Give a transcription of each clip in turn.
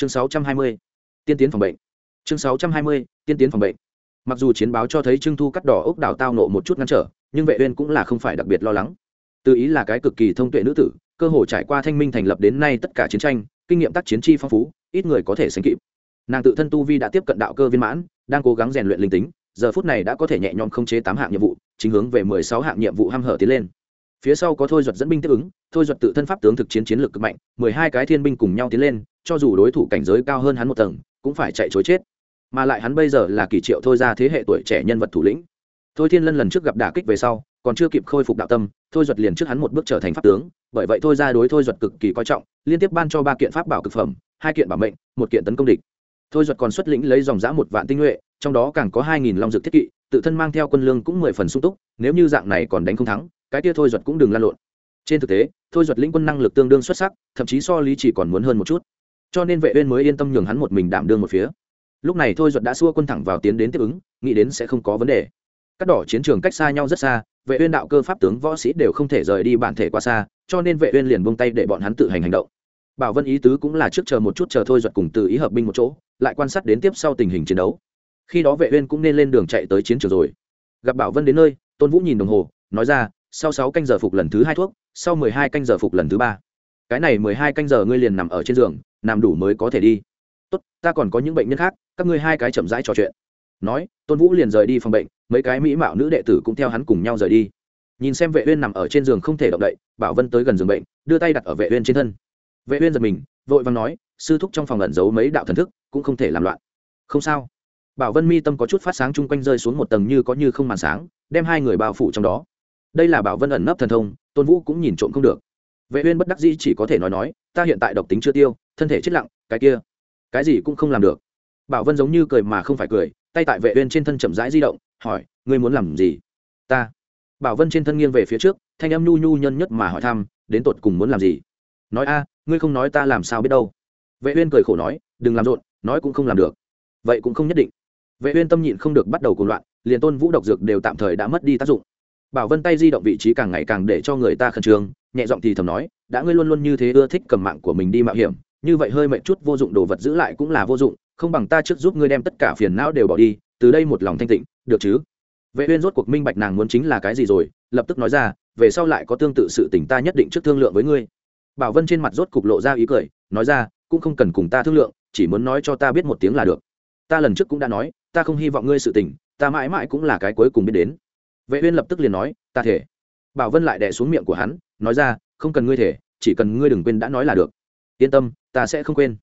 chương 620, tiên tiến phòng bệnh. Chương 620, tiên tiến phòng bệnh. Mặc dù chiến báo cho thấy trưng thu cắt đỏ ốc đảo tao nộ một chút ngăn trở nhưng vệ uyên cũng là không phải đặc biệt lo lắng. Từ ý là cái cực kỳ thông tuệ nữ tử cơ hồ trải qua thanh minh thành lập đến nay tất cả chiến tranh kinh nghiệm tác chiến chi phong phú ít người có thể sánh kịp. Nàng tự thân tu vi đã tiếp cận đạo cơ viên mãn đang cố gắng rèn luyện linh tính giờ phút này đã có thể nhẹ nhõm khống chế tám hạng nhiệm vụ chính hướng về mười sáu hạng nhiệm vụ ham hở tiến lên. Phía sau có thôi duật dẫn binh tiếp ứng thôi duật tự thân pháp tướng thực chiến chiến lược cực mạnh mười hai cái thiên binh cùng nhau tiến lên cho dù đối thủ cảnh giới cao hơn hắn một tầng, cũng phải chạy chối chết. Mà lại hắn bây giờ là kỳ triệu thôi ra thế hệ tuổi trẻ nhân vật thủ lĩnh. Thôi thiên lân lần trước gặp đả kích về sau, còn chưa kịp khôi phục đạo tâm, thôi duật liền trước hắn một bước trở thành pháp tướng. Bởi vậy thôi ra đối thôi duật cực kỳ coi trọng, liên tiếp ban cho ba kiện pháp bảo cực phẩm, hai kiện bảo mệnh, một kiện tấn công địch. Thôi duật còn xuất lĩnh lấy dòng giã một vạn tinh nhuệ, trong đó càng có hai nghìn long dược thiết kỵ, tự thân mang theo quân lương cũng mười phần sung túc, nếu như dạng này còn đánh không thắng, cái kia thôi duật cũng đừng lan lộn. Trên thực tế, thôi duật lĩnh quân năng lực tương đương xuất sắc, thậm chí so lý chỉ còn muốn hơn một chút cho nên vệ uyên mới yên tâm nhường hắn một mình đảm đương một phía. Lúc này thôi duật đã xua quân thẳng vào tiến đến tiếp ứng, nghĩ đến sẽ không có vấn đề. Cắt đỏ chiến trường cách xa nhau rất xa, vệ uyên đạo cơ pháp tướng võ sĩ đều không thể rời đi bản thể quá xa, cho nên vệ uyên liền buông tay để bọn hắn tự hành hành động. Bảo vân ý tứ cũng là trước chờ một chút chờ thôi duật cùng tự ý hợp binh một chỗ, lại quan sát đến tiếp sau tình hình chiến đấu. Khi đó vệ uyên cũng nên lên đường chạy tới chiến trường rồi. Gặp bảo vân đến nơi, tôn vũ nhìn đồng hồ, nói ra, sau 6 canh giờ phục lần thứ hai thuốc, sau 12 canh giờ phục lần thứ ba. Cái này 12 canh giờ ngươi liền nằm ở trên giường nằm đủ mới có thể đi. Tốt, ta còn có những bệnh nhân khác, các ngươi hai cái chậm rãi trò chuyện. Nói, tôn vũ liền rời đi phòng bệnh, mấy cái mỹ mạo nữ đệ tử cũng theo hắn cùng nhau rời đi. Nhìn xem vệ uyên nằm ở trên giường không thể động đậy, bảo vân tới gần giường bệnh, đưa tay đặt ở vệ uyên trên thân. Vệ uyên giật mình, vội vàng nói, sư thúc trong phòng ẩn giấu mấy đạo thần thức, cũng không thể làm loạn. Không sao. Bảo vân mi tâm có chút phát sáng chung quanh rơi xuống một tầng như có như không màn sáng, đem hai người bao phủ trong đó. Đây là bảo vân ẩn nấp thần thông, tôn vũ cũng nhìn trộm không được vệ uyên bất đắc dĩ chỉ có thể nói nói, ta hiện tại độc tính chưa tiêu, thân thể chết lặng, cái kia, cái gì cũng không làm được. Bảo vân giống như cười mà không phải cười, tay tại vệ uyên trên thân chậm rãi di động, hỏi, ngươi muốn làm gì? Ta. Bảo vân trên thân nghiêng về phía trước, thanh âm nhu nhu nhân nhất mà hỏi thăm, đến tột cùng muốn làm gì? Nói a, ngươi không nói ta làm sao biết đâu. Vệ uyên cười khổ nói, đừng làm rộn, nói cũng không làm được. Vậy cũng không nhất định. Vệ uyên tâm nhịn không được bắt đầu cuồng loạn, liền tôn vũ độc dược đều tạm thời đã mất đi tác dụng bảo vân tay di động vị trí càng ngày càng để cho người ta khẩn trương, nhẹ giọng thì thầm nói, đã ngươi luôn luôn như thế ưa thích cầm mạng của mình đi mạo hiểm, như vậy hơi mệt chút vô dụng đồ vật giữ lại cũng là vô dụng, không bằng ta trước giúp ngươi đem tất cả phiền não đều bỏ đi, từ đây một lòng thanh tịnh, được chứ? Vệ uyên rốt cuộc minh bạch nàng muốn chính là cái gì rồi, lập tức nói ra, về sau lại có tương tự sự tình ta nhất định trước thương lượng với ngươi. Bảo vân trên mặt rốt cục lộ ra ý cười, nói ra, cũng không cần cùng ta thương lượng, chỉ muốn nói cho ta biết một tiếng là được. Ta lần trước cũng đã nói, ta không hy vọng ngươi sự tình, ta mãi mãi cũng là cái cuối cùng biết đến vệ uyên lập tức liền nói, ta thể. Bảo vân lại đè xuống miệng của hắn, nói ra, không cần ngươi thể, chỉ cần ngươi đừng quên đã nói là được. Yên tâm, ta sẽ không quên.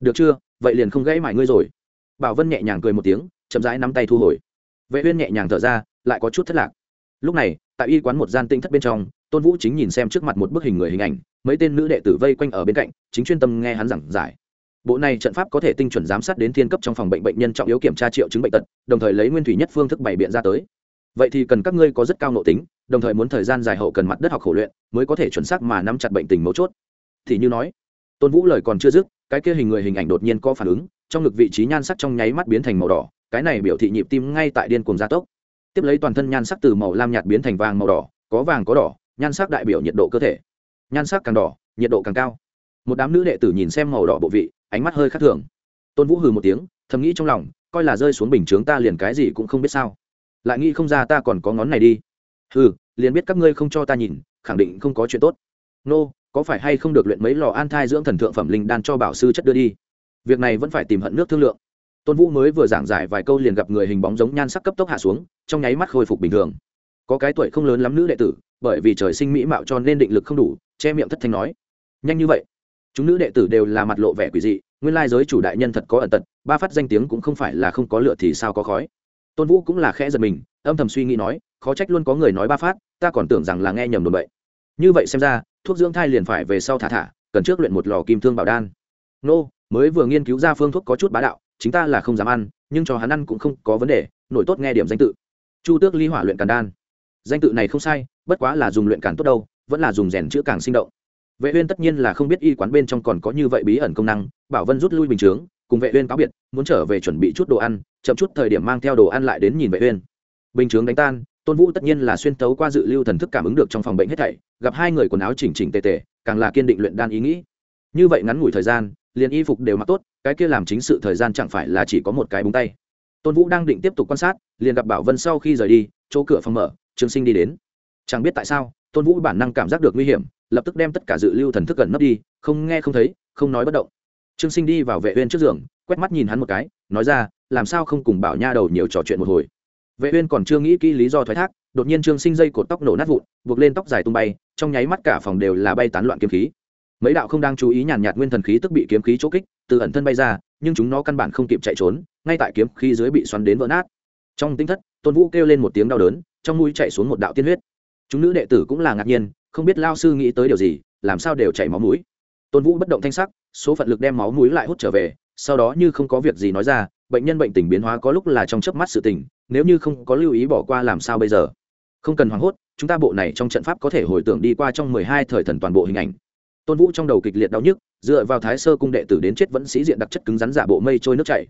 Được chưa? Vậy liền không gãy mải ngươi rồi. Bảo vân nhẹ nhàng cười một tiếng, chậm rãi nắm tay thu hồi. Vệ uyên nhẹ nhàng thở ra, lại có chút thất lạc. Lúc này, tại y quán một gian tinh thất bên trong, tôn vũ chính nhìn xem trước mặt một bức hình người hình ảnh, mấy tên nữ đệ tử vây quanh ở bên cạnh, chính chuyên tâm nghe hắn giảng giải. Bộ này trận pháp có thể tinh chuẩn giám sát đến thiên cấp trong phòng bệnh bệnh nhân trọng yếu kiểm tra triệu chứng bệnh tật, đồng thời lấy nguyên thủy nhất phương thức bày biện ra tới vậy thì cần các ngươi có rất cao nội tính, đồng thời muốn thời gian dài hậu cần mặt đất học khổ luyện, mới có thể chuẩn xác mà nắm chặt bệnh tình mấu chốt. Thì như nói, tôn vũ lời còn chưa dứt, cái kia hình người hình ảnh đột nhiên có phản ứng, trong ngực vị trí nhan sắc trong nháy mắt biến thành màu đỏ, cái này biểu thị nhịp tim ngay tại điên cuồng gia tốc. Tiếp lấy toàn thân nhan sắc từ màu lam nhạt biến thành vàng màu đỏ, có vàng có đỏ, nhan sắc đại biểu nhiệt độ cơ thể. Nhan sắc càng đỏ, nhiệt độ càng cao. Một đám nữ đệ tử nhìn xem màu đỏ bộ vị, ánh mắt hơi khác thường. Tôn vũ hừ một tiếng, thầm nghĩ trong lòng, coi là rơi xuống bình chướng ta liền cái gì cũng không biết sao lại nghĩ không ra ta còn có ngón này đi. Hừ, liền biết các ngươi không cho ta nhìn, khẳng định không có chuyện tốt. Nô, có phải hay không được luyện mấy lò an thai dưỡng thần thượng phẩm linh đan cho bảo sư chất đưa đi? Việc này vẫn phải tìm hận nước thương lượng. Tôn vũ mới vừa giảng giải vài câu liền gặp người hình bóng giống nhan sắc cấp tốc hạ xuống, trong nháy mắt khôi phục bình thường. Có cái tuổi không lớn lắm nữ đệ tử, bởi vì trời sinh mỹ mạo cho nên định lực không đủ, che miệng thất thanh nói. Nhanh như vậy. Chúng nữ đệ tử đều là mặt lộ vẻ quỷ dị, nguyên lai giới chủ đại nhân thật có ẩn tật, ba phát danh tiếng cũng không phải là không có lựa thì sao có khói tôn vũ cũng là khẽ giật mình, âm thầm suy nghĩ nói, khó trách luôn có người nói ba phát, ta còn tưởng rằng là nghe nhầm đồn bậy. Như vậy xem ra, thuốc dưỡng thai liền phải về sau thả thả, cần trước luyện một lò kim thương bảo đan. Nô, mới vừa nghiên cứu ra phương thuốc có chút bá đạo, chính ta là không dám ăn, nhưng cho hắn ăn cũng không có vấn đề, nổi tốt nghe điểm danh tự. Chu tước ly hỏa luyện càn đan. Danh tự này không sai, bất quá là dùng luyện càn tốt đâu, vẫn là dùng rèn chữa càng sinh động. Vệ uyên tất nhiên là không biết y quán bên trong còn có như vậy bí ẩn công năng, bảo vân rút lui bình chướng cùng vệ uyên cáo biệt, muốn trở về chuẩn bị chút đồ ăn, chậm chút thời điểm mang theo đồ ăn lại đến nhìn vệ uyên. Bình chướng đánh tan, tôn vũ tất nhiên là xuyên tấu qua dự lưu thần thức cảm ứng được trong phòng bệnh hết thảy, gặp hai người quần áo chỉnh chỉnh tề tề, càng là kiên định luyện đan ý nghĩ. Như vậy ngắn ngủi thời gian, liền y phục đều mặc tốt, cái kia làm chính sự thời gian chẳng phải là chỉ có một cái búng tay. Tôn vũ đang định tiếp tục quan sát, liền gặp bảo vân sau khi rời đi, chỗ cửa phòng mở, trương sinh đi đến. Chẳng biết tại sao, tôn vũ bản năng cảm giác được nguy hiểm, lập tức đem tất cả dự lưu thần thức gần nấp đi, không nghe không thấy, không nói bất động trương sinh đi vào vệ uyên trước giường, quét mắt nhìn hắn một cái, nói ra, làm sao không cùng bảo nha đầu nhiều trò chuyện một hồi? Vệ uyên còn chưa nghĩ kỹ lý do thoái thác, đột nhiên trương sinh dây cột tóc nổ nát vụn, buộc lên tóc dài tung bay, trong nháy mắt cả phòng đều là bay tán loạn kiếm khí. Mấy đạo không đang chú ý nhàn nhạt nguyên thần khí tức bị kiếm khí chỗ kích, từ ẩn thân bay ra, nhưng chúng nó căn bản không kịp chạy trốn, ngay tại kiếm khí dưới bị xoắn đến vỡ nát. Trong tinh thất, tôn vũ kêu lên một tiếng đau đớn, trong mũi chạy xuống một đạo tiên huyết. Chúng nữ đệ tử cũng là ngạc nhiên, không biết lao sư nghĩ tới điều gì, làm sao đều chảy máu mũi tôn vũ bất động thanh sắc, số phận lực đem máu mũi lại hút trở về, sau đó như không có việc gì nói ra, bệnh nhân bệnh tình biến hóa có lúc là trong chớp mắt sự tình, nếu như không có lưu ý bỏ qua làm sao bây giờ? Không cần hoảng hốt, chúng ta bộ này trong trận pháp có thể hồi tưởng đi qua trong mười hai thời thần toàn bộ hình ảnh. Tôn vũ trong đầu kịch liệt đau nhức, dựa vào thái sơ cung đệ tử đến chết vẫn sĩ diện đặc chất cứng rắn giả bộ mây trôi nước chảy.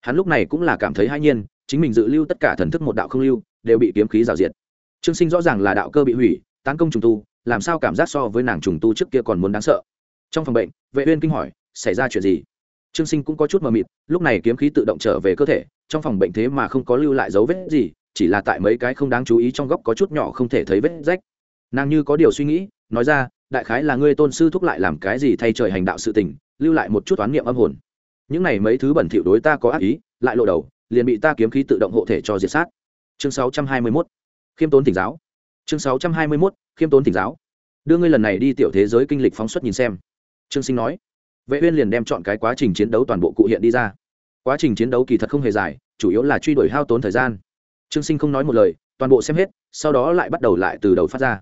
Hắn lúc này cũng là cảm thấy hai nhiên, chính mình dự lưu tất cả thần thức một đạo không lưu, đều bị kiếm khí rào diệt. Trương sinh rõ ràng là đạo cơ bị hủy, tán công trùng tu, làm sao cảm giác so với nàng trùng tu trước kia còn muốn đáng sợ trong phòng bệnh, vệ uyên kinh hỏi, xảy ra chuyện gì? Trương sinh cũng có chút mờ mịt, lúc này kiếm khí tự động trở về cơ thể, trong phòng bệnh thế mà không có lưu lại dấu vết gì, chỉ là tại mấy cái không đáng chú ý trong góc có chút nhỏ không thể thấy vết rách. Nàng như có điều suy nghĩ, nói ra, đại khái là ngươi tôn sư thúc lại làm cái gì thay trời hành đạo sự tình, lưu lại một chút toán niệm âm hồn. Những này mấy thứ bẩn thỉu đối ta có ác ý, lại lộ đầu, liền bị ta kiếm khí tự động hộ thể cho diệt sát. Chương 621 khiêm tốn tỉnh giáo. Chương 621 khiêm tốn tỉnh giáo. Đưa ngươi lần này đi tiểu thế giới kinh lịch phóng xuất nhìn xem trương sinh nói. Vệ uyên liền đem chọn cái quá trình chiến đấu toàn bộ cụ hiện đi ra. Quá trình chiến đấu kỳ thật không hề dài, chủ yếu là truy đuổi hao tốn thời gian. Trương sinh không nói một lời, toàn bộ xem hết, sau đó lại bắt đầu lại từ đầu phát ra.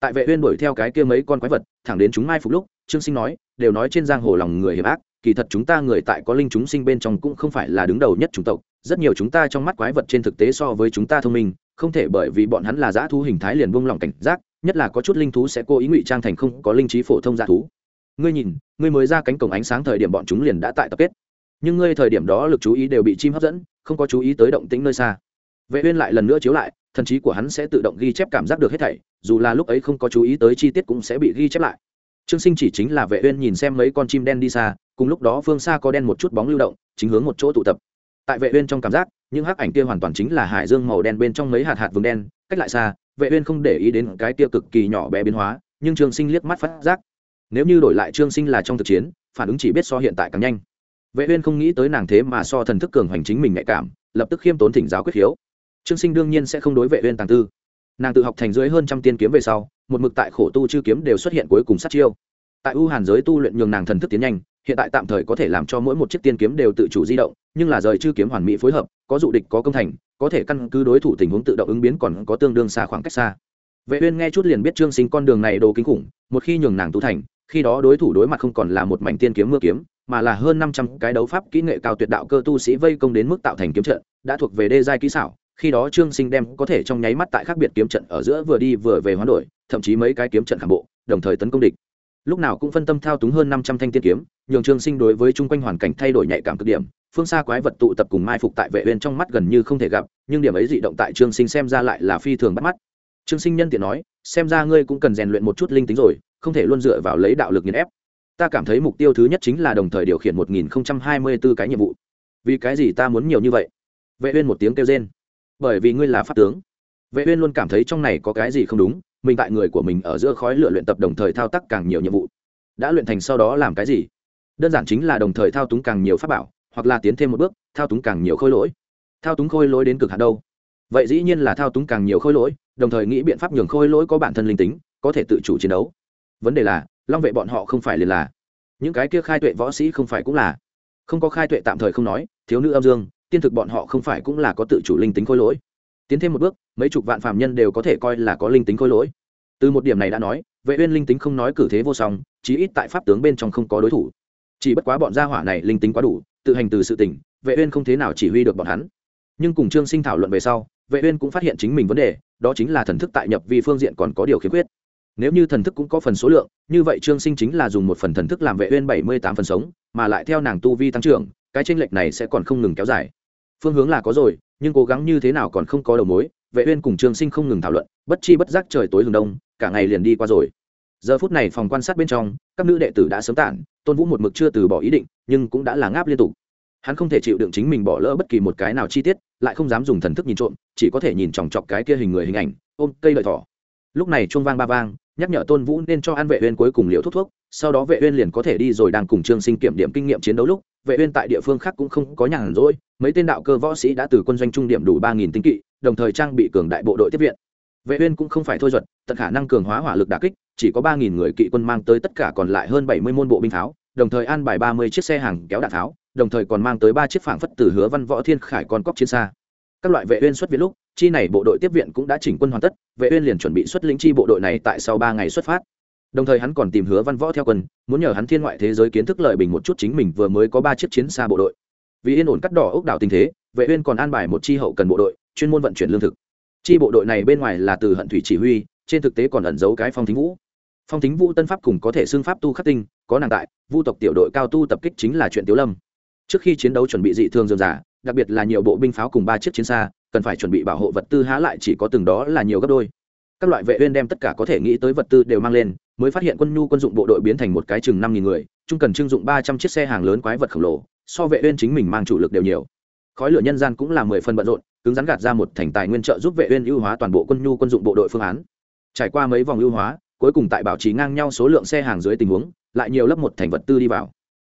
Tại vệ uyên đuổi theo cái kia mấy con quái vật, thẳng đến chúng mai phục lúc, trương sinh nói, đều nói trên giang hồ lòng người hiểm ác, kỳ thật chúng ta người tại có linh chúng sinh bên trong cũng không phải là đứng đầu nhất chủng tộc, rất nhiều chúng ta trong mắt quái vật trên thực tế so với chúng ta thông minh, không thể bởi vì bọn hắn là dã thú hình thái liền buông lòng cảnh giác, nhất là có chút linh thú sẽ cố ý ngụy trang thành không có linh trí phổ thông dã thú ngươi nhìn, ngươi mới ra cánh cổng ánh sáng thời điểm bọn chúng liền đã tại tập kết. Nhưng ngươi thời điểm đó lực chú ý đều bị chim hấp dẫn, không có chú ý tới động tĩnh nơi xa. Vệ uyên lại lần nữa chiếu lại, thần trí của hắn sẽ tự động ghi chép cảm giác được hết thảy, dù là lúc ấy không có chú ý tới chi tiết cũng sẽ bị ghi chép lại. Trương sinh chỉ chính là vệ uyên nhìn xem mấy con chim đen đi xa, cùng lúc đó phương xa có đen một chút bóng lưu động, chính hướng một chỗ tụ tập. Tại vệ uyên trong cảm giác, những hắc ảnh kia hoàn toàn chính là hải dương màu đen bên trong mấy hạt hạt vương đen, cách lại xa, vệ uyên không để ý đến cái kia cực kỳ nhỏ bé biến hóa, nhưng trương sinh liếc mắt phát giác nếu như đổi lại trương sinh là trong thực chiến, phản ứng chỉ biết so hiện tại càng nhanh. Vệ uyên không nghĩ tới nàng thế mà so thần thức cường hành chính mình nhạy cảm, lập tức khiêm tốn thỉnh giáo quyết hiếu trương sinh đương nhiên sẽ không đối vệ uyên tàng tư. Nàng tự học thành dưới hơn trăm tiên kiếm về sau, một mực tại khổ tu chư kiếm đều xuất hiện cuối cùng sát chiêu. Tại u hàn giới tu luyện nhường nàng thần thức tiến nhanh, hiện tại tạm thời có thể làm cho mỗi một chiếc tiên kiếm đều tự chủ di động, nhưng là rời chư kiếm hoàn mỹ phối hợp, có dụ địch, có công thành, có thể căn cứ đối thủ tình huống tự động ứng biến còn có tương đương xa khoảng cách xa. Vệ uyên nghe chút liền biết trương sinh con đường này đồ kinh khủng, một khi nhường nàng tu thành khi đó đối thủ đối mặt không còn là một mảnh tiên kiếm mưa kiếm, mà là hơn 500 cái đấu pháp kỹ nghệ cao tuyệt đạo cơ tu sĩ vây công đến mức tạo thành kiếm trận, đã thuộc về đê giai kỹ xảo. Khi đó trương sinh đem có thể trong nháy mắt tại khác biệt kiếm trận ở giữa vừa đi vừa về hoán đổi, thậm chí mấy cái kiếm trận khảm bộ, đồng thời tấn công địch. Lúc nào cũng phân tâm thao túng hơn 500 thanh tiên kiếm, nhường trương sinh đối với chung quanh hoàn cảnh thay đổi nhạy cảm cực điểm. Phương xa quái vật tụ tập cùng mai phục tại vệ uyên trong mắt gần như không thể gặp, nhưng điểm ấy dị động tại trương sinh xem ra lại là phi thường bắt mắt. Trương sinh nhân tiện nói xem ra ngươi cũng cần rèn luyện một chút linh tính rồi, không thể luôn dựa vào lấy đạo lực nghiền ép. Ta cảm thấy mục tiêu thứ nhất chính là đồng thời điều khiển 1024 cái nhiệm vụ. Vì cái gì ta muốn nhiều như vậy? Vệ uyên một tiếng kêu rên. Bởi vì ngươi là pháp tướng. Vệ uyên luôn cảm thấy trong này có cái gì không đúng, mình tại người của mình ở giữa khói lửa luyện tập đồng thời thao tác càng nhiều nhiệm vụ. Đã luyện thành sau đó làm cái gì? Đơn giản chính là đồng thời thao túng càng nhiều pháp bảo, hoặc là tiến thêm một bước, thao túng càng nhiều khôi lỗi. Thao túng khôi lỗi đến cực hạn đâu? Vậy dĩ nhiên là thao túng càng nhiều khôi lỗi đồng thời nghĩ biện pháp nhường khôi lỗi có bản thân linh tính, có thể tự chủ chiến đấu. Vấn đề là, long vệ bọn họ không phải liền là, những cái kia khai tuệ võ sĩ không phải cũng là. Không có khai tuệ tạm thời không nói, thiếu nữ âm dương, tiên thực bọn họ không phải cũng là có tự chủ linh tính khôi lỗi. Tiến thêm một bước, mấy chục vạn phạm nhân đều có thể coi là có linh tính khôi lỗi. Từ một điểm này đã nói, vệ uyên linh tính không nói cử thế vô song, chí ít tại pháp tướng bên trong không có đối thủ. Chỉ bất quá bọn gia hỏa này linh tính quá đủ, tự hành từ sự tỉnh, vệ uyên không thế nào chỉ huy được bọn hắn. Nhưng cùng trương sinh thảo luận về sau vệ uyên cũng phát hiện chính mình vấn đề, đó chính là thần thức tại nhập vi phương diện còn có điều khiếm khuyết. Nếu như thần thức cũng có phần số lượng, như vậy trương sinh chính là dùng một phần thần thức làm vệ uyên 78 phần sống, mà lại theo nàng tu vi tăng trưởng, cái tranh lệch này sẽ còn không ngừng kéo dài. Phương hướng là có rồi, nhưng cố gắng như thế nào còn không có đầu mối, vệ uyên cùng trương sinh không ngừng thảo luận, bất chi bất giác trời tối hừng đông, cả ngày liền đi qua rồi. Giờ phút này phòng quan sát bên trong, các nữ đệ tử đã sớm tản, tôn vũ một mực chưa từ bỏ ý định, nhưng cũng đã là ngáp liên tục. Hắn không thể chịu đựng chính mình bỏ lỡ bất kỳ một cái nào chi tiết lại không dám dùng thần thức nhìn trộm, chỉ có thể nhìn chòng chọc cái kia hình người hình ảnh, ôm cây lợi thỏ. Lúc này chuông vang ba vang, nhắc nhở tôn vũ nên cho ăn vệ uyên cuối cùng liều thuốc thuốc, sau đó vệ uyên liền có thể đi rồi đang cùng trương sinh kiểm điểm kinh nghiệm chiến đấu lúc, vệ uyên tại địa phương khác cũng không có nhàn rỗi, mấy tên đạo cơ võ sĩ đã từ quân doanh trung điểm đủ ba nghìn tinh kỵ, đồng thời trang bị cường đại bộ đội tiếp viện. Vệ uyên cũng không phải thôi duật tận khả năng cường hóa hỏa lực đả kích, chỉ có ba nghìn người kỵ quân mang tới tất cả còn lại hơn bảy mươi môn bộ binh tháo đồng thời an bài ba mươi chiếc xe hàng kéo đạn tháo đồng thời còn mang tới ba chiếc phảng phất từ hứa văn võ thiên khải con cóc chiến xa. Các loại vệ uyên xuất viện lúc, chi này bộ đội tiếp viện cũng đã chỉnh quân hoàn tất, vệ uyên liền chuẩn bị xuất lĩnh chi bộ đội này tại sau ba ngày xuất phát. Đồng thời hắn còn tìm hứa văn võ theo quân, muốn nhờ hắn thiên ngoại thế giới kiến thức lợi bình một chút chính mình vừa mới có ba chiếc chiến xa bộ đội. Vì yên ổn cắt đỏ ốc đảo tình thế, vệ uyên còn an bài một chi hậu cần bộ đội, chuyên môn vận chuyển lương thực. Chi bộ đội này bên ngoài là từ hận thủy chỉ huy, trên thực tế còn ẩn giấu cái phong thính vũ. Phong thính vũ tân pháp cùng có thể xương pháp tu khắc tinh, có nàng tại, vu tộc tiểu đội cao tu tập kích chính là chuyện tiểu lâm trước khi chiến đấu chuẩn bị dị thường dườm giả đặc biệt là nhiều bộ binh pháo cùng ba chiếc chiến xa, cần phải chuẩn bị bảo hộ vật tư há lại chỉ có từng đó là nhiều gấp đôi. Các loại vệ uyên đem tất cả có thể nghĩ tới vật tư đều mang lên, mới phát hiện quân nhu quân dụng bộ đội biến thành một cái chừng năm nghìn người trung cần trưng dụng ba trăm chiếc xe hàng lớn quái vật khổng lồ, so vệ uyên chính mình mang chủ lực đều nhiều. Khói lửa nhân gian cũng là mười phần bận rộn, cứng rắn gạt ra một thành tài nguyên trợ giúp vệ uyên ưu hóa toàn bộ quân nhu quân dụng bộ đội phương án. Trải qua mấy vòng ưu hóa, cuối cùng tại bảo trì ngang nhau số lượng xe hàng dưới tình huống, lại nhiều lớp một thành vật tư đi vào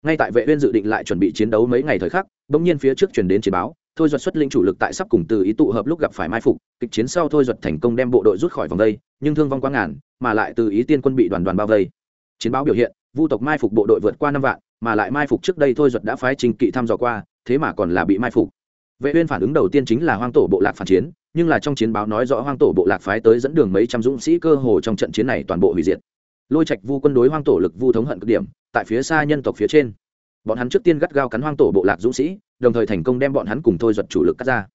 ngay tại vệ uyên dự định lại chuẩn bị chiến đấu mấy ngày thời khắc, bỗng nhiên phía trước truyền đến chiến báo, thôi duật xuất lĩnh chủ lực tại sắp cùng từ ý tụ hợp lúc gặp phải mai phục, kịch chiến sau thôi duật thành công đem bộ đội rút khỏi vòng đây, nhưng thương vong quá ngàn, mà lại từ ý tiên quân bị đoàn đoàn bao vây. Chiến báo biểu hiện, vu tộc mai phục bộ đội vượt qua năm vạn, mà lại mai phục trước đây thôi duật đã phái trình kỵ thăm dò qua, thế mà còn là bị mai phục. Vệ uyên phản ứng đầu tiên chính là hoang tổ bộ lạc phản chiến, nhưng là trong chiến báo nói rõ hoang tổ bộ lạc phái tới dẫn đường mấy trăm dũng sĩ cơ hồ trong trận chiến này toàn bộ hủy diệt lôi trạch vu quân đối hoang tổ lực vu thống hận cực điểm, tại phía xa nhân tộc phía trên. Bọn hắn trước tiên gắt gao cắn hoang tổ bộ lạc dũng sĩ, đồng thời thành công đem bọn hắn cùng thôi giật chủ lực cắt ra.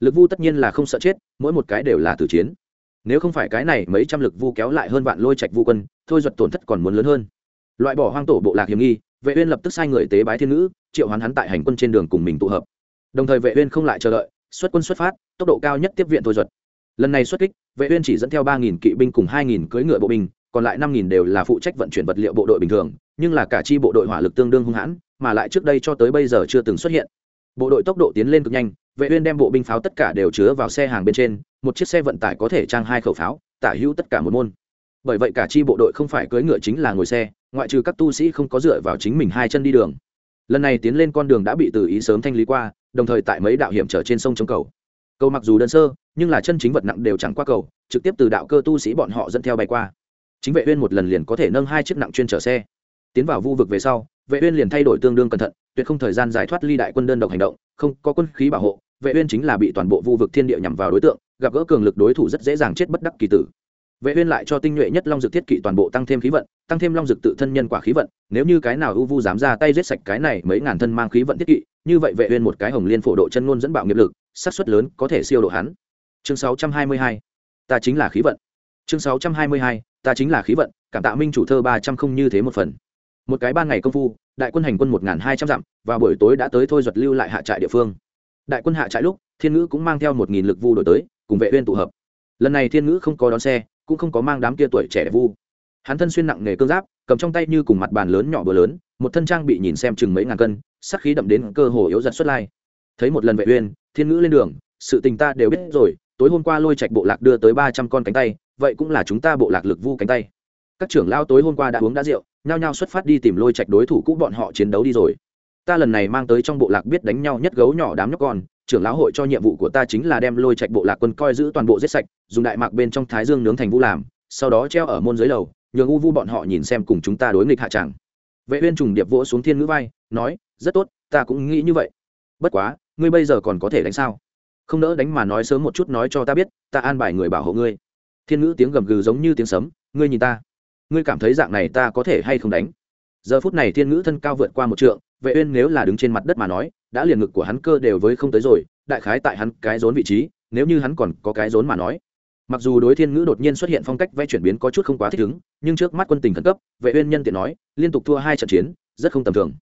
Lực vu tất nhiên là không sợ chết, mỗi một cái đều là tử chiến. Nếu không phải cái này mấy trăm lực vu kéo lại hơn vạn lôi trạch vu quân, thôi giật tổn thất còn muốn lớn hơn. Loại bỏ hoang tổ bộ lạc hiểm nghi, vệ uyên lập tức sai người tế bái thiên nữ triệu hoán hắn tại hành quân trên đường cùng mình tụ hợp. Đồng thời vệ uyên không lại chờ đợi, xuất quân xuất phát, tốc độ cao nhất tiếp viện thôi giật lần này xuất kích, vệ uyên chỉ dẫn theo ba nghìn kỵ binh cùng hai nghìn cưỡi ngựa bộ binh còn lại năm nghìn đều là phụ trách vận chuyển vật liệu bộ đội bình thường, nhưng là cả chi bộ đội hỏa lực tương đương hung hãn, mà lại trước đây cho tới bây giờ chưa từng xuất hiện. Bộ đội tốc độ tiến lên cực nhanh, vệ uyên đem bộ binh pháo tất cả đều chứa vào xe hàng bên trên, một chiếc xe vận tải có thể trang hai khẩu pháo, tả hữu tất cả một môn. Bởi vậy cả chi bộ đội không phải cưỡi ngựa chính là ngồi xe, ngoại trừ các tu sĩ không có dựa vào chính mình hai chân đi đường. Lần này tiến lên con đường đã bị từ ý sớm thanh lý qua, đồng thời tại mấy đạo hiểm trở trên sông chống cầu. Cầu mặc dù đơn sơ, nhưng là chân chính vật nặng đều chẳng qua cầu, trực tiếp từ đạo cơ tu sĩ bọn họ dẫn theo bay qua chính vệ uyên một lần liền có thể nâng hai chiếc nặng chuyên chở xe tiến vào vu vực về sau vệ uyên liền thay đổi tương đương cẩn thận tuyệt không thời gian giải thoát ly đại quân đơn độc hành động không có quân khí bảo hộ vệ uyên chính là bị toàn bộ vu vực thiên địa nhằm vào đối tượng gặp gỡ cường lực đối thủ rất dễ dàng chết bất đắc kỳ tử vệ uyên lại cho tinh nhuệ nhất long dược thiết kỵ toàn bộ tăng thêm khí vận tăng thêm long dược tự thân nhân quả khí vận nếu như cái nào u vu dám ra tay giết sạch cái này mấy ngàn thân mang khí vận thiết kỵ như vậy vệ uyên một cái hồng liên phổ độ chân ngôn dẫn bạo nghiệp lực xác suất lớn có thể siêu độ hắn chương 622 ta chính là khí vận chương 622 ta chính là khí vận, cảm tạ minh chủ thơ ba trăm không như thế một phần. Một cái ban ngày công phu, đại quân hành quân một hai trăm dặm, và buổi tối đã tới thôi duật lưu lại hạ trại địa phương. Đại quân hạ trại lúc, thiên ngữ cũng mang theo một nghìn lực vu đổi tới, cùng vệ uyên tụ hợp. Lần này thiên ngữ không có đón xe, cũng không có mang đám kia tuổi trẻ đẹp vu. Hắn thân xuyên nặng nghề cương giáp, cầm trong tay như cùng mặt bàn lớn nhỏ bờ lớn, một thân trang bị nhìn xem chừng mấy ngàn cân, sắc khí đậm đến cơ hồ yếu giật xuất lai. Thấy một lần vệ uyên, thiên ngữ lên đường, sự tình ta đều biết rồi, tối hôm qua lôi trạch bộ lạc đưa tới ba trăm con cánh tay vậy cũng là chúng ta bộ lạc lực vu cánh tay. Các trưởng lao tối hôm qua đã uống đã rượu, nhao nhao xuất phát đi tìm lôi trạch đối thủ cũ bọn họ chiến đấu đi rồi. Ta lần này mang tới trong bộ lạc biết đánh nhau nhất gấu nhỏ đám nhóc con, trưởng lão hội cho nhiệm vụ của ta chính là đem lôi trạch bộ lạc quân coi giữ toàn bộ giết sạch, dùng đại mạc bên trong thái dương nướng thành vu làm, sau đó treo ở môn dưới lầu, nhường u vu bọn họ nhìn xem cùng chúng ta đối nghịch hạ tràng vệ uyên trùng điệp vỗ xuống thiên ngữ vai, nói, rất tốt, ta cũng nghĩ như vậy. Bất quá, ngươi bây giờ còn có thể đánh sao? Không nỡ đánh mà nói sớm một chút nói cho ta biết, ta an bài người bảo hộ ngươi thiên ngữ tiếng gầm gừ giống như tiếng sấm, ngươi nhìn ta. Ngươi cảm thấy dạng này ta có thể hay không đánh? Giờ phút này thiên ngữ thân cao vượt qua một trượng, vệ uyên nếu là đứng trên mặt đất mà nói, đã liền ngực của hắn cơ đều với không tới rồi, đại khái tại hắn cái rốn vị trí, nếu như hắn còn có cái rốn mà nói. Mặc dù đối thiên ngữ đột nhiên xuất hiện phong cách vẽ chuyển biến có chút không quá thích ứng, nhưng trước mắt quân tình khẩn cấp, vệ uyên nhân tiện nói, liên tục thua hai trận chiến, rất không tầm thường.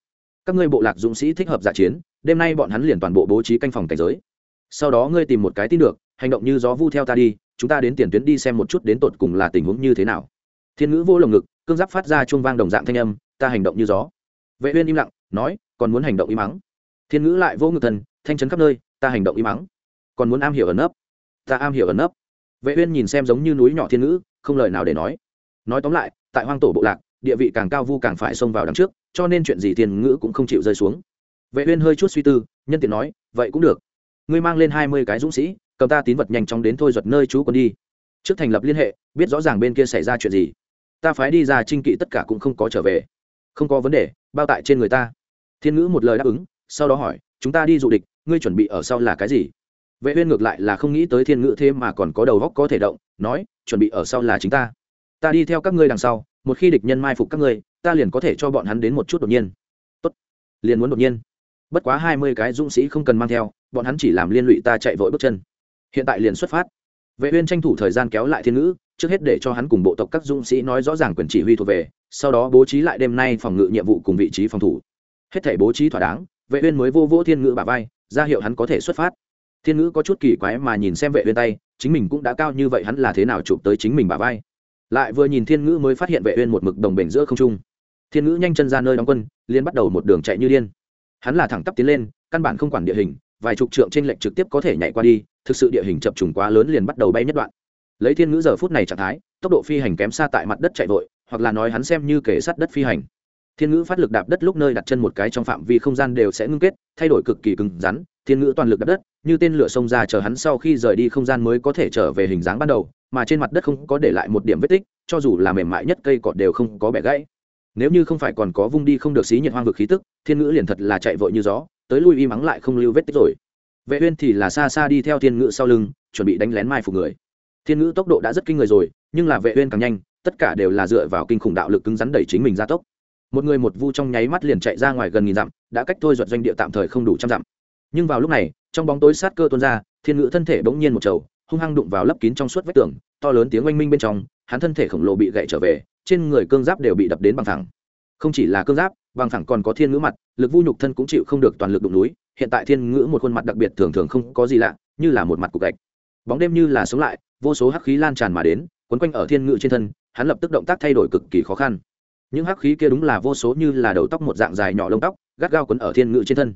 Các ngươi bộ lạc dũng sĩ thích hợp giả chiến, đêm nay bọn hắn liền toàn bộ bố trí canh phòng cảnh giới. Sau đó ngươi tìm một cái tin được hành động như gió vu theo ta đi, chúng ta đến tiền tuyến đi xem một chút đến tột cùng là tình huống như thế nào. Thiên ngữ vô lồng ngực, cương giáp phát ra chuông vang đồng dạng thanh âm, ta hành động như gió. Vệ uyên im lặng, nói, còn muốn hành động im mắng thiên ngữ lại vô ngực thần, thanh chấn khắp nơi, ta hành động im mắng còn muốn am hiểu ẩn nấp. Ta am hiểu ẩn nấp. Vệ uyên nhìn xem giống như núi nhỏ thiên ngữ, không lời nào để nói. Nói tóm lại, tại hoang tổ bộ lạc, địa vị càng cao vu càng phải xông vào đằng trước, cho nên chuyện gì thiên ngữ cũng không chịu rơi xuống. Vệ uyên hơi chút suy tư, nhân tiện nói, vậy cũng được. Ngươi mang lên hai mươi cái dũng sĩ cầm ta tín vật nhanh chóng đến thôi giật nơi chú quân đi. Trước thành lập liên hệ, biết rõ ràng bên kia xảy ra chuyện gì. Ta phái đi ra trinh kỵ tất cả cũng không có trở về. Không có vấn đề, bao tại trên người ta. Thiên ngữ một lời đáp ứng, sau đó hỏi, chúng ta đi dụ địch, ngươi chuẩn bị ở sau là cái gì? Vệ uyên ngược lại là không nghĩ tới thiên ngữ thế mà còn có đầu góc có thể động, nói, chuẩn bị ở sau là chính ta. Ta đi theo các ngươi đằng sau, một khi địch nhân mai phục các ngươi, ta liền có thể cho bọn hắn đến một chút đột nhiên. Tốt. Liền muốn đột nhiên. Bất quá hai mươi cái dũng sĩ không cần mang theo, bọn hắn chỉ làm liên lụy ta chạy vội bước chân hiện tại liền xuất phát. Vệ uyên tranh thủ thời gian kéo lại thiên ngữ, trước hết để cho hắn cùng bộ tộc các dũng sĩ nói rõ ràng quyền chỉ huy thuộc về, sau đó bố trí lại đêm nay phòng ngự nhiệm vụ cùng vị trí phòng thủ. Hết thể bố trí thỏa đáng, vệ uyên mới vô vỗ thiên ngữ bả vai, ra hiệu hắn có thể xuất phát. Thiên ngữ có chút kỳ quái mà nhìn xem vệ uyên tay, chính mình cũng đã cao như vậy hắn là thế nào chụp tới chính mình bả vai. Lại vừa nhìn thiên ngữ mới phát hiện vệ uyên một mực đồng bền giữa không trung. Thiên ngữ nhanh chân ra nơi đóng quân, liền bắt đầu một đường chạy như điên. Hắn là thẳng tắp tiến lên, căn bản không quản địa hình vài chục trượng trên lệnh trực tiếp có thể nhảy qua đi, thực sự địa hình chập trùng quá lớn liền bắt đầu bay nhất đoạn. Lấy thiên ngữ giờ phút này trạng thái, tốc độ phi hành kém xa tại mặt đất chạy vội, hoặc là nói hắn xem như kể sát đất phi hành. Thiên ngữ phát lực đạp đất lúc nơi đặt chân một cái trong phạm vi không gian đều sẽ ngưng kết, thay đổi cực kỳ cứng rắn, thiên ngữ toàn lực đạp đất, như tên lửa xông ra chờ hắn sau khi rời đi không gian mới có thể trở về hình dáng ban đầu, mà trên mặt đất không có để lại một điểm vết tích, cho dù là mềm mại nhất cây cọt đều không có bẻ gãy. Nếu như không phải còn có vung đi không được xí nhiệt hoang vực khí tức, thiên ngữ liền thật là chạy vội như gió tới lui y mắng lại không lưu vết tích rồi. Vệ uyên thì là xa xa đi theo thiên ngữ sau lưng, chuẩn bị đánh lén mai phục người. Thiên ngữ tốc độ đã rất kinh người rồi, nhưng là vệ uyên càng nhanh, tất cả đều là dựa vào kinh khủng đạo lực cứng rắn đẩy chính mình ra tốc. Một người một vu trong nháy mắt liền chạy ra ngoài gần nghìn dặm, đã cách thôi duật doanh địa tạm thời không đủ trăm dặm. Nhưng vào lúc này, trong bóng tối sát cơ tuôn ra, thiên ngữ thân thể bỗng nhiên một trầu, hung hăng đụng vào lấp kín trong suốt vách tường, to lớn tiếng oanh minh bên trong, hắn thân thể khổng lồ bị gãy trở về, trên người cương giáp đều bị đập đến bằng thẳng. Không chỉ là cương giáp bằng thẳng còn có thiên ngữ mặt, lực vu nhục thân cũng chịu không được toàn lực đụng núi, hiện tại thiên ngữ một khuôn mặt đặc biệt thường thường không có gì lạ, như là một mặt cục gạch. Bóng đêm như là sống lại, vô số hắc khí lan tràn mà đến, quấn quanh ở thiên ngữ trên thân, hắn lập tức động tác thay đổi cực kỳ khó khăn. Những hắc khí kia đúng là vô số như là đầu tóc một dạng dài nhỏ lông tóc, gắt gao quấn ở thiên ngữ trên thân.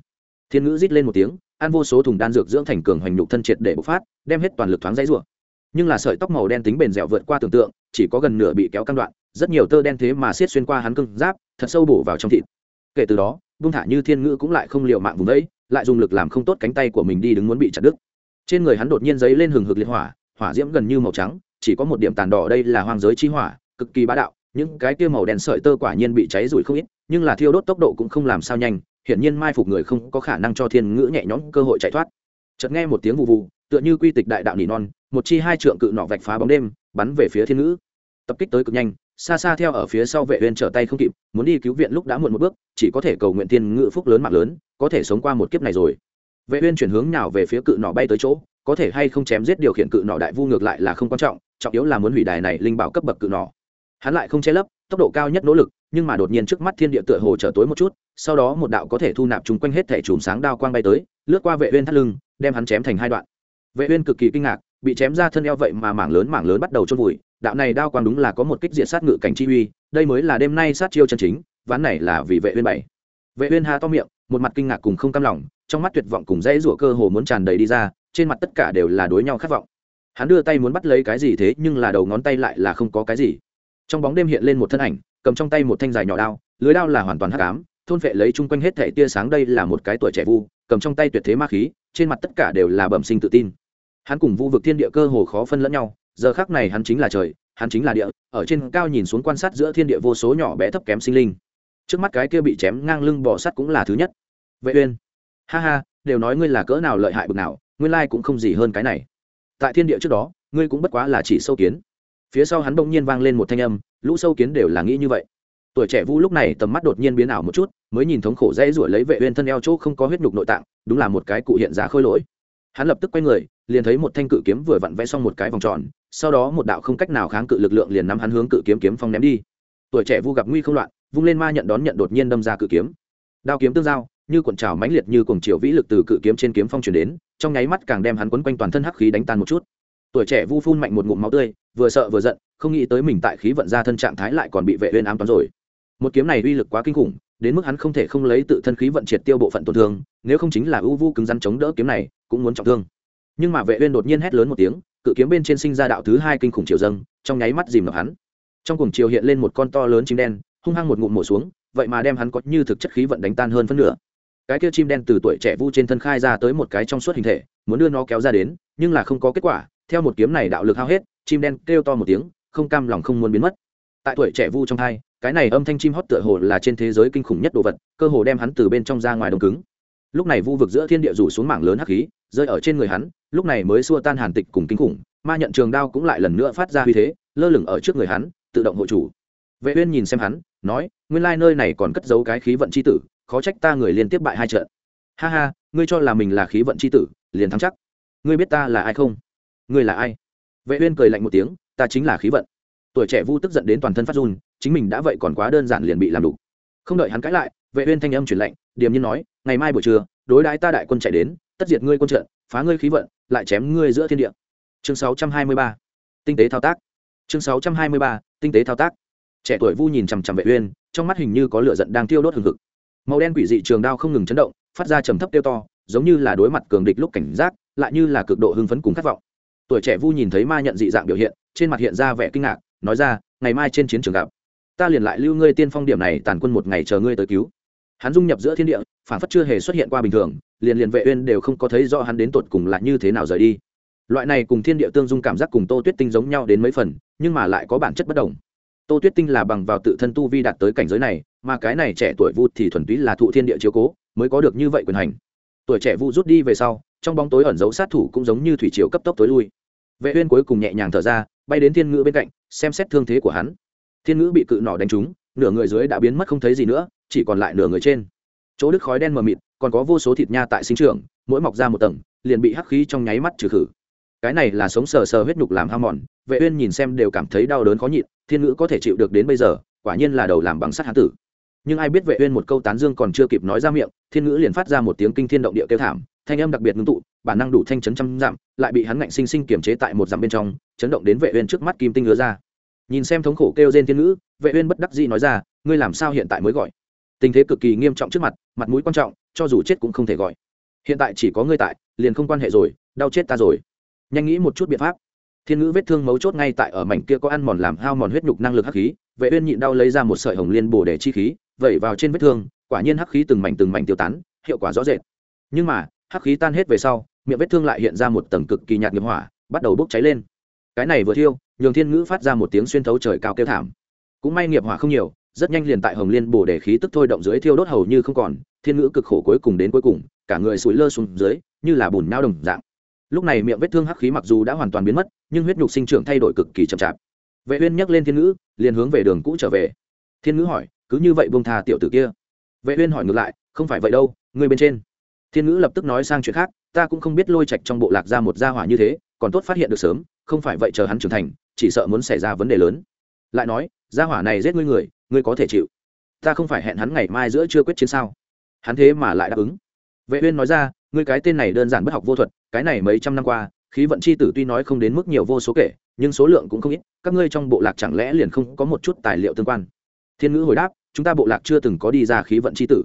Thiên ngữ rít lên một tiếng, ăn vô số thùng đan dược dưỡng thành cường hoành nhục thân triệt để bộc phát, đem hết toàn lực thoáng dãy rủa. Nhưng là sợi tóc màu đen tính bền dẻo vượt qua tưởng tượng, chỉ có gần nửa bị kéo căng đoạn rất nhiều tơ đen thế mà xiết xuyên qua hắn cưng giáp, thật sâu bổ vào trong thịt. Kể từ đó bung thả như thiên ngữ cũng lại không liệu mạng vùng đấy lại dùng lực làm không tốt cánh tay của mình đi đứng muốn bị chặt đứt. Trên người hắn đột nhiên giấy lên hừng hực liệt hỏa hỏa diễm gần như màu trắng, chỉ có một điểm tàn đỏ đây là hoang giới chi hỏa, cực kỳ bá đạo, những cái kia màu đen sợi tơ quả nhiên bị cháy rủi không ít, nhưng là thiêu đốt tốc độ cũng không làm sao nhanh, hiển nhiên mai phục người không có khả năng cho thiên ngữ nhẹ nhõm cơ hội chạy thoát. Chợt nghe một tiếng vụ vụ tựa như quy tịch đại đạo nỉ non, một chi hai trượng cự nọ vạch phá bóng đêm, bắn về phía thiên ngữ. Tập kích tới cực nhanh xa xa theo ở phía sau vệ uyên trở tay không kịp, muốn đi cứu viện lúc đã muộn một bước, chỉ có thể cầu nguyện thiên ngự phúc lớn mạng lớn, có thể sống qua một kiếp này rồi vệ uyên chuyển hướng nhào về phía cự nỏ bay tới chỗ, có thể hay không chém giết điều khiển cự nỏ đại vu ngược lại là không quan trọng trọng yếu là muốn hủy đài này linh bảo cấp bậc cự nỏ. hắn lại không che lấp, tốc độ cao nhất nỗ lực, nhưng mà đột nhiên trước mắt thiên địa tựa hồ trở tối một chút, sau đó một đạo có thể thu nạp chúng quanh hết thể chùm sáng đao quang bay tới, lướt qua vệ uyên thắt lưng, đem hắn chém thành hai đoạn vệ uyên cực kỳ kinh ngạc, bị chém ra thân eo vậy mà mảng lớn mảng lớn bắt đầu chôn vùi đạo này đao quang đúng là có một kích diện sát ngự cảnh chi uy, đây mới là đêm nay sát chiêu chân chính, ván này là vì vệ uyên bảy. Vệ uyên ha to miệng, một mặt kinh ngạc cùng không cam lòng, trong mắt tuyệt vọng cùng dãy rủa cơ hồ muốn tràn đầy đi ra, trên mặt tất cả đều là đối nhau khát vọng. Hắn đưa tay muốn bắt lấy cái gì thế nhưng là đầu ngón tay lại là không có cái gì. Trong bóng đêm hiện lên một thân ảnh, cầm trong tay một thanh dài nhỏ đao, lưới đao là hoàn toàn hắc ám, thôn vệ lấy chung quanh hết thể tia sáng đây là một cái tuổi trẻ vu, cầm trong tay tuyệt thế ma khí, trên mặt tất cả đều là bẩm sinh tự tin. Hắn cùng vu vực thiên địa cơ hồ khó phân lẫn nhau giờ khác này hắn chính là trời, hắn chính là địa, ở trên cao nhìn xuống quan sát giữa thiên địa vô số nhỏ bé thấp kém sinh linh. Trước mắt cái kia bị chém ngang lưng bỏ sắt cũng là thứ nhất. Vệ uyên, ha ha, đều nói ngươi là cỡ nào lợi hại bực nào, nguyên lai cũng không gì hơn cái này. Tại thiên địa trước đó, ngươi cũng bất quá là chỉ sâu kiến. Phía sau hắn bỗng nhiên vang lên một thanh âm, lũ sâu kiến đều là nghĩ như vậy. Tuổi trẻ vu lúc này tầm mắt đột nhiên biến ảo một chút, mới nhìn thống khổ dễ ruổi lấy vệ uyên thân eo chỗ không có huyết nhục nội tạng, đúng là một cái cụ hiện giá khôi lỗi. Hắn lập tức quay người, liền thấy một thanh cự kiếm vừa vặn vẽ xong một cái vòng tròn sau đó một đạo không cách nào kháng cự lực lượng liền nắm hắn hướng cự kiếm kiếm phong ném đi. Tuổi trẻ vu gặp nguy không loạn, vung lên ma nhận đón nhận đột nhiên đâm ra cự kiếm. Đao kiếm tương giao, như cuộn trào mãnh liệt như cuồng chiều vĩ lực từ cự kiếm trên kiếm phong truyền đến, trong nháy mắt càng đem hắn quấn quanh toàn thân hắc khí đánh tan một chút. Tuổi trẻ vu phun mạnh một ngụm máu tươi, vừa sợ vừa giận, không nghĩ tới mình tại khí vận ra thân trạng thái lại còn bị vệ uyên ám toán rồi. Một kiếm này uy lực quá kinh khủng, đến mức hắn không thể không lấy tự thân khí vận triệt tiêu bộ phận tổn thương, nếu không chính là ưu vu cứng rắn chống đỡ kiếm này, cũng muốn trọng thương. Nhưng mà vệ uyên đột nhiên hét lớn một tiếng cự kiếm bên trên sinh ra đạo thứ hai kinh khủng chiều dâng, trong nháy mắt dìm ngập hắn. Trong cùng chiều hiện lên một con to lớn chim đen, hung hăng một ngụm mổ xuống, vậy mà đem hắn có như thực chất khí vận đánh tan hơn phân nửa. Cái kia chim đen từ tuổi trẻ vu trên thân khai ra tới một cái trong suốt hình thể, muốn đưa nó kéo ra đến, nhưng là không có kết quả, theo một kiếm này đạo lực hao hết, chim đen kêu to một tiếng, không cam lòng không muốn biến mất. Tại tuổi trẻ vu trong hai cái này âm thanh chim hót tựa hồ là trên thế giới kinh khủng nhất đồ vật, cơ hồ đem hắn từ bên trong ra ngoài đông cứng lúc này vu vực giữa thiên địa rủ xuống mảng lớn hắc khí, rơi ở trên người hắn, lúc này mới xua tan hàn tịch cùng kinh khủng, ma nhận trường đao cũng lại lần nữa phát ra uy thế, lơ lửng ở trước người hắn, tự động hộ chủ. Vệ uyên nhìn xem hắn, nói, nguyên lai nơi này còn cất giấu cái khí vận chi tử, khó trách ta người liên tiếp bại hai trận. Ha ha, ngươi cho là mình là khí vận chi tử, liền thắng chắc. Ngươi biết ta là ai không? Ngươi là ai? Vệ uyên cười lạnh một tiếng, ta chính là khí vận. Tuổi trẻ vu tức giận đến toàn thân phát run, chính mình đã vậy còn quá đơn giản liền bị làm đủ. Không đợi hắn cãi lại, vệ uyên thanh âm truyền lệnh điềm nhiên nói ngày mai buổi trưa, đối đãi ta đại quân chạy đến, tất diệt ngươi quân trận, phá ngươi khí vận, lại chém ngươi giữa thiên địa. Chương 623 tinh tế thao tác. Chương 623 tinh tế thao tác. Trẻ tuổi vu nhìn chằm chằm vệ uyên, trong mắt hình như có lửa giận đang tiêu đốt hừng hực. Màu đen quỷ dị trường đao không ngừng chấn động, phát ra trầm thấp tiêu to, giống như là đối mặt cường địch lúc cảnh giác, lại như là cực độ hưng phấn cùng khát vọng. Tuổi trẻ vu nhìn thấy ma nhận dị dạng biểu hiện, trên mặt hiện ra vẻ kinh ngạc, nói ra, ngày mai trên chiến trường gặp. Ta liền lại lưu ngươi tiên phong điểm này tàn quân một ngày chờ ngươi tới cứu hắn dung nhập giữa thiên địa phản phất chưa hề xuất hiện qua bình thường, liền liền vệ uyên đều không có thấy rõ hắn đến tột cùng là như thế nào rời đi. Loại này cùng thiên địa tương dung cảm giác cùng tô tuyết tinh giống nhau đến mấy phần, nhưng mà lại có bản chất bất đồng. Tô tuyết tinh là bằng vào tự thân tu vi đạt tới cảnh giới này, mà cái này trẻ tuổi vu thì thuần túy là thụ thiên địa chiếu cố, mới có được như vậy quyền hành. Tuổi trẻ vu rút đi về sau, trong bóng tối ẩn giấu sát thủ cũng giống như thủy chiều cấp tốc tối lui. Vệ uyên cuối cùng nhẹ nhàng thở ra, bay đến thiên ngữ bên cạnh, xem xét thương thế của hắn. Thiên ngữ bị cự nỏ đánh trúng nửa người dưới đã biến mất không thấy gì nữa, chỉ còn lại nửa người trên. Chỗ đứt khói đen mờ mịt, còn có vô số thịt nha tại sinh trưởng, mỗi mọc ra một tầng, liền bị hắc khí trong nháy mắt trừ khử. Cái này là sống sờ sờ huyết nhục làm ham mòn, vệ uyên nhìn xem đều cảm thấy đau đớn khó nhịn, thiên ngữ có thể chịu được đến bây giờ, quả nhiên là đầu làm bằng sắt hán tử. Nhưng ai biết vệ uyên một câu tán dương còn chưa kịp nói ra miệng, thiên ngữ liền phát ra một tiếng kinh thiên động địa kêu thảm, thanh âm đặc biệt ngưng tụ, bản năng đủ thanh chấn trăm dặm, lại bị hắn ngạnh sinh sinh kiềm chế tại một dặm bên trong, chấn động đến vệ uyên trước mắt kim tinh lứa ra nhìn xem thống khổ kêu trên thiên ngữ, vệ uyên bất đắc dĩ nói ra, ngươi làm sao hiện tại mới gọi? Tình thế cực kỳ nghiêm trọng trước mặt mặt mũi quan trọng, cho dù chết cũng không thể gọi. Hiện tại chỉ có ngươi tại, liền không quan hệ rồi, đau chết ta rồi. Nhanh nghĩ một chút biện pháp. Thiên ngữ vết thương mấu chốt ngay tại ở mảnh kia có ăn mòn làm hao mòn huyết nhục năng lực hắc khí, vệ uyên nhịn đau lấy ra một sợi hồng liên bổ để chi khí, vẩy vào trên vết thương, quả nhiên hắc khí từng mảnh từng mảnh tiêu tán, hiệu quả rõ rệt. Nhưng mà, hắc khí tan hết về sau, miệng vết thương lại hiện ra một tầng cực kỳ nhạt nghiệp hỏa bắt đầu bốc cháy lên. Cái này vừa thiêu nhường thiên ngữ phát ra một tiếng xuyên thấu trời cao kêu thảm. Cũng may nghiệp hỏa không nhiều, rất nhanh liền tại hồng liên bổ để khí tức thôi động dưới thiêu đốt hầu như không còn, thiên ngữ cực khổ cuối cùng đến cuối cùng, cả người sủi lơ xuống dưới, như là bùn nao đồng dạng. Lúc này miệng vết thương hắc khí mặc dù đã hoàn toàn biến mất, nhưng huyết nhục sinh trưởng thay đổi cực kỳ chậm chạp. Vệ uyên nhấc lên thiên ngữ, liền hướng về đường cũ trở về. Thiên ngữ hỏi, cứ như vậy buông tha tiểu tử kia? Vệ uyên hỏi ngược lại, không phải vậy đâu, ngươi bên trên. Thiên ngữ lập tức nói sang chuyện khác, ta cũng không biết lôi trạch trong bộ lạc ra một gia hỏa như thế, còn tốt phát hiện được sớm, không phải vậy chờ hắn trưởng thành chỉ sợ muốn xảy ra vấn đề lớn. Lại nói, gia hỏa này giết ngươi người, ngươi có thể chịu. Ta không phải hẹn hắn ngày mai giữa chưa quyết chiến sao? Hắn thế mà lại đáp ứng. Vệ uyên nói ra, ngươi cái tên này đơn giản bất học vô thuật, cái này mấy trăm năm qua, khí vận chi tử tuy nói không đến mức nhiều vô số kể, nhưng số lượng cũng không ít, các ngươi trong bộ lạc chẳng lẽ liền không có một chút tài liệu tương quan? Thiên ngữ hồi đáp, chúng ta bộ lạc chưa từng có đi ra khí vận chi tử.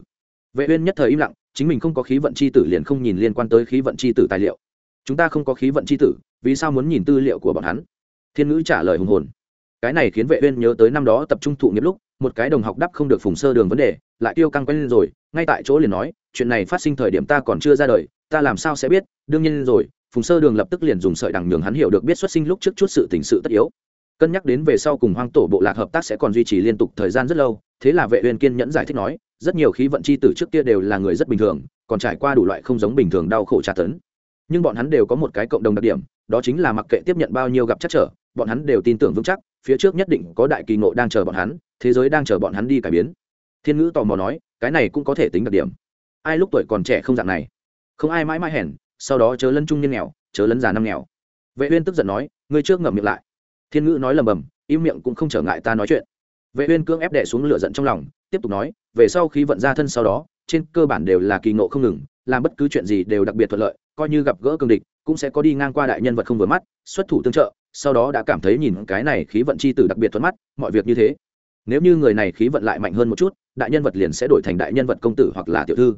Vệ uyên nhất thời im lặng, chính mình không có khí vận chi tử liền không nhìn liên quan tới khí vận chi tử tài liệu. Chúng ta không có khí vận chi tử, vì sao muốn nhìn tư liệu của bọn hắn? Thiên ngữ trả lời hùng hồn. Cái này khiến vệ uyên nhớ tới năm đó tập trung thụ nghiệp lúc, một cái đồng học đắp không được phùng sơ đường vấn đề, lại tiêu căng quen lên rồi, ngay tại chỗ liền nói, chuyện này phát sinh thời điểm ta còn chưa ra đời, ta làm sao sẽ biết, đương nhiên rồi, phùng sơ đường lập tức liền dùng sợi đằng nhường hắn hiểu được biết xuất sinh lúc trước chút sự tình sự tất yếu. Cân nhắc đến về sau cùng hoang tổ bộ lạc hợp tác sẽ còn duy trì liên tục thời gian rất lâu, thế là vệ uyên kiên nhẫn giải thích nói, rất nhiều khí vận chi tử trước kia đều là người rất bình thường, còn trải qua đủ loại không giống bình thường đau khổ tra tấn. Nhưng bọn hắn đều có một cái cộng đồng đặc điểm đó chính là mặc kệ tiếp nhận bao nhiêu gặp chắc trở, bọn hắn đều tin tưởng vững chắc, phía trước nhất định có đại kỳ ngộ đang chờ bọn hắn, thế giới đang chờ bọn hắn đi cải biến. Thiên ngữ tò mò nói, cái này cũng có thể tính đặc điểm. Ai lúc tuổi còn trẻ không dạng này? Không ai mãi mãi hèn, sau đó chớ lân trung nhân nghèo, chớ lấn già năm nghèo. Vệ uyên tức giận nói, ngươi trước ngậm miệng lại. Thiên ngữ nói lầm bầm, im miệng cũng không trở ngại ta nói chuyện. Vệ uyên cương ép đè xuống lửa giận trong lòng, tiếp tục nói, về sau khi vận ra thân sau đó, trên cơ bản đều là kỳ ngộ không ngừng, làm bất cứ chuyện gì đều đặc biệt thuận lợi, coi như gặp gỡ cường địch cũng sẽ có đi ngang qua đại nhân vật không vừa mắt, xuất thủ tương trợ, sau đó đã cảm thấy nhìn cái này khí vận chi tử đặc biệt thuận mắt, mọi việc như thế. Nếu như người này khí vận lại mạnh hơn một chút, đại nhân vật liền sẽ đổi thành đại nhân vật công tử hoặc là tiểu thư.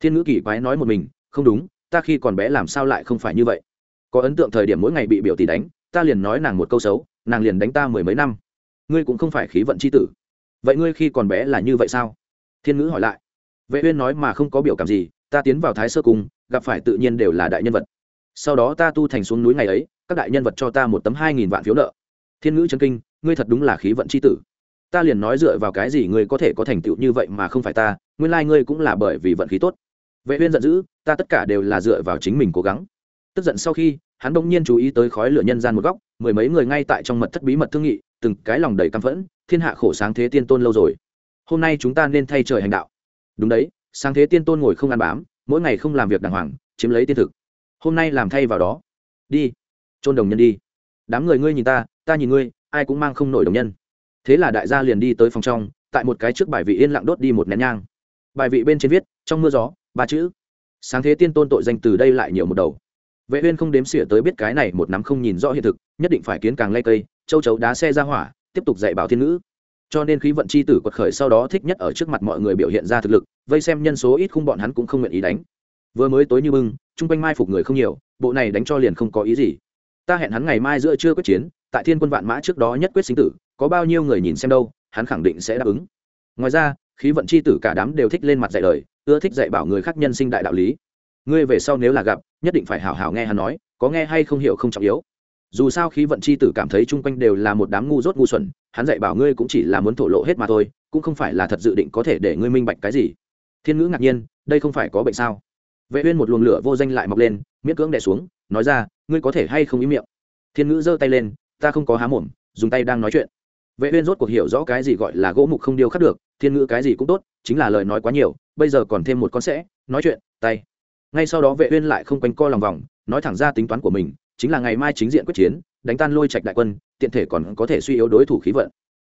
Thiên ngữ kỳ quái nói một mình, không đúng, ta khi còn bé làm sao lại không phải như vậy? Có ấn tượng thời điểm mỗi ngày bị biểu tỷ đánh, ta liền nói nàng một câu xấu, nàng liền đánh ta mười mấy năm. Ngươi cũng không phải khí vận c h i tử. Vậy ngươi khi còn bé là như vậy sao? Thiên ngữ hỏi lại. Vệ uyên nói mà không có biểu cảm gì, ta tiến vào thái sơ cung, gặp phải tự nhiên đều là đại nhân vật sau đó ta tu thành xuống núi ngày ấy, các đại nhân vật cho ta một tấm hai nghìn vạn phiếu nợ. Thiên ngữ chân kinh, ngươi thật đúng là khí vận c h i tử. Ta liền nói dựa vào cái gì ngươi có thể có thành tựu như vậy mà không phải ta, nguyên lai、like、ngươi cũng là bởi vì vận khí tốt. Vệ uyên giận dữ, ta tất cả đều là dựa vào chính mình cố gắng. Tức giận sau khi, hắn bỗng nhiên chú ý tới khói lửa nhân gian một góc, mười mấy người ngay tại trong mật thất bí mật thương nghị, từng cái lòng đầy căm phẫn, thiên hạ khổ sáng thế tiên tôn lâu rồi. Hôm nay chúng ta nên thay trời hành đạo. Đúng đấy, sáng thế tiên tôn ngồi không ăn bám, mỗi ngày không làm việc đàng hoàng, chiếm lấy tiên thực hôm nay làm thay vào đó. Đi. Trôn đồng nhân đi. Đám người ngươi nhìn ta ta nhìn ngươi, ai cũng mang không nổi đồng nhân. Thế là đại gia liền đi tới phòng trong, tại một cái trước bài vị yên lặng đốt đi một nén nhang. Bài vị bên trên viết, trong mưa gió, ba chữ. Sáng thế tiên tôn tội danh từ đây lại nhiều một đầu. Vệ uyên không đếm xỉa tới biết cái này một nắm không nhìn rõ hiện thực, nhất định phải kiến càng lay cây, châu chấu đá xe ra hỏa, tiếp tục dạy bảo thiên nữ. cho nên khí vận chi tử quật khởi sau đó thích nhất ở trước mặt mọi người biểu hiện ra thực lực, vây xem nhân số ít khung bọn hắn cũng không nguyện ý đánh vừa mới tối như bưng trung quanh mai phục người không nhiều, bộ này đánh cho liền không có ý gì. Ta hẹn hắn ngày mai giữa trưa quyết chiến, tại thiên quân vạn mã trước đó nhất quyết sinh tử, có bao nhiêu người nhìn xem đâu, hắn khẳng định sẽ đáp ứng. Ngoài ra, khí vận chi tử cả đám đều thích lên mặt dạy lời, ưa thích dạy bảo người khác nhân sinh đại đạo lý. Ngươi về sau nếu là gặp, nhất định phải hảo hảo nghe hắn nói, có nghe hay không hiểu không trọng yếu. Dù sao khí vận chi tử cảm thấy chung quanh đều là một đám ngu dốt ngu xuẩn, hắn dạy bảo ngươi cũng chỉ là muốn thổ lộ hết mà thôi, cũng không phải là thật dự định có thể để ngươi minh bạch cái gì. Thiên ngữ ngạc nhiên, đây không phải có bệnh sao? Vệ uyên một luồng lửa vô danh lại mọc lên, miễn cưỡng đè xuống, nói ra, ngươi có thể hay không ý miệng? Thiên ngữ giơ tay lên, ta không có há mồm, dùng tay đang nói chuyện. Vệ uyên rốt cuộc hiểu rõ cái gì gọi là gỗ mục không điêu khắc được, thiên ngữ cái gì cũng tốt, chính là lời nói quá nhiều, bây giờ còn thêm một con sẽ, nói chuyện, tay. Ngay sau đó vệ uyên lại không quanh co lòng vòng, nói thẳng ra tính toán của mình, chính là ngày mai chính diện quyết chiến, đánh tan lôi trạch đại quân, tiện thể còn có thể suy yếu đối thủ khí vận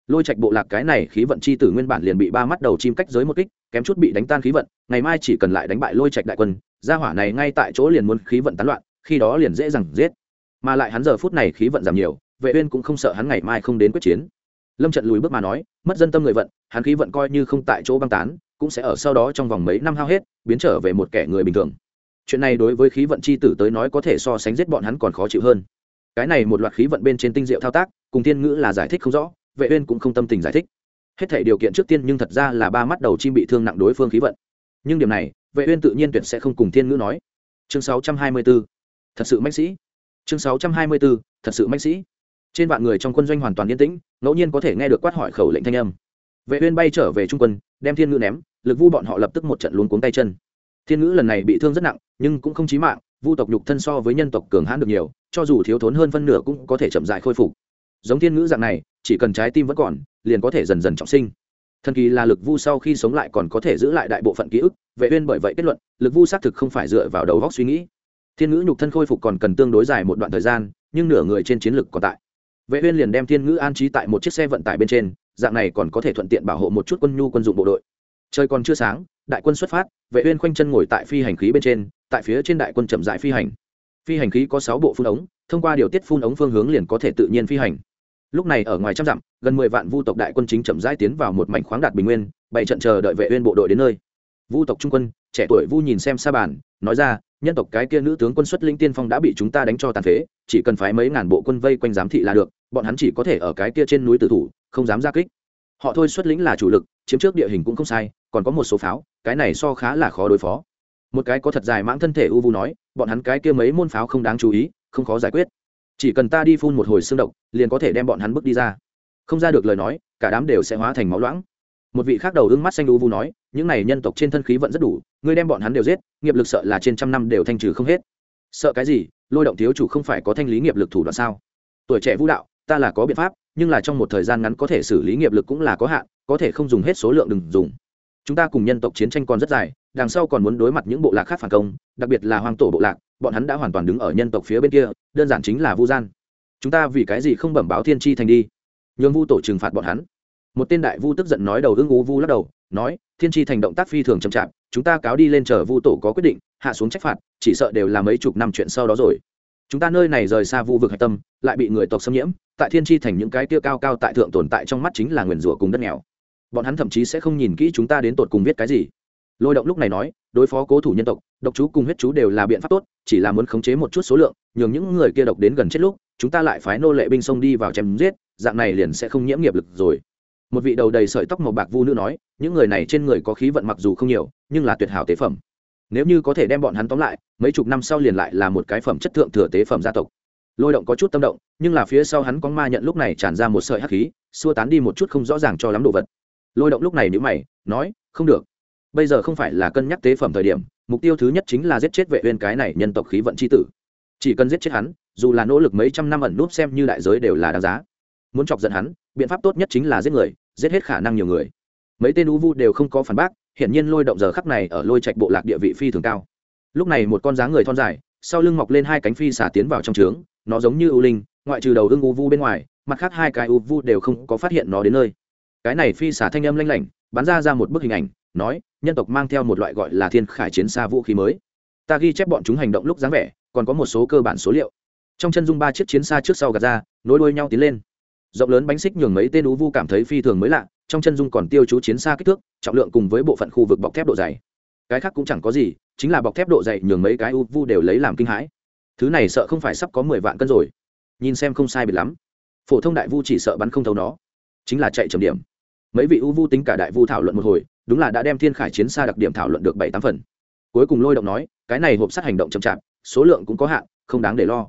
lôi trạch bộ lạc cái này khí vận chi tử nguyên bản liền bị ba mắt đầu chim cách giới một kích, kém chút bị đánh tan khí vận, ngày mai chỉ cần lại đánh bại lôi trạch đại quân, gia hỏa này ngay tại chỗ liền muốn khí vận tán loạn, khi đó liền dễ dàng giết. Mà lại hắn giờ phút này khí vận giảm nhiều, vệ uyên cũng không sợ hắn ngày mai không đến quyết chiến. Lâm trận lùi bước mà nói, mất dân tâm người vận, hắn khí vận coi như không tại chỗ băng tán, cũng sẽ ở sau đó trong vòng mấy năm hao hết, biến trở về một kẻ người bình thường. Chuyện này đối với khí vận chi tử tới nói có thể so sánh giết bọn hắn còn khó chịu hơn. Cái này một loạt khí vận bên trên tinh diệu thao tác, cùng tiên ngữ là giải thích không rõ vệ uyên cũng không tâm tình giải thích. Hết thảy điều kiện trước tiên nhưng thật ra là ba mắt đầu chim bị thương nặng đối phương khí vận. Nhưng điểm này, vệ uyên tự nhiên tuyệt sẽ không cùng thiên ngữ nói. Chương 624 thật sự mạnh sĩ. Chương 624 thật sự mạnh sĩ. Trên vạn người trong quân doanh hoàn toàn yên tĩnh, ngẫu nhiên có thể nghe được quát hỏi khẩu lệnh thanh âm. Vệ uyên bay trở về trung quân, đem thiên ngữ ném, lực vu bọn họ lập tức một trận luống cuống tay chân. Thiên ngữ lần này bị thương rất nặng, nhưng cũng không chí mạng, vu tộc nhục thân so với nhân tộc cường hãn được nhiều, cho dù thiếu thốn hơn phân nửa cũng có thể chậm rãi khôi phục. Giống thiên ngữ dạng này chỉ cần trái tim vẫn còn, liền có thể dần dần trọng sinh. Thần kỳ là lực vu sau khi sống lại còn có thể giữ lại đại bộ phận ký ức, vệ uyên bởi vậy kết luận, lực vu xác thực không phải dựa vào đầu óc suy nghĩ. Thiên ngữ nhục thân khôi phục còn cần tương đối dài một đoạn thời gian, nhưng nửa người trên chiến lực còn tại. Vệ uyên liền đem thiên ngữ an trí tại một chiếc xe vận tải bên trên, dạng này còn có thể thuận tiện bảo hộ một chút quân nhu quân dụng bộ đội. Trời còn chưa sáng, đại quân xuất phát, vệ uyên khoanh chân ngồi tại phi hành khí bên trên, tại phía trên đại quân chậm rãi phi hành. Phi hành khí có sáu bộ phun ống, thông qua điều tiết phun ống phương hướng liền có thể tự nhiên phi hành lúc này ở ngoài trăm dặm, gần mười vạn vu tộc đại quân chính chậm rãi tiến vào một mảnh khoáng đạt bình nguyên bảy trận chờ đợi vệ uyên bộ đội đến nơi. Vu tộc trung quân, trẻ tuổi vu nhìn xem xa bản nói ra, nhân tộc cái kia nữ tướng quân xuất linh tiên phong đã bị chúng ta đánh cho tàn phế, chỉ cần phái mấy ngàn bộ quân vây quanh giám thị là được, bọn hắn chỉ có thể ở cái kia trên núi tử thủ, không dám ra kích. Họ thôi xuất lĩnh là chủ lực, chiếm trước địa hình cũng không sai, còn có một số pháo, cái này so khá là khó đối phó. Một cái có thật dài mãng thân thể u vu nói, bọn hắn cái kia mấy môn pháo không đáng chú ý, không khó giải quyết chỉ cần ta đi phun một hồi xương độc, liền có thể đem bọn hắn bước đi ra. Không ra được lời nói, cả đám đều sẽ hóa thành máu loãng. Một vị khác đầu ưng mắt xanh đu vu nói, những này nhân tộc trên thân khí vẫn rất đủ, ngươi đem bọn hắn đều giết, nghiệp lực sợ là trên trăm năm đều thanh trừ không hết. Sợ cái gì? Lôi động thiếu chủ không phải có thanh lý nghiệp lực thủ đoạn sao? Tuổi trẻ vũ đạo, ta là có biện pháp, nhưng là trong một thời gian ngắn có thể xử lý nghiệp lực cũng là có hạn, có thể không dùng hết số lượng đừng dùng. Chúng ta cùng nhân tộc chiến tranh còn rất dài, đằng sau còn muốn đối mặt những bộ lạc khác phản công, đặc biệt là hoàng tổ bộ lạc bọn hắn đã hoàn toàn đứng ở nhân tộc phía bên kia, đơn giản chính là vu gian. Chúng ta vì cái gì không bẩm báo thiên tri thành đi? Nhường vu tổ trừng phạt bọn hắn. Một tên đại vu tức giận nói đầu ưng ú vu lắc đầu, nói, thiên tri thành động tác phi thường chậm chạp, chúng ta cáo đi lên chờ vu tổ có quyết định, hạ xuống trách phạt, chỉ sợ đều là mấy chục năm chuyện sau đó rồi. Chúng ta nơi này rời xa vu vực hạch tâm, lại bị người tộc xâm nhiễm, tại thiên tri thành những cái tiêu cao cao tại thượng tồn tại trong mắt chính là nguyền rủa cùng đất nghèo. Bọn hắn thậm chí sẽ không nhìn kỹ chúng ta đến tột cùng viết cái gì lôi động lúc này nói, đối phó cố thủ nhân tộc, độc chú cùng huyết chú đều là biện pháp tốt, chỉ là muốn khống chế một chút số lượng, nhường những người kia độc đến gần chết lúc, chúng ta lại phái nô lệ binh sông đi vào chém giết, dạng này liền sẽ không nhiễm nghiệp lực rồi. Một vị đầu đầy sợi tóc màu bạc vu nữ nói, những người này trên người có khí vận mặc dù không nhiều, nhưng là tuyệt hảo tế phẩm. Nếu như có thể đem bọn hắn tóm lại, mấy chục năm sau liền lại là một cái phẩm chất thượng thừa tế phẩm gia tộc. Lôi động có chút tâm động, nhưng là phía sau hắn có ma nhận lúc này tràn ra một sợi hắc khí, xua tán đi một chút không rõ ràng cho lắm đồ vật. Lôi động lúc này nhữ mày, nói, không được bây giờ không phải là cân nhắc tế phẩm thời điểm, mục tiêu thứ nhất chính là giết chết vệ uyên cái này nhân tộc khí vận chi tử. Chỉ cần giết chết hắn, dù là nỗ lực mấy trăm năm ẩn núp xem như đại giới đều là đáng giá. Muốn chọc giận hắn, biện pháp tốt nhất chính là giết người, giết hết khả năng nhiều người. Mấy tên u vu đều không có phản bác, hiển nhiên lôi động giờ khắc này ở lôi trạch bộ lạc địa vị phi thường cao. Lúc này một con dáng người thon dài, sau lưng mọc lên hai cánh phi xả tiến vào trong trướng, nó giống như ưu linh, ngoại trừ đầu ưng u vu bên ngoài, mặt khác hai cái u vu đều không có phát hiện nó đến nơi. Cái này phi xả thanh âm lanh lảnh, bắn ra ra một bức hình ảnh nói, nhân tộc mang theo một loại gọi là thiên khải chiến xa vũ khí mới. Ta ghi chép bọn chúng hành động lúc dáng vẻ, còn có một số cơ bản số liệu. Trong chân dung ba chiếc chiến xa trước sau gạt ra, nối đuôi nhau tiến lên. Rộng lớn bánh xích nhường mấy tên ú vu cảm thấy phi thường mới lạ, trong chân dung còn tiêu chú chiến xa kích thước, trọng lượng cùng với bộ phận khu vực bọc thép độ dày. Cái khác cũng chẳng có gì, chính là bọc thép độ dày nhường mấy cái ú vu đều lấy làm kinh hãi. Thứ này sợ không phải sắp có mười vạn cân rồi. Nhìn xem không sai biệt lắm. Phổ thông đại vu chỉ sợ bắn không thấu nó. Chính là chạy trầm điểm. Mấy vị ưu vu tính cả đại vu thảo luận một hồi đúng là đã đem thiên khải chiến xa đặc điểm thảo luận được bảy tám phần. Cuối cùng lôi động nói, cái này hộp sát hành động chậm chạp, số lượng cũng có hạn, không đáng để lo.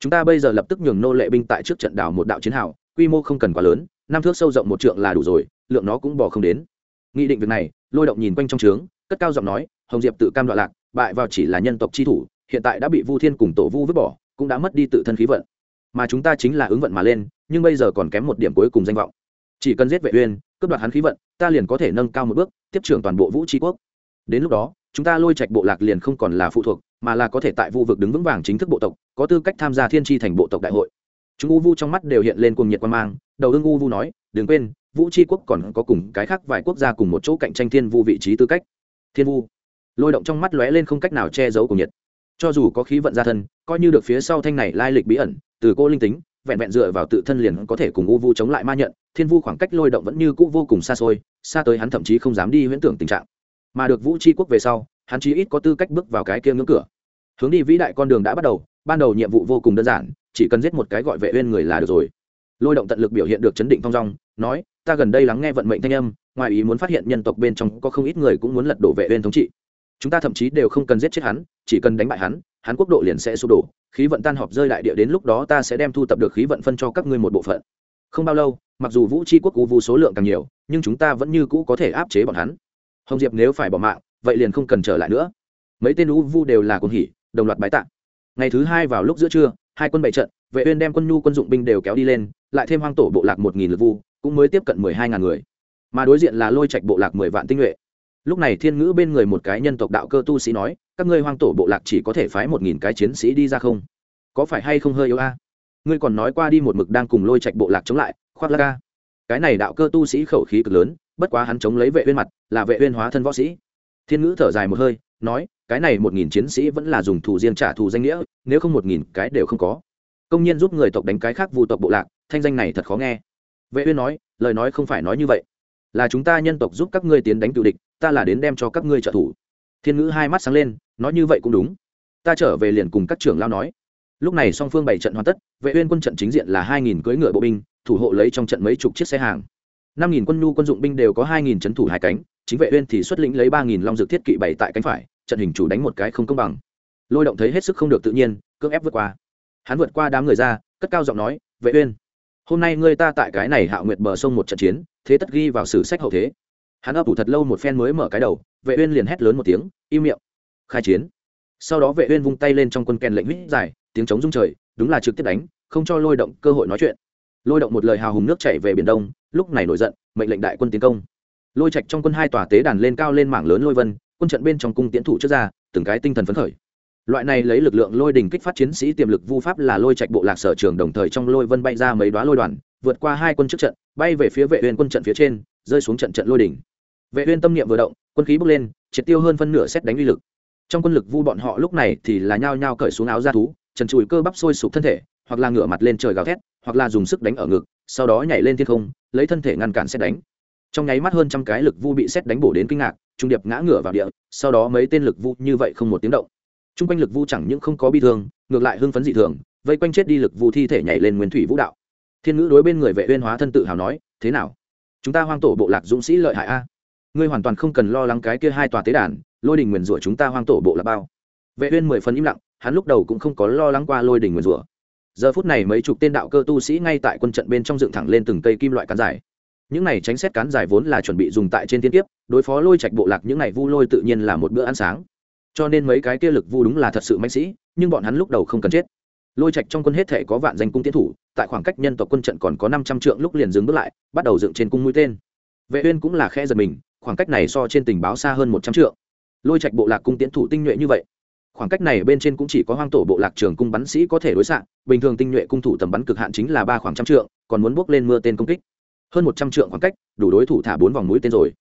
Chúng ta bây giờ lập tức nhường nô lệ binh tại trước trận đảo một đạo chiến hào, quy mô không cần quá lớn, năm thước sâu rộng một trượng là đủ rồi, lượng nó cũng bỏ không đến. Nghị định việc này, lôi động nhìn quanh trong trướng, cất cao giọng nói, hồng diệp tự cam đoạn lạc, bại vào chỉ là nhân tộc chi thủ, hiện tại đã bị vu thiên cùng tổ vu vứt bỏ, cũng đã mất đi tự thân khí vận. Mà chúng ta chính là ứng vận mà lên, nhưng bây giờ còn kém một điểm cuối cùng danh vọng. Chỉ cần giết vệ uyên cướp đoạt hắn khí vận, ta liền có thể nâng cao một bước, tiếp trưởng toàn bộ vũ tri quốc. Đến lúc đó, chúng ta lôi trạch bộ lạc liền không còn là phụ thuộc, mà là có thể tại vu vực đứng vững vàng chính thức bộ tộc, có tư cách tham gia thiên tri thành bộ tộc đại hội. Chúng u vu trong mắt đều hiện lên cuồng nhiệt quan mang, đầu ưng u vu nói, đừng quên, vũ tri quốc còn có cùng cái khác vài quốc gia cùng một chỗ cạnh tranh thiên vu vị trí tư cách. Thiên vu lôi động trong mắt lóe lên không cách nào che giấu cuồng nhiệt. Cho dù có khí vận gia thân, coi như được phía sau thanh này lai lịch bí ẩn, từ cô linh tính vẹn vẹn dựa vào tự thân liền có thể cùng u vu chống lại ma nhận, thiên vu khoảng cách lôi động vẫn như cũ vô cùng xa xôi, xa tới hắn thậm chí không dám đi huyễn tưởng tình trạng. Mà được vũ tri quốc về sau, hắn chí ít có tư cách bước vào cái kia ngưỡng cửa. Hướng đi vĩ đại con đường đã bắt đầu, ban đầu nhiệm vụ vô cùng đơn giản, chỉ cần giết một cái gọi vệ uyên người là được rồi. Lôi động tận lực biểu hiện được chấn định thong dong, nói, ta gần đây lắng nghe vận mệnh thanh âm, ngoài ý muốn phát hiện nhân tộc bên trong có không ít người cũng muốn lật đổ vệ uyên thống trị. Chúng ta thậm chí đều không cần giết chết hắn, chỉ cần đánh bại hắn hắn quốc độ liền sẽ sụp đổ, khí vận tan họp rơi đại địa đến lúc đó ta sẽ đem thu tập được khí vận phân cho các ngươi một bộ phận. Không bao lâu, mặc dù vũ tri quốc cú vu số lượng càng nhiều, nhưng chúng ta vẫn như cũ có thể áp chế bọn hắn. Hồng diệp nếu phải bỏ mạng, vậy liền không cần trở lại nữa. Mấy tên u vu đều là cuồng hỉ, đồng loạt bái tạ. Ngày thứ hai vào lúc giữa trưa, hai quân bảy trận, vệ uyên đem quân nhu quân dụng binh đều kéo đi lên, lại thêm hoang tổ bộ lạc một nghìn lượt vu, cũng mới tiếp cận mười hai ngàn người. Mà đối diện là lôi trạch bộ lạc mười vạn tinh nhuệ lúc này thiên ngữ bên người một cái nhân tộc đạo cơ tu sĩ nói, các ngươi hoang tổ bộ lạc chỉ có thể phái một nghìn cái chiến sĩ đi ra không? Có phải hay không hơi yếu a? Ngươi còn nói qua đi một mực đang cùng lôi trạch bộ lạc chống lại, khoác la ca cái này đạo cơ tu sĩ khẩu khí cực lớn, bất quá hắn chống lấy vệ uyên mặt, là vệ uyên hóa thân võ sĩ. Thiên ngữ thở dài một hơi, nói, cái này một nghìn chiến sĩ vẫn là dùng thủ riêng trả thù danh nghĩa, nếu không một nghìn cái đều không có. Công nhân giúp người tộc đánh cái khác vu tộc bộ lạc, thanh danh này thật khó nghe. Vệ uyên nói, lời nói không phải nói như vậy. Là chúng ta nhân tộc giúp các ngươi tiến đánh cựu địch ta là đến đem cho các ngươi trợ thủ. Thiên ngữ hai mắt sáng lên, nói như vậy cũng đúng. Ta trở về liền cùng các trưởng lao nói. Lúc này song phương bảy trận hoàn tất, vệ uyên quân trận chính diện là hai nghìn cưỡi ngựa bộ binh, thủ hộ lấy trong trận mấy chục chiếc xe hàng. năm nghìn quân nhu quân dụng binh đều có hai nghìn trấn thủ hai cánh, chính vệ uyên thì xuất lĩnh lấy ba nghìn long dược thiết kỵ bảy tại cánh phải, trận hình chủ đánh một cái không công bằng. Lôi động thấy hết sức không được tự nhiên, cưỡng ép vượt qua. Hắn vượt qua đám người ra, cất cao giọng nói, vệ uyên, hôm nay ngươi ta tại cái này hạo nguyệt bờ sông một trận chiến, thế tất ghi vào sử sách hậu thế hắn ấp ủ thật lâu một phen mới mở cái đầu, vệ uyên liền hét lớn một tiếng, im miệng. Khai chiến. Sau đó vệ uyên vung tay lên trong quân kèn lệnh huyết dài, tiếng chống rung trời, đúng là trực tiếp đánh, không cho lôi động cơ hội nói chuyện. Lôi động một lời hào hùng nước chảy về biển đông, lúc này nổi giận, mệnh lệnh đại quân tiến công. Lôi trạch trong quân hai tòa tế đàn lên cao lên mảng lớn lôi vân, quân trận bên trong cung tiến thủ trước ra, từng cái tinh thần phấn khởi. Loại này lấy lực lượng lôi đình kích phát chiến sĩ tiềm lực vu pháp là lôi trạch bộ lạc sở trường đồng thời trong lôi vân bay ra mấy đoá lôi đoàn, vượt qua hai quân trước trận, bay về phía vệ uyên quân trận phía trên rơi xuống trận trận lôi đỉnh. Vệ uyên tâm niệm vừa động, quân khí bốc lên, triệt tiêu hơn phân nửa xét đánh uy lực. Trong quân lực vu bọn họ lúc này thì là nhao nhao cởi xuống áo ra thú, trần trụi cơ bắp sôi sục thân thể, hoặc là ngửa mặt lên trời gào thét, hoặc là dùng sức đánh ở ngực, sau đó nhảy lên thiên không, lấy thân thể ngăn cản xét đánh. Trong nháy mắt hơn trăm cái lực vu bị xét đánh bổ đến kinh ngạc, trung điệp ngã ngửa vào địa, sau đó mấy tên lực vu như vậy không một tiếng động. Trung quanh lực vu chẳng những không có bi thương, ngược lại hưng phấn dị thường, vây quanh chết đi lực vu thi thể nhảy lên nguyên thủy vũ đạo. Thiên ngữ đối bên người vệ uyên hóa thân tự hào nói, thế nào? Chúng ta hoang tổ bộ lạc dũng sĩ lợi hại a. Ngươi hoàn toàn không cần lo lắng cái kia hai tòa tế đàn, lôi đình nguyền rủa chúng ta hoang tổ bộ lạc bao. Vệ uyên mười phần im lặng, hắn lúc đầu cũng không có lo lắng qua lôi đình nguyền rủa. Giờ phút này mấy chục tên đạo cơ tu sĩ ngay tại quân trận bên trong dựng thẳng lên từng cây kim loại cán dài. Những này tránh xét cán dài vốn là chuẩn bị dùng tại trên thiên tiếp đối phó lôi trạch bộ lạc những này vu lôi tự nhiên là một bữa ăn sáng. Cho nên mấy cái kia lực vu đúng là thật sự mạnh sĩ, nhưng bọn hắn lúc đầu không cần chết lôi trạch trong quân hết thể có vạn danh cung tiến thủ, tại khoảng cách nhân tộc quân trận còn có năm trăm trượng lúc liền dừng bước lại, bắt đầu dựng trên cung mũi tên. Vệ uyên cũng là khe giật mình, khoảng cách này so trên tình báo xa hơn một trăm trượng. Lôi trạch bộ lạc cung tiến thủ tinh nhuệ như vậy, khoảng cách này bên trên cũng chỉ có hoang tổ bộ lạc trường cung bắn sĩ có thể đối xạ, bình thường tinh nhuệ cung thủ tầm bắn cực hạn chính là ba khoảng trăm trượng, còn muốn bước lên mưa tên công kích. Hơn một trăm trượng khoảng cách, đủ đối thủ thả bốn vòng mũi tên rồi.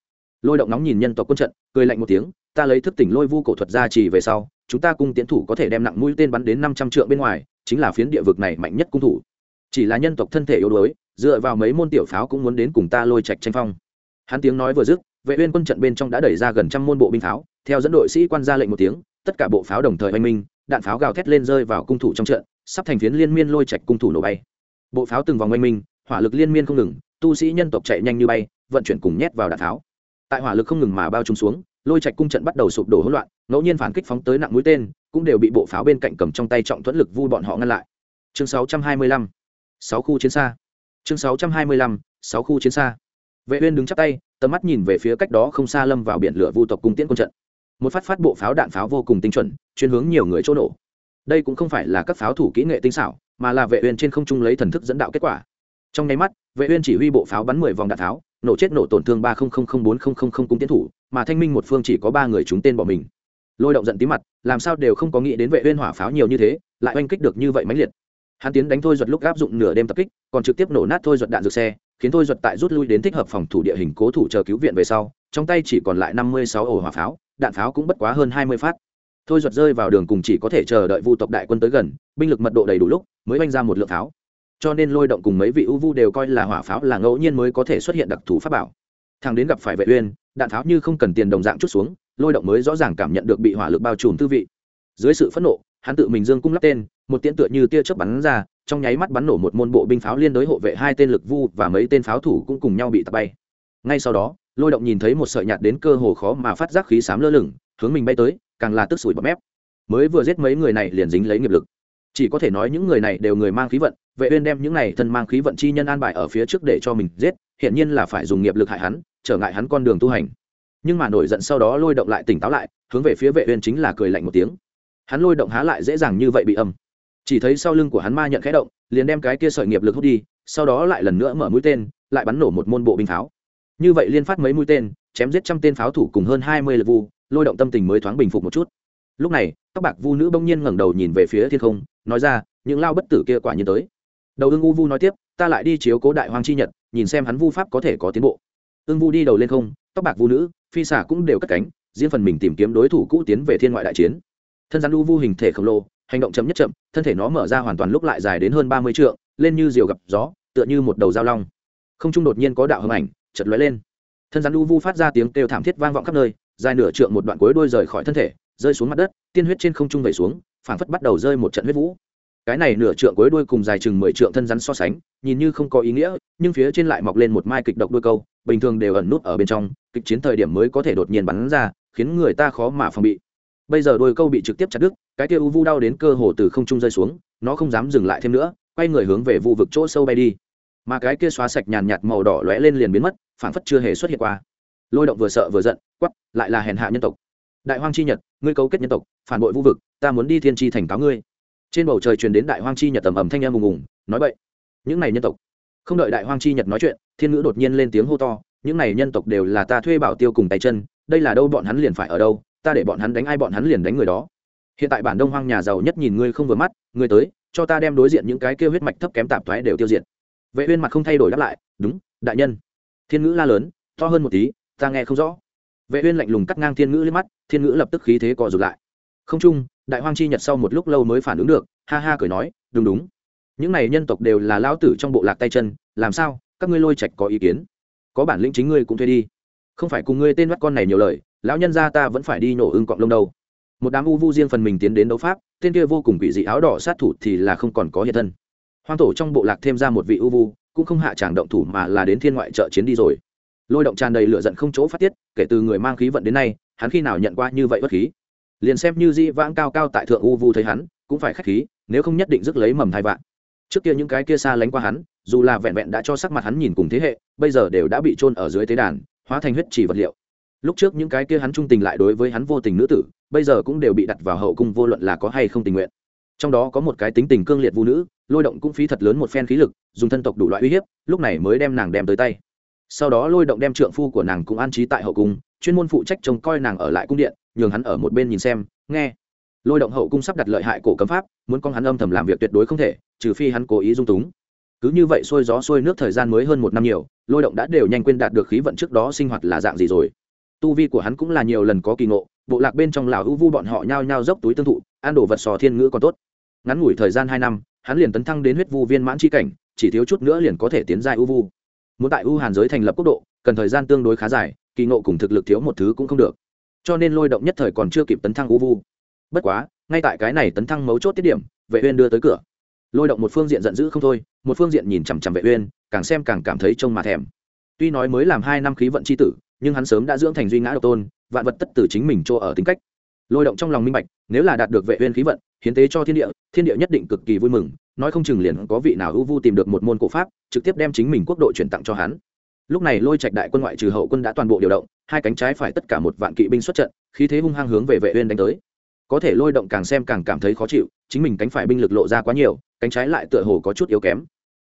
Lôi động nóng nhìn nhân tộc quân trận, cười lạnh một tiếng, ta lấy thức tỉnh lôi vu cổ thuật ra chỉ về sau, chúng ta cung tiến thủ có thể đem nặng mũi tên bắn đến năm trăm trượng bên ngoài chính là phiến địa vực này mạnh nhất cung thủ. Chỉ là nhân tộc thân thể yếu đuối, dựa vào mấy môn tiểu pháo cũng muốn đến cùng ta lôi trạch tranh phong. Hắn tiếng nói vừa dứt, vệ uyên quân trận bên trong đã đẩy ra gần trăm môn bộ binh pháo, theo dẫn đội sĩ quan ra lệnh một tiếng, tất cả bộ pháo đồng thời oanh minh, đạn pháo gào thét lên rơi vào cung thủ trong trận, sắp thành phiến liên miên lôi trạch cung thủ nổ bay. Bộ pháo từng vòng oanh minh, hỏa lực liên miên không ngừng, tu sĩ nhân tộc chạy nhanh như bay, vận chuyển cùng nhét vào đạn pháo. Tại hỏa lực không ngừng mà bao trùm xuống, lôi trạch cung trận bắt đầu sụp đổ hỗn loạn, ngẫu nhiên phản kích phóng tới nặng mũi tên cũng đều bị bộ pháo bên cạnh cầm trong tay trọng thuẫn lực vu bọn họ ngăn lại. Chương 625 sáu khu chiến xa. Chương 625 sáu khu chiến xa. Vệ uyên đứng chắp tay, tầm mắt nhìn về phía cách đó không xa lâm vào biển lửa vu tộc cung tiễn quân trận. Một phát phát bộ pháo đạn pháo vô cùng tinh chuẩn, chuyên hướng nhiều người chỗ nổ. Đây cũng không phải là các pháo thủ kỹ nghệ tinh xảo, mà là vệ uyên trên không trung lấy thần thức dẫn đạo kết quả. Trong nháy mắt, vệ uyên chỉ huy bộ pháo bắn 10 vòng đạn pháo, nổ chết nổ tổn thương ba không không bốn không không không cung tiến thủ, mà thanh minh một phương chỉ có ba người chúng tên bỏ mình lôi động giận tí mặt, làm sao đều không có nghĩ đến vệ uyên hỏa pháo nhiều như thế, lại oanh kích được như vậy mãnh liệt. Hắn tiến đánh thôi duật lúc áp dụng nửa đêm tập kích, còn trực tiếp nổ nát thôi duật đạn dược xe, khiến thôi duật tại rút lui đến thích hợp phòng thủ địa hình cố thủ chờ cứu viện về sau, trong tay chỉ còn lại 56 ổ hỏa pháo, đạn pháo cũng bất quá hơn 20 phát. Thôi duật rơi vào đường cùng chỉ có thể chờ đợi vu tộc đại quân tới gần, binh lực mật độ đầy đủ lúc, mới oanh ra một lượng pháo. Cho nên lôi động cùng mấy vị ưu vu đều coi là hỏa pháo là ngẫu nhiên mới có thể xuất hiện đặc thù pháp bảo. Thằng đến gặp phải vệ uyên, đạn pháo như không cần tiền đồng dạng chút xuống lôi động mới rõ ràng cảm nhận được bị hỏa lực bao trùm tư vị. Dưới sự phẫn nộ, hắn tự mình dương cung lắp tên, một tiễn tựa như tia chớp bắn ra, trong nháy mắt bắn nổ một môn bộ binh pháo liên đối hộ vệ hai tên lực vu và mấy tên pháo thủ cũng cùng nhau bị tạt bay. Ngay sau đó, lôi động nhìn thấy một sợi nhạt đến cơ hồ khó mà phát giác khí sám lơ lửng, hướng mình bay tới, càng là tức sủi bọt mép. Mới vừa giết mấy người này liền dính lấy nghiệp lực. Chỉ có thể nói những người này đều người mang khí vận, vệ uyên đem những này thân mang khí vận chi nhân an bài ở phía trước để cho mình giết hiện nhiên là phải dùng nghiệp lực hại hắn, trở ngại hắn con đường tu hành nhưng mà nổi giận sau đó lôi động lại tỉnh táo lại, hướng về phía vệ uyên chính là cười lạnh một tiếng. Hắn lôi động há lại dễ dàng như vậy bị âm. Chỉ thấy sau lưng của hắn ma nhận khẽ động, liền đem cái kia sợi nghiệp lực hút đi, sau đó lại lần nữa mở mũi tên, lại bắn nổ một môn bộ binh pháo. Như vậy liên phát mấy mũi tên, chém giết trăm tên pháo thủ cùng hơn hai mươi lực vu, lôi động tâm tình mới thoáng bình phục một chút. Lúc này, các bạc vu nữ bỗng nhiên ngẩng đầu nhìn về phía thiên không, nói ra, những lao bất tử kia quả nhiên tới. Đầu ưng u vu nói tiếp, ta lại đi chiếu cố đại hoàng chi nhật, nhìn xem hắn vu pháp có thể có tiến bộ. Ưng vu đi đầu lên không tóc bạc vu nữ phi xả cũng đều cất cánh, riêng phần mình tìm kiếm đối thủ cũ tiến về thiên ngoại đại chiến. Thân rắn u vu hình thể khổng lồ, hành động chậm nhất chậm, thân thể nó mở ra hoàn toàn lúc lại dài đến hơn ba mươi trượng, lên như diều gặp gió, tựa như một đầu dao long. Không trung đột nhiên có đạo hưng ảnh chật lóe lên. Thân rắn u vu phát ra tiếng kêu thảm thiết vang vọng khắp nơi, dài nửa trượng một đoạn cuối đuôi rời khỏi thân thể, rơi xuống mặt đất, tiên huyết trên không trung vẩy xuống, phảng phất bắt đầu rơi một trận huyết vũ cái này nửa trượng cuối đuôi cùng dài chừng mười trượng thân rắn so sánh, nhìn như không có ý nghĩa, nhưng phía trên lại mọc lên một mai kịch độc đuôi câu, bình thường đều ẩn nút ở bên trong, kịch chiến thời điểm mới có thể đột nhiên bắn ra, khiến người ta khó mà phòng bị. Bây giờ đuôi câu bị trực tiếp chặt đứt, cái kia u vu đau đến cơ hồ từ không trung rơi xuống, nó không dám dừng lại thêm nữa, quay người hướng về vụ vực chỗ sâu bay đi. Mà cái kia xóa sạch nhàn nhạt màu đỏ lóe lên liền biến mất, phảng phất chưa hề xuất hiện qua. Lôi động vừa sợ vừa giận quắp lại là hèn hạ nhân tộc. Đại hoang chi nhật, ngươi cấu kết nhân tộc, phản bội vũ vực, ta muốn đi thiên tri thành cáo ngươi trên bầu trời truyền đến đại hoang chi nhật tầm ầm thanh em ùng ùng, nói vậy những này nhân tộc. Không đợi đại hoang chi nhật nói chuyện, thiên ngữ đột nhiên lên tiếng hô to, những này nhân tộc đều là ta thuê bảo tiêu cùng tay chân, đây là đâu bọn hắn liền phải ở đâu, ta để bọn hắn đánh ai bọn hắn liền đánh người đó. Hiện tại bản đông hoang nhà giàu nhất nhìn ngươi không vừa mắt, ngươi tới, cho ta đem đối diện những cái kêu huyết mạch thấp kém tạp thoái đều tiêu diệt. Vệ uyên mặt không thay đổi đáp lại, đúng, đại nhân. Thiên ngữ la lớn, to hơn một tí, ta nghe không rõ. Vệ uyên lạnh lùng cắt ngang thiên ngữ lên mắt, thiên ngữ lập tức khí thế co rụt lại không chung, đại hoang chi nhật sau một lúc lâu mới phản ứng được, ha ha cười nói, đúng đúng. Những này nhân tộc đều là lão tử trong bộ lạc tay chân, làm sao, các ngươi lôi trạch có ý kiến? Có bản lĩnh chính ngươi cũng thuê đi. Không phải cùng ngươi tên mắt con này nhiều lời, lão nhân gia ta vẫn phải đi nổ ưng cọng lông đâu. Một đám u vu riêng phần mình tiến đến đấu pháp, tên kia vô cùng quỷ dị áo đỏ sát thủ thì là không còn có hiện thân. Hoang tổ trong bộ lạc thêm ra một vị u vu, cũng không hạ tràng động thủ mà là đến thiên ngoại trợ chiến đi rồi. Lôi động tràn đầy lửa giận không chỗ phát tiết, kể từ người mang khí vận đến nay, hắn khi nào nhận qua như vậy bất khí? Liền xem như di vãng cao cao tại thượng u vu thấy hắn, cũng phải khách khí, nếu không nhất định rước lấy mầm thai vạn. Trước kia những cái kia xa lánh qua hắn, dù là vẹn vẹn đã cho sắc mặt hắn nhìn cùng thế hệ, bây giờ đều đã bị trôn ở dưới tế đàn, hóa thành huyết chỉ vật liệu. Lúc trước những cái kia hắn trung tình lại đối với hắn vô tình nữ tử, bây giờ cũng đều bị đặt vào hậu cung vô luận là có hay không tình nguyện. Trong đó có một cái tính tình cương liệt vũ nữ, lôi động cũng phí thật lớn một phen khí lực, dùng thân tộc đủ loại uy hiếp, lúc này mới đem nàng đem tới tay. Sau đó lôi động đem trượng phu của nàng cũng an trí tại hậu cung, chuyên môn phụ trách trông coi nàng ở lại cung điện nhường hắn ở một bên nhìn xem, nghe. Lôi động hậu cung sắp đặt lợi hại cổ cấm pháp, muốn con hắn âm thầm làm việc tuyệt đối không thể, trừ phi hắn cố ý dung túng. Cứ như vậy xuôi gió xuôi nước thời gian mới hơn một năm nhiều, lôi động đã đều nhanh quên đạt được khí vận trước đó sinh hoạt là dạng gì rồi. Tu vi của hắn cũng là nhiều lần có kỳ ngộ, bộ lạc bên trong lào ưu vu bọn họ nhao nhao dốc túi tương thụ, ăn đồ vật sò thiên ngữ còn tốt. Ngắn ngủi thời gian hai năm, hắn liền tấn thăng đến huyết vu viên mãn chi cảnh, chỉ thiếu chút nữa liền có thể tiến giai ưu vu. Muốn tại ưu hàn giới thành lập quốc độ, cần thời gian tương đối khá dài, kỳ ngộ cùng thực lực thiếu một thứ cũng không được cho nên lôi động nhất thời còn chưa kịp tấn thăng ưu vu. Bất quá, ngay tại cái này tấn thăng mấu chốt tiết điểm, vệ uyên đưa tới cửa. Lôi động một phương diện giận dữ không thôi, một phương diện nhìn chằm chằm vệ uyên, càng xem càng cảm thấy trông mà thèm. Tuy nói mới làm hai năm khí vận chi tử, nhưng hắn sớm đã dưỡng thành duy ngã độc tôn, vạn vật tất từ chính mình chỗ ở tính cách. Lôi động trong lòng minh bạch, nếu là đạt được vệ uyên khí vận, hiến tế cho thiên địa thiên địa nhất định cực kỳ vui mừng, nói không chừng liền có vị nào ưu vu tìm được một môn cổ pháp, trực tiếp đem chính mình quốc độ chuyển tặng cho hắn lúc này lôi trạch đại quân ngoại trừ hậu quân đã toàn bộ điều động, hai cánh trái phải tất cả một vạn kỵ binh xuất trận, khí thế hung hăng hướng về vệ uyên đánh tới. Có thể lôi động càng xem càng cảm thấy khó chịu, chính mình cánh phải binh lực lộ ra quá nhiều, cánh trái lại tựa hồ có chút yếu kém.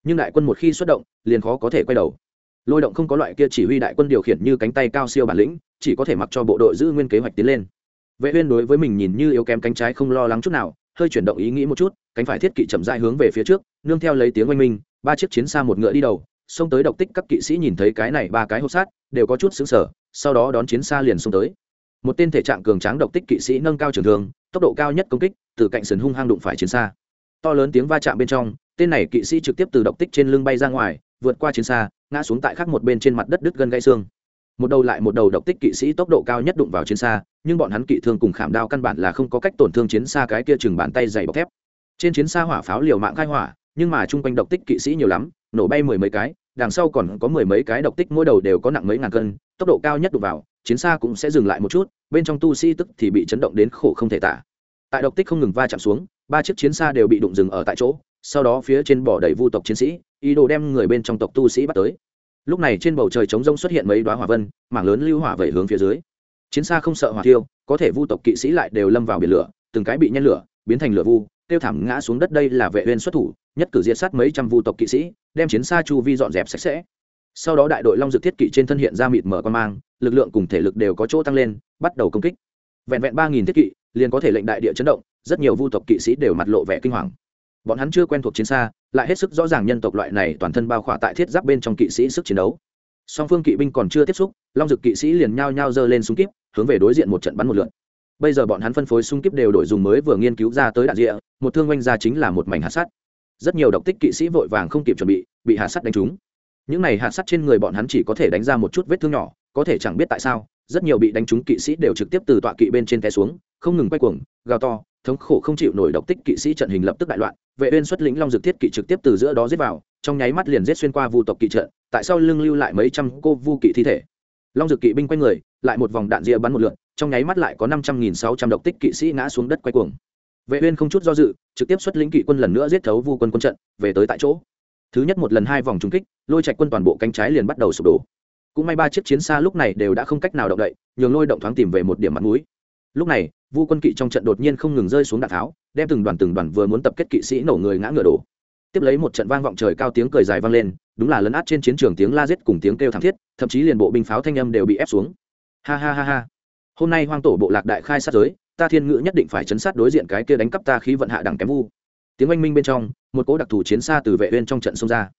Nhưng đại quân một khi xuất động, liền khó có thể quay đầu. Lôi động không có loại kia chỉ huy đại quân điều khiển như cánh tay cao siêu bản lĩnh, chỉ có thể mặc cho bộ đội giữ nguyên kế hoạch tiến lên. Vệ uyên đối với mình nhìn như yếu kém cánh trái không lo lắng chút nào, hơi chuyển động ý nghĩ một chút, cánh phải thiết kỵ chậm rãi hướng về phía trước, nương theo lấy tiếng oanh minh, ba chiếc chiến xa một ngựa đi đầu xông tới độc tích các kỵ sĩ nhìn thấy cái này ba cái hộp sát, đều có chút sững sờ, sau đó đón chiến xa liền xông tới. Một tên thể trạng cường tráng độc tích kỵ sĩ nâng cao trường thường tốc độ cao nhất công kích, từ cạnh sườn hung hăng đụng phải chiến xa. To lớn tiếng va chạm bên trong, tên này kỵ sĩ trực tiếp từ độc tích trên lưng bay ra ngoài, vượt qua chiến xa, ngã xuống tại khắc một bên trên mặt đất đứt gân gãy xương. Một đầu lại một đầu độc tích kỵ sĩ tốc độ cao nhất đụng vào chiến xa, nhưng bọn hắn kỵ thương cùng khảm đao căn bản là không có cách tổn thương chiến xa cái kia chừng bàn tay dày bọc thép. Trên chiến xa hỏa pháo liều mạng khai hỏa nhưng mà chung quanh độc tích kỵ sĩ nhiều lắm, nổ bay mười mấy cái, đằng sau còn có mười mấy cái độc tích mỗi đầu đều có nặng mấy ngàn cân, tốc độ cao nhất đụng vào, chiến xa cũng sẽ dừng lại một chút, bên trong tu sĩ tức thì bị chấn động đến khổ không thể tả. Tại độc tích không ngừng va chạm xuống, ba chiếc chiến xa đều bị đụng dừng ở tại chỗ, sau đó phía trên bỏ đầy vu tộc chiến sĩ, ý đồ đem người bên trong tộc tu sĩ bắt tới. Lúc này trên bầu trời trống rông xuất hiện mấy đoá hỏa vân, mảng lớn lưu hỏa vẩy hướng phía dưới. Chiến xa không sợ hỏa tiêu có thể vu tộc kỵ sĩ lại đều lâm vào biển lửa, từng cái bị nhen lửa, biến thành lửa vu tiêu thảm ngã xuống đất đây là vệ uyên xuất thủ, nhất cử diệt sát mấy trăm vu tộc kỵ sĩ, đem chiến xa chu vi dọn dẹp sạch sẽ. Sau đó đại đội long dược thiết kỵ trên thân hiện ra mịt mở quan mang, lực lượng cùng thể lực đều có chỗ tăng lên, bắt đầu công kích. Vẹn vẹn ba nghìn thiết kỵ, liền có thể lệnh đại địa chấn động, rất nhiều vu tộc kỵ sĩ đều mặt lộ vẻ kinh hoàng. Bọn hắn chưa quen thuộc chiến xa lại hết sức rõ ràng nhân tộc loại này toàn thân bao khỏa tại thiết giáp bên trong kỵ sĩ sức chiến đấu. Song phương kỵ binh còn chưa tiếp xúc, long dực kỵ sĩ liền nhao nhao giơ lên súng kíp, hướng về đối diện một trận bắn một lượt bây giờ bọn hắn phân phối súng kíp đều đổi dùng mới vừa nghiên cứu ra tới đạn địa một thương oanh ra chính là một mảnh hạt sắt. Rất nhiều độc tích kỵ sĩ vội vàng không kịp chuẩn bị bị hạt sắt đánh trúng. Những này hạt sắt trên người bọn hắn chỉ có thể đánh ra một chút vết thương nhỏ, có thể chẳng biết tại sao, rất nhiều bị đánh trúng kỵ sĩ đều trực tiếp từ tọa kỵ bên trên té xuống, không ngừng quay cuồng, gào to, thống khổ không chịu nổi độc tích kỵ sĩ trận hình lập tức đại loạn. Vệ uyên xuất lĩnh long dược thiết kỵ trực tiếp từ giữa đó giết vào, trong nháy mắt liền giết xuyên qua vu tộc kỵ trận, tại sao lưng lưu lại mấy trăm cô vu kỵ thi thể. Long dược kỵ binh quanh người, lại một vòng đạn ria bắn một lượt trong nháy mắt lại có năm trăm nghìn sáu trăm độc tích kỵ sĩ ngã xuống đất quay cuồng vệ uyên không chút do dự, trực tiếp xuất lĩnh kỵ quân lần nữa giết thấu vu quân quân trận, về tới tại chỗ. Thứ nhất một lần hai vòng trúng kích, lôi chạy quân toàn bộ cánh trái liền bắt đầu sụp đổ. Cũng may ba chiếc chiến xa lúc này đều đã không cách nào động đậy, nhường lôi động thoáng tìm về một điểm mặt mũi. Lúc này, vu quân kỵ trong trận đột nhiên không ngừng rơi xuống đạn tháo, đem từng đoàn từng đoàn vừa muốn tập kết kỵ sĩ nổ người ngã ngựa đổ. Tiếp lấy một trận vang vọng trời cao tiếng cười dài vang lên, đúng là lấn át trên chiến trường tiếng la giết cùng tiếng kêu thảm thiết, thậm chí liền bộ binh pháo thanh âm đều bị ép xuống. Ha ha ha ha. Hôm nay hoang tổ bộ lạc đại khai sát giới ta thiên ngữ nhất định phải chấn sát đối diện cái kia đánh cắp ta khí vận hạ đẳng kém vu. Tiếng oanh minh bên trong, một cỗ đặc thù chiến xa từ vệ uyên trong trận xông ra.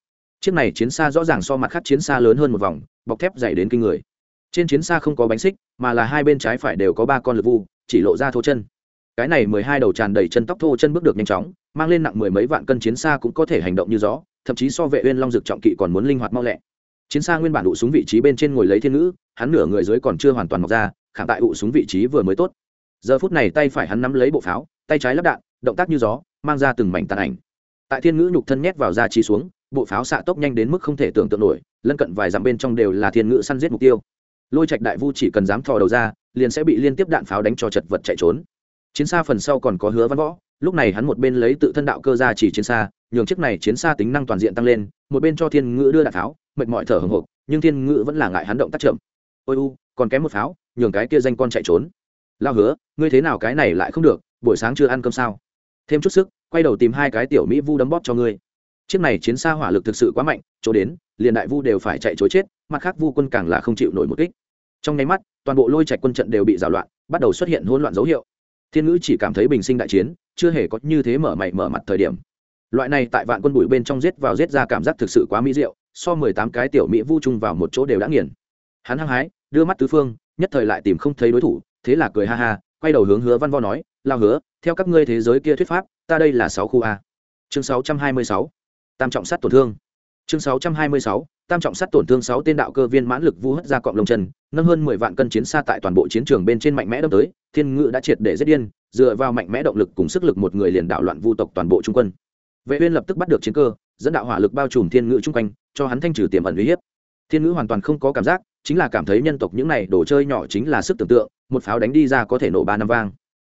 Chiếc này chiến xa rõ ràng so mặt khác chiến xa lớn hơn một vòng, bọc thép dày đến kinh người. Trên chiến xa không có bánh xích, mà là hai bên trái phải đều có ba con lực vu, chỉ lộ ra thô chân. Cái này mười hai đầu tràn đầy chân tóc thô chân bước được nhanh chóng, mang lên nặng mười mấy vạn cân chiến xa cũng có thể hành động như gió, thậm chí so vệ uyên long dực trọng kỵ còn muốn linh hoạt mau lẹ. Chiến xa nguyên bản ụ xuống vị trí bên trên ngồi lấy thiên ngữ, hắn nửa người dưới còn chưa hoàn toàn mọc ra, khảm tại ụ xuống vị trí vừa mới tốt giờ phút này tay phải hắn nắm lấy bộ pháo, tay trái lắp đạn, động tác như gió, mang ra từng mảnh tàn ảnh. Tại thiên ngữ nhục thân nhét vào da chi xuống, bộ pháo xạ tốc nhanh đến mức không thể tưởng tượng nổi, lân cận vài dặm bên trong đều là thiên ngữ săn giết mục tiêu. Lôi trạch đại vu chỉ cần dám thò đầu ra, liền sẽ bị liên tiếp đạn pháo đánh cho chật vật chạy trốn. Chiến xa phần sau còn có hứa văn võ, lúc này hắn một bên lấy tự thân đạo cơ ra chỉ chiến xa, nhường chiếc này chiến xa tính năng toàn diện tăng lên, một bên cho thiên ngữ đưa đạn pháo, mệt mỏi thở hồng hộc, nhưng thiên ngữ vẫn là ngại hắn động tác chậm. Ôi u, còn kém một pháo, nhường cái kia danh con chạy trốn lao hứa, ngươi thế nào cái này lại không được, buổi sáng chưa ăn cơm sao? Thêm chút sức, quay đầu tìm hai cái tiểu mỹ vu đấm bóp cho ngươi. Chiếc này chiến xa hỏa lực thực sự quá mạnh, chỗ đến, liền đại vu đều phải chạy chối chết, mặt khác vu quân càng là không chịu nổi một kích. Trong nháy mắt, toàn bộ lôi trạch quân trận đều bị rào loạn, bắt đầu xuất hiện hỗn loạn dấu hiệu. Thiên ngữ chỉ cảm thấy bình sinh đại chiến, chưa hề có như thế mở mày mở mặt thời điểm. Loại này tại vạn quân bụi bên trong giết vào giết ra cảm giác thực sự quá mỹ diệu, so mười tám cái tiểu mỹ vu chung vào một chỗ đều đã nghiền. Hắn hăng hái, đưa mắt tứ phương, nhất thời lại tìm không thấy đối thủ thế là cười ha ha, quay đầu hướng hứa văn vo nói, lao hứa, theo các ngươi thế giới kia thuyết pháp, ta đây là sáu khu a. Chương sáu trăm hai mươi sáu, tam trọng sắt tổn thương. Chương sáu trăm hai mươi sáu, tam trọng sắt tổn thương sáu tên đạo cơ viên mãn lực vu hất ra cọng lông chân, nâng hơn mười vạn cân chiến xa tại toàn bộ chiến trường bên trên mạnh mẽ đâm tới, thiên ngự đã triệt để giết điên, dựa vào mạnh mẽ động lực cùng sức lực một người liền đạo loạn vu tộc toàn bộ trung quân. Vệ uyên lập tức bắt được chiến cơ, dẫn đạo hỏa lực bao trùm thiên ngự trung quanh, cho hắn thanh trừ tiềm ẩn uy hiếp. Thiên ngữ hoàn toàn không có cảm giác chính là cảm thấy nhân tộc những này đồ chơi nhỏ chính là sức tưởng tượng, một pháo đánh đi ra có thể nổ ba năm vang.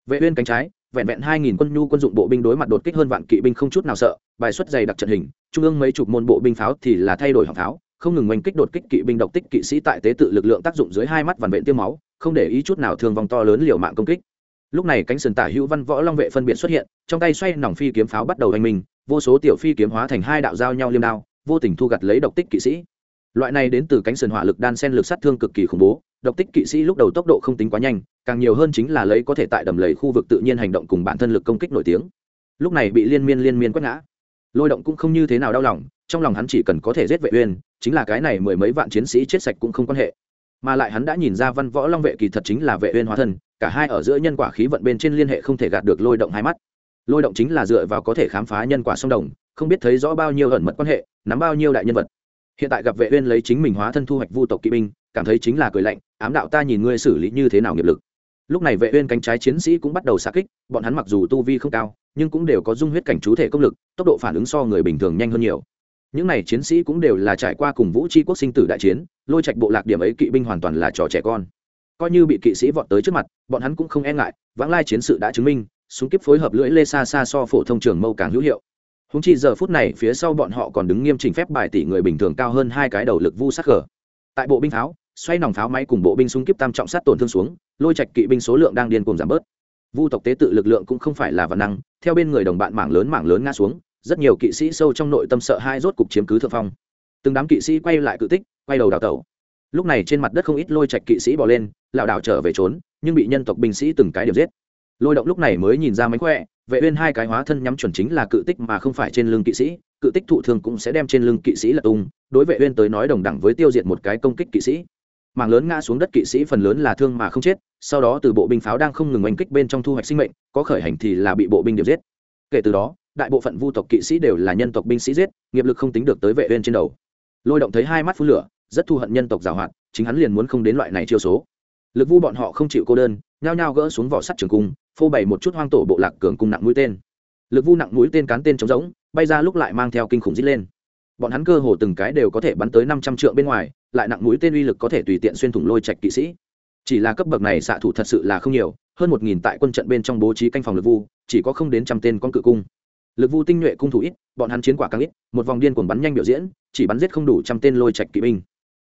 Vệ uyên cánh trái, vẹn vẹn hai nghìn quân nhu quân dụng bộ binh đối mặt đột kích hơn vạn kỵ binh không chút nào sợ, bài xuất dày đặc trận hình, trung ương mấy chục môn bộ binh pháo thì là thay đổi họng pháo, không ngừng oanh kích đột kích kỵ binh độc tích kỵ sĩ tại tế tự lực lượng tác dụng dưới hai mắt vằn vện tiêu máu, không để ý chút nào thương vong to lớn liều mạng công kích. Lúc này cánh sườn tả hữu văn võ long vệ phân biệt xuất hiện, trong tay xoay nòng phi kiếm pháo bắt đầu hành mình vô số tiểu phi kiếm hóa thành hai đạo giao nhau liêm đao, vô tình thu gặt lấy độc tích kỵ sĩ loại này đến từ cánh sườn hỏa lực đan sen lực sát thương cực kỳ khủng bố, độc tích kỵ sĩ lúc đầu tốc độ không tính quá nhanh, càng nhiều hơn chính là lấy có thể tại đầm lầy khu vực tự nhiên hành động cùng bản thân lực công kích nổi tiếng. Lúc này bị liên miên liên miên quét ngã. Lôi động cũng không như thế nào đau lòng, trong lòng hắn chỉ cần có thể giết vệ uyên, chính là cái này mười mấy vạn chiến sĩ chết sạch cũng không quan hệ. Mà lại hắn đã nhìn ra văn võ long vệ kỳ thật chính là vệ uyên hóa thân, cả hai ở giữa nhân quả khí vận bên trên liên hệ không thể gạt được lôi động hai mắt. Lôi động chính là dựa vào có thể khám phá nhân quả song đồng, không biết thấy rõ bao nhiêu ẩn mật quan hệ, nắm bao nhiêu đại nhân vật hiện tại gặp vệ uyên lấy chính mình hóa thân thu hoạch vu tộc kỵ binh, cảm thấy chính là cười lạnh, ám đạo ta nhìn ngươi xử lý như thế nào nghiệp lực. Lúc này vệ uyên cánh trái chiến sĩ cũng bắt đầu xạ kích, bọn hắn mặc dù tu vi không cao, nhưng cũng đều có dung huyết cảnh chú thể công lực, tốc độ phản ứng so người bình thường nhanh hơn nhiều. Những này chiến sĩ cũng đều là trải qua cùng vũ tri quốc sinh tử đại chiến, lôi trạch bộ lạc điểm ấy kỵ binh hoàn toàn là trò trẻ con. Coi như bị kỵ sĩ vọt tới trước mặt, bọn hắn cũng không e ngại, vãng lai chiến sự đã chứng minh, súng kiếp phối hợp lưỡi lê xa xa so phổ thông trường mâu càng hữu hiệu húng chi giờ phút này phía sau bọn họ còn đứng nghiêm chỉnh phép bài tỷ người bình thường cao hơn hai cái đầu lực vu sắc gờ tại bộ binh pháo, xoay nòng pháo máy cùng bộ binh súng kíp tam trọng sát tổn thương xuống, lôi trạch kỵ binh số lượng đang điên cuồng giảm bớt. Vu tộc tế tự lực lượng cũng không phải là văn năng, theo bên người đồng bạn mảng lớn mảng lớn ngã xuống, rất nhiều kỵ sĩ sâu trong nội tâm sợ hai rốt cục chiếm cứ thượng phong. Từng đám kỵ sĩ quay lại cự tích, quay đầu đào tẩu. Lúc này trên mặt đất không ít lôi trạch kỵ sĩ bỏ lên, lảo đảo trở về trốn, nhưng bị nhân tộc binh sĩ từng cái điểm giết lôi động lúc này mới nhìn ra mánh khỏe, vệ uyên hai cái hóa thân nhắm chuẩn chính là cự tích mà không phải trên lưng kỵ sĩ, cự tích thụ thương cũng sẽ đem trên lưng kỵ sĩ lật tung, đối vệ uyên tới nói đồng đẳng với tiêu diệt một cái công kích kỵ sĩ. Mảng lớn ngã xuống đất kỵ sĩ phần lớn là thương mà không chết, sau đó từ bộ binh pháo đang không ngừng oanh kích bên trong thu hoạch sinh mệnh, có khởi hành thì là bị bộ binh điều giết. Kể từ đó, đại bộ phận vu tộc kỵ sĩ đều là nhân tộc binh sĩ giết, nghiệp lực không tính được tới vệ uyên trên đầu. Lôi động thấy hai mắt phun lửa, rất thu hận nhân tộc giàu hoạt, chính hắn liền muốn không đến loại này chiêu số. Lực vu bọn họ không chịu cô đơn nhao nhao gỡ xuống vỏ sắt trường cung, phô bày một chút hoang tổ bộ lạc cường cung nặng mũi tên. Lực vu nặng mũi tên cán tên trống rỗng, bay ra lúc lại mang theo kinh khủng dít lên. Bọn hắn cơ hồ từng cái đều có thể bắn tới năm trăm trượng bên ngoài, lại nặng mũi tên uy lực có thể tùy tiện xuyên thủng lôi trạch kỵ sĩ. Chỉ là cấp bậc này xạ thủ thật sự là không nhiều, hơn một nghìn tại quân trận bên trong bố trí canh phòng lực vu, chỉ có không đến trăm tên con cự cung. Lực vu tinh nhuệ cung thủ ít, bọn hắn chiến quả càng ít, một vòng điên cuồng bắn nhanh biểu diễn, chỉ bắn giết không đủ trăm tên lôi trạch kỵ binh.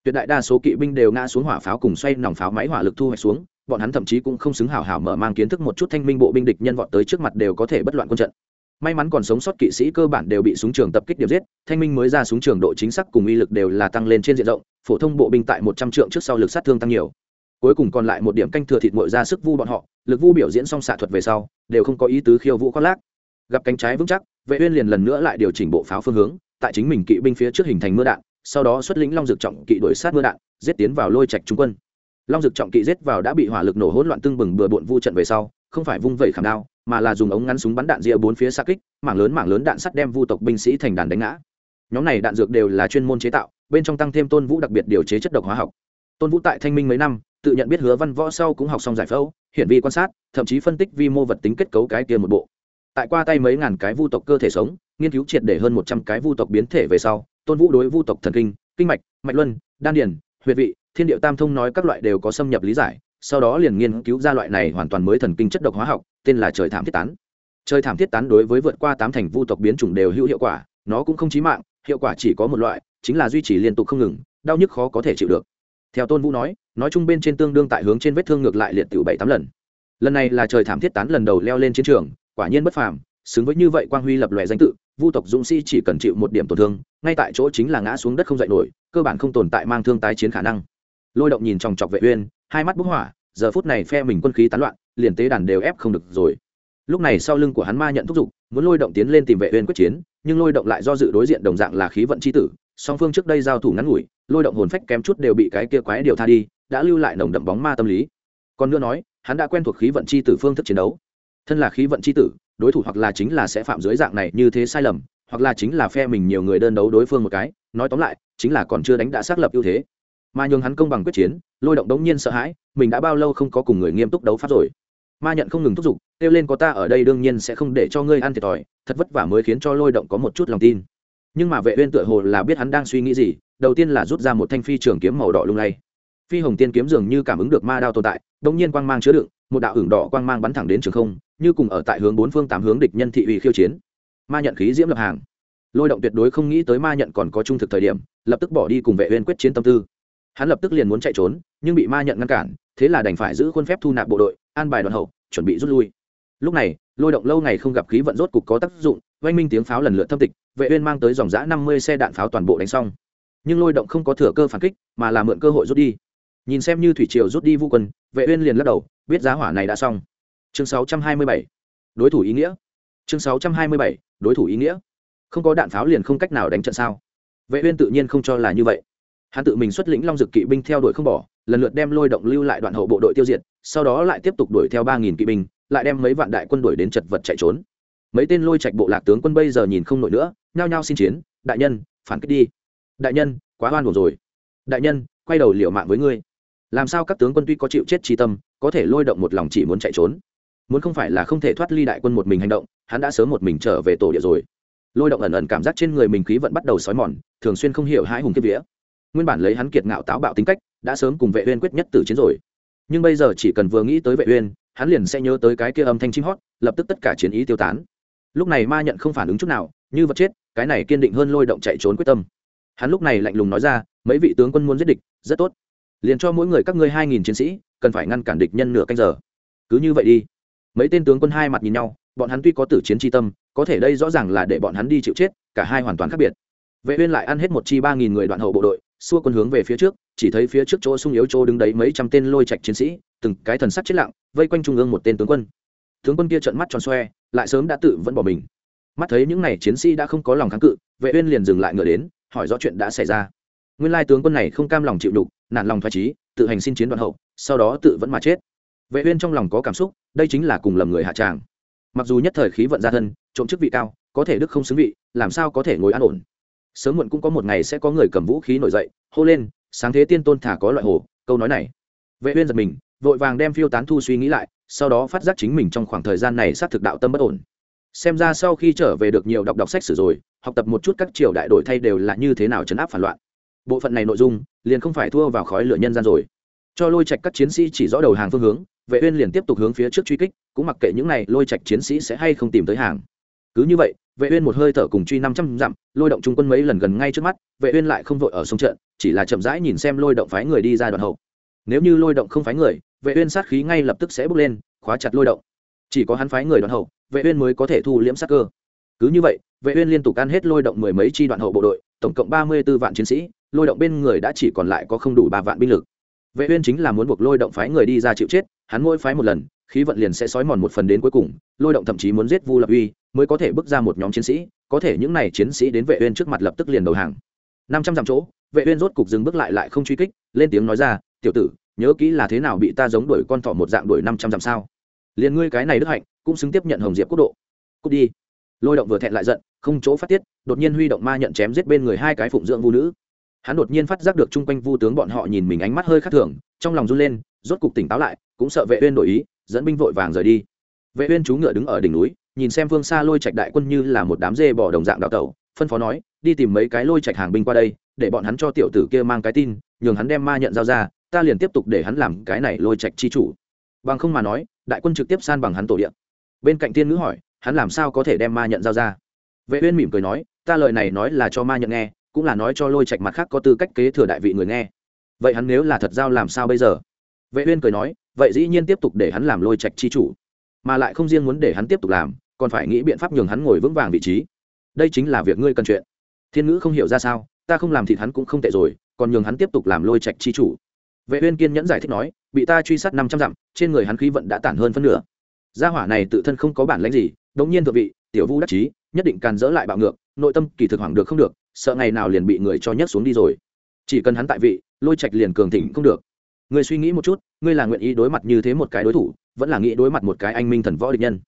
Tuyệt đại đa số kỵ binh đều ngã xuống hỏa pháo cùng xoay nòng pháo máy hỏa lực thu hoạch xuống bọn hắn thậm chí cũng không xứng hảo hảo mở mang kiến thức một chút thanh minh bộ binh địch nhân vọt tới trước mặt đều có thể bất loạn quân trận. May mắn còn sống sót kỵ sĩ cơ bản đều bị súng trường tập kích điều giết, thanh minh mới ra súng trường độ chính xác cùng uy lực đều là tăng lên trên diện rộng, phổ thông bộ binh tại một trăm trượng trước sau lực sát thương tăng nhiều. Cuối cùng còn lại một điểm canh thừa thịt mội ra sức vu bọn họ, lực vu biểu diễn xong xạ thuật về sau, đều không có ý tứ khiêu vũ khoác lác. Gặp cánh trái vững chắc, vệ uyên liền lần nữa lại điều chỉnh bộ pháo phương hướng, tại chính mình kỵ binh phía trước hình thành mưa đạn, sau đó xuất lĩnh long dược trọng kỵ đuổi sát mưa đạn, giết tiến vào lôi trạch trung quân long dực trọng kỵ giết vào đã bị hỏa lực nổ hỗn loạn tưng bừng bừa bộn vu trận về sau, không phải vung vẩy khảm đao, mà là dùng ống ngắn súng bắn đạn ria bốn phía xa kích, mảng lớn mảng lớn đạn sắt đem vu tộc binh sĩ thành đàn đánh ngã. Nhóm này đạn dược đều là chuyên môn chế tạo, bên trong tăng thêm tôn vũ đặc biệt điều chế chất độc hóa học. Tôn vũ tại thanh minh mấy năm, tự nhận biết hứa văn võ sau cũng học xong giải phẫu, hiển vi quan sát, thậm chí phân tích vi mô vật tính kết cấu cái kia một bộ. Tại qua tay mấy ngàn cái vu tộc cơ thể sống, nghiên cứu triệt để hơn một trăm cái vu tộc biến thể về sau, tôn vũ đối vu tộc thần kinh kinh mạch mạch luân, đan điền huyệt vị thiên điệu tam thông nói các loại đều có xâm nhập lý giải, sau đó liền nghiên cứu ra loại này hoàn toàn mới thần kinh chất độc hóa học, tên là trời thảm thiết tán. Trời thảm thiết tán đối với vượt qua tám thành vu tộc biến chủng đều hữu hiệu quả, nó cũng không chí mạng, hiệu quả chỉ có một loại, chính là duy trì liên tục không ngừng, đau nhức khó có thể chịu được. Theo tôn vũ nói nói chung bên trên tương đương tại hướng trên vết thương ngược lại liệt tiểu bảy tám lần. Lần này là trời thảm thiết tán lần đầu leo lên chiến trường, quả nhiên bất phàm, xứng với như vậy quang huy lập lòe danh tự, vu tộc dũng sĩ chỉ cần chịu một điểm tổn thương, ngay tại chỗ chính là ngã xuống đất không dậy nổi, cơ bản không tồn tại mang thương tái chiến khả năng lôi động nhìn chòng chọc vệ uyên, hai mắt bốc hỏa, giờ phút này phe mình quân khí tán loạn, liền tế đàn đều ép không được rồi. Lúc này sau lưng của hắn ma nhận thúc giục, muốn lôi động tiến lên tìm vệ uyên quyết chiến, nhưng lôi động lại do dự đối diện đồng dạng là khí vận chi tử, song phương trước đây giao thủ ngắn ngủi, lôi động hồn phách kém chút đều bị cái kia quái điều tha đi, đã lưu lại nồng đậm bóng ma tâm lý. Còn nữa nói, hắn đã quen thuộc khí vận chi tử phương thức chiến đấu. Thân là khí vận chi tử, đối thủ hoặc là chính là sẽ phạm dưới dạng này như thế sai lầm, hoặc là chính là phe mình nhiều người đơn đấu đối phương một cái, nói tóm lại, chính là còn chưa đánh đã xác lập ưu thế mà nhường hắn công bằng quyết chiến, lôi động đống nhiên sợ hãi, mình đã bao lâu không có cùng người nghiêm túc đấu pháp rồi. Ma nhận không ngừng thúc giục, kêu lên có ta ở đây đương nhiên sẽ không để cho ngươi ăn thiệt thòi, thật vất vả mới khiến cho lôi động có một chút lòng tin. Nhưng mà vệ uyên tựa hồ là biết hắn đang suy nghĩ gì, đầu tiên là rút ra một thanh phi trường kiếm màu đỏ lung lay. Phi hồng tiên kiếm dường như cảm ứng được ma đao tồn tại, đống nhiên quang mang chứa đựng, một đạo hưởng đỏ quang mang bắn thẳng đến trường không, như cùng ở tại hướng bốn phương tám hướng địch nhân thị uy khiêu chiến. Ma nhận khí diễm lập hàng. Lôi động tuyệt đối không nghĩ tới ma nhận còn có trung thực thời điểm, lập tức bỏ đi cùng vệ uyên quyết chiến tâm tư hắn lập tức liền muốn chạy trốn, nhưng bị ma nhận ngăn cản, thế là đành phải giữ khuôn phép thu nạp bộ đội, an bài đoàn hậu, chuẩn bị rút lui. Lúc này, lôi động lâu ngày không gặp khí vận rốt cục có tác dụng, oanh minh tiếng pháo lần lượt thâm tịch, vệ uyên mang tới dòng giã năm mươi xe đạn pháo toàn bộ đánh xong. Nhưng lôi động không có thừa cơ phản kích, mà là mượn cơ hội rút đi. Nhìn xem như thủy triều rút đi vũ quân, vệ uyên liền lắc đầu, biết giá hỏa này đã xong. Chương 627 đối thủ ý nghĩa. Chương 627 đối thủ ý nghĩa. Không có đạn pháo liền không cách nào đánh trận sao? Vệ uyên tự nhiên không cho là như vậy hắn tự mình xuất lĩnh long dực kỵ binh theo đuổi không bỏ, lần lượt đem lôi động lưu lại đoạn hậu bộ đội tiêu diệt, sau đó lại tiếp tục đuổi theo ba nghìn kỵ binh, lại đem mấy vạn đại quân đuổi đến chật vật chạy trốn. Mấy tên lôi trạch bộ lạc tướng quân bây giờ nhìn không nổi nữa, nhao nhao xin chiến, đại nhân, phản kích đi. Đại nhân, quá hoan hồn rồi. Đại nhân, quay đầu liều mạng với ngươi. Làm sao các tướng quân tuy có chịu chết tri tâm, có thể lôi động một lòng chỉ muốn chạy trốn? Muốn không phải là không thể thoát ly đại quân một mình hành động, hắn đã sớm một mình trở về tổ địa rồi. Lôi động ẩn ẩn cảm giác trên người mình khí vẫn bắt đầu xói mòn, thường xuyên không hiểu hãi hùng kiếp vía nguyên bản lấy hắn kiệt ngạo táo bạo tính cách, đã sớm cùng vệ uyên quyết nhất tử chiến rồi. Nhưng bây giờ chỉ cần vừa nghĩ tới vệ uyên, hắn liền sẽ nhớ tới cái kia âm thanh chim hót, lập tức tất cả chiến ý tiêu tán. Lúc này ma nhận không phản ứng chút nào, như vật chết, cái này kiên định hơn lôi động chạy trốn quyết tâm. Hắn lúc này lạnh lùng nói ra, mấy vị tướng quân muốn giết địch, rất tốt. Liền cho mỗi người các ngươi hai nghìn chiến sĩ, cần phải ngăn cản địch nhân nửa canh giờ. Cứ như vậy đi. Mấy tên tướng quân hai mặt nhìn nhau, bọn hắn tuy có tử chiến tri tâm, có thể đây rõ ràng là để bọn hắn đi chịu chết, cả hai hoàn toàn khác biệt. Vệ uyên lại ăn hết một chi ba nghìn người đoạn hậu bộ đội xua quân hướng về phía trước, chỉ thấy phía trước chỗ sung yếu chỗ đứng đấy mấy trăm tên lôi trạch chiến sĩ, từng cái thần sắc chết lặng, vây quanh trung ương một tên tướng quân. Tướng quân kia trợn mắt tròn xoe, lại sớm đã tự vẫn bỏ mình. Mắt thấy những này chiến sĩ đã không có lòng kháng cự, vệ uyên liền dừng lại ngựa đến, hỏi rõ chuyện đã xảy ra. Nguyên lai tướng quân này không cam lòng chịu đục nản lòng thoái trí tự hành xin chiến đoạn hậu, sau đó tự vẫn mà chết. Vệ uyên trong lòng có cảm xúc, đây chính là cùng lầm người hạ tràng. Mặc dù nhất thời khí vận gia thân, trộm chức vị cao, có thể đức không xứng vị, làm sao có thể ngồi an ổn? Sớm muộn cũng có một ngày sẽ có người cầm vũ khí nổi dậy, hô lên, sáng thế tiên tôn thả có loại hồ. Câu nói này, vệ uyên giật mình, vội vàng đem phiêu tán thu suy nghĩ lại, sau đó phát giác chính mình trong khoảng thời gian này sát thực đạo tâm bất ổn. Xem ra sau khi trở về được nhiều đọc đọc sách sử rồi, học tập một chút các triều đại đổi thay đều là như thế nào chấn áp phản loạn. Bộ phận này nội dung liền không phải thua vào khói lửa nhân gian rồi. Cho lôi trạch các chiến sĩ chỉ rõ đầu hàng phương hướng, vệ uyên liền tiếp tục hướng phía trước truy kích, cũng mặc kệ những này lôi trạch chiến sĩ sẽ hay không tìm tới hàng. Cứ như vậy vệ uyên một hơi thở cùng truy 500 dặm, lôi động trung quân mấy lần gần ngay trước mắt, vệ uyên lại không vội ở sông trận, chỉ là chậm rãi nhìn xem lôi động phái người đi ra đoạn hậu. Nếu như lôi động không phái người, vệ uyên sát khí ngay lập tức sẽ bốc lên, khóa chặt lôi động. Chỉ có hắn phái người đoạn hậu, vệ uyên mới có thể thu liễm sát cơ. Cứ như vậy, vệ uyên liên tục ăn hết lôi động mười mấy chi đoạn hậu bộ đội, tổng cộng 34 vạn chiến sĩ, lôi động bên người đã chỉ còn lại có không đủ ba vạn binh lực. Vệ uyên chính là muốn buộc lôi động phái người đi ra chịu chết, hắn mỗi phái một lần khí vận liền sẽ sói mòn một phần đến cuối cùng, lôi động thậm chí muốn giết vu lập uy, mới có thể bước ra một nhóm chiến sĩ, có thể những này chiến sĩ đến vệ uyên trước mặt lập tức liền đầu hàng. 500 dặm chỗ, vệ uyên rốt cục dừng bước lại lại không truy kích, lên tiếng nói ra, tiểu tử, nhớ kỹ là thế nào bị ta giống đuổi con thỏ một dạng đuổi 500 dặm sao? Liền ngươi cái này đức hạnh, cũng xứng tiếp nhận hồng diệp quốc độ. Cút đi. Lôi động vừa thẹn lại giận, không chỗ phát tiết, đột nhiên huy động ma nhận chém giết bên người hai cái phụng dưỡng vu nữ. Hắn đột nhiên phát giác được chung quanh vu tướng bọn họ nhìn mình ánh mắt hơi khác thường, trong lòng run lên, rốt cục tỉnh táo lại, cũng sợ vệ uyên đổi ý dẫn binh vội vàng rời đi. Vệ uyên chú ngựa đứng ở đỉnh núi, nhìn xem phương xa lôi trạch đại quân như là một đám dê bò đồng dạng đảo tẩu, phân phó nói, đi tìm mấy cái lôi trạch hàng binh qua đây, để bọn hắn cho tiểu tử kia mang cái tin, nhường hắn đem ma nhận giao ra, ta liền tiếp tục để hắn làm cái này lôi trạch chi chủ. Bằng không mà nói, đại quân trực tiếp san bằng hắn tổ địa. Bên cạnh tiên ngữ hỏi, hắn làm sao có thể đem ma nhận giao ra? Vệ uyên mỉm cười nói, ta lời này nói là cho ma nhận nghe, cũng là nói cho lôi trạch mặt khác có tư cách kế thừa đại vị người nghe. Vậy hắn nếu là thật giao làm sao bây giờ? Vệ uyên cười nói vậy dĩ nhiên tiếp tục để hắn làm lôi trạch chi chủ, mà lại không riêng muốn để hắn tiếp tục làm, còn phải nghĩ biện pháp nhường hắn ngồi vững vàng vị trí. Đây chính là việc ngươi cần chuyện. Thiên ngữ không hiểu ra sao, ta không làm thịt hắn cũng không tệ rồi, còn nhường hắn tiếp tục làm lôi trạch chi chủ. Vệ uyên kiên nhẫn giải thích nói, bị ta truy sát 500 dặm, trên người hắn khí vận đã tản hơn phân nửa. Gia hỏa này tự thân không có bản lĩnh gì, đống nhiên thượng vị, tiểu vu đắc chí, nhất định càn dỡ lại bạo ngược, nội tâm kỳ thực hoảng được không được, sợ ngày nào liền bị người cho nhấc xuống đi rồi. Chỉ cần hắn tại vị, lôi trạch liền cường thịnh không được người suy nghĩ một chút, ngươi là nguyện ý đối mặt như thế một cái đối thủ, vẫn là nghĩ đối mặt một cái anh minh thần võ địch nhân?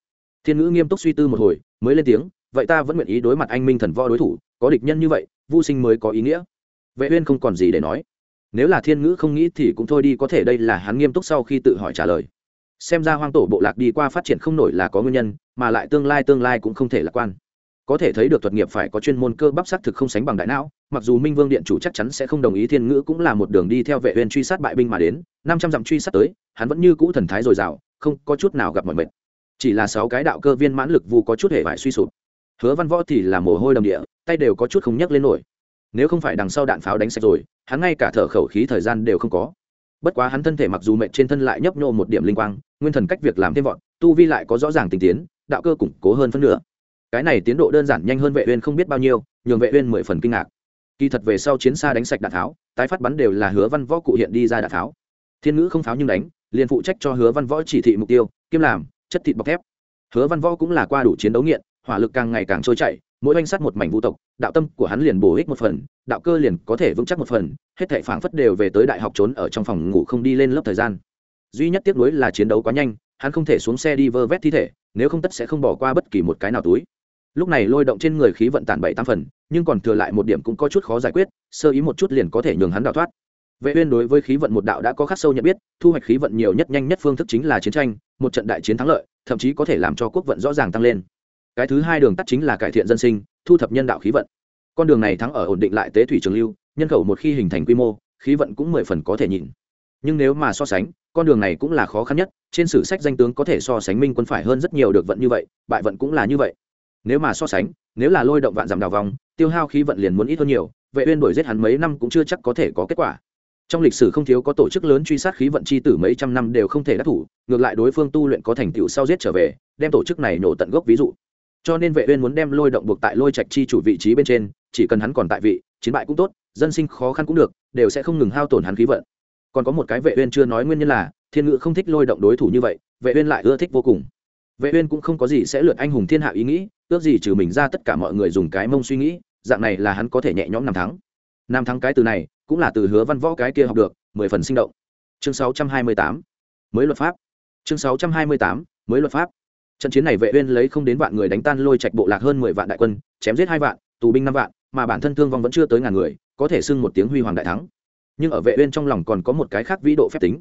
Thiên ngữ nghiêm túc suy tư một hồi, mới lên tiếng, vậy ta vẫn nguyện ý đối mặt anh minh thần võ đối thủ, có địch nhân như vậy, vô sinh mới có ý nghĩa. Vệ uyên không còn gì để nói. Nếu là thiên ngữ không nghĩ thì cũng thôi đi, có thể đây là hắn nghiêm túc sau khi tự hỏi trả lời. Xem ra hoang tổ bộ lạc đi qua phát triển không nổi là có nguyên nhân, mà lại tương lai tương lai cũng không thể lạc quan có thể thấy được thuật nghiệp phải có chuyên môn cơ bắp xác thực không sánh bằng đại não, mặc dù minh vương điện chủ chắc chắn sẽ không đồng ý thiên ngữ cũng là một đường đi theo vệ uyên truy sát bại binh mà đến, năm trăm dặm truy sát tới, hắn vẫn như cũ thần thái dồi dào, không có chút nào gặp mọi mệt. Chỉ là sáu cái đạo cơ viên mãn lực vu có chút hệ vải suy sụp. Hứa văn võ thì là mồ hôi đầm địa, tay đều có chút không nhấc lên nổi. Nếu không phải đằng sau đạn pháo đánh sạch rồi, hắn ngay cả thở khẩu khí thời gian đều không có. Bất quá hắn thân thể mặc dù mệt trên thân lại nhấp nhô một điểm linh quang, nguyên thần cách việc làm thêm vọt, tu vi lại có rõ ràng tình tiến, đạo cơ củng cố hơn phân nửa cái này tiến độ đơn giản nhanh hơn vệ uyên không biết bao nhiêu, nhường vệ uyên mười phần kinh ngạc. Kỳ thật về sau chiến xa đánh sạch đạn tháo, tái phát bắn đều là hứa văn võ cụ hiện đi ra đạn tháo. Thiên ngữ không pháo nhưng đánh, liền phụ trách cho hứa văn võ chỉ thị mục tiêu, kiêm làm, chất thịt bọc thép. Hứa văn võ cũng là qua đủ chiến đấu nghiện, hỏa lực càng ngày càng trôi chảy, mỗi oanh sắt một mảnh vũ tộc, đạo tâm của hắn liền bổ ích một phần, đạo cơ liền có thể vững chắc một phần, hết thảy phảng phất đều về tới đại học trốn ở trong phòng ngủ không đi lên lớp thời gian. Duy nhất tiếc nuối là chiến đấu quá nhanh, hắn không thể xuống xe đi vơ vét thi thể, nếu không tất sẽ không bỏ qua bất kỳ một cái nào túi lúc này lôi động trên người khí vận tản bảy tam phần, nhưng còn thừa lại một điểm cũng có chút khó giải quyết, sơ ý một chút liền có thể nhường hắn đào thoát. Vệ uyên đối với khí vận một đạo đã có khắc sâu nhận biết, thu hoạch khí vận nhiều nhất nhanh nhất phương thức chính là chiến tranh, một trận đại chiến thắng lợi, thậm chí có thể làm cho quốc vận rõ ràng tăng lên. Cái thứ hai đường tắt chính là cải thiện dân sinh, thu thập nhân đạo khí vận. Con đường này thắng ở ổn định lại tế thủy trường lưu, nhân khẩu một khi hình thành quy mô, khí vận cũng mười phần có thể nhìn. Nhưng nếu mà so sánh, con đường này cũng là khó khăn nhất, trên sử sách danh tướng có thể so sánh minh quân phải hơn rất nhiều được vận như vậy, bại vận cũng là như vậy nếu mà so sánh, nếu là lôi động vạn giảm đào vòng tiêu hao khí vận liền muốn ít hơn nhiều, vệ uyên đuổi giết hắn mấy năm cũng chưa chắc có thể có kết quả. Trong lịch sử không thiếu có tổ chức lớn truy sát khí vận chi tử mấy trăm năm đều không thể đắc thủ, ngược lại đối phương tu luyện có thành tựu sau giết trở về, đem tổ chức này nổ tận gốc ví dụ. Cho nên vệ uyên muốn đem lôi động buộc tại lôi trạch chi chủ vị trí bên trên, chỉ cần hắn còn tại vị, chiến bại cũng tốt, dân sinh khó khăn cũng được, đều sẽ không ngừng hao tổn hắn khí vận. Còn có một cái vệ uyên chưa nói nguyên nhân là, thiên ngự không thích lôi động đối thủ như vậy, vệ uyên lại ưa thích vô cùng. Vệ uyên cũng không có gì sẽ lượt anh hùng thiên hạ ý nghĩ ước gì trừ mình ra tất cả mọi người dùng cái mông suy nghĩ, dạng này là hắn có thể nhẹ nhõm năm thắng. Năm thắng cái từ này, cũng là từ hứa văn võ cái kia học được, mười phần sinh động. Chương 628 mới luật pháp. Chương 628 mới luật pháp. Trận chiến này vệ uyên lấy không đến vạn người đánh tan lôi trạch bộ lạc hơn mười vạn đại quân, chém giết hai vạn, tù binh năm vạn, mà bản thân thương vong vẫn chưa tới ngàn người, có thể xưng một tiếng huy hoàng đại thắng. Nhưng ở vệ uyên trong lòng còn có một cái khác vĩ độ phép tính.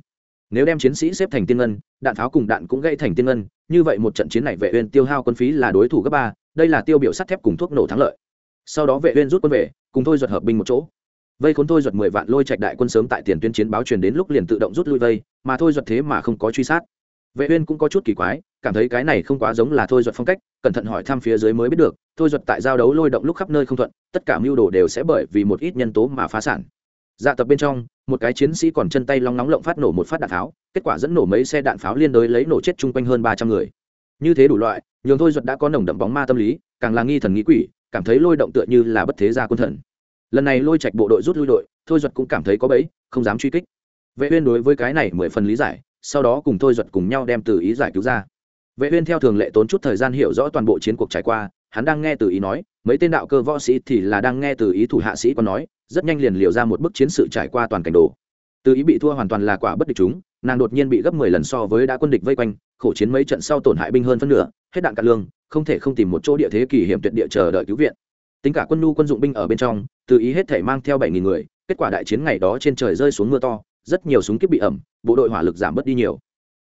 Nếu đem chiến sĩ xếp thành tiên ngân, đạn tháo cùng đạn cũng gây thành tiên ngân, như vậy một trận chiến này vệ uyên tiêu hao quân phí là đối thủ gấp ba đây là tiêu biểu sắt thép cùng thuốc nổ thắng lợi. Sau đó vệ uyên rút quân về, cùng thôi duật hợp binh một chỗ. Vây khốn thôi duật mười vạn lôi trạch đại quân sớm tại tiền tuyến chiến báo truyền đến lúc liền tự động rút lui vây, mà thôi duật thế mà không có truy sát. Vệ uyên cũng có chút kỳ quái, cảm thấy cái này không quá giống là thôi duật phong cách, cẩn thận hỏi thăm phía dưới mới biết được, thôi duật tại giao đấu lôi động lúc khắp nơi không thuận, tất cả mưu đồ đều sẽ bởi vì một ít nhân tố mà phá sản. Dạ tập bên trong, một cái chiến sĩ còn chân tay long nóng lộng phát nổ một phát đạn pháo, kết quả dẫn nổ mấy xe đạn pháo liên đối lấy nổ chết chung quanh hơn ba trăm người như thế đủ loại, nhường thôi duật đã có nồng đậm bóng ma tâm lý, càng là nghi thần nghĩ quỷ, cảm thấy lôi động tựa như là bất thế gia quân thần. Lần này lôi trạch bộ đội rút lui đội, thôi duật cũng cảm thấy có bẫy, không dám truy kích. Vệ uyên đối với cái này mười phần lý giải, sau đó cùng thôi duật cùng nhau đem từ ý giải cứu ra. Vệ uyên theo thường lệ tốn chút thời gian hiểu rõ toàn bộ chiến cuộc trải qua, hắn đang nghe từ ý nói, mấy tên đạo cơ võ sĩ thì là đang nghe từ ý thủ hạ sĩ còn nói, rất nhanh liền liều ra một bức chiến sự trải qua toàn cảnh đồ. Từ ý bị thua hoàn toàn là quả bất địch chúng nàng đột nhiên bị gấp mười lần so với đã quân địch vây quanh, khổ chiến mấy trận sau tổn hại binh hơn phân nửa, hết đạn cạn lương, không thể không tìm một chỗ địa thế kỳ hiểm tuyệt địa chờ đợi cứu viện. Tính cả quân nhu quân dụng binh ở bên trong, từ ý hết thể mang theo bảy nghìn người, kết quả đại chiến ngày đó trên trời rơi xuống mưa to, rất nhiều súng kíp bị ẩm, bộ đội hỏa lực giảm bớt đi nhiều.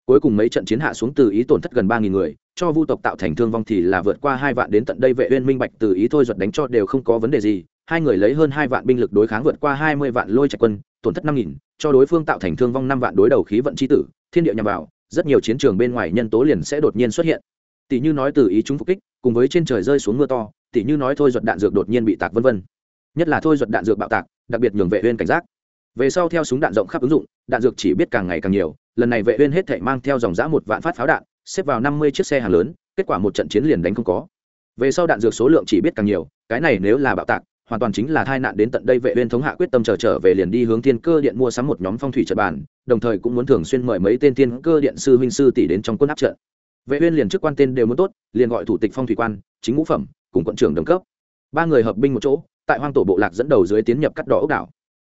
Cuối cùng mấy trận chiến hạ xuống từ ý tổn thất gần ba nghìn người, cho vu tộc tạo thành thương vong thì là vượt qua hai vạn đến tận đây vệ uyên minh bạch từ ý thôi giật đánh cho đều không có vấn đề gì, hai người lấy hơn hai vạn binh lực đối kháng vượt qua hai mươi vạn lôi trạch quân tổn thất năm nghìn, cho đối phương tạo thành thương vong năm vạn đối đầu khí vận chi tử, thiên địa nhằm vào, rất nhiều chiến trường bên ngoài nhân tố liền sẽ đột nhiên xuất hiện. Tỷ như nói từ ý chúng phục kích, cùng với trên trời rơi xuống mưa to, tỷ như nói thôi giật đạn dược đột nhiên bị tạc vân vân. Nhất là thôi giật đạn dược bạo tạc, đặc biệt nhường vệ uyên cảnh giác. Về sau theo súng đạn rộng khắp ứng dụng, đạn dược chỉ biết càng ngày càng nhiều, lần này vệ uyên hết thảy mang theo dòng giã một vạn phát pháo đạn, xếp vào 50 chiếc xe hàng lớn, kết quả một trận chiến liền đánh không có. Về sau đạn dược số lượng chỉ biết càng nhiều, cái này nếu là bạo tạc hoàn toàn chính là tai nạn đến tận đây vệ uyên thống hạ quyết tâm chờ trở về liền đi hướng thiên cơ điện mua sắm một nhóm phong thủy trận bàn, đồng thời cũng muốn thường xuyên mời mấy tên thiên cơ điện sư huynh sư tỷ đến trong quân áp trận. Vệ uyên liền chức quan tên đều muốn tốt, liền gọi thủ tịch phong thủy quan, chính ngũ phẩm, cùng quận trưởng đồng cấp. Ba người hợp binh một chỗ, tại hoang tổ bộ lạc dẫn đầu dưới tiến nhập cắt đỏ ốc đảo.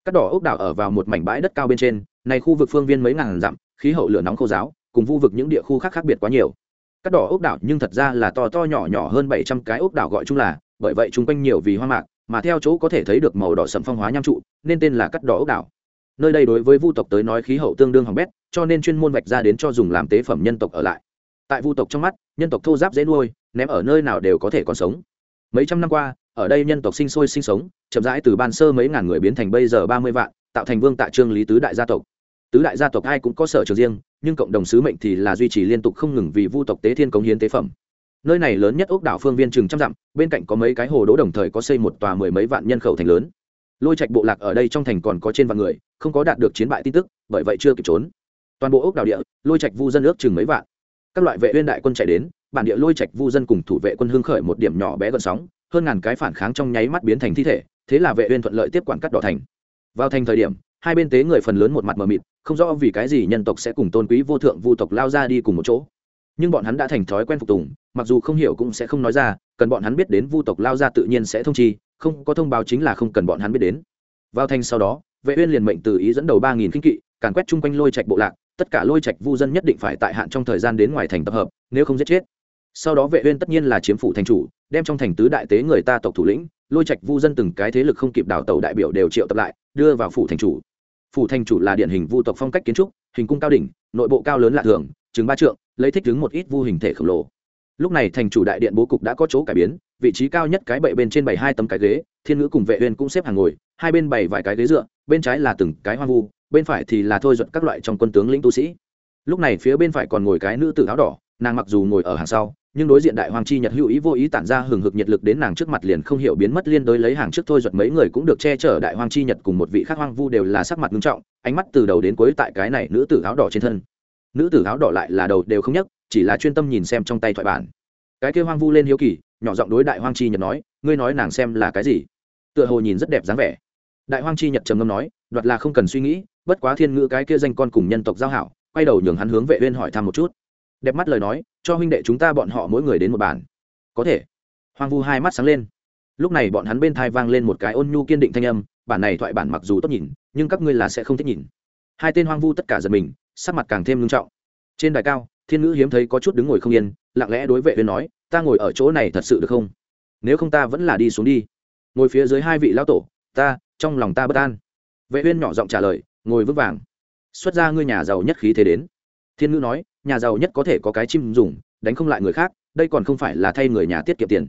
Cắt đỏ ốc đảo ở vào một mảnh bãi đất cao bên trên, này khu vực phương viên mấy ngàn dặm, khí hậu lửa nóng khô giáo, cùng khu vực những địa khu khác khác biệt quá nhiều. Cắt đỏ ốc đảo nhưng thật ra là to to nhỏ nhỏ hơn bảy trăm cái ốc đảo gọi chung là, bởi vậy chúng quanh nhiều vì hoa mạc mà theo chỗ có thể thấy được màu đỏ sầm phong hóa nham trụ, nên tên là cắt đỏ ốc đảo. Nơi đây đối với vu tộc tới nói khí hậu tương đương hỏng bét, cho nên chuyên môn vạch ra đến cho dùng làm tế phẩm nhân tộc ở lại. Tại vu tộc trong mắt, nhân tộc thô giáp dễ nuôi, ném ở nơi nào đều có thể còn sống. Mấy trăm năm qua, ở đây nhân tộc sinh sôi sinh sống, chậm rãi từ ban sơ mấy ngàn người biến thành bây giờ ba mươi vạn, tạo thành vương tạ trương lý tứ đại gia tộc. Tứ đại gia tộc ai cũng có sở trường riêng, nhưng cộng đồng sứ mệnh thì là duy trì liên tục không ngừng vì vu tộc tế thiên cống hiến tế phẩm nơi này lớn nhất ốc đảo phương viên chừng trăm dặm, bên cạnh có mấy cái hồ đỗ đồng thời có xây một tòa mười mấy vạn nhân khẩu thành lớn. Lôi trạch bộ lạc ở đây trong thành còn có trên vạn người, không có đạt được chiến bại tin tức, bởi vậy chưa kịp trốn. Toàn bộ ốc đảo địa, lôi trạch vu dân ước chừng mấy vạn. Các loại vệ uyên đại quân chạy đến, bản địa lôi trạch vu dân cùng thủ vệ quân hương khởi một điểm nhỏ bé gần sóng, hơn ngàn cái phản kháng trong nháy mắt biến thành thi thể, thế là vệ uyên thuận lợi tiếp quản cắt đỏ thành. Vào thành thời điểm, hai bên tế người phần lớn một mặt mờ mịt, không rõ vì cái gì nhân tộc sẽ cùng tôn quý vô thượng vu tộc lao ra đi cùng một chỗ. Nhưng bọn hắn đã thành thói quen phục tùng mặc dù không hiểu cũng sẽ không nói ra, cần bọn hắn biết đến vu tộc lao ra tự nhiên sẽ thông chi, không có thông báo chính là không cần bọn hắn biết đến. Vào thành sau đó, vệ uyên liền mệnh từ ý dẫn đầu ba nghìn kinh kỵ, càn quét chung quanh lôi trạch bộ lạc, tất cả lôi trạch vu dân nhất định phải tại hạn trong thời gian đến ngoài thành tập hợp, nếu không giết chết. Sau đó vệ uyên tất nhiên là chiếm phủ thành chủ, đem trong thành tứ đại tế người ta tộc thủ lĩnh, lôi trạch vu dân từng cái thế lực không kịp đào tẩu đại biểu đều triệu tập lại, đưa vào phủ thành chủ. Phủ thành chủ là điển hình vu tộc phong cách kiến trúc, hình cung cao đỉnh, nội bộ cao lớn lạ thường, chừng ba trượng, lấy thích đứng một ít vu hình thể khổng lồ lúc này thành chủ đại điện bố cục đã có chỗ cải biến, vị trí cao nhất cái bệ bên trên bảy hai tấm cái ghế, thiên ngữ cùng vệ uyên cũng xếp hàng ngồi, hai bên bảy vài cái ghế dựa, bên trái là từng cái hoang vu, bên phải thì là thôi giận các loại trong quân tướng lĩnh tu sĩ. Lúc này phía bên phải còn ngồi cái nữ tử áo đỏ, nàng mặc dù ngồi ở hàng sau, nhưng đối diện đại hoàng chi nhật hữu ý vô ý tản ra hừng hực nhiệt lực đến nàng trước mặt liền không hiểu biến mất liên đối lấy hàng trước thôi giật mấy người cũng được che chở đại hoàng chi nhật cùng một vị khác hoang vu đều là sắc mặt nghiêm trọng, ánh mắt từ đầu đến cuối tại cái này nữ tử áo đỏ trên thân. Nữ tử áo đỏ lại là đầu đều không nhấc chỉ là chuyên tâm nhìn xem trong tay thoại bản. Cái kia hoang vu lên hiếu kỳ, nhỏ giọng đối đại hoang chi nhật nói, ngươi nói nàng xem là cái gì? Tựa hồ nhìn rất đẹp dáng vẻ. Đại hoang chi nhật trầm ngâm nói, đoạt là không cần suy nghĩ, bất quá thiên ngữ cái kia danh con cùng nhân tộc giao hảo, quay đầu nhường hắn hướng vệ uyên hỏi thăm một chút. Đẹp mắt lời nói, cho huynh đệ chúng ta bọn họ mỗi người đến một bản. Có thể. Hoang vu hai mắt sáng lên. Lúc này bọn hắn bên thai vang lên một cái ôn nhu kiên định thanh âm, bản này thoại bản mặc dù tốt nhìn, nhưng các ngươi là sẽ không thích nhìn. Hai tên hoang vu tất cả giật mình, sắc mặt càng thêm nghiêm trọng. Trên đài cao thiên ngữ hiếm thấy có chút đứng ngồi không yên, lặng lẽ đối vệ viên nói, ta ngồi ở chỗ này thật sự được không? Nếu không ta vẫn là đi xuống đi. Ngồi phía dưới hai vị lão tổ, ta, trong lòng ta bất an. Vệ uyên nhỏ giọng trả lời, ngồi vững vàng. Xuất ra ngươi nhà giàu nhất khí thế đến. Thiên ngữ nói, nhà giàu nhất có thể có cái chim dùng, đánh không lại người khác, đây còn không phải là thay người nhà tiết kiệm tiền.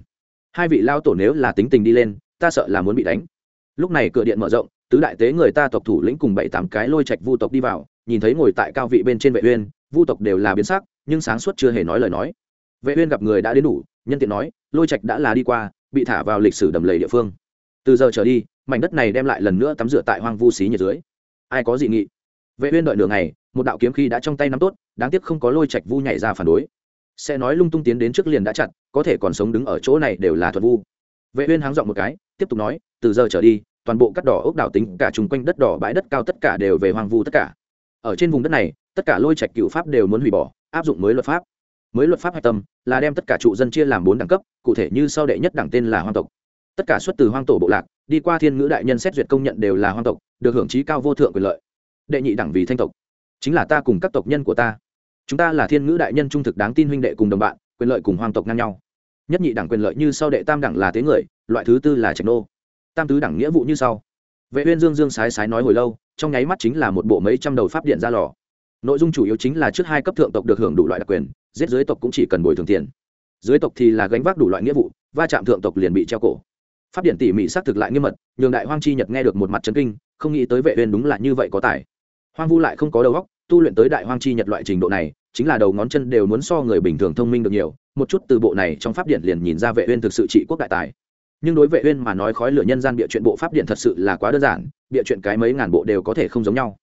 Hai vị lao tổ nếu là tính tình đi lên, ta sợ là muốn bị đánh. Lúc này cửa điện mở rộng, tứ đại tế người ta tộc thủ lĩnh cùng bảy tám cái lôi trạch vu tộc đi vào, nhìn thấy ngồi tại cao vị bên trên vệ uyên vu tộc đều là biến sắc, nhưng sáng suốt chưa hề nói lời nói. Vệ uyên gặp người đã đến đủ, nhân tiện nói, lôi trạch đã là đi qua, bị thả vào lịch sử đầm lầy địa phương. Từ giờ trở đi, mảnh đất này đem lại lần nữa tắm rửa tại hoang vu xí nhiệt dưới. Ai có dị nghị? Vệ uyên đợi nửa ngày, một đạo kiếm khí đã trong tay nắm tốt, đáng tiếc không có lôi trạch vu nhảy ra phản đối. Sẽ nói lung tung tiến đến trước liền đã chặn có thể còn sống đứng ở chỗ này đều là thuật vu. Vệ uyên háng giọng một cái, tiếp tục nói, từ giờ trở đi, toàn bộ cắt đỏ ốc đảo tính cả chung quanh đất đỏ bãi đất cao tất cả đều về hoang vu tất cả. Ở trên vùng đất này tất cả lôi trạch cựu pháp đều muốn hủy bỏ, áp dụng mới luật pháp. Mới luật pháp hạch tâm là đem tất cả trụ dân chia làm bốn đẳng cấp, cụ thể như sau đệ nhất đẳng tên là hoang tộc. Tất cả xuất từ hoang tổ bộ lạc, đi qua thiên ngữ đại nhân xét duyệt công nhận đều là hoang tộc, được hưởng trí cao vô thượng quyền lợi. Đệ nhị đẳng vì thanh tộc. Chính là ta cùng các tộc nhân của ta. Chúng ta là thiên ngữ đại nhân trung thực đáng tin huynh đệ cùng đồng bạn, quyền lợi cùng hoàng tộc ngang nhau. Nhất nhị đẳng quyền lợi như sau đệ tam đẳng là tế người, loại thứ tư là trạch nô. Tam tứ đẳng nghĩa vụ như sau. Vệ uyên dương dương sái sái nói hồi lâu, trong nháy mắt chính là một bộ mấy trăm đầu pháp điện ra lò nội dung chủ yếu chính là trước hai cấp thượng tộc được hưởng đủ loại đặc quyền, giết dưới tộc cũng chỉ cần bồi thường tiền. Dưới tộc thì là gánh vác đủ loại nghĩa vụ, va chạm thượng tộc liền bị treo cổ. Pháp điện tỉ mỉ xác thực lại nghiêm mật, nhường đại hoang chi nhật nghe được một mặt chấn kinh, không nghĩ tới vệ uyên đúng là như vậy có tài. Hoang vu lại không có đầu óc, tu luyện tới đại hoang chi nhật loại trình độ này, chính là đầu ngón chân đều muốn so người bình thường thông minh được nhiều, một chút từ bộ này trong pháp điện liền nhìn ra vệ uyên thực sự trị quốc đại tài. Nhưng đối vệ uyên mà nói khói lửa nhân gian bịa chuyện bộ pháp điện thật sự là quá đơn giản, bịa chuyện cái mấy ngàn bộ đều có thể không giống nhau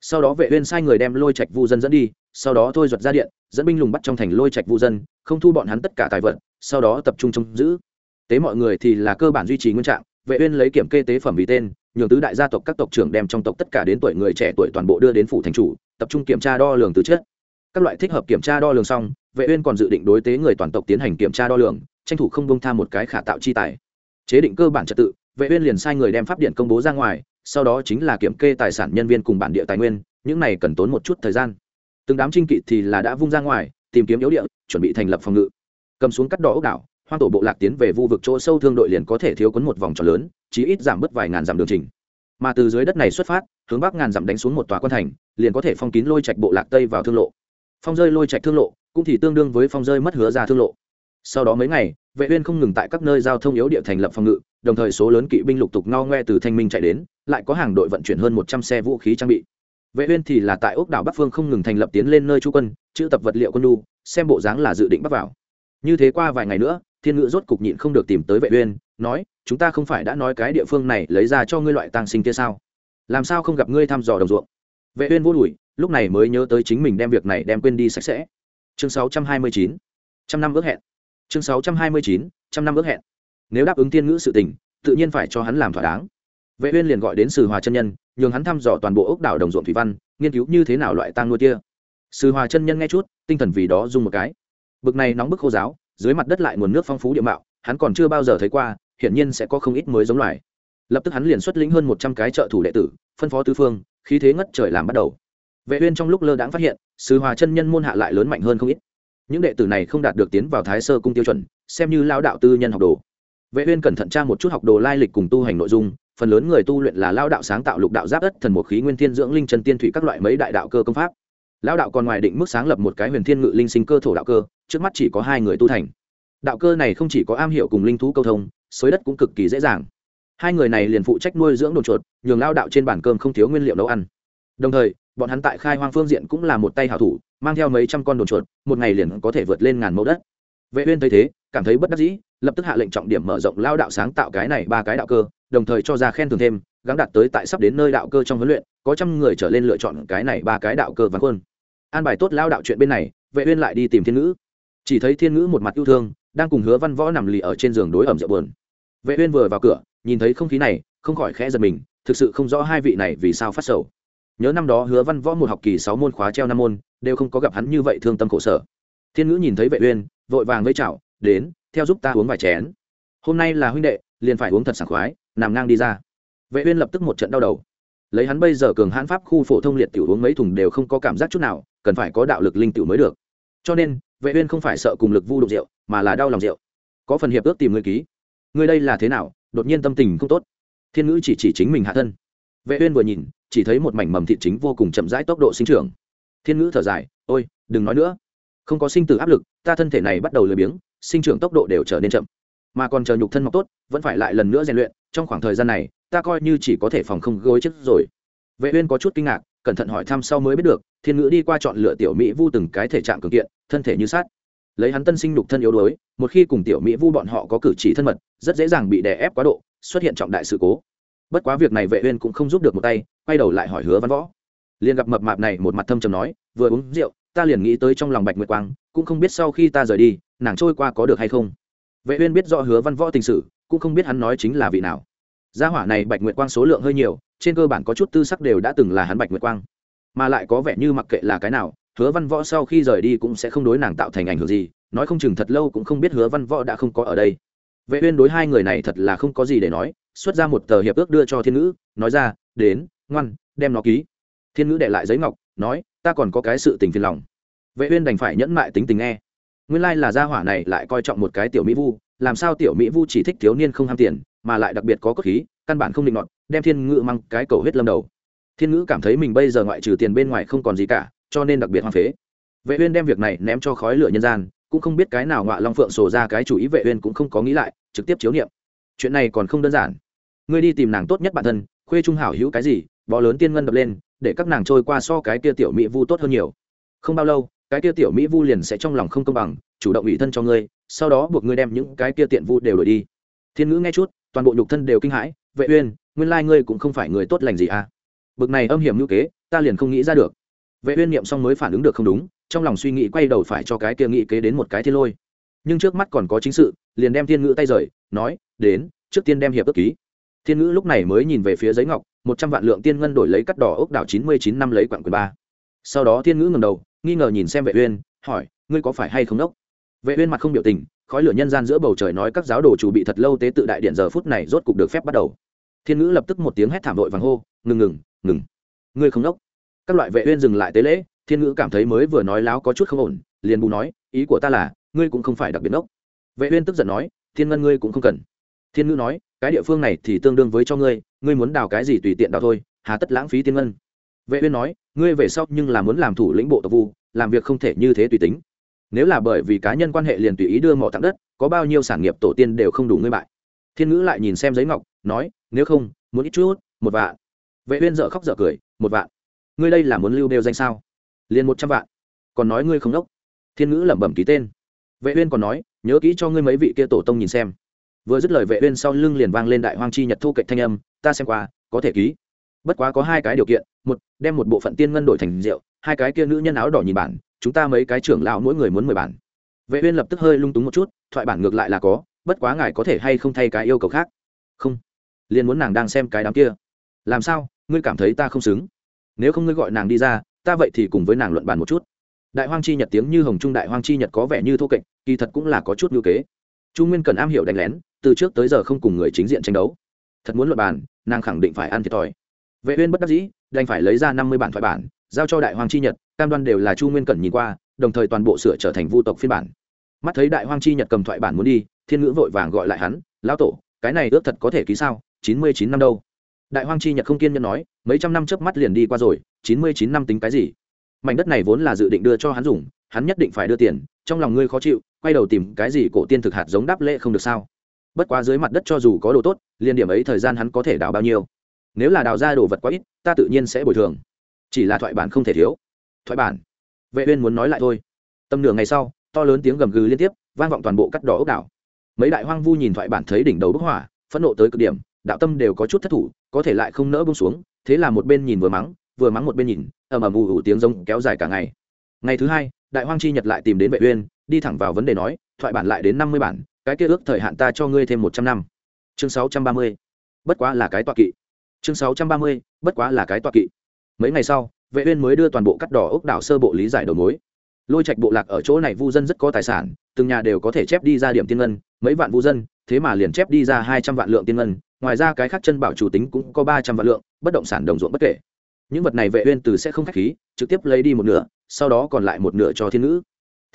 sau đó vệ uyên sai người đem lôi trạch vu dân dẫn đi sau đó thôi duật ra điện dẫn binh lùng bắt trong thành lôi trạch vu dân không thu bọn hắn tất cả tài vật sau đó tập trung trông giữ. Tế mọi người thì là cơ bản duy trì nguyên trạng vệ uyên lấy kiểm kê tế phẩm vì tên nhường tứ đại gia tộc các tộc trưởng đem trong tộc tất cả đến tuổi người trẻ tuổi toàn bộ đưa đến phủ thành chủ tập trung kiểm tra đo lường từ trước, các loại thích hợp kiểm tra đo lường xong vệ uyên còn dự định đối tế người toàn tộc tiến hành kiểm tra đo lường tranh thủ không bông tha một cái khả tạo chi tài. Chế định cơ bản trật tự vệ uyên liền sai người đem pháp điện công bố ra ngoài sau đó chính là kiểm kê tài sản nhân viên cùng bản địa tài nguyên, những này cần tốn một chút thời gian. Từng đám trinh kỵ thì là đã vung ra ngoài, tìm kiếm yếu địa, chuẩn bị thành lập phòng ngự. Cầm xuống cắt đỏ ốc đảo, hoang tổ bộ lạc tiến về vu vực chỗ sâu thương đội liền có thể thiếu quấn một vòng tròn lớn, chí ít giảm bớt vài ngàn dặm đường trình. Mà từ dưới đất này xuất phát, hướng bắc ngàn dặm đánh xuống một tòa quan thành, liền có thể phong kín lôi trạch bộ lạc tây vào thương lộ. Phong rơi lôi trạch thương lộ, cũng thì tương đương với phong rơi mất hứa ra thương lộ. Sau đó mấy ngày, vệ uyên không ngừng tại các nơi giao thông yếu địa thành lập phòng ngự đồng thời số lớn kỵ binh lục tục ngao ngoe từ thanh minh chạy đến, lại có hàng đội vận chuyển hơn 100 xe vũ khí trang bị. Vệ uyên thì là tại ốc đảo bắc phương không ngừng thành lập tiến lên nơi trú quân, chữ tập vật liệu quân đu xem bộ dáng là dự định bắt vào. Như thế qua vài ngày nữa, thiên ngữ rốt cục nhịn không được tìm tới vệ uyên, nói, chúng ta không phải đã nói cái địa phương này lấy ra cho ngươi loại tàng sinh kia sao? Làm sao không gặp ngươi thăm dò đồng ruộng? Vệ uyên vô đuổi, lúc này mới nhớ tới chính mình đem việc này đem quên đi sạch sẽ. Chương 629 trăm năm ước hẹn. Chương 629 trăm năm ước hẹn nếu đáp ứng thiên ngữ sự tình, tự nhiên phải cho hắn làm thỏa đáng. Vệ uyên liền gọi đến sử hòa chân nhân, nhường hắn thăm dò toàn bộ ốc đảo đồng ruộng thủy văn, nghiên cứu như thế nào loại tang nuôi kia. Sử hòa chân nhân nghe chút, tinh thần vì đó dùng một cái. Bực này nóng bức khô giáo, dưới mặt đất lại nguồn nước phong phú địa mạo, hắn còn chưa bao giờ thấy qua, hiển nhiên sẽ có không ít mới giống loài. Lập tức hắn liền xuất lĩnh hơn một trăm cái trợ thủ đệ tử, phân phó tứ phương, khí thế ngất trời làm bắt đầu. Vệ uyên trong lúc lơ đãng phát hiện, sư hòa chân nhân môn hạ lại lớn mạnh hơn không ít. Những đệ tử này không đạt được tiến vào thái sơ cung tiêu chuẩn, xem như lao đạo tư nhân học đồ vệ uyên cẩn thận tra một chút học đồ lai lịch cùng tu hành nội dung, phần lớn người tu luyện là lao đạo sáng tạo lục đạo giáp đất thần một khí nguyên thiên dưỡng linh chân tiên thủy các loại mấy đại đạo cơ công pháp. Lao đạo còn ngoài định mức sáng lập một cái huyền thiên ngự linh sinh cơ thổ đạo cơ, trước mắt chỉ có hai người tu thành. Đạo cơ này không chỉ có am hiểu cùng linh thú câu thông, xới đất cũng cực kỳ dễ dàng. Hai người này liền phụ trách nuôi dưỡng đồn chuột, nhường lao đạo trên bàn cơm không thiếu nguyên liệu nấu ăn. Đồng thời, bọn hắn tại khai hoang phương diện cũng là một tay hảo thủ, mang theo mấy trăm con đồn chuột, một ngày liền có thể vượt lên ngàn mẫu đất. Vệ uyên thấy thế, cảm thấy bất đắc dĩ lập tức hạ lệnh trọng điểm mở rộng lao đạo sáng tạo cái này ba cái đạo cơ, đồng thời cho ra khen thưởng thêm, gắng đạt tới tại sắp đến nơi đạo cơ trong huấn luyện, có trăm người trở lên lựa chọn cái này ba cái đạo cơ vắng quân. An bài tốt lao đạo chuyện bên này, vệ uyên lại đi tìm thiên ngữ. Chỉ thấy thiên ngữ một mặt yêu thương, đang cùng hứa văn võ nằm lì ở trên giường đối ẩm rượu buồn. Vệ uyên vừa vào cửa, nhìn thấy không khí này, không khỏi khẽ giật mình, thực sự không rõ hai vị này vì sao phát sầu. Nhớ năm đó hứa văn võ một học kỳ sáu môn khóa treo năm môn, đều không có gặp hắn như vậy thương tâm khổ sở. Thiên ngữ nhìn thấy vệ uyên, vội vàng vẫy chào, đến theo giúp ta uống vài chén. Hôm nay là huynh đệ, liền phải uống thật sảng khoái, nằm ngang đi ra. Vệ uyên lập tức một trận đau đầu. Lấy hắn bây giờ cường hãn pháp khu phổ thông liệt tiểu uống mấy thùng đều không có cảm giác chút nào, cần phải có đạo lực linh tiểu mới được. Cho nên, vệ uyên không phải sợ cùng lực vu đụng rượu, mà là đau lòng rượu. Có phần hiệp ước tìm người ký. Người đây là thế nào, đột nhiên tâm tình không tốt? Thiên ngữ chỉ chỉ chính mình hạ thân. Vệ uyên vừa nhìn, chỉ thấy một mảnh mầm thịt chính vô cùng chậm rãi tốc độ sinh trưởng. Thiên ngữ thở dài, ôi, đừng nói nữa không có sinh tử áp lực, ta thân thể này bắt đầu lười biếng, sinh trưởng tốc độ đều trở nên chậm. Mà còn chờ nhục thân mọc tốt, vẫn phải lại lần nữa rèn luyện, trong khoảng thời gian này, ta coi như chỉ có thể phòng không gối chết rồi. Vệ uyên có chút kinh ngạc, cẩn thận hỏi thăm sau mới biết được, thiên ngữ đi qua chọn lựa tiểu mỹ vu từng cái thể trạng cường kiện, thân thể như sát lấy hắn tân sinh nhục thân yếu đuối, một khi cùng tiểu mỹ vu bọn họ có cử chỉ thân mật, rất dễ dàng bị đè ép quá độ, xuất hiện trọng đại sự cố. Bất quá việc này vệ uyên cũng không giúp được một tay, quay đầu lại hỏi hứa văn võ. Liền gặp mập mạp này một mặt thâm trầm nói, vừa uống rượu ta liền nghĩ tới trong lòng bạch nguyệt quang, cũng không biết sau khi ta rời đi, nàng trôi qua có được hay không. Vệ uyên biết rõ hứa văn võ tình sử cũng không biết hắn nói chính là vị nào. Gia hỏa này bạch nguyệt quang số lượng hơi nhiều, trên cơ bản có chút tư sắc đều đã từng là hắn bạch nguyệt quang. Mà lại có vẻ như mặc kệ là cái nào, hứa văn võ sau khi rời đi cũng sẽ không đối nàng tạo thành ảnh hưởng gì, nói không chừng thật lâu cũng không biết hứa văn võ đã không có ở đây. Vệ uyên đối hai người này thật là không có gì để nói, xuất ra một tờ hiệp ước đưa cho thiên ngữ, nói ra, đến, ngoan, đem nó ký. Thiên ngữ để lại giấy ngọc, nói ta còn có cái sự tình phiền lòng. Vệ uyên đành phải nhẫn mại tính tình nghe. Nguyên lai like là gia hỏa này lại coi trọng một cái tiểu mỹ vu, làm sao tiểu mỹ vu chỉ thích thiếu niên không ham tiền, mà lại đặc biệt có cốt khí, căn bản không định nọt, đem thiên ngữ mang cái cầu huyết lâm đầu. Thiên ngữ cảm thấy mình bây giờ ngoại trừ tiền bên ngoài không còn gì cả, cho nên đặc biệt hoang phế. Vệ uyên đem việc này ném cho khói lửa nhân gian, cũng không biết cái nào ngọa long phượng sổ ra cái chủ ý, vệ uyên cũng không có nghĩ lại, trực tiếp chiếu niệm. Chuyện này còn không đơn giản. Ngươi đi tìm nàng tốt nhất bản thân, khuê trung hảo hữu cái gì bó lớn tiên ngân đập lên để các nàng trôi qua so cái kia tiểu mỹ vu tốt hơn nhiều. Không bao lâu, cái kia tiểu mỹ vu liền sẽ trong lòng không công bằng, chủ động ủy thân cho ngươi, sau đó buộc ngươi đem những cái kia tiện vu đều đổi đi. Thiên ngữ nghe chút, toàn bộ nhục thân đều kinh hãi, vệ uyên, nguyên lai ngươi cũng không phải người tốt lành gì à? Bực này âm hiểm như kế, ta liền không nghĩ ra được. Vệ uyên niệm xong mới phản ứng được không đúng, trong lòng suy nghĩ quay đầu phải cho cái kia nghị kế đến một cái thiên lôi. Nhưng trước mắt còn có chính sự, liền đem thiên ngữ tay rời, nói, đến, trước tiên đem hiệp ước ký thiên ngữ lúc này mới nhìn về phía giấy ngọc, một trăm vạn lượng tiên ngân đổi lấy cắt đỏ ốc đảo chín mươi chín năm lấy quặng quyền ba. Sau đó thiên ngữ ngầm đầu, nghi ngờ nhìn xem vệ uyên, hỏi, ngươi có phải hay không đốc? Vệ uyên mặt không biểu tình, khói lửa nhân gian giữa bầu trời nói các giáo đồ chủ bị thật lâu tế tự đại điện giờ phút này rốt cục được phép bắt đầu. Thiên ngữ lập tức một tiếng hét thảm đội vàng hô, ngừng ngừng ngừng. Ngươi không đốc. Các loại vệ uyên dừng lại tế lễ, thiên ngữ cảm thấy mới vừa nói láo có chút không ổn, liền bù nói, ý của ta là, ngươi cũng không phải đặc biệt đốc. Vệ uyên tức giận nói, thiên ngân ngươi cũng không cần. Thiên ngữ nói cái địa phương này thì tương đương với cho ngươi ngươi muốn đào cái gì tùy tiện đào thôi, hà tất lãng phí tiên ngân. Vệ uyên nói, ngươi về sau nhưng là muốn làm thủ lĩnh bộ tộc vu, làm việc không thể như thế tùy tính. Nếu là bởi vì cá nhân quan hệ liền tùy ý đưa mỏ tặng đất, có bao nhiêu sản nghiệp tổ tiên đều không đủ ngươi bại. Thiên ngữ lại nhìn xem giấy ngọc, nói, nếu không, muốn ít chút, một vạn. Vệ uyên dở khóc dở cười, một vạn. Ngươi đây là muốn lưu đều danh sao? Liền một trăm vạn. Còn nói ngươi không đốc. Thiên ngữ lẩm bẩm ký tên. Vệ uyên còn nói, nhớ kỹ cho ngươi mấy vị kia tổ tông nhìn xem vừa dứt lời vệ uyên sau lưng liền vang lên đại hoang chi nhật thu kịch thanh âm, ta xem qua, có thể ký. Bất quá có hai cái điều kiện, một, đem một bộ phận tiên ngân đổi thành rượu, hai cái kia nữ nhân áo đỏ nhìn bản, chúng ta mấy cái trưởng lão mỗi người muốn mười bản. Vệ uyên lập tức hơi lung túng một chút, thoại bản ngược lại là có, bất quá ngài có thể hay không thay cái yêu cầu khác? Không. Liền muốn nàng đang xem cái đám kia. Làm sao? Ngươi cảm thấy ta không xứng? Nếu không ngươi gọi nàng đi ra, ta vậy thì cùng với nàng luận bàn một chút. Đại hoang chi nhật tiếng như hồng trung đại hoang chi nhật có vẻ như thô kệch, kỳ thật cũng là có chút ngữ kế chu nguyên cần am hiểu đánh lén, từ trước tới giờ không cùng người chính diện tranh đấu. Thật muốn luận bàn, nàng khẳng định phải ăn thiệt thòi. Vệ uyên bất đắc dĩ, đành phải lấy ra năm mươi bản thoại bản, giao cho đại hoàng chi nhật, cam đoan đều là chu nguyên cẩn nhìn qua, đồng thời toàn bộ sửa trở thành vu tộc phiên bản. Mắt thấy đại hoàng chi nhật cầm thoại bản muốn đi, thiên ngữ vội vàng gọi lại hắn, lão tổ, cái này ước thật có thể ký sao? Chín mươi chín năm đâu? Đại hoàng chi nhật không kiên nhẫn nói, mấy trăm năm trước mắt liền đi qua rồi, chín mươi chín năm tính cái gì? Mảnh đất này vốn là dự định đưa cho hắn dùng, hắn nhất định phải đưa tiền, trong lòng ngươi khó chịu quay đầu tìm cái gì cổ tiên thực hạt giống đáp lễ không được sao? Bất quá dưới mặt đất cho dù có đồ tốt, liên điểm ấy thời gian hắn có thể đào bao nhiêu? Nếu là đào ra đồ vật quá ít, ta tự nhiên sẽ bồi thường. Chỉ là thoại bản không thể thiếu. Thoại bản? Vệ uyên muốn nói lại thôi. Tầm nửa ngày sau, to lớn tiếng gầm gừ liên tiếp, vang vọng toàn bộ cắt đỏ ốc đảo. Mấy đại hoang vu nhìn thoại bản thấy đỉnh đầu bức hỏa phẫn nộ tới cực điểm, đạo tâm đều có chút thất thủ, có thể lại không nỡ buông xuống, thế là một bên nhìn vừa mắng vừa mắng một bên nhìn, ầm ầm ù ù tiếng rống kéo dài cả ngày. Ngày thứ hai, đại hoang chi nhật lại tìm đến vệ uyên đi thẳng vào vấn đề nói, thoại bản lại đến năm mươi bản, cái kia ước thời hạn ta cho ngươi thêm một trăm năm. Chương sáu trăm ba mươi. Bất quá là cái tọa kỵ. Chương sáu trăm ba mươi, bất quá là cái tọa kỵ. Mấy ngày sau, vệ uyên mới đưa toàn bộ cắt đỏ ốc đảo sơ bộ lý giải đầu mối. Lôi trạch bộ lạc ở chỗ này vu dân rất có tài sản, từng nhà đều có thể chép đi ra điểm tiên ngân, mấy vạn vu dân, thế mà liền chép đi ra hai trăm vạn lượng tiên ngân, ngoài ra cái khác chân bảo chủ tính cũng có ba trăm vạn lượng, bất động sản đồng ruộng bất kể. Những vật này vệ uyên từ sẽ không khách khí, trực tiếp lấy đi một nửa, sau đó còn lại một nửa cho thiên nữ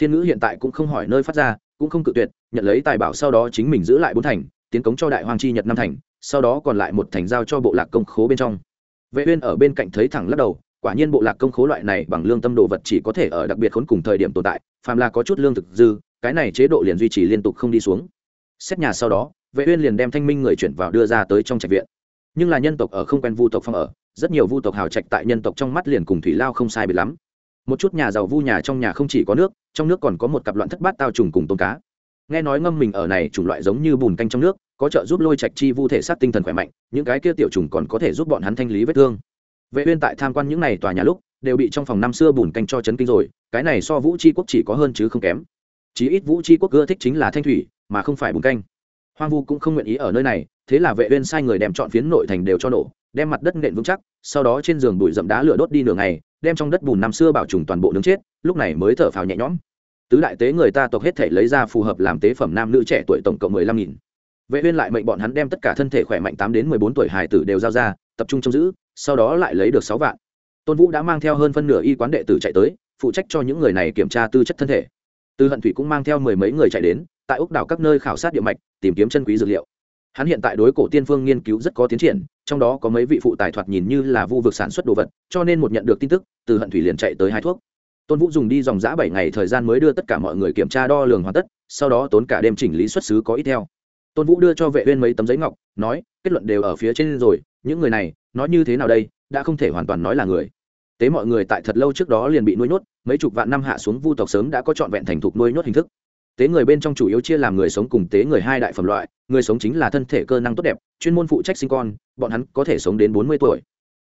thiên ngữ hiện tại cũng không hỏi nơi phát ra, cũng không cự tuyệt, nhận lấy tài bảo sau đó chính mình giữ lại bốn thành, tiến cống cho đại hoàng chi nhật năm thành, sau đó còn lại một thành giao cho bộ lạc công khố bên trong. Vệ uyên ở bên cạnh thấy thẳng lắc đầu, quả nhiên bộ lạc công khố loại này bằng lương tâm đồ vật chỉ có thể ở đặc biệt khốn cùng thời điểm tồn tại, phàm là có chút lương thực dư, cái này chế độ liền duy trì liên tục không đi xuống. Xét nhà sau đó, vệ uyên liền đem thanh minh người chuyển vào đưa ra tới trong trạch viện. Nhưng là nhân tộc ở không quen vu tộc phong ở, rất nhiều vu tộc hào trạch tại nhân tộc trong mắt liền cùng thủy lao không sai biệt lắm một chút nhà giàu vu nhà trong nhà không chỉ có nước, trong nước còn có một cặp loạn thất bát tao trùng cùng tôm cá. Nghe nói ngâm mình ở này chủng loại giống như bùn canh trong nước, có trợ giúp lôi trạch chi vu thể sát tinh thần khỏe mạnh, những cái kia tiểu trùng còn có thể giúp bọn hắn thanh lý vết thương. Vệ uyên tại tham quan những này tòa nhà lúc, đều bị trong phòng năm xưa bùn canh cho chấn kinh rồi, cái này so vũ chi quốc chỉ có hơn chứ không kém. Chí ít vũ chi quốc ưa thích chính là thanh thủy, mà không phải bùn canh. Hoang vu cũng không nguyện ý ở nơi này, thế là vệ uyên sai người đem chọn phiến nội thành đều cho nổ, đem mặt đất nện vững chắc, sau đó trên giường bụi rậm đá lửa đốt đi nửa ngày đem trong đất bùn năm xưa bảo trùng toàn bộ nướng chết, lúc này mới thở phào nhẹ nhõm. Tứ đại tế người ta tộc hết thể lấy ra phù hợp làm tế phẩm nam nữ trẻ tuổi tổng cộng mười lăm nghìn. Vệ uyên lại mệnh bọn hắn đem tất cả thân thể khỏe mạnh tám đến mười bốn tuổi hài tử đều giao ra, tập trung trông giữ, sau đó lại lấy được sáu vạn. Tôn vũ đã mang theo hơn phân nửa y quán đệ tử chạy tới, phụ trách cho những người này kiểm tra tư chất thân thể. Tư hận thủy cũng mang theo mười mấy người chạy đến, tại úc đảo các nơi khảo sát địa mạch, tìm kiếm chân quý dược liệu. Hắn hiện tại đối cổ tiên phương nghiên cứu rất có tiến triển trong đó có mấy vị phụ tài thoạt nhìn như là vu vực sản xuất đồ vật, cho nên một nhận được tin tức, từ hận thủy liền chạy tới hai thuốc. Tôn vũ dùng đi dòng giã bảy ngày thời gian mới đưa tất cả mọi người kiểm tra đo lường hoàn tất, sau đó tốn cả đêm chỉnh lý xuất xứ có ít theo. Tôn vũ đưa cho vệ uyên mấy tấm giấy ngọc, nói, kết luận đều ở phía trên rồi, những người này, nói như thế nào đây, đã không thể hoàn toàn nói là người. Tế mọi người tại thật lâu trước đó liền bị nuôi nhốt, mấy chục vạn năm hạ xuống vu tộc sớm đã có trọn vẹn thành thục nuôi nhốt hình thức tế người bên trong chủ yếu chia làm người sống cùng tế người hai đại phẩm loại, người sống chính là thân thể cơ năng tốt đẹp, chuyên môn phụ trách sinh con, bọn hắn có thể sống đến bốn mươi tuổi.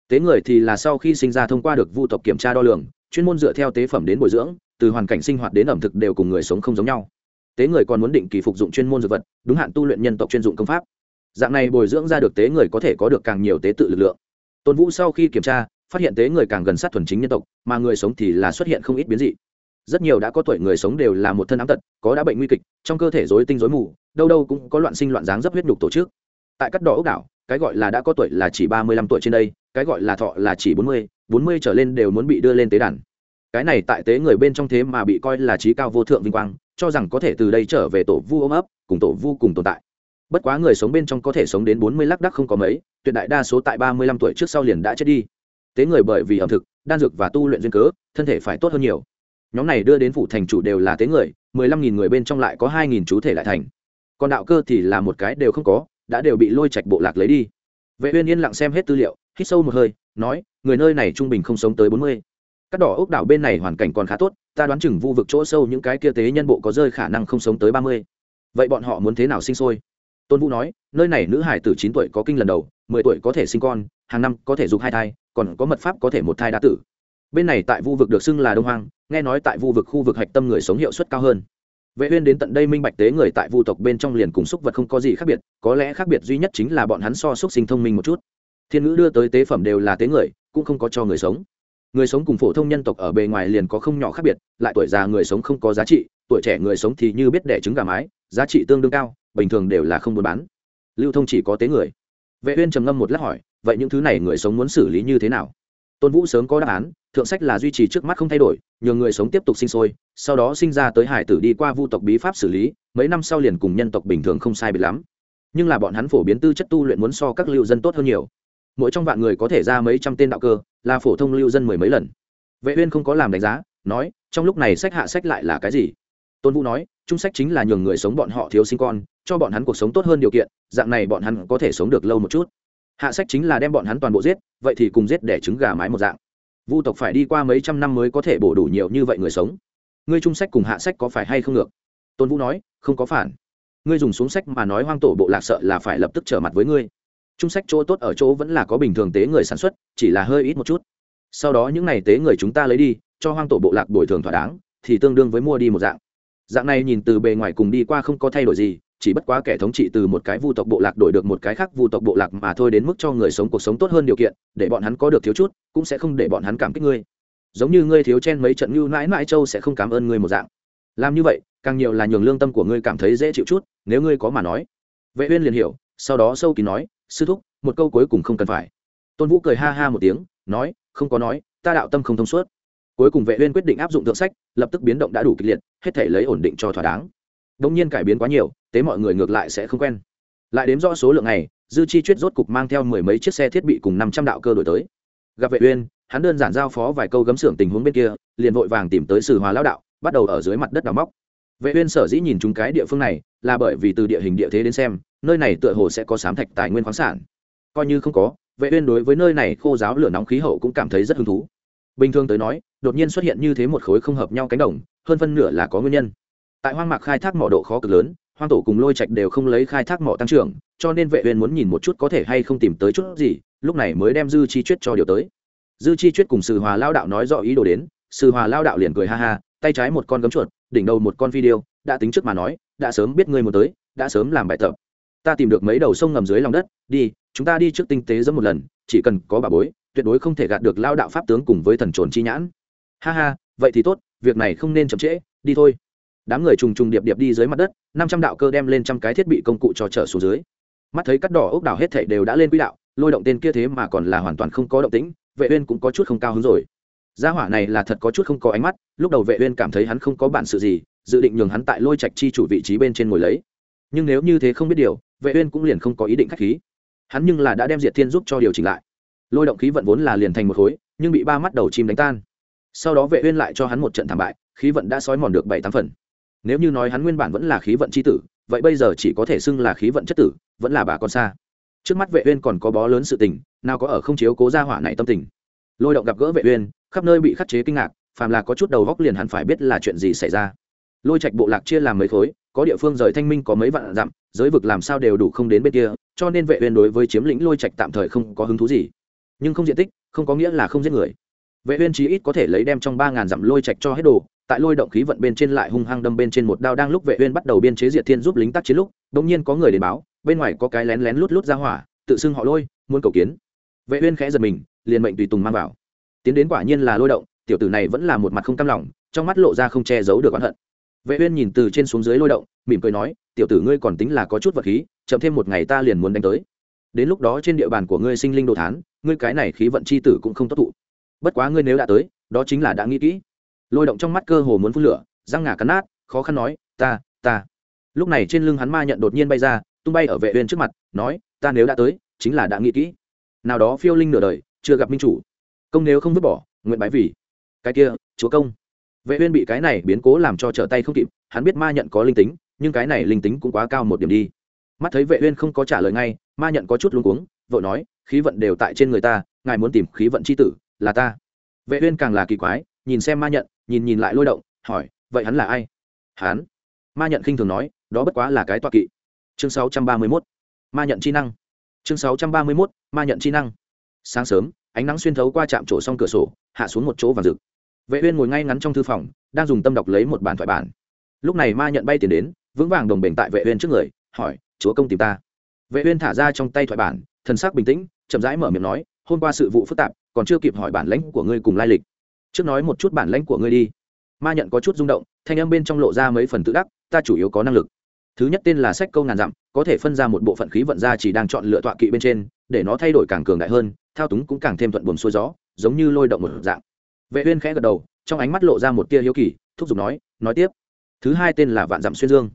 Tế người thì là sau khi sinh ra thông qua được vu tộc kiểm tra đo lường, chuyên môn dựa theo tế phẩm đến bồi dưỡng, từ hoàn cảnh sinh hoạt đến ẩm thực đều cùng người sống không giống nhau. Tế người còn muốn định kỳ phục dụng chuyên môn dược vật, đúng hạn tu luyện nhân tộc chuyên dụng công pháp. Dạng này bồi dưỡng ra được tế người có thể có được càng nhiều tế tự lực lượng. Tôn vũ sau khi kiểm tra, phát hiện tế người càng gần sát thuần chính nhân tộc, mà người sống thì là xuất hiện không ít biến dị rất nhiều đã có tuổi người sống đều là một thân ám tật, có đã bệnh nguy kịch, trong cơ thể rối tinh rối mù, đâu đâu cũng có loạn sinh loạn dáng dấp huyết nhục tổ chức. Tại các đỏ ốc đảo, cái gọi là đã có tuổi là chỉ ba mươi lăm tuổi trên đây, cái gọi là thọ là chỉ bốn mươi bốn mươi trở lên đều muốn bị đưa lên tế đàn. Cái này tại tế người bên trong thế mà bị coi là trí cao vô thượng vinh quang, cho rằng có thể từ đây trở về tổ vu ôm ấp, cùng tổ vu cùng tồn tại. Bất quá người sống bên trong có thể sống đến bốn mươi lác đắc không có mấy, tuyệt đại đa số tại ba mươi lăm tuổi trước sau liền đã chết đi. Tế người bởi vì ẩm thực, đan dược và tu luyện duyên cớ, thân thể phải tốt hơn nhiều nhóm này đưa đến phủ thành chủ đều là tế người, mười lăm nghìn người bên trong lại có hai nghìn chú thể lại thành. Còn đạo cơ thì là một cái đều không có, đã đều bị lôi chạch bộ lạc lấy đi. Vệ uyên yên lặng xem hết tư liệu, hít sâu một hơi, nói, người nơi này trung bình không sống tới bốn mươi. Các đỏ ốc đảo bên này hoàn cảnh còn khá tốt, ta đoán chừng vu vực chỗ sâu những cái kia tế nhân bộ có rơi khả năng không sống tới ba mươi. Vậy bọn họ muốn thế nào sinh sôi? Tôn vũ nói, nơi này nữ hải từ chín tuổi có kinh lần đầu, mười tuổi có thể sinh con, hàng năm có thể dục hai thai, còn có mật pháp có thể một thai đa tử. Bên này tại vu vực được xưng là đông hoang nghe nói tại vu vực khu vực hạch tâm người sống hiệu suất cao hơn. Vệ uyên đến tận đây minh bạch tế người tại vu tộc bên trong liền cùng xúc vật không có gì khác biệt, có lẽ khác biệt duy nhất chính là bọn hắn so xúc sinh thông minh một chút. Thiên ngữ đưa tới tế phẩm đều là tế người, cũng không có cho người sống. Người sống cùng phổ thông nhân tộc ở bề ngoài liền có không nhỏ khác biệt, lại tuổi già người sống không có giá trị, tuổi trẻ người sống thì như biết đẻ trứng gà mái, giá trị tương đương cao, bình thường đều là không buôn bán. Lưu thông chỉ có tế người. Vệ uyên trầm ngâm một lát hỏi, vậy những thứ này người sống muốn xử lý như thế nào? Tôn vũ sớm có đáp án, thượng sách là duy trì trước mắt không thay đổi, nhờ người sống tiếp tục sinh sôi, sau đó sinh ra tới hải tử đi qua vu tộc bí pháp xử lý, mấy năm sau liền cùng nhân tộc bình thường không sai biệt lắm. Nhưng là bọn hắn phổ biến tư chất tu luyện muốn so các lưu dân tốt hơn nhiều. Mỗi trong vạn người có thể ra mấy trăm tên đạo cơ, là phổ thông lưu dân mười mấy lần. Vệ uyên không có làm đánh giá, nói, trong lúc này sách hạ sách lại là cái gì? Tôn vũ nói, trung sách chính là nhường người sống bọn họ thiếu sinh con, cho bọn hắn cuộc sống tốt hơn điều kiện, dạng này bọn hắn có thể sống được lâu một chút hạ sách chính là đem bọn hắn toàn bộ giết, vậy thì cùng giết để trứng gà mái một dạng. Vu tộc phải đi qua mấy trăm năm mới có thể bổ đủ nhiều như vậy người sống. Ngươi trung sách cùng hạ sách có phải hay không ngược? Tôn vũ nói, không có phản. Ngươi dùng xuống sách mà nói hoang tổ bộ lạc sợ là phải lập tức trở mặt với ngươi. Trung sách chỗ tốt ở chỗ vẫn là có bình thường tế người sản xuất, chỉ là hơi ít một chút. Sau đó những n à y tế người chúng ta lấy đi, cho hoang tổ bộ lạc bồi thường thỏa đáng, thì tương đương với mua đi một dạng. Dạng này nhìn từ bề ngoài cùng đi qua không có thay đổi gì chỉ bất quá kẻ thống trị từ một cái vu tộc bộ lạc đổi được một cái khác vu tộc bộ lạc mà thôi đến mức cho người sống cuộc sống tốt hơn điều kiện, để bọn hắn có được thiếu chút, cũng sẽ không để bọn hắn cảm kích ngươi. Giống như ngươi thiếu chen mấy trận như mãi mãi châu sẽ không cảm ơn ngươi một dạng. Làm như vậy, càng nhiều là nhường lương tâm của ngươi cảm thấy dễ chịu chút, nếu ngươi có mà nói. Vệ uyên liền hiểu, sau đó sâu kín nói, sư thúc, một câu cuối cùng không cần phải. Tôn vũ cười ha ha một tiếng, nói, không có nói, ta đạo tâm không thông suốt. Cuối cùng vệ uyên quyết định áp dụng thượng sách, lập tức biến động đã đủ kịch liệt, hết thể lấy ổn định cho thỏa đáng. Đống nhiên cải biến quá nhiều tế mọi người ngược lại sẽ không quen. Lại đếm rõ số lượng này dư chi chuyết rốt cục mang theo mười mấy chiếc xe thiết bị cùng năm trăm đạo cơ đổi tới. Gặp vệ uyên, hắn đơn giản giao phó vài câu gấm xưởng tình huống bên kia, liền vội vàng tìm tới sử hòa lão đạo, bắt đầu ở dưới mặt đất đào móc. Vệ uyên sở dĩ nhìn chúng cái địa phương này, là bởi vì từ địa hình địa thế đến xem, nơi này tựa hồ sẽ có sám thạch tài nguyên khoáng sản. Coi như không có, vệ uyên đối với nơi này khô giáo lửa nóng khí hậu cũng cảm thấy rất hứng thú. Bình thường tới nói, đột nhiên xuất hiện như thế một khối không hợp nhau cánh đồng, hơn phân nửa là có nguyên nhân. Tại hoang mạc khai thác mỏ độ khó cực lớn hoang tổ cùng lôi trạch đều không lấy khai thác mỏ tăng trưởng, cho nên vệ uyên muốn nhìn một chút có thể hay không tìm tới chút gì, lúc này mới đem dư chi chuyết cho điều tới. Dư chi chuyết cùng sư hòa lao đạo nói rõ ý đồ đến sư hòa lao đạo liền cười ha ha, tay trái một con gấm chuột, đỉnh đầu một con video đã tính trước mà nói, đã sớm biết ngươi muốn tới, đã sớm làm bài tập. Ta tìm được mấy đầu sông ngầm dưới lòng đất, đi, chúng ta đi trước tinh tế dẫm một lần, chỉ cần có bà bối, tuyệt đối không thể gạt được lao đạo pháp tướng cùng với thần trồn chi nhãn. Ha ha, vậy thì tốt, việc này không nên chậm trễ, đi thôi đám người trùng trùng điệp điệp đi dưới mặt đất, năm trăm đạo cơ đem lên trăm cái thiết bị công cụ cho trở xuống dưới. Mắt thấy cắt đỏ ốc đảo hết thảy đều đã lên quỹ đạo, lôi động tên kia thế mà còn là hoàn toàn không có động tĩnh, vệ uyên cũng có chút không cao hứng rồi. Gia hỏa này là thật có chút không có ánh mắt, lúc đầu vệ uyên cảm thấy hắn không có bản sự gì, dự định nhường hắn tại lôi trạch chi chủ vị trí bên trên ngồi lấy. Nhưng nếu như thế không biết điều, vệ uyên cũng liền không có ý định khách khí. Hắn nhưng là đã đem diệt thiên giúp cho điều chỉnh lại. Lôi động khí vận vốn là liền thành một khối, nhưng bị ba mắt đầu chim đánh tan. Sau đó vệ uyên lại cho hắn một trận thảm bại, khí vận đã sói mòn được bảy tám phần nếu như nói hắn nguyên bản vẫn là khí vận chi tử, vậy bây giờ chỉ có thể xưng là khí vận chất tử, vẫn là bà con xa. Trước mắt vệ uyên còn có bó lớn sự tình, nào có ở không chiếu cố gia hỏa này tâm tình. Lôi động gặp gỡ vệ uyên, khắp nơi bị khắc chế kinh ngạc, phàm là có chút đầu góc liền hẳn phải biết là chuyện gì xảy ra. Lôi trạch bộ lạc chia làm mấy khối, có địa phương rời thanh minh có mấy vạn dặm, giới vực làm sao đều đủ không đến bên kia, cho nên vệ uyên đối với chiếm lĩnh lôi trạch tạm thời không có hứng thú gì. Nhưng không diện tích, không có nghĩa là không giết người. Vệ uyên chí ít có thể lấy đem trong ba ngàn dặm lôi trạch cho hết đồ tại lôi động khí vận bên trên lại hung hăng đâm bên trên một đao đang lúc vệ uyên bắt đầu biên chế diệt thiên giúp lính tác chiến lúc, đột nhiên có người đến báo, bên ngoài có cái lén lén lút lút ra hỏa, tự xưng họ lôi, muốn cầu kiến. Vệ uyên khẽ giật mình, liền mệnh tùy tùng mang vào. Tiến đến quả nhiên là lôi động, tiểu tử này vẫn là một mặt không cam lòng, trong mắt lộ ra không che giấu được oán hận. Vệ uyên nhìn từ trên xuống dưới lôi động, mỉm cười nói, tiểu tử ngươi còn tính là có chút vật khí, chậm thêm một ngày ta liền muốn đánh tới. Đến lúc đó trên địa bàn của ngươi sinh linh đồ thán, ngươi cái này khí vận chi tử cũng không tốt thụ. Bất quá ngươi nếu đã tới, đó chính là đã nghĩ kỹ lôi động trong mắt cơ hồ muốn phun lửa, răng ngả cắn nát, khó khăn nói, ta ta. Lúc này trên lưng hắn ma nhận đột nhiên bay ra, tung bay ở vệ uyên trước mặt, nói, ta nếu đã tới, chính là đã nghĩ kỹ. Nào đó phiêu linh nửa đời, chưa gặp minh chủ. Công nếu không vứt bỏ, nguyện bái vì. Cái kia, chúa công. Vệ uyên bị cái này biến cố làm cho trở tay không kịp, hắn biết ma nhận có linh tính, nhưng cái này linh tính cũng quá cao một điểm đi. Mắt thấy vệ uyên không có trả lời ngay, ma nhận có chút luống cuống, vội nói, khí vận đều tại trên người ta, ngài muốn tìm khí vận chi tử, là ta. Vệ uyên càng là kỳ quái, nhìn xem ma nhận nhìn nhìn lại lôi động, hỏi, vậy hắn là ai? Hắn. Ma nhận khinh thường nói, đó bất quá là cái tọa kỵ. Chương 631 ma nhận chi năng. Chương 631 ma nhận chi năng. Sáng sớm, ánh nắng xuyên thấu qua trạm trổ xong cửa sổ, hạ xuống một chỗ vàng rực. Vệ uyên ngồi ngay ngắn trong thư phòng, đang dùng tâm đọc lấy một bản thoại bản. Lúc này ma nhận bay tiền đến, vững vàng đồng bền tại vệ uyên trước người, hỏi, chúa công tìm ta? Vệ uyên thả ra trong tay thoại bản, thần sắc bình tĩnh, chậm rãi mở miệng nói, hôm qua sự vụ phức tạp, còn chưa kịp hỏi bản lãnh của ngươi cùng lai lịch trước nói một chút bản lãnh của ngươi đi. Ma nhận có chút rung động, thanh âm bên trong lộ ra mấy phần tự đắc, ta chủ yếu có năng lực. Thứ nhất tên là sách câu ngàn dặm, có thể phân ra một bộ phận khí vận ra chỉ đang chọn lựa tọa kỵ bên trên, để nó thay đổi càng cường đại hơn, thao túng cũng càng thêm thuận buồm xuôi gió, giống như lôi động một dạng. Vệ uyên khẽ gật đầu, trong ánh mắt lộ ra một tia hiếu kỳ, thúc giục nói nói tiếp. Thứ hai tên là vạn dặm xuyên dương.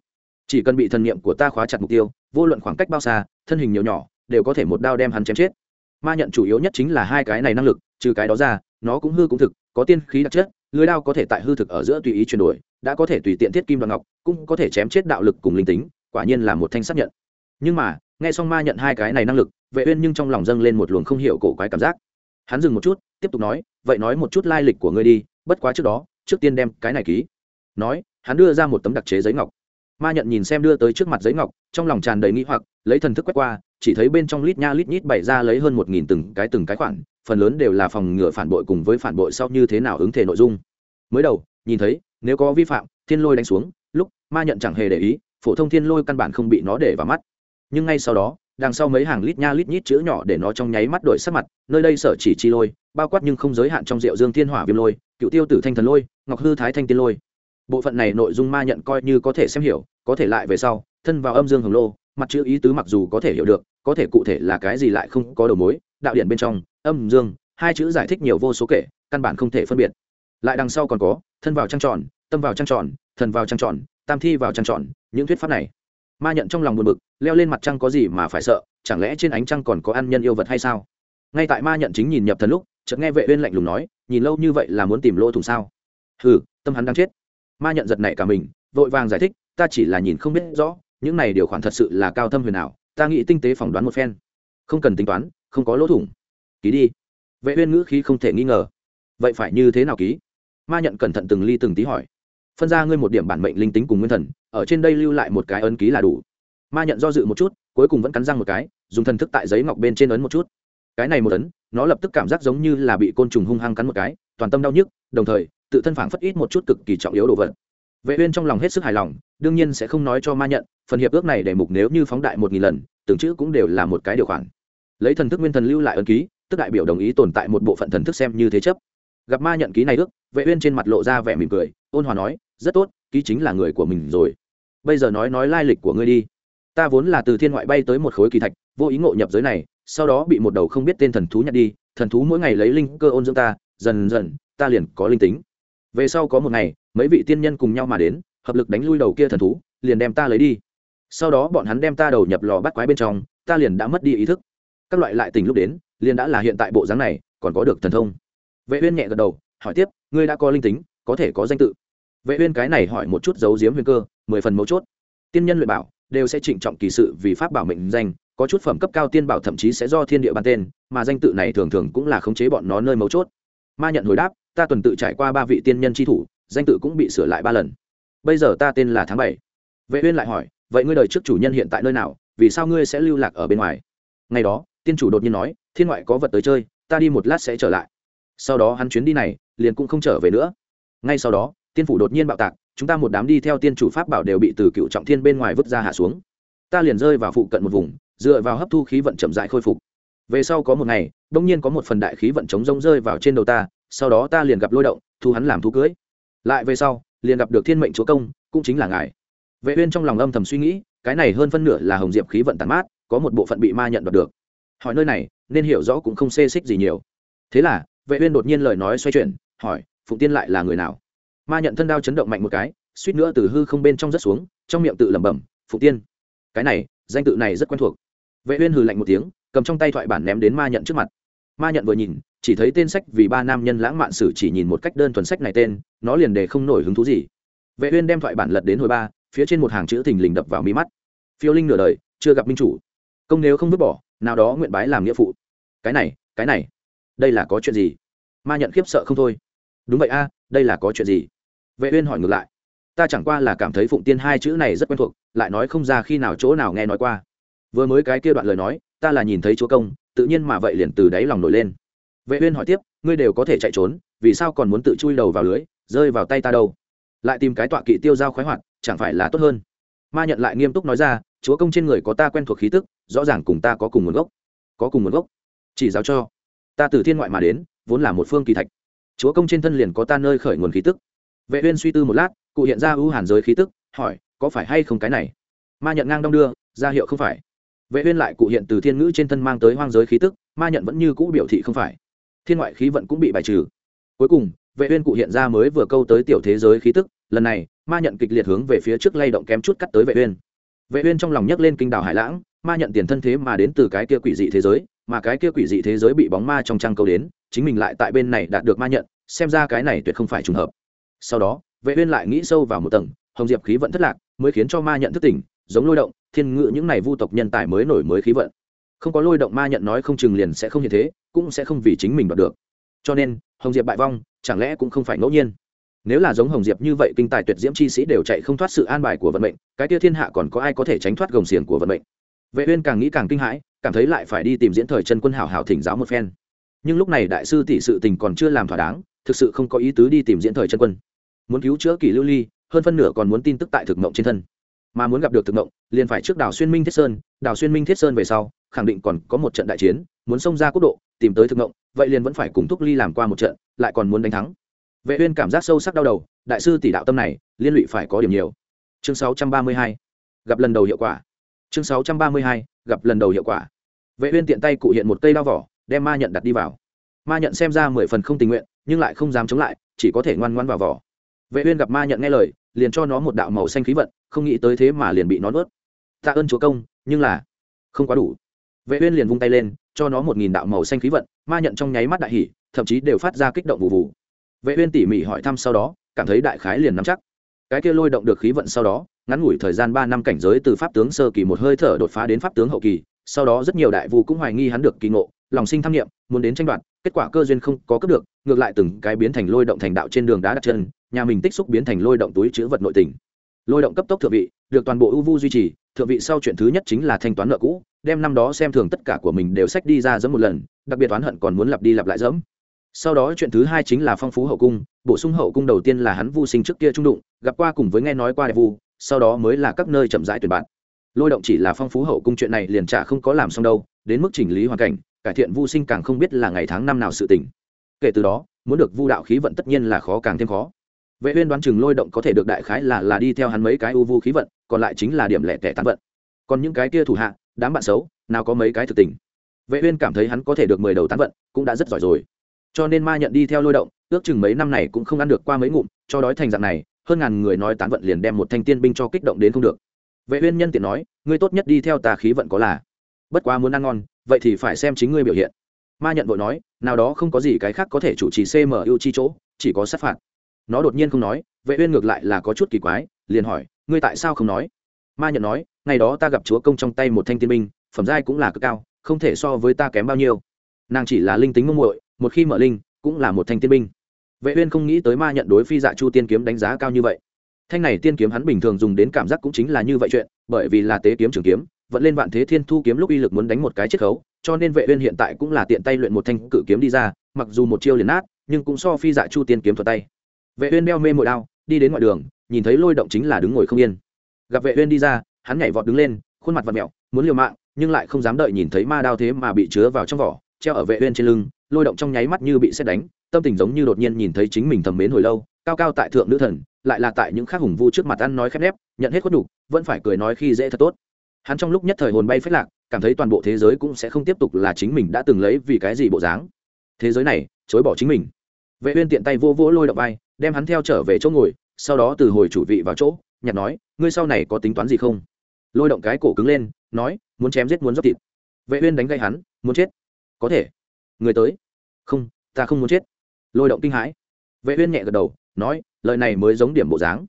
Chỉ cần bị thần niệm của ta khóa chặt mục tiêu, vô luận khoảng cách bao xa, thân hình nhiều nhỏ, đều có thể một đao đem hắn chém chết. Ma nhận chủ yếu nhất chính là hai cái này năng lực, trừ cái đó ra, nó cũng hư cũng thực có tiên khí đặc chất, lưới đao có thể tại hư thực ở giữa tùy ý chuyển đổi, đã có thể tùy tiện thiết kim đoàn ngọc, cũng có thể chém chết đạo lực cùng linh tính, quả nhiên là một thanh xác nhận. Nhưng mà, nghe xong ma nhận hai cái này năng lực, vệ uyên nhưng trong lòng dâng lên một luồng không hiểu cổ quái cảm giác. Hắn dừng một chút, tiếp tục nói, vậy nói một chút lai lịch của ngươi đi, bất quá trước đó, trước tiên đem cái này ký. Nói, hắn đưa ra một tấm đặc chế giấy ngọc ma nhận nhìn xem đưa tới trước mặt giấy ngọc, trong lòng tràn đầy nghĩ hoặc, lấy thần thức quét qua, chỉ thấy bên trong lít nha lít nhít bày ra lấy hơn một nghìn từng cái từng cái khoản, phần lớn đều là phòng ngừa phản bội cùng với phản bội sau như thế nào ứng thể nội dung. Mới đầu, nhìn thấy, nếu có vi phạm, thiên lôi đánh xuống, lúc, ma nhận chẳng hề để ý, phổ thông thiên lôi căn bản không bị nó để vào mắt. Nhưng ngay sau đó, đằng sau mấy hàng lít nha lít nhít chữ nhỏ để nó trong nháy mắt đổi sắc mặt, nơi đây sở chỉ chi lôi, bao quát nhưng không giới hạn trong rượu dương thiên hỏa viêm lôi, cựu tiêu tử thanh thần lôi, ngọc hư thái thanh tiên lôi bộ phận này nội dung ma nhận coi như có thể xem hiểu, có thể lại về sau, thân vào âm dương hồng lô, mặt chữ ý tứ mặc dù có thể hiểu được, có thể cụ thể là cái gì lại không có đầu mối, đạo điện bên trong, âm dương, hai chữ giải thích nhiều vô số kể, căn bản không thể phân biệt. Lại đằng sau còn có, thân vào trăng tròn, tâm vào trăng tròn, thần vào trăng tròn, tam thi vào trăng tròn, những thuyết pháp này. Ma nhận trong lòng buồn bực, leo lên mặt trăng có gì mà phải sợ, chẳng lẽ trên ánh trăng còn có ăn nhân yêu vật hay sao? Ngay tại ma nhận chính nhìn nhập thần lúc, chợt nghe vệ uyên lạnh lùng nói, nhìn lâu như vậy là muốn tìm lỗ thủng sao? Hừ, tâm hắn đang chết ma nhận giật nảy cả mình vội vàng giải thích ta chỉ là nhìn không biết rõ những này điều khoản thật sự là cao thâm huyền ảo, ta nghĩ tinh tế phỏng đoán một phen. Không cần tính toán không có lỗ thủng. Ký đi. Vệ uyên ngữ khí không thể nghi ngờ. Vậy phải như thế nào ký? Ma nhận cẩn thận từng ly từng tí hỏi. Phân ra ngươi một điểm bản mệnh linh tính cùng nguyên thần ở trên đây lưu lại một cái ấn ký là đủ. Ma nhận do dự một chút cuối cùng vẫn cắn răng một cái dùng thần thức tại giấy ngọc bên trên ấn một chút. Cái này một ấn nó lập tức cảm giác giống như là bị côn trùng hung hăng cắn một cái toàn tâm đau nhức đồng thời tự thân phảng phất ít một chút cực kỳ trọng yếu đồ vật. Vệ uyên trong lòng hết sức hài lòng, đương nhiên sẽ không nói cho ma nhận, phần hiệp ước này để mục nếu như phóng đại một nghìn lần, từng chữ cũng đều là một cái điều khoản. Lấy thần thức nguyên thần lưu lại ấn ký, tức đại biểu đồng ý tồn tại một bộ phận thần thức xem như thế chấp. Gặp ma nhận ký này ước, vệ uyên trên mặt lộ ra vẻ mỉm cười, ôn hòa nói, rất tốt, ký chính là người của mình rồi. Bây giờ nói nói lai lịch của ngươi đi. Ta vốn là từ thiên ngoại bay tới một khối kỳ thạch, vô ý ngộ nhập giới này, sau đó bị một đầu không biết tên thần thú nhặt đi, thần thú mỗi ngày lấy linh cơ ôn dưỡng ta, dần dần, ta liền có linh tính về sau có một ngày, mấy vị tiên nhân cùng nhau mà đến, hợp lực đánh lui đầu kia thần thú, liền đem ta lấy đi. Sau đó bọn hắn đem ta đầu nhập lò bắt quái bên trong, ta liền đã mất đi ý thức. Các loại lại tình lúc đến, liền đã là hiện tại bộ dáng này, còn có được thần thông. Vệ uyên nhẹ gật đầu, hỏi tiếp, ngươi đã có linh tính, có thể có danh tự? Vệ uyên cái này hỏi một chút giấu giếm huyền cơ, mười phần mấu chốt. Tiên nhân luyện bảo, đều sẽ trịnh trọng kỳ sự vì pháp bảo mệnh danh, có chút phẩm cấp cao tiên bảo thậm chí sẽ do thiên địa ban tên, mà danh tự này thường thường cũng là khống chế bọn nó nơi mấu chốt. Ma nhận hồi đáp ta tuần tự trải qua ba vị tiên nhân tri thủ, danh tự cũng bị sửa lại ba lần. Bây giờ ta tên là tháng bảy. Vệ uyên lại hỏi, vậy ngươi đời trước chủ nhân hiện tại nơi nào, vì sao ngươi sẽ lưu lạc ở bên ngoài? Ngày đó, tiên chủ đột nhiên nói, thiên ngoại có vật tới chơi, ta đi một lát sẽ trở lại. Sau đó hắn chuyến đi này, liền cũng không trở về nữa. Ngay sau đó, tiên phủ đột nhiên bạo tạc, chúng ta một đám đi theo tiên chủ pháp bảo đều bị từ cựu trọng thiên bên ngoài vứt ra hạ xuống. Ta liền rơi vào phụ cận một vùng, dựa vào hấp thu khí vận chậm rãi khôi phục. Về sau có một ngày, đông nhiên có một phần đại khí vận chống rông rơi vào trên đầu ta sau đó ta liền gặp lôi động, thu hắn làm thú cưới. Lại về sau, liền gặp được thiên mệnh chúa công, cũng chính là ngài. Vệ uyên trong lòng âm thầm suy nghĩ, cái này hơn phân nửa là hồng diệp khí vận tàn mát, có một bộ phận bị ma nhận đoạt được. Hỏi nơi này, nên hiểu rõ cũng không xê xích gì nhiều. Thế là, vệ uyên đột nhiên lời nói xoay chuyển, hỏi, phụng tiên lại là người nào? Ma nhận thân đao chấn động mạnh một cái, suýt nữa từ hư không bên trong rất xuống, trong miệng tự lẩm bẩm, phụng tiên, cái này, danh tự này rất quen thuộc. Vệ uyên hừ lạnh một tiếng, cầm trong tay thoại bản ném đến ma nhận trước mặt ma nhận vừa nhìn, chỉ thấy tên sách vì ba nam nhân lãng mạn sử chỉ nhìn một cách đơn thuần sách này tên, nó liền để không nổi hứng thú gì. Vệ uyên đem thoại bản lật đến hồi ba, phía trên một hàng chữ thình lình đập vào mí mắt. Phiêu linh nửa đời, chưa gặp minh chủ. Công nếu không vứt bỏ, nào đó nguyện bái làm nghĩa phụ. Cái này cái này, đây là có chuyện gì? Ma nhận khiếp sợ không thôi. Đúng vậy a, đây là có chuyện gì? Vệ uyên hỏi ngược lại. Ta chẳng qua là cảm thấy phụng tiên hai chữ này rất quen thuộc, lại nói không ra khi nào chỗ nào nghe nói qua. Vừa mới cái kia đoạn lời nói, ta là nhìn thấy chúa công tự nhiên mà vậy liền từ đáy lòng nổi lên. Vệ uyên hỏi tiếp, ngươi đều có thể chạy trốn, vì sao còn muốn tự chui đầu vào lưới, rơi vào tay ta đâu? Lại tìm cái tọa kỵ tiêu giao khoái hoạt, chẳng phải là tốt hơn. Ma nhận lại nghiêm túc nói ra, chúa công trên người có ta quen thuộc khí tức, rõ ràng cùng ta có cùng nguồn gốc. Có cùng nguồn gốc. Chỉ giáo cho. Ta từ thiên ngoại mà đến, vốn là một phương kỳ thạch. Chúa công trên thân liền có ta nơi khởi nguồn khí tức. Vệ uyên suy tư một lát, cụ hiện ra ưu hàn giới khí tức, hỏi, có phải hay không cái này? Ma nhận ngang đong đưa, ra hiệu không phải vệ uyên lại cụ hiện từ thiên ngữ trên thân mang tới hoang giới khí tức, ma nhận vẫn như cũ biểu thị không phải. Thiên ngoại khí vận cũng bị bài trừ. Cuối cùng, vệ uyên cụ hiện ra mới vừa câu tới tiểu thế giới khí tức, lần này, ma nhận kịch liệt hướng về phía trước lay động kém chút cắt tới vệ uyên. Vệ uyên trong lòng nhấc lên kinh đảo hải lãng, ma nhận tiền thân thế mà đến từ cái kia quỷ dị thế giới, mà cái kia quỷ dị thế giới bị bóng ma trong trang câu đến, chính mình lại tại bên này đạt được ma nhận, xem ra cái này tuyệt không phải trùng hợp. Sau đó, vệ uyên lại nghĩ sâu vào một tầng, hồng diệp khí vận thất lạc, mới khiến cho ma nhận thức tỉnh, giống lôi động thiên ngự những này vu tộc nhân tài mới nổi mới khí vận. Không có lôi động ma nhận nói không chừng liền sẽ không như thế, cũng sẽ không vì chính mình đoạt được. Cho nên, hồng diệp bại vong, chẳng lẽ cũng không phải ngẫu nhiên? Nếu là giống hồng diệp như vậy kinh tài tuyệt diễm chi sĩ đều chạy không thoát sự an bài của vận mệnh, cái tia thiên hạ còn có ai có thể tránh thoát gồng xiềng của vận mệnh? Vệ uyên càng nghĩ càng kinh hãi, cảm thấy lại phải đi tìm diễn thời chân quân hảo hảo thỉnh giáo một phen. Nhưng lúc này đại sư tỷ sự tình còn chưa làm thỏa đáng, thực sự không có ý tứ đi tìm diễn thời chân quân. Muốn cứu chữa kỳ lưu ly, hơn phân nửa còn muốn tin tức tại thực mộng trên thân mà muốn gặp được thực mộng, liền phải trước đảo xuyên minh thiết sơn, đảo xuyên minh thiết sơn về sau, khẳng định còn có một trận đại chiến, muốn xông ra quốc độ, tìm tới thực mộng, vậy liền vẫn phải cùng thúc ly làm qua một trận, lại còn muốn đánh thắng. Vệ uyên cảm giác sâu sắc đau đầu, đại sư tỷ đạo tâm này, liên lụy phải có điểm nhiều. Chương 632 gặp lần đầu hiệu quả. Chương 632 gặp lần đầu hiệu quả. Vệ uyên tiện tay cụ hiện một cây đao vỏ, đem ma nhận đặt đi vào. Ma nhận xem ra mười phần không tình nguyện, nhưng lại không dám chống lại, chỉ có thể ngoan ngoãn vào vỏ vệ uyên gặp ma nhận nghe lời, liền cho nó một đạo màu xanh khí vận, không nghĩ tới thế mà liền bị nó nuốt. Tạ ơn chúa công, nhưng là không quá đủ. Vệ uyên liền vung tay lên, cho nó một nghìn đạo màu xanh khí vận, ma nhận trong nháy mắt đại hỉ, thậm chí đều phát ra kích động vụ vụ. Vệ uyên tỉ mỉ hỏi thăm sau đó, cảm thấy đại khái liền nắm chắc. Cái kia lôi động được khí vận sau đó, ngắn ngủi thời gian ba năm cảnh giới từ pháp tướng sơ kỳ một hơi thở đột phá đến pháp tướng hậu kỳ, sau đó rất nhiều đại vu cũng hoài nghi hắn được kỳ ngộ, lòng sinh tham niệm, muốn đến tranh đoạt, kết quả cơ duyên không có cấp được, ngược lại từng cái biến thành lôi động thành đạo trên đường đá đặt chân nhà mình tích xúc biến thành lôi động túi chứa vật nội tình. Lôi động cấp tốc thượng vị, được toàn bộ ưu vu duy trì, thượng vị sau chuyện thứ nhất chính là thanh toán nợ cũ, đem năm đó xem thường tất cả của mình đều sách đi ra dẫm một lần, đặc biệt oán hận còn muốn lặp đi lặp lại dẫm sau đó chuyện thứ hai chính là phong phú hậu cung, bổ sung hậu cung đầu tiên là hắn vu sinh trước kia trung đụng, gặp qua cùng với nghe nói qua đại vu, sau đó mới là các nơi chậm rãi tuyển bạn. Lôi động chỉ là phong phú hậu cung chuyện này liền trả không có làm xong đâu, đến mức chỉnh lý hoàn cảnh, cải thiện vu sinh càng không biết là ngày tháng năm nào sự tỉnh kể từ đó, muốn được vu đạo khí vận tất nhiên là khó càng thêm khó vệ uyên đoán chừng lôi động có thể được đại khái là là đi theo hắn mấy cái u vu khí vận, còn lại chính là điểm lẻ tẻ tán vận. Còn những cái kia thủ hạ, đám bạn xấu, nào có mấy cái thực tình. Vệ uyên cảm thấy hắn có thể được mười đầu tán vận, cũng đã rất giỏi rồi. Cho nên ma nhận đi theo lôi động, ước chừng mấy năm này cũng không ăn được qua mấy ngụm, cho đói thành dạng này, hơn ngàn người nói tán vận liền đem một thanh tiên binh cho kích động đến không được. Vệ uyên nhân tiện nói, ngươi tốt nhất đi theo tà khí vận có là. Bất quá muốn ăn ngon, vậy thì phải xem chính ngươi biểu hiện. Ma nhận vội nói, nào đó không có gì cái khác có thể chủ trì cmu chi chỗ, chỉ có sát phạt nó đột nhiên không nói, vệ uyên ngược lại là có chút kỳ quái, liền hỏi, ngươi tại sao không nói? Ma nhận nói, ngày đó ta gặp chúa công trong tay một thanh tiên binh, phẩm giai cũng là cực cao, không thể so với ta kém bao nhiêu. Nàng chỉ là linh tính mông muội, một khi mở linh, cũng là một thanh tiên binh. Vệ uyên không nghĩ tới ma nhận đối phi dạ chu tiên kiếm đánh giá cao như vậy. Thanh này tiên kiếm hắn bình thường dùng đến cảm giác cũng chính là như vậy chuyện, bởi vì là tế kiếm trường kiếm vẫn lên vạn thế thiên thu kiếm lúc uy lực muốn đánh một cái chiết khấu, cho nên vệ uyên hiện tại cũng là tiện tay luyện một thanh cự kiếm đi ra, mặc dù một chiêu liền nát, nhưng cũng so phi dạ chu tiên kiếm thuật tay vệ uyên đeo mê mội đao đi đến ngoài đường nhìn thấy lôi động chính là đứng ngồi không yên. Gặp vệ uyên đi ra hắn nhảy vọt đứng lên khuôn mặt vặn mèo muốn liều mạng nhưng lại không dám đợi nhìn thấy ma đao thế mà bị chứa vào trong vỏ treo ở vệ uyên trên lưng lôi động trong nháy mắt như bị xét đánh tâm tình giống như đột nhiên nhìn thấy chính mình thầm mến hồi lâu cao cao tại thượng nữ thần lại là tại những khác hùng vu trước mặt ăn nói khép nép nhận hết khuất đủ, vẫn phải cười nói khi dễ thật tốt. Hắn trong lúc nhất thời hồn bay phách lạc cảm thấy toàn bộ thế giới cũng sẽ không tiếp tục là chính mình đã từng lấy vì cái gì bộ dáng. Thế giới này chối bỏ chính mình. Vệ uyên tiện tay vô vỗ lôi động vai đem hắn theo trở về chỗ ngồi, sau đó từ hồi chủ vị vào chỗ, nhặt nói, ngươi sau này có tính toán gì không? Lôi động cái cổ cứng lên, nói, muốn chém giết muốn dốc thịt. Vệ uyên đánh gây hắn, muốn chết. Có thể. Người tới. Không, ta không muốn chết. Lôi động kinh hãi. Vệ uyên nhẹ gật đầu, nói, lời này mới giống điểm bộ dáng.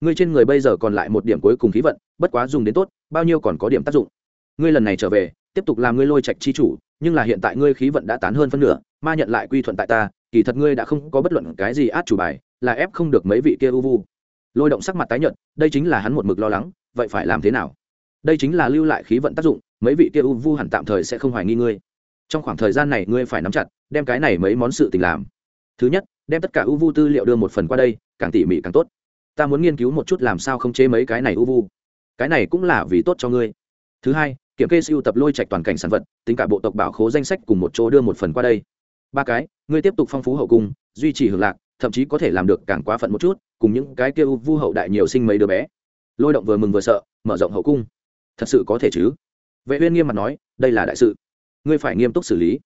Ngươi trên người bây giờ còn lại một điểm cuối cùng khí vận, bất quá dùng đến tốt, bao nhiêu còn có điểm tác dụng. Ngươi lần này trở về, tiếp tục làm ngươi lôi trạch chi chủ, nhưng là hiện tại ngươi khí vận đã tán hơn phân nửa, ma nhận lại quy thuận tại ta, kỳ thật ngươi đã không có bất luận cái gì át chủ bài là ép không được mấy vị kia u vu. Lôi động sắc mặt tái nhợt, đây chính là hắn một mực lo lắng, vậy phải làm thế nào? Đây chính là lưu lại khí vận tác dụng, mấy vị kia u vu hẳn tạm thời sẽ không hoài nghi ngươi. Trong khoảng thời gian này ngươi phải nắm chặt, đem cái này mấy món sự tình làm. Thứ nhất, đem tất cả u vu tư liệu đưa một phần qua đây, càng tỉ mỉ càng tốt. Ta muốn nghiên cứu một chút làm sao không chế mấy cái này u vu. Cái này cũng là vì tốt cho ngươi. Thứ hai, kiểm kê siêu tập lôi trạch toàn cảnh sản vật, tính cả bộ tộc bảo khố danh sách cùng một chỗ đưa một phần qua đây. Ba cái, ngươi tiếp tục phong phú hậu cung, duy trì hưởng lạc thậm chí có thể làm được càng quá phận một chút, cùng những cái kêu vu hậu đại nhiều sinh mấy đứa bé. Lôi động vừa mừng vừa sợ, mở rộng hậu cung. Thật sự có thể chứ? Vệ uyên nghiêm mặt nói, đây là đại sự. Ngươi phải nghiêm túc xử lý.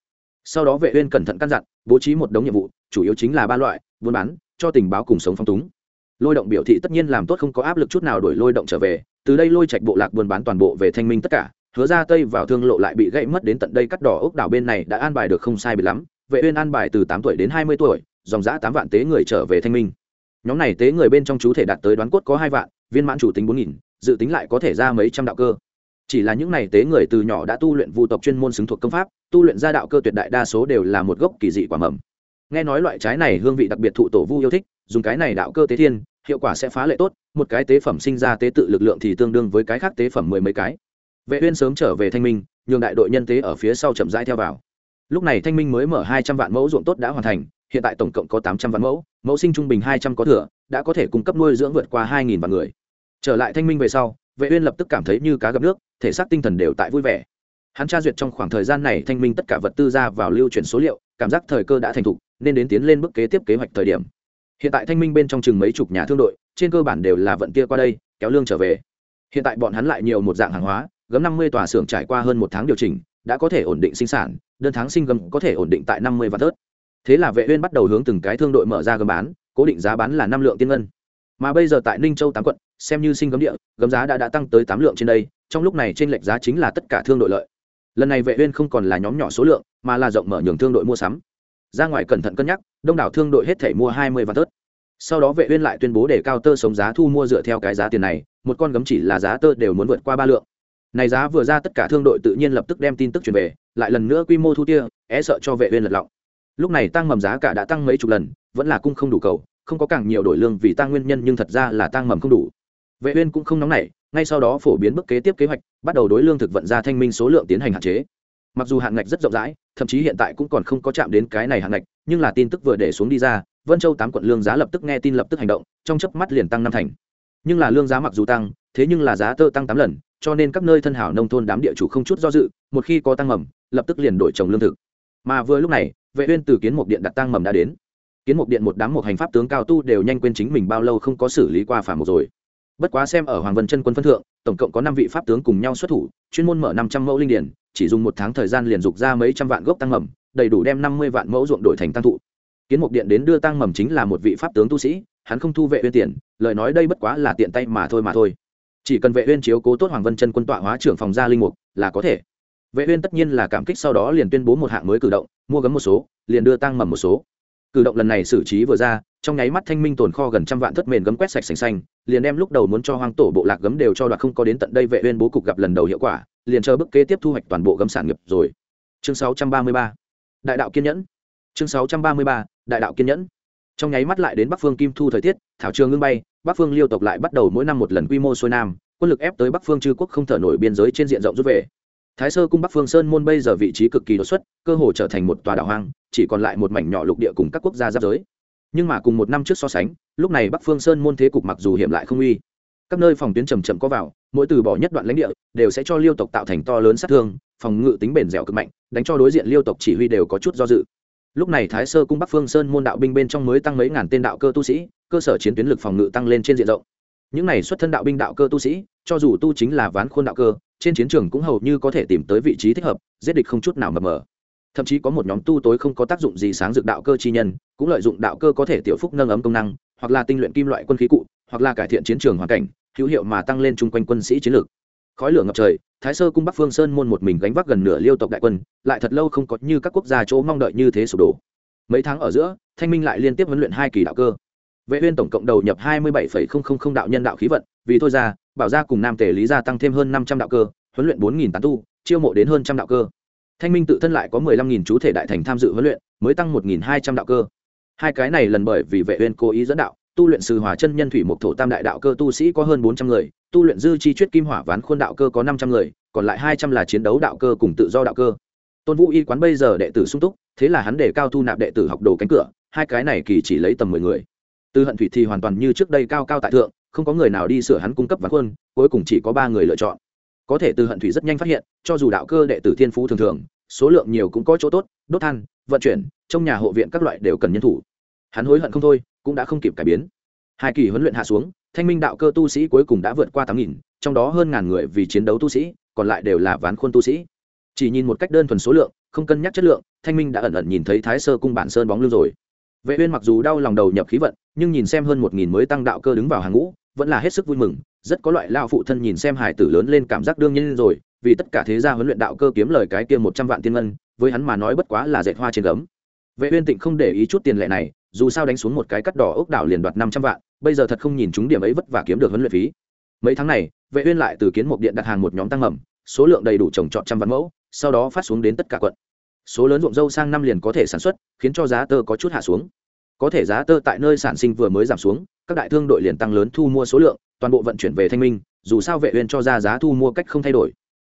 Sau đó vệ uyên cẩn thận căn dặn, bố trí một đống nhiệm vụ, chủ yếu chính là ba loại, buôn bán, cho tình báo cùng sống phong túng. Lôi động biểu thị tất nhiên làm tốt không có áp lực chút nào đổi lôi động trở về, từ đây lôi trạch bộ lạc buôn bán toàn bộ về thanh minh tất cả, hứa ra tây vào thương lộ lại bị gãy mất đến tận đây cắt đỏ ốc đảo bên này đã an bài được không sai biệt lắm. Vệ uyên an bài từ 8 tuổi đến 20 tuổi dòng dã tám vạn tế người trở về thanh minh. Nhóm này tế người bên trong chú thể đạt tới đoán cốt có hai vạn, viên mãn chủ tính 4000 dự tính lại có thể ra mấy trăm đạo cơ. Chỉ là những này tế người từ nhỏ đã tu luyện vu tộc chuyên môn xứng thuộc công pháp, tu luyện ra đạo cơ tuyệt đại đa số đều là một gốc kỳ dị quả mầm. Nghe nói loại trái này hương vị đặc biệt thụ tổ vu yêu thích, dùng cái này đạo cơ tế thiên, hiệu quả sẽ phá lệ tốt, một cái tế phẩm sinh ra tế tự lực lượng thì tương đương với cái khác tế phẩm mười mấy cái. Vệ uyên sớm trở về thanh minh, nhường đại đội nhân tế ở phía sau chậm rãi theo vào. Lúc này thanh minh mới mở hai trăm vạn mẫu ruộng tốt đã hoàn thành hiện tại tổng cộng có tám trăm vạn mẫu mẫu sinh trung bình hai trăm có thừa, đã có thể cung cấp nuôi dưỡng vượt qua hai nghìn vạn người. Trở lại thanh minh về sau, vệ uyên lập tức cảm thấy như cá gặp nước, thể xác tinh thần đều tại vui vẻ. Hắn tra duyệt trong khoảng thời gian này thanh minh tất cả vật tư ra vào lưu chuyển số liệu, cảm giác thời cơ đã thành thục, nên đến tiến lên bước kế tiếp kế hoạch thời điểm. Hiện tại thanh minh bên trong chừng mấy chục nhà thương đội, trên cơ bản đều là vận kia qua đây, kéo lương trở về. Hiện tại bọn hắn lại nhiều một dạng hàng hóa, gấm năm mươi tòa xưởng trải qua hơn một tháng điều chỉnh, đã có thể ổn định sinh sản, đơn tháng sinh gấm có thể ổn định tại năm mươi vạn tớt thế là vệ uyên bắt đầu hướng từng cái thương đội mở ra gấm bán, cố định giá bán là năm lượng tiên ngân. Mà bây giờ tại ninh châu tám quận, xem như sinh gấm địa, gấm giá đã đã tăng tới tám lượng trên đây, trong lúc này trên lệch giá chính là tất cả thương đội lợi. Lần này vệ uyên không còn là nhóm nhỏ số lượng, mà là rộng mở nhường thương đội mua sắm. Ra ngoài cẩn thận cân nhắc, đông đảo thương đội hết thể mua hai mươi vạn tớt. Sau đó vệ uyên lại tuyên bố để cao tơ sống giá thu mua dựa theo cái giá tiền này, một con gấm chỉ là giá tơ đều muốn vượt qua ba lượng. Này giá vừa ra tất cả thương đội tự nhiên lập tức đem tin tức truyền về, lại lần nữa quy mô thu tia é sợ cho vệ uyên lật lọng lúc này tăng mầm giá cả đã tăng mấy chục lần, vẫn là cung không đủ cầu, không có càng nhiều đổi lương vì tăng nguyên nhân nhưng thật ra là tăng mầm không đủ. Vệ uyên cũng không nóng nảy, ngay sau đó phổ biến bước kế tiếp kế hoạch, bắt đầu đối lương thực vận ra thanh minh số lượng tiến hành hạn chế. Mặc dù hạn ngạch rất rộng rãi, thậm chí hiện tại cũng còn không có chạm đến cái này hạn ngạch, nhưng là tin tức vừa để xuống đi ra, vân châu tám quận lương giá lập tức nghe tin lập tức hành động, trong chớp mắt liền tăng năm thành. Nhưng là lương giá mặc dù tăng, thế nhưng là giá tơ tăng tám lần, cho nên các nơi thân hảo nông thôn đám địa chủ không chút do dự, một khi có tăng mầm, lập tức liền đổi trồng lương thực. Mà vừa lúc này vệ uyên từ kiến mục điện đặt tang mầm đã đến. Kiến mục điện một đám một hành pháp tướng cao tu đều nhanh quên chính mình bao lâu không có xử lý qua phản một rồi. Bất quá xem ở hoàng vân chân quân phân thượng, tổng cộng có năm vị pháp tướng cùng nhau xuất thủ, chuyên môn mở năm trăm mẫu linh điển, chỉ dùng một tháng thời gian liền dục ra mấy trăm vạn gốc tăng mầm, đầy đủ đem năm mươi vạn mẫu ruộng đổi thành tăng thụ. Kiến mục điện đến đưa tăng mầm chính là một vị pháp tướng tu sĩ, hắn không thu vệ uyên tiền, lời nói đây bất quá là tiện tay mà thôi mà thôi. Chỉ cần vệ uyên chiếu cố tốt hoàng vân chân quân tọa hóa trưởng phòng gia linh mục là có thể vệ uyên tất nhiên là cảm kích sau đó liền tuyên bố một hạng mới cử động, mua gấm một số, liền đưa tăng mầm một số. Cử động lần này xử trí vừa ra, trong nháy mắt thanh minh tồn kho gần trăm vạn thất mền gấm quét sạch sành xanh, liền đem lúc đầu muốn cho hoang tổ bộ lạc gấm đều cho đoạt không có đến tận đây vệ uyên bố cục gặp lần đầu hiệu quả, liền chờ bước kế tiếp thu hoạch toàn bộ gấm sản nghiệp rồi. Chương 633 đại đạo kiên nhẫn. Chương 633 đại đạo kiên nhẫn. Trong nháy mắt lại đến bắc phương kim thu thời tiết, thảo trường ngưng bay, bắc phương liêu tộc lại bắt đầu mỗi năm một lần quy mô xuôi nam, quân lực ép tới bắc phương chư quốc không thở nổi biên giới trên diện rộng rút về thái sơ cung bắc phương sơn môn bây giờ vị trí cực kỳ đột xuất, cơ hồ trở thành một tòa đảo hoang, chỉ còn lại một mảnh nhỏ lục địa cùng các quốc gia giáp giới. Nhưng mà cùng một năm trước so sánh, lúc này bắc phương sơn môn thế cục mặc dù hiểm lại không uy, các nơi phòng tuyến chậm chậm có vào, mỗi từ bỏ nhất đoạn lãnh địa, đều sẽ cho liêu tộc tạo thành to lớn sát thương, phòng ngự tính bền dẻo cực mạnh, đánh cho đối diện liêu tộc chỉ huy đều có chút do dự. Lúc này thái sơ cung bắc phương sơn môn đạo binh bên trong mới tăng mấy ngàn tên đạo cơ tu sĩ, cơ sở chiến tuyến lực phòng ngự tăng lên trên diện rộng. Những này xuất thân đạo binh đạo cơ tu sĩ cho dù tu chính là ván khuôn đạo cơ, trên chiến trường cũng hầu như có thể tìm tới vị trí thích hợp, giết địch không chút nào mập mờ. Thậm chí có một nhóm tu tối không có tác dụng gì sáng dược đạo cơ chi nhân, cũng lợi dụng đạo cơ có thể tiểu phúc nâng ấm công năng, hoặc là tinh luyện kim loại quân khí cụ, hoặc là cải thiện chiến trường hoàn cảnh, hữu hiệu mà tăng lên chung quanh quân sĩ chiến lược. Khói lửa ngập trời, thái sơ cung bắc phương sơn môn một mình gánh vác gần nửa liêu tộc đại quân, lại thật lâu không có như các quốc gia chỗ mong đợi như thế sụp đổ. Mấy tháng ở giữa, thanh minh lại liên tiếp huấn luyện hai kỳ đạo cơ. Vệ uyên tổng cộng đầu nhập hai mươi bảy đạo nhân đạo khí vận, vì thôi ra bảo gia cùng nam tề lý gia tăng thêm hơn năm trăm đạo cơ, huấn luyện bốn nghìn tán tu, chiêu mộ đến hơn trăm đạo cơ. Thanh minh tự thân lại có mười lăm nghìn chú thể đại thành tham dự huấn luyện, mới tăng một nghìn hai trăm đạo cơ. Hai cái này lần bởi vì vệ uyên cố ý dẫn đạo, tu luyện sư hòa chân nhân thủy mục thổ tam đại đạo cơ tu sĩ có hơn bốn trăm người, tu luyện dư chi chuyết kim hỏa ván khuôn đạo cơ có năm trăm người, còn lại hai trăm là chiến đấu đạo cơ cùng tự do đạo cơ. Tôn vũ y quán bây giờ đệ tử sung túc, thế là hắn để cao thu nạp đệ tử học đồ cánh cửa, hai cái này kỳ chỉ lấy tầm mười người. Từ hận thủy thì hoàn toàn như trước đây cao cao tại thượng không có người nào đi sửa hắn cung cấp ván khuôn, cuối cùng chỉ có ba người lựa chọn. Có thể từ hận thủy rất nhanh phát hiện, cho dù đạo cơ đệ tử thiên phú thường thường, số lượng nhiều cũng có chỗ tốt, đốt than, vận chuyển, trong nhà hộ viện các loại đều cần nhân thủ. Hắn hối hận không thôi, cũng đã không kịp cải biến. Hai kỳ huấn luyện hạ xuống, thanh minh đạo cơ tu sĩ cuối cùng đã vượt qua tám nghìn, trong đó hơn ngàn người vì chiến đấu tu sĩ, còn lại đều là ván khuôn tu sĩ. Chỉ nhìn một cách đơn thuần số lượng, không cân nhắc chất lượng, thanh minh đã ẩn ẩn nhìn thấy thái sơ cung bản sơn bóng lưng rồi. Vệ uyên mặc dù đau lòng đầu nhập khí vận, nhưng nhìn xem hơn một nghìn mới tăng đạo cơ đứng vào hàng ngũ vẫn là hết sức vui mừng, rất có loại lao phụ thân nhìn xem hải tử lớn lên cảm giác đương nhiên rồi, vì tất cả thế gia huấn luyện đạo cơ kiếm lời cái kia một trăm vạn tiên ngân, với hắn mà nói bất quá là dệt hoa trên gấm. Vệ uyên tịnh không để ý chút tiền lệ này, dù sao đánh xuống một cái cắt đỏ ốc đảo liền đoạt năm trăm vạn, bây giờ thật không nhìn chúng điểm ấy vất vả kiếm được huấn luyện phí. Mấy tháng này, vệ uyên lại từ kiến một điện đặt hàng một nhóm tăng mầm số lượng đầy đủ trồng trọt trăm vạn mẫu, sau đó phát xuống đến tất cả quận. Số lớn ruộng dâu sang năm liền có thể sản xuất, khiến cho giá tơ có chút hạ xuống. Có thể giá tơ tại nơi sản sinh vừa mới giảm xuống các đại thương đội liền tăng lớn thu mua số lượng, toàn bộ vận chuyển về thanh minh, dù sao vệ uyên cho ra giá thu mua cách không thay đổi.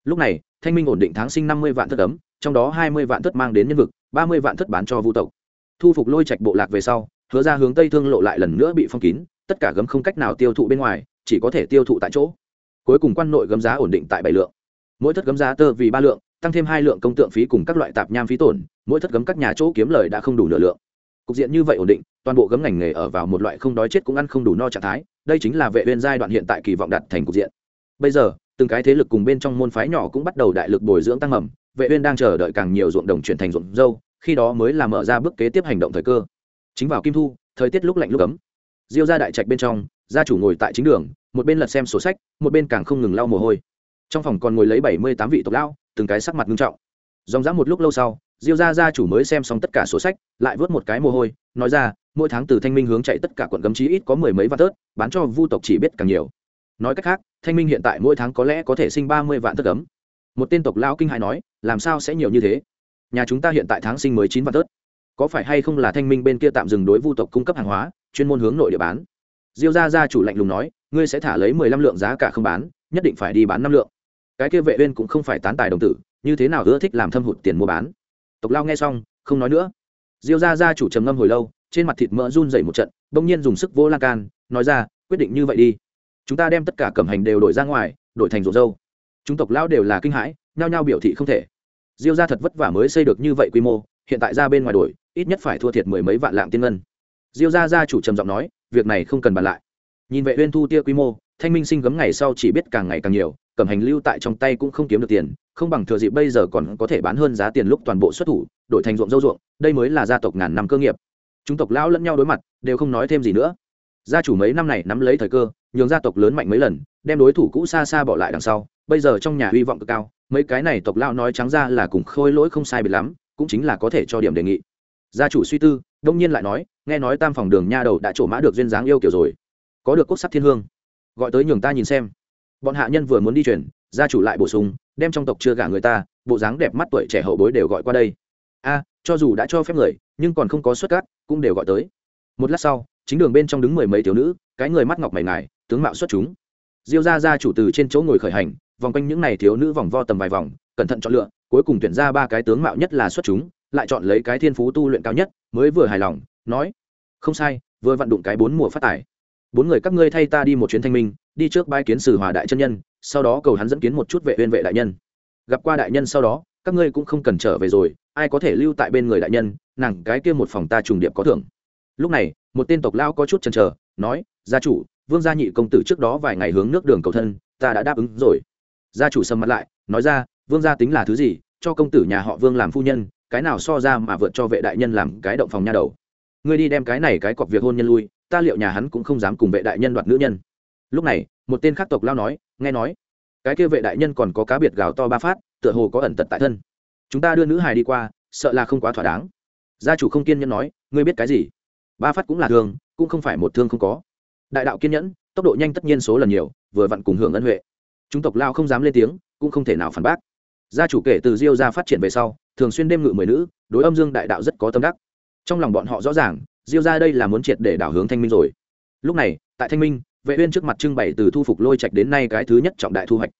Lúc này, thanh minh ổn định tháng sinh năm mươi vạn thất ấm, trong đó hai mươi vạn thất mang đến nhân vực, ba mươi vạn thất bán cho vu tộc. Thu phục lôi trạch bộ lạc về sau, hứa ra hướng tây thương lộ lại lần nữa bị phong kín, tất cả gấm không cách nào tiêu thụ bên ngoài, chỉ có thể tiêu thụ tại chỗ. Cuối cùng quan nội gấm giá ổn định tại bảy lượng. Mỗi thất gấm giá tơ vì ba lượng, tăng thêm hai lượng công tượng phí cùng các loại tạp nham phí tổn, mỗi thất gấm các nhà chỗ kiếm lời đã không đủ nửa lượng cục diện như vậy ổn định, toàn bộ gấm ngành nghề ở vào một loại không đói chết cũng ăn không đủ no trạng thái, đây chính là vệ uyên giai đoạn hiện tại kỳ vọng đạt thành cục diện. Bây giờ, từng cái thế lực cùng bên trong môn phái nhỏ cũng bắt đầu đại lực bồi dưỡng tăng mầm, vệ uyên đang chờ đợi càng nhiều ruộng đồng chuyển thành ruộng dâu, khi đó mới là mở ra bước kế tiếp hành động thời cơ. Chính vào kim thu, thời tiết lúc lạnh lúc ấm. Diêu gia đại trạch bên trong, gia chủ ngồi tại chính đường, một bên lật xem sổ sách, một bên càng không ngừng lau mồ hôi. Trong phòng còn ngồi lấy bảy mươi tám vị tộc lão, từng cái sắc mặt nghiêm trọng. Dòng dã một lúc lâu sau diêu gia gia chủ mới xem xong tất cả sổ sách, lại vớt một cái mồ hôi, nói ra, mỗi tháng từ thanh minh hướng chạy tất cả quận cấm chí ít có mười mấy vạn tớt, bán cho vu tộc chỉ biết càng nhiều. Nói cách khác, thanh minh hiện tại mỗi tháng có lẽ có thể sinh ba mươi vạn tớt cấm một tên tộc lão kinh hãi nói, làm sao sẽ nhiều như thế? Nhà chúng ta hiện tại tháng sinh mới chín vạn tớt. Có phải hay không là thanh minh bên kia tạm dừng đối vu tộc cung cấp hàng hóa, chuyên môn hướng nội địa bán? Diêu gia gia chủ lạnh lùng nói, ngươi sẽ thả lấy mười lăm lượng giá cả không bán, nhất định phải đi bán năm lượng. Cái kia vệ uyên cũng không phải tán tài đồng tử, như thế nào ưa thích làm thâm hụt tiền mua bán? Tộc lao nghe xong, không nói nữa. Diêu gia gia chủ trầm ngâm hồi lâu, trên mặt thịt mỡ run dậy một trận, bỗng nhiên dùng sức vô lan can, nói ra, quyết định như vậy đi. Chúng ta đem tất cả cẩm hành đều đổi ra ngoài, đổi thành ruộng dâu. Chúng tộc lao đều là kinh hãi, nhao nhao biểu thị không thể. Diêu gia thật vất vả mới xây được như vậy quy mô, hiện tại ra bên ngoài đổi, ít nhất phải thua thiệt mười mấy vạn lạng tiên ngân. Diêu gia gia chủ trầm giọng nói, việc này không cần bàn lại. Nhìn vệ uyên thu tia quy mô, thanh minh sinh gấm ngày sau chỉ biết càng ngày càng nhiều cẩm hành lưu tại trong tay cũng không kiếm được tiền, không bằng thừa dịp bây giờ còn có thể bán hơn giá tiền lúc toàn bộ xuất thủ, đổi thành ruộng dâu ruộng, đây mới là gia tộc ngàn năm cơ nghiệp. Chúng tộc lão lẫn nhau đối mặt, đều không nói thêm gì nữa. Gia chủ mấy năm này nắm lấy thời cơ, nhường gia tộc lớn mạnh mấy lần, đem đối thủ cũ xa xa bỏ lại đằng sau. Bây giờ trong nhà hy vọng cực cao, mấy cái này tộc lão nói trắng ra là cùng khôi lỗi không sai biệt lắm, cũng chính là có thể cho điểm đề nghị. Gia chủ suy tư, đông nhiên lại nói, nghe nói tam phòng đường nha đầu đã trổ mã được duyên dáng yêu kiểu rồi. Có được cốt sắc thiên hương. Gọi tới nhường ta nhìn xem bọn hạ nhân vừa muốn đi chuyển, gia chủ lại bổ sung, đem trong tộc chưa gả người ta, bộ dáng đẹp mắt tuổi trẻ hậu bối đều gọi qua đây. A, cho dù đã cho phép người, nhưng còn không có xuất cát, cũng đều gọi tới. Một lát sau, chính đường bên trong đứng mười mấy thiếu nữ, cái người mắt ngọc mày ngài, tướng mạo xuất chúng. Diêu ra ra chủ từ trên chỗ ngồi khởi hành, vòng quanh những n à y thiếu nữ vòng vo tầm vài vòng, cẩn thận chọn lựa, cuối cùng tuyển ra ba cái tướng mạo nhất là xuất chúng, lại chọn lấy cái thiên phú tu luyện cao nhất, mới vừa hài lòng, nói, không sai, vừa vặn đụng cái bốn mùa phát tài bốn người các ngươi thay ta đi một chuyến thanh minh, đi trước bãi kiến sử hòa đại chân nhân, sau đó cầu hắn dẫn kiến một chút vệ uyên vệ đại nhân. Gặp qua đại nhân sau đó, các ngươi cũng không cần trở về rồi, ai có thể lưu tại bên người đại nhân, nàng cái kia một phòng ta trùng điệp có thưởng. Lúc này, một tên tộc lao có chút chần chờ, nói, gia chủ, vương gia nhị công tử trước đó vài ngày hướng nước đường cầu thân, ta đã đáp ứng rồi. Gia chủ sầm mặt lại, nói ra, vương gia tính là thứ gì, cho công tử nhà họ vương làm phu nhân, cái nào so ra mà vượt cho vệ đại nhân làm cái động phòng nha đầu. Ngươi đi đem cái này cái cọc việc hôn nhân lui ta liệu nhà hắn cũng không dám cùng vệ đại nhân đoạt nữ nhân. Lúc này, một tên khác tộc lao nói, nghe nói, cái kia vệ đại nhân còn có cá biệt gào to ba phát, tựa hồ có ẩn tật tại thân. Chúng ta đưa nữ hài đi qua, sợ là không quá thỏa đáng. Gia chủ không kiên nhẫn nói, ngươi biết cái gì? Ba phát cũng là thương cũng không phải một thương không có. Đại đạo kiên nhẫn, tốc độ nhanh tất nhiên số lần nhiều, vừa vặn cùng hưởng ân huệ. Chúng tộc lao không dám lên tiếng, cũng không thể nào phản bác. Gia chủ kể từ diêu ra phát triển về sau, thường xuyên đêm ngự mười nữ, đối âm dương đại đạo rất có tâm đắc. Trong lòng bọn họ rõ ràng diêu ra đây là muốn triệt để đảo hướng thanh minh rồi. Lúc này, tại thanh minh, vệ uyên trước mặt trưng bày từ thu phục lôi trạch đến nay cái thứ nhất trọng đại thu hoạch.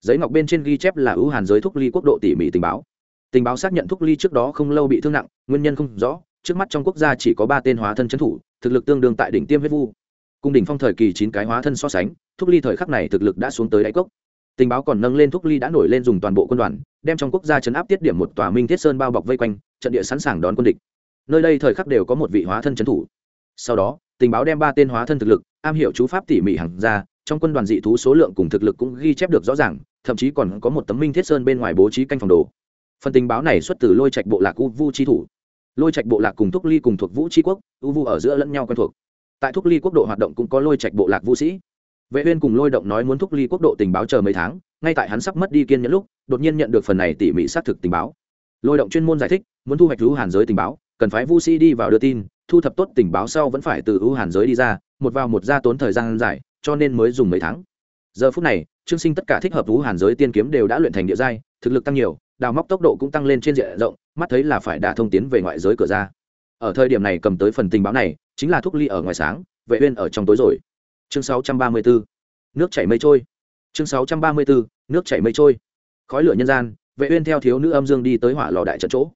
Giấy ngọc bên trên ghi chép là ưu hàn giới thúc ly quốc độ tỉ mỉ tình báo. Tình báo xác nhận thúc ly trước đó không lâu bị thương nặng, nguyên nhân không rõ, trước mắt trong quốc gia chỉ có ba tên hóa thân chấn thủ, thực lực tương đương tại đỉnh tiêm huyết vu. Cung đỉnh phong thời kỳ chín cái hóa thân so sánh, thúc ly thời khắc này thực lực đã xuống tới đáy cốc. Tình báo còn nâng lên thúc ly đã nổi lên dùng toàn bộ quân đoàn, đem trong quốc gia chấn áp tiết điểm một tòa minh thiết sơn bao bọc vây quanh, trận địa sẵn sàng đón quân địch nơi đây thời khắc đều có một vị hóa thân trấn thủ. Sau đó, tình báo đem ba tên hóa thân thực lực, am hiểu chú pháp tỉ mỉ hẳn ra, trong quân đoàn dị thú số lượng cùng thực lực cũng ghi chép được rõ ràng, thậm chí còn có một tấm minh thiết sơn bên ngoài bố trí canh phòng đồ. Phần tình báo này xuất từ lôi trạch bộ lạc u vu chi thủ. Lôi trạch bộ lạc cùng thúc ly cùng thuộc vũ tri quốc, u vu ở giữa lẫn nhau quen thuộc. Tại thúc ly quốc độ hoạt động cũng có lôi trạch bộ lạc vũ sĩ. Vệ uyên cùng lôi động nói muốn thúc ly quốc độ tình báo chờ mấy tháng, ngay tại hắn sắp mất đi kiên nhẫn lúc, đột nhiên nhận được phần này tỉ mỉ xác thực tình báo. Lôi động chuyên môn giải thích, muốn thu hoạch lũ hàn giới tình báo cần phải vu sĩ đi vào đưa tin, thu thập tốt tình báo sau vẫn phải từ ưu hàn giới đi ra, một vào một ra tốn thời gian dài, cho nên mới dùng mấy tháng. Giờ phút này, trương sinh tất cả thích hợp ưu hàn giới tiên kiếm đều đã luyện thành địa giai, thực lực tăng nhiều, đào móc tốc độ cũng tăng lên trên diện rộng, mắt thấy là phải đả thông tiến về ngoại giới cửa ra. Ở thời điểm này cầm tới phần tình báo này, chính là thuốc ly ở ngoài sáng, vệ uyên ở trong tối rồi. Chương 634 nước chảy mây trôi. Chương 634 nước chảy mây trôi. Khói lửa nhân gian, vệ uyên theo thiếu nữ âm dương đi tới hỏa lò đại trận chỗ.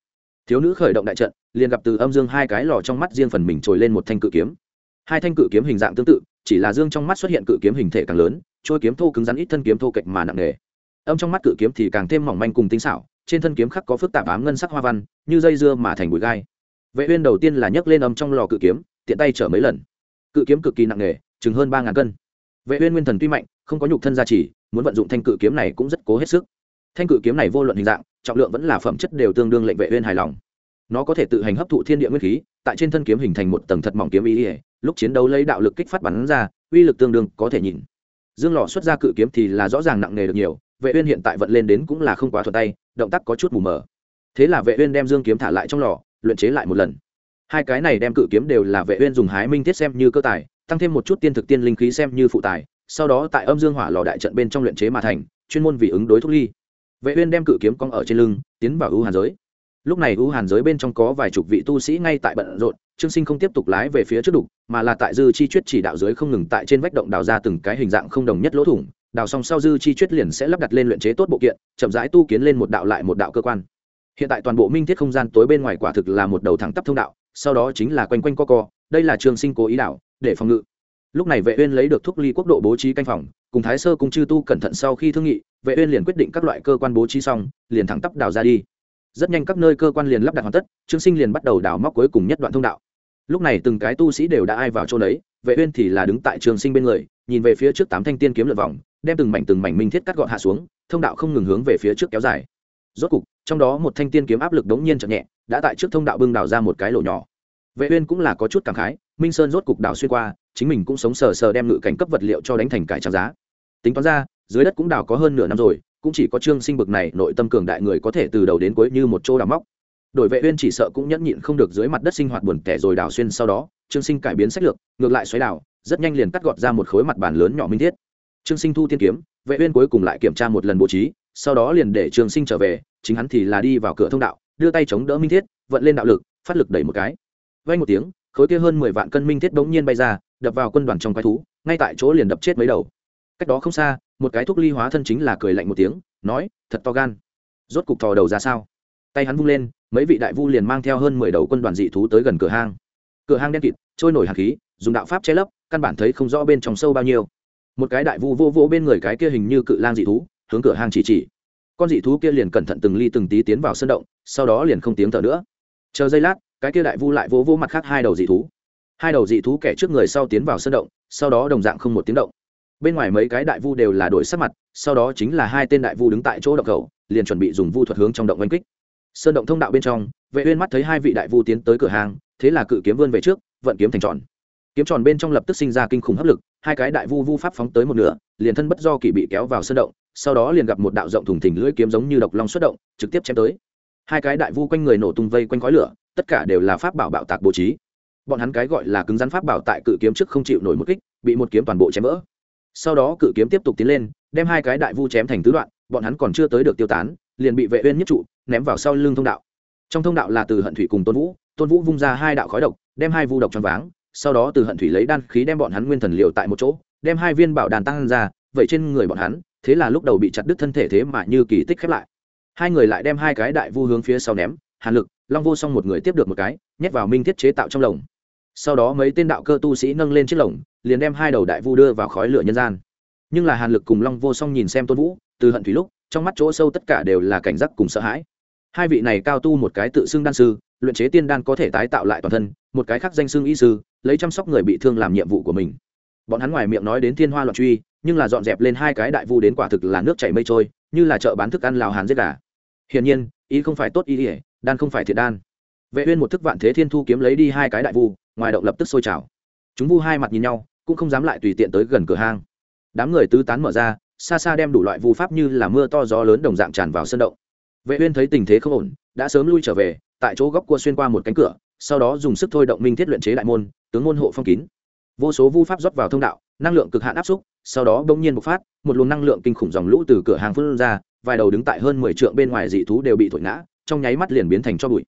Thiếu nữ khởi động đại trận liền gặp từ âm dương hai cái lò trong mắt riêng phần mình trồi lên một thanh cự kiếm. Hai thanh cự kiếm hình dạng tương tự, chỉ là dương trong mắt xuất hiện cự kiếm hình thể càng lớn, trôi kiếm thô cứng rắn ít thân kiếm thô kệch mà nặng nề. Âm trong mắt cự kiếm thì càng thêm mỏng manh cùng tinh xảo, trên thân kiếm khắc có phức tạp ám ngân sắc hoa văn, như dây dưa mà thành bụi gai. Vệ uyên đầu tiên là nhấc lên âm trong lò cự kiếm, tiện tay trở mấy lần. Cự kiếm cực kỳ nặng nề, chừng hơn ba ngàn cân. Vệ uyên nguyên thần tuy mạnh, không có nhục thân gia trì, muốn vận dụng thanh cự kiếm này cũng rất cố hết sức. Thanh cự kiếm này vô luận hình dạng, trọng lượng vẫn là phẩm chất đều tương đương lệnh vệ uyên hài lòng nó có thể tự hành hấp thụ thiên địa nguyên khí, tại trên thân kiếm hình thành một tầng thật mỏng kiếm ý ỉa lúc chiến đấu lấy đạo lực kích phát bắn ra, uy lực tương đương, có thể nhìn. Dương lò xuất ra cự kiếm thì là rõ ràng nặng nề được nhiều, vệ uyên hiện tại vận lên đến cũng là không quá thuận tay, động tác có chút mù mờ. Thế là vệ uyên đem dương kiếm thả lại trong lò, luyện chế lại một lần. Hai cái này đem cự kiếm đều là vệ uyên dùng hái minh thiết xem như cơ tài, tăng thêm một chút tiên thực tiên linh khí xem như phụ tài, sau đó tại âm dương hỏa lò đại trận bên trong luyện chế mà thành, chuyên môn vì ứng đối thuốc ly. Vệ uyên đem cự kiếm cong ở trên lưng, tiến vào ưu hàn giới lúc này u hàn giới bên trong có vài chục vị tu sĩ ngay tại bận rộn, trương sinh không tiếp tục lái về phía trước đục, mà là tại dư chi chuyết chỉ đạo giới không ngừng tại trên vách động đào ra từng cái hình dạng không đồng nhất lỗ thủng, đào xong sau dư chi chuyết liền sẽ lắp đặt lên luyện chế tốt bộ kiện, chậm rãi tu kiến lên một đạo lại một đạo cơ quan. Hiện tại toàn bộ minh thiết không gian tối bên ngoài quả thực là một đầu thẳng tắp thông đạo, sau đó chính là quanh quanh co co, đây là trương sinh cố ý đạo để phòng ngự. Lúc này vệ uyên lấy được thuốc ly quốc độ bố trí canh phòng, cùng thái sơ cùng chư tu cẩn thận sau khi thương nghị, vệ uyên liền quyết định các loại cơ quan bố trí xong, liền thẳng tắp đào ra đi rất nhanh các nơi cơ quan liền lắp đặt hoàn tất, trương sinh liền bắt đầu đào móc cuối cùng nhất đoạn thông đạo. Lúc này từng cái tu sĩ đều đã ai vào chỗ đấy, vệ uyên thì là đứng tại trương sinh bên người, nhìn về phía trước tám thanh tiên kiếm lượn vòng, đem từng mảnh từng mảnh minh thiết cắt gọn hạ xuống, thông đạo không ngừng hướng về phía trước kéo dài. Rốt cục, trong đó một thanh tiên kiếm áp lực đống nhiên chậm nhẹ, đã tại trước thông đạo bưng đào ra một cái lỗ nhỏ. Vệ uyên cũng là có chút cảm khái, minh sơn rốt cục đào xuyên qua, chính mình cũng sống sờ sờ đem ngự cảnh cấp vật liệu cho đánh thành cải trang giá. Tính toán ra, dưới đất cũng đào có hơn nửa năm rồi cũng chỉ có trương sinh bực này nội tâm cường đại người có thể từ đầu đến cuối như một chỗ đào móc. Đổi vệ uyên chỉ sợ cũng nhẫn nhịn không được dưới mặt đất sinh hoạt buồn tẻ rồi đào xuyên sau đó, trương sinh cải biến sách lược, ngược lại xoáy đào rất nhanh liền cắt gọt ra một khối mặt bàn lớn nhỏ minh thiết. Trương sinh thu tiên kiếm, vệ uyên cuối cùng lại kiểm tra một lần bố trí, sau đó liền để trương sinh trở về, chính hắn thì là đi vào cửa thông đạo, đưa tay chống đỡ minh thiết, vận lên đạo lực, phát lực đẩy một cái. Vang một tiếng, khối kia hơn mười vạn cân minh thiết đống nhiên bay ra, đập vào quân đoàn trong quái thú, ngay tại chỗ liền đập chết mấy đầu. Cách đó không xa một cái thuốc ly hóa thân chính là cười lạnh một tiếng, nói, thật to gan. Rốt cục thò đầu ra sao? Tay hắn vung lên, mấy vị đại vu liền mang theo hơn mười đầu quân đoàn dị thú tới gần cửa hang. Cửa hang đen kịt, trôi nổi hạt khí, dùng đạo pháp che lấp, căn bản thấy không rõ bên trong sâu bao nhiêu. Một cái đại vu vô vô bên người cái kia hình như cự lang dị thú, hướng cửa hang chỉ chỉ. Con dị thú kia liền cẩn thận từng ly từng tí tiến vào sân động, sau đó liền không tiếng thở nữa. Chờ giây lát, cái kia đại vu lại vỗ vỗ mặt khác hai đầu dị thú. Hai đầu dị thú kẻ trước người sau tiến vào sân động, sau đó đồng dạng không một tiếng động bên ngoài mấy cái đại vu đều là đổi sắc mặt, sau đó chính là hai tên đại vu đứng tại chỗ động khẩu, liền chuẩn bị dùng vu thuật hướng trong động oanh kích. Sơn động thông đạo bên trong, vệ uyên mắt thấy hai vị đại vu tiến tới cửa hàng, thế là cự kiếm vươn về trước, vận kiếm thành tròn. Kiếm tròn bên trong lập tức sinh ra kinh khủng hấp lực, hai cái đại vu vu pháp phóng tới một nửa, liền thân bất do kỳ bị kéo vào sơn động, sau đó liền gặp một đạo rộng thùng thình lưỡi kiếm giống như độc long xuất động, trực tiếp chém tới. Hai cái đại vu quanh người nổ tung vây quanh khói lửa, tất cả đều là pháp bảo bạo tạc bố trí. Bọn hắn cái gọi là cứng rắn pháp bảo tại cự kiếm trước không chịu nổi một kích, bị một kiếm toàn bộ chém vỡ sau đó cự kiếm tiếp tục tiến lên, đem hai cái đại vu chém thành tứ đoạn, bọn hắn còn chưa tới được tiêu tán, liền bị vệ uyên nhất trụ, ném vào sau lưng thông đạo. Trong thông đạo là từ hận thủy cùng tôn vũ tôn vũ vung ra hai đạo khói độc, đem hai vu độc tròn váng, sau đó từ hận thủy lấy đan khí đem bọn hắn nguyên thần liều tại một chỗ, đem hai viên bảo đàn tăng ra, vậy trên người bọn hắn, thế là lúc đầu bị chặt đứt thân thể thế mà như kỳ tích khép lại. Hai người lại đem hai cái đại vu hướng phía sau ném, hàn lực, long vô song một người tiếp được một cái, nhét vào minh thiết chế tạo trong lồng sau đó mấy tên đạo cơ tu sĩ nâng lên chiếc lồng, liền đem hai đầu đại vu đưa vào khói lửa nhân gian. Nhưng là hàn lực cùng long vô song nhìn xem tôn vũ, từ hận thủy lúc, trong mắt chỗ sâu tất cả đều là cảnh giác cùng sợ hãi. Hai vị này cao tu một cái tự xưng đan sư, luyện chế tiên đan có thể tái tạo lại toàn thân, một cái khác danh xưng y sư, lấy chăm sóc người bị thương làm nhiệm vụ của mình. Bọn hắn ngoài miệng nói đến thiên hoa loạn truy, nhưng là dọn dẹp lên hai cái đại vu đến quả thực là nước chảy mây trôi, như là chợ bán thức ăn lào hàn giết gà. Hiển nhiên, ý không phải tốt ý ỉa đan không phải thiệt đan. Vệ uyên một thức vạn thế thiên thu kiếm lấy đi hai cái đại vu ngoài động lập tức sôi trào. Chúng vu hai mặt nhìn nhau, cũng không dám lại tùy tiện tới gần cửa hang. Đám người tứ tán mở ra, xa xa đem đủ loại vu pháp như là mưa to gió lớn đồng dạng tràn vào sân động. Vệ uyên thấy tình thế không ổn, đã sớm lui trở về, tại chỗ góc cua xuyên qua một cánh cửa, sau đó dùng sức thôi động minh thiết luyện chế đại môn, tướng môn hộ phong kín. Vô số vu pháp rót vào thông đạo, năng lượng cực hạn áp xúc, sau đó bỗng nhiên bộc phát, một luồng năng lượng kinh khủng dòng lũ từ cửa hàng phun ra, vài đầu đứng tại hơn mười trượng bên ngoài dị thú đều bị thổi ngã, trong nháy mắt liền biến thành cho bụi.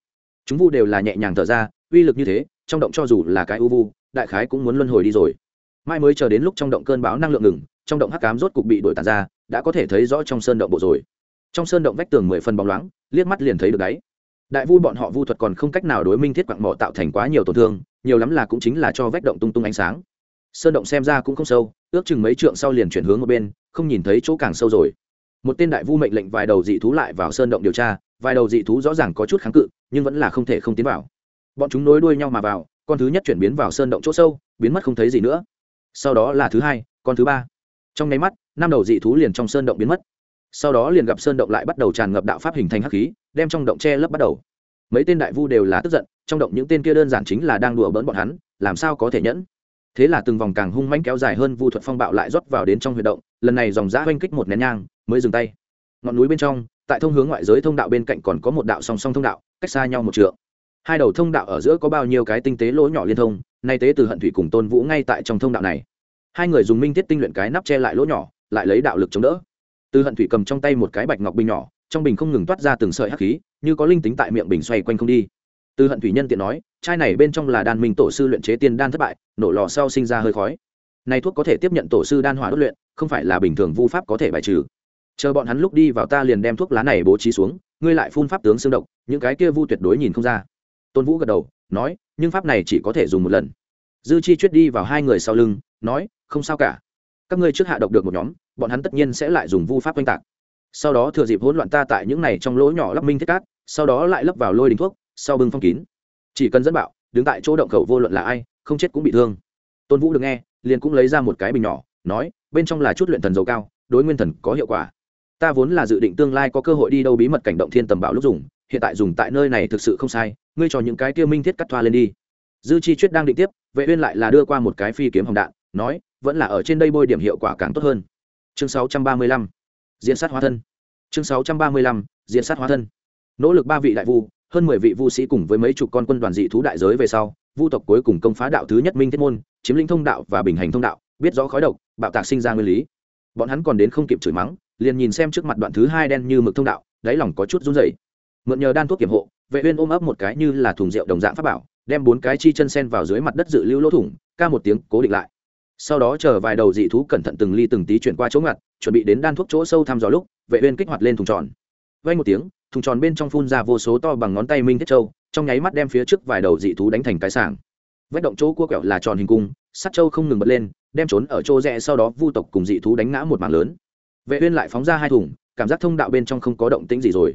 Chúng vu đều là nhẹ nhàng thở ra, uy lực như thế trong động cho dù là cái u vu đại khái cũng muốn luân hồi đi rồi. Mai mới chờ đến lúc trong động cơn bão năng lượng ngừng, trong động hắc cám rốt cục bị đổi tàn ra, đã có thể thấy rõ trong sơn động bộ rồi. Trong sơn động vách tường mười phần bóng loáng, liếc mắt liền thấy được đáy. Đại vu bọn họ vu thuật còn không cách nào đối minh thiết quặng mỏ tạo thành quá nhiều tổn thương, nhiều lắm là cũng chính là cho vách động tung tung ánh sáng. Sơn động xem ra cũng không sâu, ước chừng mấy trượng sau liền chuyển hướng một bên, không nhìn thấy chỗ càng sâu rồi. Một tên đại vu mệnh lệnh vài đầu dị thú lại vào sơn động điều tra, vài đầu dị thú rõ ràng có chút kháng cự, nhưng vẫn là không thể không tiến vào bọn chúng nối đuôi nhau mà vào, con thứ nhất chuyển biến vào sơn động chỗ sâu, biến mất không thấy gì nữa. Sau đó là thứ hai, con thứ ba. Trong nháy mắt, năm đầu dị thú liền trong sơn động biến mất. Sau đó liền gặp sơn động lại bắt đầu tràn ngập đạo pháp hình thành hắc khí, đem trong động che lấp bắt đầu. Mấy tên đại vu đều là tức giận, trong động những tên kia đơn giản chính là đang đùa bỡn bọn hắn, làm sao có thể nhẫn? Thế là từng vòng càng hung mãnh kéo dài hơn vu thuật phong bạo lại rót vào đến trong huy động, lần này dòng giã oanh kích một nén nhang, mới dừng tay. Ngọn núi bên trong, tại thông hướng ngoại giới thông đạo bên cạnh còn có một đạo song song thông đạo, cách xa nhau một trượng hai đầu thông đạo ở giữa có bao nhiêu cái tinh tế lỗ nhỏ liên thông, nay tế từ hận thủy cùng tôn vũ ngay tại trong thông đạo này. Hai người dùng minh thiết tinh luyện cái nắp che lại lỗ nhỏ, lại lấy đạo lực chống đỡ. Từ hận thủy cầm trong tay một cái bạch ngọc bình nhỏ, trong bình không ngừng toát ra từng sợi hắc khí, như có linh tính tại miệng bình xoay quanh không đi. Từ hận thủy nhân tiện nói, chai này bên trong là đan minh tổ sư luyện chế tiên đan thất bại, nổ lò sau sinh ra hơi khói. Này thuốc có thể tiếp nhận tổ sư đan hỏa đốt luyện, không phải là bình thường vu pháp có thể bài trừ. Chờ bọn hắn lúc đi vào ta liền đem thuốc lá này bố trí xuống, ngươi lại phun pháp tướng xương độc, những cái kia vu tuyệt đối nhìn không ra tôn vũ gật đầu, nói, nhưng pháp này chỉ có thể dùng một lần. Dư chi chuyết đi vào hai người sau lưng, nói, không sao cả. Các ngươi trước hạ độc được một nhóm, bọn hắn tất nhiên sẽ lại dùng vu pháp oanh tạc. Sau đó thừa dịp hỗn loạn ta tại những này trong lỗ nhỏ lắp minh thiết cát, sau đó lại lấp vào lôi đình thuốc, sau bưng phong kín. Chỉ cần dẫn bạo, đứng tại chỗ động khẩu vô luận là ai, không chết cũng bị thương. Tôn vũ được nghe, liền cũng lấy ra một cái bình nhỏ, nói, bên trong là chút luyện thần dầu cao, đối nguyên thần có hiệu quả. Ta vốn là dự định tương lai có cơ hội đi đâu bí mật cảnh động thiên tầm bảo lúc dùng, hiện tại dùng tại nơi này thực sự không sai ngươi cho những cái kia minh thiết cắt thoa lên đi dư chi chuyết đang định tiếp, vệ uyên lại là đưa qua một cái phi kiếm hồng đạn, nói, vẫn là ở trên đây bôi điểm hiệu quả càng tốt hơn chương 635. diện sát hóa thân chương 635. diện sát hóa thân nỗ lực ba vị đại vu, hơn mười vị vu sĩ cùng với mấy chục con quân đoàn dị thú đại giới về sau, vu tộc cuối cùng công phá đạo thứ nhất minh thiết môn, chiếm lĩnh thông đạo và bình hành thông đạo, biết rõ khói độc, bạo tạc sinh ra nguyên lý bọn hắn còn đến không kịp chửi mắng, liền nhìn xem trước mặt đoạn thứ hai đen như mực thông đạo, đáy lòng có chút run rẩy mượn nhờ đan thuốc kiểm hộ vệ uyên ôm ấp một cái như là thùng rượu đồng dạng pháp bảo, đem bốn cái chi chân sen vào dưới mặt đất dự lưu lỗ thủng, ca một tiếng, cố định lại. Sau đó chờ vài đầu dị thú cẩn thận từng ly từng tí chuyển qua chỗ ngặt, chuẩn bị đến đan thuốc chỗ sâu thăm dò lúc, vệ uyên kích hoạt lên thùng tròn. Vang một tiếng, thùng tròn bên trong phun ra vô số to bằng ngón tay minh thiết châu, trong nháy mắt đem phía trước vài đầu dị thú đánh thành cái sảng. Vách động chỗ cua quẹo là tròn hình cung, sắt châu không ngừng bật lên, đem trốn ở chỗ rẽ sau đó vu tộc cùng dị thú đánh ngã một mảng lớn. Vệ uyên lại phóng ra hai thùng, cảm giác thông đạo bên trong không có động tĩnh gì rồi.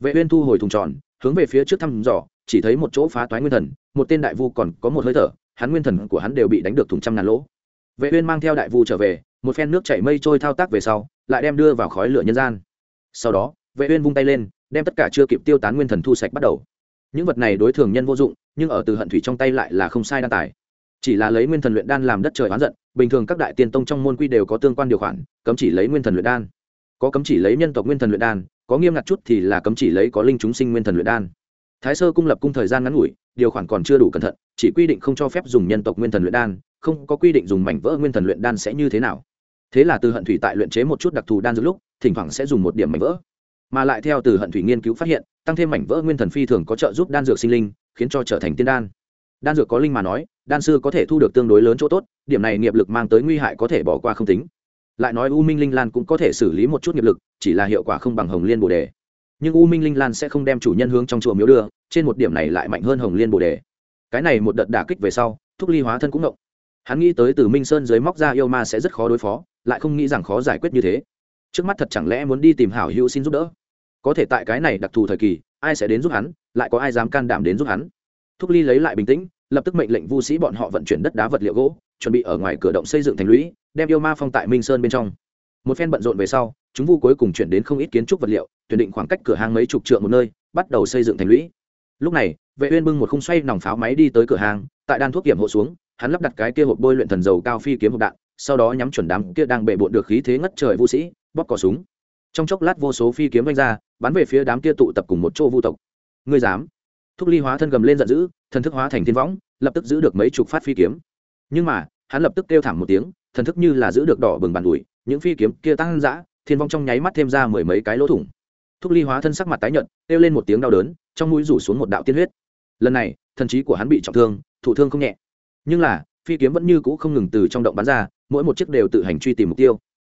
Vệ uyên thu hồi thùng tròn hướng về phía trước thăm dò, chỉ thấy một chỗ phá toái nguyên thần, một tên đại vu còn có một hơi thở, hắn nguyên thần của hắn đều bị đánh được thùng trăm ngàn lỗ. Vệ uyên mang theo đại vu trở về, một phen nước chảy mây trôi thao tác về sau, lại đem đưa vào khói lửa nhân gian. Sau đó, vệ uyên vung tay lên, đem tất cả chưa kịp tiêu tán nguyên thần thu sạch bắt đầu. Những vật này đối thường nhân vô dụng, nhưng ở từ hận thủy trong tay lại là không sai đan tài. Chỉ là lấy nguyên thần luyện đan làm đất trời oán giận, bình thường các đại tiên tông trong môn quy đều có tương quan điều khoản, cấm chỉ lấy nguyên thần luyện đan. Có cấm chỉ lấy nhân tộc nguyên thần luyện đan có nghiêm ngặt chút thì là cấm chỉ lấy có linh chúng sinh nguyên thần luyện đan. Thái sơ cung lập cung thời gian ngắn ngủi, điều khoản còn chưa đủ cẩn thận, chỉ quy định không cho phép dùng nhân tộc nguyên thần luyện đan, không có quy định dùng mảnh vỡ nguyên thần luyện đan sẽ như thế nào. Thế là từ hận thủy tại luyện chế một chút đặc thù đan dược lúc, thỉnh thoảng sẽ dùng một điểm mảnh vỡ. Mà lại theo từ hận thủy nghiên cứu phát hiện, tăng thêm mảnh vỡ nguyên thần phi thường có trợ giúp đan dược sinh linh, khiến cho trở thành tiên đan. Đan dược có linh mà nói, đan sư có thể thu được tương đối lớn chỗ tốt, điểm này nghiệp lực mang tới nguy hại có thể bỏ qua không tính lại nói u minh linh lan cũng có thể xử lý một chút nghiệp lực, chỉ là hiệu quả không bằng hồng liên bồ đề. Nhưng u minh linh lan sẽ không đem chủ nhân hướng trong chùa miếu đưa, trên một điểm này lại mạnh hơn hồng liên bồ đề. Cái này một đợt đả kích về sau, thúc ly hóa thân cũng động. hắn nghĩ tới từ minh sơn dưới móc ra yêu ma sẽ rất khó đối phó, lại không nghĩ rằng khó giải quyết như thế. Trước mắt thật chẳng lẽ muốn đi tìm hảo hữu xin giúp đỡ? Có thể tại cái này đặc thù thời kỳ, ai sẽ đến giúp hắn, lại có ai dám can đảm đến giúp hắn? Thúc ly lấy lại bình tĩnh, lập tức mệnh lệnh vu sĩ bọn họ vận chuyển đất đá vật liệu gỗ chuẩn bị ở ngoài cửa động xây dựng thành lũy, đem yêu ma phong tại minh sơn bên trong. Một phen bận rộn về sau, chúng vu cuối cùng chuyển đến không ít kiến trúc vật liệu, tuyển định khoảng cách cửa hàng mấy chục trượng một nơi, bắt đầu xây dựng thành lũy. Lúc này, vệ uyên bưng một khung xoay nòng pháo máy đi tới cửa hàng tại đan thuốc kiểm hộ xuống, hắn lắp đặt cái kia hộp bôi luyện thần dầu cao phi kiếm hộp đạn, sau đó nhắm chuẩn đám kia đang bệ bội được khí thế ngất trời vũ sĩ, bóp cò súng. Trong chốc lát vô số phi kiếm vang ra, bắn về phía đám kia tụ tập cùng một chỗ vu tộc. Ngươi dám? Thúc ly hóa thân gầm lên giận dữ, thần thức hóa thành thiên võng, lập tức giữ được mấy chục phát phi kiếm nhưng mà, hắn lập tức kêu thảm một tiếng, thần thức như là giữ được đỏ bừng bàn ủi những phi kiếm kia tăng dã, thiên vong trong nháy mắt thêm ra mười mấy cái lỗ thủng. Thúc ly hóa thân sắc mặt tái nhợt, kêu lên một tiếng đau đớn, trong mũi rủ xuống một đạo tiên huyết. Lần này, thần trí của hắn bị trọng thương, thụ thương không nhẹ. Nhưng là, phi kiếm vẫn như cũ không ngừng từ trong động bắn ra, mỗi một chiếc đều tự hành truy tìm mục tiêu.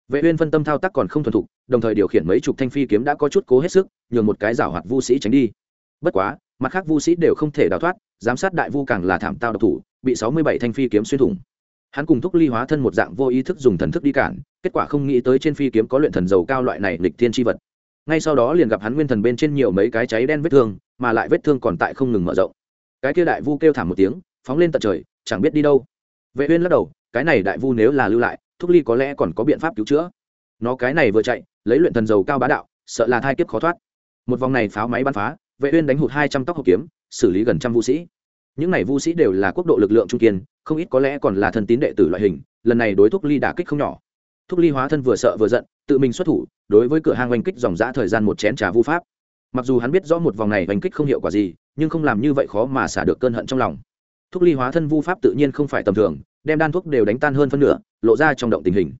Vệ uyên phân tâm thao tác còn không thuần thục, đồng thời điều khiển mấy chục thanh phi kiếm đã có chút cố hết sức, nhường một cái rào hoạt vu sĩ tránh đi. Bất quá, mặt khác vu sĩ đều không thể đào thoát, giám sát đại vu càng là thảm tao độc thủ bị 67 thanh phi kiếm xuyên thủng. Hắn cùng thúc ly hóa thân một dạng vô ý thức dùng thần thức đi cản, kết quả không nghĩ tới trên phi kiếm có luyện thần dầu cao loại này lịch thiên chi vật. Ngay sau đó liền gặp hắn nguyên thần bên trên nhiều mấy cái cháy đen vết thương, mà lại vết thương còn tại không ngừng mở rộng. Cái kia đại vu kêu thảm một tiếng, phóng lên tận trời, chẳng biết đi đâu. Vệ uyên lắc đầu, cái này đại vu nếu là lưu lại, thúc ly có lẽ còn có biện pháp cứu chữa. Nó cái này vừa chạy, lấy luyện thần dầu cao bá đạo, sợ là thai kiếp khó thoát. Một vòng này pháo máy bắn phá, vệ uyên đánh hụt hai trăm tóc hộp kiếm, xử lý gần trăm vũ sĩ những này vũ sĩ đều là quốc độ lực lượng trung kiên, không ít có lẽ còn là thân tín đệ tử loại hình, lần này đối thúc ly đả kích không nhỏ. Thúc ly hóa thân vừa sợ vừa giận, tự mình xuất thủ, đối với cửa hàng oanh kích dòng dã thời gian một chén trà vu pháp. Mặc dù hắn biết rõ một vòng này oanh kích không hiệu quả gì, nhưng không làm như vậy khó mà xả được cơn hận trong lòng. Thúc ly hóa thân vu pháp tự nhiên không phải tầm thường, đem đan thuốc đều đánh tan hơn phân nửa, lộ ra trong động tình hình.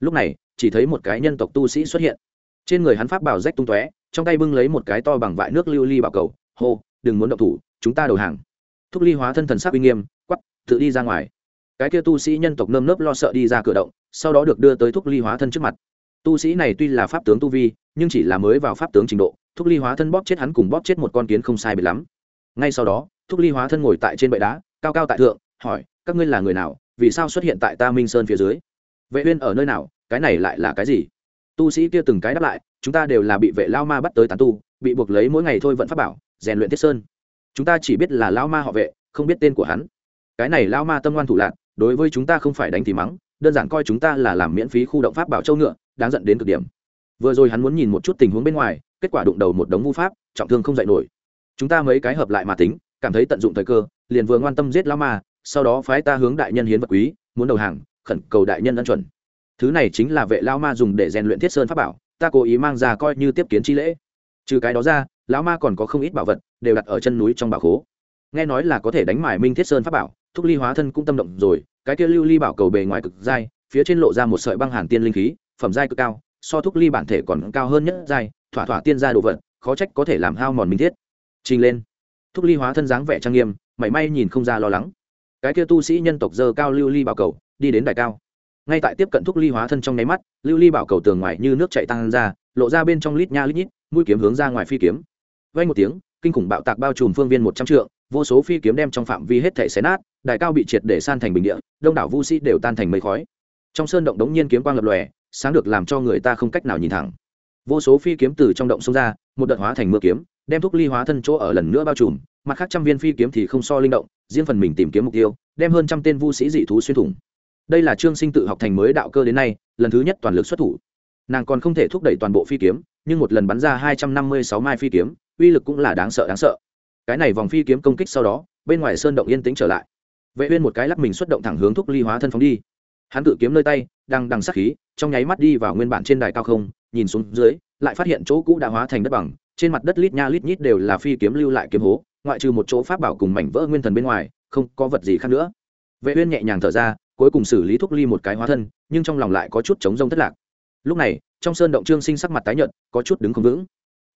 Lúc này, chỉ thấy một cái nhân tộc tu sĩ xuất hiện. Trên người hắn pháp bảo rách tung tóe, trong tay bưng lấy một cái to bằng vại nước lưu ly bảo cầu, hô, đừng muốn động thủ, chúng ta đầu hàng thúc ly hóa thân thần sắc uy nghiêm quắp tự đi ra ngoài. Cái kia tu sĩ nhân tộc nơm nớp lo sợ đi ra cửa động, sau đó được đưa tới thúc ly hóa thân trước mặt. Tu sĩ này tuy là pháp tướng tu vi, nhưng chỉ là mới vào pháp tướng trình độ, thúc ly hóa thân bóp chết hắn cùng bóp chết một con kiến không sai biệt lắm. Ngay sau đó, thúc ly hóa thân ngồi tại trên bệ đá, cao cao tại thượng, hỏi, các ngươi là người nào? Vì sao xuất hiện tại ta minh sơn phía dưới? Vệ uyên ở nơi nào? Cái này lại là cái gì? Tu sĩ kia từng cái đáp lại, chúng ta đều là bị vệ lao ma bắt tới tán tu, bị buộc lấy mỗi ngày thôi vẫn pháp bảo, rèn luyện thiết sơn chúng ta chỉ biết là lão ma họ vệ, không biết tên của hắn. Cái này lão ma tâm ngoan thủ lạc, đối với chúng ta không phải đánh thì mắng, đơn giản coi chúng ta là làm miễn phí khu động pháp bảo châu ngựa, đáng giận đến cực điểm. Vừa rồi hắn muốn nhìn một chút tình huống bên ngoài, kết quả đụng đầu một đống vu pháp, trọng thương không dạy nổi. Chúng ta mấy cái hợp lại mà tính, cảm thấy tận dụng thời cơ, liền vừa ngoan tâm giết lão ma, sau đó phái ta hướng đại nhân hiến vật quý, muốn đầu hàng, khẩn cầu đại nhân ân chuẩn. Thứ này chính là vệ lao ma dùng để rèn luyện thiết sơn pháp bảo, ta cố ý mang ra coi như tiếp kiến chi lễ trừ cái đó ra lão ma còn có không ít bảo vật đều đặt ở chân núi trong bảo khố. Nghe nói là có thể đánh mải minh thiết sơn pháp bảo thúc ly hóa thân cũng tâm động rồi cái kia lưu ly bảo cầu bề ngoài cực dai phía trên lộ ra một sợi băng hàn tiên linh khí phẩm dai cực cao so thúc ly bản thể còn cao hơn nhất dai, thỏa thỏa tiên gia đồ vật khó trách có thể làm hao mòn minh thiết. Trình lên. Thúc ly hóa thân dáng vẻ trang nghiêm mảy may nhìn không ra lo lắng. Cái kia tu sĩ nhân tộc dơ cao lưu ly bảo cầu đi đến đài cao. Ngay tại tiếp cận thúc ly hóa thân trong nháy mắt lưu ly bảo cầu tường ngoài như nước chạy tăng ra lộ ra bên trong lít nha lít nhít mũi kiếm hướng ra ngoài phi kiếm. Vay một tiếng, kinh khủng bạo tạc bao trùm phương viên một trăm trượng, vô số phi kiếm đem trong phạm vi hết thể xé nát đại cao bị triệt để san thành bình địa, đông đảo vu sĩ đều tan thành mây khói. Trong sơn động đống nhiên kiếm quang lập lòe, sáng được làm cho người ta không cách nào nhìn thẳng. Vô số phi kiếm từ trong động xông ra, một đợt hóa thành mưa kiếm, đem thúc ly hóa thân chỗ ở lần nữa bao trùm, mặt khác trăm viên phi kiếm thì không so linh động, riêng phần mình tìm kiếm mục tiêu, đem hơn trăm tên vu sĩ dị thú xuyên thủng. Đây là trương sinh tự học thành mới đạo cơ đến nay, lần thứ nhất toàn lực xuất thủ. Nàng còn không thể thúc đẩy toàn bộ phi kiếm nhưng một lần bắn ra hai trăm năm mươi sáu mai phi kiếm, uy lực cũng là đáng sợ đáng sợ. Cái này vòng phi kiếm công kích sau đó, bên ngoài sơn động yên tĩnh trở lại. Vệ uyên một cái lắc mình xuất động thẳng hướng thúc ly hóa thân phóng đi. Hắn tự kiếm nơi tay, đang đằng sát khí, trong nháy mắt đi vào nguyên bản trên đài cao không, nhìn xuống dưới, lại phát hiện chỗ cũ đã hóa thành đất bằng, trên mặt đất lít nha lít nhít đều là phi kiếm lưu lại kiếm hố, ngoại trừ một chỗ pháp bảo cùng mảnh vỡ nguyên thần bên ngoài, không có vật gì khác nữa. Vệ uyên nhẹ nhàng thở ra, cuối cùng xử lý thúc ly một cái hóa thân, nhưng trong lòng lại có chút chống rông thất lạc. Lúc này trong sơn động trương sinh sắc mặt tái nhợt, có chút đứng không vững.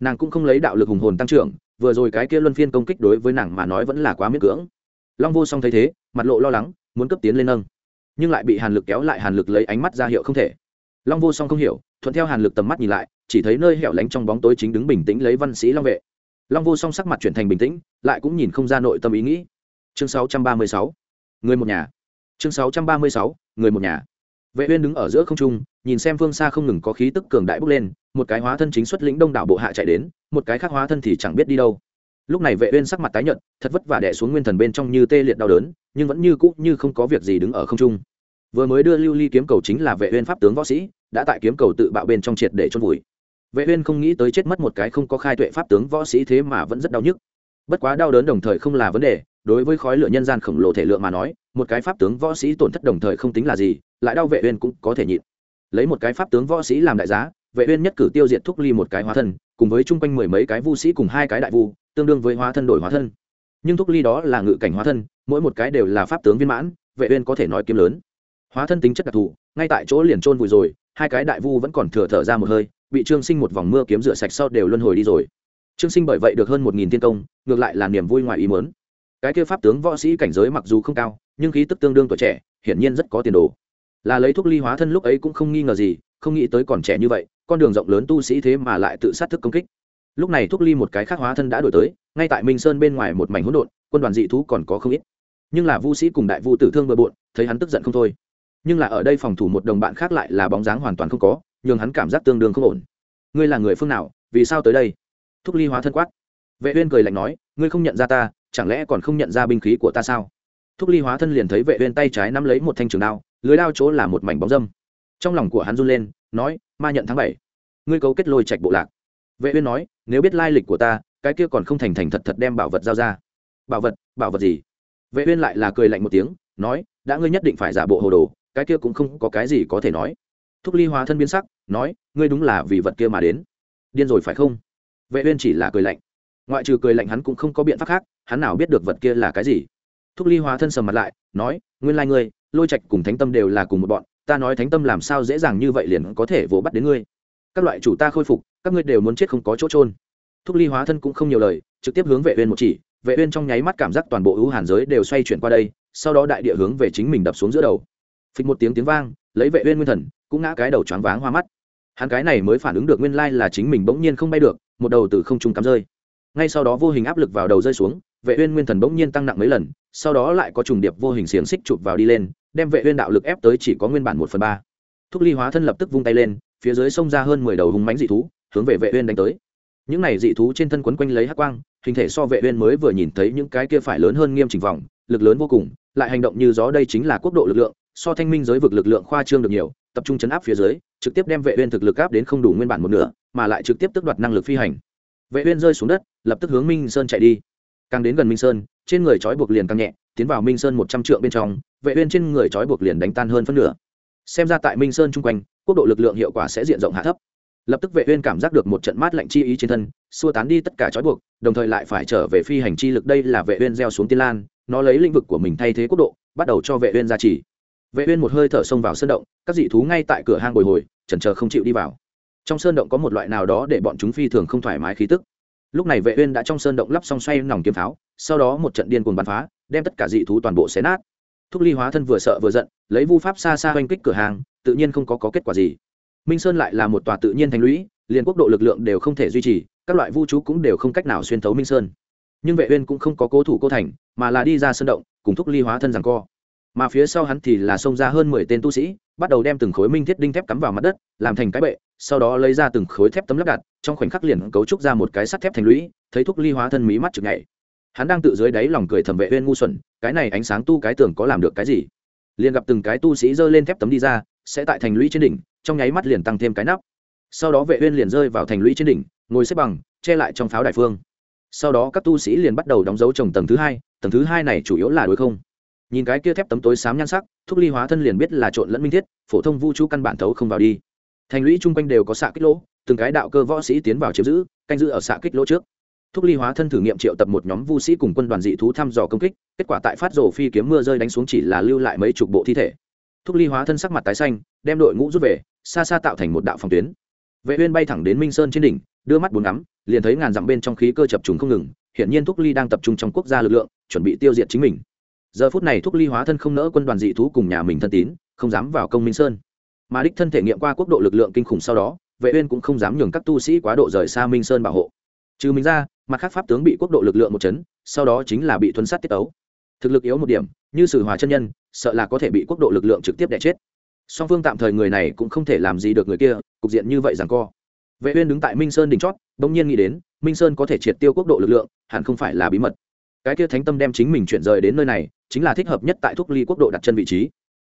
Nàng cũng không lấy đạo lực hùng hồn tăng trưởng, vừa rồi cái kia luân phiên công kích đối với nàng mà nói vẫn là quá miễn cưỡng. Long vô song thấy thế, mặt lộ lo lắng, muốn cấp tiến lên nâng. Nhưng lại bị hàn lực kéo lại, hàn lực lấy ánh mắt ra hiệu không thể. Long vô song không hiểu, thuận theo hàn lực tầm mắt nhìn lại, chỉ thấy nơi hẻo lánh trong bóng tối chính đứng bình tĩnh lấy văn sĩ long vệ. Long vô song sắc mặt chuyển thành bình tĩnh, lại cũng nhìn không ra nội tâm ý nghĩ. Chương 636. người một nhà. Chương 636. người một nhà vệ uyên đứng ở giữa không trung, nhìn xem phương xa không ngừng có khí tức cường đại bốc lên, một cái hóa thân chính xuất lĩnh đông đảo bộ hạ chạy đến, một cái khác hóa thân thì chẳng biết đi đâu. Lúc này vệ uyên sắc mặt tái nhợt, thật vất vả đè xuống nguyên thần bên trong như tê liệt đau đớn, nhưng vẫn như cũ như không có việc gì đứng ở không trung. Vừa mới đưa lưu ly kiếm cầu chính là vệ uyên pháp tướng võ sĩ, đã tại kiếm cầu tự bạo bên trong triệt để trôn vùi. Vệ uyên không nghĩ tới chết mất một cái không có khai tuệ pháp tướng võ sĩ thế mà vẫn rất đau nhức. Bất quá đau đớn đồng thời không là vấn đề, đối với khói lửa nhân gian khổng lồ thể lượng mà nói, một cái pháp tướng võ sĩ tổn thất đồng thời không tính là gì lại đau vệ uyên cũng có thể nhịn. Lấy một cái pháp tướng võ sĩ làm đại giá, vệ uyên nhất cử tiêu diệt thúc ly một cái hóa thân, cùng với trung quanh mười mấy cái vu sĩ cùng hai cái đại vu, tương đương với hóa thân đổi hóa thân. Nhưng thúc ly đó là ngự cảnh hóa thân, mỗi một cái đều là pháp tướng viên mãn, vệ uyên có thể nói kiếm lớn. Hóa thân tính chất đặc thù, ngay tại chỗ liền trôn vùi rồi, hai cái đại vu vẫn còn thừa thở ra một hơi, bị trương sinh một vòng mưa kiếm rửa sạch sau đều luân hồi đi rồi. Trương sinh bởi vậy được hơn một nghìn thiên công, ngược lại là niềm vui ngoài ý muốn. Cái kia pháp tướng võ sĩ cảnh giới mặc dù không cao, nhưng khí tức tương đương tuổi trẻ, hiển nhiên rất có tiền đồ là lấy thuốc ly hóa thân lúc ấy cũng không nghi ngờ gì, không nghĩ tới còn trẻ như vậy, con đường rộng lớn tu sĩ thế mà lại tự sát thức công kích. Lúc này thuốc ly một cái khác hóa thân đã đổi tới, ngay tại minh sơn bên ngoài một mảnh hỗn độn, quân đoàn dị thú còn có không ít. Nhưng là vu sĩ cùng đại vu tử thương bừa bộn, thấy hắn tức giận không thôi. Nhưng là ở đây phòng thủ một đồng bạn khác lại là bóng dáng hoàn toàn không có, nhường hắn cảm giác tương đương không ổn. Ngươi là người phương nào, vì sao tới đây? Thúc ly hóa thân quát. Vệ uyên cười lạnh nói, ngươi không nhận ra ta, chẳng lẽ còn không nhận ra binh khí của ta sao? Thúc ly hóa thân liền thấy vệ uyên tay trái nắm lấy một thanh trường đao, lưới đao chỗ là một mảnh bóng dâm. Trong lòng của hắn run lên, nói, ma nhận tháng bảy, ngươi cấu kết lôi trạch bộ lạc. Vệ uyên nói, nếu biết lai lịch của ta, cái kia còn không thành thành thật thật đem bảo vật giao ra. Bảo vật bảo vật gì? Vệ uyên lại là cười lạnh một tiếng, nói, đã ngươi nhất định phải giả bộ hồ đồ, cái kia cũng không có cái gì có thể nói. Thúc ly hóa thân biến sắc, nói, ngươi đúng là vì vật kia mà đến. Điên rồi phải không? Vệ uyên chỉ là cười lạnh. Ngoại trừ cười lạnh hắn cũng không có biện pháp khác, hắn nào biết được vật kia là cái gì thúc ly hóa thân sầm mặt lại, nói, nguyên lai ngươi, lôi trạch cùng thánh tâm đều là cùng một bọn, ta nói thánh tâm làm sao dễ dàng như vậy liền có thể vồ bắt đến ngươi. Các loại chủ ta khôi phục, các ngươi đều muốn chết không có chỗ trôn thúc ly hóa thân cũng không nhiều lời, trực tiếp hướng vệ uyên một chỉ. Vệ uyên trong nháy mắt cảm giác toàn bộ ưu hàn giới đều xoay chuyển qua đây, sau đó đại địa hướng về chính mình đập xuống giữa đầu. Phịch một tiếng tiếng vang, lấy vệ uyên nguyên thần, cũng ngã cái đầu choáng váng hoa mắt. Hắn cái này mới phản ứng được nguyên lai là chính mình bỗng nhiên không bay được, một đầu từ không trung cắm rơi. Ngay sau đó vô hình áp lực vào đầu rơi xuống, vệ uyên nguyên thần bỗng nhiên tăng nặng mấy lần sau đó lại có trùng điệp vô hình xiềng xích chụp vào đi lên, đem vệ uyên đạo lực ép tới chỉ có nguyên bản một phần ba. Thúc ly hóa thân lập tức vung tay lên, phía dưới xông ra hơn mười đầu hung mãnh dị thú, hướng về vệ uyên đánh tới. Những này dị thú trên thân quấn quanh lấy hắc quang, hình thể so vệ uyên mới vừa nhìn thấy những cái kia phải lớn hơn nghiêm chỉnh vòng, lực lớn vô cùng, lại hành động như gió đây chính là quốc độ lực lượng, so thanh minh giới vực lực lượng khoa trương được nhiều, tập trung chấn áp phía dưới, trực tiếp đem vệ uyên thực lực áp đến không đủ nguyên bản một nửa, mà lại trực tiếp tước đoạt năng lực phi hành. Vệ uyên rơi xuống đất, lập tức hướng minh sơn chạy đi. Càng đến gần minh sơn trên người trói buộc liền càng nhẹ, tiến vào minh sơn một trăm trượng bên trong, vệ uyên trên người trói buộc liền đánh tan hơn phân nửa. Xem ra tại minh sơn chung quanh, quốc độ lực lượng hiệu quả sẽ diện rộng hạ thấp. Lập tức vệ uyên cảm giác được một trận mát lạnh chi ý trên thân, xua tán đi tất cả trói buộc, đồng thời lại phải trở về phi hành chi lực đây là vệ uyên gieo xuống tiên lan, nó lấy lĩnh vực của mình thay thế quốc độ, bắt đầu cho vệ uyên gia trì. Vệ uyên một hơi thở xông vào sơn động, các dị thú ngay tại cửa hang bồi hồi, chần chờ không chịu đi vào. Trong sơn động có một loại nào đó để bọn chúng phi thường không thoải mái khí tức. Lúc này vệ uyên đã trong sơn động lắp xong xoay nòng kiếm pháo sau đó một trận điên cuồng bắn phá đem tất cả dị thú toàn bộ xé nát. Thúc ly hóa thân vừa sợ vừa giận lấy vu pháp xa xa oanh kích cửa hàng tự nhiên không có, có kết quả gì. Minh sơn lại là một tòa tự nhiên thành lũy liền quốc độ lực lượng đều không thể duy trì các loại vu chú cũng đều không cách nào xuyên thấu minh sơn. Nhưng vệ uyên cũng không có cố thủ cô thành mà là đi ra sơn động cùng thúc ly hóa thân giằng co. Mà phía sau hắn thì là xông ra hơn mười tên tu sĩ bắt đầu đem từng khối minh thiết đinh thép cắm vào mặt đất làm thành cái bệ sau đó lấy ra từng khối thép tấm lắp đặt trong khoảnh khắc liền cấu trúc ra một cái sắt thép thành lũy thấy thúc ly hóa thân mí mắt chực nhảy hắn đang tự dưới đáy lòng cười thẩm vệ huyên ngu xuẩn, cái này ánh sáng tu cái tường có làm được cái gì? Liền gặp từng cái tu sĩ giơ lên thép tấm đi ra, sẽ tại thành lũy trên đỉnh, trong nháy mắt liền tăng thêm cái nắp. Sau đó vệ huyên liền rơi vào thành lũy trên đỉnh, ngồi xếp bằng, che lại trong pháo đại phương. Sau đó các tu sĩ liền bắt đầu đóng dấu trồng tầng thứ hai, tầng thứ hai này chủ yếu là đối không. Nhìn cái kia thép tấm tối xám nhan sắc, thúc ly hóa thân liền biết là trộn lẫn minh thiết, phổ thông vũ trụ căn bản thấu không vào đi. Thành lũy chung quanh đều có xạ kích lỗ, từng cái đạo cơ võ sĩ tiến vào chiếm giữ, canh giữ ở xạ kích lỗ trước thúc ly hóa thân thử nghiệm triệu tập một nhóm vu sĩ cùng quân đoàn dị thú thăm dò công kích, kết quả tại phát rổ phi kiếm mưa rơi đánh xuống chỉ là lưu lại mấy chục bộ thi thể. Thúc ly hóa thân sắc mặt tái xanh, đem đội ngũ rút về, xa xa tạo thành một đạo phòng tuyến. Vệ uyên bay thẳng đến minh sơn trên đỉnh, đưa mắt bốn ngắm, liền thấy ngàn dặm bên trong khí cơ chập trùng không ngừng hiện nhiên thúc ly đang tập trung trong quốc gia lực lượng, chuẩn bị tiêu diệt chính mình. Giờ phút này thúc ly hóa thân không nỡ quân đoàn dị thú cùng nhà mình thân tín, không dám vào công minh sơn. Mà đích thân thể nghiệm qua quốc độ lực lượng kinh khủng sau đó, vệ uyên cũng không dám nhường các tu sĩ quá độ rời xa minh sơn bảo hộ trừ mình ra, mặt khác pháp tướng bị quốc độ lực lượng một chấn, sau đó chính là bị thuấn sát tiết ấu thực lực yếu một điểm, như sử hòa chân nhân, sợ là có thể bị quốc độ lực lượng trực tiếp đè chết. Song phương tạm thời người này cũng không thể làm gì được người kia, cục diện như vậy rằng co. Vệ uyên đứng tại minh sơn đỉnh chót đống nhiên nghĩ đến, minh sơn có thể triệt tiêu quốc độ lực lượng, hẳn không phải là bí mật. Cái kia thánh tâm đem chính mình chuyển rời đến nơi này, chính là thích hợp nhất tại thúc ly quốc độ đặt chân vị trí.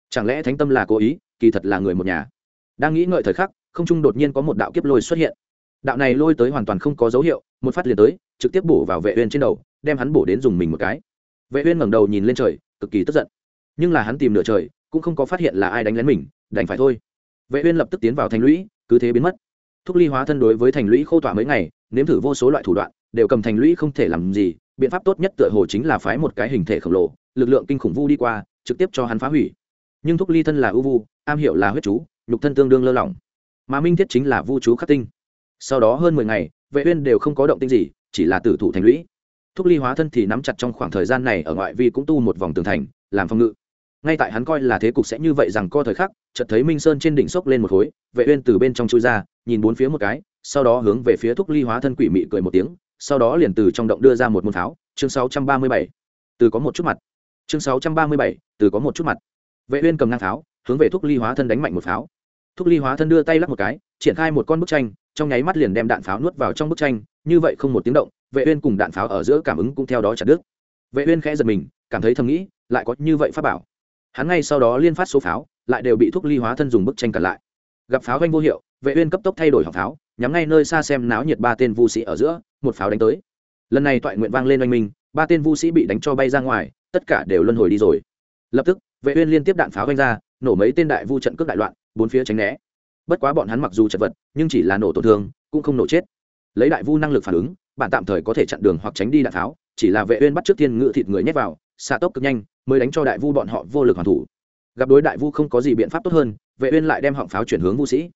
Chẳng lẽ thánh tâm là cố ý, kỳ thật là người một nhà? Đang nghĩ ngợi thời khắc, không trung đột nhiên có một đạo kiếp lôi xuất hiện. Đạo này lôi tới hoàn toàn không có dấu hiệu một phát liền tới, trực tiếp bổ vào vệ uyên trên đầu, đem hắn bổ đến dùng mình một cái. Vệ uyên ngẩng đầu nhìn lên trời, cực kỳ tức giận. Nhưng là hắn tìm nửa trời, cũng không có phát hiện là ai đánh lén mình, đành phải thôi. Vệ uyên lập tức tiến vào thành lũy, cứ thế biến mất. Thúc ly hóa thân đối với thành lũy khô tỏa mấy ngày, nếm thử vô số loại thủ đoạn, đều cầm thành lũy không thể làm gì, biện pháp tốt nhất tựa hồ chính là phái một cái hình thể khổng lồ, lực lượng kinh khủng vu đi qua, trực tiếp cho hắn phá hủy. Nhưng thúc ly thân là ưu vu, am hiểu là huyết chú, nhục thân tương đương lơ lỏng. Mà minh thiết chính là vu chú khắc tinh. Sau đó hơn mười ngày vệ uyên đều không có động tĩnh gì, chỉ là tử thủ thành lũy. Thúc ly hóa thân thì nắm chặt trong khoảng thời gian này ở ngoại vi cũng tu một vòng tường thành, làm phòng ngự. Ngay tại hắn coi là thế cục sẽ như vậy rằng co thời khắc, chợt thấy minh sơn trên đỉnh sốc lên một khối, vệ uyên từ bên trong chui ra, nhìn bốn phía một cái, sau đó hướng về phía thúc ly hóa thân quỷ mị cười một tiếng, sau đó liền từ trong động đưa ra một môn pháo, chương 637 từ có một chút mặt. Chương 637 từ có một chút mặt. Vệ uyên cầm ngang pháo, hướng về thúc ly hóa thân đánh mạnh một pháo. Thúc ly hóa thân đưa tay lắc một cái, triển khai một con bức tranh trong nháy mắt liền đem đạn pháo nuốt vào trong bức tranh, như vậy không một tiếng động, vệ uyên cùng đạn pháo ở giữa cảm ứng cũng theo đó chặt đứt. Vệ uyên khẽ giật mình, cảm thấy thầm nghĩ, lại có như vậy pháp bảo. Hắn ngay sau đó liên phát số pháo, lại đều bị thuốc ly hóa thân dùng bức tranh cản lại. Gặp pháo vanh vô hiệu, vệ uyên cấp tốc thay đổi họng pháo, nhắm ngay nơi xa xem náo nhiệt ba tên vu sĩ ở giữa, một pháo đánh tới. Lần này toại nguyện vang lên oanh minh, ba tên vu sĩ bị đánh cho bay ra ngoài, tất cả đều luân hồi đi rồi. Lập tức, vệ uyên liên tiếp đạn pháo vanh ra, nổ mấy tên đại vu trận cướp đại loạn, bốn phía tránh né bất quá bọn hắn mặc dù chật vật, nhưng chỉ là nổ tổn thương, cũng không nổ chết. Lấy đại vu năng lực phản ứng, bạn tạm thời có thể chặn đường hoặc tránh đi đạn tháo, chỉ là vệ uyên bắt trước thiên ngự thịt người nhét vào, xạ tốc cực nhanh, mới đánh cho đại vu bọn họ vô lực hoàn thủ. Gặp đối đại vu không có gì biện pháp tốt hơn, vệ uyên lại đem họng pháo chuyển hướng vu sĩ.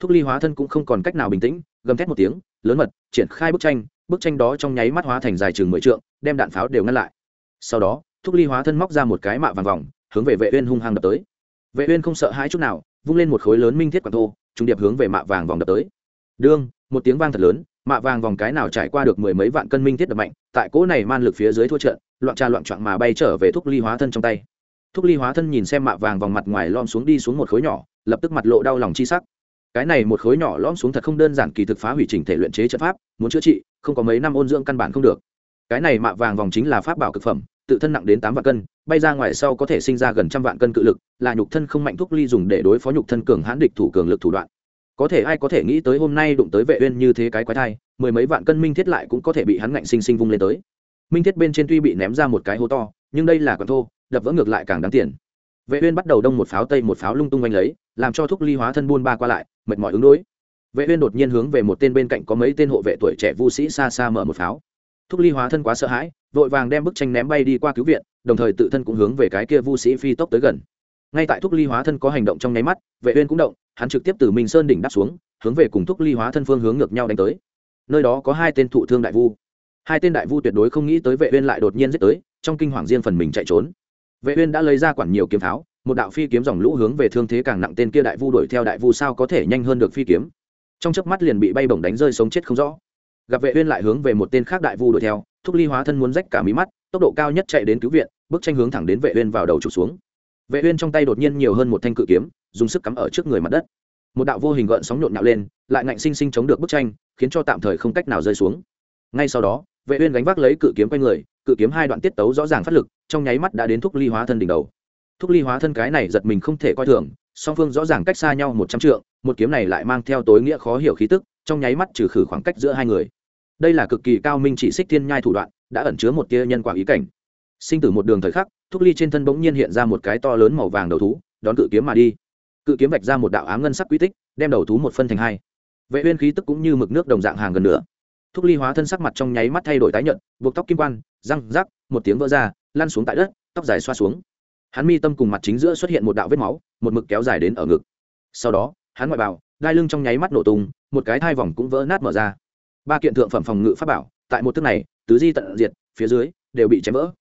Thúc ly hóa thân cũng không còn cách nào bình tĩnh, gầm thét một tiếng, lớn mật, triển khai bức tranh bức tranh đó trong nháy mắt hóa thành dài trường mười trượng, đem đạn pháo đều ngăn lại. Sau đó, thúc ly hóa thân móc ra một cái mạ vàng vòng, hướng về vệ uyên hung hăng đập tới. Vệ uyên không sợ hãi chút nào vung lên một khối lớn minh thiết quạt thô trung điệp hướng về mạ vàng vòng đập tới. Đương, một tiếng vang thật lớn, mạ vàng vòng cái nào trải qua được mười mấy vạn cân minh thiết đập mạnh, tại cỗ này man lực phía dưới thua trận, loạn trà loạn trạng mà bay trở về thúc ly hóa thân trong tay. Thúc ly hóa thân nhìn xem mạ vàng vòng mặt ngoài lom xuống đi xuống một khối nhỏ, lập tức mặt lộ đau lòng chi sắc. Cái này một khối nhỏ lom xuống thật không đơn giản kỳ thực phá hủy trình thể luyện chế trận pháp, muốn chữa trị, không có mấy năm ôn dưỡng căn bản không được. Cái này mạ vàng vòng chính là pháp bảo cực phẩm tự thân nặng đến tám vạn cân, bay ra ngoài sau có thể sinh ra gần trăm vạn cân cự lực, là nhục thân không mạnh thuốc ly dùng để đối phó nhục thân cường hãn địch thủ cường lực thủ đoạn. Có thể ai có thể nghĩ tới hôm nay đụng tới vệ uyên như thế cái quái thai, mười mấy vạn cân minh thiết lại cũng có thể bị hắn ngạnh sinh sinh vung lên tới. Minh thiết bên trên tuy bị ném ra một cái hố to, nhưng đây là còn thô, đập vỡ ngược lại càng đáng tiền. Vệ uyên bắt đầu đông một pháo tây một pháo lung tung quanh lấy, làm cho thuốc ly hóa thân buôn ba qua lại, mệt mỏi ứng đối. Vệ uyên đột nhiên hướng về một tên bên cạnh có mấy tên hộ vệ tuổi trẻ vu sĩ xa xa mở một pháo thúc ly hóa thân quá sợ hãi, vội vàng đem bức tranh ném bay đi qua cứu viện, đồng thời tự thân cũng hướng về cái kia vu sĩ phi tốc tới gần. Ngay tại thúc ly hóa thân có hành động trong nháy mắt, vệ uyên cũng động, hắn trực tiếp từ minh sơn đỉnh đáp xuống, hướng về cùng thúc ly hóa thân phương hướng ngược nhau đánh tới. Nơi đó có hai tên thụ thương đại vu. Hai tên đại vu tuyệt đối không nghĩ tới vệ uyên lại đột nhiên giết tới, trong kinh hoàng riêng phần mình chạy trốn. Vệ uyên đã lấy ra quản nhiều kiếm tháo, một đạo phi kiếm dòng lũ hướng về thương thế càng nặng tên kia đại vu đuổi theo đại vu sao có thể nhanh hơn được phi kiếm. Trong chớp mắt liền bị bay bổng đánh rơi sống chết không rõ gặp vệ uyên lại hướng về một tên khác đại vu đuổi theo, thúc ly hóa thân muốn rách cả mí mắt, tốc độ cao nhất chạy đến cứu viện, bước tranh hướng thẳng đến vệ uyên vào đầu chụp xuống. Vệ uyên trong tay đột nhiên nhiều hơn một thanh cự kiếm, dùng sức cắm ở trước người mặt đất. Một đạo vô hình gợn sóng nhộn nhạo lên, lại ngạnh sinh sinh chống được bức tranh, khiến cho tạm thời không cách nào rơi xuống. Ngay sau đó, vệ uyên gánh vác lấy cự kiếm quanh người, cự kiếm hai đoạn tiết tấu rõ ràng phát lực, trong nháy mắt đã đến thúc ly hóa thân đỉnh đầu. Thúc ly hóa thân cái này giật mình không thể coi thường, song phương rõ ràng cách xa nhau một trăm trượng, một kiếm này lại mang theo tối nghĩa khó hiểu khí tức trong nháy mắt trừ khử khoảng cách giữa hai người. Đây là cực kỳ cao minh chỉ xích thiên nhai thủ đoạn, đã ẩn chứa một tia nhân quả ý cảnh. Sinh tử một đường thời khắc, thúc ly trên thân bỗng nhiên hiện ra một cái to lớn màu vàng đầu thú, đón cự kiếm mà đi. Cự kiếm vạch ra một đạo ám ngân sắc quy tích, đem đầu thú một phân thành hai. Vệ uyên khí tức cũng như mực nước đồng dạng hàng gần nữa thúc ly hóa thân sắc mặt trong nháy mắt thay đổi tái nhợt, buộc tóc kim quan, răng rắc, một tiếng vỡ ra, lăn xuống tại đất, tóc dài xoa xuống. Hắn mi tâm cùng mặt chính giữa xuất hiện một đạo vết máu, một mực kéo dài đến ở ngực. Sau đó, hắn ngoại bào đai lưng trong nháy mắt nổ tung, một cái thai vòng cũng vỡ nát mở ra. Ba kiện thượng phẩm phòng ngự pháp bảo, tại một thức này, tứ di tận diệt, phía dưới, đều bị chém vỡ.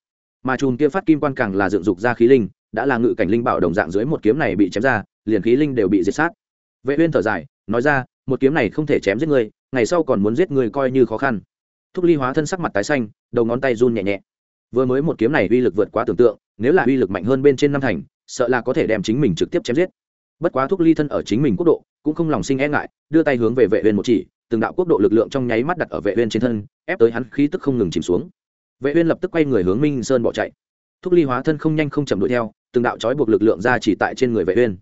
Mà chùm kia phát kim quan càng là dựng dục ra khí linh, đã là ngự cảnh linh bảo đồng dạng dưới một kiếm này bị chém ra, liền khí linh đều bị diệt sát. Vệ uyên thở dài, nói ra, một kiếm này không thể chém giết ngươi, ngày sau còn muốn giết ngươi coi như khó khăn. Thúc ly hóa thân sắc mặt tái xanh, đầu ngón tay run nhẹ nhẹ. Vừa mới một kiếm này uy lực vượt quá tưởng tượng, nếu là uy lực mạnh hơn bên trên năm thành, sợ là có thể đem chính mình trực tiếp chém giết bất quá thúc ly thân ở chính mình quốc độ, cũng không lòng sinh e ngại, đưa tay hướng về vệ uyên một chỉ, từng đạo quốc độ lực lượng trong nháy mắt đặt ở vệ uyên trên thân, ép tới hắn khí tức không ngừng chìm xuống. Vệ uyên lập tức quay người hướng minh sơn bỏ chạy. Thúc ly hóa thân không nhanh không chậm đuổi theo, từng đạo chói buộc lực lượng ra chỉ tại trên người vệ uyên.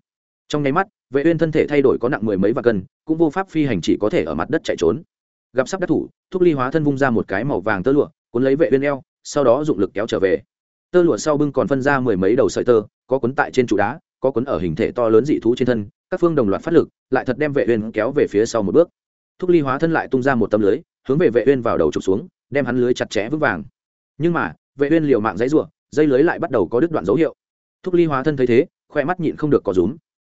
Trong nháy mắt, vệ uyên thân thể thay đổi có nặng mười mấy và cân, cũng vô pháp phi hành chỉ có thể ở mặt đất chạy trốn. Gặp sắp đắc thủ, thúc ly hóa thân vung ra một cái màu vàng tơ lụa, cuốn lấy vệ uyên eo, sau đó dụng lực kéo trở về. Tơ lụa sau bưng còn phân ra mười mấy đầu sợi tơ, có cuốn tại trên trụ đá có cuốn ở hình thể to lớn dị thú trên thân, các phương đồng loạt phát lực, lại thật đem vệ uyên kéo về phía sau một bước. Thúc ly hóa thân lại tung ra một tấm lưới, hướng về vệ uyên vào đầu trục xuống, đem hắn lưới chặt chẽ vững vàng. Nhưng mà, vệ uyên liều mạng dãy rủa, dây lưới lại bắt đầu có đứt đoạn dấu hiệu. Thúc ly hóa thân thấy thế, khoe mắt nhịn không được có rúm.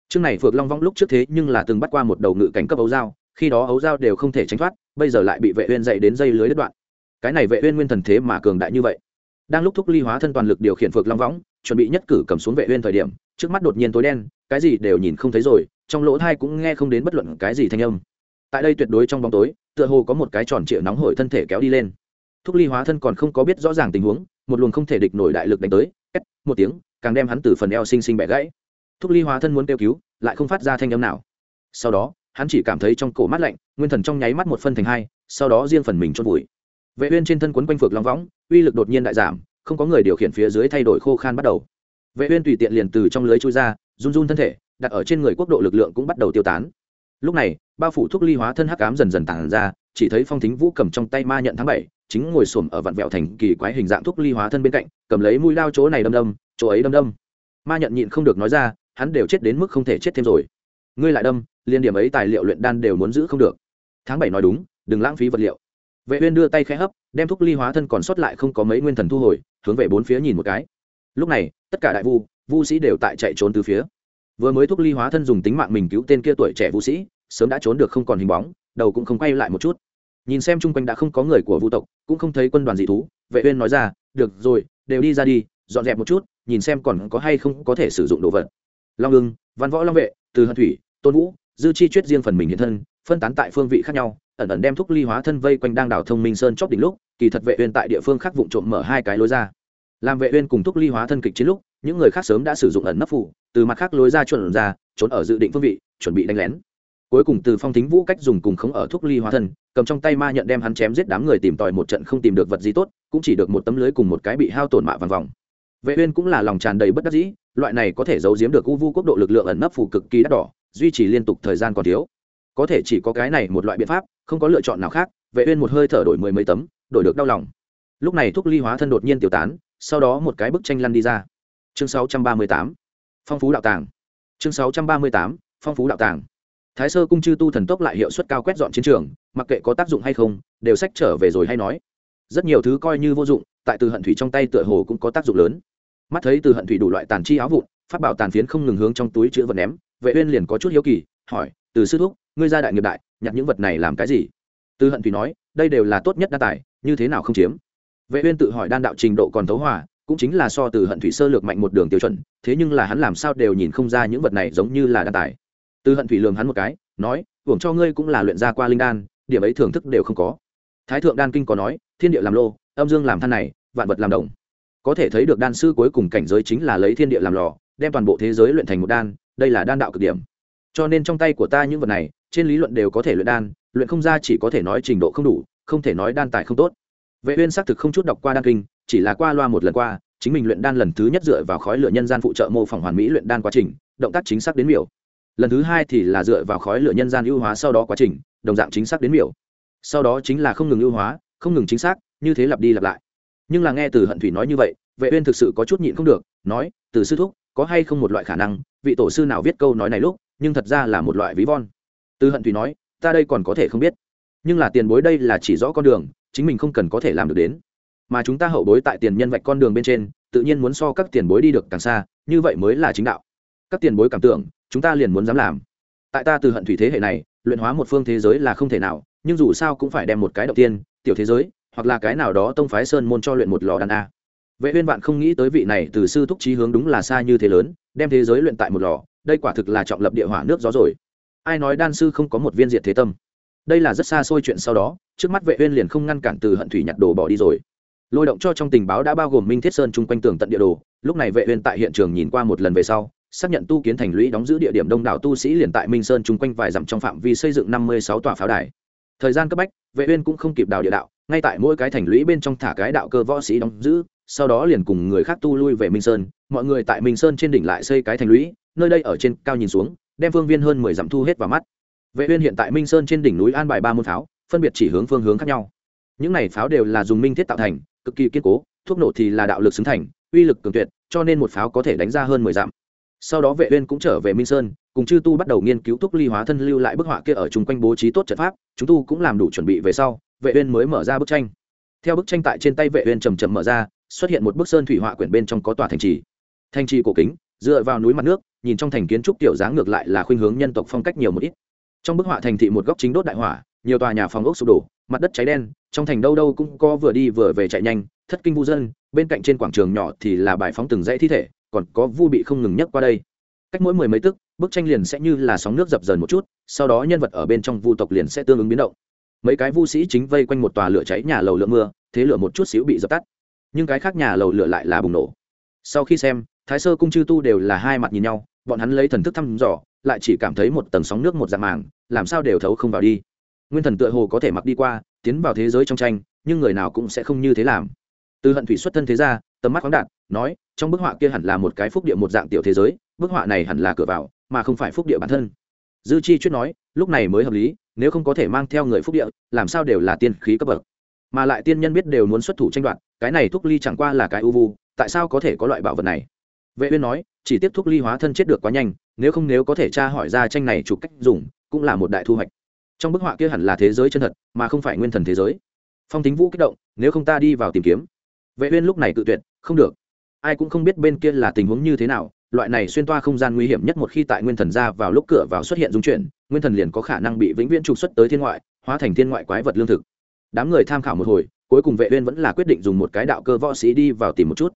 Chương này phượng long vong lúc trước thế nhưng là từng bắt qua một đầu ngự cảnh cấp ấu dao, khi đó ấu dao đều không thể tránh thoát, bây giờ lại bị vệ uyên dạy đến dây lưới đứt đoạn. Cái này vệ uyên nguyên thần thế mà cường đại như vậy. Đang lúc thúc ly hóa thân toàn lực điều khiển phượng long võng chuẩn bị nhất cử cầm xuống vệ uyên thời điểm trước mắt đột nhiên tối đen, cái gì đều nhìn không thấy rồi, trong lỗ thai cũng nghe không đến bất luận cái gì thanh âm. Tại đây tuyệt đối trong bóng tối, tựa hồ có một cái tròn trịa nóng hổi thân thể kéo đi lên. Thúc ly hóa thân còn không có biết rõ ràng tình huống, một luồng không thể địch nổi đại lực đánh tới, két, một tiếng, càng đem hắn từ phần eo sinh sinh bẻ gãy. Thúc ly hóa thân muốn kêu cứu, lại không phát ra thanh âm nào. Sau đó, hắn chỉ cảm thấy trong cổ mắt lạnh, nguyên thần trong nháy mắt một phân thành hai, sau đó riêng phần mình chôn vùi. Vệ uyên trên thân quấn quanh phược long võng, uy lực đột nhiên đại giảm, không có người điều khiển phía dưới thay đổi khô khan bắt đầu vệ uyên tùy tiện liền từ trong lưới chui ra, run run thân thể, đặt ở trên người quốc độ lực lượng cũng bắt đầu tiêu tán. Lúc này, bao phủ thuốc ly hóa thân hắc ám dần dần tản ra, chỉ thấy phong thính vũ cầm trong tay ma nhận tháng bảy, chính ngồi sồn ở vạn vẹo thành kỳ quái hình dạng thuốc ly hóa thân bên cạnh, cầm lấy mũi đao chỗ này đâm đâm, chỗ ấy đâm đâm. Ma nhận nhịn không được nói ra, hắn đều chết đến mức không thể chết thêm rồi. Ngươi lại đâm, liên điểm ấy tài liệu luyện đan đều muốn giữ không được. Tháng bảy nói đúng, đừng lãng phí vật liệu. Vệ uyên đưa tay khẽ hấp, đem thuốc ly hóa thân còn sót lại không có mấy nguyên thần thu hồi, hướng về bốn phía nhìn một cái lúc này, tất cả đại vu vu sĩ đều tại chạy trốn từ phía. Vừa mới thuốc ly hóa thân dùng tính mạng mình cứu tên kia tuổi trẻ vũ sĩ, sớm đã trốn được không còn hình bóng, đầu cũng không quay lại một chút. Nhìn xem chung quanh đã không có người của vu tộc, cũng không thấy quân đoàn dị thú, vệ uyên nói ra, được rồi, đều đi ra đi, dọn dẹp một chút, nhìn xem còn có hay không có thể sử dụng đồ vật. Long ưng, văn võ long vệ, từ hận thủy, tôn vũ, dư chi chuyết riêng phần mình hiện thân, phân tán tại phương vị khác nhau, ẩn ẩn đem thúc ly hóa thân vây quanh đang đảo thông minh sơn chóp đỉnh lúc, kỳ thật vệ uyên tại địa phương khác vụng trộm mở hai cái lối ra làm vệ uyên cùng thúc ly hóa thân kịch chiến lúc, những người khác sớm đã sử dụng ẩn nấp phủ từ mặt khác lối ra chuẩn ra, trốn ở dự định phương vị, chuẩn bị đánh lén. Cuối cùng từ phong thính vũ cách dùng cùng khống ở thúc ly hóa thân, cầm trong tay ma nhận đem hắn chém giết đám người tìm tòi một trận không tìm được vật gì tốt, cũng chỉ được một tấm lưới cùng một cái bị hao tổn mạ vàng vòng. Vệ uyên cũng là lòng tràn đầy bất đắc dĩ, loại này có thể giấu giếm được u vu quốc độ lực lượng ẩn nấp phủ cực kỳ đắt đỏ, duy trì liên tục thời gian còn thiếu. Có thể chỉ có cái này một loại biện pháp, không có lựa chọn nào khác, vệ uyên một hơi thở đổi mười mấy tấm, đổi được đau lòng. Lúc này thúc ly hóa thân đột nhiên tiêu tán sau đó một cái bức tranh lăn đi ra. Chương 638 phong phú đạo tàng. Chương sáu trăm ba mươi tám, phong phú đạo tàng. Thái sơ cung chư tu thần tốc lại hiệu suất cao quét dọn chiến trường, mặc kệ có tác dụng hay không, đều sách trở về rồi hay nói. Rất nhiều thứ coi như vô dụng, tại từ hận thủy trong tay tựa hồ cũng có tác dụng lớn. Mắt thấy từ hận thủy đủ loại tàn chi áo vụn phát bảo tàn phiến không ngừng hướng trong túi chữ vật ném, vệ uyên liền có chút hiếu kỳ, hỏi, từ sư thúc, ngươi ra đại nghiệp đại, nhặt những vật này làm cái gì? Từ hận thủy nói, đây đều là tốt nhất đa tài, như thế nào không chiếm? Vệ uyên tự hỏi đan đạo trình độ còn thấu hòa, cũng chính là so từ hận thủy sơ lược mạnh một đường tiêu chuẩn, thế nhưng là hắn làm sao đều nhìn không ra những vật này giống như là đan tài. Từ hận thủy lường hắn một cái, nói, hưởng cho ngươi cũng là luyện ra qua linh đan, điểm ấy thưởng thức đều không có. Thái thượng đan kinh có nói, thiên địa làm lô, âm dương làm than này, vạn vật làm đồng. Có thể thấy được đan sư cuối cùng cảnh giới chính là lấy thiên địa làm lò, đem toàn bộ thế giới luyện thành một đan, đây là đan đạo cực điểm. Cho nên trong tay của ta những vật này, trên lý luận đều có thể luyện đan, luyện không ra chỉ có thể nói trình độ không đủ, không thể nói đan tài không tốt vệ uyên xác thực không chút đọc qua đan kinh, chỉ là qua loa một lần qua, chính mình luyện đan lần thứ nhất dựa vào khói lửa nhân gian phụ trợ mô phỏng hoàn mỹ luyện đan quá trình, động tác chính xác đến miểu. Lần thứ hai thì là dựa vào khói lửa nhân gian ưu hóa sau đó quá trình, đồng dạng chính xác đến miểu. Sau đó chính là không ngừng ưu hóa, không ngừng chính xác, như thế lặp đi lặp lại. Nhưng là nghe từ hận thủy nói như vậy, vệ uyên thực sự có chút nhịn không được, nói, từ sư thúc, có hay không một loại khả năng, vị tổ sư nào viết câu nói này lúc, nhưng thật ra là một loại ví von. Từ hận thủy nói, ta đây còn có thể không biết. Nhưng là tiền bối đây là chỉ rõ con đường chính mình không cần có thể làm được đến. Mà chúng ta hậu bối tại tiền nhân vạch con đường bên trên, tự nhiên muốn so các tiền bối đi được càng xa, như vậy mới là chính đạo. Các tiền bối cảm tưởng, chúng ta liền muốn dám làm. Tại ta từ hận thủy thế hệ này, luyện hóa một phương thế giới là không thể nào, nhưng dù sao cũng phải đem một cái đầu tiên, tiểu thế giới, hoặc là cái nào đó tông phái sơn môn cho luyện một lò đàn a. Vệ uyên bạn không nghĩ tới vị này từ sư thúc trí hướng đúng là xa như thế lớn, đem thế giới luyện tại một lò, đây quả thực là trọng lập địa hỏa nước gió rồi. Ai nói đan sư không có một viên diệt thế tâm? Đây là rất xa xôi chuyện sau đó, trước mắt vệ uyên liền không ngăn cản từ hận thủy nhặt đồ bỏ đi rồi. Lôi động cho trong tình báo đã bao gồm minh thiết sơn chung quanh tường tận địa đồ, lúc này vệ uyên tại hiện trường nhìn qua một lần về sau, xác nhận tu kiến thành lũy đóng giữ địa điểm đông đảo tu sĩ liền tại minh sơn chung quanh vài dặm trong phạm vi xây dựng 56 tòa pháo đài. Thời gian cấp bách, vệ uyên cũng không kịp đào địa đạo, ngay tại mỗi cái thành lũy bên trong thả cái đạo cơ võ sĩ đóng giữ, sau đó liền cùng người khác tu lui về minh sơn, mọi người tại minh sơn trên đỉnh lại xây cái thành lũy, nơi đây ở trên cao nhìn xuống, đem phương viên hơn mười dặm thu hết vào mắt vệ uyên hiện tại minh sơn trên đỉnh núi an bài ba môn pháo, phân biệt chỉ hướng phương hướng khác nhau. Những này pháo đều là dùng minh thiết tạo thành, cực kỳ kiên cố, thuốc nổ thì là đạo lực xứng thành, uy lực cường tuyệt, cho nên một pháo có thể đánh ra hơn mười dặm. Sau đó vệ uyên cũng trở về minh sơn, cùng chư tu bắt đầu nghiên cứu thuốc ly hóa thân lưu lại bức họa kia ở chung quanh bố trí tốt trận pháp, chúng tu cũng làm đủ chuẩn bị về sau, vệ uyên mới mở ra bức tranh. Theo bức tranh tại trên tay vệ uyên chậm chậm mở ra, xuất hiện một bức sơn thủy họa quyển bên trong có tòa thành trì. Thành trì cổ kính, dựa vào núi mặt nước, nhìn trong thành kiến trúc tiểu dáng ngược lại là khuynh hướng nhân tộc phong cách nhiều một ít trong bức họa thành thị một góc chính đốt đại hỏa, nhiều tòa nhà phòng ốc sụp đổ, mặt đất cháy đen, trong thành đâu đâu cũng có vừa đi vừa về chạy nhanh, thất kinh vu dân, bên cạnh trên quảng trường nhỏ thì là bài phóng từng dãy thi thể, còn có vu bị không ngừng nhấc qua đây. Cách mỗi mười mấy tức, bức tranh liền sẽ như là sóng nước dập dờn một chút, sau đó nhân vật ở bên trong vu tộc liền sẽ tương ứng biến động. Mấy cái vu sĩ chính vây quanh một tòa lửa cháy nhà lầu lượng mưa, thế lửa một chút xíu bị dập tắt. Nhưng cái khác nhà lầu lửa lại là bùng nổ. Sau khi xem, thái sơ cung chư tu đều là hai mặt nhìn nhau, bọn hắn lấy thần thức thăm dò lại chỉ cảm thấy một tầng sóng nước một dạng màng, làm sao đều thấu không vào đi. Nguyên thần tựa hồ có thể mặc đi qua, tiến vào thế giới trong tranh, nhưng người nào cũng sẽ không như thế làm. Từ hận thủy xuất thân thế ra tầm mắt khoáng đạt, nói, trong bức họa kia hẳn là một cái phúc địa một dạng tiểu thế giới, bức họa này hẳn là cửa vào, mà không phải phúc địa bản thân. Dư chi chuyết nói, lúc này mới hợp lý, nếu không có thể mang theo người phúc địa, làm sao đều là tiên khí cấp bậc. Mà lại tiên nhân biết đều muốn xuất thủ tranh đoạt, cái này thúc ly chẳng qua là cái ưu vu, tại sao có thể có loại bảo vật này? Vệ uyên nói, chỉ tiếp thuốc ly hóa thân chết được quá nhanh, nếu không nếu có thể tra hỏi ra tranh này chụp cách dùng, cũng là một đại thu hoạch. Trong bức họa kia hẳn là thế giới chân thật, mà không phải nguyên thần thế giới. Phong tính vũ kích động, nếu không ta đi vào tìm kiếm. Vệ uyên lúc này tự tuyệt, không được. Ai cũng không biết bên kia là tình huống như thế nào, loại này xuyên toa không gian nguy hiểm nhất một khi tại nguyên thần ra vào lúc cửa vào xuất hiện dung chuyển, nguyên thần liền có khả năng bị vĩnh viễn trục xuất tới thiên ngoại, hóa thành thiên ngoại quái vật lương thực. Đám người tham khảo một hồi, cuối cùng vệ uyên vẫn là quyết định dùng một cái đạo cơ võ sĩ đi vào tìm một chút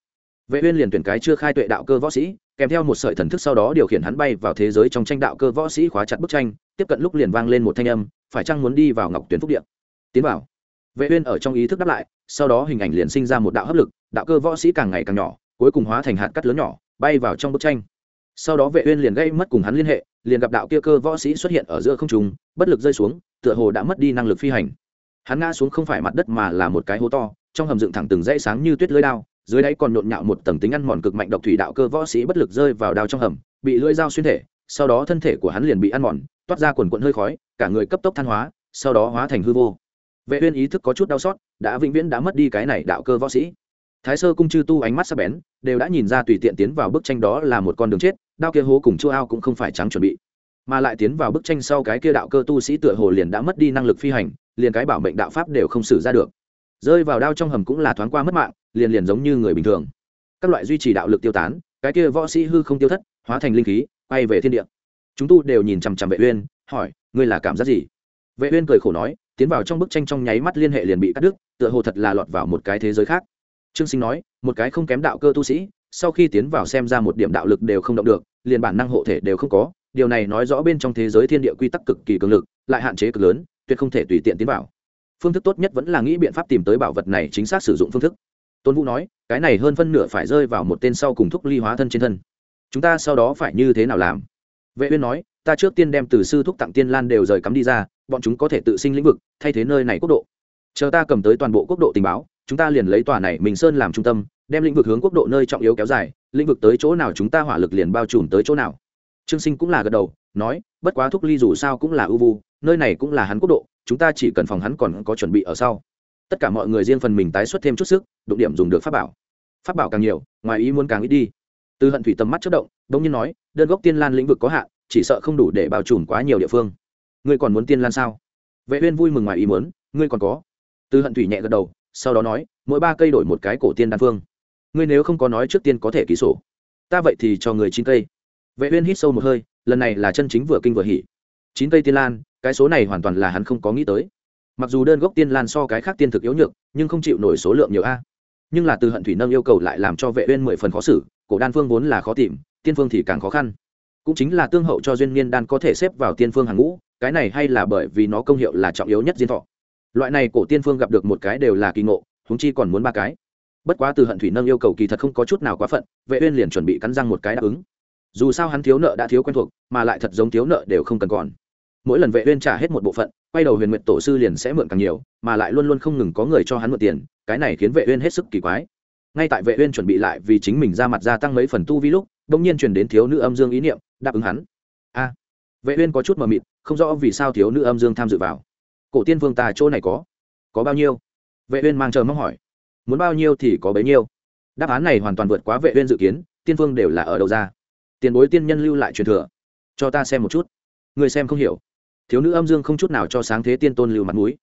vệ uyên liền tuyển cái chưa khai tuệ đạo cơ võ sĩ, kèm theo một sợi thần thức sau đó điều khiển hắn bay vào thế giới trong tranh đạo cơ võ sĩ khóa chặt bức tranh, tiếp cận lúc liền vang lên một thanh âm, phải chăng muốn đi vào ngọc tuyển phúc điện? Tiến vào. Vệ uyên ở trong ý thức đáp lại, sau đó hình ảnh liền sinh ra một đạo hấp lực, đạo cơ võ sĩ càng ngày càng nhỏ, cuối cùng hóa thành hạt cát lớn nhỏ, bay vào trong bức tranh. Sau đó vệ uyên liền gây mất cùng hắn liên hệ, liền gặp đạo kia cơ võ sĩ xuất hiện ở giữa không trung, bất lực rơi xuống, tựa hồ đã mất đi năng lực phi hành. Hắn ngã xuống không phải mặt đất mà là một cái hố to, trong hầm dựng thẳng từng dãy sáng như tuyết lưới đao dưới đáy còn nhộn nhạo một tầng tính ăn mòn cực mạnh độc thủy đạo cơ võ sĩ bất lực rơi vào đao trong hầm, bị lưỡi dao xuyên thể, sau đó thân thể của hắn liền bị ăn mòn, toát ra quần quận hơi khói, cả người cấp tốc than hóa, sau đó hóa thành hư vô. Vệ uyên ý thức có chút đau xót, đã vĩnh viễn đã mất đi cái này đạo cơ võ sĩ. Thái sơ cung chư tu ánh mắt sắc bén, đều đã nhìn ra tùy tiện tiến vào bức tranh đó là một con đường chết, đao kia hố cùng chua ao cũng không phải trắng chuẩn bị. Mà lại tiến vào bức tranh sau cái kia đạo cơ tu sĩ tựa hồ liền đã mất đi năng lực phi hành, liền cái bảo mệnh đạo pháp đều không xử ra được. Rơi vào đao trong hầm cũng là thoáng qua mất mạng liền liền giống như người bình thường. Các loại duy trì đạo lực tiêu tán, cái kia võ sĩ hư không tiêu thất, hóa thành linh khí, quay về thiên địa. Chúng tu đều nhìn chằm chằm vệ uyên, hỏi, ngươi là cảm giác gì? Vệ uyên cười khổ nói, tiến vào trong bức tranh trong nháy mắt liên hệ liền bị cắt đứt, tựa hồ thật là lọt vào một cái thế giới khác. Trương sinh nói, một cái không kém đạo cơ tu sĩ, sau khi tiến vào xem ra một điểm đạo lực đều không động được, liền bản năng hộ thể đều không có, điều này nói rõ bên trong thế giới thiên địa quy tắc cực kỳ cường lực, lại hạn chế cực lớn, tuyệt không thể tùy tiện tiến vào. Phương thức tốt nhất vẫn là nghĩ biện pháp tìm tới bảo vật này chính xác sử dụng phương thức tôn vũ nói, cái này hơn phân nửa phải rơi vào một tên sau cùng thúc ly hóa thân trên thân. Chúng ta sau đó phải như thế nào làm? Vệ uyên nói, ta trước tiên đem từ sư thúc tặng tiên lan đều rời cắm đi ra, bọn chúng có thể tự sinh lĩnh vực, thay thế nơi này quốc độ. Chờ ta cầm tới toàn bộ quốc độ tình báo, chúng ta liền lấy tòa này mình sơn làm trung tâm, đem lĩnh vực hướng quốc độ nơi trọng yếu kéo dài, lĩnh vực tới chỗ nào chúng ta hỏa lực liền bao trùm tới chỗ nào. Trương sinh cũng là gật đầu, nói, bất quá thúc ly dù sao cũng là ưu vu, nơi này cũng là hắn quốc độ, chúng ta chỉ cần phòng hắn còn có chuẩn bị ở sau tất cả mọi người riêng phần mình tái xuất thêm chút sức, đụng điểm dùng được pháp bảo. Pháp bảo càng nhiều, ngoài ý muốn càng ít đi. Từ hận thủy tầm mắt chất động bỗng nhiên nói, đơn gốc tiên lan lĩnh vực có hạn, chỉ sợ không đủ để bao trùm quá nhiều địa phương. Ngươi còn muốn tiên lan sao? Vệ uyên vui mừng ngoài ý muốn, ngươi còn có. Từ hận thủy nhẹ gật đầu, sau đó nói, mỗi ba cây đổi một cái cổ tiên đan phương. Ngươi nếu không có nói trước tiên có thể ký sổ. Ta vậy thì cho người chín cây. Vệ uyên hít sâu một hơi, lần này là chân chính vừa kinh vừa hỉ. Chín cây tiên lan, cái số này hoàn toàn là hắn không có nghĩ tới mặc dù đơn gốc tiên lan so cái khác tiên thực yếu nhược, nhưng không chịu nổi số lượng nhiều a. Nhưng là từ hận thủy nâng yêu cầu lại làm cho vệ uyên mười phần khó xử, cổ đan phương vốn là khó tìm, tiên phương thì càng khó khăn. Cũng chính là tương hậu cho duyên niên đan có thể xếp vào tiên phương hàng ngũ, cái này hay là bởi vì nó công hiệu là trọng yếu nhất diên thọ. Loại này cổ tiên phương gặp được một cái đều là kỳ ngộ chúng chi còn muốn ba cái. Bất quá từ hận thủy nâng yêu cầu kỳ thật không có chút nào quá phận, vệ uyên liền chuẩn bị cắn răng một cái đáp ứng. Dù sao hắn thiếu nợ đã thiếu quen thuộc, mà lại thật giống thiếu nợ đều không cần còn mỗi lần vệ uyên trả hết một bộ phận, quay đầu huyền nguyệt tổ sư liền sẽ mượn càng nhiều, mà lại luôn luôn không ngừng có người cho hắn mượn tiền, cái này khiến vệ uyên hết sức kỳ quái. Ngay tại vệ uyên chuẩn bị lại vì chính mình ra mặt gia tăng mấy phần tu vi lúc, đột nhiên truyền đến thiếu nữ âm dương ý niệm, đáp ứng hắn. A. Vệ uyên có chút mờ mịt, không rõ vì sao thiếu nữ âm dương tham dự vào. Cổ tiên vương ta chỗ này có? Có bao nhiêu? Vệ uyên mang chờ mong hỏi. Muốn bao nhiêu thì có bấy nhiêu. Đáp án này hoàn toàn vượt quá vệ uyên dự kiến, tiên vương đều là ở đâu ra? Tiền bối tiên nhân lưu lại truyền thừa. Cho ta xem một chút. Người xem không hiểu thiếu nữ âm dương không chút nào cho sáng thế tiên tôn lưu mặt mũi.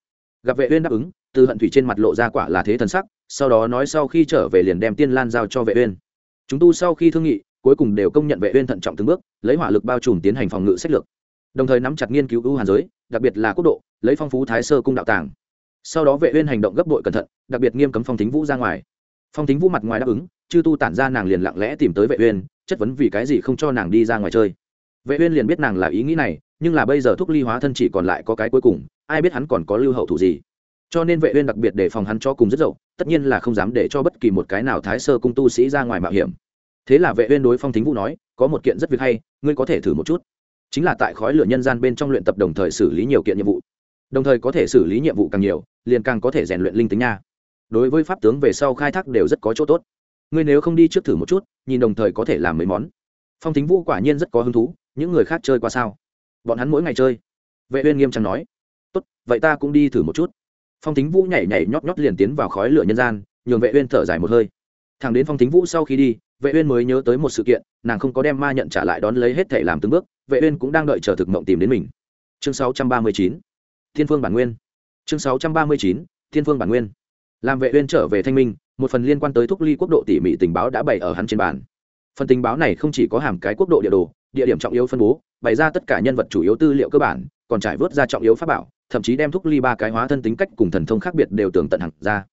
Gặp vệ uyên đáp ứng, từ hận thủy trên mặt lộ ra quả là thế thần sắc, sau đó nói sau khi trở về liền đem tiên lan giao cho vệ uyên. Chúng tu sau khi thương nghị, cuối cùng đều công nhận vệ uyên thận trọng từng bước, lấy hỏa lực bao trùm tiến hành phòng ngự sách lược. Đồng thời nắm chặt nghiên cứu ưu hàn giới, đặc biệt là quốc độ, lấy phong phú thái sơ cung đạo tàng. Sau đó vệ uyên hành động gấp bội cẩn thận, đặc biệt nghiêm cấm phong thính vũ ra ngoài. Phong thính vũ mặt ngoài đáp ứng, chư tu tản ra nàng liền lặng lẽ tìm tới vệ uyên, chất vấn vì cái gì không cho nàng đi ra ngoài chơi vệ uyên liền biết nàng là ý nghĩ này, nhưng là bây giờ thúc ly hóa thân chỉ còn lại có cái cuối cùng, ai biết hắn còn có lưu hậu thủ gì. Cho nên vệ uyên đặc biệt để phòng hắn cho cùng rất dậu, tất nhiên là không dám để cho bất kỳ một cái nào thái sơ cung tu sĩ ra ngoài mạo hiểm. Thế là vệ uyên đối phong thính vũ nói, có một kiện rất việc hay, ngươi có thể thử một chút. Chính là tại khói lửa nhân gian bên trong luyện tập đồng thời xử lý nhiều kiện nhiệm vụ. Đồng thời có thể xử lý nhiệm vụ càng nhiều, liền càng có thể rèn luyện linh tính nha. Đối với pháp tướng về sau khai thác đều rất có chỗ tốt. Ngươi nếu không đi trước thử một chút, nhìn đồng thời có thể làm mấy món. Phong thính vũ quả nhiên rất có hứng thú những người khác chơi qua sao? Bọn hắn mỗi ngày chơi. Vệ uyên nghiêm trang nói. Tốt, vậy ta cũng đi thử một chút. Phong thính vũ nhảy nhảy nhót nhót liền tiến vào khói lửa nhân gian, nhường vệ uyên thở dài một hơi. Thằng đến phong thính vũ sau khi đi, vệ uyên mới nhớ tới một sự kiện, nàng không có đem ma nhận trả lại đón lấy hết thể làm từng bước, vệ uyên cũng đang đợi chờ thực mộng tìm đến mình. Chương 639 thiên phương bản nguyên. Chương 639 thiên phương bản nguyên. Làm vệ uyên trở về thanh minh, một phần liên quan tới thúc ly quốc độ tỉ mỉ tình báo đã bày ở hắn trên bàn. Phần tình báo này không chỉ có hàm cái quốc độ địa đồ địa điểm trọng yếu phân bố, bày ra tất cả nhân vật chủ yếu tư liệu cơ bản, còn trải vớt ra trọng yếu pháp bảo, thậm chí đem thúc ly ba cái hóa thân tính cách cùng thần thông khác biệt đều tường tận hẳn ra.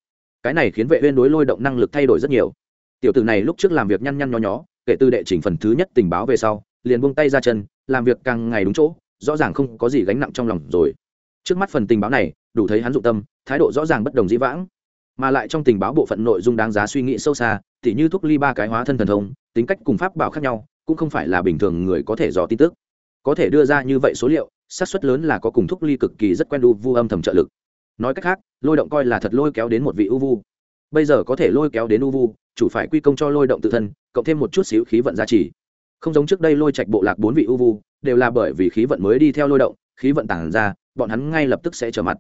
Cái này khiến vệ uyên đối lôi động năng lực thay đổi rất nhiều. Tiểu tử này lúc trước làm việc nhăn nhăn nhó nhó, kể từ đệ trình phần thứ nhất tình báo về sau, liền buông tay ra chân, làm việc càng ngày đúng chỗ, rõ ràng không có gì gánh nặng trong lòng rồi. Trước mắt phần tình báo này, đủ thấy hắn dụng tâm, thái độ rõ ràng bất đồng dĩ vãng. Mà lại trong tình báo bộ phận nội dung đáng giá suy nghĩ sâu xa, tỉ như thúc ly ba cái hóa thân thần thông, tính cách cùng pháp bảo khác nhau cũng không phải là bình thường người có thể dò tin tức. Có thể đưa ra như vậy số liệu, xác suất lớn là có cùng thúc ly cực kỳ rất quen đu vu âm thầm trợ lực. Nói cách khác, lôi động coi là thật lôi kéo đến một vị u vu. Bây giờ có thể lôi kéo đến u vu, chủ phải quy công cho lôi động tự thân, cộng thêm một chút xíu khí vận gia trì. Không giống trước đây lôi trạch bộ lạc bốn vị u vu, đều là bởi vì khí vận mới đi theo lôi động, khí vận tản ra, bọn hắn ngay lập tức sẽ trở mặt.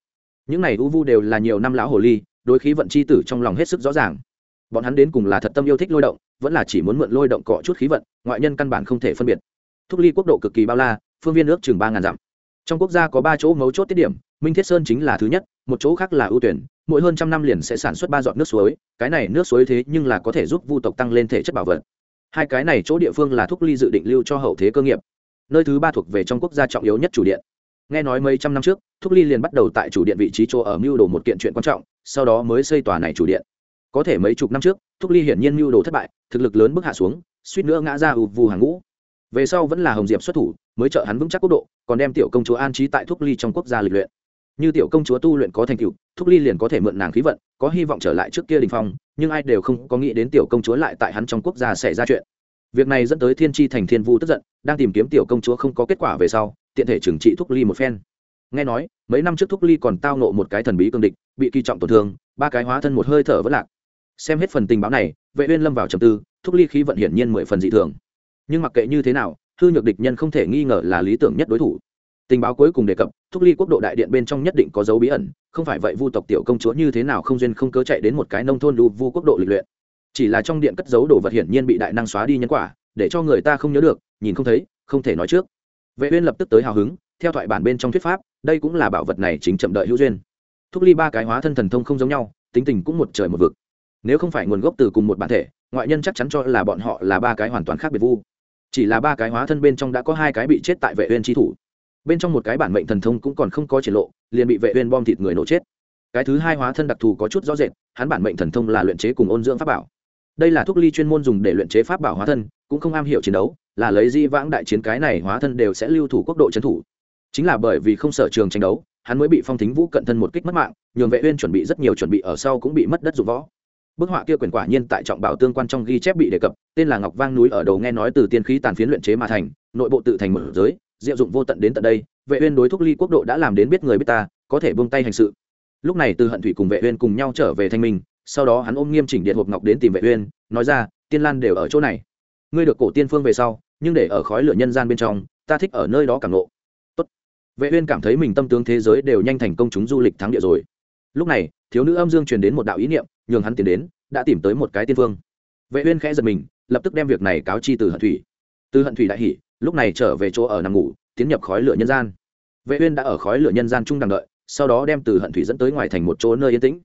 Những này u vu đều là nhiều năm lão hồ ly, đối khí vận c h i tử trong lòng hết sức rõ ràng bọn hắn đến cùng là thật tâm yêu thích lôi động, vẫn là chỉ muốn mượn lôi động cọ chút khí vận, ngoại nhân căn bản không thể phân biệt. Thúc ly quốc độ cực kỳ bao la, phương viên nước chừng ba ngàn dặm. Trong quốc gia có ba chỗ mấu chốt tiết điểm, minh thiết sơn chính là thứ nhất, một chỗ khác là ưu tuyển, mỗi hơn trăm năm liền sẽ sản xuất ba giọt nước suối, cái này nước suối thế nhưng là có thể giúp vu tộc tăng lên thể chất bảo vật. Hai cái này chỗ địa phương là thúc ly dự định lưu cho hậu thế cơ nghiệp, nơi thứ ba thuộc về trong quốc gia trọng yếu nhất chủ điện. Nghe nói mấy trăm năm trước, thúc ly liền bắt đầu tại chủ điện vị trí chỗ ở mưu đồ một kiện chuyện quan trọng, sau đó mới xây tòa này chủ điện có thể mấy chục năm trước, thúc ly hiển nhiên mưu đồ thất bại, thực lực lớn bước hạ xuống, suýt nữa ngã ra ù vù hàng ngũ. Về sau vẫn là hồng diệp xuất thủ, mới trợ hắn vững chắc quốc độ, còn đem tiểu công chúa an trí tại thúc ly trong quốc gia lịch luyện. Như tiểu công chúa tu luyện có thành tựu, thúc ly liền có thể mượn nàng khí vận, có hy vọng trở lại trước kia đình phong, nhưng ai đều không có nghĩ đến tiểu công chúa lại tại hắn trong quốc gia xảy ra chuyện. Việc này dẫn tới thiên tri thành thiên vu tức giận, đang tìm kiếm tiểu công chúa không có kết quả về sau, tiện thể trừng trị thúc ly một phen. Nghe nói, mấy năm trước thúc ly còn tao nộ một cái thần bí cương địch, bị kỳ trọng tổn thương, ba cái hóa thân một hơi thở vẫn lạc xem hết phần tình báo này, vệ uyên lâm vào trầm tư, thúc ly khí vận hiển nhiên mười phần dị thường. Nhưng mặc kệ như thế nào, hư nhược địch nhân không thể nghi ngờ là lý tưởng nhất đối thủ. Tình báo cuối cùng đề cập, thúc ly quốc độ đại điện bên trong nhất định có dấu bí ẩn, không phải vậy vu tộc tiểu công chúa như thế nào không duyên không cớ chạy đến một cái nông thôn đu vu quốc độ lịch luyện. Chỉ là trong điện cất dấu đồ vật hiển nhiên bị đại năng xóa đi nhân quả, để cho người ta không nhớ được, nhìn không thấy, không thể nói trước. Vệ uyên lập tức tới hào hứng, theo thoại bản bên trong thuyết pháp, đây cũng là bảo vật này chính chậm đợi hữu duyên. Thúc ly ba cái hóa thân thần thông không giống nhau, tính tình cũng một trời một vực nếu không phải nguồn gốc từ cùng một bản thể, ngoại nhân chắc chắn cho là bọn họ là ba cái hoàn toàn khác biệt vu. Chỉ là ba cái hóa thân bên trong đã có hai cái bị chết tại vệ uyên chi thủ. Bên trong một cái bản mệnh thần thông cũng còn không có triển lộ, liền bị vệ uyên bom thịt người nổ chết. Cái thứ hai hóa thân đặc thù có chút rõ rệt, hắn bản mệnh thần thông là luyện chế cùng ôn dưỡng pháp bảo. Đây là thuốc ly chuyên môn dùng để luyện chế pháp bảo hóa thân, cũng không am hiểu chiến đấu, là lấy di vãng đại chiến cái này hóa thân đều sẽ lưu thủ quốc độ chiến thủ. Chính là bởi vì không sở trường tranh đấu, hắn mới bị phong thính vũ cận thân một kích mất mạng, nhường vệ uyên chuẩn bị rất nhiều chuẩn bị ở sau cũng bị mất đất dụng võ bức họa kia quyền quả nhiên tại trọng bảo tương quan trong ghi chép bị đề cập, tên là ngọc vang núi ở đầu nghe nói từ tiên khí tàn phiến luyện chế mà thành, nội bộ tự thành mở giới, diệu dụng vô tận đến tận đây, vệ uyên đối thúc ly quốc độ đã làm đến biết người biết ta, có thể buông tay hành sự. Lúc này từ hận thủy cùng vệ uyên cùng nhau trở về thanh minh, sau đó hắn ôm nghiêm chỉnh điện hộp ngọc đến tìm vệ uyên, nói ra, tiên lan đều ở chỗ này. Ngươi được cổ tiên phương về sau, nhưng để ở khói lửa nhân gian bên trong, ta thích ở nơi đó cảm ngộ. Tốt. Vệ uyên cảm thấy mình tâm tướng thế giới đều nhanh thành công chúng du lịch thắng địa rồi. Lúc này, thiếu nữ âm dương truyền đến một đạo ý niệm nhường hắn tiến đến, đã tìm tới một cái tiên phương vệ uyên khẽ giật mình, lập tức đem việc này cáo chi từ hận thủy. Từ hận thủy đại hỉ, lúc này trở về chỗ ở nằm ngủ, tiến nhập khói lửa nhân gian. Vệ uyên đã ở khói lửa nhân gian trung đang đợi, sau đó đem từ hận thủy dẫn tới ngoài thành một chỗ nơi yên tĩnh.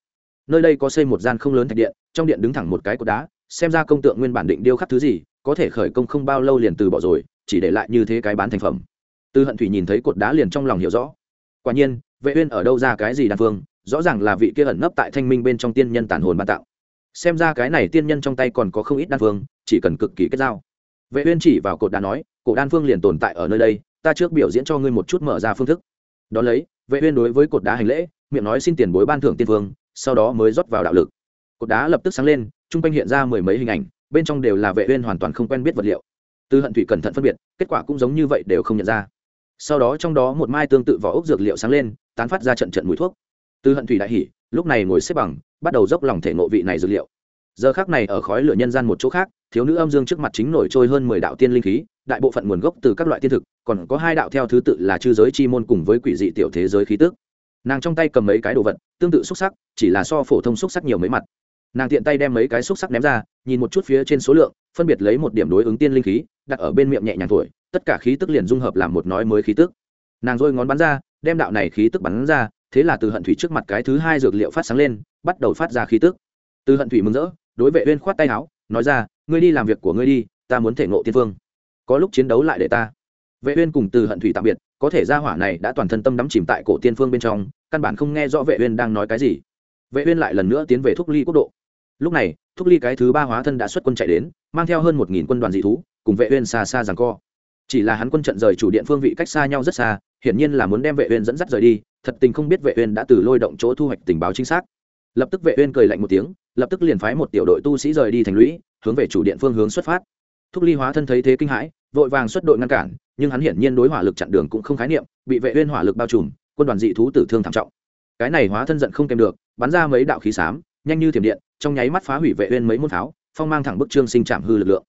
Nơi đây có xây một gian không lớn thạch điện, trong điện đứng thẳng một cái cột đá, xem ra công tượng nguyên bản định điêu khắc thứ gì, có thể khởi công không bao lâu liền từ bỏ rồi, chỉ để lại như thế cái bán thành phẩm. Từ hận thủy nhìn thấy cột đá liền trong lòng hiểu rõ. Quả nhiên, vệ uyên ở đâu ra cái gì đan phương rõ ràng là vị kia ẩn nấp tại thanh minh bên trong tiên nhân tàn hồn ban tạo. Xem ra cái này tiên nhân trong tay còn có không ít đan phương, chỉ cần cực kỳ kết giao. Vệ uyên chỉ vào cột đá nói, cổ đan phương liền tồn tại ở nơi đây, ta trước biểu diễn cho ngươi một chút mở ra phương thức. Đó lấy, vệ uyên đối với cột đá hành lễ, miệng nói xin tiền bối ban thưởng tiên phương sau đó mới rót vào đạo lực. Cột đá lập tức sáng lên trung quanh hiện ra mười mấy hình ảnh, bên trong đều là vệ uyên hoàn toàn không quen biết vật liệu. Tư hận thủy cẩn thận phân biệt, kết quả cũng giống như vậy đều không nhận ra. Sau đó trong đó một mai tương tự vỏ ốc dược liệu sáng lên, tán phát ra trận trận mùi thuốc từ hận thủy đại hỉ, lúc này ngồi xếp bằng, bắt đầu dốc lòng thể ngộ vị này dược liệu. Giờ khắc này ở khói lửa nhân gian một chỗ khác, thiếu nữ âm dương trước mặt chính nổi trôi hơn mười đạo tiên linh khí, đại bộ phận nguồn gốc từ các loại tiên thực, còn có hai đạo theo thứ tự là chư giới chi môn cùng với quỷ dị tiểu thế giới khí tức. Nàng trong tay cầm mấy cái đồ vật, tương tự xúc sắc, chỉ là so phổ thông xúc sắc nhiều mấy mặt. Nàng tiện tay đem mấy cái xúc sắc ném ra, nhìn một chút phía trên số lượng, phân biệt lấy một điểm đối ứng tiên linh khí, đặt ở bên miệng nhẹ nhàng thổi, tất cả khí tức liền dung hợp làm một nói mới khí tức. Nàng dôi ngón bắn ra, đem đạo này khí tức bắn ra thế là từ hận thủy trước mặt cái thứ hai dược liệu phát sáng lên, bắt đầu phát ra khí tức. Từ hận thủy mừng rỡ, đối vệ uyên khoát tay áo, nói ra, ngươi đi làm việc của ngươi đi, ta muốn thể ngộ tiên phương có lúc chiến đấu lại để ta. Vệ uyên cùng từ hận thủy tạm biệt, có thể gia hỏa này đã toàn thân tâm đắm chìm tại cổ tiên phương bên trong, căn bản không nghe rõ vệ uyên đang nói cái gì. Vệ uyên lại lần nữa tiến về thúc ly quốc độ. Lúc này, thúc ly cái thứ ba hóa thân đã xuất quân chạy đến, mang theo hơn một nghìn quân đoàn dị thú, cùng vệ uyên xa xa giằng co chỉ là hắn quân trận rời chủ điện phương vị cách xa nhau rất xa, hiển nhiên là muốn đem vệ uyên dẫn dắt rời đi, thật tình không biết vệ uyên đã từ lôi động chỗ thu hoạch tình báo chính xác. Lập tức vệ uyên cười lạnh một tiếng, lập tức liền phái một tiểu đội tu sĩ rời đi thành lũy, hướng về chủ điện phương hướng xuất phát. Thúc ly hóa thân thấy thế kinh hãi, vội vàng xuất đội ngăn cản, nhưng hắn hiển nhiên đối hỏa lực chặn đường cũng không khái niệm, bị vệ uyên hỏa lực bao trùm, quân đoàn dị thú tử thương thảm trọng. Cái này hóa thân giận không kèm được, bắn ra mấy đạo khí sám nhanh như thiểm điện, trong nháy mắt phá hủy vệ uyên mấy môn pháo, phong mang thẳng bức trương sinh chạm hư lực lượng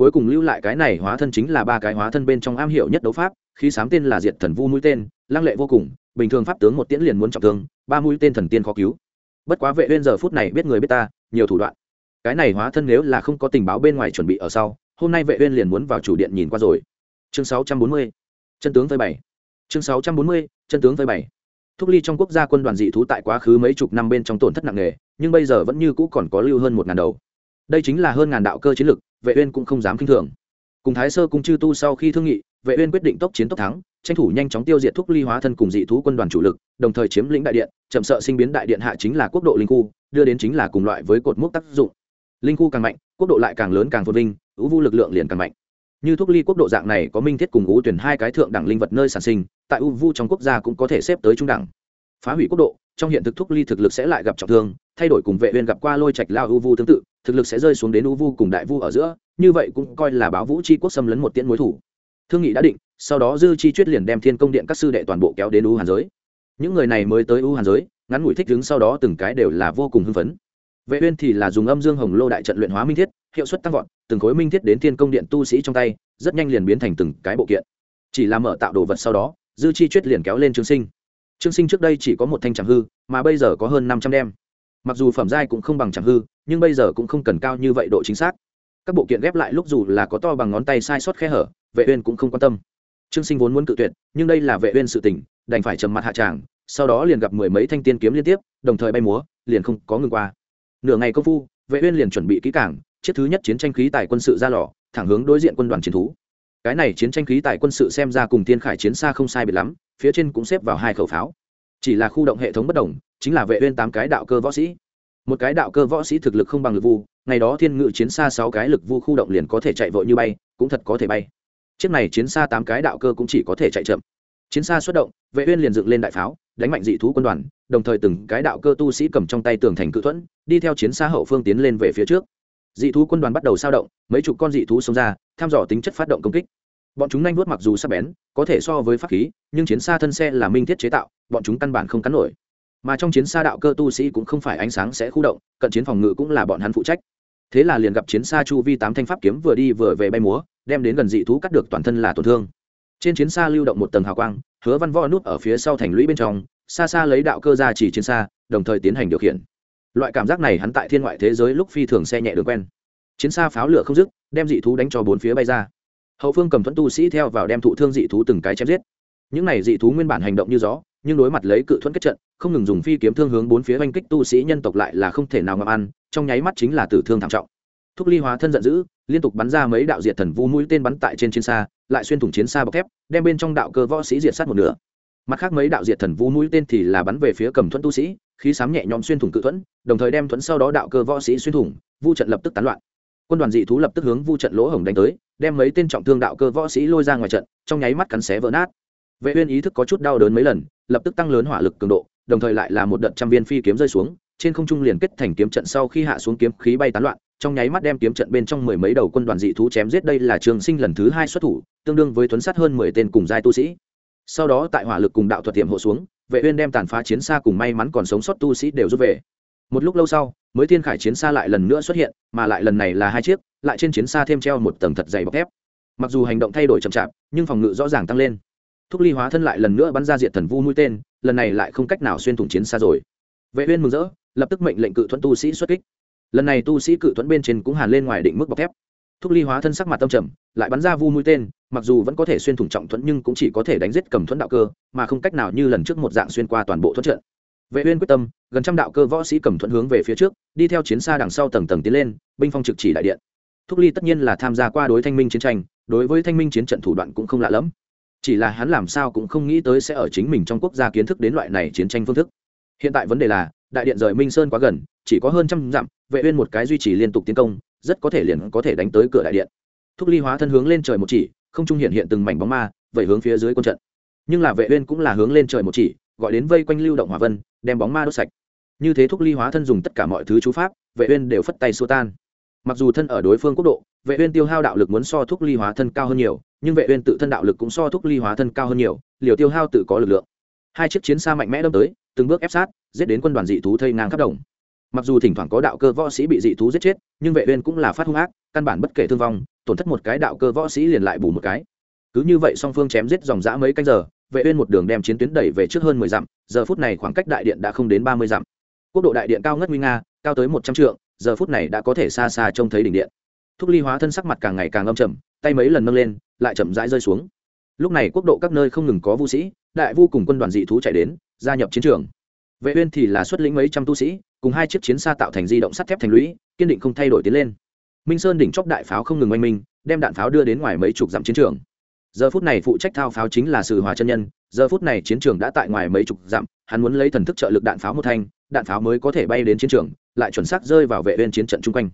cuối cùng lưu lại cái này hóa thân chính là ba cái hóa thân bên trong am hiểu nhất đấu pháp, khí sám tên là diệt thần vu mũi tên, lăng lệ vô cùng, bình thường pháp tướng một tiễn liền muốn trọng thương, ba mũi tên thần tiên khó cứu. Bất quá vệ uyên giờ phút này biết người biết ta, nhiều thủ đoạn. Cái này hóa thân nếu là không có tình báo bên ngoài chuẩn bị ở sau, hôm nay vệ uyên liền muốn vào chủ điện nhìn qua rồi. Chương 640 chân tướng với bảy chương 640 chân tướng với bảy thúc ly trong quốc gia quân đoàn dị thú tại quá khứ mấy chục năm bên trong tổn thất nặng nề, nhưng bây giờ vẫn như cũ còn có lưu hơn một ngàn đầu. Đây chính là hơn ngàn đạo cơ chiến lực vệ uyên cũng không dám kinh thường. Cùng thái sơ cung chư tu sau khi thương nghị, vệ uyên quyết định tốc chiến tốc thắng, tranh thủ nhanh chóng tiêu diệt thúc ly hóa thân cùng dị thú quân đoàn chủ lực, đồng thời chiếm lĩnh đại điện, chậm sợ sinh biến đại điện hạ chính là quốc độ linh khu, đưa đến chính là cùng loại với cột mốc tác dụng. Linh khu càng mạnh, quốc độ lại càng lớn càng phồn vinh ưu vu lực lượng liền càng mạnh. Như thúc ly quốc độ dạng này có minh thiết cùng ưu tuyển hai cái thượng đẳng linh vật nơi sản sinh, tại ưu vu trong quốc gia cũng có thể xếp tới trung đẳng phá hủy quốc độ, trong hiện thực thúc ly thực lực sẽ lại gặp trọng thương, thay đổi cùng vệ uyên gặp qua lôi trạch lao ưu vu tương tự, thực lực sẽ rơi xuống đến ưu vu cùng đại vu ở giữa, như vậy cũng coi là báo vũ chi quốc xâm lấn một tiễn mối thủ. Thương nghị đã định, sau đó dư chi chuyết liền đem thiên công điện các sư đệ toàn bộ kéo đến u hàn giới. Những người này mới tới u hàn giới, ngắn ngủi thích đứng sau đó từng cái đều là vô cùng hưng phấn. Vệ uyên thì là dùng âm dương hồng lô đại trận luyện hóa minh thiết, hiệu suất tăng vọt, từng khối minh thiết đến thiên công điện tu sĩ trong tay, rất nhanh liền biến thành từng cái bộ kiện. Chỉ là mở tạo đồ vật sau đó, dư chi chuyết liền kéo lên trường sinh trương sinh trước đây chỉ có một thanh chẳng hư, mà bây giờ có hơn 500 đem. Mặc dù phẩm giai cũng không bằng chẳng hư, nhưng bây giờ cũng không cần cao như vậy độ chính xác. Các bộ kiện ghép lại lúc dù là có to bằng ngón tay sai sót khe hở, vệ uyên cũng không quan tâm. Trương sinh vốn muốn cự tuyệt, nhưng đây là vệ uyên sự tình, đành phải trầm mặt hạ tràng, sau đó liền gặp mười mấy thanh tiên kiếm liên tiếp, đồng thời bay múa, liền không có ngừng qua. Nửa ngày công phu, vệ uyên liền chuẩn bị kỹ càng, chiếc thứ nhất chiến tranh khí tài quân sự ra lò, thẳng hướng đối diện quân đoàn chiến thú cái này chiến tranh khí tài quân sự xem ra cùng thiên khải chiến xa không sai biệt lắm, phía trên cũng xếp vào hai khẩu pháo. Chỉ là khu động hệ thống bất đồng, chính là vệ uyên tám cái đạo cơ võ sĩ. Một cái đạo cơ võ sĩ thực lực không bằng lực vu, ngày đó thiên ngự chiến xa sáu cái lực vu khu động liền có thể chạy vội như bay, cũng thật có thể bay. Chiếc này chiến xa tám cái đạo cơ cũng chỉ có thể chạy chậm. Chiến xa xuất động, vệ uyên liền dựng lên đại pháo, đánh mạnh dị thú quân đoàn, đồng thời từng cái đạo cơ tu sĩ cầm trong tay tường thành cự thuẫn, đi theo chiến xa hậu phương tiến lên về phía trước dị thú quân đoàn bắt đầu sao động, mấy chục con dị thú xông ra, thăm dò tính chất phát động công kích. Bọn chúng nhanh vuốt mặc dù sắc bén, có thể so với pháp khí, nhưng chiến xa thân xe là minh thiết chế tạo, bọn chúng căn bản không cắn nổi. Mà trong chiến xa đạo cơ tu sĩ cũng không phải ánh sáng sẽ khu động, cận chiến phòng ngự cũng là bọn hắn phụ trách. Thế là liền gặp chiến xa chu vi tám thanh pháp kiếm vừa đi vừa về bay múa, đem đến gần dị thú cắt được toàn thân là tổn thương. Trên chiến xa lưu động một tầng hào quang, hứa văn võ nút ở phía sau thành lũy bên trong, xa xa lấy đạo cơ ra chỉ chiến xa, đồng thời tiến hành điều khiển loại cảm giác này hắn tại thiên ngoại thế giới lúc phi thường xe nhẹ đường quen. Chiến xa pháo lửa không dứt, đem dị thú đánh cho bốn phía bay ra. Hậu phương cầm thuẫn tu sĩ theo vào đem thụ thương dị thú từng cái chém giết. Những này dị thú nguyên bản hành động như gió, nhưng đối mặt lấy cự thuẫn kết trận, không ngừng dùng phi kiếm thương hướng bốn phía oanh kích tu sĩ nhân tộc lại là không thể nào ngậm ăn, trong nháy mắt chính là tử thương thảm trọng. Thúc ly hóa thân giận dữ, liên tục bắn ra mấy đạo diệt thần vu mũi tên bắn tại trên chiến xa, lại xuyên thủng chiến xa bọc thép, đem bên trong đạo cơ võ sĩ diệt sát một nửa mặt khác mấy đạo diệt thần vu mũi tên thì là bắn về phía cầm thuẫn tu sĩ, khí sám nhẹ nhõm xuyên thủng cự thuẫn, đồng thời đem thuẫn sau đó đạo cơ võ sĩ xuyên thủng, vu trận lập tức tán loạn. Quân đoàn dị thú lập tức hướng vu trận lỗ hổng đánh tới, đem mấy tên trọng thương đạo cơ võ sĩ lôi ra ngoài trận, trong nháy mắt cắn xé vỡ nát. Vệ uyên ý thức có chút đau đớn mấy lần, lập tức tăng lớn hỏa lực cường độ, đồng thời lại là một đợt trăm viên phi kiếm rơi xuống, trên không trung liền kết thành kiếm trận sau khi hạ xuống kiếm khí bay tán loạn, trong nháy mắt đem kiếm trận bên trong mười mấy đầu quân đoàn dị thú chém giết. Đây là trường sinh lần thứ hai xuất thủ, tương đương với tuấn sát hơn mười tên cùng giai tu sĩ sau đó tại hỏa lực cùng đạo thuật tiệm hộ xuống, vệ uyên đem tàn phá chiến xa cùng may mắn còn sống sót tu sĩ đều rút về. Một lúc lâu sau, mới thiên khải chiến xa lại lần nữa xuất hiện, mà lại lần này là hai chiếc, lại trên chiến xa thêm treo một tầng thật dày bọc thép. Mặc dù hành động thay đổi chậm chạp, nhưng phòng ngự rõ ràng tăng lên. Thúc ly hóa thân lại lần nữa bắn ra diệt thần vu mũi tên, lần này lại không cách nào xuyên thủng chiến xa rồi. Vệ uyên mừng rỡ, lập tức mệnh lệnh cự thuẫn tu sĩ xuất kích. Lần này tu sĩ cự thuẫn bên trên cũng hàn lên ngoài định mức bọc thép. Thúc ly hóa thân sắc mặt tâm trầm, lại bắn ra vu mũi tên mặc dù vẫn có thể xuyên thủng trọng thuẫn nhưng cũng chỉ có thể đánh giết cầm thuẫn đạo cơ, mà không cách nào như lần trước một dạng xuyên qua toàn bộ thuẫn trận. Vệ uyên quyết tâm, gần trăm đạo cơ võ sĩ cầm thuẫn hướng về phía trước, đi theo chiến xa đằng sau tầng tầng tiến lên, binh phong trực chỉ đại điện. Thúc ly tất nhiên là tham gia qua đối thanh minh chiến tranh, đối với thanh minh chiến trận thủ đoạn cũng không lạ lắm chỉ là hắn làm sao cũng không nghĩ tới sẽ ở chính mình trong quốc gia kiến thức đến loại này chiến tranh phương thức. Hiện tại vấn đề là, đại điện rời minh sơn quá gần, chỉ có hơn trăm dặm, vệ uyên một cái duy trì liên tục tiến công, rất có thể liền có thể đánh tới cửa đại điện. Thúc ly hóa thân hướng lên trời một chỉ không trung hiện hiện từng mảnh bóng ma vậy hướng phía dưới quân trận. Nhưng là vệ uyên cũng là hướng lên trời một chỉ, gọi đến vây quanh lưu động hỏa vân, đem bóng ma đốt sạch. Như thế thúc ly hóa thân dùng tất cả mọi thứ chú pháp, vệ uyên đều phất tay xua tan. Mặc dù thân ở đối phương quốc độ, vệ uyên tiêu hao đạo lực muốn so thúc ly hóa thân cao hơn nhiều, nhưng vệ uyên tự thân đạo lực cũng so thúc ly hóa thân cao hơn nhiều, liều tiêu hao tự có lực lượng. Hai chiếc chiến xa mạnh mẽ đâm tới, từng bước ép sát, giết đến quân đoàn dị thú thây ngang khắp đồng. Mặc dù thỉnh thoảng có đạo cơ võ sĩ bị dị thú giết chết, nhưng vệ uyên cũng là phát hung ác, căn bản bất kể thương vong tổn thất một cái đạo cơ võ sĩ liền lại bù một cái. Cứ như vậy song phương chém giết dòng dã mấy canh giờ, vệ uyên một đường đem chiến tuyến đẩy về trước hơn 10 dặm, giờ phút này khoảng cách đại điện đã không đến 30 dặm. Quốc độ đại điện cao ngất nguy nga, cao tới 100 trượng, giờ phút này đã có thể xa xa trông thấy đỉnh điện. Thúc ly hóa thân sắc mặt càng ngày càng âm trầm, tay mấy lần nâng lên, lại chậm rãi rơi xuống. Lúc này quốc độ các nơi không ngừng có vũ sĩ, đại vu cùng quân đoàn dị thú chạy đến, gia nhập chiến trường. Vệ uyên thì là xuất lĩnh mấy trăm tu sĩ, cùng hai chiếc chiến xa tạo thành di động sắt thép thành lũy, kiên định không thay đổi tiến lên minh sơn đỉnh chóp đại pháo không ngừng oanh minh, đem đạn pháo đưa đến ngoài mấy chục dặm chiến trường. Giờ phút này phụ trách thao pháo chính là sử hòa chân nhân, giờ phút này chiến trường đã tại ngoài mấy chục dặm, hắn muốn lấy thần thức trợ lực đạn pháo một thanh, đạn pháo mới có thể bay đến chiến trường, lại chuẩn xác rơi vào vệ uyên chiến trận chung quanh.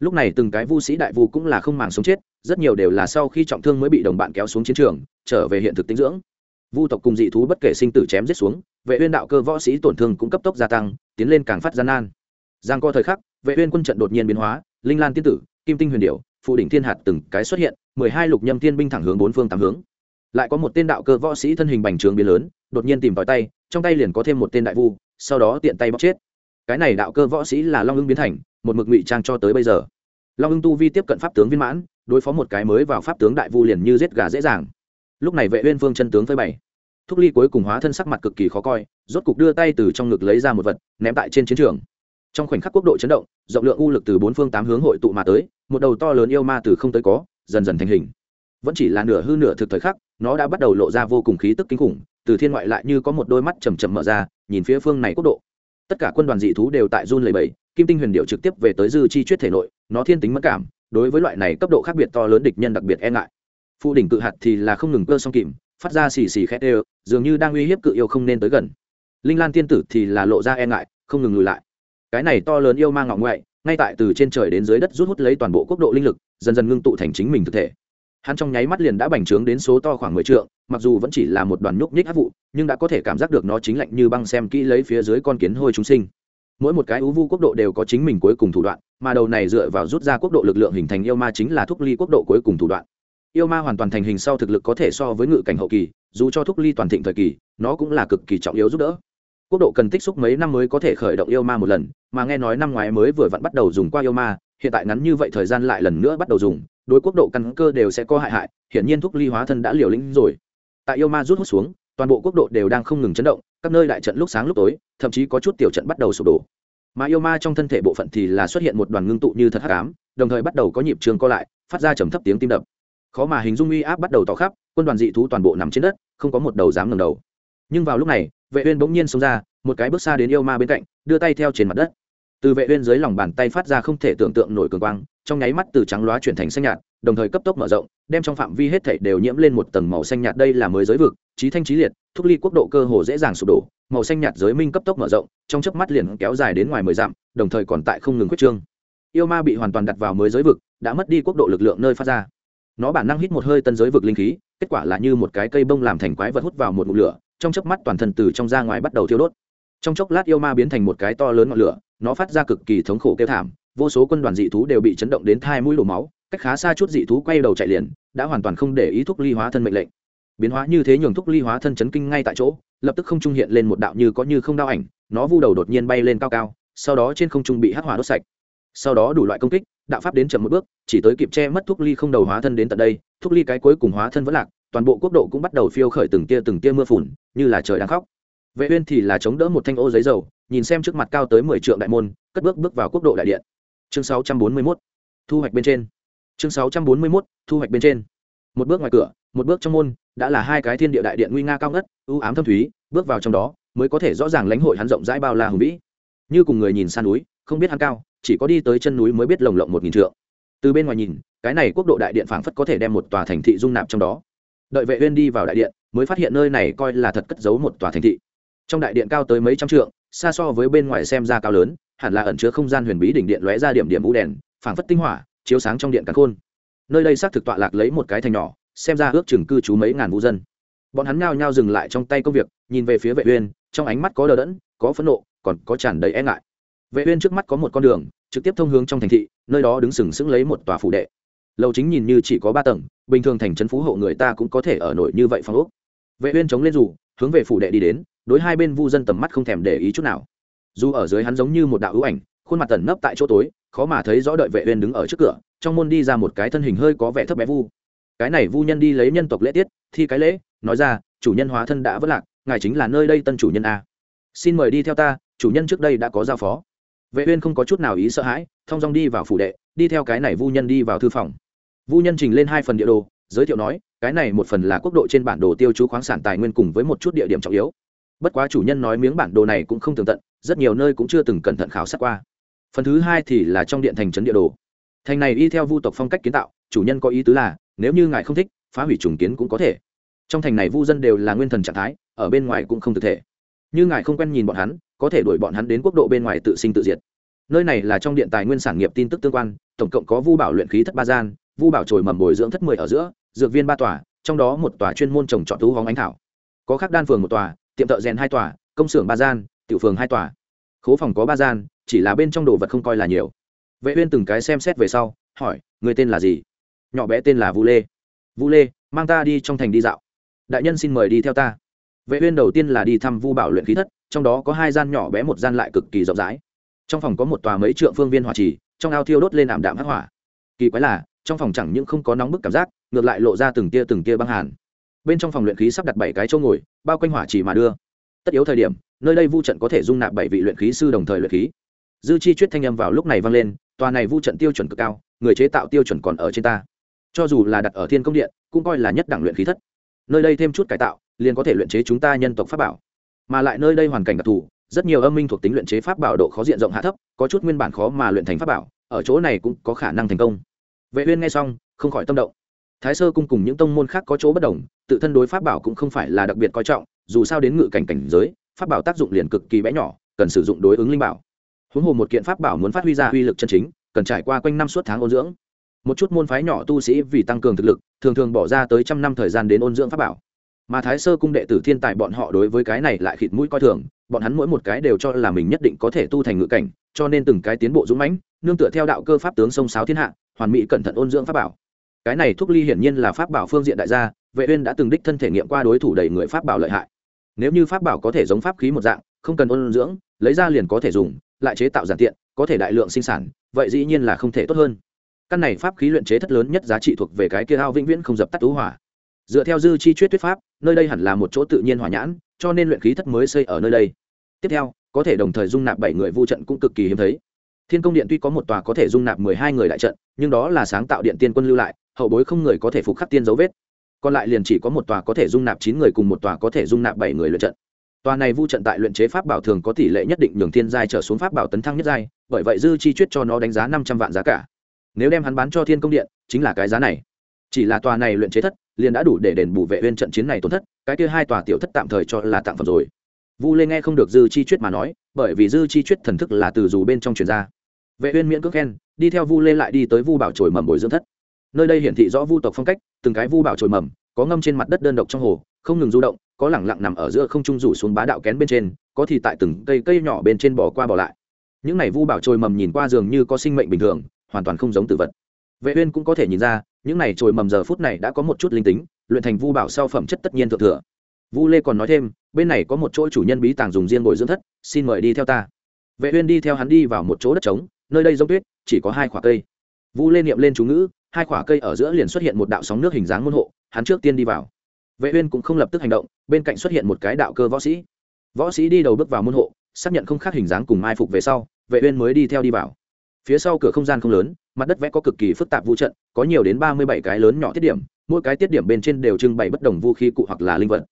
Lúc này từng cái vu sĩ đại vu cũng là không màng sống chết, rất nhiều đều là sau khi trọng thương mới bị đồng bạn kéo xuống chiến trường, trở về hiện thực tinh dưỡng. Vu tộc cùng dị thú bất kể sinh tử chém giết xuống, vệ uyên đạo cơ võ sĩ tổn thương cũng cấp tốc gia tăng, tiến lên càng phát gian nan. Giang co thời khắc, vệ uyên quân trận đột nhiên biến hóa linh lan tiên tử, kim tinh huyền điệu phụ đỉnh thiên hạt từng cái xuất hiện, mười hai lục nhâm thiên binh thẳng hướng bốn phương tám hướng. Lại có một tên đạo cơ võ sĩ thân hình bành trướng biến lớn, đột nhiên tìm tòi tay, trong tay liền có thêm một tên đại vu, sau đó tiện tay bóc chết. Cái này đạo cơ võ sĩ là long ưng biến thành, một mực ngụy trang cho tới bây giờ. Long ưng tu vi tiếp cận pháp tướng viên mãn, đối phó một cái mới vào pháp tướng đại vu liền như giết gà dễ dàng. Lúc này vệ uyên phương chân tướng phơi bày. Thúc ly cuối cùng hóa thân sắc mặt cực kỳ khó coi, rốt cục đưa tay từ trong ngực lấy ra một vật, ném tại trên chiến trường trong khoảnh khắc quốc độ chấn động, rộng lượng u lực từ bốn phương tám hướng hội tụ mà tới, một đầu to lớn yêu ma từ không tới có, dần dần thành hình. Vẫn chỉ là nửa hư nửa thực thời khắc, nó đã bắt đầu lộ ra vô cùng khí tức kinh khủng, từ thiên ngoại lại như có một đôi mắt chầm chầm mở ra, nhìn phía phương này quốc độ. Tất cả quân đoàn dị thú đều tại run lầy bầy kim tinh huyền điệu trực tiếp về tới dư chi chuyết thể nội, nó thiên tính mất cảm, đối với loại này cấp độ khác biệt to lớn địch nhân đặc biệt e ngại. Phụ đỉnh cự hạt thì là không ngừng cơ song kìm, phát ra xì xì khét ê dường như đang uy hiếp cự yêu không nên tới gần. Linh lan tiên tử thì là lộ ra e ngại, không ngừng lùi lại cái này to lớn yêu ma ngọ ngoại, ngay tại từ trên trời đến dưới đất rút hút lấy toàn bộ quốc độ linh lực, dần dần ngưng tụ thành chính mình thực thể. Hắn trong nháy mắt liền đã bành trướng đến số to khoảng mười trượng, mặc dù vẫn chỉ là một đoàn nhúc nhích áp vụ, nhưng đã có thể cảm giác được nó chính lạnh như băng xem kỹ lấy phía dưới con kiến hôi chúng sinh. Mỗi một cái ú vu quốc độ đều có chính mình cuối cùng thủ đoạn, mà đầu này dựa vào rút ra quốc độ lực lượng hình thành yêu ma chính là thúc ly quốc độ cuối cùng thủ đoạn. Yêu ma hoàn toàn thành hình sau thực lực có thể so với ngự cảnh hậu kỳ, dù cho thúc ly toàn thịnh thời kỳ, nó cũng là cực kỳ trọng yếu giúp đỡ quốc độ cần tích xúc mấy năm mới có thể khởi động yêu ma một lần, mà nghe nói năm ngoái mới vừa vặn bắt đầu dùng qua yêu ma, hiện tại ngắn như vậy thời gian lại lần nữa bắt đầu dùng, đối quốc độ căn cơ đều sẽ có hại hại, hiển nhiên thuốc ly hóa thân đã liều lĩnh rồi. Tại yêu ma rút hút xuống, toàn bộ quốc độ đều đang không ngừng chấn động, các nơi đại trận lúc sáng lúc tối, thậm chí có chút tiểu trận bắt đầu sụp đổ. Mà yêu ma trong thân thể bộ phận thì là xuất hiện một đoàn ngưng tụ như thật hắc ám, đồng thời bắt đầu có nhịp trường co lại, phát ra trầm thấp tiếng tim đập. Khó mà hình dung uy áp bắt đầu tỏ khắp, quân đoàn dị thú toàn bộ nằm trên đất, không có một đầu dám ngẩng đầu nhưng vào lúc này, vệ uyên bỗng nhiên xông ra, một cái bước xa đến yêu ma bên cạnh, đưa tay theo trên mặt đất. Từ vệ uyên dưới lòng bàn tay phát ra không thể tưởng tượng nổi cường quang, trong nháy mắt từ trắng loá chuyển thành xanh nhạt, đồng thời cấp tốc mở rộng, đem trong phạm vi hết thảy đều nhiễm lên một tầng màu xanh nhạt. Đây là mới giới vực, trí thanh trí liệt, thúc ly quốc độ cơ hồ dễ dàng sụp đổ, màu xanh nhạt giới minh cấp tốc mở rộng, trong chớp mắt liền kéo dài đến ngoài mười dặm, đồng thời còn tại không ngừng quyết trương. Yêu ma bị hoàn toàn đặt vào mới giới vực, đã mất đi quốc độ lực lượng nơi phát ra. Nó bản năng hít một hơi tân giới vực linh khí, kết quả là như một cái cây bông làm thành quái vật hút vào một ngụm lửa trong chớp mắt toàn thân từ trong ra ngoài bắt đầu thiêu đốt. Trong chốc lát yêu ma biến thành một cái to lớn ngọn lửa, nó phát ra cực kỳ thống khổ kêu thảm, vô số quân đoàn dị thú đều bị chấn động đến thai mũi đổ máu, cách khá xa chút dị thú quay đầu chạy liền, đã hoàn toàn không để ý thúc ly hóa thân mệnh lệnh. Biến hóa như thế nhường thúc ly hóa thân chấn kinh ngay tại chỗ, lập tức không trung hiện lên một đạo như có như không đao ảnh, nó vu đầu đột nhiên bay lên cao cao, sau đó trên không trung bị hắc hỏa đốt sạch. Sau đó đủ loại công kích, đạo pháp đến chậm một bước, chỉ tới kịp che mất thúc ly không đầu hóa thân đến tận đây, thúc ly cái cuối cùng hóa thân vẫn lạc, toàn bộ quốc độ cũng bắt đầu phiêu khởi từng tia từng tia mưa phùn như là trời đang khóc. Vệ uyên thì là chống đỡ một thanh ô giấy dầu, nhìn xem trước mặt cao tới mười trượng đại môn, cất bước bước vào quốc độ đại điện. Chương 641 thu hoạch bên trên. Chương 641 thu hoạch bên trên. Một bước ngoài cửa, một bước trong môn, đã là hai cái thiên địa đại điện nguy nga cao ngất, u ám thâm thúy, bước vào trong đó, mới có thể rõ ràng lãnh hội hắn rộng rãi bao la hùng vĩ. Như cùng người nhìn xa núi, không biết hắn cao, chỉ có đi tới chân núi mới biết lồng lộng một nghìn trượng. Từ bên ngoài nhìn, cái này quốc độ đại điện phảng phất có thể đem một tòa thành thị dung nạp trong đó đợi vệ uyên đi vào đại điện, mới phát hiện nơi này coi là thật cất giấu một tòa thành thị. Trong đại điện cao tới mấy trăm trượng, xa so với bên ngoài xem ra cao lớn, hẳn là ẩn chứa không gian huyền bí đỉnh điện lóe ra điểm điểm u đèn, phảng phất tinh hỏa, chiếu sáng trong điện càn khôn. Nơi đây xác thực tọa lạc lấy một cái thành nhỏ, xem ra ước chừng cư trú mấy ngàn vũ dân. Bọn hắn nhao nhao dừng lại trong tay công việc, nhìn về phía vệ uyên, trong ánh mắt có đờ đẫn, có phẫn nộ, còn có tràn đầy e ngại. Vệ uyên trước mắt có một con đường, trực tiếp thông hướng trong thành thị, nơi đó đứng sừng sững lấy một tòa phủ đệ. Lầu chính nhìn như chỉ có ba tầng bình thường thành trấn phú hộ người ta cũng có thể ở nổi như vậy phong ốc. Vệ uyên chống lên dù, hướng về phủ đệ đi đến, đối hai bên vu dân tầm mắt không thèm để ý chút nào. Dù ở dưới hắn giống như một đạo ưu ảnh, khuôn mặt tẩn nấp tại chỗ tối, khó mà thấy rõ đợi vệ uyên đứng ở trước cửa, trong môn đi ra một cái thân hình hơi có vẻ thấp bé vu. Cái này vu nhân đi lấy nhân tộc lễ tiết, thi cái lễ, nói ra, chủ nhân hóa thân đã vất lạc, ngài chính là nơi đây tân chủ nhân a. Xin mời đi theo ta, chủ nhân trước đây đã có giao phó. Vệ uyên không có chút nào ý sợ hãi, thong dong đi vào phủ đệ, đi theo cái này vu nhân đi vào thư phòng vu nhân trình lên hai phần địa đồ, giới thiệu nói, cái này một phần là quốc độ trên bản đồ tiêu chú khoáng sản tài nguyên cùng với một chút địa điểm trọng yếu. Bất quá chủ nhân nói miếng bản đồ này cũng không tường tận, rất nhiều nơi cũng chưa từng cẩn thận khảo sát qua. Phần thứ hai thì là trong điện thành trấn địa đồ. Thành này y theo vu tộc phong cách kiến tạo, chủ nhân có ý tứ là, nếu như ngài không thích, phá hủy trùng kiến cũng có thể. Trong thành này vu dân đều là nguyên thần trạng thái, ở bên ngoài cũng không thực thể. Như ngài không quen nhìn bọn hắn, có thể đuổi bọn hắn đến quốc độ bên ngoài tự sinh tự diệt. Nơi này là trong điện tài nguyên sản nghiệp tin tức tương quan, tổng cộng có vu bảo luyện khí thất ba gian vu bảo trồi mầm bồi dưỡng thất mười ở giữa, dược viên ba tòa, trong đó một tòa chuyên môn trồng trọt thú hóng ánh thảo. Có khắc đan phường một tòa, tiệm thợ rèn hai tòa, công xưởng ba gian, tiểu phường hai tòa. Khố phòng có ba gian, chỉ là bên trong đồ vật không coi là nhiều. Vệ uyên từng cái xem xét về sau, hỏi, người tên là gì? Nhỏ bé tên là vu lê. Vu lê, mang ta đi trong thành đi dạo. Đại nhân xin mời đi theo ta. Vệ uyên đầu tiên là đi thăm vu bảo luyện khí thất, trong đó có hai gian nhỏ bé một gian lại cực kỳ rộng rãi. Trong phòng có một tòa mấy trượng phương viên hỏa trì, trong ao thiêu đốt lên ảm đạm hắc hỏa. Kỳ quái là trong phòng chẳng những không có nóng bức cảm giác, ngược lại lộ ra từng tia từng tia băng hàn. Bên trong phòng luyện khí sắp đặt bảy cái chỗ ngồi, bao quanh hỏa chỉ mà đưa. Tất yếu thời điểm, nơi đây vu trận có thể dung nạp bảy vị luyện khí sư đồng thời luyện khí. Dư chi chuyết thanh âm vào lúc này vang lên, tòa này vu trận tiêu chuẩn cực cao, người chế tạo tiêu chuẩn còn ở trên ta. Cho dù là đặt ở thiên công điện, cũng coi là nhất đẳng luyện khí thất. Nơi đây thêm chút cải tạo, liền có thể luyện chế chúng ta nhân tộc pháp bảo. Mà lại nơi đây hoàn cảnh đặc thù, rất nhiều âm minh thuộc tính luyện chế pháp bảo độ khó diện rộng hạ thấp, có chút nguyên bản khó mà luyện thành pháp bảo, ở chỗ này cũng có khả năng thành công vệ uyên nghe xong, không khỏi tâm động. Thái sơ cung cùng những tông môn khác có chỗ bất đồng, tự thân đối pháp bảo cũng không phải là đặc biệt coi trọng, dù sao đến ngự cảnh cảnh giới, pháp bảo tác dụng liền cực kỳ bé nhỏ, cần sử dụng đối ứng linh bảo. Huống hồ một kiện pháp bảo muốn phát huy ra uy lực chân chính, cần trải qua quanh năm suốt tháng ôn dưỡng. Một chút môn phái nhỏ tu sĩ vì tăng cường thực lực, thường thường bỏ ra tới trăm năm thời gian đến ôn dưỡng pháp bảo. Mà thái sơ cung đệ tử thiên tài bọn họ đối với cái này lại khịt mũi coi thường, bọn hắn mỗi một cái đều cho là mình nhất định có thể tu thành ngự cảnh, cho nên từng cái tiến bộ dũng mãnh, nương tựa theo đạo cơ pháp tướng sông sáo thiên hạ hoàn mỹ cẩn thận ôn dưỡng pháp bảo. Cái này thuốc ly hiển nhiên là pháp bảo phương diện đại gia, vệ uyên đã từng đích thân thể nghiệm qua đối thủ đầy người pháp bảo lợi hại. Nếu như pháp bảo có thể giống pháp khí một dạng, không cần ôn dưỡng, lấy ra liền có thể dùng, lại chế tạo giản tiện, có thể đại lượng sinh sản, vậy dĩ nhiên là không thể tốt hơn. Căn này pháp khí luyện chế thất lớn nhất giá trị thuộc về cái kia ao vĩnh viễn không dập tắt tú hỏa. Dựa theo dư chi chuyết thuyết pháp, nơi đây hẳn là một chỗ tự nhiên hỏa nhãn, cho nên luyện khí thất mới xây ở nơi đây. Tiếp theo, có thể đồng thời dung nạp bảy người vu trận cũng cực kỳ hiếm thấy thiên công điện tuy có một tòa có thể dung nạp mười hai người đại trận, nhưng đó là sáng tạo điện tiên quân lưu lại, hậu bối không người có thể phục khắc tiên dấu vết. Còn lại liền chỉ có một tòa có thể dung nạp chín người cùng một tòa có thể dung nạp bảy người luyện trận. Tòa này vu trận tại luyện chế pháp bảo thường có tỷ lệ nhất định nhường thiên giai trở xuống pháp bảo tấn thăng nhất giai, bởi vậy dư chi chuyết cho nó đánh giá năm trăm vạn giá cả. Nếu đem hắn bán cho thiên công điện, chính là cái giá này. Chỉ là tòa này luyện chế thất, liền đã đủ để đền bù vệ viên trận chiến này tổn thất, cái kia hai tòa tiểu thất tạm thời cho là tạm phẩm rồi vu lê nghe không được dư chi chuyết mà nói, bởi vì dư chi chuyết thần thức là từ dù bên trong truyền ra. Vệ uyên miễn cưỡng khen, đi theo vu lê lại đi tới vu bảo trồi mầm bồi dưỡng thất. Nơi đây hiển thị rõ vu tộc phong cách, từng cái vu bảo trồi mầm, có ngâm trên mặt đất đơn độc trong hồ, không ngừng du động, có lẳng lặng nằm ở giữa không trung rủ xuống bá đạo kén bên trên, có thì tại từng cây cây nhỏ bên trên bò qua bò lại. Những này vu bảo trồi mầm nhìn qua dường như có sinh mệnh bình thường, hoàn toàn không giống tử vật. Vệ uyên cũng có thể nhìn ra, những này trồi mầm giờ phút này đã có một chút linh tính, luyện thành vu bảo sau phẩm chất tất nhiên thượng thừa vu lê còn nói thêm, bên này có một chỗ chủ nhân bí tàng dùng riêng bồi dưỡng thất, xin mời đi theo ta. Vệ uyên đi theo hắn đi vào một chỗ đất trống, nơi đây giống tuyết, chỉ có hai quả cây. Vu lê niệm lên chú ngữ, hai quả cây ở giữa liền xuất hiện một đạo sóng nước hình dáng môn hộ, hắn trước tiên đi vào. Vệ uyên cũng không lập tức hành động, bên cạnh xuất hiện một cái đạo cơ võ sĩ. Võ sĩ đi đầu bước vào môn hộ, xác nhận không khác hình dáng cùng mai phục về sau, vệ uyên mới đi theo đi vào. Phía sau cửa không gian không lớn, mặt đất vẽ có cực kỳ phức tạp vũ trận, có nhiều đến ba mươi bảy cái lớn nhỏ tiết điểm, mỗi cái tiết điểm bên trên đều trưng bày bất đồng vũ khí cụ hoặc là linh vật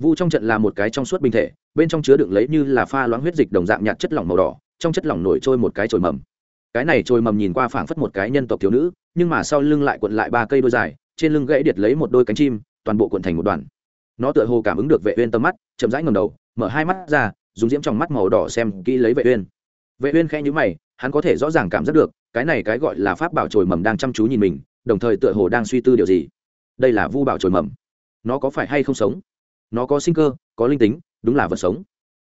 vu trong trận là một cái trong suốt bình thể, bên trong chứa đựng lấy như là pha loãng huyết dịch đồng dạng nhạt chất lỏng màu đỏ, trong chất lỏng nổi trôi một cái trồi mầm. Cái này trồi mầm nhìn qua phảng phất một cái nhân tộc thiếu nữ, nhưng mà sau lưng lại cuộn lại ba cây đôi dài, trên lưng gãy điệt lấy một đôi cánh chim, toàn bộ cuộn thành một đoàn. Nó tựa hồ cảm ứng được vệ uyên tâm mắt, chậm rãi ngẩng đầu, mở hai mắt ra, dùng diễm trong mắt màu đỏ xem kỹ lấy vệ uyên. Vệ uyên khẽ nhíu mày, hắn có thể rõ ràng cảm giác được, cái này cái gọi là pháp bảo trồi mầm đang chăm chú nhìn mình, đồng thời tựa hồ đang suy tư điều gì. Đây là vu bảo trồi mầm. Nó có phải hay không sống? Nó có sinh cơ, có linh tính, đúng là vật sống.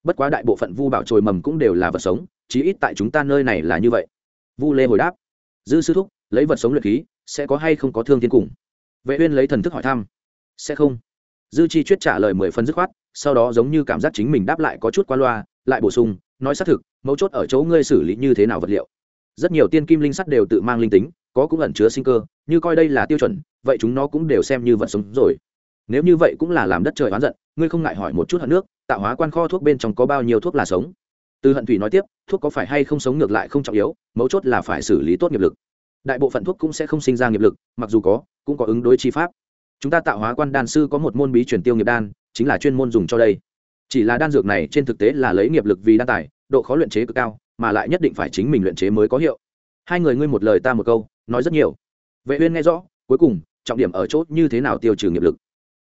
Bất quá đại bộ phận vu bảo trồi mầm cũng đều là vật sống, chí ít tại chúng ta nơi này là như vậy. Vu lê hồi đáp, dư sư thúc, lấy vật sống luyện khí, sẽ có hay không có thương thiên cùng? Vệ uyên lấy thần thức hỏi thăm, sẽ không. Dư chi chuyết trả lời mười phần dứt khoát, sau đó giống như cảm giác chính mình đáp lại có chút qua loa, lại bổ sung, nói xác thực, mấu chốt ở chỗ ngươi xử lý như thế nào vật liệu. Rất nhiều tiên kim linh sắt đều tự mang linh tính, có cũng ẩn chứa sinh cơ, như coi đây là tiêu chuẩn, vậy chúng nó cũng đều xem như vật sống rồi nếu như vậy cũng là làm đất trời oán giận, ngươi không ngại hỏi một chút hận nước, tạo hóa quan kho thuốc bên trong có bao nhiêu thuốc là sống? Từ hận thủy nói tiếp, thuốc có phải hay không sống ngược lại không trọng yếu, mấu chốt là phải xử lý tốt nghiệp lực. Đại bộ phận thuốc cũng sẽ không sinh ra nghiệp lực, mặc dù có, cũng có ứng đối chi pháp. Chúng ta tạo hóa quan đan sư có một môn bí truyền tiêu nghiệp đan, chính là chuyên môn dùng cho đây. Chỉ là đan dược này trên thực tế là lấy nghiệp lực vì đan tài, độ khó luyện chế cực cao, mà lại nhất định phải chính mình luyện chế mới có hiệu. Hai người ngươi một lời ta một câu, nói rất nhiều. Vệ uyên nghe rõ, cuối cùng, trọng điểm ở chỗ như thế nào tiêu trừ nghiệp lực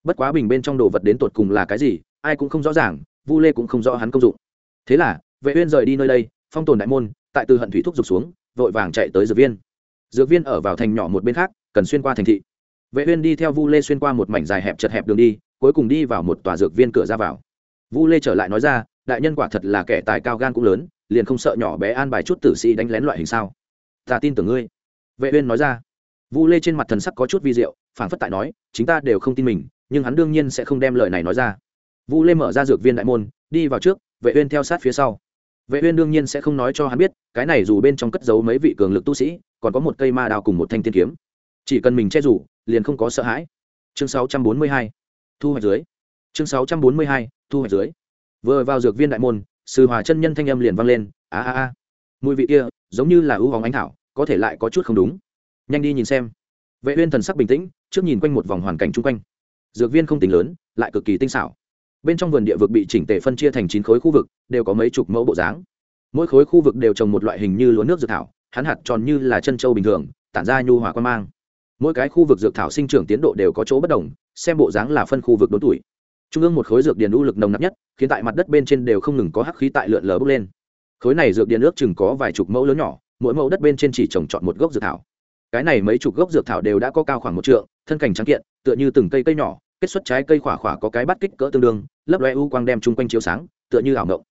bất quá bình bên trong đồ vật đến tột cùng là cái gì, ai cũng không rõ ràng, vu lê cũng không rõ hắn công dụng. Thế là, vệ uyên rời đi nơi đây, phong tồn đại môn, tại từ hận thủy thúc rục xuống, vội vàng chạy tới dược viên. Dược viên ở vào thành nhỏ một bên khác, cần xuyên qua thành thị. Vệ uyên đi theo vu lê xuyên qua một mảnh dài hẹp chật hẹp đường đi, cuối cùng đi vào một tòa dược viên cửa ra vào. Vu lê trở lại nói ra, đại nhân quả thật là kẻ tài cao gan cũng lớn, liền không sợ nhỏ bé an bài chút tử sĩ đánh lén loại hình sao? Ta tin tưởng ngươi. Vệ uyên nói ra. Vu lê trên mặt thần sắc có chút vi diệu, phảng phất tại nói, chính ta đều không tin mình nhưng hắn đương nhiên sẽ không đem lời này nói ra. Vu lê mở ra dược viên đại môn, đi vào trước, vệ uyên theo sát phía sau. Vệ uyên đương nhiên sẽ không nói cho hắn biết, cái này dù bên trong cất giấu mấy vị cường lực tu sĩ, còn có một cây ma đao cùng một thanh tiên kiếm. Chỉ cần mình che rủ liền không có sợ hãi. Chương 642 thu hoạch dưới. Chương 642 thu hoạch dưới. Vừa vào dược viên đại môn, sư hòa chân nhân thanh âm liền vang lên, a a a. Mùi vị kia, giống như là ưu hóng ánh thảo, có thể lại có chút không đúng. Nhanh đi nhìn xem. Vệ uyên thần sắc bình tĩnh, trước nhìn quanh một vòng hoàn cảnh chung quanh dược viên không tính lớn, lại cực kỳ tinh xảo. Bên trong vườn địa vực bị chỉnh tề phân chia thành chín khối khu vực, đều có mấy chục mẫu bộ dáng. Mỗi khối khu vực đều trồng một loại hình như lúa nước dược thảo, hắn hạt tròn như là chân châu bình thường, tản ra nhu hòa quan mang. Mỗi cái khu vực dược thảo sinh trưởng tiến độ đều có chỗ bất đồng, xem bộ dáng là phân khu vực đốn tuổi. Trung ương một khối dược điền u lực nồng nặc nhất, khiến tại mặt đất bên trên đều không ngừng có hắc khí tại lượn lờ bốc lên. Khối này dược điền ước chừng có vài chục mẫu lớn nhỏ, mỗi mẫu đất bên trên chỉ trồng trọt một gốc dược thảo. Cái này mấy chục gốc dược thảo đều đã có cao khoảng một trượng, thân cảnh trắng kiện, tựa như từng cây cây nhỏ kết xuất trái cây khỏa khỏa có cái bắt kích cỡ tương đương, lấp loe u quang đem chung quanh chiếu sáng, tựa như ảo ngộng.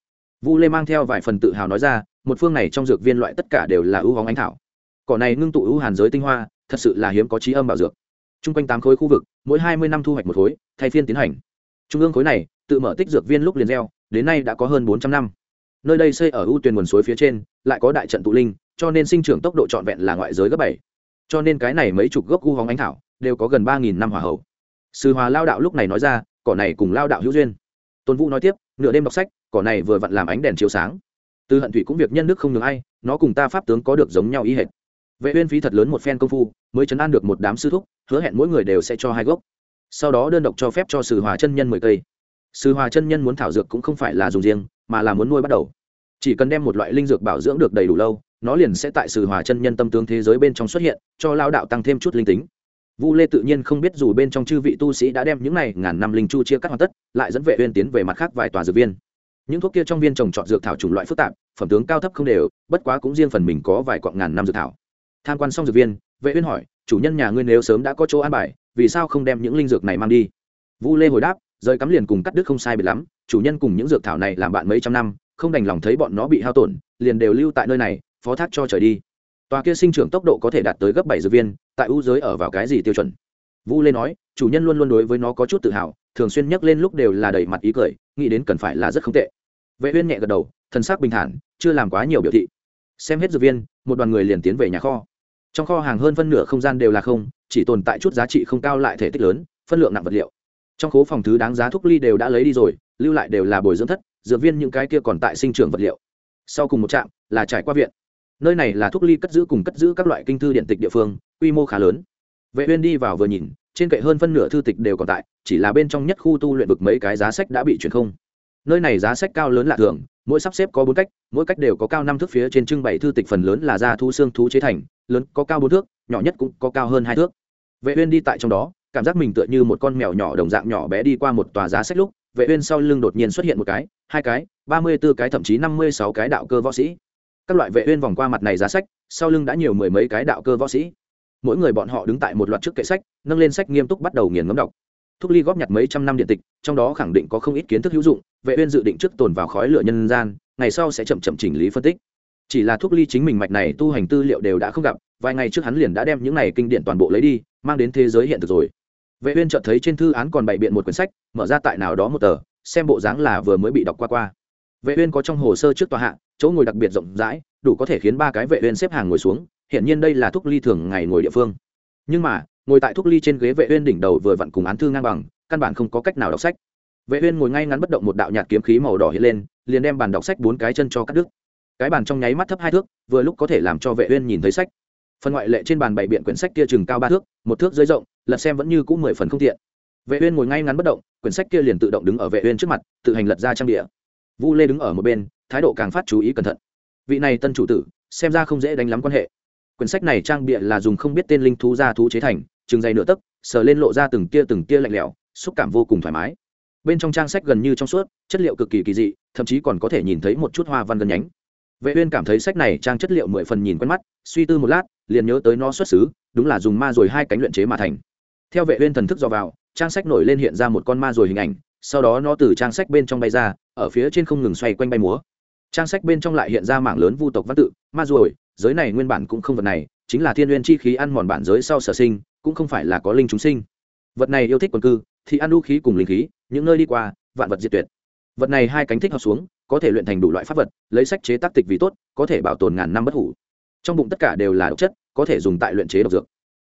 Vu lê mang theo vài phần tự hào nói ra, một phương này trong dược viên loại tất cả đều là ưu hóng ánh thảo. Cỏ này ngưng tụ ưu hàn giới tinh hoa, thật sự là hiếm có trí âm bảo dược. Chung quanh tám khối khu vực, mỗi hai mươi năm thu hoạch một khối, thay phiên tiến hành. Trung ương khối này, tự mở tích dược viên lúc liền gieo, đến nay đã có hơn bốn trăm năm. Nơi đây xây ở ưu tuyền nguồn suối phía trên, lại có đại trận tụ linh, cho nên sinh trưởng tốc độ trọn vẹn là ngoại giới gấp bảy. Cho nên cái này mấy chục gốc u hóng ánh thảo, đều có gần ba nghìn năm hỏa hậu sư hòa lao đạo lúc này nói ra, cỏ này cùng lao đạo hữu duyên. Tôn vũ nói tiếp, nửa đêm đọc sách, cỏ này vừa vặn làm ánh đèn chiếu sáng. Từ hận thủy cũng việc nhân đức không ngừng ai, nó cùng ta pháp tướng có được giống nhau ý hệt. Vệ uyên phí thật lớn một phen công phu, mới chấn an được một đám sư thúc, hứa hẹn mỗi người đều sẽ cho hai gốc. Sau đó đơn độc cho phép cho sư hòa chân nhân mười cây. Sư hòa chân nhân muốn thảo dược cũng không phải là dùng riêng, mà là muốn nuôi bắt đầu. Chỉ cần đem một loại linh dược bảo dưỡng được đầy đủ lâu, nó liền sẽ tại sư hòa chân nhân tâm tướng thế giới bên trong xuất hiện, cho lao đạo tăng thêm chút linh tính vu lê tự nhiên không biết dù bên trong chư vị tu sĩ đã đem những này ngàn năm linh chu chia cắt hoàn tất, lại dẫn vệ uyên tiến về mặt khác vài tòa dược viên. Những thuốc kia trong viên trồng trọt dược thảo chủng loại phức tạp, phẩm tướng cao thấp không đều, bất quá cũng riêng phần mình có vài quặng ngàn năm dược thảo. Tham quan xong dược viên, vệ uyên hỏi, chủ nhân nhà ngươi nếu sớm đã có chỗ an bài, vì sao không đem những linh dược này mang đi? Vu lê hồi đáp, rời cắm liền cùng cắt đứt không sai biệt lắm, chủ nhân cùng những dược thảo này làm bạn mấy trăm năm, không đành lòng thấy bọn nó bị hao tổn, liền đều lưu tại nơi này, phó thác cho trời đi tòa kia sinh trưởng tốc độ có thể đạt tới gấp bảy dược viên, tại ưu giới ở vào cái gì tiêu chuẩn? Vu lê nói, chủ nhân luôn luôn đối với nó có chút tự hào, thường xuyên nhắc lên lúc đều là đầy mặt ý cười, nghĩ đến cần phải là rất không tệ. Vệ uyên nhẹ gật đầu, thần sắc bình thản, chưa làm quá nhiều biểu thị. Xem hết dược viên, một đoàn người liền tiến về nhà kho. Trong kho hàng hơn phân nửa không gian đều là không, chỉ tồn tại chút giá trị không cao lại thể tích lớn, phân lượng nặng vật liệu. Trong khố phòng thứ đáng giá thuốc ly đều đã lấy đi rồi, lưu lại đều là bồi dưỡng thất, dược viên những cái kia còn tại sinh trưởng vật liệu. Sau cùng một trạm là trải qua viện nơi này là thuốc ly cất giữ cùng cất giữ các loại kinh thư điện tịch địa phương, quy mô khá lớn. Vệ uyên đi vào vừa nhìn, trên kệ hơn phân nửa thư tịch đều còn tại, chỉ là bên trong nhất khu tu luyện vực mấy cái giá sách đã bị chuyển không. Nơi này giá sách cao lớn lạ thường, mỗi sắp xếp có bốn cách, mỗi cách đều có cao năm thước phía trên trưng bày thư tịch phần lớn là da thu xương thú chế thành, lớn có cao bốn thước, nhỏ nhất cũng có cao hơn hai thước. Vệ uyên đi tại trong đó, cảm giác mình tựa như một con mèo nhỏ đồng dạng nhỏ bé đi qua một tòa giá sách lúc, vệ uyên sau lưng đột nhiên xuất hiện một cái, hai cái, ba mươi 34 cái, thậm chí năm mươi sáu cái đạo cơ võ sĩ các loại vệ uyên vòng qua mặt này giá sách, sau lưng đã nhiều mười mấy cái đạo cơ võ sĩ. Mỗi người bọn họ đứng tại một loạt trước kệ sách, nâng lên sách nghiêm túc bắt đầu nghiền ngẫm đọc. Thúc ly góp nhặt mấy trăm năm điện tịch, trong đó khẳng định có không ít kiến thức hữu dụng, vệ uyên dự định trước tồn vào khói lửa nhân gian, ngày sau sẽ chậm chậm chỉnh lý phân tích. Chỉ là thúc ly chính mình mạch này tu hành tư liệu đều đã không gặp, vài ngày trước hắn liền đã đem những này kinh điển toàn bộ lấy đi, mang đến thế giới hiện thực rồi. Vệ uyên chợt thấy trên thư án còn bày biện một quyển sách, mở ra tại nào đó một tờ, xem bộ dáng là vừa mới bị đọc qua qua. Vệ uyên có trong hồ sơ trước tòa hạ chỗ ngồi đặc biệt rộng rãi, đủ có thể khiến ba cái vệ uyên xếp hàng ngồi xuống hiện nhiên đây là thúc ly thường ngày ngồi địa phương. Nhưng mà, ngồi tại thúc ly trên ghế vệ uyên đỉnh đầu vừa vặn cùng án thư ngang bằng, căn bản không có cách nào đọc sách. Vệ uyên ngồi ngay ngắn bất động một đạo nhạt kiếm khí màu đỏ hiện lên, liền đem bàn đọc sách bốn cái chân cho cắt đứt. Cái bàn trong nháy mắt thấp hai thước, vừa lúc có thể làm cho vệ uyên nhìn thấy sách. Phần ngoại lệ trên bàn bày biện quyển sách kia chừng cao ba thước, một thước dưới rộng, lật xem vẫn như cũ mười phần không tiện. Vệ uyên ngồi ngay ngắn bất động, quyển sách kia liền tự động đứng ở vệ uyên trước mặt, tự hành lật ra trang địa vu lê đứng ở một bên thái độ càng phát chú ý cẩn thận. Vị này tân chủ tử, xem ra không dễ đánh lắm quan hệ. Quyển sách này trang bịa là dùng không biết tên linh thú ra thú chế thành, chừng dày nửa tấc, sờ lên lộ ra từng tia từng tia lạnh lẽo, xúc cảm vô cùng thoải mái. Bên trong trang sách gần như trong suốt, chất liệu cực kỳ kỳ dị, thậm chí còn có thể nhìn thấy một chút hoa văn gần nhánh. Vệ uyên cảm thấy sách này trang chất liệu mười phần nhìn quen mắt, suy tư một lát, liền nhớ tới nó xuất xứ, đúng là dùng ma rồi hai cánh luyện chế mà thành. Theo vệ uyên thần thức dò vào, trang sách nổi lên hiện ra một con ma rồi hình ảnh, sau đó nó từ trang sách bên trong bay ra, ở phía trên không ngừng xoay quanh bay múa trang sách bên trong lại hiện ra mảng lớn vu tộc văn tự, ma rồi giới này nguyên bản cũng không vật này, chính là thiên nguyên chi khí ăn mòn bản giới sau sở sinh, cũng không phải là có linh chúng sinh. Vật này yêu thích quần cư, thì ăn đu khí cùng linh khí, những nơi đi qua, vạn vật diệt tuyệt. Vật này hai cánh thích hợp xuống, có thể luyện thành đủ loại pháp vật, lấy sách chế tác tịch vì tốt, có thể bảo tồn ngàn năm bất hủ. Trong bụng tất cả đều là độc chất, có thể dùng tại luyện chế độc dược.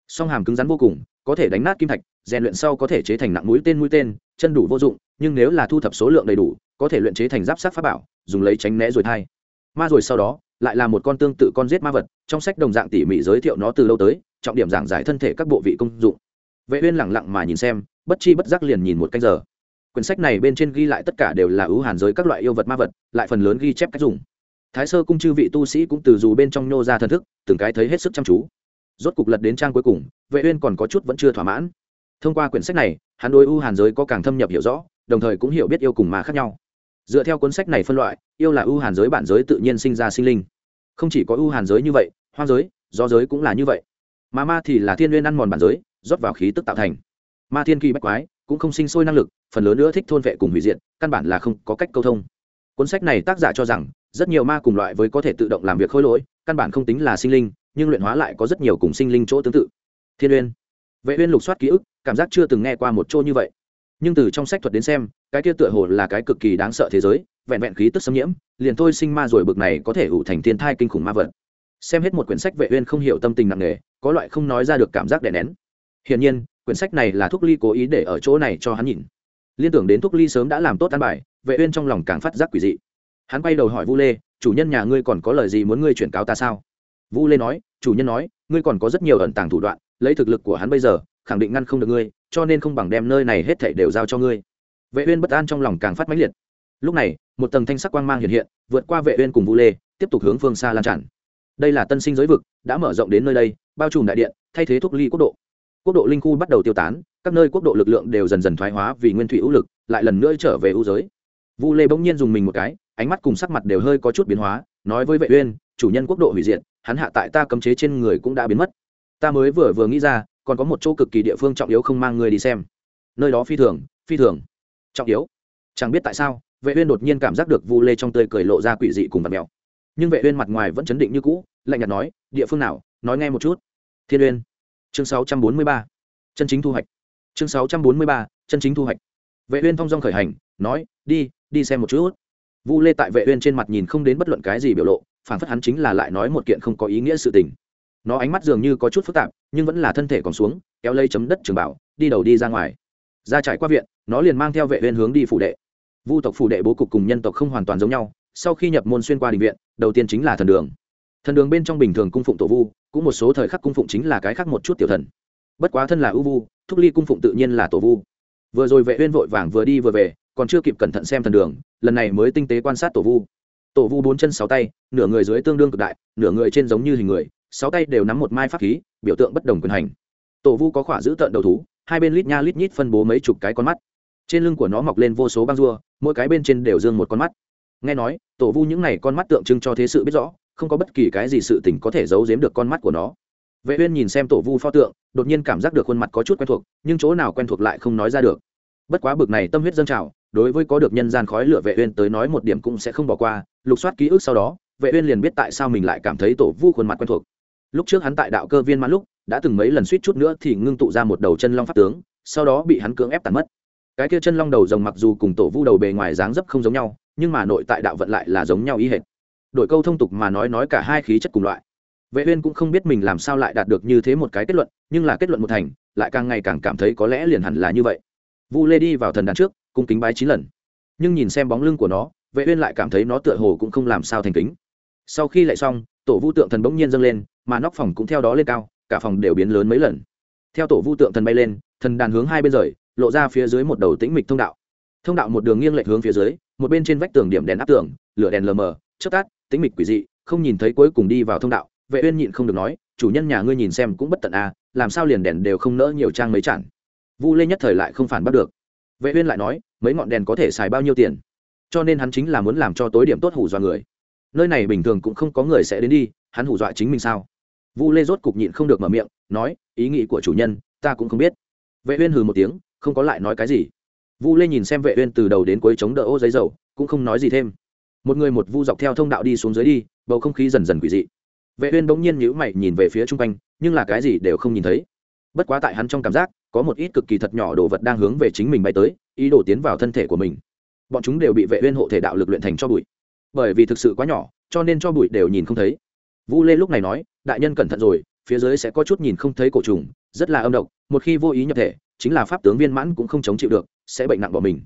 Song hàm cứng rắn vô cùng, có thể đánh nát kim thạch, rèn luyện sau có thể chế thành nặng mũi tên mũi tên, chân đủ vô dụng, nhưng nếu là thu thập số lượng đầy đủ, có thể luyện chế thành giáp sát pháp bảo dùng lấy tránh né rồi thai. Ma rồi sau đó, lại là một con tương tự con giết ma vật, trong sách đồng dạng tỉ mỉ giới thiệu nó từ lâu tới, trọng điểm giảng giải thân thể các bộ vị công dụng. Vệ uyên lẳng lặng mà nhìn xem, bất chi bất giác liền nhìn một canh giờ. Quyển sách này bên trên ghi lại tất cả đều là ưu hàn giới các loại yêu vật ma vật, lại phần lớn ghi chép cách dùng. Thái sơ cung chư vị tu sĩ cũng từ dù bên trong nhô ra thần thức, từng cái thấy hết sức chăm chú. Rốt cục lật đến trang cuối cùng, vệ uyên còn có chút vẫn chưa thỏa mãn. Thông qua quyển sách này, hắn đối ưu hàn giới có càng thâm nhập hiểu rõ, đồng thời cũng hiểu biết yêu cùng ma khác nhau dựa theo cuốn sách này phân loại, yêu là ưu hàn giới bản giới tự nhiên sinh ra sinh linh. Không chỉ có ưu hàn giới như vậy, hoang giới do giới cũng là như vậy. Mà ma thì là thiên nguyên ăn mòn bản giới, rót vào khí tức tạo thành. Ma thiên kỳ bách quái cũng không sinh sôi năng lực, phần lớn nữa thích thôn vệ cùng hủy diệt, căn bản là không có cách câu thông. Cuốn sách này tác giả cho rằng, rất nhiều ma cùng loại với có thể tự động làm việc khôi lỗi, căn bản không tính là sinh linh, nhưng luyện hóa lại có rất nhiều cùng sinh linh chỗ tương tự. Thiên uyên vệ uyên lục soát ký ức, cảm giác chưa từng nghe qua một chỗ như vậy. Nhưng từ trong sách thuật đến xem cái kia tựa hồ là cái cực kỳ đáng sợ thế giới, vẹn vẹn khí tức xâm nhiễm, liền thôi sinh ma rồi bực này có thể ủ thành thiên thai kinh khủng ma vật. Xem hết một quyển sách vệ uyên không hiểu tâm tình nặng nề, có loại không nói ra được cảm giác đè nén. Hiển nhiên, quyển sách này là thuốc ly cố ý để ở chỗ này cho hắn nhìn. Liên tưởng đến thuốc ly sớm đã làm tốt ăn bài, vệ uyên trong lòng càng phát giác quỷ dị. Hắn quay đầu hỏi vu lê, chủ nhân nhà ngươi còn có lời gì muốn ngươi chuyển cáo ta sao? Vu lê nói, chủ nhân nói, ngươi còn có rất nhiều ẩn tàng thủ đoạn, lấy thực lực của hắn bây giờ, khẳng định ngăn không được ngươi, cho nên không bằng đem nơi này hết thảy đều giao cho ngươi vệ uyên bất an trong lòng càng phát mãnh liệt. Lúc này, một tầng thanh sắc quang mang hiện hiện, vượt qua vệ uyên cùng vu lê, tiếp tục hướng phương xa lan tràn. Đây là tân sinh giới vực, đã mở rộng đến nơi đây, bao trùm đại điện, thay thế thuốc ly quốc độ. Quốc độ linh khu bắt đầu tiêu tán, các nơi quốc độ lực lượng đều dần dần thoái hóa vì nguyên thủy ưu lực, lại lần nữa trở về ưu giới. Vu lê bỗng nhiên dùng mình một cái, ánh mắt cùng sắc mặt đều hơi có chút biến hóa, nói với vệ uyên, chủ nhân quốc độ hủy diệt, hắn hạ tại ta cấm chế trên người cũng đã biến mất. Ta mới vừa vừa nghĩ ra, còn có một chỗ cực kỳ địa phương trọng yếu không mang người đi xem. Nơi đó phi thường phi thường trọng yếu. Chẳng biết tại sao, vệ uyên đột nhiên cảm giác được vu lê trong tươi cười lộ ra quỷ dị cùng vật mèo. Nhưng vệ uyên mặt ngoài vẫn chấn định như cũ, lạnh nhạt nói, địa phương nào, nói nghe một chút. Thiên uyên. Chương 643 chân chính thu hoạch. Chương 643 chân chính thu hoạch. Vệ uyên thông dong khởi hành, nói, đi đi xem một chút. Vu lê tại vệ uyên trên mặt nhìn không đến bất luận cái gì biểu lộ phản phất hắn chính là lại nói một kiện không có ý nghĩa sự tình. Nó ánh mắt dường như có chút phức tạp, nhưng vẫn là thân thể còn xuống, kéo lấy chấm đất trường bảo, đi đầu đi ra ngoài ra trải qua viện, nó liền mang theo vệ uyên hướng đi phủ đệ. Vu tộc phủ đệ bố cục cùng nhân tộc không hoàn toàn giống nhau, sau khi nhập môn xuyên qua đình viện, đầu tiên chính là thần đường. Thần đường bên trong bình thường cung phụng tổ vu, cũng một số thời khắc cung phụng chính là cái khác một chút tiểu thần. Bất quá thân là ưu vu, thúc ly cung phụng tự nhiên là tổ vu. Vừa rồi vệ uyên vội vàng vừa đi vừa về, còn chưa kịp cẩn thận xem thần đường, lần này mới tinh tế quan sát tổ vu. Tổ vu bốn chân sáu tay, nửa người dưới tương đương cực đại, nửa người trên giống như hình người, sáu tay đều nắm một mai pháp khí, biểu tượng bất đồng quyền hành. Tổ vu có khỏa giữ tận đầu thú hai bên lít nha lít nhít phân bố mấy chục cái con mắt. Trên lưng của nó mọc lên vô số băng rua, mỗi cái bên trên đều dương một con mắt. Nghe nói, tổ vu những này con mắt tượng trưng cho thế sự biết rõ, không có bất kỳ cái gì sự tình có thể giấu giếm được con mắt của nó. Vệ uyên nhìn xem tổ vu pho tượng, đột nhiên cảm giác được khuôn mặt có chút quen thuộc, nhưng chỗ nào quen thuộc lại không nói ra được. Bất quá bực này tâm huyết dâng trào, đối với có được nhân gian khói lửa vệ uyên tới nói một điểm cũng sẽ không bỏ qua, lục soát ký ức sau đó, vệ uyên liền biết tại sao mình lại cảm thấy tổ vu khuôn mặt quen thuộc. Lúc trước hắn tại đạo cơ viên mãn lúc đã từng mấy lần suýt chút nữa thì ngưng tụ ra một đầu chân long pháp tướng, sau đó bị hắn cưỡng ép tàn mất. Cái kia chân long đầu rồng mặc dù cùng tổ vu đầu bề ngoài dáng dấp không giống nhau, nhưng mà nội tại đạo vận lại là giống nhau ý hệt. Đổi câu thông tục mà nói nói cả hai khí chất cùng loại. Vệ uyên cũng không biết mình làm sao lại đạt được như thế một cái kết luận, nhưng là kết luận một thành, lại càng ngày càng cảm thấy có lẽ liền hẳn là như vậy. Vu lê đi vào thần đàn trước, cung kính bái chín lần. Nhưng nhìn xem bóng lưng của nó, vệ uyên lại cảm thấy nó tựa hồ cũng không làm sao thành kính. Sau khi lại xong, tổ vu tượng thần bỗng nhiên dâng lên, mà nóc phòng cũng theo đó lên cao cả phòng đều biến lớn mấy lần. Theo tổ vu tượng thần bay lên thần đàn hướng hai bên rời lộ ra phía dưới một đầu tĩnh mịch thông đạo. Thông đạo một đường nghiêng lệch hướng phía dưới một bên trên vách tường điểm đèn áp tường lửa đèn lờ mờ chớp tắt tĩnh mịch quỷ dị không nhìn thấy cuối cùng đi vào thông đạo. Vệ uyên nhịn không được nói chủ nhân nhà ngươi nhìn xem cũng bất tận a à, làm sao liền đèn đều không nỡ nhiều trang mấy chản? Vu lê nhất thời lại không phản bắt được. Vệ uyên lại nói mấy ngọn đèn có thể xài bao nhiêu tiền? Cho nên hắn chính là muốn làm cho tối điểm tốt hủ dọa người. Nơi này bình thường cũng không có người sẽ đến đi hắn hủ dọa chính mình sao? Vu lê rốt cục nhịn không được mở miệng, nói, ý nghĩ của chủ nhân, ta cũng không biết. Vệ uyên hừ một tiếng, không có lại nói cái gì. Vu lê nhìn xem vệ uyên từ đầu đến cuối chống đỡ ô giấy dầu, cũng không nói gì thêm. Một người một vu dọc theo thông đạo đi xuống dưới đi, bầu không khí dần dần quỷ dị. Vệ uyên bỗng nhiên nhíu mày nhìn về phía trung quanh, nhưng là cái gì đều không nhìn thấy. Bất quá tại hắn trong cảm giác, có một ít cực kỳ thật nhỏ đồ vật đang hướng về chính mình bay tới, ý đồ tiến vào thân thể của mình. Bọn chúng đều bị vệ uyên hộ thể đạo lực luyện thành cho bụi. Bởi vì thực sự quá nhỏ, cho nên cho bụi đều nhìn không thấy. Vu lê lúc này nói đại nhân cẩn thận rồi, phía dưới sẽ có chút nhìn không thấy cổ trùng, rất là âm độc, một khi vô ý nhập thể, chính là pháp tướng viên mãn cũng không chống chịu được, sẽ bệnh nặng bỏ mình.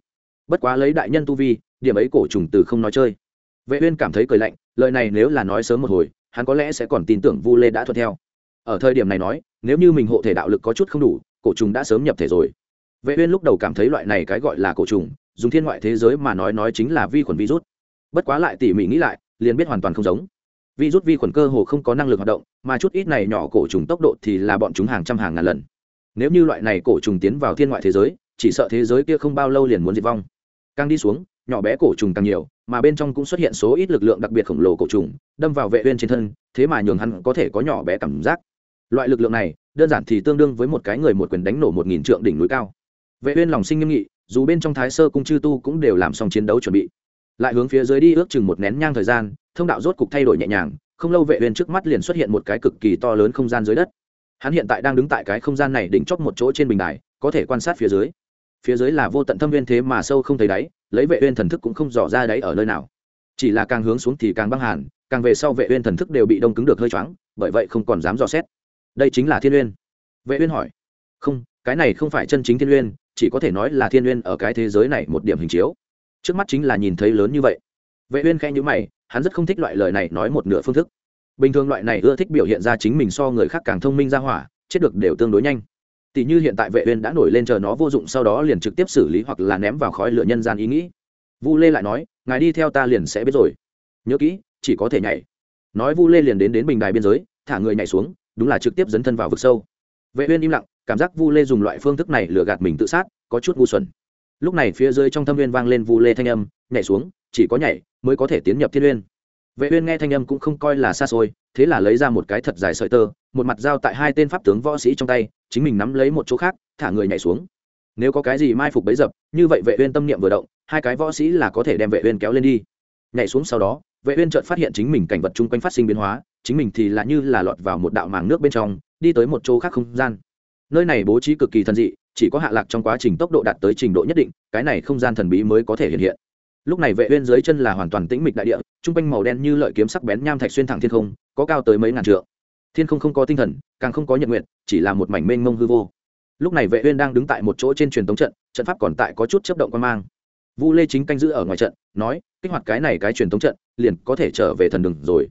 Bất quá lấy đại nhân tu vi, điểm ấy cổ trùng từ không nói chơi. Vệ uyên cảm thấy cười lạnh, lời này nếu là nói sớm một hồi, hắn có lẽ sẽ còn tin tưởng vu lê đã thuận theo. Ở thời điểm này nói, nếu như mình hộ thể đạo lực có chút không đủ, cổ trùng đã sớm nhập thể rồi. Vệ uyên lúc đầu cảm thấy loại này cái gọi là cổ trùng, dùng thiên ngoại thế giới mà nói nói chính là vi khuẩn virus. Bất quá lại tỉ mỉ nghĩ lại, liền biết hoàn toàn không giống virus vi khuẩn cơ hồ không có năng lực hoạt động, mà chút ít này nhỏ cổ trùng tốc độ thì là bọn chúng hàng trăm hàng ngàn lần. Nếu như loại này cổ trùng tiến vào thiên ngoại thế giới, chỉ sợ thế giới kia không bao lâu liền muốn diệt vong. Càng đi xuống, nhỏ bé cổ trùng càng nhiều, mà bên trong cũng xuất hiện số ít lực lượng đặc biệt khổng lồ cổ trùng, đâm vào vệ uyên trên thân, thế mà nhường hắn có thể có nhỏ bé cảm giác. Loại lực lượng này, đơn giản thì tương đương với một cái người một quyền đánh nổ một nghìn trượng đỉnh núi cao. Vệ uyên lòng sinh nghiêm nghị, dù bên trong thái sơ cung chư tu cũng đều làm xong chiến đấu chuẩn bị. Lại hướng phía dưới đi ước chừng một nén nhang thời gian thông đạo rốt cục thay đổi nhẹ nhàng, không lâu vệ uyên trước mắt liền xuất hiện một cái cực kỳ to lớn không gian dưới đất. Hắn hiện tại đang đứng tại cái không gian này đỉnh chót một chỗ trên bình đài, có thể quan sát phía dưới. Phía dưới là vô tận thâm viên thế mà sâu không thấy đáy, lấy vệ uyên thần thức cũng không dò ra đáy ở nơi nào. Chỉ là càng hướng xuống thì càng băng hàn, càng về sau vệ uyên thần thức đều bị đông cứng được hơi choáng, bởi vậy không còn dám dò xét. Đây chính là thiên uyên. Vệ uyên hỏi. Không, cái này không phải chân chính thiên uyên, chỉ có thể nói là thiên uyên ở cái thế giới này một điểm hình chiếu. Trước mắt chính là nhìn thấy lớn như vậy vệ uyên khẽ nhíu mày, hắn rất không thích loại lời này nói một nửa phương thức. Bình thường loại này ưa thích biểu hiện ra chính mình so người khác càng thông minh ra hỏa, chết được đều tương đối nhanh. Tỷ như hiện tại vệ uyên đã nổi lên chờ nó vô dụng sau đó liền trực tiếp xử lý hoặc là ném vào khói lửa nhân gian ý nghĩ. Vu lê lại nói, ngài đi theo ta liền sẽ biết rồi. Nhớ kỹ, chỉ có thể nhảy. Nói vu lê liền đến đến bình đài biên giới, thả người nhảy xuống, đúng là trực tiếp dấn thân vào vực sâu. Vệ uyên im lặng, cảm giác vu lê dùng loại phương thức này lừa gạt mình tự sát, có chút ngu xuẩn. Lúc này phía dưới trong thâm viên vang lên vu lê thanh âm, nhảy xuống chỉ có nhảy mới có thể tiến nhập thiên uyên. Vệ uyên nghe thanh âm cũng không coi là xa xôi, thế là lấy ra một cái thật dài sợi tơ, một mặt dao tại hai tên pháp tướng võ sĩ trong tay, chính mình nắm lấy một chỗ khác, thả người nhảy xuống. Nếu có cái gì mai phục bấy dập, như vậy vệ uyên tâm niệm vừa động, hai cái võ sĩ là có thể đem vệ uyên kéo lên đi. Nhảy xuống sau đó, vệ uyên chợt phát hiện chính mình cảnh vật chung quanh phát sinh biến hóa, chính mình thì là như là lọt vào một đạo màng nước bên trong, đi tới một chỗ khác không gian. Nơi này bố trí cực kỳ thần dị, chỉ có hạ lạc trong quá trình tốc độ đạt tới trình độ nhất định, cái này không gian thần bí mới có thể hiện hiện lúc này vệ uyên dưới chân là hoàn toàn tĩnh mịch đại địa, trung quanh màu đen như lợi kiếm sắc bén nham thạch xuyên thẳng thiên không, có cao tới mấy ngàn trượng. Thiên không không có tinh thần, càng không có nhật nguyện chỉ là một mảnh mênh mông hư vô. Lúc này vệ uyên đang đứng tại một chỗ trên truyền tống trận trận pháp còn tại có chút chớp động quan mang. Vu lê chính canh giữ ở ngoài trận, nói, kích hoạt cái này cái truyền tống trận, liền có thể trở về thần đường rồi.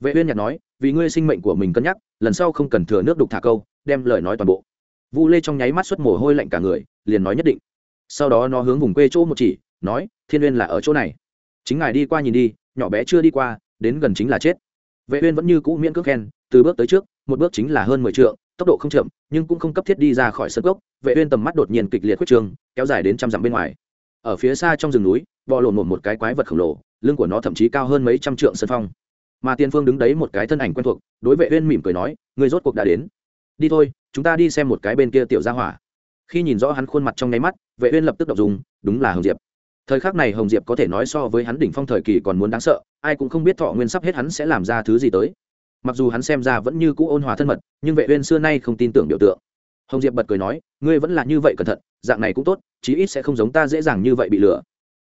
Vệ uyên nhạt nói, vì ngươi sinh mệnh của mình cân nhắc, lần sau không cần thừa nước đục thả câu, đem lời nói toàn bộ. Vu lê trong nháy mắt xuất mồ hôi lạnh cả người, liền nói nhất định. Sau đó nó hướng vùng quê chỗ một chỉ nói, thiên uyên là ở chỗ này. Chính ngài đi qua nhìn đi, nhỏ bé chưa đi qua, đến gần chính là chết. Vệ uyên vẫn như cũ miễn cước khen, từ bước tới trước, một bước chính là hơn mười trượng, tốc độ không chậm, nhưng cũng không cấp thiết đi ra khỏi sân gốc. Vệ uyên tầm mắt đột nhiên kịch liệt quyết trường, kéo dài đến trăm dặm bên ngoài. Ở phía xa trong rừng núi, bò lộn một một cái quái vật khổng lồ, lưng của nó thậm chí cao hơn mấy trăm trượng sân phong. Mà tiên phương đứng đấy một cái thân ảnh quen thuộc, đối vệ uyên mỉm cười nói người rốt cuộc đã đến. Đi thôi, chúng ta đi xem một cái bên kia tiểu gia hỏa. Khi nhìn rõ hắn khuôn mặt trong nháy mắt, vệ uyên lập tức động dùng, đúng là hồng diệp thời khắc này hồng diệp có thể nói so với hắn đỉnh phong thời kỳ còn muốn đáng sợ, ai cũng không biết thọ nguyên sắp hết hắn sẽ làm ra thứ gì tới. Mặc dù hắn xem ra vẫn như cũ ôn hòa thân mật, nhưng vệ uyên xưa nay không tin tưởng biểu tượng. Hồng diệp bật cười nói, ngươi vẫn là như vậy cẩn thận, dạng này cũng tốt, chí ít sẽ không giống ta dễ dàng như vậy bị lừa.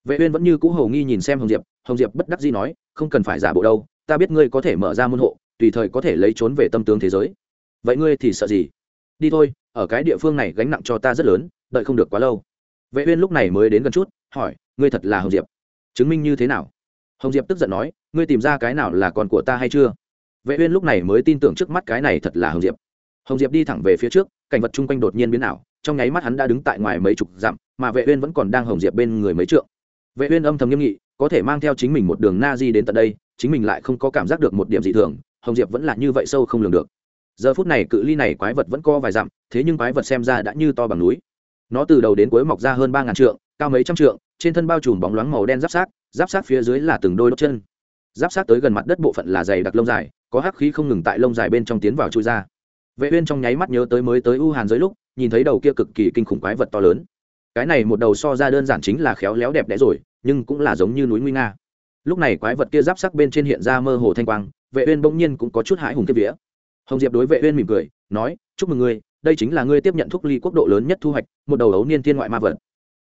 Vệ uyên vẫn như cũ hầu nghi nhìn xem hồng diệp hồng diệp bất đắc dĩ nói, không cần phải giả bộ đâu, ta biết ngươi có thể mở ra môn hộ, tùy thời có thể lấy trốn về tâm tướng thế giới. Vậy ngươi thì sợ gì? Đi thôi, ở cái địa phương này gánh nặng cho ta rất lớn, đợi không được quá lâu. Vệ uyên lúc này mới đến gần chút, hỏi ngươi thật là hồng diệp. Chứng minh như thế nào? Hồng diệp tức giận nói, ngươi tìm ra cái nào là con của ta hay chưa? Vệ uyên lúc này mới tin tưởng trước mắt cái này thật là hồng diệp. Hồng diệp đi thẳng về phía trước, cảnh vật chung quanh đột nhiên biến ảo, trong nháy mắt hắn đã đứng tại ngoài mấy chục dặm, mà vệ uyên vẫn còn đang hồng diệp bên người mấy trượng. Vệ uyên âm thầm nghiêm nghị, có thể mang theo chính mình một đường na di đến tận đây, chính mình lại không có cảm giác được một điểm dị thường, hồng diệp vẫn là như vậy sâu không lường được. Giờ phút này cự ly này quái vật vẫn co vài dặm, thế nhưng quái vật xem ra đã như to bằng núi. Nó từ đầu đến cuối mọc ra hơn ba ngàn trượng cao mấy trăm trượng, trên thân bao trùm bóng loáng màu đen giáp sát giáp sát phía dưới là từng đôi đốt chân. Giáp sát tới gần mặt đất bộ phận là dày đặc lông dài, có hắc khí không ngừng tại lông dài bên trong tiến vào chui ra. Vệ uyên trong nháy mắt nhớ tới mới tới u hàn giới lúc, nhìn thấy đầu kia cực kỳ kinh khủng quái vật to lớn. Cái này một đầu so ra đơn giản chính là khéo léo đẹp đẽ rồi, nhưng cũng là giống như núi nguy nga. Lúc này quái vật kia giáp sắc bên trên hiện ra mơ hồ thanh quang, vệ uyên bỗng nhiên cũng có chút hãi hùng kia vía. Hồng diệp đối vệ uyên mỉm cười, nói, chúc mừng ngươi, đây chính là ngươi tiếp nhận thúc ly quốc độ lớn nhất thu hoạch, một đầu ấu niên thiên ngoại ma vật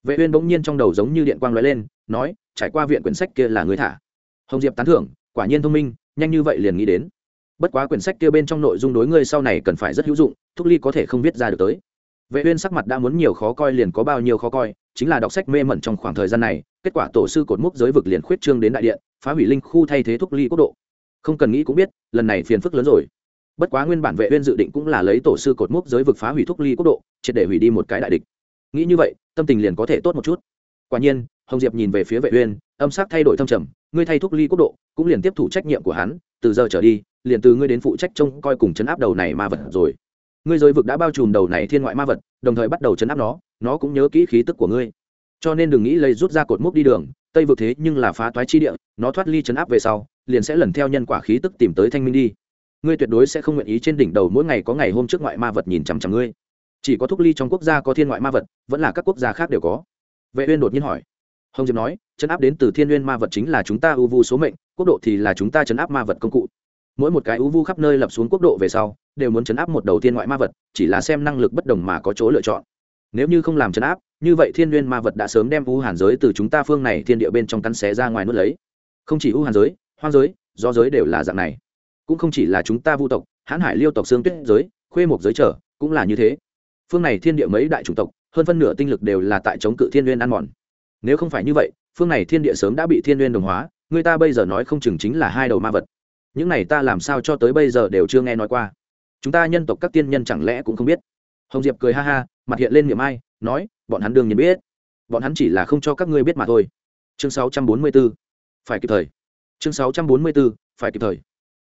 vệ uyên bỗng nhiên trong đầu giống như điện quang lóe lên, nói, trải qua viện quyển sách kia là người thả. Hồng diệp tán thưởng, quả nhiên thông minh, nhanh như vậy liền nghĩ đến. Bất quá quyển sách kia bên trong nội dung đối ngươi sau này cần phải rất hữu dụng, thúc ly có thể không viết ra được tới. Vệ uyên sắc mặt đã muốn nhiều khó coi liền có bao nhiêu khó coi, chính là đọc sách mê mẩn trong khoảng thời gian này, kết quả tổ sư cột mốc giới vực liền khuyết trương đến đại điện, phá hủy linh khu thay thế thúc ly quốc độ. Không cần nghĩ cũng biết, lần này phiền phức lớn rồi. Bất quá nguyên bản vệ uyên dự định cũng là lấy tổ sư cột mốc giới vực phá hủy thúc ly quốc độ, triệt để hủy đi một cái đại địch nghĩ như vậy, tâm tình liền có thể tốt một chút. Quả nhiên, hồng diệp nhìn về phía vệ uyên, âm sắc thay đổi thâm trầm, ngươi thay thúc ly quốc độ, cũng liền tiếp thủ trách nhiệm của hắn, từ giờ trở đi, liền từ ngươi đến phụ trách trông coi cùng chấn áp đầu này ma vật rồi. Ngươi giới vực đã bao trùm đầu này thiên ngoại ma vật, đồng thời bắt đầu chấn áp nó nó cũng nhớ kỹ khí tức của ngươi. Cho nên đừng nghĩ lấy rút ra cột mốc đi đường, tây vực thế nhưng là phá toái chi địa, nó thoát ly chấn áp về sau, liền sẽ lần theo nhân quả khí tức tìm tới thanh minh đi. Ngươi tuyệt đối sẽ không nguyện ý trên đỉnh đầu mỗi ngày có ngày hôm trước ngoại ma vật nhìn chằm chằm ngươi chỉ có thúc ly trong quốc gia có thiên ngoại ma vật, vẫn là các quốc gia khác đều có. Vệ uyên đột nhiên hỏi. Hồng diệp nói chấn áp đến từ thiên uyên ma vật chính là chúng ta ưu vu số mệnh, quốc độ thì là chúng ta chấn áp ma vật công cụ. Mỗi một cái ưu vu khắp nơi lập xuống quốc độ về sau, đều muốn chấn áp một đầu thiên ngoại ma vật, chỉ là xem năng lực bất đồng mà có chỗ lựa chọn. Nếu như không làm chấn áp, như vậy thiên uyên ma vật đã sớm đem u hàn giới từ chúng ta phương này thiên địa bên trong cắn xé ra ngoài nuốt lấy. Không chỉ u hàn giới, hoang giới do giới đều là dạng này. Cũng không chỉ là chúng ta vu tộc, hãn hải liêu tộc, xương tuyết giới, khuê một giới trở, cũng là như thế phương này thiên địa mấy đại chủng tộc, hơn phân nửa tinh lực đều là tại chống cự thiên nguyên ăn mòn. Nếu không phải như vậy, phương này thiên địa sớm đã bị thiên nguyên đồng hóa, người ta bây giờ nói không chừng chính là hai đầu ma vật. Những này ta làm sao cho tới bây giờ đều chưa nghe nói qua. Chúng ta nhân tộc các tiên nhân chẳng lẽ cũng không biết? Hồng diệp cười ha ha, mặt hiện lên miệng ai, nói, bọn hắn đương nhiên biết. Bọn hắn chỉ là không cho các ngươi biết mà thôi. Chương 644 phải kịp thời. Chương 644 phải kịp thời.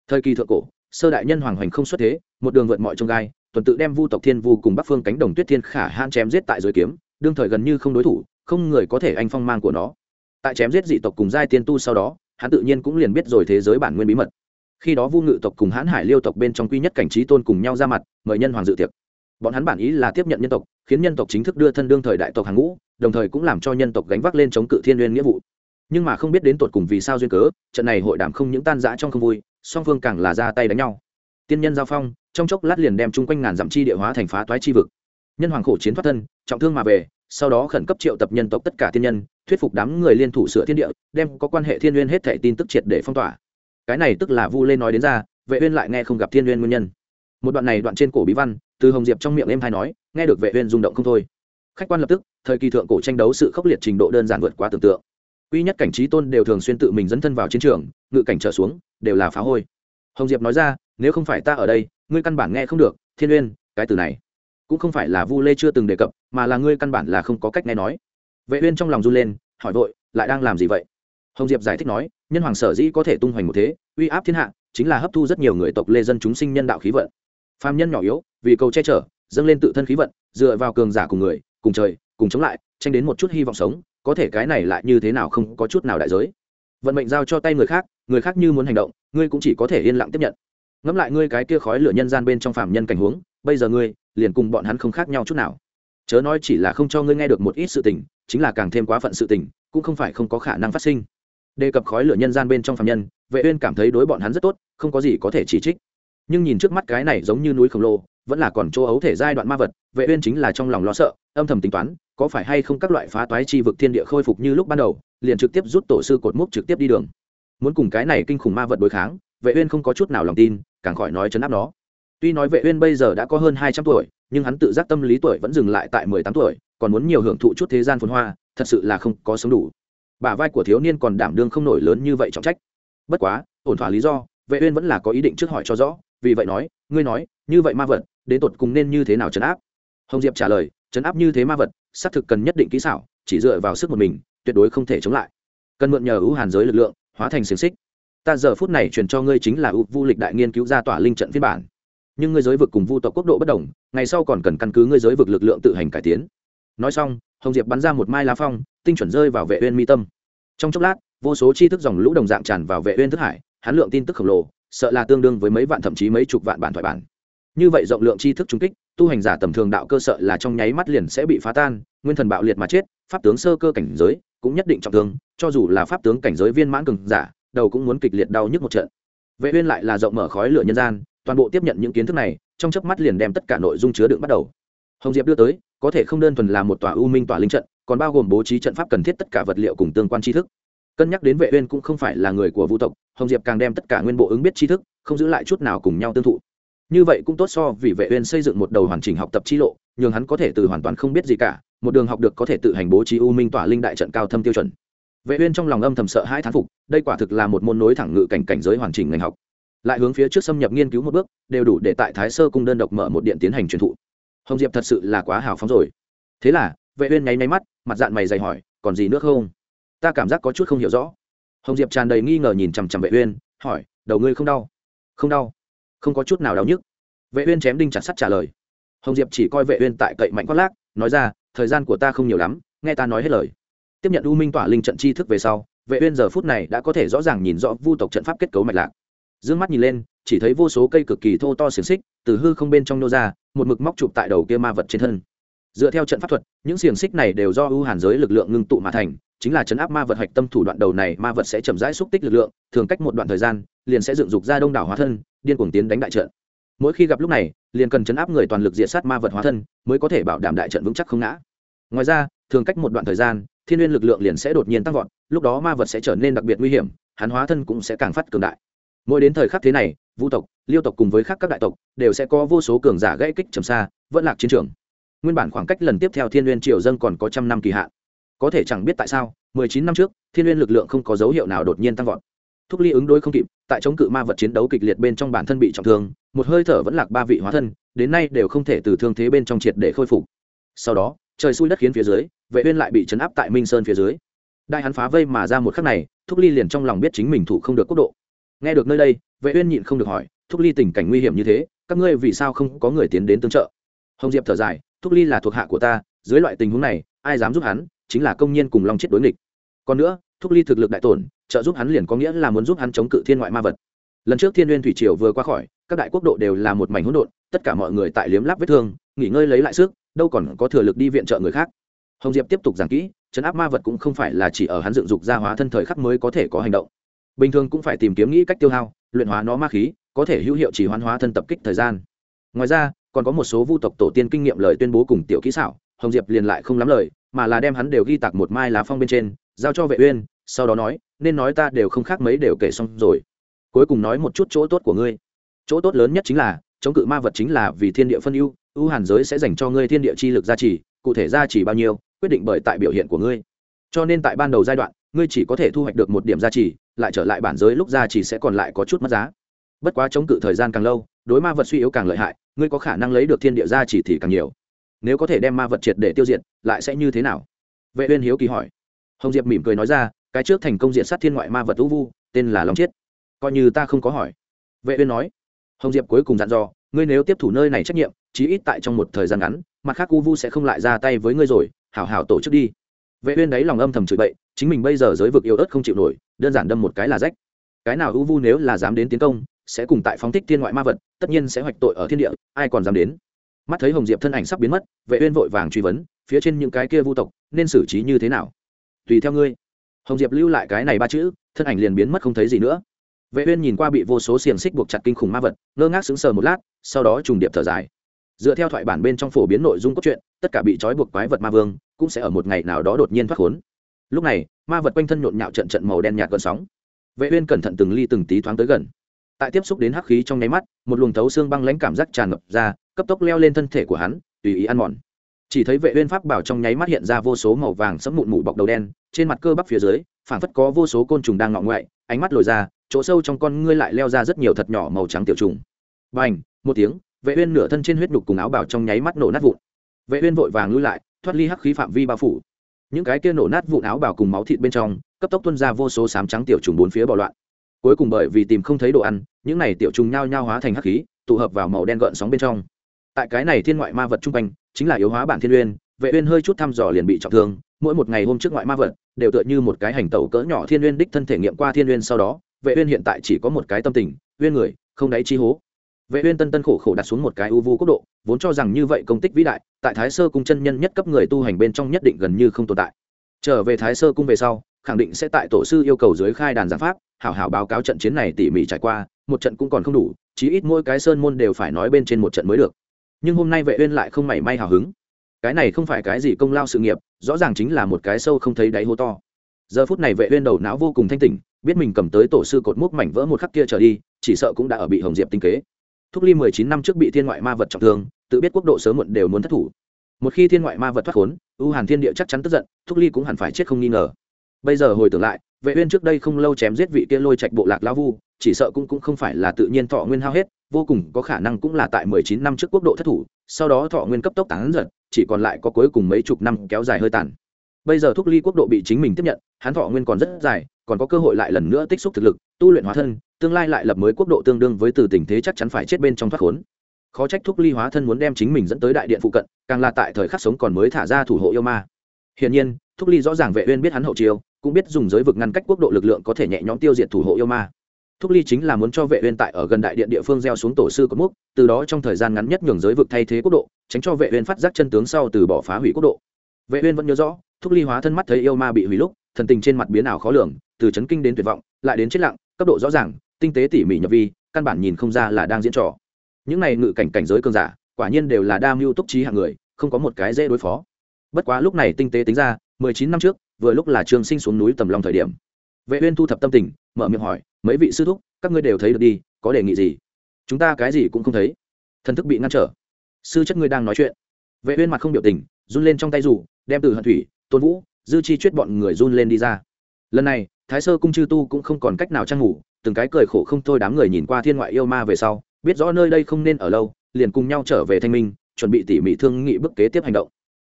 Thời kỳ thượng cổ, sơ đại nhân hoàng hoành không xuất thế, một đường vượt mọi trông gai tuần tự đem vu tộc thiên vu cùng bắc phương cánh đồng tuyết thiên khả han chém giết tại dưới kiếm, đương thời gần như không đối thủ, không người có thể anh phong mang của nó. Tại chém giết dị tộc cùng giai tiên tu sau đó, hắn tự nhiên cũng liền biết rồi thế giới bản nguyên bí mật. Khi đó vu ngự tộc cùng hãn hải liêu tộc bên trong quy nhất cảnh trí tôn cùng nhau ra mặt, mời nhân hoàng dự tiệc. Bọn hắn bản ý là tiếp nhận nhân tộc, khiến nhân tộc chính thức đưa thân đương thời đại tộc hàng ngũ, đồng thời cũng làm cho nhân tộc gánh vác lên chống cự thiên n nghĩa vụ. Nhưng mà không biết đến tột cùng vì sao duyên cớ, trận này hội đàm không những tan rã trong không vui, song phương càng là ra tay đánh nhau. Tiên nhân giao phong trong chốc lát liền đem chung quanh ngàn dặm chi địa hóa thành phá toái chi vực. Nhân hoàng khổ chiến thoát thân, trọng thương mà về, sau đó khẩn cấp triệu tập nhân tộc tất cả tiên nhân, thuyết phục đám người liên thủ sửa thiên địa, đem có quan hệ thiên nguyên hết thảy tin tức triệt để phong tỏa. Cái này tức là vu lên nói đến ra, vệ uyên lại nghe không gặp thiên nguyên nguyên nhân. Một đoạn này đoạn trên cổ bí văn, từ hồng diệp trong miệng em thay nói, nghe được vệ uyên rung động không thôi. Khách quan lập tức, thời kỳ thượng cổ tranh đấu sự khốc liệt trình độ đơn giản vượt quá tưởng tượng. Quy nhất cảnh trí tôn đều thường xuyên tự mình dẫn thân vào chiến trường, ngự cảnh trở xuống, đều là phá hôi. Hồng diệp nói ra, nếu không phải ta ở đây ngươi căn bản nghe không được, thiên uyên, cái từ này. Cũng không phải là vu lê chưa từng đề cập, mà là ngươi căn bản là không có cách nghe nói. Vệ uyên trong lòng run lên, hỏi vội, lại đang làm gì vậy? Hồng diệp giải thích nói, nhân hoàng sở dĩ có thể tung hoành một thế, uy áp thiên hạ, chính là hấp thu rất nhiều người tộc lê dân chúng sinh nhân đạo khí vận. Phàm nhân nhỏ yếu, vì cầu che chở, dâng lên tự thân khí vận, dựa vào cường giả cùng người, cùng trời, cùng chống lại, tranh đến một chút hy vọng sống, có thể cái này lại như thế nào không có chút nào đại giới. Vận mệnh giao cho tay người khác người khác như muốn hành động, ngươi cũng chỉ có thể yên lặng tiếp nhận ngẫm lại ngươi cái kia khói lửa nhân gian bên trong phạm nhân cảnh huống, bây giờ ngươi, liền cùng bọn hắn không khác nhau chút nào. Chớ nói chỉ là không cho ngươi nghe được một ít sự tình, chính là càng thêm quá phận sự tình, cũng không phải không có khả năng phát sinh. Đề cập khói lửa nhân gian bên trong phạm nhân, vệ uyên cảm thấy đối bọn hắn rất tốt, không có gì có thể chỉ trích. Nhưng nhìn trước mắt cái này giống như núi khổng lồ, vẫn là còn chỗ ấu thể giai đoạn ma vật, vệ uyên chính là trong lòng lo sợ, âm thầm tính toán, có phải hay không các loại phá toái chi vực thiên địa khôi phục như lúc ban đầu, liền trực tiếp rút tổ sư cột mốc trực tiếp đi đường. Muốn cùng cái này kinh khủng ma vật đối kháng, vệ uyên không có chút nào lòng tin càng khỏi nói chấn áp nó. Tuy nói vệ uyên bây giờ đã có hơn 200 tuổi, nhưng hắn tự giác tâm lý tuổi vẫn dừng lại tại 18 tuổi, còn muốn nhiều hưởng thụ chút thế gian phồn hoa, thật sự là không có sống đủ. Bả vai của thiếu niên còn đảm đương không nổi lớn như vậy trọng trách. Bất quá, ổn thỏa lý do, vệ uyên vẫn là có ý định trước hỏi cho rõ, vì vậy nói, ngươi nói, như vậy ma vật, đến tột cùng nên như thế nào chấn áp? Hồng diệp trả lời, chấn áp như thế ma vật, xác thực cần nhất định kỹ xảo, chỉ dựa vào sức một mình, tuyệt đối không thể chống lại. Cần mượn nhờ ưu hàn giới lực lượng, hóa thành xiềng xích ta giờ phút này truyền cho ngươi chính là ưu vu lịch đại nghiên cứu ra tỏa linh trận phiên bản. Nhưng ngươi giới vực cùng vu tộc quốc độ bất đồng, ngày sau còn cần căn cứ ngươi giới vực lực lượng tự hành cải tiến. Nói xong, hồng diệp bắn ra một mai lá phong, tinh chuẩn rơi vào vệ uyên mi tâm. Trong chốc lát, vô số chi thức dòng lũ đồng dạng tràn vào vệ uyên thức hải, hắn lượng tin tức khổng lồ, sợ là tương đương với mấy vạn thậm chí mấy chục vạn bản thoại bản. Như vậy rộng lượng chi thức trung kích, tu hành giả tầm thường đạo cơ sợ là trong nháy mắt liền sẽ bị phá tan, nguyên thần bạo liệt mà chết, pháp tướng sơ cơ cảnh giới cũng nhất định trọng thương, cho dù là pháp tướng cảnh giới viên mãn cường giả đầu cũng muốn kịch liệt đau nhức một trận. Vệ uyên lại là rộng mở khói lửa nhân gian, toàn bộ tiếp nhận những kiến thức này, trong chớp mắt liền đem tất cả nội dung chứa đựng bắt đầu. Hồng diệp đưa tới, có thể không đơn thuần là một tòa u minh tòa linh trận, còn bao gồm bố trí trận pháp cần thiết tất cả vật liệu cùng tương quan tri thức. Cân nhắc đến vệ uyên cũng không phải là người của Vu tộc, hồng diệp càng đem tất cả nguyên bộ ứng biết tri thức, không giữ lại chút nào cùng nhau tương thụ. Như vậy cũng tốt so vì vệ uyên xây dựng một đầu hoàn chỉnh học tập chi lộ, nhường hắn có thể từ hoàn toàn không biết gì cả, một đường học được có thể tự hành bố trí u minh tỏa linh đại trận cao thâm tiêu chuẩn vệ uyên trong lòng âm thầm sợ hai thán phục, đây quả thực là một môn nối thẳng ngự cảnh cảnh giới hoàn chỉnh ngành học. Lại hướng phía trước xâm nhập nghiên cứu một bước, đều đủ để tại thái sơ cung đơn độc mở một điện tiến hành truyền thụ. Hồng diệp thật sự là quá hào phóng rồi. Thế là, vệ uyên nháy nháy mắt, mặt dạng mày dày hỏi, còn gì nữa không? Ta cảm giác có chút không hiểu rõ. Hồng diệp tràn đầy nghi ngờ nhìn chằm chằm vệ uyên, hỏi, đầu ngươi không đau? Không đau. Không có chút nào đau nhức. Vệ uyên chém đinh chặt sắt trả lời. Hồng diệp chỉ coi vệ uyên tại cậy mạnh quát lác, nói ra, thời gian của ta không nhiều lắm, nghe ta nói hết lời tiếp nhận u minh tỏa linh trận chi thức về sau, vệ uyên giờ phút này đã có thể rõ ràng nhìn rõ vu tộc trận pháp kết cấu mạch lạc. Dương mắt nhìn lên, chỉ thấy vô số cây cực kỳ thô to xiềng xích từ hư không bên trong nô ra, một mực móc chụp tại đầu kia ma vật trên thân. Dựa theo trận pháp thuật, những xiềng xích này đều do ưu hàn giới lực lượng ngưng tụ mà thành, chính là chấn áp ma vật hạch tâm thủ đoạn đầu này, ma vật sẽ chậm rãi xúc tích lực lượng, thường cách một đoạn thời gian, liền sẽ dựng dục ra đông đảo hóa thân, điên cuồng tiến đánh đại trận. Mỗi khi gặp lúc này, liền cần chấn áp người toàn lực diệt sát ma vật hóa thân, mới có thể bảo đảm đại trận vững chắc không ngã. Ngoài ra, thường cách một đoạn thời gian thiên n lực lượng liền sẽ đột nhiên tăng vọt, lúc đó ma vật sẽ trở nên đặc biệt nguy hiểm, hắn hóa thân cũng sẽ càng phát cường đại. Mỗi đến thời khắc thế này, Vu tộc, liêu tộc cùng với khác các đại tộc đều sẽ có vô số cường giả gãy kích trầm xa, vẫn lạc chiến trường. Nguyên bản khoảng cách lần tiếp theo thiên n triều dân còn có trăm năm kỳ hạn. Có thể chẳng biết tại sao, mười chín năm trước, thiên n lực lượng không có dấu hiệu nào đột nhiên tăng vọt. Thúc ly ứng đối không kịp, tại chống cự ma vật chiến đấu kịch liệt bên trong bản thân bị trọng thương, một hơi thở vẫn lạc ba vị hóa thân, đến nay đều không thể từ thương thế bên trong triệt để khôi phục. Sau đó, trời xui đất khiến phía dưới vệ uyên lại bị chấn áp tại minh sơn phía dưới đại hắn phá vây mà ra một khắc này thúc ly liền trong lòng biết chính mình thủ không được quốc độ nghe được nơi đây vệ uyên nhịn không được hỏi thúc ly tình cảnh nguy hiểm như thế các ngươi vì sao không có người tiến đến tương trợ hồng diệp thở dài thúc ly là thuộc hạ của ta dưới loại tình huống này ai dám giúp hắn chính là công nhân cùng long chết đối nghịch còn nữa thúc ly thực lực đại tổn trợ giúp hắn liền có nghĩa là muốn giúp hắn chống cự thiên ngoại ma vật lần trước thiên n thủy triều vừa qua khỏi các đại quốc độ đều là một mảnh hỗn độn tất cả mọi người tại liếm láp vết thương nghỉ ngơi lấy lại sức đâu còn có thừa lực đi viện trợ người khác hồng diệp tiếp tục giảng kỹ, chấn áp ma vật cũng không phải là chỉ ở hắn dựng dục ra hóa thân thời khắc mới có thể có hành động. Bình thường cũng phải tìm kiếm nghĩ cách tiêu hao, luyện hóa nó ma khí, có thể hữu hiệu chỉ hoán hóa thân tập kích thời gian. Ngoài ra, còn có một số vu tộc tổ tiên kinh nghiệm lời tuyên bố cùng tiểu kỹ xảo, hồng diệp liền lại không lắm lời, mà là đem hắn đều ghi tặc một mai lá phong bên trên, giao cho vệ uyên, sau đó nói, nên nói ta đều không khác mấy đều kể xong rồi. Cuối cùng nói một chút chỗ tốt của ngươi. Chỗ tốt lớn nhất chính là, chống cự ma vật chính là vì thiên địa phân ưu ưu hàn giới sẽ dành cho ngươi thiên địa chi lực gia trì, cụ thể gia trì bao nhiêu quyết định bởi tại biểu hiện của ngươi. Cho nên tại ban đầu giai đoạn, ngươi chỉ có thể thu hoạch được một điểm gia trì lại trở lại bản giới lúc gia trì sẽ còn lại có chút mất giá. Bất quá chống cự thời gian càng lâu, đối ma vật suy yếu càng lợi hại, ngươi có khả năng lấy được thiên địa gia trì thì càng nhiều. Nếu có thể đem ma vật triệt để tiêu diệt, lại sẽ như thế nào? Vệ uyên hiếu kỳ hỏi. Hồng diệp mỉm cười nói ra, cái trước thành công diện sát thiên ngoại ma vật u vu, tên là long chiết. Coi như ta không có hỏi. Vệ uyên nói. Hồng diệp cuối cùng dặn dò, ngươi nếu tiếp thủ nơi này trách nhiệm, chí ít tại trong một thời gian ngắn, mặt khác u vu sẽ không lại ra tay với ngươi rồi hảo hảo tổ chức đi. Vệ uyên đấy lòng âm thầm chửi bậy, chính mình bây giờ giới vực yêu ớt không chịu nổi, đơn giản đâm một cái là rách. Cái nào ưu vu nếu là dám đến tiến công, sẽ cùng tại phóng thích thiên ngoại ma vật, tất nhiên sẽ hoạch tội ở thiên địa, ai còn dám đến? Mắt thấy hồng diệp thân ảnh sắp biến mất, vệ uyên vội vàng truy vấn, phía trên những cái kia vu tộc, nên xử trí như thế nào? Tùy theo ngươi. Hồng diệp lưu lại cái này ba chữ, thân ảnh liền biến mất không thấy gì nữa. Vệ uyên nhìn qua bị vô số xiềng xích buộc chặt kinh khủng ma vật, ngơ ngác sững sờ một lát, sau đó trùng điệp thở dài. Dựa theo thoại bản bên trong phổ biến nội dung cốt truyện tất cả bị trói buộc quái vật ma vương cũng sẽ ở một ngày nào đó đột nhiên thoát khốn. Lúc này, ma vật quanh thân nhộn nhạo trận trận màu đen nhạt gợn sóng. Vệ uyên cẩn thận từng ly từng tí thoáng tới gần. Tại tiếp xúc đến hắc khí trong nháy mắt, một luồng thấu xương băng lãnh cảm giác tràn ngập ra, cấp tốc leo lên thân thể của hắn, tùy ý ăn mòn. Chỉ thấy vệ uyên pháp bảo trong nháy mắt hiện ra vô số màu vàng sẫm mụn mủ bọc đầu đen, trên mặt cơ bắp phía dưới, phảng phất có vô số côn trùng đang ngọ ngoại, ánh mắt lồi ra, chỗ sâu trong con ngươi lại leo ra rất nhiều thật nhỏ màu trắng tiểu trùng. Bành! Một tiếng, vệ uyên nửa thân trên huyết nhục cùng áo bào trong nháy mắt nổ nát vụn vệ uyên vội vàng lui lại, thoát ly hắc khí phạm vi bao phủ. Những cái kia nổ nát vụn áo bào cùng máu thịt bên trong, cấp tốc tuôn ra vô số sám trắng tiểu trùng bốn phía bò loạn. Cuối cùng bởi vì tìm không thấy đồ ăn, những này tiểu trùng nhao nhao hóa thành hắc khí, tụ hợp vào màu đen gợn sóng bên trong. Tại cái này thiên ngoại ma vật trung quanh, chính là yếu hóa bản thiên uyên, vệ uyên hơi chút thăm dò liền bị trọng thương, mỗi một ngày hôm trước ngoại ma vật đều tựa như một cái hành tẩu cỡ nhỏ thiên uyên đích thân thể nghiệm qua thiên uyên sau đó, vệ uyên hiện tại chỉ có một cái tâm tình, uyên người, không đáy chi hố vệ uyên tân tân khổ khổ đặt xuống một cái u vu quốc độ, vốn cho rằng như vậy công tích vĩ đại, tại thái sơ cung chân nhân nhất cấp người tu hành bên trong nhất định gần như không tồn tại. Trở về thái sơ cung về sau, khẳng định sẽ tại tổ sư yêu cầu dưới khai đàn giảng pháp, hảo hảo báo cáo trận chiến này tỉ mỉ trải qua, một trận cũng còn không đủ, chí ít mỗi cái sơn môn đều phải nói bên trên một trận mới được. Nhưng hôm nay vệ uyên lại không mảy may hào hứng. Cái này không phải cái gì công lao sự nghiệp, rõ ràng chính là một cái sâu không thấy đáy hố to. Giờ phút này vệ uyên đầu não vô cùng thanh tỉnh, biết mình cầm tới tổ sư cột mốc mảnh vỡ một khắc kia trở đi, chỉ sợ cũng đã ở bị hồng diệp tinh kế thúc ly 19 năm trước bị thiên ngoại ma vật trọng thương tự biết quốc độ sớm muộn đều muốn thất thủ. Một khi thiên ngoại ma vật thoát khốn u hàn thiên địa chắc chắn tức giận thúc ly cũng hẳn phải chết không nghi ngờ. Bây giờ hồi tưởng lại vệ uyên trước đây không lâu chém giết vị kia lôi trạch bộ lạc lão vu chỉ sợ cũng cũng không phải là tự nhiên thọ nguyên hao hết vô cùng có khả năng cũng là tại 19 năm trước quốc độ thất thủ sau đó thọ nguyên cấp tốc tán dần, chỉ còn lại có cuối cùng mấy chục năm kéo dài hơi tàn. Bây giờ thúc ly quốc độ bị chính mình tiếp nhận hắn thọ nguyên còn rất dài còn có cơ hội lại lần nữa tích xúc thực lực tu luyện hóa thân tương lai lại lập mới quốc độ tương đương với từ tình thế chắc chắn phải chết bên trong thoát khốn. Khó trách thúc ly hóa thân muốn đem chính mình dẫn tới đại điện phụ cận, càng là tại thời khắc sống còn mới thả ra thủ hộ yêu ma. Hiển nhiên, thúc ly rõ ràng vệ uyên biết hắn hậu chiêu, cũng biết dùng giới vực ngăn cách quốc độ lực lượng có thể nhẹ nhõm tiêu diệt thủ hộ yêu ma. Thúc ly chính là muốn cho vệ uyên tại ở gần đại điện địa phương gieo xuống tổ sư cột mốc, từ đó trong thời gian ngắn nhất nhường giới vực thay thế quốc độ, tránh cho vệ uyên phát giác chân tướng sau từ bỏ phá hủy quốc độ. Vệ uyên vẫn nhớ rõ, thúc ly hóa thân mắt thấy yêu ma bị hủy lúc, thần tình trên mặt biến ảo khó lường, từ chấn kinh đến tuyệt vọng, lại đến chết lặng, cấp độ rõ ràng tinh tế tỉ mỉ nhập vi, căn bản nhìn không ra là đang diễn trò. Những này ngự cảnh cảnh giới cường giả, quả nhiên đều là đa mưu túc trí hạng người, không có một cái dễ đối phó. Bất quá lúc này tinh tế tính ra 19 năm trước, vừa lúc là trường sinh xuống núi tầm long thời điểm. Vệ uyên thu thập tâm tình, mở miệng hỏi, mấy vị sư thúc, các ngươi đều thấy được đi, có đề nghị gì? Chúng ta cái gì cũng không thấy. Thần thức bị ngăn trở. Sư chất ngươi đang nói chuyện. Vệ uyên mặt không biểu tình, run lên trong tay rủ, đem từ hận thủy, tôn vũ, dư chi chuyết bọn người run lên đi ra. Lần này, thái sơ cung chư tu cũng không còn cách nào trang ngủ từng cái cười khổ không thôi đám người nhìn qua thiên ngoại yêu ma về sau, biết rõ nơi đây không nên ở lâu, liền cùng nhau trở về thanh minh, chuẩn bị tỉ mỉ thương nghị bước kế tiếp hành động.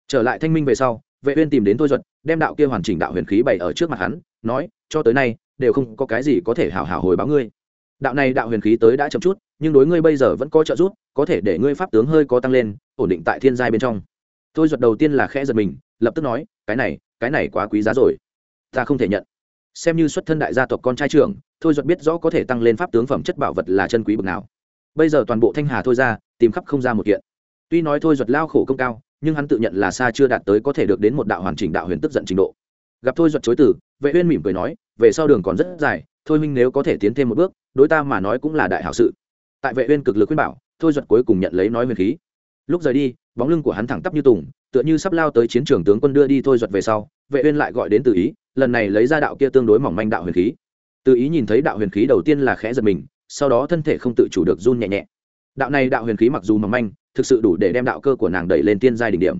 Trở lại thanh minh về sau, vệ uyên tìm đến thôi duật, đem đạo kia hoàn chỉnh đạo huyền khí bày ở trước mặt hắn, nói, cho tới nay, đều không có cái gì có thể hảo hảo hồi báo ngươi. Đạo này đạo huyền khí tới đã chậm chút, nhưng đối ngươi bây giờ vẫn có trợ giúp, có thể để ngươi pháp tướng hơi có tăng lên, ổn định tại thiên giai bên trong. Tôi duật đầu tiên là khẽ giật mình, lập tức nói, cái này cái này quá quý giá rồi. Ta không thể nhận. Xem như xuất thân đại gia tộc con trai trưởng thôi duật biết rõ có thể tăng lên pháp tướng phẩm chất bảo vật là chân quý bậc nào. Bây giờ toàn bộ thanh hà thôi ra, tìm khắp không ra một kiện. Tuy nói thôi duật lao khổ công cao, nhưng hắn tự nhận là xa chưa đạt tới có thể được đến một đạo hoàn chỉnh đạo huyền tức giận trình độ. Gặp thôi duật chối từ, vệ uyên mỉm cười nói, về sau đường còn rất dài, thôi minh nếu có thể tiến thêm một bước, đối ta mà nói cũng là đại hảo sự. Tại vệ uyên cực lực khuyên bảo, thôi duật cuối cùng nhận lấy nói huyền khí. Lúc rời đi, bóng lưng của hắn thẳng tắp như tùng, tựa như sắp lao tới chiến trường tướng quân đưa đi thôi duật về sau, vệ uyên lại gọi đến từ ý, lần này lấy ra đạo kia tương đối mỏng manh đạo huyền khí từ ý nhìn thấy đạo huyền khí đầu tiên là khẽ giật mình, sau đó thân thể không tự chủ được run nhẹ nhẹ. Đạo này đạo huyền khí mặc dù mỏng manh, thực sự đủ để đem đạo cơ của nàng đẩy lên tiên giai đỉnh điểm.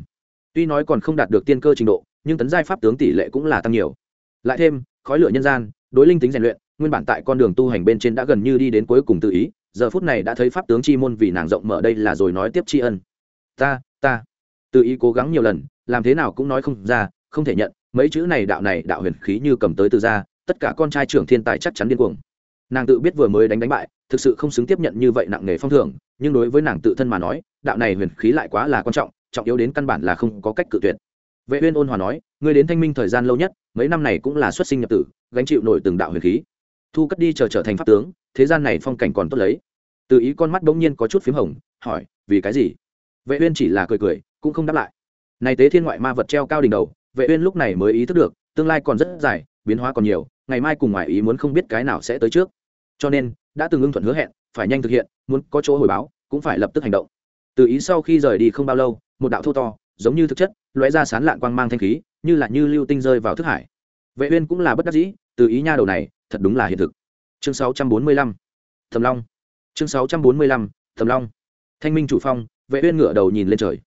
Tuy nói còn không đạt được tiên cơ trình độ, nhưng tấn giai pháp tướng tỷ lệ cũng là tăng nhiều. Lại thêm, khói lửa nhân gian, đối linh tính rèn luyện, nguyên bản tại con đường tu hành bên trên đã gần như đi đến cuối cùng tự ý, giờ phút này đã thấy pháp tướng chi môn vì nàng rộng mở đây là rồi nói tiếp tri ân. Ta ta. Tự ý cố gắng nhiều lần, làm thế nào cũng nói không ra, không thể nhận, mấy chữ này đạo này đạo huyền khí như cầm tới từ ra tất cả con trai trưởng thiên tài chắc chắn điên cuồng. Nàng tự biết vừa mới đánh đánh bại thực sự không xứng tiếp nhận như vậy nặng nề phong thưởng nhưng đối với nàng tự thân mà nói đạo này huyền khí lại quá là quan trọng trọng yếu đến căn bản là không có cách cự tuyệt. Vệ uyên ôn hòa nói ngươi đến thanh minh thời gian lâu nhất mấy năm này cũng là xuất sinh nhập tử gánh chịu nổi từng đạo huyền khí. Thu cất đi chờ trở, trở thành pháp tướng thế gian này phong cảnh còn tốt lấy. Từ ý con mắt bỗng nhiên có chút phím hồng hỏi vì cái gì? Vệ uyên chỉ là cười cười cũng không đáp lại. Này tế thiên ngoại ma vật treo cao đỉnh đầu vệ uyên lúc này mới ý thức được tương lai còn rất dài biến hóa còn nhiều, ngày mai cùng ngoại ý muốn không biết cái nào sẽ tới trước. Cho nên, đã từng ưng thuận hứa hẹn, phải nhanh thực hiện, muốn có chỗ hồi báo, cũng phải lập tức hành động. Từ ý sau khi rời đi không bao lâu, một đạo thô to, giống như thực chất, lóe ra sán lạn quang mang thanh khí, như là như lưu tinh rơi vào thức hải. Vệ uyên cũng là bất đắc dĩ, từ ý nha đầu này, thật đúng là hiện thực. Chương 645 thầm long. Chương 645 thầm long. Thanh minh chủ phong, vệ uyên ngửa đầu nhìn lên trời.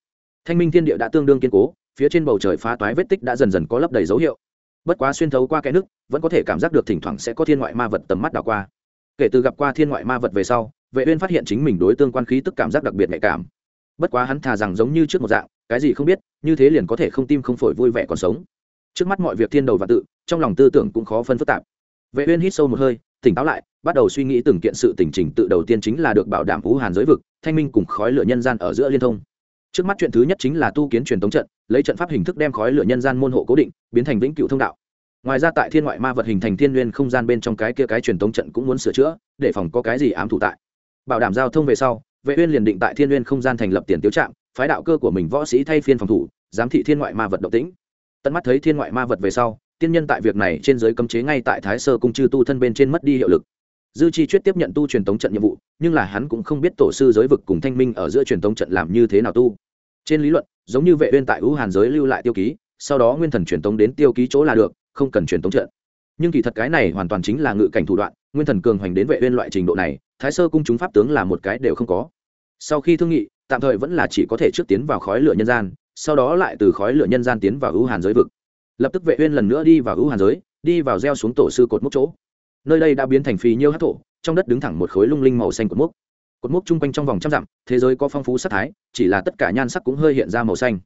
Thanh minh thiên địa đã tương đương kiên cố, phía trên bầu trời phá toái vết tích đã dần dần có lấp đầy dấu hiệu bất quá xuyên thấu qua cái nước, vẫn có thể cảm giác được thỉnh thoảng sẽ có thiên ngoại ma vật tầm mắt đảo qua. Kể từ gặp qua thiên ngoại ma vật về sau, vệ uyên phát hiện chính mình đối tương quan khí tức cảm giác đặc biệt nhạy cảm. Bất quá hắn thà rằng giống như trước một dạng, cái gì không biết, như thế liền có thể không tim không phổi vui vẻ còn sống. Trước mắt mọi việc thiên đầu và tự, trong lòng tư tưởng cũng khó phân phức tạp. Vệ uyên hít sâu một hơi, tỉnh táo lại, bắt đầu suy nghĩ từng kiện sự tình trình tự đầu tiên chính là được bảo đảm vũ hàn giới vực, thanh minh cùng khói lửa nhân gian ở giữa liên thông trước mắt chuyện thứ nhất chính là tu kiến truyền thống trận, lấy trận pháp hình thức đem khói lửa nhân gian môn hộ cố định, biến thành vĩnh cửu thông đạo. Ngoài ra tại thiên ngoại ma vật hình thành thiên nguyên không gian bên trong cái kia cái truyền thống trận cũng muốn sửa chữa, để phòng có cái gì ám thủ tại. Bảo đảm giao thông về sau, vệ uyên liền định tại thiên nguyên không gian thành lập tiền tiêu trạm, phái đạo cơ của mình võ sĩ thay phiên phòng thủ, giám thị thiên ngoại ma vật động tĩnh. Tận mắt thấy thiên ngoại ma vật về sau, tiên nhân tại việc này trên giới cấm chế ngay tại thái sơ cung chư tu thân bên trên mất đi hiệu lực dư chi chuyết tiếp nhận tu truyền tống trận nhiệm vụ, nhưng là hắn cũng không biết tổ sư giới vực cùng thanh minh ở giữa truyền tống trận làm như thế nào tu. Trên lý luận, giống như vệ uyên tại ưu hàn giới lưu lại tiêu ký, sau đó nguyên thần truyền tống đến tiêu ký chỗ là được, không cần truyền tống trận. Nhưng kỳ thật cái này hoàn toàn chính là ngự cảnh thủ đoạn, nguyên thần cường hoành đến vệ uyên loại trình độ này, thái sơ cung chúng pháp tướng là một cái đều không có. Sau khi thương nghị, tạm thời vẫn là chỉ có thể trước tiến vào khói lửa nhân gian, sau đó lại từ khói lửa nhân gian tiến vào ưu hàn giới vực. Lập tức vệ uyên lần nữa đi vào ưu hàn giới, đi vào gieo xuống tổ sư cột mốc chỗ nơi đây đã biến thành phì nhiêu hát thổ, trong đất đứng thẳng một khối lung linh màu xanh cột mốc. Cột mốc chung quanh trong vòng trăm dặm, thế giới có phong phú sắc thái, chỉ là tất cả nhan sắc cũng hơi hiện ra màu xanh.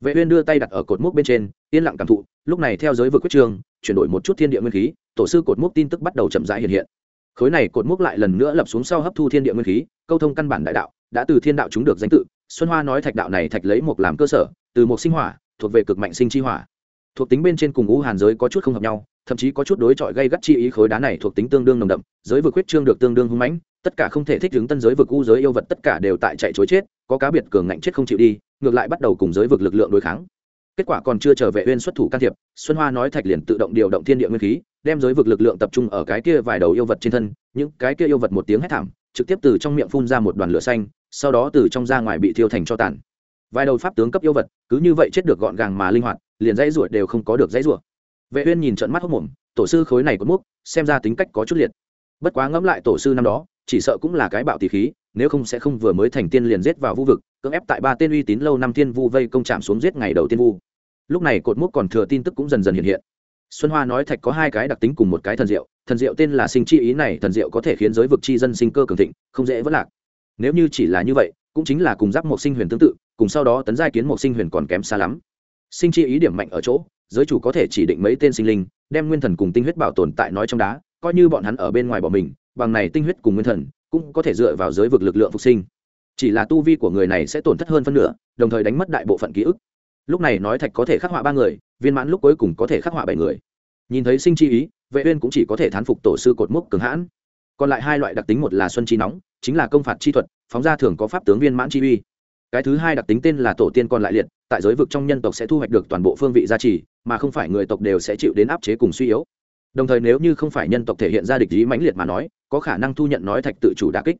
Vệ uyên đưa tay đặt ở cột mốc bên trên, yên lặng cảm thụ, lúc này theo giới vực quyết trường, chuyển đổi một chút thiên địa nguyên khí, tổ sư cột mốc tin tức bắt đầu chậm rãi hiện hiện. Khối này cột mốc lại lần nữa lập xuống sau hấp thu thiên địa nguyên khí, câu thông căn bản đại đạo, đã từ thiên đạo chúng được danh tự. Xuân hoa nói thạch đạo này thạch lấy một làm cơ sở, từ một sinh hỏa, thuộc về cực mạnh sinh chi hỏa thuộc tính bên trên cùng ngũ hàn giới có chút không hợp nhau, thậm chí có chút đối chọi gây gắt chi ý khối đá này thuộc tính tương đương nồng đậm, giới vực huyết trương được tương đương hung mãnh, tất cả không thể thích ứng tân giới vực u giới yêu vật tất cả đều tại chạy chối chết, có cá biệt cường ngạnh chết không chịu đi, ngược lại bắt đầu cùng giới vực lực lượng đối kháng. Kết quả còn chưa trở về uyên xuất thủ can thiệp, xuân hoa nói thạch liền tự động điều động thiên địa nguyên khí, đem giới vực lực lượng tập trung ở cái kia vài đầu yêu vật trên thân, những cái kia yêu vật một tiếng hét thảm, trực tiếp từ trong miệng phun ra một đoàn lửa xanh, sau đó từ trong ra ngoài bị thiêu thành cho tàn vài đầu pháp tướng cấp yêu vật, cứ như vậy chết được gọn gàng mà linh hoạt, liền dãy ruột đều không có được dãy ruột vệ uyên nhìn trận mắt hốc mồm, tổ sư khối này có múc xem ra tính cách có chút liệt. Bất quá ngẫm lại tổ sư năm đó, chỉ sợ cũng là cái bạo tỷ khí, nếu không sẽ không vừa mới thành tiên liền giết vào vu vực, cưỡng ép tại ba tên uy tín lâu năm tiên vu vây công chạm xuống giết ngày đầu tiên vu. Lúc này cột mốc còn thừa tin tức cũng dần dần hiện hiện. Xuân hoa nói thạch có hai cái đặc tính cùng một cái thần diệu thần diệu tên là sinh chi ý này, thần diệu có thể khiến giới vực chi dân sinh cơ cường thịnh, không dễ vất lạc. Nếu như chỉ là như vậy, cũng chính là cùng giáp một sinh huyền tương tự cùng sau đó tấn giai kiến một sinh huyền còn kém xa lắm. Sinh chi ý điểm mạnh ở chỗ, giới chủ có thể chỉ định mấy tên sinh linh, đem nguyên thần cùng tinh huyết bảo tồn tại nói trong đá, coi như bọn hắn ở bên ngoài bỏ mình, bằng này tinh huyết cùng nguyên thần, cũng có thể dựa vào giới vực lực lượng phục sinh. Chỉ là tu vi của người này sẽ tổn thất hơn phân nửa, đồng thời đánh mất đại bộ phận ký ức. Lúc này nói thạch có thể khắc họa ba người, viên mãn lúc cuối cùng có thể khắc họa bảy người. Nhìn thấy sinh chi ý, vệ uyên cũng chỉ có thể thán phục tổ sư cột mốc cường hãn. Còn lại hai loại đặc tính một là xuân chi nóng, chính là công phạt chi thuật, phóng ra thường có pháp tướng viên mãn chi uy cái thứ hai đặc tính tên là tổ tiên còn lại liệt, tại giới vực trong nhân tộc sẽ thu hoạch được toàn bộ phương vị gia trì, mà không phải người tộc đều sẽ chịu đến áp chế cùng suy yếu. Đồng thời nếu như không phải nhân tộc thể hiện ra địch ý mãnh liệt mà nói, có khả năng thu nhận nói thạch tự chủ đà kích.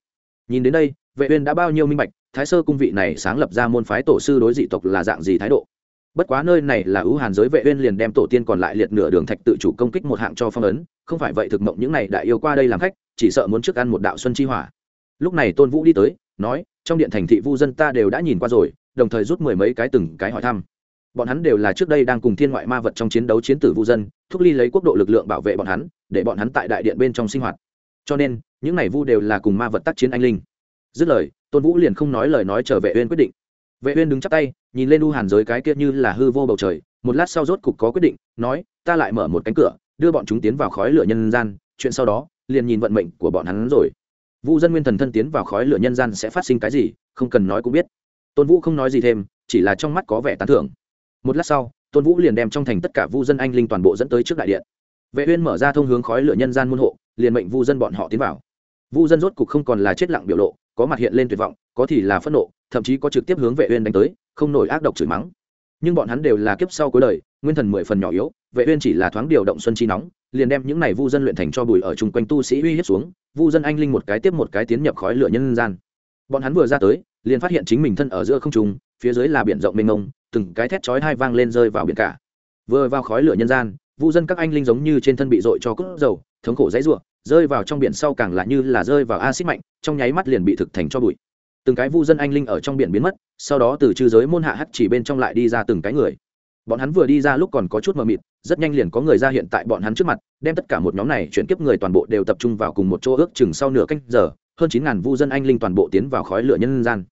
Nhìn đến đây, vệ uyên đã bao nhiêu minh bạch, thái sơ cung vị này sáng lập ra môn phái tổ sư đối dị tộc là dạng gì thái độ? Bất quá nơi này là ưu hàn giới vệ uyên liền đem tổ tiên còn lại liệt nửa đường thạch tự chủ công kích một hạng cho phong ấn, không phải vậy thực mộng những này đại yêu qua đây làm khách, chỉ sợ muốn trước ăn một đạo xuân chi hỏa. Lúc này tôn vũ đi tới, nói trong điện thành thị vu dân ta đều đã nhìn qua rồi, đồng thời rút mười mấy cái từng cái hỏi thăm. Bọn hắn đều là trước đây đang cùng thiên ngoại ma vật trong chiến đấu chiến tử vu dân, thúc ly lấy quốc độ lực lượng bảo vệ bọn hắn, để bọn hắn tại đại điện bên trong sinh hoạt. Cho nên, những này vu đều là cùng ma vật tác chiến anh linh. Dứt lời, tôn vũ liền không nói lời nói trở vệ uyên quyết định. Vệ uyên đứng chắp tay, nhìn lên u hàn giới cái kia như là hư vô bầu trời, một lát sau rốt cục có quyết định, nói, ta lại mở một cánh cửa, đưa bọn chúng tiến vào khói lửa nhân gian, chuyện sau đó, liền nhìn vận mệnh của bọn hắn rồi vu dân nguyên thần thân tiến vào khói lửa nhân gian sẽ phát sinh cái gì, không cần nói cũng biết. Tôn vũ không nói gì thêm, chỉ là trong mắt có vẻ tán thưởng. Một lát sau, tôn vũ liền đem trong thành tất cả vu dân anh linh toàn bộ dẫn tới trước đại điện. Vệ uyên mở ra thông hướng khói lửa nhân gian môn hộ, liền mệnh vu dân bọn họ tiến vào. Vu dân rốt cục không còn là chết lặng biểu lộ, có mặt hiện lên tuyệt vọng, có thì là phẫn nộ, thậm chí có trực tiếp hướng vệ uyên đánh tới, không nổi ác độc chửi mắng. Nhưng bọn hắn đều là kiếp sau cuối đời, nguyên thần mười phần nhỏ yếu, vệ uyên chỉ là thoáng điều động xuân chi nóng liền đem những này vu dân luyện thành cho bùi ở chung quanh tu sĩ uy hiếp xuống, vu dân anh linh một cái tiếp một cái tiến nhập khói lửa nhân gian. Bọn hắn vừa ra tới, liền phát hiện chính mình thân ở giữa không trung, phía dưới là biển rộng mênh mông, từng cái thét chói hai vang lên rơi vào biển cả. Vừa vào khói lửa nhân gian, vu dân các anh linh giống như trên thân bị dội cho cốt dầu, thống khổ dãy ruộng, rơi vào trong biển sau càng là như là rơi vào axit mạnh, trong nháy mắt liền bị thực thành cho bụi. Từng cái vu dân anh linh ở trong biển biến mất, sau đó từ chư giới môn hạ hắt chỉ bên trong lại đi ra từng cái người bọn hắn vừa đi ra lúc còn có chút mờ mịt, rất nhanh liền có người ra hiện tại bọn hắn trước mặt, đem tất cả một nhóm này chuyển kiếp người toàn bộ đều tập trung vào cùng một chỗ ước chừng sau nửa canh giờ, hơn chín ngàn vu dân anh linh toàn bộ tiến vào khói lửa nhân gian.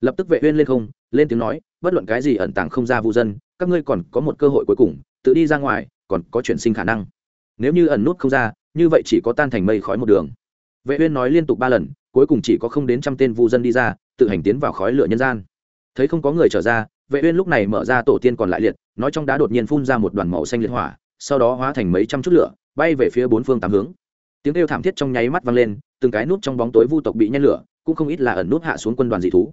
Lập tức vệ uyên lên không, lên tiếng nói, bất luận cái gì ẩn tàng không ra vu dân, các ngươi còn có một cơ hội cuối cùng, tự đi ra ngoài, còn có chuyển sinh khả năng. Nếu như ẩn nút không ra, như vậy chỉ có tan thành mây khói một đường. Vệ uyên nói liên tục ba lần, cuối cùng chỉ có không đến trăm tên vu dân đi ra, tự hành tiến vào khói lửa nhân gian. Thấy không có người trở ra vệ uyên lúc này mở ra tổ tiên còn lại liệt, nói trong đá đột nhiên phun ra một đoàn màu xanh liệt hỏa, sau đó hóa thành mấy trăm chút lửa, bay về phía bốn phương tám hướng. Tiếng kêu thảm thiết trong nháy mắt vang lên, từng cái nút trong bóng tối vu tộc bị nhen lửa, cũng không ít là ẩn nút hạ xuống quân đoàn dị thú.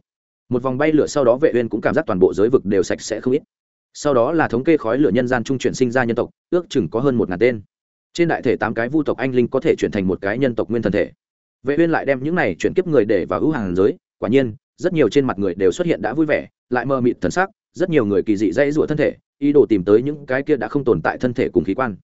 Một vòng bay lửa sau đó vệ uyên cũng cảm giác toàn bộ giới vực đều sạch sẽ không ít. Sau đó là thống kê khói lửa nhân gian trung chuyển sinh ra nhân tộc, ước chừng có hơn một ngàn tên. Trên đại thể tám cái vu tộc anh linh có thể chuyển thành một cái nhân tộc nguyên thần thể. Vệ uyên lại đem những này chuyển kiếp người để vào ưu hàng giới, quả nhiên rất nhiều trên mặt người đều xuất hiện đã vui vẻ, lại mờ mịt thần sắc, rất nhiều người kỳ dị dãy rủa thân thể, ý đồ tìm tới những cái kia đã không tồn tại thân thể cùng khí quan.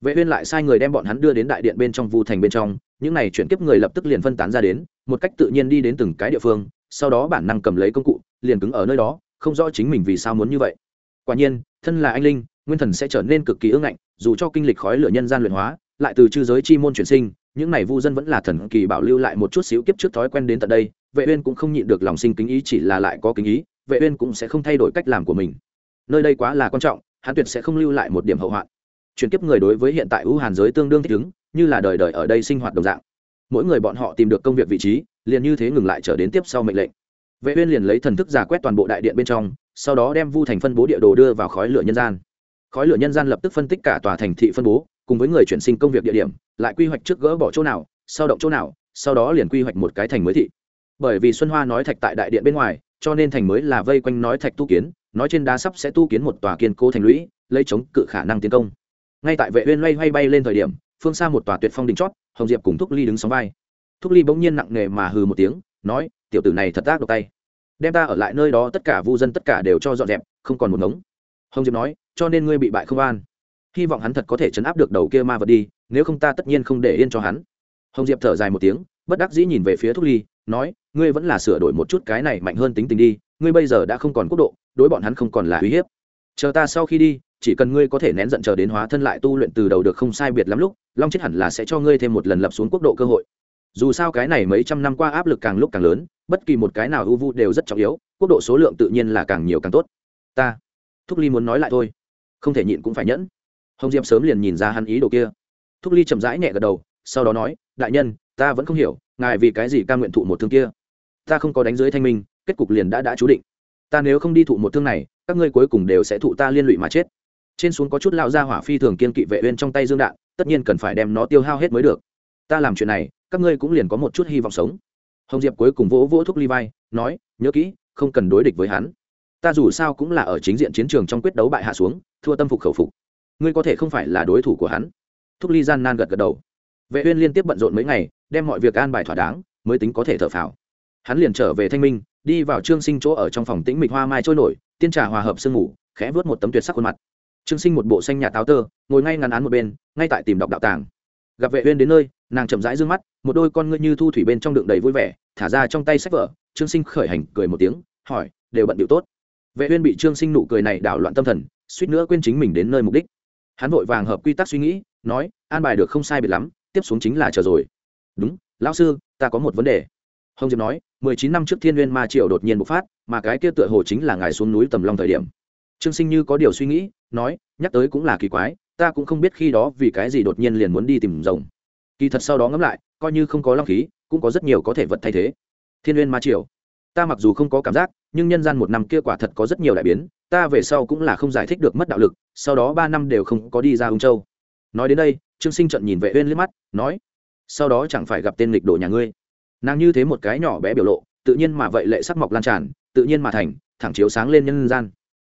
Vệ uyên lại sai người đem bọn hắn đưa đến đại điện bên trong vu thành bên trong, những này chuyển kiếp người lập tức liền phân tán ra đến, một cách tự nhiên đi đến từng cái địa phương, sau đó bản năng cầm lấy công cụ, liền cứng ở nơi đó, không rõ chính mình vì sao muốn như vậy. Quả nhiên, thân là anh linh, nguyên thần sẽ trở nên cực kỳ ương ngạnh, dù cho kinh lịch khói lửa nhân gian luyện hóa lại từ chư giới chi môn chuyển sinh, những này vu dân vẫn là thần kỳ bảo lưu lại một chút xíu kiếp trước thói quen đến tận đây, vệ uyên cũng không nhịn được lòng sinh kính ý chỉ là lại có kính ý, vệ uyên cũng sẽ không thay đổi cách làm của mình. Nơi đây quá là quan trọng, hắn tuyệt sẽ không lưu lại một điểm hậu hoạn. Chuyển kiếp người đối với hiện tại ưu hàn giới tương đương thích ứng, như là đời đời ở đây sinh hoạt đồng dạng. Mỗi người bọn họ tìm được công việc vị trí, liền như thế ngừng lại trở đến tiếp sau mệnh lệnh. Vệ uyên liền lấy thần thức giả quét toàn bộ đại điện bên trong, sau đó đem vu thành phân bố địa đồ đưa vào khói lửa nhân gian khói lửa nhân gian lập tức phân tích cả tòa thành thị phân bố, cùng với người chuyển sinh công việc địa điểm, lại quy hoạch trước gỡ bỏ chỗ nào, sau động chỗ nào, sau đó liền quy hoạch một cái thành mới thị. Bởi vì xuân hoa nói thạch tại đại điện bên ngoài, cho nên thành mới là vây quanh nói thạch tu kiến, nói trên đá sắp sẽ tu kiến một tòa kiên cố thành lũy, lấy chống cự khả năng tiến công. Ngay tại vệ uyên loay hoay bay lên thời điểm, phương xa một tòa tuyệt phong đỉnh chót, hồng diệp cùng thúc ly đứng sóng vai. Thúc ly bỗng nhiên nặng nề mà hừ một tiếng, nói, tiểu tử này thật tác độc tay. Đem ta ở lại nơi đó tất cả vu dân tất cả đều cho dọn dẹp, không còn một ngống. Hồng diệp nói cho nên ngươi bị bại không an. Hy vọng hắn thật có thể chấn áp được đầu kia ma vật đi, nếu không ta tất nhiên không để yên cho hắn. Hồng diệp thở dài một tiếng, bất đắc dĩ nhìn về phía thúc ly, nói, ngươi vẫn là sửa đổi một chút cái này mạnh hơn tính tình đi, ngươi bây giờ đã không còn quốc độ, đối bọn hắn không còn là uy hiếp. Chờ ta sau khi đi, chỉ cần ngươi có thể nén giận chờ đến hóa thân lại tu luyện từ đầu được không sai biệt lắm lúc, long chết hẳn là sẽ cho ngươi thêm một lần lập xuống quốc độ cơ hội. Dù sao cái này mấy trăm năm qua áp lực càng lúc càng lớn, bất kỳ một cái nào ưu vu đều rất trọng yếu, quốc độ số lượng tự nhiên là càng nhiều càng tốt. Ta. Thúc ly muốn nói lại thôi không thể nhịn cũng phải nhẫn. Hồng diệp sớm liền nhìn ra hắn ý đồ kia. Thúc ly chậm rãi nhẹ gật đầu, sau đó nói, đại nhân, ta vẫn không hiểu, ngài vì cái gì ca nguyện thụ một thương kia? Ta không có đánh dưới thanh minh, kết cục liền đã đã chú định. Ta nếu không đi thụ một thương này, các ngươi cuối cùng đều sẽ thụ ta liên lụy mà chết. Trên xuống có chút lao ra hỏa phi thường kiên kỵ vệ uyên trong tay dương đạn, tất nhiên cần phải đem nó tiêu hao hết mới được. Ta làm chuyện này, các ngươi cũng liền có một chút hy vọng sống. Hồng diệp cuối cùng vỗ vỗ thúc ly vai, nói, nhớ kỹ, không cần đối địch với hắn ta dù sao cũng là ở chính diện chiến trường trong quyết đấu bại hạ xuống, thua tâm phục khẩu phục. Ngươi có thể không phải là đối thủ của hắn. Thúc ly gian nan gật gật đầu. Vệ uyên liên tiếp bận rộn mấy ngày, đem mọi việc an bài thỏa đáng, mới tính có thể thở phào. Hắn liền trở về thanh minh, đi vào trương sinh chỗ ở trong phòng tĩnh mịch hoa mai trôi nổi, tiên trà hòa hợp sương ngủ khẽ vớt một tấm tuyệt sắc khuôn mặt. Trương sinh một bộ xanh nhà táo tơ, ngồi ngay ngắn án một bên, ngay tại tìm đọc đạo tàng. Gặp vệ uyên đến nơi, nàng chậm rãi dương mắt, một đôi con ngươi như thu thủy bên trong đựng đầy vui vẻ, thả ra trong tay sách vở. Trương sinh khởi hành cười một tiếng, hỏi, đều bận điệu tốt? Vệ uyên bị trương sinh nụ cười này đảo loạn tâm thần, suýt nữa quên chính mình đến nơi mục đích. Hắn vội vàng hợp quy tắc suy nghĩ, nói, an bài được không sai biệt lắm, tiếp xuống chính là chờ rồi. Đúng, lão sư, ta có một vấn đề. Hồng diệp nói, mười chín năm trước thiên n ma triều đột nhiên bộc phát, mà cái kia tựa hồ chính là ngài xuống núi tầm long thời điểm. Trương sinh như có điều suy nghĩ, nói, nhắc tới cũng là kỳ quái, ta cũng không biết khi đó vì cái gì đột nhiên liền muốn đi tìm rồng. Kỳ thật sau đó ngẫm lại, coi như không có long khí, cũng có rất nhiều có thể vật thay thế. Thiên n ma triều, ta mặc dù không có cảm giác nhưng nhân gian một năm kia quả thật có rất nhiều đại biến, ta về sau cũng là không giải thích được mất đạo lực, sau đó ba năm đều không có đi ra ung châu. Nói đến đây, trương sinh trận nhìn vệ uyên liếc mắt, nói, sau đó chẳng phải gặp tên lịch đồ nhà ngươi. Nàng như thế một cái nhỏ bé biểu lộ, tự nhiên mà vậy lệ sắc mọc lan tràn, tự nhiên mà thành, thẳng chiếu sáng lên nhân gian.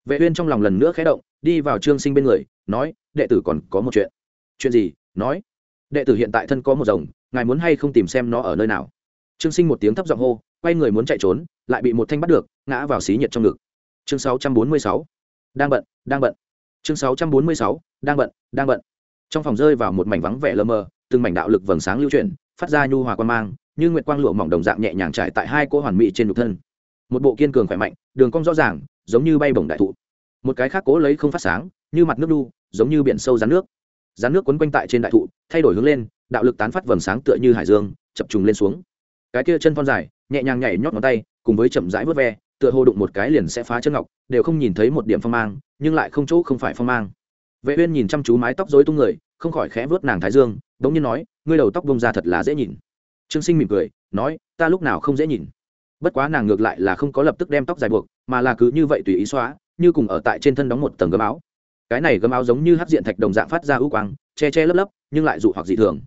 Vệ uyên trong lòng lần nữa khẽ động, đi vào trương sinh bên người, nói, đệ tử còn có một chuyện. Chuyện gì? Nói, đệ tử hiện tại thân có một rồng, ngài muốn hay không tìm xem nó ở nơi nào? Trương sinh một tiếng thấp giọng hô quay người muốn chạy trốn, lại bị một thanh bắt được, ngã vào xí nhiệt trong ngực. Chương 646 đang bận đang bận. Chương 646 đang bận đang bận. Trong phòng rơi vào một mảnh vắng vẻ lơ mờ, từng mảnh đạo lực vầng sáng lưu chuyển, phát ra nhu hòa quan mang, như nguyệt quang lụa mỏng đồng dạng nhẹ nhàng trải tại hai cô hoàn mỹ trên nhục thân. Một bộ kiên cường khỏe mạnh, đường cong rõ ràng, giống như bay bổng đại thụ. Một cái khác cố lấy không phát sáng, như mặt nước đu, giống như biển sâu rắn nước. Rắn nước quấn quanh tại trên đại thụ, thay đổi hướng lên, đạo lực tán phát vầng sáng tựa như hải dương, chập trùng lên xuống. Cái kia chân thon dài nhẹ nhàng nhảy nhót ngón tay, cùng với chậm rãi vớt ve, tựa hồ đụng một cái liền sẽ phá chân ngọc, đều không nhìn thấy một điểm phong mang, nhưng lại không chỗ không phải phong mang. Vệ uyên nhìn chăm chú mái tóc rối tung người, không khỏi khẽ vớt nàng thái dương đống nhiên nói, ngươi đầu tóc bông ra thật là dễ nhìn. Trương sinh mỉm cười, nói, ta lúc nào không dễ nhìn. Bất quá nàng ngược lại là không có lập tức đem tóc dài buộc, mà là cứ như vậy tùy ý xóa, như cùng ở tại trên thân đóng một tầng gấm áo. Cái này gấm áo giống như hắc diện thạch đồng dạng phát ra ưu quang, che che lấp lấp, nhưng lại dụ hoặc dị thường.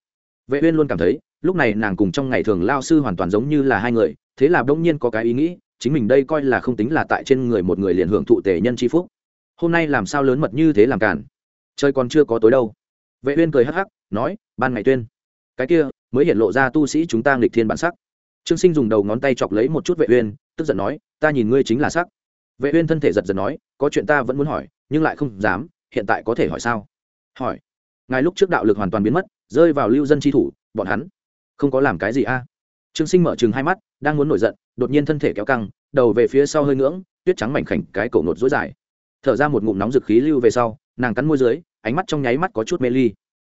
Vệ uyên luôn cảm thấy lúc này nàng cùng trong ngày thường lao sư hoàn toàn giống như là hai người, thế là bỗng nhiên có cái ý nghĩ, chính mình đây coi là không tính là tại trên người một người liền hưởng thụ tề nhân chi phúc. Hôm nay làm sao lớn mật như thế làm cản chơi còn chưa có tối đâu. Vệ uyên cười hắc hắc, nói, ban ngày tuyên. Cái kia, mới hiện lộ ra tu sĩ chúng ta nghịch thiên bản sắc. Trương sinh dùng đầu ngón tay chọc lấy một chút vệ uyên, tức giận nói, ta nhìn ngươi chính là sắc. Vệ uyên thân thể giật giật nói, có chuyện ta vẫn muốn hỏi, nhưng lại không dám, hiện tại có thể hỏi sao? Hỏi. Ngài lúc trước đạo lực hoàn toàn biến mất, rơi vào lưu dân chi thủ, bọn hắn không có làm cái gì a? Trương sinh mở chừng hai mắt, đang muốn nổi giận, đột nhiên thân thể kéo căng, đầu về phía sau hơi ngưỡng, tuyết trắng mảnh khảnh, cái cổ nột dối dài. Thở ra một ngụm nóng dực khí lưu về sau, nàng cắn môi dưới, ánh mắt trong nháy mắt có chút mê ly.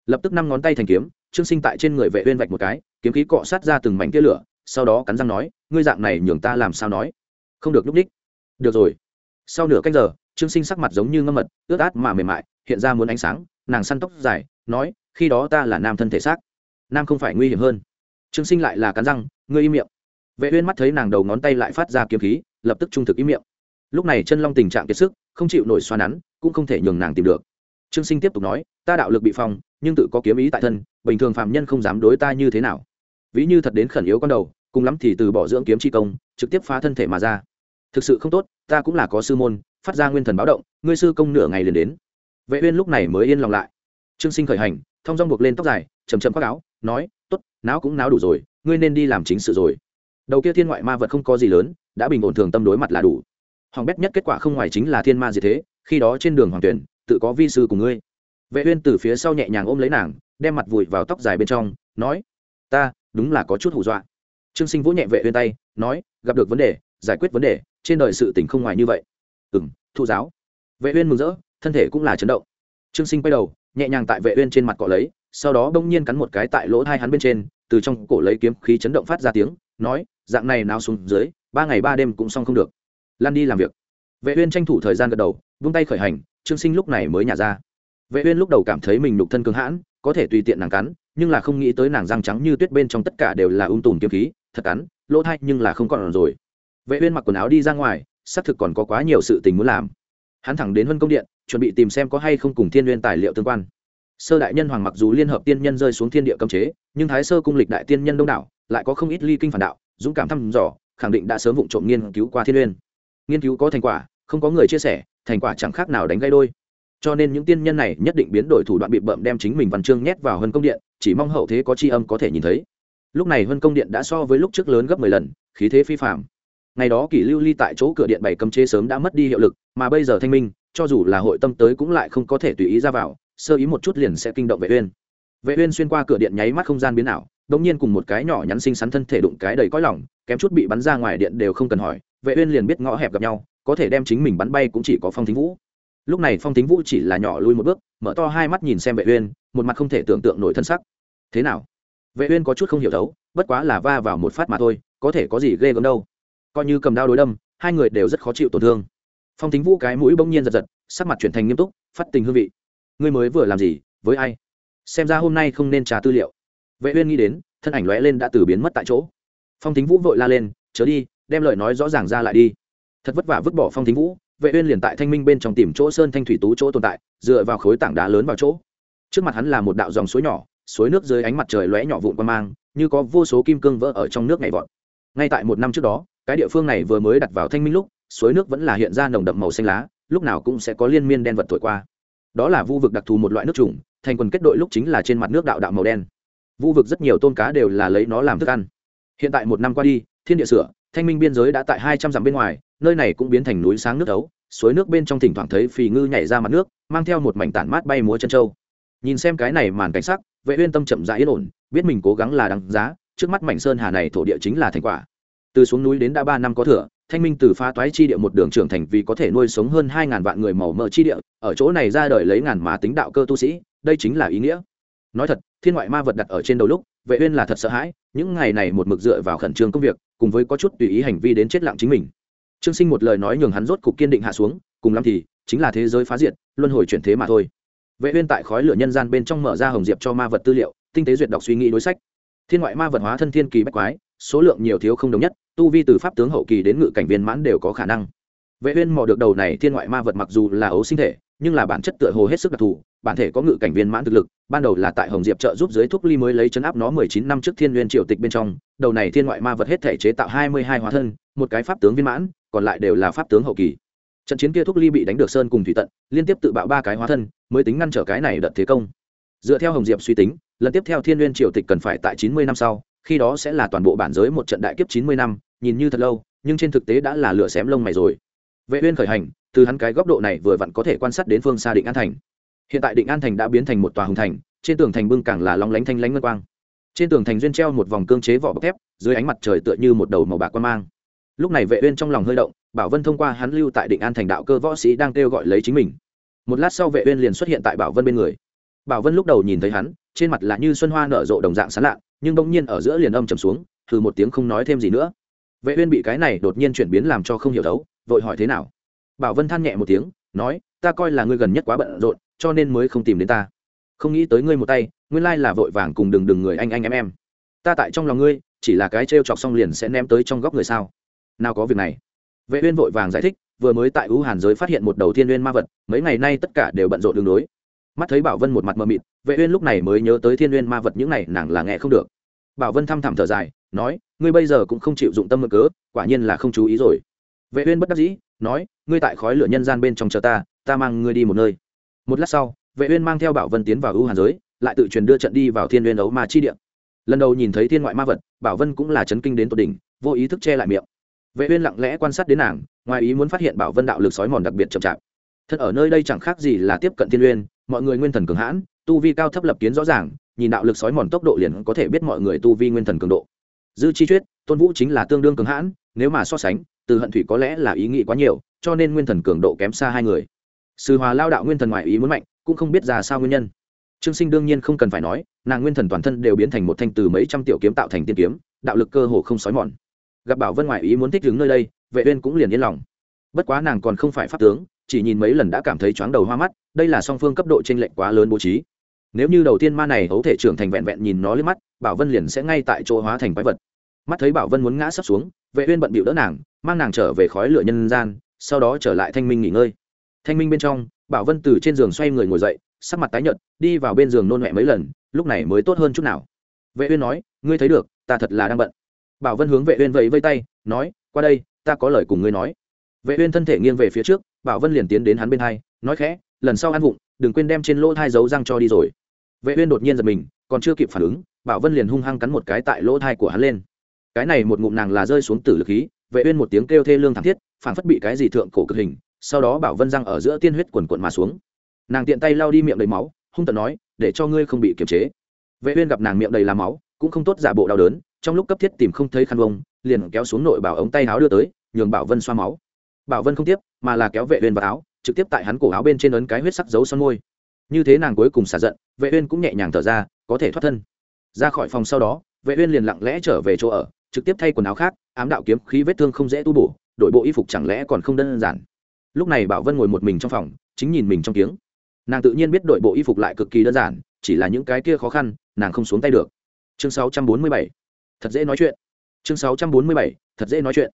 Lập tức năm ngón tay thành kiếm, trương sinh tại trên người vệ uyên vạch một cái, kiếm khí cọ sát ra từng mảnh tia lửa, sau đó cắn răng nói, ngươi dạng này nhường ta làm sao nói? Không được lúc đích. Được rồi. Sau nửa canh giờ, trương sinh sắc mặt giống như ngâm mật, ướt át mà mềm mại, hiện ra muốn ánh sáng, nàng săn tóc dài, nói, khi đó ta là nam thân thể xác, nam không phải nguy hiểm hơn trương sinh lại là cắn răng, ngươi im miệng. Vệ uyên mắt thấy nàng đầu ngón tay lại phát ra kiếm khí, lập tức trung thực im miệng. Lúc này chân long tình trạng kiệt sức, không chịu nổi xoa nắn, cũng không thể nhường nàng tìm được. Trương sinh tiếp tục nói, ta đạo lực bị phong, nhưng tự có kiếm ý tại thân, bình thường phạm nhân không dám đối ta như thế nào. Ví như thật đến khẩn yếu con đầu, cùng lắm thì từ bỏ dưỡng kiếm chi công, trực tiếp phá thân thể mà ra. Thực sự không tốt, ta cũng là có sư môn, phát ra nguyên thần báo động, ngươi sư công nửa ngày liền đến. Vệ uyên lúc này mới yên lòng lại. Trương sinh khởi hành thông dong buộc lên tóc dài chầm chầm khoác áo, nói não cũng náo đủ rồi, ngươi nên đi làm chính sự rồi. Đầu kia thiên ngoại ma vật không có gì lớn, đã bình ổn thường tâm đối mặt là đủ. Hoàng bét nhất kết quả không ngoài chính là thiên ma gì thế, khi đó trên đường hoàng tuyển, tự có vi sư cùng ngươi. Vệ uyên từ phía sau nhẹ nhàng ôm lấy nàng, đem mặt vùi vào tóc dài bên trong, nói, ta, đúng là có chút hù dọa. Trương sinh vỗ nhẹ vệ uyên tay, nói, gặp được vấn đề, giải quyết vấn đề, trên đời sự tình không ngoài như vậy. Ừm thụ giáo. Vệ uyên mừng rỡ, thân thể cũng là chấn động. Trương sinh quay đầu, nhẹ nhàng tại vệ uyên trên mặt cọ lấy sau đó bỗng nhiên cắn một cái tại lỗ hai hắn bên trên, từ trong cổ lấy kiếm khí chấn động phát ra tiếng, nói, dạng này nào xuống dưới, ba ngày ba đêm cũng xong không được. Lan đi làm việc. Vệ uyên tranh thủ thời gian gật đầu, vung tay khởi hành, trương sinh lúc này mới nhả ra. Vệ uyên lúc đầu cảm thấy mình nhục thân cứng hãn, có thể tùy tiện nàng cắn, nhưng là không nghĩ tới nàng răng trắng như tuyết bên trong tất cả đều là ung tùm kiếm khí, thật cắn, lỗ thay nhưng là không còn rồi. Vệ uyên mặc quần áo đi ra ngoài, xác thực còn có quá nhiều sự tình muốn làm. Hắn thẳng đến huân công điện, chuẩn bị tìm xem có hay không cùng thiên Uyên tài liệu tương quan sơ đại nhân hoàng mặc dù liên hợp tiên nhân rơi xuống thiên địa cấm chế, nhưng thái sơ cung lịch đại tiên nhân đông đảo, lại có không ít ly kinh phản đạo, dũng cảm thăm dò, khẳng định đã sớm vụng trộm nghiên cứu qua thiên nguyên. Nghiên cứu có thành quả, không có người chia sẻ, thành quả chẳng khác nào đánh gây đôi. Cho nên những tiên nhân này nhất định biến đổi thủ đoạn bị bợm đem chính mình văn chương nhét vào hơn công điện, chỉ mong hậu thế có tri âm có thể nhìn thấy. Lúc này hơn công điện đã so với lúc trước lớn gấp mười lần, khí thế phi phạm ngày đó kỷ lưu ly tại chỗ cửa điện bảy cấm chế sớm đã mất đi hiệu lực, mà bây giờ thanh minh, cho dù là hội tâm tới cũng lại không có thể tùy ý ra vào sơ ý một chút liền sẽ kinh động vệ uyên. Vệ uyên xuyên qua cửa điện nháy mắt không gian biến ảo đống nhiên cùng một cái nhỏ nhắn xinh xắn thân thể đụng cái đầy cõi lòng, kém chút bị bắn ra ngoài điện đều không cần hỏi, vệ uyên liền biết ngõ hẹp gặp nhau, có thể đem chính mình bắn bay cũng chỉ có phong thính vũ. Lúc này phong thính vũ chỉ là nhỏ lui một bước, mở to hai mắt nhìn xem vệ uyên, một mặt không thể tưởng tượng nổi thân sắc. Thế nào? Vệ uyên có chút không hiểu thấu, bất quá là va vào một phát mà thôi, có thể có gì ghê gớm đâu. Coi như cầm đao đối đâm, hai người đều rất khó chịu tổn thương. Phong thính vũ cái mũi bỗng nhiên giật giật, sắc mặt chuyển thành nghiêm túc, phát tình hương vị ngươi mới vừa làm gì, với ai? Xem ra hôm nay không nên trả tư liệu. Vệ uyên nghĩ đến, thân ảnh lóe lên đã từ biến mất tại chỗ. Phong thính vũ vội la lên, chớ đi, đem lời nói rõ ràng ra lại đi. Thật vất vả vứt bỏ phong thính vũ, vệ uyên liền tại thanh minh bên trong tìm chỗ sơn thanh thủy tú chỗ tồn tại, dựa vào khối tảng đá lớn vào chỗ. Trước mặt hắn là một đạo dòng suối nhỏ, suối nước dưới ánh mặt trời lóe nhỏ vụn qua mang, như có vô số kim cương vỡ ở trong nước nhảy vọt. Ngay tại một năm trước đó, cái địa phương này vừa mới đặt vào thanh minh lúc, suối nước vẫn là hiện ra nồng đậm màu xanh lá, lúc nào cũng sẽ có liên miên đen vật thổi qua đó là vu vực đặc thù một loại nước trùng, thành quần kết đội lúc chính là trên mặt nước đạo đạo màu đen. Vu vực rất nhiều tôm cá đều là lấy nó làm thức ăn. Hiện tại một năm qua đi, thiên địa sửa, thanh minh biên giới đã tại hai trăm dặm bên ngoài, nơi này cũng biến thành núi sáng nước ấu suối nước bên trong thỉnh thoảng thấy phì ngư nhảy ra mặt nước, mang theo một mảnh tản mát bay múa chân trâu nhìn xem cái này màn cảnh sắc, vệ uyên tâm chậm rãi yên ổn, biết mình cố gắng là đáng giá, trước mắt mảnh sơn hà này thổ địa chính là thành quả từ xuống núi đến đã ba năm có thừa thanh minh từ phá toái chi địa một đường trưởng thành vì có thể nuôi sống hơn hai ngàn vạn người màu mỡ chi địa, ở chỗ này ra đời lấy ngàn má tính đạo cơ tu sĩ, đây chính là ý nghĩa. Nói thật, thiên ngoại ma vật đặt ở trên đầu lúc, vệ uyên là thật sợ hãi, những ngày này một mực dựa vào khẩn trương công việc, cùng với có chút tùy ý hành vi đến chết lặng chính mình. Trương sinh một lời nói nhường hắn rốt cục kiên định hạ xuống, cùng lắm thì, chính là thế giới phá diệt, luân hồi chuyển thế mà thôi. Vệ uyên tại khói lửa nhân gian bên trong mở ra hồng diệp cho ma vật tư liệu, tinh tế duyệt đọc suy nghĩ đối sách. Thiên ngoại ma vật hóa thân thiên kỳ bách quái số lượng nhiều thiếu không đồng nhất, tu vi từ pháp tướng hậu kỳ đến ngự cảnh viên mãn đều có khả năng. Vệ uyên mò được đầu này thiên ngoại ma vật mặc dù là ấu sinh thể, nhưng là bản chất tựa hồ hết sức đặc thù, bản thể có ngự cảnh viên mãn thực lực, ban đầu là tại hồng diệp trợ giúp dưới thuốc ly mới lấy chấn áp nó 19 năm trước thiên nguyên triều tịch bên trong, đầu này thiên ngoại ma vật hết thể chế tạo 22 hóa thân, một cái pháp tướng viên mãn, còn lại đều là pháp tướng hậu kỳ. Trận chiến kia thuốc ly bị đánh được sơn cùng thủy tận, liên tiếp tự bạo ba cái hóa thân, mới tính ngăn trở cái này đợt thế công. Dựa theo hồng diệp suy tính, lần tiếp theo thiên nguyên triều tịch cần phải tại 90 năm sau khi đó sẽ là toàn bộ bản giới một trận đại kiếp 90 năm, nhìn như thật lâu, nhưng trên thực tế đã là lửa xém lông mày rồi. Vệ uyên khởi hành, từ hắn cái góc độ này vừa vặn có thể quan sát đến phương xa định an thành. Hiện tại định an thành đã biến thành một tòa hùng thành, trên tường thành bưng càng là long lánh thanh lánh ngân quang. Trên tường thành duyên treo một vòng cương chế vỏ bọc thép, dưới ánh mặt trời tựa như một đầu màu bạc quan mang. Lúc này vệ uyên trong lòng hơi động, bảo vân thông qua hắn lưu tại định an thành đạo cơ võ sĩ đang kêu gọi lấy chính mình. Một lát sau vệ uyên liền xuất hiện tại bảo vân bên người bảo vân lúc đầu nhìn thấy hắn, trên mặt là như xuân hoa nở rộ đồng dạng sáng lạ nhưng bỗng nhiên ở giữa liền âm trầm xuống, thử một tiếng không nói thêm gì nữa. Vệ uyên bị cái này đột nhiên chuyển biến làm cho không hiểu thấu vội hỏi thế nào. Bảo vân than nhẹ một tiếng, nói, ta coi là ngươi gần nhất quá bận rộn, cho nên mới không tìm đến ta. Không nghĩ tới ngươi một tay, nguyên lai là vội vàng cùng đừng đừng người anh anh em em. Ta tại trong lòng ngươi, chỉ là cái trêu chọc xong liền sẽ ném tới trong góc người sao? Nào có việc này. Vệ uyên vội vàng giải thích, vừa mới tại ưu hàn giới phát hiện một đầu thiên uyên ma vật, mấy ngày nay tất cả đều bận rộn đường đối mắt thấy bảo vân một mặt mờ mịt, vệ uyên lúc này mới nhớ tới thiên uyên ma vật những này, nàng là nghe không được. bảo vân thăm thẳm thở dài, nói, ngươi bây giờ cũng không chịu dụng tâm mượn cớ, quả nhiên là không chú ý rồi. vệ uyên bất đắc dĩ, nói, ngươi tại khói lửa nhân gian bên trong chờ ta ta mang ngươi đi một nơi. một lát sau, vệ uyên mang theo bảo vân tiến vào ưu hàn giới, lại tự truyền đưa trận đi vào thiên uyên ấu ma chi địa. lần đầu nhìn thấy thiên ngoại ma vật, bảo vân cũng là chấn kinh đến tột đỉnh, vô ý thức che lại miệng. vệ uyên lặng lẽ quan sát đến nàng, ngoài ý muốn phát hiện bảo vân đạo lực sói mòn đặc biệt chậm chạp. thật ở nơi đây chẳng khác gì là tiếp cận thiên uyên mọi người nguyên thần cường hãn, tu vi cao thấp lập kiến rõ ràng, nhìn đạo lực sói mòn tốc độ liền có thể biết mọi người tu vi nguyên thần cường độ. Dư chi thuyết, tôn vũ chính là tương đương cường hãn, nếu mà so sánh, từ hận thủy có lẽ là ý nghĩ quá nhiều, cho nên nguyên thần cường độ kém xa hai người. Sư hòa lao đạo nguyên thần ngoại ý muốn mạnh, cũng không biết ra sao nguyên nhân. Trương sinh đương nhiên không cần phải nói, nàng nguyên thần toàn thân đều biến thành một thanh từ mấy trăm tiểu kiếm tạo thành tiên kiếm, đạo lực cơ hồ không sói mòn. Gặp bảo vân ngoại ý muốn thích đứng nơi đây, vệ uyên cũng liền yên lòng. Bất quá nàng còn không phải pháp tướng chỉ nhìn mấy lần đã cảm thấy chóng đầu hoa mắt, đây là song phương cấp độ trên lệch quá lớn bố trí. Nếu như đầu tiên ma này hấu thể trưởng thành vẹn vẹn nhìn nó lên mắt, bảo vân liền sẽ ngay tại chỗ hóa thành quái vật. Mắt thấy bảo vân muốn ngã sắp xuống, vệ uyên bận bịu đỡ nàng, mang nàng trở về khói lửa nhân gian, sau đó trở lại thanh minh nghỉ ngơi. Thanh minh bên trong, bảo vân từ trên giường xoay người ngồi dậy, sắc mặt tái nhợt, đi vào bên giường nôn mẹ mấy lần, lúc này mới tốt hơn chút nào. Vệ uyên nói, ngươi thấy được, ta thật là đang bận. Bảo vân hướng vệ uyên vẫy vẫy tay, nói, qua đây, ta có lời cùng ngươi nói vệ uyên thân thể nghiêng về phía trước, bảo vân liền tiến đến hắn bên hai, nói khẽ, lần sau ăn vụng, đừng quên đem trên lỗ thai giấu răng cho đi rồi. Vệ uyên đột nhiên giật mình, còn chưa kịp phản ứng, bảo vân liền hung hăng cắn một cái tại lỗ thai của hắn lên. Cái này một ngụm nàng là rơi xuống tử lực khí, vệ uyên một tiếng kêu thê lương thảm thiết phảng phất bị cái gì thượng cổ cực hình, sau đó bảo vân răng ở giữa tiên huyết cuồn cuộn mà xuống. Nàng tiện tay lau đi miệng đầy máu, hung tợn nói, để cho ngươi không bị kiềm chế. Vệ uyên gặp nàng miệng đầy là máu, cũng không tốt giả bộ đau đớn, trong lúc cấp thiết tìm không thấy khăn vông, liền kéo xuống nội bảo ống tay áo đưa tới, nhường bảo vân xoa máu bảo vân không tiếp, mà là kéo vệ uyên vào áo, trực tiếp tại hắn cổ áo bên trên ấn cái huyết sắc dấu son môi. Như thế nàng cuối cùng xả giận, vệ uyên cũng nhẹ nhàng thở ra, có thể thoát thân. Ra khỏi phòng sau đó, vệ uyên liền lặng lẽ trở về chỗ ở, trực tiếp thay quần áo khác, ám đạo kiếm khí vết thương không dễ tu bổ, đổi bộ y phục chẳng lẽ còn không đơn giản. Lúc này bảo vân ngồi một mình trong phòng, chính nhìn mình trong tiếng nàng tự nhiên biết đội bộ y phục lại cực kỳ đơn giản, chỉ là những cái kia khó khăn, nàng không xuống tay được. Chương 647 thật dễ nói chuyện. Chương 647 thật dễ nói chuyện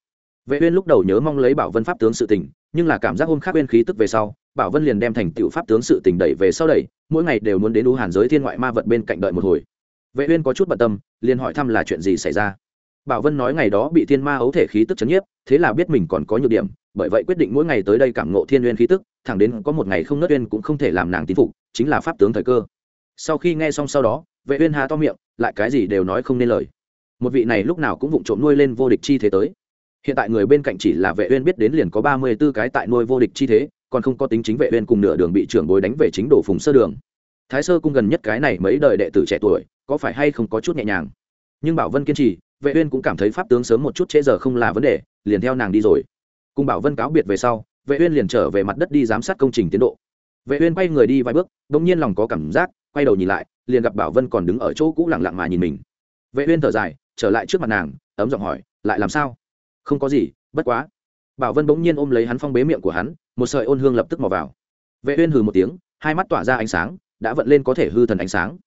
vệ uyên lúc đầu nhớ mong lấy bảo vân pháp tướng sự tình, nhưng là cảm giác hôm khác uyên khí tức về sau, bảo vân liền đem thành tựu pháp tướng sự tình đẩy về sau đẩy, mỗi ngày đều muốn đến u hàn giới thiên ngoại ma vật bên cạnh đợi một hồi. Vệ uyên có chút bận tâm, liền hỏi thăm là chuyện gì xảy ra. Bảo vân nói ngày đó bị thiên ma ấu thể khí tức chấn nhiếp, thế là biết mình còn có nhược điểm, bởi vậy quyết định mỗi ngày tới đây cảm ngộ thiên uyên khí tức, thẳng đến có một ngày không nứt uyên cũng không thể làm nàng tín phục, chính là pháp tướng thời cơ. Sau khi nghe xong sau đó, vệ uyên há to miệng, lại cái gì đều nói không nên lời. Một vị này lúc nào cũng vụng trộm nuôi lên vô địch chi thế tới hiện tại người bên cạnh chỉ là vệ uyên biết đến liền có ba mươi 34 cái tại nuôi vô địch chi thế, còn không có tính chính vệ uyên cùng nửa đường bị trưởng bối đánh về chính đồ phùng sơ đường. Thái sơ cung gần nhất cái này mấy đời đệ tử trẻ tuổi, có phải hay không có chút nhẹ nhàng? Nhưng bảo vân kiên trì, vệ uyên cũng cảm thấy pháp tướng sớm một chút trễ giờ không là vấn đề, liền theo nàng đi rồi. Cùng bảo vân cáo biệt về sau, vệ uyên liền trở về mặt đất đi giám sát công trình tiến độ. Vệ uyên quay người đi vài bước đung nhiên lòng có cảm giác, quay đầu nhìn lại, liền gặp bảo vân còn đứng ở chỗ cũ lặng lặng mà nhìn mình. Vệ uyên thở dài, trở lại trước mặt nàng, ấm giọng hỏi, lại làm sao? Không có gì, bất quá. Bảo vân bỗng nhiên ôm lấy hắn phong bế miệng của hắn, một sợi ôn hương lập tức mò vào. Vệ uyên hừ một tiếng, hai mắt tỏa ra ánh sáng, đã vận lên có thể hư thần ánh sáng.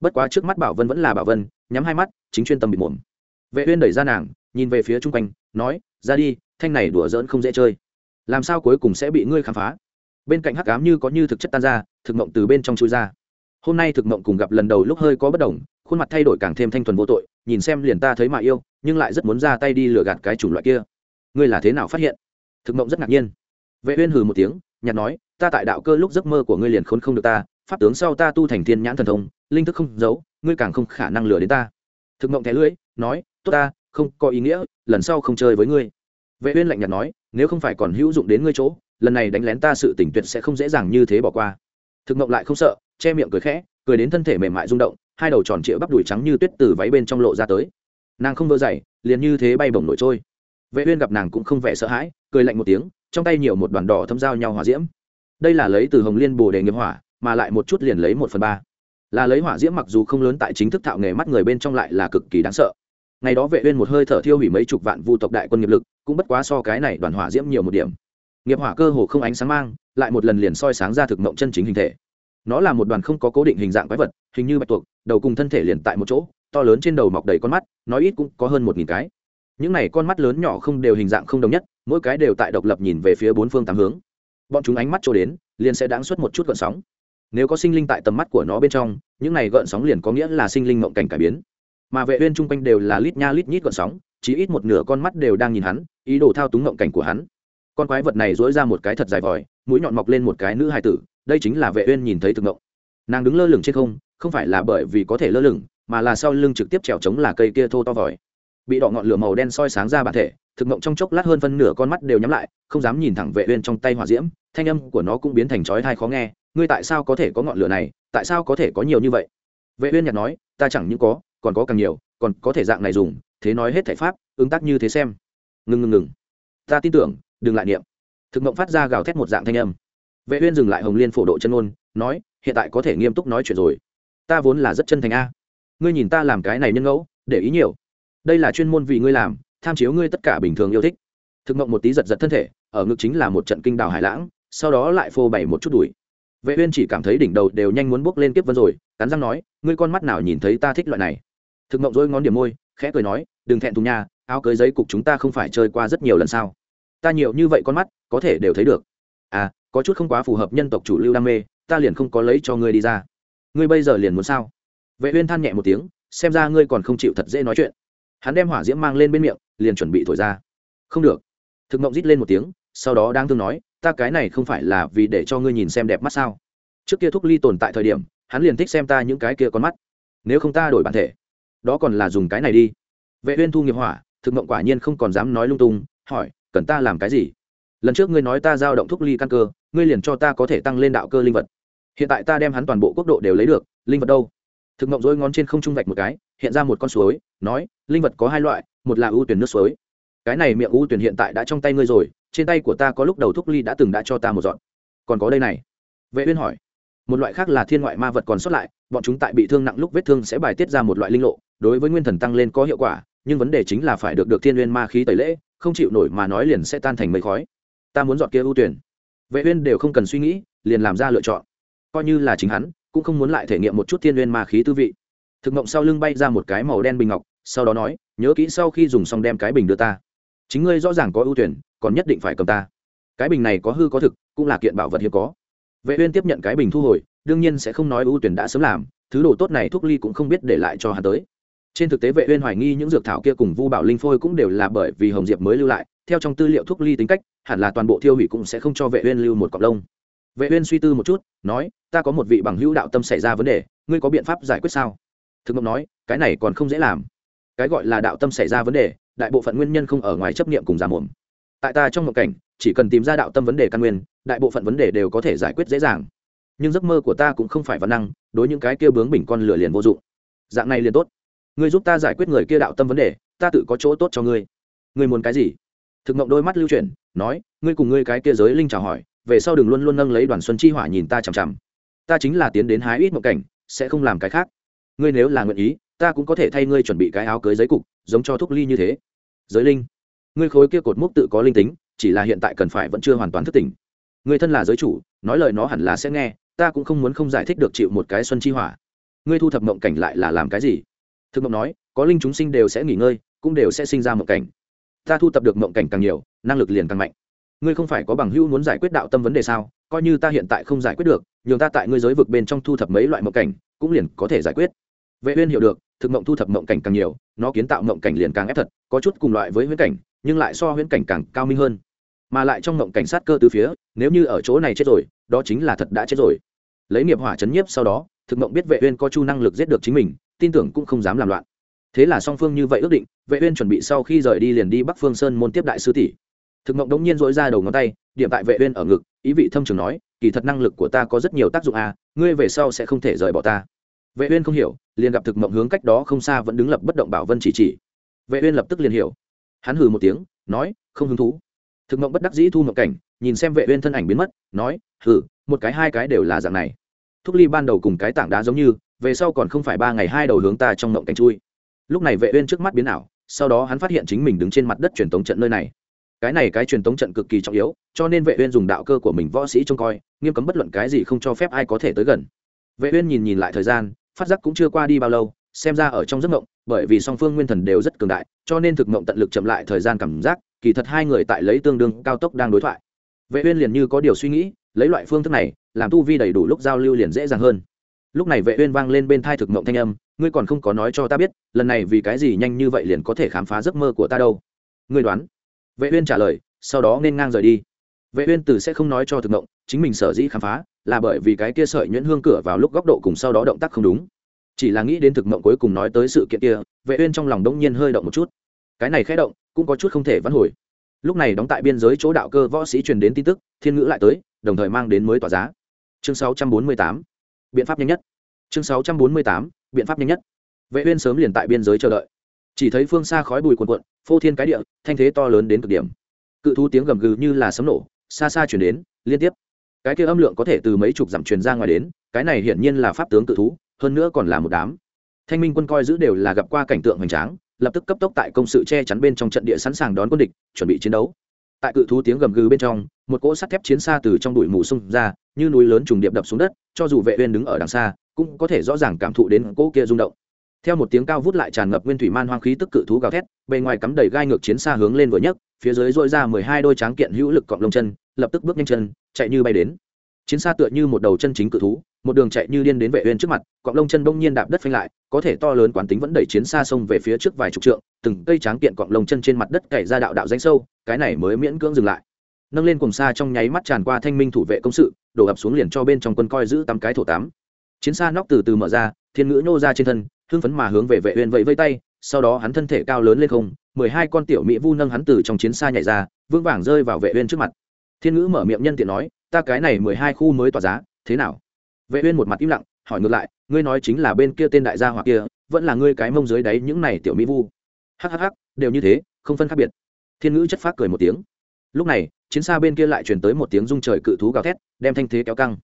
Bất quá trước mắt bảo vân vẫn là bảo vân, nhắm hai mắt, chính chuyên tâm bị mồm. Vệ uyên đẩy ra nàng, nhìn về phía trung quanh, nói, ra đi, thanh này đùa giỡn không dễ chơi. Làm sao cuối cùng sẽ bị ngươi khám phá? Bên cạnh hắc ám như có như thực chất tan ra, thực mộng từ bên trong chui ra. Hôm nay thực mộng cùng gặp lần đầu lúc hơi có bất đồng khuôn mặt thay đổi càng thêm thanh thuần vô tội, nhìn xem liền ta thấy mà yêu, nhưng lại rất muốn ra tay đi lừa gạt cái chủng loại kia. Ngươi là thế nào phát hiện? Thực mộng rất ngạc nhiên. Vệ uyên hừ một tiếng, nhạt nói, ta tại đạo cơ lúc giấc mơ của ngươi liền khốn không được ta, pháp tướng sau ta tu thành thiên nhãn thần thông, linh thức không giấu, ngươi càng không khả năng lừa đến ta. Thực mộng thẻ lưỡi, nói, tốt ta, không có ý nghĩa, lần sau không chơi với ngươi. Vệ uyên lạnh nhạt nói, nếu không phải còn hữu dụng đến ngươi chỗ, lần này đánh lén ta sự tỉnh tuyệt sẽ không dễ dàng như thế bỏ qua. Thực mộng lại không sợ, che miệng cười khẽ, cười đến thân thể mềm mại rung động hai đầu tròn trịa bắp đùi trắng như tuyết từ váy bên trong lộ ra tới. Nàng không vơ dậy, liền như thế bay bổng nổi trôi. Vệ uyên gặp nàng cũng không vẻ sợ hãi, cười lạnh một tiếng, trong tay nhiều một đoàn đỏ thâm giao nhau hỏa diễm. Đây là lấy từ hồng liên bồ đề nghiệp hỏa, mà lại một chút liền lấy một phần ba. Là lấy hỏa diễm mặc dù không lớn tại chính thức thạo nghề mắt người bên trong lại là cực kỳ đáng sợ. Ngày đó vệ uyên một hơi thở thiêu hủy mấy chục vạn vu tộc đại quân nghiệp lực, cũng bất quá so cái này đoàn hỏa diễm nhiều một điểm. Nghiệp hỏa cơ hồ không ánh sáng mang, lại một lần liền soi sáng ra thực mộng chân chính hình thể nó là một đoàn không có cố định hình dạng quái vật, hình như bạch tuộc, đầu cùng thân thể liền tại một chỗ, to lớn trên đầu mọc đầy con mắt nói ít cũng có hơn một nghìn cái. Những này con mắt lớn nhỏ không đều hình dạng không đồng nhất, mỗi cái đều tại độc lập nhìn về phía bốn phương tám hướng. Bọn chúng ánh mắt trôi đến, liền sẽ đáng xuất một chút gợn sóng. Nếu có sinh linh tại tầm mắt của nó bên trong, những này gợn sóng liền có nghĩa là sinh linh mộng cảnh cải biến. Mà vệ uyên chung quanh đều là lít nha lít nhít gợn sóng, chỉ ít một nửa con mắt đều đang nhìn hắn, ý đồ thao túng mộng cảnh của hắn. Con quái vật này dỗi ra một cái thật dài vòi, mũi nhọn mọc lên một cái nữ hài tử đây chính là vệ uyên nhìn thấy thực ngộng nàng đứng lơ lửng trên không không phải là bởi vì có thể lơ lửng, mà là sau lưng trực tiếp trèo chống là cây kia thô to vòi. Bị đỏ ngọn lửa màu đen soi sáng ra bản thể, thực ngộng trong chốc lát hơn phân nửa con mắt đều nhắm lại, không dám nhìn thẳng vệ uyên trong tay hỏa diễm, thanh âm của nó cũng biến thành chói tai khó nghe, ngươi tại sao có thể có ngọn lửa này? Tại sao có thể có nhiều như vậy? Vệ uyên nhạt nói, ta chẳng những có, còn có càng nhiều, còn có thể dạng này dùng, thế nói hết thể pháp, ứng tác như thế xem. Ngừng ngừng ngừng ta tin tưởng, đừng lại niệm. Thực ngộng phát ra gào thét một dạng thanh âm vệ uyên dừng lại hồng liên phổ độ chân ôn nói, hiện tại có thể nghiêm túc nói chuyện rồi. Ta vốn là rất chân thành a. Ngươi nhìn ta làm cái này nhân ngẫu, để ý nhiều. Đây là chuyên môn vì ngươi làm, tham chiếu ngươi tất cả bình thường yêu thích. Thực Mộng một tí giật giật thân thể, ở ngực chính là một trận kinh đào hải lãng, sau đó lại phô bày một chút đuổi vệ uyên chỉ cảm thấy đỉnh đầu đều nhanh muốn bước lên kiếp vân rồi, cắn răng nói, ngươi con mắt nào nhìn thấy ta thích loại này? Thực mộng rối ngón điểm môi, khẽ cười nói, đừng thẹn thùng nha, áo cưới giấy cục chúng ta không phải chơi qua rất nhiều lần sao? Ta nhiều như vậy con mắt, có thể đều thấy được. À có chút không quá phù hợp nhân tộc chủ lưu đam mê, ta liền không có lấy cho ngươi đi ra. Ngươi bây giờ liền muốn sao? Vệ uyên than nhẹ một tiếng, xem ra ngươi còn không chịu thật dễ nói chuyện. Hắn đem hỏa diễm mang lên bên miệng, liền chuẩn bị thổi ra. Không được. Thực mộng rít lên một tiếng, sau đó đang thương nói, ta cái này không phải là vì để cho ngươi nhìn xem đẹp mắt sao? Trước kia thúc ly tồn tại thời điểm, hắn liền thích xem ta những cái kia con mắt. Nếu không ta đổi bản thể, đó còn là dùng cái này đi. Vệ uyên thu nghiệp hỏa, thực mộng quả nhiên không còn dám nói lung tung, hỏi, cần ta làm cái gì? Lần trước ngươi nói ta giao động thúc ly căn cơ, ngươi liền cho ta có thể tăng lên đạo cơ linh vật. Hiện tại ta đem hắn toàn bộ quốc độ đều lấy được, linh vật đâu? Thực mộng dối ngón trên không trung vạch một cái, hiện ra một con suối, nói, linh vật có hai loại, một là ưu tuyển nước suối. Cái này miệng ưu tuyển hiện tại đã trong tay ngươi rồi, trên tay của ta có lúc đầu thúc ly đã từng đã cho ta một dọn. Còn có đây này. Vệ uyên hỏi. Một loại khác là thiên ngoại ma vật còn sót lại, bọn chúng tại bị thương nặng lúc vết thương sẽ bài tiết ra một loại linh lộ, đối với nguyên thần tăng lên có hiệu quả, nhưng vấn đề chính là phải được được thiên nguyên ma khí tẩy lễ, không chịu nổi mà nói liền sẽ tan thành mây khói ta muốn dọn kia ưu tuyển. Vệ uyên đều không cần suy nghĩ, liền làm ra lựa chọn. Coi như là chính hắn, cũng không muốn lại thể nghiệm một chút thiên uyên ma khí tư vị. Thực mộng sau lưng bay ra một cái màu đen bình ngọc, sau đó nói, nhớ kỹ sau khi dùng xong đem cái bình đưa ta. Chính ngươi rõ ràng có ưu tuyển, còn nhất định phải cầm ta. Cái bình này có hư có thực, cũng là kiện bảo vật hiếm có. Vệ uyên tiếp nhận cái bình thu hồi, đương nhiên sẽ không nói ưu tuyển đã sớm làm, thứ đồ tốt này thuốc ly cũng không biết để lại cho hắn tới. Trên thực tế vệ uyên hoài nghi những dược thảo kia cùng vu bảo linh phôi cũng đều là bởi vì hồng diệp mới lưu lại, theo trong tư liệu thuốc ly tính cách hẳn là toàn bộ thiêu hủy cũng sẽ không cho vệ uyên lưu một cọng lông. Vệ uyên suy tư một chút, nói, ta có một vị bằng hữu đạo tâm xảy ra vấn đề, ngươi có biện pháp giải quyết sao? Thực ngọc nói, cái này còn không dễ làm. Cái gọi là đạo tâm xảy ra vấn đề, đại bộ phận nguyên nhân không ở ngoài chấp niệm cùng giả mồm. Tại ta trong một cảnh, chỉ cần tìm ra đạo tâm vấn đề căn nguyên, đại bộ phận vấn đề đều có thể giải quyết dễ dàng. Nhưng giấc mơ của ta cũng không phải văn năng, đối những cái kia bướng bỉnh con lửa liền vô dụng. Dạng này liền tốt. Ngươi giúp ta giải quyết người kia đạo tâm vấn đề, ta tự có chỗ tốt cho ngươi. Ngươi muốn cái gì? Thực mộng đôi mắt lưu chuyển nói, ngươi cùng ngươi cái kia giới linh chào hỏi, về sau đừng luôn luôn nâng lấy đoàn xuân chi hỏa nhìn ta chằm chằm. Ta chính là tiến đến hái ít một cảnh, sẽ không làm cái khác. Ngươi nếu là nguyện ý, ta cũng có thể thay ngươi chuẩn bị cái áo cưới giấy cục, giống cho thúc ly như thế. Giới linh, ngươi khối kia cột mốc tự có linh tính, chỉ là hiện tại cần phải vẫn chưa hoàn toàn thức tỉnh. Người thân là giới chủ, nói lời nó hẳn là sẽ nghe, ta cũng không muốn không giải thích được chịu một cái xuân chi hỏa. Ngươi thu thập mộng cảnh lại là làm cái gì? Thực mộng nói, có linh chúng sinh đều sẽ nghỉ ngơi, cũng đều sẽ sinh ra mộng cảnh ta thu thập được mộng cảnh càng nhiều, năng lực liền càng mạnh. Ngươi không phải có bằng hữu muốn giải quyết đạo tâm vấn đề sao? Coi như ta hiện tại không giải quyết được, nhường ta tại ngươi giới vực bên trong thu thập mấy loại mộng cảnh, cũng liền có thể giải quyết. Vệ uyên hiểu được, thực mộng thu thập mộng cảnh càng nhiều, nó kiến tạo mộng cảnh liền càng ép thật, có chút cùng loại với huyễn cảnh, nhưng lại so huyễn cảnh càng cao minh hơn. Mà lại trong mộng cảnh sát cơ từ phía, nếu như ở chỗ này chết rồi, đó chính là thật đã chết rồi. Lấy nghiệp hỏa chấn nhiếp sau đó, thực mộng biết vệ uyên có chu năng lực giết được chính mình, tin tưởng cũng không dám làm loạn thế là song phương như vậy ước định, vệ uyên chuẩn bị sau khi rời đi liền đi bắc phương sơn môn tiếp đại sư tỷ. Thực mộng đống nhiên dỗi ra đầu ngón tay, điểm tại vệ uyên ở ngực, ý vị thâm trường nói, kỳ thật năng lực của ta có rất nhiều tác dụng à ngươi về sau sẽ không thể rời bỏ ta. Vệ uyên không hiểu, liền gặp thực mộng hướng cách đó không xa vẫn đứng lập bất động bảo vân chỉ chỉ. Vệ uyên lập tức liền hiểu. Hắn hừ một tiếng, nói, không hứng thú. Thực mộng bất đắc dĩ thu mộng cảnh, nhìn xem vệ uyên thân ảnh biến mất, nói, hừ, một cái hai cái đều là dạng này. Thúc ly ban đầu cùng cái tảng đá giống như, về sau còn không phải ba ngày hai đầu hướng ta trong mộng cảnh chui lúc này vệ uyên trước mắt biến ảo, sau đó hắn phát hiện chính mình đứng trên mặt đất truyền tống trận nơi này. Cái này cái truyền tống trận cực kỳ trọng yếu, cho nên vệ uyên dùng đạo cơ của mình võ sĩ trông coi, nghiêm cấm bất luận cái gì không cho phép ai có thể tới gần. Vệ uyên nhìn nhìn lại thời gian, phát giác cũng chưa qua đi bao lâu, xem ra ở trong giấc mộng, bởi vì song phương nguyên thần đều rất cường đại, cho nên thực mộng tận lực chậm lại thời gian cảm giác, kỳ thật hai người tại lấy tương đương cao tốc đang đối thoại. Vệ uyên liền như có điều suy nghĩ, lấy loại phương thức này, làm tu vi đầy đủ lúc giao lưu liền dễ dàng hơn lúc này vệ uyên vang lên bên thai thực mộng thanh âm, ngươi còn không có nói cho ta biết, lần này vì cái gì nhanh như vậy liền có thể khám phá giấc mơ của ta đâu? Ngươi đoán. Vệ uyên trả lời, sau đó nên ngang rời đi. Vệ uyên từ sẽ không nói cho thực mộng, chính mình sở dĩ khám phá, là bởi vì cái kia sợi nhuyễn hương cửa vào lúc góc độ cùng sau đó động tác không đúng. Chỉ là nghĩ đến thực mộng cuối cùng nói tới sự kiện kia, vệ uyên trong lòng đống nhiên hơi động một chút. Cái này khẽ động, cũng có chút không thể vãn hồi. Lúc này đóng tại biên giới chỗ đạo cơ võ sĩ truyền đến tin tức, thiên ngữ lại tới, đồng thời mang đến mới tỏa giá. Chương 648 biện pháp nhanh nhất. Chương 648 biện pháp nhanh nhất. Vệ uyên sớm liền tại biên giới chờ đợi. Chỉ thấy phương xa khói bụi cuồn cuộn, phô thiên cái địa, thanh thế to lớn đến cực điểm. Cự thú tiếng gầm gừ như là sấm nổ, xa xa truyền đến, liên tiếp. Cái kia âm lượng có thể từ mấy chục dặm truyền ra ngoài đến, cái này hiển nhiên là pháp tướng cự thú, hơn nữa còn là một đám. Thanh minh quân coi giữ đều là gặp qua cảnh tượng hoành tráng, lập tức cấp tốc tại công sự che chắn bên trong trận địa sẵn sàng đón quân địch, chuẩn bị chiến đấu tại cự thú tiếng gầm gừ bên trong, một cỗ sắt thép chiến xa từ trong đùi mù xung ra, như núi lớn trùng điệp đập xuống đất, cho dù vệ uyên đứng ở đằng xa, cũng có thể rõ ràng cảm thụ đến cỗ kia rung động. Theo một tiếng cao vút lại tràn ngập nguyên thủy man hoang khí tức cự thú gào thét, bề ngoài cắm đầy gai ngược chiến xa hướng lên vừa nhấc, phía dưới dội ra mười hai đôi tráng kiện hữu lực cọng lông chân, lập tức bước nhanh chân, chạy như bay đến. Chiến xa tựa như một đầu chân chính cự thú một đường chạy như điên đến vệ uyên trước mặt quặng lông chân đông nhiên đạp đất phanh lại, có thể to lớn quán tính vẫn đẩy chiến xa sông về phía trước vài chục trượng, từng cây tráng kiện quặng lông chân trên mặt đất cày ra đạo đạo rãnh sâu, cái này mới miễn cưỡng dừng lại. Nâng lên cùng xa trong nháy mắt tràn qua thanh minh thủ vệ công sự, đổ ập xuống liền cho bên trong quân coi giữ tám cái thổ tám. chiến xa nóc từ từ mở ra, thiên ngữ nô ra trên thân, hưng phấn mà hướng về vệ uyên vẫy vẫy tay, sau đó hắn thân thể cao lớn lên không, mười hai con tiểu mỹ vu nâng hắn từ trong chiến xa nhảy ra, vững vàng rơi vào vệ uyên trước mặt. Thiên ngữ mở miệng nhân tiện nói, ta cái này mười hai khu mới tỏa giá, thế nào? Vệ uyên một mặt im lặng, hỏi ngược lại, ngươi nói chính là bên kia tên đại gia hoặc kia, vẫn là ngươi cái mông dưới đáy những này tiểu mỹ vu? Hắc hắc hắc, đều như thế, không phân khác biệt. Thiên ngữ chất phát cười một tiếng. Lúc này, chiến xa bên kia lại truyền tới một tiếng rung trời cự thú gào thét, đem thanh thế kéo căng.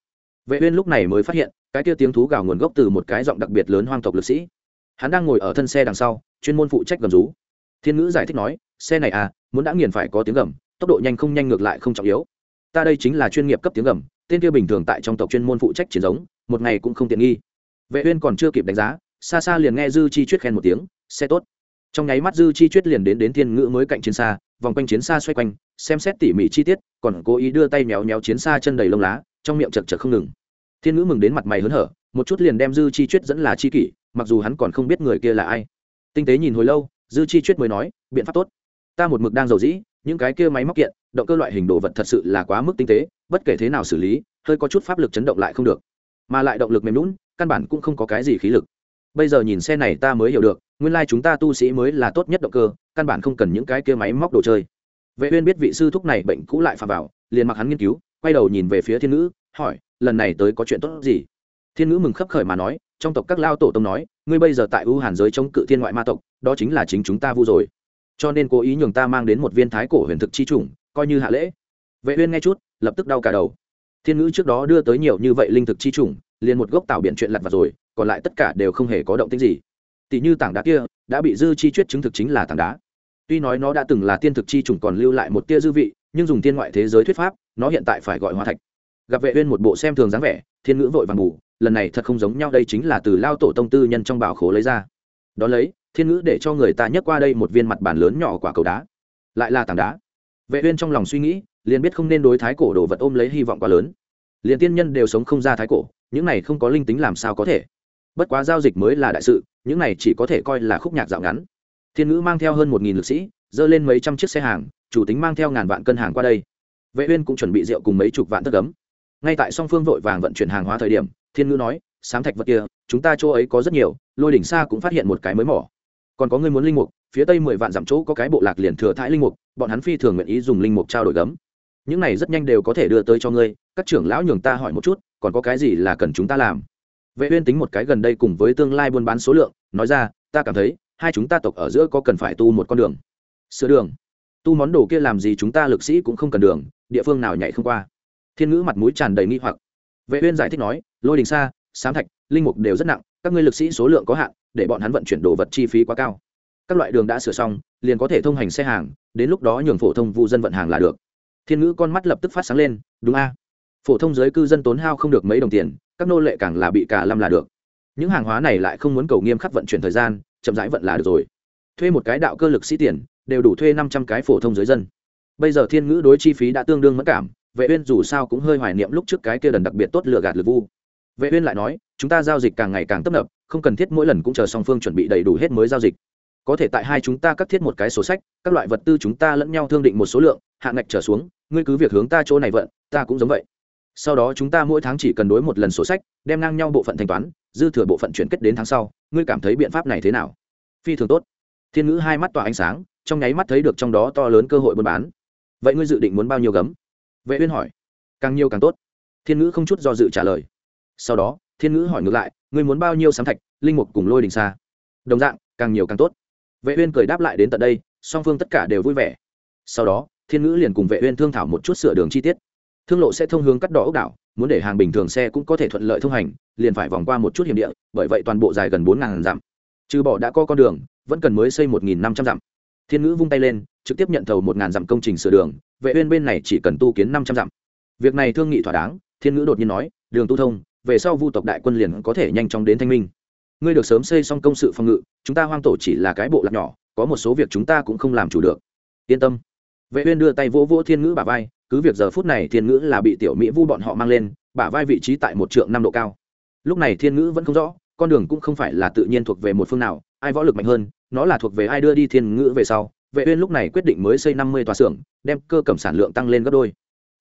Vệ uyên lúc này mới phát hiện, cái kia tiếng thú gào nguồn gốc từ một cái giọng đặc biệt lớn hoang tộc lực sĩ. Hắn đang ngồi ở thân xe đằng sau, chuyên môn phụ trách gầm rú. Thiên ngữ giải thích nói, xe này à muốn đã nghiền phải có tiếng gầm, tốc độ nhanh không nhanh ngược lại không trọng yếu. Ta đây chính là chuyên nghiệp cấp tiếng gầm tên kia bình thường tại trong tộc chuyên môn phụ trách chiến giống, một ngày cũng không tiện nghi. Vệ uyên còn chưa kịp đánh giá, xa xa liền nghe dư chi chuyết khen một tiếng, xe tốt. Trong nháy mắt dư chi chuyết liền đến đến thiên ngữ mới cạnh chiến xa, vòng quanh chiến xa xoay quanh, xem xét tỉ mỉ chi tiết, còn cố ý đưa tay méo méo chiến xa chân đầy lông lá, trong miệng chật chật không ngừng. Thiên ngữ mừng đến mặt mày hớn hở, một chút liền đem dư chi chuyết dẫn là chi kỷ, mặc dù hắn còn không biết người kia là ai. Tinh tế nhìn hồi lâu, dư chi chuyết mới nói, biện pháp tốt ta một mực đang giàu dĩ, những cái kia máy móc kiện, động cơ loại hình đồ vật thật sự là quá mức tinh tế, bất kể thế nào xử lý, hơi có chút pháp lực chấn động lại không được. Mà lại động lực mềm lún căn bản cũng không có cái gì khí lực. Bây giờ nhìn xe này ta mới hiểu được, nguyên lai chúng ta tu sĩ mới là tốt nhất động cơ, căn bản không cần những cái kia máy móc đồ chơi. Vệ uyên biết vị sư thúc này bệnh cũ lại phà vào, liền mặc hắn nghiên cứu, quay đầu nhìn về phía thiên nữ hỏi, lần này tới có chuyện tốt gì? Thiên ngữ mừng khấp khởi mà nói, trong tộc các lao tổ tông nói, ngươi bây giờ tại ưu hàn giới chống cự thiên ngoại ma tộc, đó chính là chính chúng ta vu rồi cho nên cố ý nhường ta mang đến một viên thái cổ huyền thực chi chủng, coi như hạ lễ. Vệ uyên nghe chút, lập tức đau cả đầu. Thiên ngữ trước đó đưa tới nhiều như vậy linh thực chi chủng, liền một gốc tạo biển chuyện lặt vặt rồi, còn lại tất cả đều không hề có động tĩnh gì. Tỷ như tảng đá kia, đã bị dư chi chuyết chứng thực chính là tảng đá. Tuy nói nó đã từng là tiên thực chi chủng còn lưu lại một tia dư vị, nhưng dùng tiên ngoại thế giới thuyết pháp, nó hiện tại phải gọi hóa thạch. Gặp vệ uyên một bộ xem thường dáng vẻ, thiên ngữ vội vàng bù lần này thật không giống nhau, đây chính là từ lao tổ tông tư nhân trong bảo khố lấy ra. Đó lấy thiên ngữ để cho người ta nhấc qua đây một viên mặt bàn lớn nhỏ quả cầu đá. Lại là tảng đá. Vệ uyên trong lòng suy nghĩ, liền biết không nên đối thái cổ đồ vật ôm lấy hy vọng quá lớn. Liền tiên nhân đều sống không ra thái cổ, những này không có linh tính làm sao có thể? Bất quá giao dịch mới là đại sự, những này chỉ có thể coi là khúc nhạc dạo ngắn. Thiên ngữ mang theo hơn một nghìn lực sĩ dơ lên mấy trăm chiếc xe hàng, chủ tính mang theo ngàn vạn cân hàng qua đây. Vệ uyên cũng chuẩn bị rượu cùng mấy chục vạn tất gấm. ngay tại song phương vội vàng vận chuyển hàng hóa thời điểm, thiên ngữ nói sáng thạch vật kia, chúng ta chỗ ấy có rất nhiều, lôi đỉnh xa cũng phát hiện một cái mới mỏ còn có người muốn linh mục, phía tây mười vạn dặm chỗ có cái bộ lạc liền thừa thãi linh mục, bọn hắn phi thường nguyện ý dùng linh mục trao đổi gấm. Những này rất nhanh đều có thể đưa tới cho ngươi, các trưởng lão nhường ta hỏi một chút, còn có cái gì là cần chúng ta làm? Vệ uyên tính một cái gần đây cùng với tương lai buôn bán số lượng, nói ra, ta cảm thấy, hai chúng ta tộc ở giữa có cần phải tu một con đường. Sửa đường. Tu món đồ kia làm gì chúng ta lực sĩ cũng không cần đường, địa phương nào nhảy không qua. Thiên ngữ mặt mũi tràn đầy nghi hoặc. Vệ uyên giải thích nói, lôi đình xa, sám thạch, linh mục đều rất nặng, các ngươi lực sĩ số lượng có hạn để bọn hắn vận chuyển đồ vật chi phí quá cao. Các loại đường đã sửa xong, liền có thể thông hành xe hàng, đến lúc đó nhường phổ thông vụ dân vận hàng là được. Thiên ngữ con mắt lập tức phát sáng lên, đúng a. Phổ thông giới cư dân tốn hao không được mấy đồng tiền, các nô lệ càng là bị cả lâm là được. Những hàng hóa này lại không muốn cầu nghiêm khắc vận chuyển thời gian, chậm rãi vận là được rồi. Thuê một cái đạo cơ lực sĩ tiền, đều đủ thuê năm trăm cái phổ thông giới dân. Bây giờ thiên ngữ đối chi phí đã tương đương mất cảm, vệ uyên dù sao cũng hơi hoài niệm lúc trước cái kia đần đặc biệt tốt lừa gạt lực vu vệ uyên lại nói, chúng ta giao dịch càng ngày càng tấp nập, không cần thiết mỗi lần cũng chờ song phương chuẩn bị đầy đủ hết mới giao dịch. Có thể tại hai chúng ta cắt thiết một cái sổ sách, các loại vật tư chúng ta lẫn nhau thương định một số lượng hạn ngạch trở xuống, ngươi cứ việc hướng ta chỗ này vận, ta cũng giống vậy. Sau đó chúng ta mỗi tháng chỉ cần đối một lần sổ sách, đem ngang nhau bộ phận thanh toán, dư thừa bộ phận chuyển kết đến tháng sau, ngươi cảm thấy biện pháp này thế nào? Phi thường tốt. Thiên ngữ hai mắt tỏa ánh sáng, trong nháy mắt thấy được trong đó to lớn cơ hội buôn bán. Vậy ngươi dự định muốn bao nhiêu gấm? Vệ uyên hỏi. Càng nhiều càng tốt. Thiên ngữ không chút do dự trả lời sau đó, thiên ngữ hỏi ngược lại, ngươi muốn bao nhiêu sám thạch, linh mục cùng lôi đình xa? Đồng dạng, càng nhiều càng tốt. Vệ uyên cười đáp lại đến tận đây, song phương tất cả đều vui vẻ. Sau đó, thiên ngữ liền cùng vệ uyên thương thảo một chút sửa đường chi tiết. Thương lộ sẽ thông hướng cắt đỏ ốc đảo, muốn để hàng bình thường xe cũng có thể thuận lợi thông hành, liền phải vòng qua một chút hiểm địa, bởi vậy toàn bộ dài gần bốn ngàn dặm. Trừ bỏ đã có con đường, vẫn cần mới xây một nghìn năm trăm dặm. Thiên ngữ vung tay lên, trực tiếp nhận thầu một ngàn dặm công trình sửa đường, vệ uyên bên này chỉ cần tu kiến năm trăm dặm. Việc này thương nghị thỏa đáng, thiên ngữ đột nhiên nói, đường tu thông về sau vu tộc đại quân liền có thể nhanh chóng đến thanh minh. Ngươi được sớm xây xong công sự phòng ngự, chúng ta hoang tổ chỉ là cái bộ lạc nhỏ, có một số việc chúng ta cũng không làm chủ được. Yên tâm. Vệ uyên đưa tay vỗ vỗ thiên ngữ bả vai, cứ việc giờ phút này thiên ngữ là bị tiểu mỹ vu bọn họ mang lên, bả vai vị trí tại một trượng năm độ cao. Lúc này thiên ngữ vẫn không rõ, con đường cũng không phải là tự nhiên thuộc về một phương nào, ai võ lực mạnh hơn, nó là thuộc về ai đưa đi thiên ngữ về sau. Vệ uyên lúc này quyết định mới xây 50 tòa xưởng, đem cơ cẩm sản lượng tăng lên gấp đôi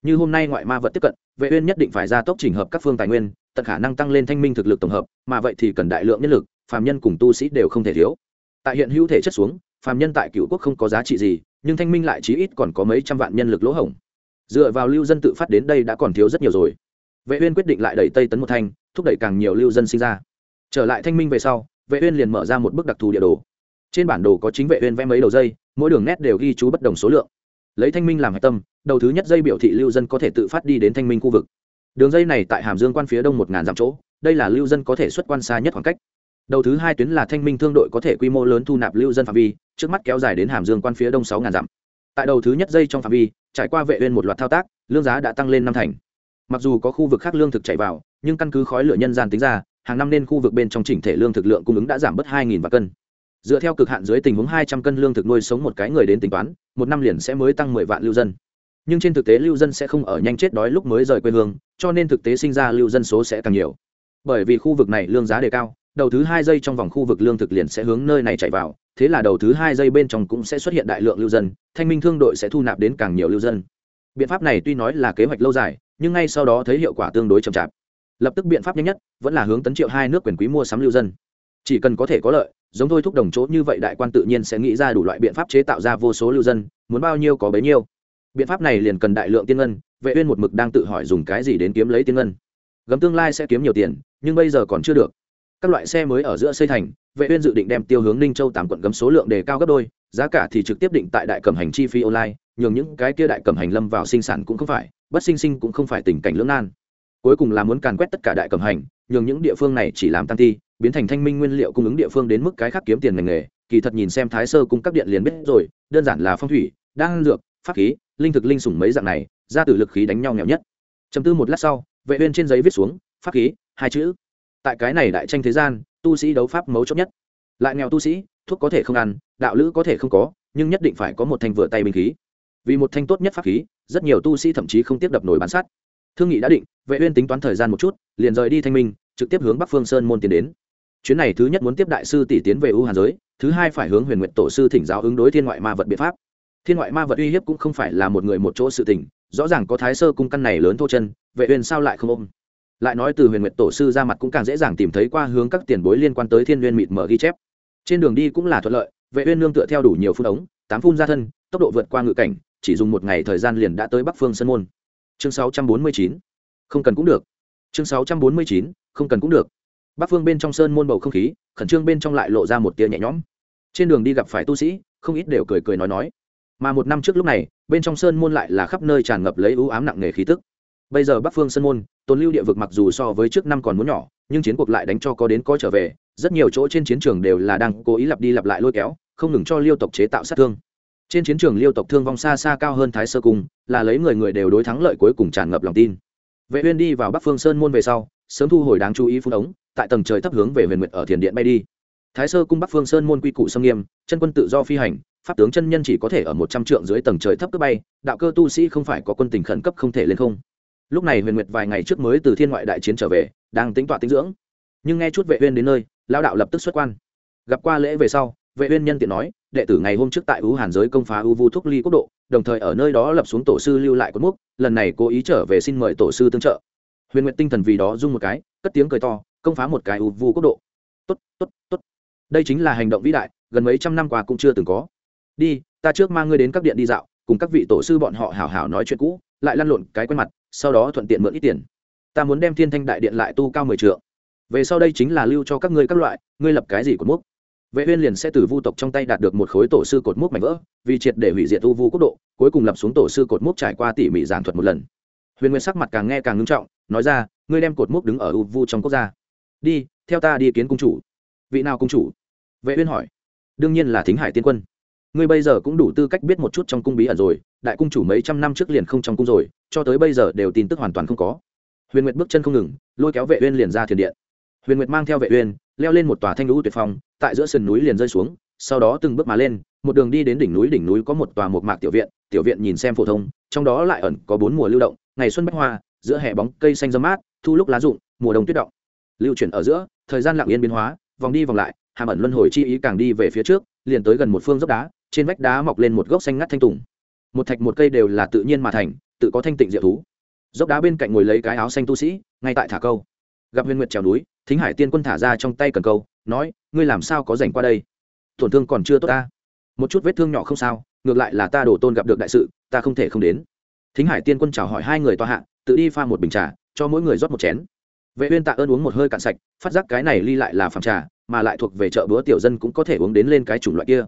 như hôm nay ngoại ma vật tiếp cận, vệ uyên nhất định phải ra tốc chỉnh hợp các phương tài nguyên, tận khả năng tăng lên thanh minh thực lực tổng hợp, mà vậy thì cần đại lượng nhân lực, phàm nhân cùng tu sĩ đều không thể thiếu. Tại hiện hữu thể chất xuống, phàm nhân tại cựu quốc không có giá trị gì, nhưng thanh minh lại chí ít còn có mấy trăm vạn nhân lực lỗ hổng. Dựa vào lưu dân tự phát đến đây đã còn thiếu rất nhiều rồi. Vệ uyên quyết định lại đẩy tây tấn một thanh, thúc đẩy càng nhiều lưu dân sinh ra. Trở lại thanh minh về sau, vệ uyên liền mở ra một bức đặc thù địa đồ. Trên bản đồ có chính vệ uyên vẽ mấy đầu dây, mỗi đường nét đều ghi chú bất đồng số lượng. Lấy thanh minh làm hạch tâm đầu thứ nhất dây biểu thị lưu dân có thể tự phát đi đến thanh minh khu vực. Đường dây này tại hàm dương quan phía đông một ngàn dặm chỗ, đây là lưu dân có thể xuất quan xa nhất khoảng cách. Đầu thứ hai tuyến là thanh minh thương đội có thể quy mô lớn thu nạp lưu dân phạm vi, trước mắt kéo dài đến hàm dương quan phía đông sáu ngàn dặm. Tại đầu thứ nhất dây trong phạm vi, trải qua vệ uyên một loạt thao tác, lương giá đã tăng lên năm thành. Mặc dù có khu vực khác lương thực chạy vào, nhưng căn cứ khói lửa nhân gian tính ra, hàng năm nên khu vực bên trong chỉnh thể lương thực lượng cung ứng đã giảm bớt hai nghìn vạn cân. Dựa theo cực hạn dưới tình huống hai trăm cân lương thực nuôi sống một cái người đến tính toán, một năm liền sẽ mới tăng mười vạn lưu dân nhưng trên thực tế lưu dân sẽ không ở nhanh chết đói lúc mới rời quê hương, cho nên thực tế sinh ra lưu dân số sẽ càng nhiều. Bởi vì khu vực này lương giá đề cao, đầu thứ hai giây trong vòng khu vực lương thực liền sẽ hướng nơi này chạy vào, thế là đầu thứ hai giây bên trong cũng sẽ xuất hiện đại lượng lưu dân, thanh minh thương đội sẽ thu nạp đến càng nhiều lưu dân. Biện pháp này tuy nói là kế hoạch lâu dài, nhưng ngay sau đó thấy hiệu quả tương đối chậm chạp. Lập tức biện pháp nhanh nhất vẫn là hướng tấn triệu hai nước quyền quý mua sắm lưu dân. Chỉ cần có thể có lợi, giống thôi thúc đồng chỗ như vậy đại quan tự nhiên sẽ nghĩ ra đủ loại biện pháp chế tạo ra vô số lưu dân, muốn bao nhiêu có bấy nhiêu biện pháp này liền cần đại lượng tiên ngân, vệ uyên một mực đang tự hỏi dùng cái gì đến kiếm lấy tiên ngân. Gấm tương lai sẽ kiếm nhiều tiền, nhưng bây giờ còn chưa được. Các loại xe mới ở giữa xây thành, vệ uyên dự định đem tiêu hướng ninh châu tám quận gấm số lượng đề cao gấp đôi, giá cả thì trực tiếp định tại đại cẩm hành chi phí online, nhường những cái kia đại cẩm hành lâm vào sinh sản cũng không phải, bất sinh sinh cũng không phải tình cảnh lưỡng nan. Cuối cùng là muốn càn quét tất cả đại cẩm hành, nhường những địa phương này chỉ làm tăng thi, biến thành thanh minh nguyên liệu cung ứng địa phương đến mức cái khác kiếm tiền ngành nghề. Kỳ thật nhìn xem thái sơ cung các điện liền biết rồi, đơn giản là phong thủy đang dược pháp khí, linh thực linh sủng mấy dạng này, ra từ lực khí đánh nhau nghèo nhất. Chấm tư một lát sau, vệ uyên trên giấy viết xuống, pháp khí, hai chữ. Tại cái này đại tranh thế gian, tu sĩ đấu pháp mấu chốt nhất. Lại nghèo tu sĩ, thuốc có thể không ăn, đạo lữ có thể không có, nhưng nhất định phải có một thanh vừa tay binh khí. Vì một thanh tốt nhất pháp khí, rất nhiều tu sĩ thậm chí không tiếp đập nổi bán sát. Thương nghị đã định, vệ uyên tính toán thời gian một chút, liền rời đi thanh minh, trực tiếp hướng bắc phương sơn môn tiến đến. Chuyến này thứ nhất muốn tiếp đại sư tỷ tiến về u hàn giới, thứ hai phải hướng huyền nguyện tổ sư thỉnh giáo ứng đối thiên ngoại ma vật biện pháp thiên ngoại ma vật uy hiếp cũng không phải là một người một chỗ sự tình, rõ ràng có thái sơ cung căn này lớn thô chân, vệ uyên sao lại không ôm? Lại nói từ huyền nguyệt tổ sư ra mặt cũng càng dễ dàng tìm thấy qua hướng các tiền bối liên quan tới thiên nguyên mịt mở ghi chép. Trên đường đi cũng là thuận lợi, vệ uyên nương tựa theo đủ nhiều phun ống, tám phun ra thân, tốc độ vượt qua ngự cảnh, chỉ dùng một ngày thời gian liền đã tới bắc phương sơn môn. Chương 649 không cần cũng được. Chương 649 không cần cũng được. Bắc phương bên trong sơn môn bầu không khí, khẩn trương bên trong lại lộ ra một tia nhẹ nhõm. Trên đường đi gặp phải tu sĩ, không ít đều cười cười nói nói mà một năm trước lúc này, bên trong sơn môn lại là khắp nơi tràn ngập lấy ưu ám nặng nề khí tức. Bây giờ bắc phương sơn môn, tồn lưu địa vực mặc dù so với trước năm còn muốn nhỏ, nhưng chiến cuộc lại đánh cho có đến có trở về, rất nhiều chỗ trên chiến trường đều là đang cố ý lặp đi lặp lại lôi kéo, không ngừng cho liêu tộc chế tạo sát thương. Trên chiến trường liêu tộc thương vong xa xa cao hơn thái sơ cung, là lấy người người đều đối thắng lợi cuối cùng tràn ngập lòng tin. Vệ uyên đi vào bắc phương sơn môn về sau, sớm thu hồi đáng chú ý phun ống, tại tầng trời thấp hướng về huyền nguyệt ở thiền điện bay đi. Thái sơ cung bắc phương sơn môn quy củ sâm nghiêm, chân quân tự do phi hành pháp tướng chân nhân chỉ có thể ở một trăm trượng dưới tầng trời thấp cướp bay, đạo cơ tu sĩ không phải có quân tình khẩn cấp không thể lên không. Lúc này huyền nguyệt vài ngày trước mới từ thiên ngoại đại chiến trở về, đang tính tọa tinh dưỡng. Nhưng nghe chút vệ uyên đến nơi, lão đạo lập tức xuất quan. Gặp qua lễ về sau, vệ uyên nhân tiện nói, đệ tử ngày hôm trước tại u hàn giới công phá u vu thúc ly quốc độ, đồng thời ở nơi đó lập xuống tổ sư lưu lại cột mốc, lần này cố ý trở về xin mời tổ sư tương trợ. Huyền nguyệt tinh thần vì đó rung một cái, cất tiếng cười to, công phá một cái u vu quốc độ. Tốt tốt tốt. Đây chính là hành động vĩ đại, gần mấy trăm năm qua cũng chưa từng có đi, ta trước mang ngươi đến các điện đi dạo, cùng các vị tổ sư bọn họ hào hào nói chuyện cũ, lại lăn lộn cái quen mặt, sau đó thuận tiện mượn ít tiền. Ta muốn đem thiên thanh đại điện lại tu cao mười trượng. Về sau đây chính là lưu cho các ngươi các loại, ngươi lập cái gì cột mốc? Vệ uyên liền sẽ từ vu tộc trong tay đạt được một khối tổ sư cột mốc mảnh vỡ, vì triệt để hủy diệt tu vu quốc độ, cuối cùng lập xuống tổ sư cột mốc trải qua tỉ mỉ giảng thuật một lần. Huyền nguyên sắc mặt càng nghe càng ngưng trọng, nói ra, ngươi đem cột mốc đứng ở u vu trong quốc gia. Đi, theo ta đi kiến cung chủ. Vị nào cung chủ? Vệ uyên hỏi. Đương nhiên là thính hải tiên quân ngươi bây giờ cũng đủ tư cách biết một chút trong cung bí ẩn rồi, đại cung chủ mấy trăm năm trước liền không trong cung rồi, cho tới bây giờ đều tin tức hoàn toàn không có. Huyền nguyệt bước chân không ngừng, lôi kéo vệ uyên liền ra thiền điện. Huyền nguyệt mang theo vệ uyên, leo lên một tòa thanh lũ tuyệt phong, tại giữa sườn núi liền rơi xuống, sau đó từng bước mà lên, một đường đi đến đỉnh núi đỉnh núi có một tòa một mạc tiểu viện tiểu viện nhìn xem phổ thông, trong đó lại ẩn có bốn mùa lưu động, ngày xuân bách hoa, giữa hè bóng cây xanh râm mát, thu lúc lá rụng, mùa đông tuyết động. Lưu chuyển ở giữa, thời gian lặng yên biến hóa, vòng đi vòng lại, hàm ẩn luân hồi chi ý càng đi về phía trước, liền tới gần một phương dốc đá trên vách đá mọc lên một gốc xanh ngắt thanh tùng. Một thạch một cây đều là tự nhiên mà thành, tự có thanh tịnh diệu thú. Dốc đá bên cạnh ngồi lấy cái áo xanh tu sĩ, ngay tại thả câu. Gặp huyền nguyệt trèo núi, thính hải tiên quân thả ra trong tay cần câu, nói, ngươi làm sao có rảnh qua đây? Tổn thương còn chưa tốt ta. Một chút vết thương nhỏ không sao, ngược lại là ta đổ tôn gặp được đại sự, ta không thể không đến. Thính hải tiên quân chào hỏi hai người tòa hạ, tự đi pha một bình trà, cho mỗi người rót một chén. Vệ uyên tạ ơn uống một hơi cạn sạch, phát giác cái này ly lại là phàm trà, mà lại thuộc về chợ búa tiểu dân cũng có thể uống đến lên cái chủng loại kia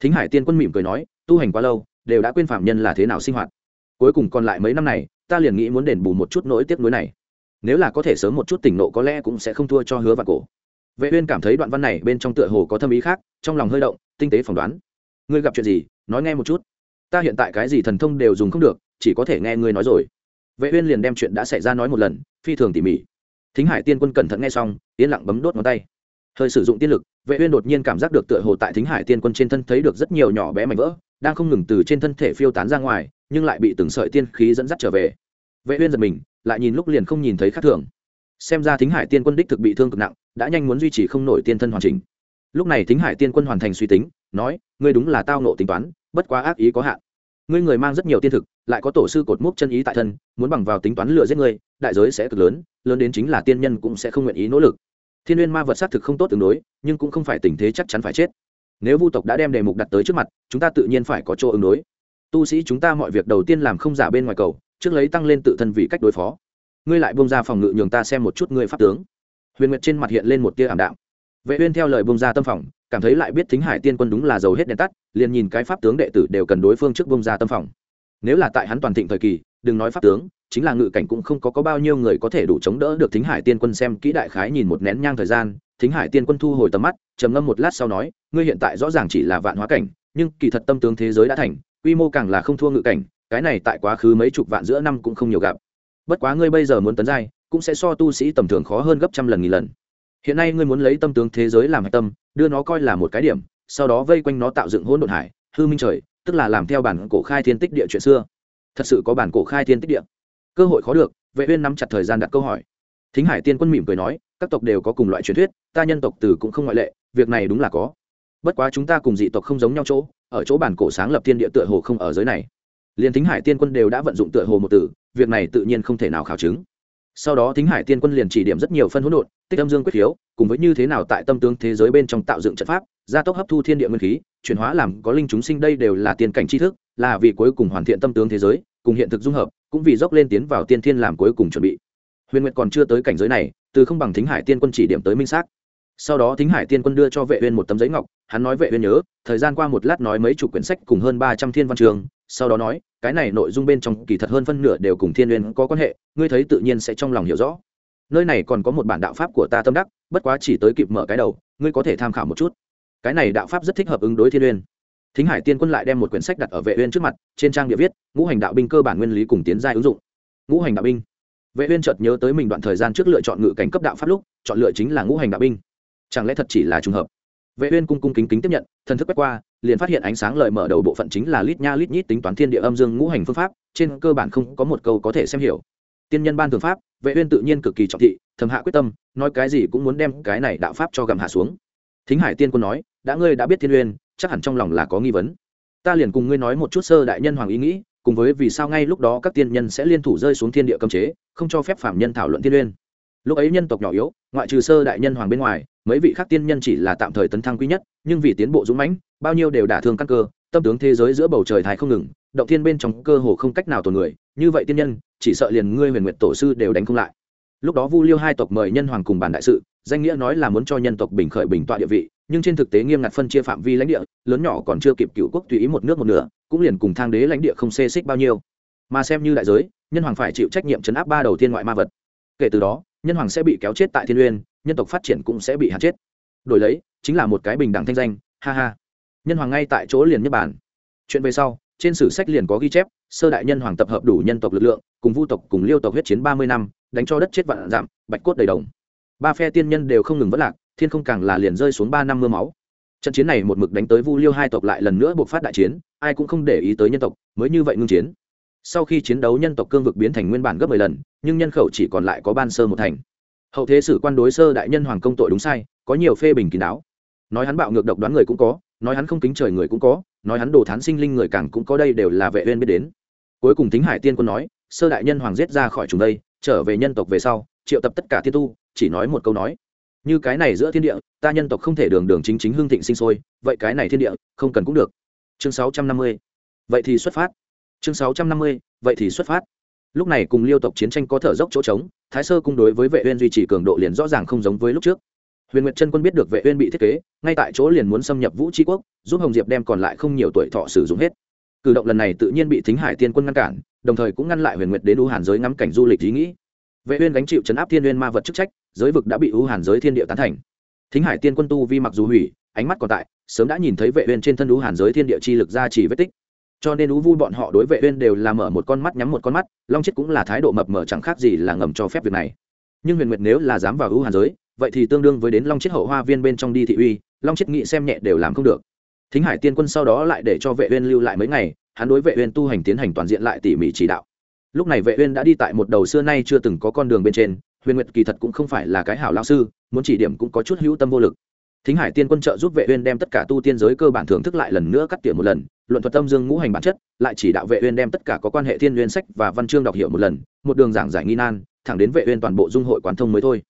thính hải tiên quân mỉm cười nói, tu hành quá lâu, đều đã quên phạm nhân là thế nào sinh hoạt. Cuối cùng còn lại mấy năm này, ta liền nghĩ muốn đền bù một chút nỗi tiếc nuối này. Nếu là có thể sớm một chút tỉnh nộ có lẽ cũng sẽ không thua cho hứa và cổ. Vệ uyên cảm thấy đoạn văn này bên trong tựa hồ có thâm ý khác, trong lòng hơi động, tinh tế phỏng đoán. Ngươi gặp chuyện gì? Nói nghe một chút. Ta hiện tại cái gì thần thông đều dùng không được, chỉ có thể nghe ngươi nói rồi. Vệ uyên liền đem chuyện đã xảy ra nói một lần, phi thường tỉ mỉ. Thính hải tiên quân cẩn thận nghe xong, yên lặng bấm đốt ngón tay. Hơi sử dụng tiên lực vệ uyên đột nhiên cảm giác được tựa hồ tại thính hải tiên quân trên thân thấy được rất nhiều nhỏ bé mảnh vỡ, đang không ngừng từ trên thân thể phiêu tán ra ngoài, nhưng lại bị từng sợi tiên khí dẫn dắt trở về. Vệ uyên giật mình, lại nhìn lúc liền không nhìn thấy khác thường. Xem ra thính hải tiên quân đích thực bị thương cực nặng, đã nhanh muốn duy trì không nổi tiên thân hoàn chỉnh. Lúc này thính hải tiên quân hoàn thành suy tính, nói, ngươi đúng là tao nộ tính toán, bất quá ác ý có hạn. Ngươi người mang rất nhiều tiên thực, lại có tổ sư cột mốc chân ý tại thân, muốn bằng vào tính toán lừa giết ngươi, đại giới sẽ cực lớn lớn đến chính là tiên nhân cũng sẽ không nguyện ý nỗ lực thiên n ma vật xác thực không tốt tương đối, nhưng cũng không phải tình thế chắc chắn phải chết. Nếu vu tộc đã đem đề mục đặt tới trước mặt, chúng ta tự nhiên phải có chỗ ứng đối. Tu sĩ chúng ta mọi việc đầu tiên làm không giả bên ngoài cầu, trước lấy tăng lên tự thân vì cách đối phó. Ngươi lại bông ra phòng ngự nhường ta xem một chút ngươi pháp tướng. Huyền nguyệt trên mặt hiện lên một tia ảm đạm. Vệ uyên theo lời bông ra tâm phòng, cảm thấy lại biết thính hải tiên quân đúng là giàu hết đèn tắt, liền nhìn cái pháp tướng đệ tử đều cần đối phương trước bông ra tâm phòng. Nếu là tại hắn toàn thịnh thời kỳ đừng nói pháp tướng chính là ngự cảnh cũng không có, có bao nhiêu người có thể đủ chống đỡ được thính hải tiên quân xem kỹ đại khái nhìn một nén nhang thời gian thính hải tiên quân thu hồi tầm mắt trầm ngâm một lát sau nói ngươi hiện tại rõ ràng chỉ là vạn hóa cảnh nhưng kỳ thật tâm tướng thế giới đã thành quy mô càng là không thua ngự cảnh cái này tại quá khứ mấy chục vạn giữa năm cũng không nhiều gặp. Bất quá ngươi bây giờ muốn tấn giai cũng sẽ so tu sĩ tầm thường khó hơn gấp trăm lần nghìn lần. Hiện nay ngươi muốn lấy tâm tướng thế giới làm hạch tâm đưa nó coi là một cái điểm sau đó vây quanh nó tạo dựng hỗn độn hải hư minh trời tức là làm theo bản cổ khai thiên tích địa chuyện xưa thật sự có bản cổ khai thiên tích địa. Cơ hội khó được, vệ uyên nắm chặt thời gian đặt câu hỏi. Thính hải tiên quân mỉm cười nói, các tộc đều có cùng loại truyền thuyết, ta nhân tộc từ cũng không ngoại lệ, việc này đúng là có. Bất quá chúng ta cùng dị tộc không giống nhau chỗ, ở chỗ bản cổ sáng lập thiên địa tựa hồ không ở giới này. Liền thính hải tiên quân đều đã vận dụng tựa hồ một từ, việc này tự nhiên không thể nào khảo chứng. Sau đó thính hải tiên quân liền chỉ điểm rất nhiều phân hỗn độn, tích âm dương quyết hiếu, cùng với như thế nào tại tâm tướng thế giới bên trong tạo dựng trận pháp, gia tốc hấp thu thiên địa nguyên khí, chuyển hóa làm có linh chúng sinh, đây đều là tiên cảnh tri thức là vì cuối cùng hoàn thiện tâm tướng thế giới, cùng hiện thực dung hợp, cũng vì dốc lên tiến vào tiên thiên làm cuối cùng chuẩn bị. Huyền nguyệt còn chưa tới cảnh giới này, từ không bằng thính hải tiên quân chỉ điểm tới minh xác sau đó thính hải tiên quân đưa cho vệ uyên một tấm giấy ngọc, hắn nói, vệ uyên nhớ, thời gian qua một lát nói mấy chục quyển sách cùng hơn ba trăm thiên văn trường, sau đó nói, cái này nội dung bên trong kỳ thật hơn phân nửa đều cùng thiên uyên có quan hệ, ngươi thấy tự nhiên sẽ trong lòng hiểu rõ. Nơi này còn có một bản đạo pháp của ta tâm đắc, bất quá chỉ tới kịp mở cái đầu, ngươi có thể tham khảo một chút. Cái này đạo pháp rất thích hợp ứng đối thiên uyên thính hải tiên quân lại đem một quyển sách đặt ở vệ uyên trước mặt, trên trang địa viết, ngũ hành đạo binh cơ bản nguyên lý cùng tiến giai ứng dụng. Ngũ hành đạo binh. Vệ uyên chợt nhớ tới mình đoạn thời gian trước lựa chọn ngự cảnh cấp đạo pháp lúc, chọn lựa chính là ngũ hành đạo binh. Chẳng lẽ thật chỉ là trùng hợp? Vệ uyên cung cung kính kính tiếp nhận, thần thức quét qua, liền phát hiện ánh sáng lợi mở đầu bộ phận chính là lít nha lít nhít tính toán thiên địa âm dương ngũ hành phương pháp, trên cơ bản không có một câu có thể xem hiểu. Tiên nhân ban thường pháp, vệ uyên tự nhiên cực kỳ trọng thị, thầm hạ quyết tâm, nói cái gì cũng muốn đem cái này đạo pháp cho gầm hạ xuống. Thính hải tiên quân nói, đã ngươi đã biết thiên uyên chắc hẳn trong lòng là có nghi vấn ta liền cùng ngươi nói một chút sơ đại nhân hoàng ý nghĩ, cùng với vì sao ngay lúc đó các tiên nhân sẽ liên thủ rơi xuống thiên địa cấm chế, không cho phép phạm nhân thảo luận thiên nguyên. lúc ấy nhân tộc nhỏ yếu, ngoại trừ sơ đại nhân hoàng bên ngoài, mấy vị khác tiên nhân chỉ là tạm thời tấn thăng quý nhất, nhưng vì tiến bộ dũng mãnh, bao nhiêu đều đả thương căn cơ, tâm tướng thế giới giữa bầu trời thái không ngừng, động thiên bên trong cơ hồ không cách nào tồn người, như vậy tiên nhân, chỉ sợ liền ngươi huyền nguyệt tổ sư đều đánh không lại lúc đó vu liêu hai tộc mời nhân hoàng cùng bàn đại sự, danh nghĩa nói là muốn cho nhân tộc bình khởi bình tọa địa vị nhưng trên thực tế nghiêm ngặt phân chia phạm vi lãnh địa, lớn nhỏ còn chưa kịp cựu quốc tùy ý một nước một nửa, cũng liền cùng thang đế lãnh địa không xê xích bao nhiêu. Mà xem như đại giới, nhân hoàng phải chịu trách nhiệm chấn áp ba đầu thiên ngoại ma vật. Kể từ đó, nhân hoàng sẽ bị kéo chết tại thiên uyên, nhân tộc phát triển cũng sẽ bị hạn chết. Đổi lấy, chính là một cái bình đẳng thanh danh, ha ha. Nhân hoàng ngay tại chỗ liền nhật bản. Chuyện về sau, trên sử sách liền có ghi chép, sơ đại nhân hoàng tập hợp đủ nhân tộc lực lượng, cùng vu tộc cùng liêu tộc huyết chiến ba mươi năm, đánh cho đất chết vạn dặm, bạch cốt đầy đồng. Ba phe tiên nhân đều không ngừng vất lạc thiên không càng là liền rơi xuống ba năm mưa máu. Trận chiến này một mực đánh tới vu liêu hai tộc lại lần nữa buộc phát đại chiến, ai cũng không để ý tới nhân tộc, mới như vậy ngưng chiến. Sau khi chiến đấu nhân tộc cương vực biến thành nguyên bản gấp mười lần, nhưng nhân khẩu chỉ còn lại có ban sơ một thành. Hậu thế sử quan đối sơ đại nhân hoàng công tội đúng sai, có nhiều phê bình kín đáo. Nói hắn bạo ngược độc đoán người cũng có, nói hắn không kính trời người cũng có, nói hắn đồ thán sinh linh người càng cũng có đây đều là vệ uyên biết đến. Cuối cùng Thính hải tiên quân nói, sơ đại nhân hoàng giết ra khỏi chúng đây, trở về nhân tộc về sau, triệu tập tất cả thiên tu, chỉ nói một câu nói như cái này giữa thiên địa, ta nhân tộc không thể đường đường chính chính hương thịnh sinh sôi, vậy cái này thiên địa, không cần cũng được. Chương 650 vậy thì xuất phát. Chương 650 vậy thì xuất phát. Lúc này cùng liêu tộc chiến tranh có thở dốc chỗ trống, thái sơ cung đối với vệ uyên duy trì cường độ liền rõ ràng không giống với lúc trước. Huyền nguyệt chân quân biết được vệ uyên bị thiết kế, ngay tại chỗ liền muốn xâm nhập vũ tri quốc, giúp hồng diệp đem còn lại không nhiều tuổi thọ sử dụng hết. Cử động lần này tự nhiên bị thính hải tiên quân ngăn cản, đồng thời cũng ngăn lại huyền nguyệt đến u hàn giới ngắm cảnh du lịch ý nghĩ. Vệ uyên gánh chịu chấn áp thiên uyên ma vật chức trách giới vực đã bị u hàn giới thiên địa tán thành. Thính hải tiên quân tu vi mặc dù hủy, ánh mắt còn tại, sớm đã nhìn thấy vệ uyên trên thân u hàn giới thiên địa chi lực ra chỉ vết tích. Cho nên ưu vu bọn họ đối vệ uyên đều là mở một con mắt nhắm một con mắt, long chết cũng là thái độ mập mờ chẳng khác gì là ngầm cho phép việc này. Nhưng huyền nguyệt nếu là dám vào ưu hàn giới, vậy thì tương đương với đến long chết hậu hoa viên bên trong đi thị uy, long chết nghĩ xem nhẹ đều làm không được. Thính hải tiên quân sau đó lại để cho vệ uyên lưu lại mấy ngày, hắn đối vệ uyên tu hành tiến hành toàn diện lại tỉ mỉ chỉ đạo. Lúc này vệ uyên đã đi tại một đầu xưa nay chưa từng có con đường bên trên huyền nguyệt kỳ thật cũng không phải là cái hảo lão sư, muốn chỉ điểm cũng có chút hữu tâm vô lực. Thính hải tiên quân trợ giúp vệ uyên đem tất cả tu tiên giới cơ bản thưởng thức lại lần nữa cắt tỉa một lần, luận thuật tâm dương ngũ hành bản chất, lại chỉ đạo vệ uyên đem tất cả có quan hệ thiên uyên sách và văn chương đọc hiểu một lần, một đường giảng giải nghi nan, thẳng đến vệ uyên toàn bộ dung hội quán thông mới thôi.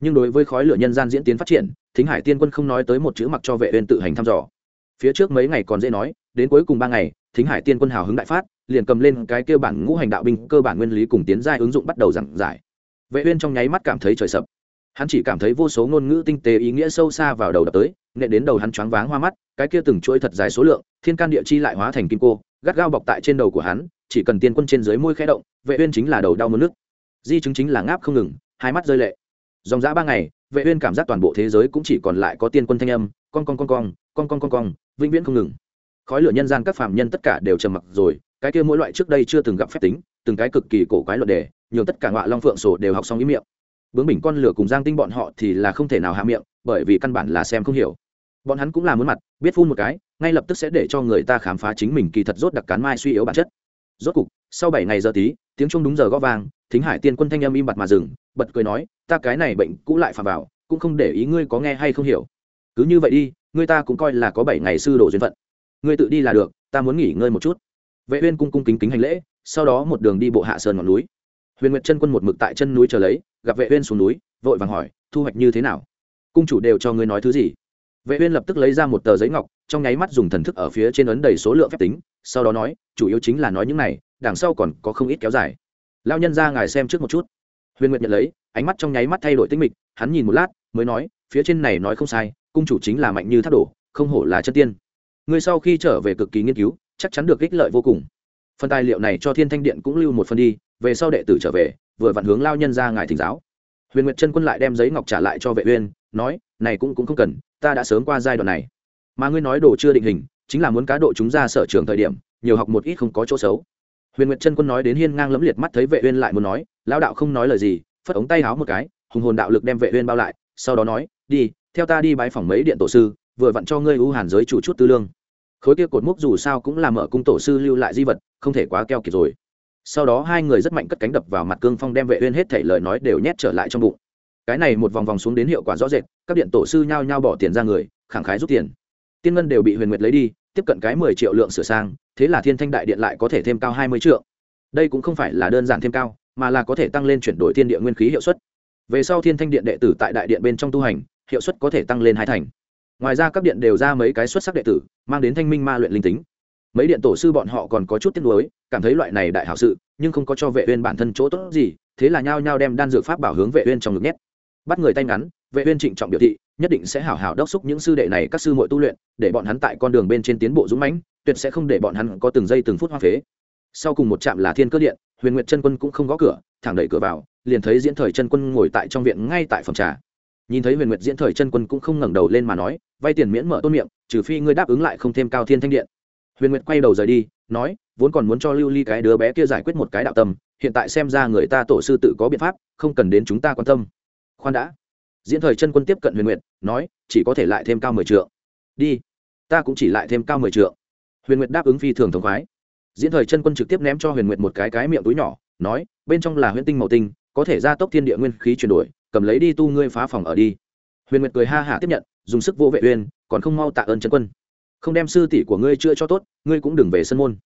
Nhưng đối với khói lửa nhân gian diễn tiến phát triển, thính hải tiên quân không nói tới một chữ mặc cho vệ uyên tự hành thăm dò. Phía trước mấy ngày còn dễ nói, đến cuối cùng ba ngày, thính hải tiên quân hào hứng đại phát, liền cầm lên cái kia bản ngũ hành đạo binh cơ bản nguyên lý cùng tiến giai ứng dụng bắt đầu giảng giải vệ uyên trong nháy mắt cảm thấy trời sập. Hắn chỉ cảm thấy vô số ngôn ngữ tinh tế ý nghĩa sâu xa vào đầu đập tới nệ đến đầu hắn choáng váng hoa mắt, cái kia từng chuỗi thật dài số lượng, thiên can địa chi lại hóa thành kim cô, gắt gao bọc tại trên đầu của hắn, chỉ cần tiên quân trên dưới môi khẽ động, vệ uyên chính là đầu đau muốn nước. Di chứng chính là ngáp không ngừng, hai mắt rơi lệ. Dòng dã ba ngày, vệ uyên cảm giác toàn bộ thế giới cũng chỉ còn lại có tiên quân thanh âm con con con con con con con con vĩnh viễn không ngừng. Khói lửa nhân gian các phàm nhân tất cả đều trầm mặc rồi, cái kia mỗi loại trước đây chưa từng gặp phép tính, từng cái cực kỳ cổ quái luận đề nhường tất cả ngọa long phượng sổ đều học xong ý miệng. Bướng bình con lửa cùng giang tinh bọn họ thì là không thể nào hạ miệng, bởi vì căn bản là xem không hiểu. Bọn hắn cũng là muốn mặt, biết phun một cái, ngay lập tức sẽ để cho người ta khám phá chính mình kỳ thật rốt đặc cán mai suy yếu bản chất. Rốt cục, sau bảy ngày giờ tí, tiếng chuông đúng giờ gõ vang, thính hải tiên quân thanh âm im bặt mà dừng, bật cười nói, ta cái này bệnh cũ lại phạm vào, cũng không để ý ngươi có nghe hay không hiểu. Cứ như vậy đi, ngươi ta cũng coi là có bảy ngày sư đồ duyên phận. Ngươi tự đi là được, ta muốn nghỉ ngơi một chút. Vệ uyên cung cung kính kính hành lễ, sau đó một đường đi bộ hạ sơn ngọn núi huyền nguyệt chân quân một mực tại chân núi chờ lấy, gặp vệ uyên xuống núi, vội vàng hỏi, thu hoạch như thế nào? Cung chủ đều cho ngươi nói thứ gì? Vệ uyên lập tức lấy ra một tờ giấy ngọc, trong nháy mắt dùng thần thức ở phía trên ấn đầy số lượng phép tính, sau đó nói, chủ yếu chính là nói những này, đằng sau còn có không ít kéo dài. Lão nhân ra ngài xem trước một chút. Huyền nguyệt nhận lấy, ánh mắt trong nháy mắt thay đổi tinh mịch, hắn nhìn một lát, mới nói, phía trên này nói không sai, cung chủ chính là mạnh như thác đổ, không hổ là chân tiên. Ngươi sau khi trở về cực kỳ nghiên cứu, chắc chắn được ích lợi vô cùng. Phần tài liệu này cho thiên thanh điện cũng lưu một phần đi về sau đệ tử trở về, vừa vặn hướng lao nhân ra ngài thỉnh giáo. Huyền nguyệt chân quân lại đem giấy ngọc trả lại cho vệ uyên, nói, này cũng cũng không cần, ta đã sớm qua giai đoạn này. Mà ngươi nói đồ chưa định hình, chính là muốn cá độ chúng ra sở trường thời điểm, nhiều học một ít không có chỗ xấu. Huyền nguyệt chân quân nói đến hiên ngang lấm liệt mắt thấy vệ uyên lại muốn nói lão đạo không nói lời gì, phất ống tay háo một cái, hùng hồn đạo lực đem vệ uyên bao lại, sau đó nói, đi, theo ta đi bái phòng mấy điện tổ sư, vừa vặn cho ngươi ưu hàn giới chủ chút tư lương. Khối kia cột mốc dù sao cũng là mở cung tổ sư lưu lại di vật, không thể quá keo kiệt rồi sau đó hai người rất mạnh cất cánh đập vào mặt cương phong đem vệ uyên hết thảy lời nói đều nhét trở lại trong bụng. Cái này một vòng vòng xuống đến hiệu quả rõ rệt, các điện tổ sư nhao nhao bỏ tiền ra người, khẳng khái rút tiền. Tiên ngân đều bị huyền nguyệt lấy đi, tiếp cận cái mười triệu lượng sửa sang, thế là thiên thanh đại điện lại có thể thêm cao hai mươi triệu đây cũng không phải là đơn giản thêm cao, mà là có thể tăng lên chuyển đổi thiên địa nguyên khí hiệu suất. Về sau thiên thanh điện đệ tử tại đại điện bên trong tu hành, hiệu suất có thể tăng lên hai thành. Ngoài ra các điện đều ra mấy cái xuất sắc đệ tử, mang đến thanh minh ma luyện linh tính mấy điện tổ sư bọn họ còn có chút tiếc nuối, cảm thấy loại này đại hảo sự, nhưng không có cho vệ uyên bản thân chỗ tốt gì, thế là nhao nhao đem đan dược pháp bảo hướng vệ uyên trong ngực nhét. Bắt người tay ngắn, vệ uyên trịnh trọng biểu thị, nhất định sẽ hảo hảo đốc thúc những sư đệ này các sư muội tu luyện, để bọn hắn tại con đường bên trên tiến bộ dũng mãnh, tuyệt sẽ không để bọn hắn có từng giây từng phút hoa phế. Sau cùng một trạm là thiên cơ điện, huyền nguyệt chân quân cũng không gõ cửa, thẳng đẩy cửa vào, liền thấy diễn thời chân quân ngồi tại trong viện ngay tại phòng trà. Nhìn thấy huyền nguyệt diễn thời chân quân cũng không ngẩng đầu lên mà nói, vay tiền miễn mở tôn miệng, trừ phi ngươi đáp ứng lại không thêm cao thiên thanh điện huyền nguyệt quay đầu rời đi, nói, vốn còn muốn cho lưu ly cái đứa bé kia giải quyết một cái đạo tâm, hiện tại xem ra người ta tổ sư tự có biện pháp, không cần đến chúng ta quan tâm. Khoan đã. Diễn thời chân quân tiếp cận huyền nguyệt, nói, chỉ có thể lại thêm cao mười triệu đi. Ta cũng chỉ lại thêm cao mười triệu huyền nguyệt đáp ứng phi thường thống khoái. Diễn thời chân quân trực tiếp ném cho huyền nguyệt một cái cái miệng túi nhỏ, nói, bên trong là huyễn tinh màu tinh, có thể gia tốc thiên địa nguyên khí chuyển đổi, cầm lấy đi tu ngươi phá phòng ở đi. Huyền nguyệt cười ha hả tiếp nhận, dùng sức vô vệ uyên, còn không mau tạ ơn chân quân không đem sư tỷ của ngươi chưa cho tốt, ngươi cũng đừng về sân môn.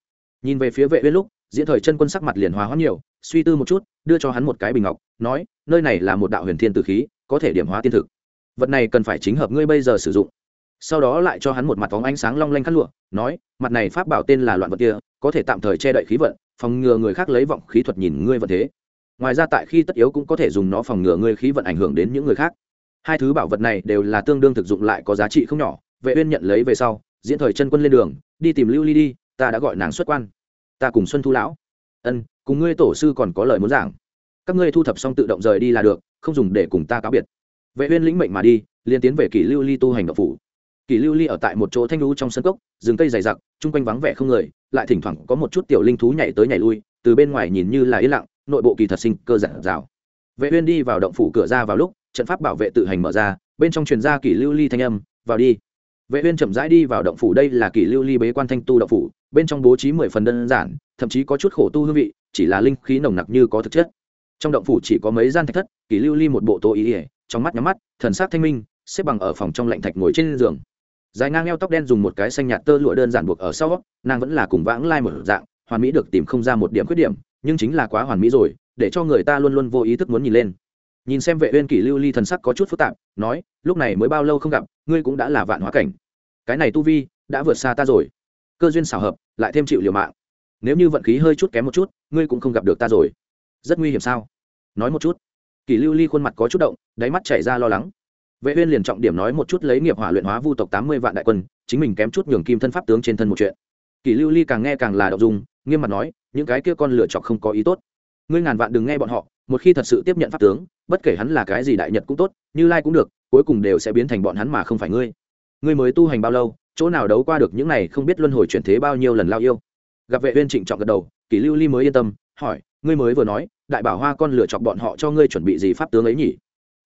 Nhìn về phía vệ uyên lúc, diễn thời chân quân sắc mặt liền hòa hoãn nhiều, suy tư một chút, đưa cho hắn một cái bình ngọc, nói, nơi này là một đạo huyền thiên tử khí, có thể điểm hóa tiên thực. Vật này cần phải chính hợp ngươi bây giờ sử dụng. Sau đó lại cho hắn một mặt phóng ánh sáng long lanh khát lụa, nói, mặt này pháp bảo tên là loạn vật kia, có thể tạm thời che đậy khí vận, phòng ngừa người khác lấy vọng khí thuật nhìn ngươi vận thế. Ngoài ra tại khi tất yếu cũng có thể dùng nó phòng ngừa ngươi khí vận ảnh hưởng đến những người khác. Hai thứ bảo vật này đều là tương đương thực dụng lại có giá trị không nhỏ, vệ uyên nhận lấy về sau diễn thời chân quân lên đường, đi tìm lưu ly đi, ta đã gọi nàng xuất quan. Ta cùng xuân thu lão. Ân, cùng ngươi tổ sư còn có lời muốn giảng. Các ngươi thu thập xong tự động rời đi là được, không dùng để cùng ta cáo biệt. Vệ uyên lĩnh mệnh mà đi liên tiến về kỷ lưu ly tu hành động phủ. Kỷ lưu ly ở tại một chỗ thanh lũ trong sân cốc, rừng cây dày đặc chung quanh vắng vẻ không người, lại thỉnh thoảng có một chút tiểu linh thú nhảy tới nhảy lui, từ bên ngoài nhìn như là yên lặng, nội bộ kỳ thật sinh cơ giản rào vệ uyên đi vào động phủ cửa ra vào lúc, trận pháp bảo vệ tự hành mở ra, bên trong truyền ra kỷ lưu ly thanh âm, vào đi vệ uyên chậm rãi đi vào động phủ, đây là kỷ lưu ly bế quan thanh tu động phủ, bên trong bố trí mười phần đơn giản, thậm chí có chút khổ tu hương vị, chỉ là linh khí nồng nặc như có thực chất. Trong động phủ chỉ có mấy gian thạch thất, kỷ lưu ly một bộ tô ý ỉa, trong mắt nhắm mắt, thần sắc thanh minh, xếp bằng ở phòng trong lạnh thạch ngồi trên giường. Dài ngang eo tóc đen dùng một cái xanh nhạt tơ lụa đơn giản buộc ở sau, nàng vẫn là cùng vãng lai một dạng, hoàn mỹ được tìm không ra một điểm khuyết điểm, nhưng chính là quá hoàn mỹ rồi, để cho người ta luôn luôn vô ý thức muốn nhìn lên nhìn xem vệ uyên kỷ lưu ly thần sắc có chút phức tạp, nói, lúc này mới bao lâu không gặp, ngươi cũng đã là vạn hóa cảnh. Cái này tu vi đã vượt xa ta rồi. Cơ duyên xảo hợp, lại thêm chịu liều mạng. Nếu như vận khí hơi chút kém một chút, ngươi cũng không gặp được ta rồi. Rất nguy hiểm sao? Nói một chút. Kỷ lưu ly khuôn mặt có chút động, đáy mắt chảy ra lo lắng. Vệ uyên liền trọng điểm nói một chút lấy nghiệp hỏa luyện hóa vu tộc tám mươi vạn đại quân, chính mình kém chút nhường kim thân pháp tướng trên thân một chuyện. Kỷ lưu ly càng nghe càng là động dung, nghiêm mặt nói, những cái kia con lựa chọc không có ý tốt. Ngươi ngàn vạn đừng nghe bọn họ một khi thật sự tiếp nhận pháp tướng, bất kể hắn là cái gì đại nhật cũng tốt, như lai cũng được, cuối cùng đều sẽ biến thành bọn hắn mà không phải ngươi. Ngươi mới tu hành bao lâu, chỗ nào đấu qua được những này không biết luân hồi chuyển thế bao nhiêu lần lao yêu? Gặp vệ uyên trịnh trọng gật đầu, kỷ lưu ly mới yên tâm, hỏi, ngươi mới vừa nói, đại bảo hoa con lựa chọc bọn họ cho ngươi chuẩn bị gì pháp tướng ấy nhỉ?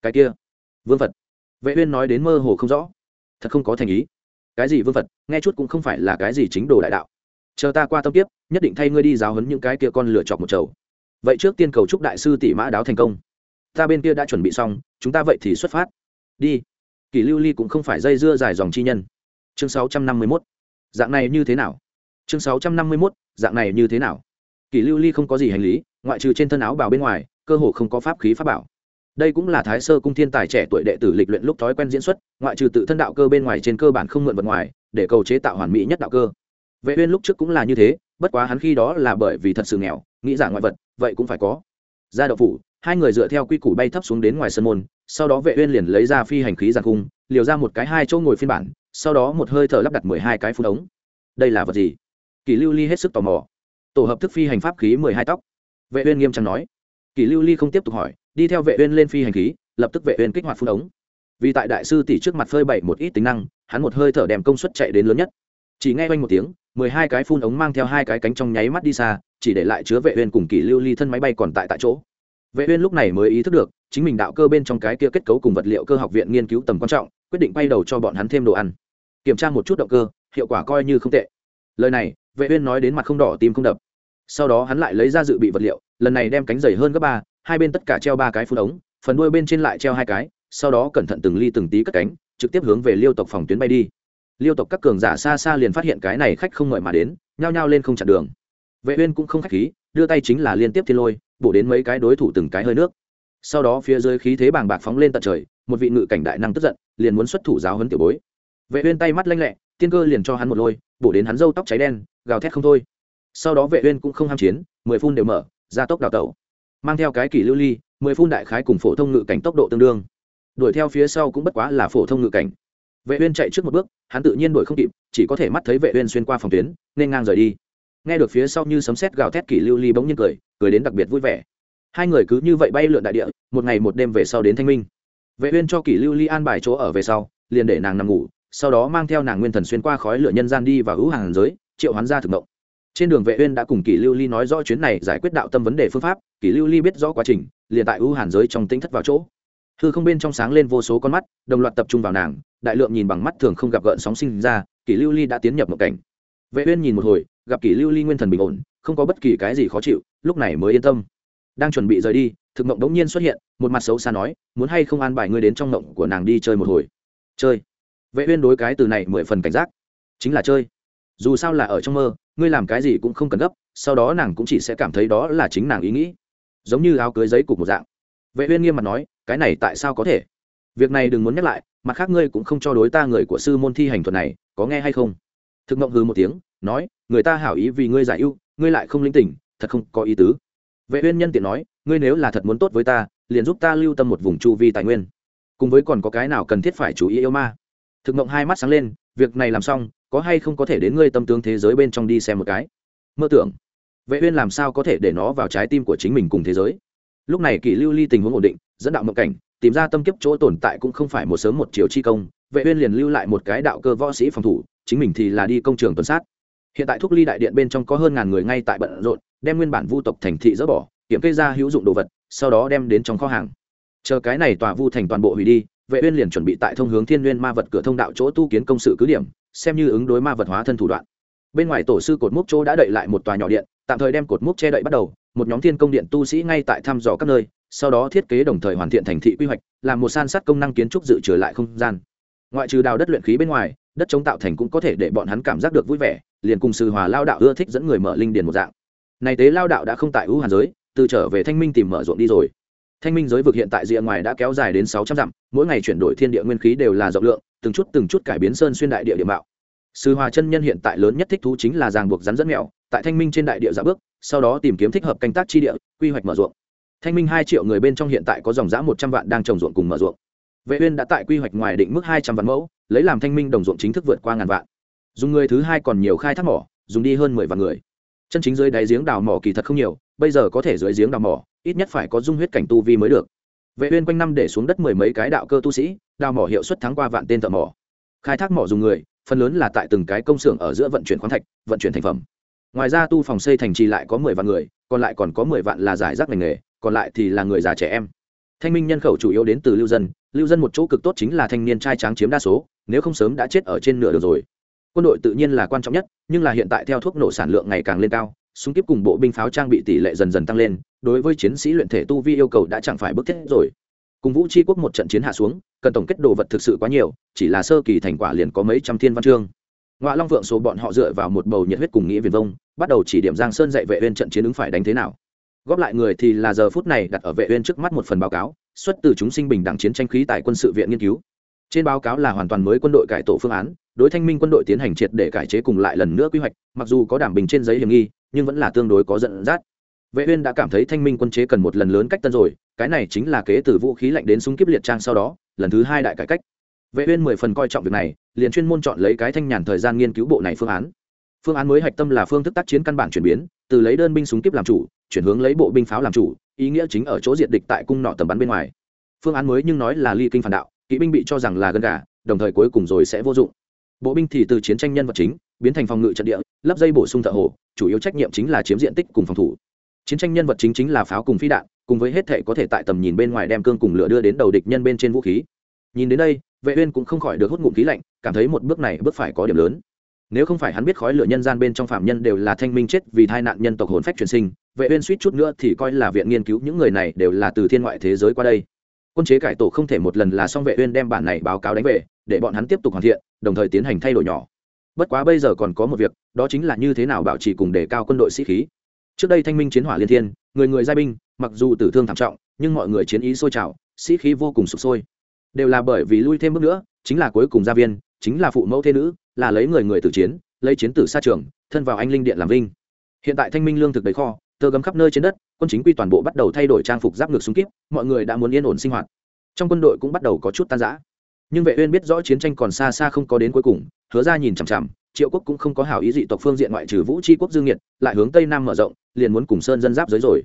Cái kia, vương phật. Vệ uyên nói đến mơ hồ không rõ. Thật không có thành ý. Cái gì vương phật, nghe chút cũng không phải là cái gì chính đồ đại đạo. Chờ ta qua tâm tiếp nhất định thay ngươi đi giáo huấn những cái kia con lựa chọc một chầu vậy trước tiên cầu chúc đại sư tỷ mã đáo thành công. Ta bên kia đã chuẩn bị xong, chúng ta vậy thì xuất phát. Đi. Kỷ lưu ly cũng không phải dây dưa dài dòng chi nhân. Chương 651 dạng này như thế nào? Chương 651 dạng này như thế nào? Kỷ lưu ly không có gì hành lý, ngoại trừ trên thân áo bào bên ngoài, cơ hồ không có pháp khí pháp bảo. Đây cũng là thái sơ cung thiên tài trẻ tuổi đệ tử lịch luyện lúc thói quen diễn xuất, ngoại trừ tự thân đạo cơ bên ngoài trên cơ bản không mượn vật ngoài, để cầu chế tạo hoàn mỹ nhất đạo cơ. Vệ uyên lúc trước cũng là như thế, bất quá hắn khi đó là bởi vì thật sự nghèo, nghĩ giả ngoại vật vậy cũng phải có. Ra đậu phủ, hai người dựa theo quy củ bay thấp xuống đến ngoài sân môn, sau đó vệ uyên liền lấy ra phi hành khí giàn cung, liều ra một cái hai chỗ ngồi phiên bản, sau đó một hơi thở lắp đặt mười hai cái phun ống. Đây là vật gì? Kỳ lưu ly hết sức tò mò. Tổ hợp thức phi hành pháp khí mười hai tóc. Vệ uyên nghiêm trang nói. Kỳ lưu ly không tiếp tục hỏi, đi theo vệ uyên lên phi hành khí, lập tức vệ uyên kích hoạt phun ống. Vì tại đại sư tỷ trước mặt phơi bày một ít tính năng, hắn một hơi thở đem công suất chạy đến lớn nhất chỉ nghe quanh một tiếng, mười hai cái phun ống mang theo hai cái cánh trong nháy mắt đi xa, chỉ để lại chứa vệ uyên cùng kỳ lưu ly thân máy bay còn tại tại chỗ. Vệ uyên lúc này mới ý thức được, chính mình đạo cơ bên trong cái kia kết cấu cùng vật liệu cơ học viện nghiên cứu tầm quan trọng, quyết định bay đầu cho bọn hắn thêm đồ ăn. Kiểm tra một chút động cơ, hiệu quả coi như không tệ. Lời này, vệ uyên nói đến mặt không đỏ tim không đập. Sau đó hắn lại lấy ra dự bị vật liệu, lần này đem cánh dày hơn gấp ba, hai bên tất cả treo ba cái phun ống, phần đuôi bên trên lại treo hai cái, sau đó cẩn thận từng ly từng tí cất cánh, trực tiếp hướng về liêu tộc phòng tuyến bay đi liêu tộc các cường giả xa xa liền phát hiện cái này khách không ngợi mà đến, nhao nhao lên không chặn đường. Vệ uyên cũng không khách khí, đưa tay chính là liên tiếp thiên lôi, bổ đến mấy cái đối thủ từng cái hơi nước. Sau đó phía dưới khí thế bàng bạc phóng lên tận trời, một vị ngự cảnh đại năng tức giận, liền muốn xuất thủ giáo huấn tiểu bối. Vệ uyên tay mắt lanh lẹ, tiên cơ liền cho hắn một lôi, bổ đến hắn râu tóc cháy đen, gào thét không thôi. Sau đó vệ uyên cũng không ham chiến, mười phun đều mở, ra tốc đào tẩu. Mang theo cái kỷ lưu ly, mười phun đại khái cùng phổ thông ngự cảnh tốc độ tương đương. Đuổi theo phía sau cũng bất quá là phổ thông ngự cảnh vệ uyên chạy trước một bước, hắn tự nhiên đuổi không kịp, chỉ có thể mắt thấy vệ uyên xuyên qua phòng tuyến, nên ngang rời đi. Nghe được phía sau như sấm sét gào thét kỷ lưu ly bỗng nhiên cười cười đến đặc biệt vui vẻ. Hai người cứ như vậy bay lượn đại địa, một ngày một đêm về sau đến thanh minh. Vệ uyên cho kỷ lưu ly an bài chỗ ở về sau, liền để nàng nằm ngủ, sau đó mang theo nàng nguyên thần xuyên qua khói lửa nhân gian đi và hữu hàng giới, triệu hoán ra thực động trên đường vệ uyên đã cùng kỷ lưu ly nói rõ chuyến này giải quyết đạo tâm vấn đề phương pháp, kỷ lưu ly biết rõ quá trình, liền tại hữu hàn giới trong tĩnh thất vào chỗ hư không bên trong sáng lên vô số con mắt, đồng loạt tập trung vào nàng, đại lượng nhìn bằng mắt thường không gặp gợn sóng sinh ra, kỷ lưu ly đã tiến nhập một cảnh. Vệ uyên nhìn một hồi, gặp kỷ lưu ly nguyên thần bình ổn, không có bất kỳ cái gì khó chịu, lúc này mới yên tâm. Đang chuẩn bị rời đi, thực mộng đống nhiên xuất hiện, một mặt xấu xa nói, muốn hay không an bài ngươi đến trong mộng của nàng đi chơi một hồi? Chơi? Vệ uyên đối cái từ này mười phần cảnh giác. Chính là chơi. Dù sao là ở trong mơ, ngươi làm cái gì cũng không cần gấp, sau đó nàng cũng chỉ sẽ cảm thấy đó là chính nàng ý nghĩ. Giống như áo cưới giấy cục một dạng. Vệ uyên nghiêm mặt nói cái này tại sao có thể? Việc này đừng muốn nhắc lại, mặt khác ngươi cũng không cho đối ta người của sư môn thi hành thuật này, có nghe hay không? Thực mộng hừ một tiếng, nói, người ta hảo ý vì ngươi giải ưu, ngươi lại không linh tỉnh, thật không có ý tứ. Vệ uyên nhân tiện nói, ngươi nếu là thật muốn tốt với ta, liền giúp ta lưu tâm một vùng chu vi tài nguyên. Cùng với còn có cái nào cần thiết phải chú ý yêu ma? Thực mộng hai mắt sáng lên, việc này làm xong, có hay không có thể đến ngươi tâm tướng thế giới bên trong đi xem một cái? Mơ tưởng. Vệ uyên làm sao có thể để nó vào trái tim của chính mình cùng thế giới? Lúc này kỷ lưu ly tình huống ổn định dẫn đạo mộng cảnh, tìm ra tâm kiếp chỗ tồn tại cũng không phải một sớm một chiều chi công, vệ uyên liền lưu lại một cái đạo cơ võ sĩ phòng thủ, chính mình thì là đi công trường tuần sát. Hiện tại thúc ly đại điện bên trong có hơn ngàn người ngay tại bận rộn, đem nguyên bản vu tộc thành thị dỡ bỏ, kiểm kê ra hữu dụng đồ vật, sau đó đem đến trong kho hàng. Chờ cái này tòa vu thành toàn bộ hủy đi, vệ uyên liền chuẩn bị tại thông hướng thiên nguyên ma vật cửa thông đạo chỗ tu kiến công sự cứ điểm, xem như ứng đối ma vật hóa thân thủ đoạn. Bên ngoài tổ sư cột mốc chỗ đã đậy lại một tòa nhỏ điện, tạm thời đem cột mốc che đậy bắt đầu, một nhóm thiên công điện tu sĩ ngay tại thăm dò các nơi sau đó thiết kế đồng thời hoàn thiện thành thị quy hoạch, làm một san sát công năng kiến trúc dự trừ lại không gian. Ngoại trừ đào đất luyện khí bên ngoài, đất chống tạo thành cũng có thể để bọn hắn cảm giác được vui vẻ, liền cùng sư hòa lao đạo ưa thích dẫn người mở linh điền một dạng. Này tế lao đạo đã không tại ưu hàn giới, từ trở về thanh minh tìm mở ruộng đi rồi. Thanh minh giới vực hiện tại rìa ngoài đã kéo dài đến sáu trăm dặm, mỗi ngày chuyển đổi thiên địa nguyên khí đều là rộng lượng, từng chút từng chút cải biến sơn xuyên đại địa địa mạo. Sư hòa chân nhân hiện tại lớn nhất thích thú chính là ràng buộc rắn dẫn mèo tại thanh minh trên đại địa giả bước, sau đó tìm kiếm thích hợp canh tác chi địa, quy hoạch mở ruộng thanh minh hai triệu người bên trong hiện tại có dòng giã một trăm vạn đang trồng ruộng cùng mở ruộng. Vệ uyên đã tại quy hoạch ngoài định mức hai trăm vạn mẫu, lấy làm thanh minh đồng ruộng chính thức vượt qua ngàn vạn. Dùng người thứ hai còn nhiều khai thác mỏ, dùng đi hơn mười vạn người. Chân chính dưới đáy giếng đào mỏ kỳ thật không nhiều, bây giờ có thể dưới giếng đào mỏ, ít nhất phải có dung huyết cảnh tu vi mới được. Vệ uyên quanh năm để xuống đất mười mấy cái đạo cơ tu sĩ, đào mỏ hiệu suất thắng qua vạn tên thợ mỏ. Khai thác mỏ dùng người, phần lớn là tại từng cái công xưởng ở giữa vận chuyển khoáng thạch, vận chuyển thành phẩm. Ngoài ra tu phòng xây thành trì lại có mười vạn người, còn lại còn có mười vạn là giải rác ngành nghề còn lại thì là người già trẻ em. Thanh minh nhân khẩu chủ yếu đến từ lưu dân lưu dân một chỗ cực tốt chính là thanh niên trai tráng chiếm đa số, nếu không sớm đã chết ở trên nửa đường rồi. Quân đội tự nhiên là quan trọng nhất, nhưng là hiện tại theo thuốc nổ sản lượng ngày càng lên cao, súng kíp cùng bộ binh pháo trang bị tỷ lệ dần dần tăng lên, đối với chiến sĩ luyện thể tu vi yêu cầu đã chẳng phải bức thiết rồi. Cùng vũ tri quốc một trận chiến hạ xuống, cần tổng kết đồ vật thực sự quá nhiều, chỉ là sơ kỳ thành quả liền có mấy trăm thiên văn chương. Ngoại long vượng số bọn họ dựa vào một bầu nhiệt huyết cùng nghĩa viền vông, bắt đầu chỉ điểm giang sơn dạy vệ viên trận chiến ứng phải đánh thế nào góp lại người thì là giờ phút này đặt ở vệ uyên trước mắt một phần báo cáo, xuất từ chúng sinh bình đẳng chiến tranh khí tại quân sự viện nghiên cứu. Trên báo cáo là hoàn toàn mới quân đội cải tổ phương án, đối thanh minh quân đội tiến hành triệt để cải chế cùng lại lần nữa quy hoạch, mặc dù có đảm bình trên giấy hiểm nghi, nhưng vẫn là tương đối có dẫn dắt. Vệ uyên đã cảm thấy thanh minh quân chế cần một lần lớn cách tân rồi, cái này chính là kế từ vũ khí lạnh đến súng kiếp liệt trang sau đó, lần thứ hai đại cải cách. Vệ uyên mười phần coi trọng việc này, liền chuyên môn chọn lấy cái thanh nhàn thời gian nghiên cứu bộ này phương án. Phương án mới hạch tâm là phương thức tác chiến căn bản chuyển biến, từ lấy đơn binh súng kiếp làm chủ chuyển hướng lấy bộ binh pháo làm chủ, ý nghĩa chính ở chỗ diệt địch tại cung nọ tầm bắn bên ngoài. Phương án mới nhưng nói là ly kinh phản đạo, kỵ binh bị cho rằng là gần gà, đồng thời cuối cùng rồi sẽ vô dụng. Bộ binh thì từ chiến tranh nhân vật chính, biến thành phòng ngự trận địa lắp dây bổ sung thợ hồ, chủ yếu trách nhiệm chính là chiếm diện tích cùng phòng thủ. Chiến tranh nhân vật chính chính là pháo cùng phi đạn, cùng với hết thể có thể tại tầm nhìn bên ngoài đem cương cùng lửa đưa đến đầu địch nhân bên trên vũ khí. Nhìn đến đây, vệ uyên cũng không khỏi được hút ngụm khí lạnh, cảm thấy một bước này bước phải có điểm lớn. Nếu không phải hắn biết khói lửa nhân gian bên trong phạm nhân đều là thanh minh chết vì tai nạn nhân tộc hồn phách truyền sinh vệ uyên suýt chút nữa thì coi là viện nghiên cứu những người này đều là từ thiên ngoại thế giới qua đây. Quân chế cải tổ không thể một lần là xong vệ uyên đem bản này báo cáo đánh về, để bọn hắn tiếp tục hoàn thiện, đồng thời tiến hành thay đổi nhỏ. Bất quá bây giờ còn có một việc, đó chính là như thế nào bảo trì cùng đề cao quân đội sĩ khí. Trước đây thanh minh chiến hỏa liên thiên, người người giai binh, mặc dù tử thương thảm trọng, nhưng mọi người chiến ý sôi trào, sĩ khí vô cùng sụp sôi. Đều là bởi vì lui thêm bước nữa, chính là cuối cùng gia viên, chính là phụ mẫu thế nữ, là lấy người người tử chiến, lấy chiến tử xa trường, thân vào anh linh điện làm vinh. Hiện tại thanh minh lương thực đầy kho tơ gấm khắp nơi trên đất, quân chính quy toàn bộ bắt đầu thay đổi trang phục giáp ngược súng kíp, mọi người đã muốn yên ổn sinh hoạt. Trong quân đội cũng bắt đầu có chút tan rã. Nhưng vệ uyên biết rõ chiến tranh còn xa xa không có đến cuối cùng, hứa ra nhìn chằm chằm, triệu quốc cũng không có hảo ý dị tộc phương diện ngoại trừ vũ tri quốc dương nhiệt, lại hướng tây nam mở rộng, liền muốn cùng sơn dân giáp giới rồi.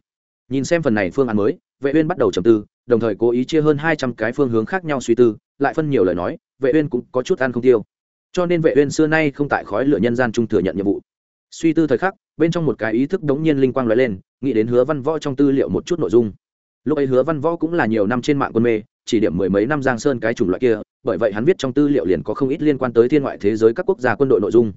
Nhìn xem phần này phương án mới, vệ uyên bắt đầu trầm tư, đồng thời cố ý chia hơn 200 cái phương hướng khác nhau suy tư, lại phân nhiều lời nói, vệ uyên cũng có chút ăn không tiêu. Cho nên vệ uyên xưa nay không tại khói lửa nhân gian trung thừa nhận nhiệm vụ suy tư thời khắc, bên trong một cái ý thức đống nhiên linh quang lóe lên, nghĩ đến hứa văn võ trong tư liệu một chút nội dung. Lúc ấy hứa văn võ cũng là nhiều năm trên mạng quân mê, chỉ điểm mười mấy năm giang sơn cái chủng loại kia, bởi vậy hắn viết trong tư liệu liền có không ít liên quan tới thiên ngoại thế giới các quốc gia quân đội nội dung.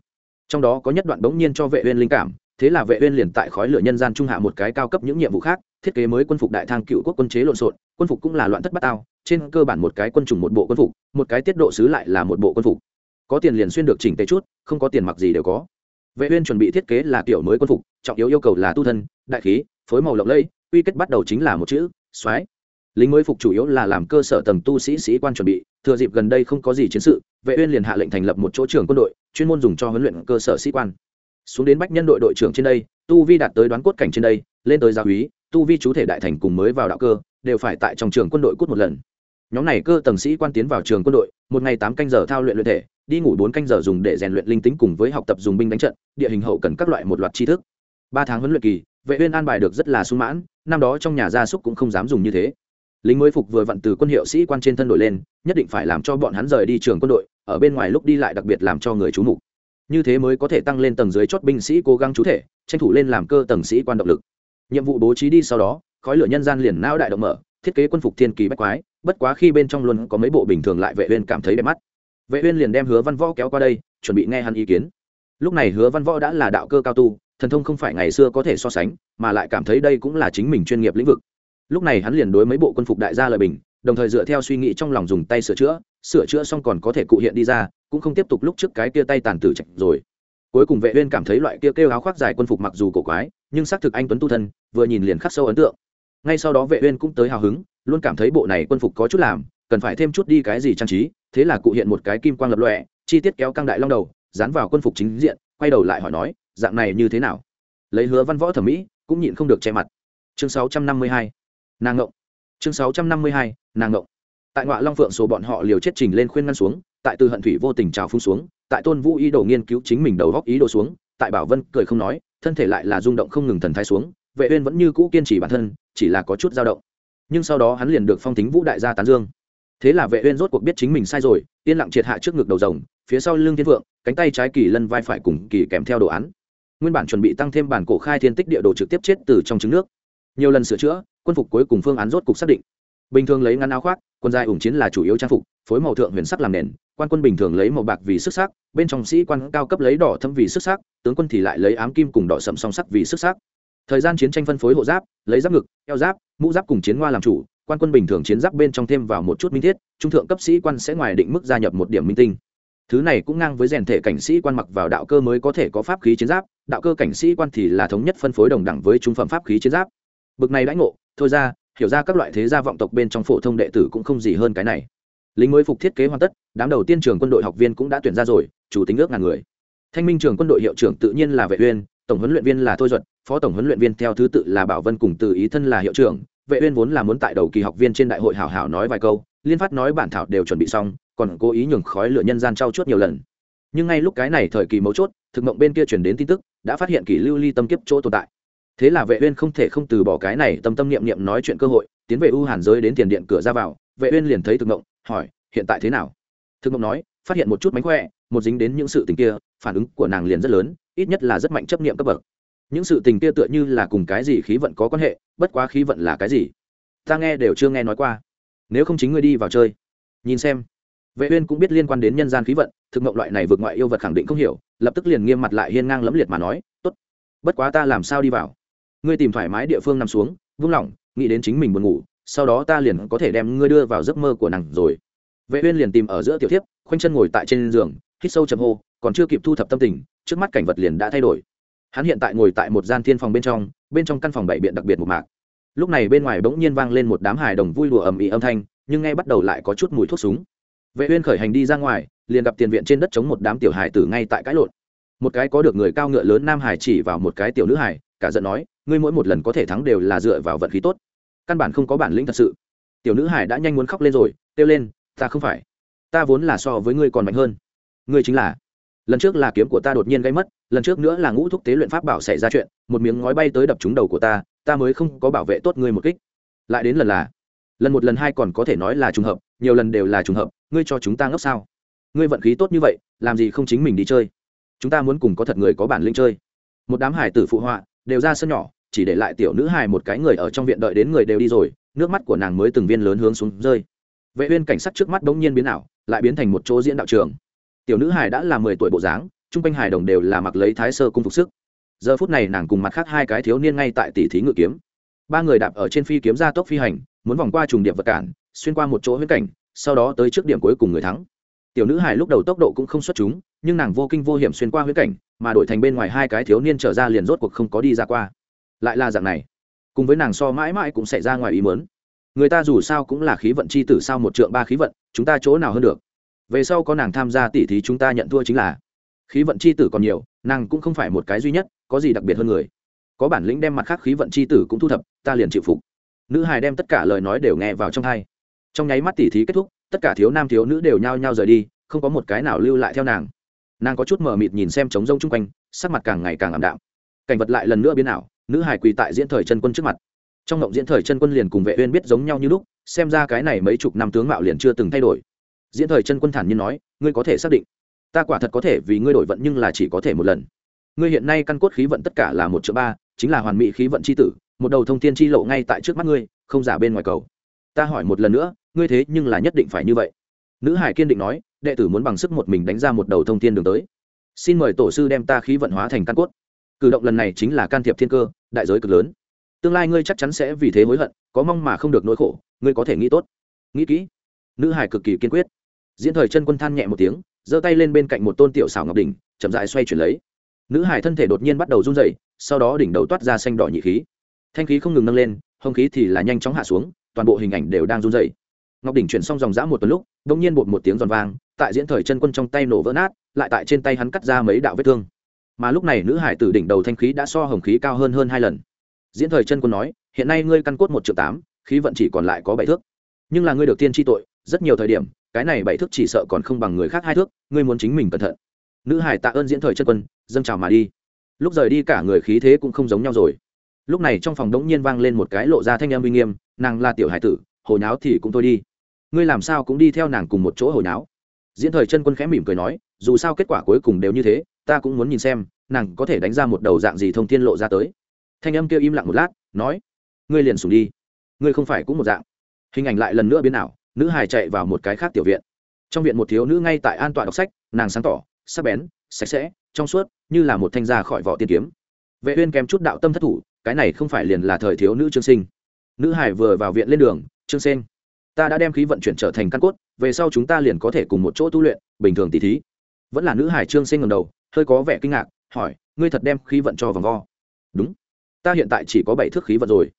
Trong đó có nhất đoạn bỗng nhiên cho vệ uyên linh cảm, thế là vệ uyên liền tại khói lửa nhân gian trung hạ một cái cao cấp những nhiệm vụ khác, thiết kế mới quân phục đại thang cựu quốc quân chế lộn xộn, quân phục cũng là loạn thất bát ao trên cơ bản một cái quân chủng một bộ quân phục, một cái tiết độ sứ lại là một bộ quân phục. Có tiền liền xuyên được chỉnh tề chút, không có tiền mặc gì đều có vệ uyên chuẩn bị thiết kế là kiểu mới quân phục, trọng yếu yêu cầu là tu thân, đại khí, phối màu lộng lẫy, quy kết bắt đầu chính là một chữ xoáy lính mới phục chủ yếu là làm cơ sở tầng tu sĩ sĩ quan chuẩn bị, thừa dịp gần đây không có gì chiến sự, vệ uyên liền hạ lệnh thành lập một chỗ trưởng quân đội, chuyên môn dùng cho huấn luyện cơ sở sĩ quan. Xuống đến bách nhân đội đội trưởng trên đây, tu vi đạt tới đoán cốt cảnh trên đây, lên tới gia úy, tu vi chú thể đại thành cùng mới vào đạo cơ, đều phải tại trong trường quân đội cút một lần. Nhóm này cơ tầng sĩ quan tiến vào trường quân đội, một ngày tám canh giờ thao luyện luyện thể đi ngủ bốn canh giờ dùng để rèn luyện linh tính cùng với học tập dùng binh đánh trận, địa hình hậu cần các loại một loạt tri thức. Ba tháng huấn luyện kỳ, vệ uyên an bài được rất là sung mãn, năm đó trong nhà gia súc cũng không dám dùng như thế. Lính mới phục vừa vặn từ quân hiệu sĩ quan trên thân đội lên, nhất định phải làm cho bọn hắn rời đi trường quân đội, ở bên ngoài lúc đi lại đặc biệt làm cho người chú mục. Như thế mới có thể tăng lên tầng dưới chót binh sĩ cố gắng chú thể, tranh thủ lên làm cơ tầng sĩ quan động lực. Nhiệm vụ bố trí đi sau đó, khói lửa nhân gian liền não đại động mở, thiết kế quân phục thiên kỳ bách quái, bất quá khi bên trong luôn có mấy bộ bình thường lại vệ uyên cảm thấy đẹp mắt vệ uyên liền đem hứa văn võ kéo qua đây, chuẩn bị nghe hắn ý kiến. Lúc này hứa văn võ đã là đạo cơ cao tu, thần thông không phải ngày xưa có thể so sánh, mà lại cảm thấy đây cũng là chính mình chuyên nghiệp lĩnh vực. Lúc này hắn liền đối mấy bộ quân phục đại gia lời bình, đồng thời dựa theo suy nghĩ trong lòng dùng tay sửa chữa sửa chữa xong còn có thể cụ hiện đi ra, cũng không tiếp tục lúc trước cái kia tay tàn tử chạch rồi. Cuối cùng vệ uyên cảm thấy loại kia kêu áo khoác dài quân phục mặc dù cổ quái, nhưng xác thực anh tuấn tu thân, vừa nhìn liền khắc sâu ấn tượng. Ngay sau đó vệ uyên cũng tới hào hứng, luôn cảm thấy bộ này quân phục có chút làm cần phải thêm chút đi cái gì trang trí, thế là cụ hiện một cái kim quang lập lọe chi tiết kéo căng đại long đầu, dán vào quân phục chính diện, quay đầu lại hỏi nói, dạng này như thế nào? Lấy hứa văn võ thẩm mỹ, cũng nhịn không được che mặt. Chương 652 nàng ngộng. Chương sáu trăm năm mươi hai, nàng ngộng. Tại ngoại long phượng số bọn họ liều chết trình lên khuyên ngăn xuống, tại từ hận thủy vô tình trào phung xuống, tại tôn vũ ý đồ nghiên cứu chính mình đầu góc ý đồ xuống, tại bảo vân cười không nói, thân thể lại là rung động không ngừng thần thái xuống, vệ uyên vẫn như cũ kiên trì bản thân, chỉ là có chút dao động. Nhưng sau đó hắn liền được phong tính vũ đại gia tán dương thế là vệ uyên rốt cuộc biết chính mình sai rồi, yên lặng triệt hạ trước ngực đầu rồng, phía sau lưng thiên vượng, cánh tay trái kỳ lân vai phải cùng kỳ kèm theo đồ án. Nguyên bản chuẩn bị tăng thêm bản cổ khai thiên tích địa đồ trực tiếp chết từ trong trứng nước. Nhiều lần sửa chữa, quân phục cuối cùng phương án rốt cục xác định. Bình thường lấy ngắn áo khoác, quân dài ủng chiến là chủ yếu trang phục, phối màu thượng huyền sắc làm nền, quan quân bình thường lấy màu bạc vì sức sắc, bên trong sĩ quan cao cấp lấy đỏ thâm vì sức sắc, tướng quân thì lại lấy ám kim cùng đỏ sậm song sắc vì sức sắc. Thời gian chiến tranh phân phối hộ giáp, lấy giáp ngực, eo giáp, mũ giáp cùng chiến ngoa làm chủ quan quân bình thường chiến giáp bên trong thêm vào một chút minh thiết, trung thượng cấp sĩ quan sẽ ngoài định mức gia nhập một điểm minh tinh. Thứ này cũng ngang với rèn thể cảnh sĩ quan mặc vào đạo cơ mới có thể có pháp khí chiến giáp, đạo cơ cảnh sĩ quan thì là thống nhất phân phối đồng đẳng với trung phẩm pháp khí chiến giáp. Bực này đãi ngộ, thôi ra, hiểu ra các loại thế gia vọng tộc bên trong phổ thông đệ tử cũng không gì hơn cái này. Lính mới phục thiết kế hoàn tất, đám đầu tiên trường quân đội học viên cũng đã tuyển ra rồi, chủ tính ước ngàn người. Thanh minh trường quân đội hiệu trưởng tự nhiên là vệ uyên, tổng huấn luyện viên là thôi duật phó tổng huấn luyện viên theo thứ tự là bảo vân cùng từ ý thân là hiệu trưởng, vệ uyên vốn là muốn tại đầu kỳ học viên trên đại hội hảo hảo nói vài câu, liên phát nói bản thảo đều chuẩn bị xong, còn cố ý nhường khói lửa nhân gian trao chuốt nhiều lần. Nhưng ngay lúc cái này thời kỳ mấu chốt, thực mộng bên kia truyền đến tin tức, đã phát hiện kỷ lưu ly tâm kiếp chỗ tồn tại. Thế là vệ uyên không thể không từ bỏ cái này tâm tâm niệm niệm nói chuyện cơ hội, tiến về u hàn giới đến tiền điện cửa ra vào, vệ uyên liền thấy thực mộng, hỏi, hiện tại thế nào? Thực mộng nói, phát hiện một chút mánh khỏe, một dính đến những sự tình kia, phản ứng của nàng liền rất lớn, ít nhất là rất mạnh chấp niệm cấp bậc những sự tình kia tựa như là cùng cái gì khí vận có quan hệ, bất quá khí vận là cái gì? Ta nghe đều chưa nghe nói qua. Nếu không chính ngươi đi vào chơi. Nhìn xem. Vệ uyên cũng biết liên quan đến nhân gian khí vận, thực mộng loại này vượt ngoại yêu vật khẳng định không hiểu, lập tức liền nghiêm mặt lại hiên ngang lẫm liệt mà nói, tốt, bất quá ta làm sao đi vào? Ngươi tìm thoải mái địa phương nằm xuống, vung lòng nghĩ đến chính mình buồn ngủ, sau đó ta liền có thể đem ngươi đưa vào giấc mơ của nàng rồi. Vệ uyên liền tìm ở giữa tiểu thiếp, khoanh chân ngồi tại trên giường, hít sâu trầm hô, còn chưa kịp thu thập tâm tình, trước mắt cảnh vật liền đã thay đổi hắn hiện tại ngồi tại một gian thiên phòng bên trong bên trong căn phòng bảy biện đặc biệt một mạc. Lúc này bên ngoài bỗng nhiên vang lên một đám hài đồng vui đùa ầm ĩ âm thanh nhưng ngay bắt đầu lại có chút mùi thuốc súng. Vệ uyên khởi hành đi ra ngoài liền gặp tiền viện trên đất chống một đám tiểu hài tử ngay tại cãi lộn. Một cái có được người cao ngựa lớn nam hải chỉ vào một cái tiểu nữ hài, cả giận nói ngươi mỗi một lần có thể thắng đều là dựa vào vận khí tốt. Căn bản không có bản lĩnh thật sự. Tiểu nữ hài đã nhanh muốn khóc lên rồi kêu lên ta không phải. Ta vốn là so với ngươi còn mạnh hơn. Ngươi chính là lần trước là kiếm của ta đột nhiên gây mất, lần trước nữa là ngũ thúc tế luyện pháp bảo xảy ra chuyện, một miếng ngói bay tới đập trúng đầu của ta ta mới không có bảo vệ tốt ngươi một kích. Lại đến lần là, lần một lần hai còn có thể nói là trùng hợp, nhiều lần đều là trùng hợp, ngươi cho chúng ta ngốc sao? Ngươi vận khí tốt như vậy, làm gì không chính mình đi chơi? Chúng ta muốn cùng có thật người có bản lĩnh chơi. Một đám hải tử phụ họa, đều ra sân nhỏ, chỉ để lại tiểu nữ hài một cái người ở trong viện đợi đến người đều đi rồi, nước mắt của nàng mới từng viên lớn hướng xuống rơi. Vệ uyên cảnh sát trước mắt đống nhiên biến ảo, lại biến thành một chỗ diễn đạo trường tiểu nữ Hải đã là mười tuổi bộ dáng trung quanh Hải đồng đều là mặc lấy thái sơ cung phục sức. Giờ phút này nàng cùng mặt khác hai cái thiếu niên ngay tại tỷ thí ngự kiếm. Ba người đạp ở trên phi kiếm ra tốc phi hành, muốn vòng qua trùng điệp vật cản, xuyên qua một chỗ huyết cảnh, sau đó tới trước điểm cuối cùng người thắng. Tiểu nữ Hải lúc đầu tốc độ cũng không xuất chúng, nhưng nàng vô kinh vô hiểm xuyên qua huyết cảnh, mà đổi thành bên ngoài hai cái thiếu niên trở ra liền rốt cuộc không có đi ra qua. Lại là dạng này. Cùng với nàng so mãi mãi cũng xảy ra ngoài ý mớn người ta dù sao cũng là khí vận c h i tử sao một trượng ba khí vận, chúng ta chỗ nào hơn được? Về sau có nàng tham gia tỉ thí chúng ta nhận thua chính là khí vận c h i tử còn nhiều, nàng cũng không phải một cái duy nhất, có gì đặc biệt hơn người. Có bản lĩnh đem mặt khác khí vận c h i tử cũng thu thập, ta liền chịu phục. Nữ hài đem tất cả lời nói đều nghe vào trong thai trong nháy mắt tỉ thí kết thúc, tất cả thiếu nam thiếu nữ đều nhao nhao rời đi, không có một cái nào lưu lại theo nàng. Nàng có chút mờ mịt nhìn xem trống rông chung quanh, sắc mặt càng ngày càng ảm đạm. Cảnh vật lại lần nữa biến ảo, nữ hải quỳ tại diễn thời chân quân trước mặt. Trong ngộng diễn thời chân quân liền cùng vệ uyên biết giống nhau như lúc, xem ra cái này mấy chục năm tướng mạo liền chưa từng thay đổi diễn thời chân quân thản nhiên nói, ngươi có thể xác định. Ta quả thật có thể vì ngươi đổi vận nhưng là chỉ có thể một lần. Ngươi hiện nay căn cốt khí vận tất cả là một triệu ba, chính là hoàn mỹ khí vận chi tử, một đầu thông thiên chi lộ ngay tại trước mắt ngươi, không giả bên ngoài cầu. Ta hỏi một lần nữa, ngươi thế nhưng là nhất định phải như vậy. Nữ hải kiên định nói, đệ tử muốn bằng sức một mình đánh ra một đầu thông thiên đường tới. Xin mời tổ sư đem ta khí vận hóa thành căn cốt. Cử động lần này chính là can thiệp thiên cơ, đại giới cực lớn. Tương lai ngươi chắc chắn sẽ vì thế hối hận, có mong mà không được nỗi khổ, ngươi có thể nghĩ tốt. Nghĩ kỹ. Nữ hải cực kỳ kiên quyết diễn thời chân quân than nhẹ một tiếng, giơ tay lên bên cạnh một tôn tiểu xảo ngọc đỉnh, chậm dại xoay chuyển lấy. Nữ hải thân thể đột nhiên bắt đầu run dậy sau đó đỉnh đầu toát ra xanh đỏ nhị khí. Thanh khí không ngừng nâng lên hông khí thì là nhanh chóng hạ xuống, toàn bộ hình ảnh đều đang run dậy ngọc đỉnh chuyển xong dòng dã một tuần lúc đ ỗ n g nhiên bột một tiếng giòn vang, tại diễn thời chân quân trong tay nổ vỡ nát, lại tại trên tay hắn cắt ra mấy đạo vết thương. Mà lúc này nữ hải tử đỉnh đầu thanh khí đã so hồng khí cao hơn hơn hai lần. Diễn thời chân quân nói, hiện nay ngươi căn cốt một triệu tám, khí vận chỉ còn lại có bảy thước. Nhưng là ngươi được tiên tri tội, rất nhiều thời điểm cái này bảy thước chỉ sợ còn không bằng người khác hai thước, ngươi muốn chính mình cẩn thận. Nữ hải tạ ơn diễn thời chân quân, dâng chào mà đi. Lúc rời đi cả người khí thế cũng không giống nhau rồi. Lúc này trong phòng đống nhiên vang lên một cái lộ ra thanh em uy nghiêm, nàng là tiểu hải tử, hồi nháo thì cũng thôi đi. Ngươi làm sao cũng đi theo nàng cùng một chỗ hồi nháo diễn thời chân quân khẽ mỉm cười nói, dù sao kết quả cuối cùng đều như thế, ta cũng muốn nhìn xem, nàng có thể đánh ra một đầu dạng gì thông thiên lộ ra tới. Thanh âm kêu im lặng một lát, nói, ngươi liền sùng đi. Ngươi không phải cũng một dạng. Hình ảnh lại lần nữa biến ảo nữ Hải chạy vào một cái khác tiểu viện. Trong viện một thiếu nữ ngay tại an toàn đọc sách, nàng sáng tỏ, sắc bén, sạch sẽ, trong suốt, như là một thanh gia khỏi vỏ tiên kiếm. Vệ uyên kèm chút đạo tâm thất thủ, cái này không phải liền là thời thiếu nữ trương sinh. Nữ hải vừa vào viện lên đường, trương sen ta đã đem khí vận chuyển trở thành căn cốt, về sau chúng ta liền có thể cùng một chỗ tu luyện, bình thường tỷ thí. Vẫn là nữ hải trương sinh ngẩng đầu, hơi có vẻ kinh ngạc, hỏi, ngươi thật đem khí vận cho vòng vo? Đúng, ta hiện tại chỉ có bảy thước khí vận rồi.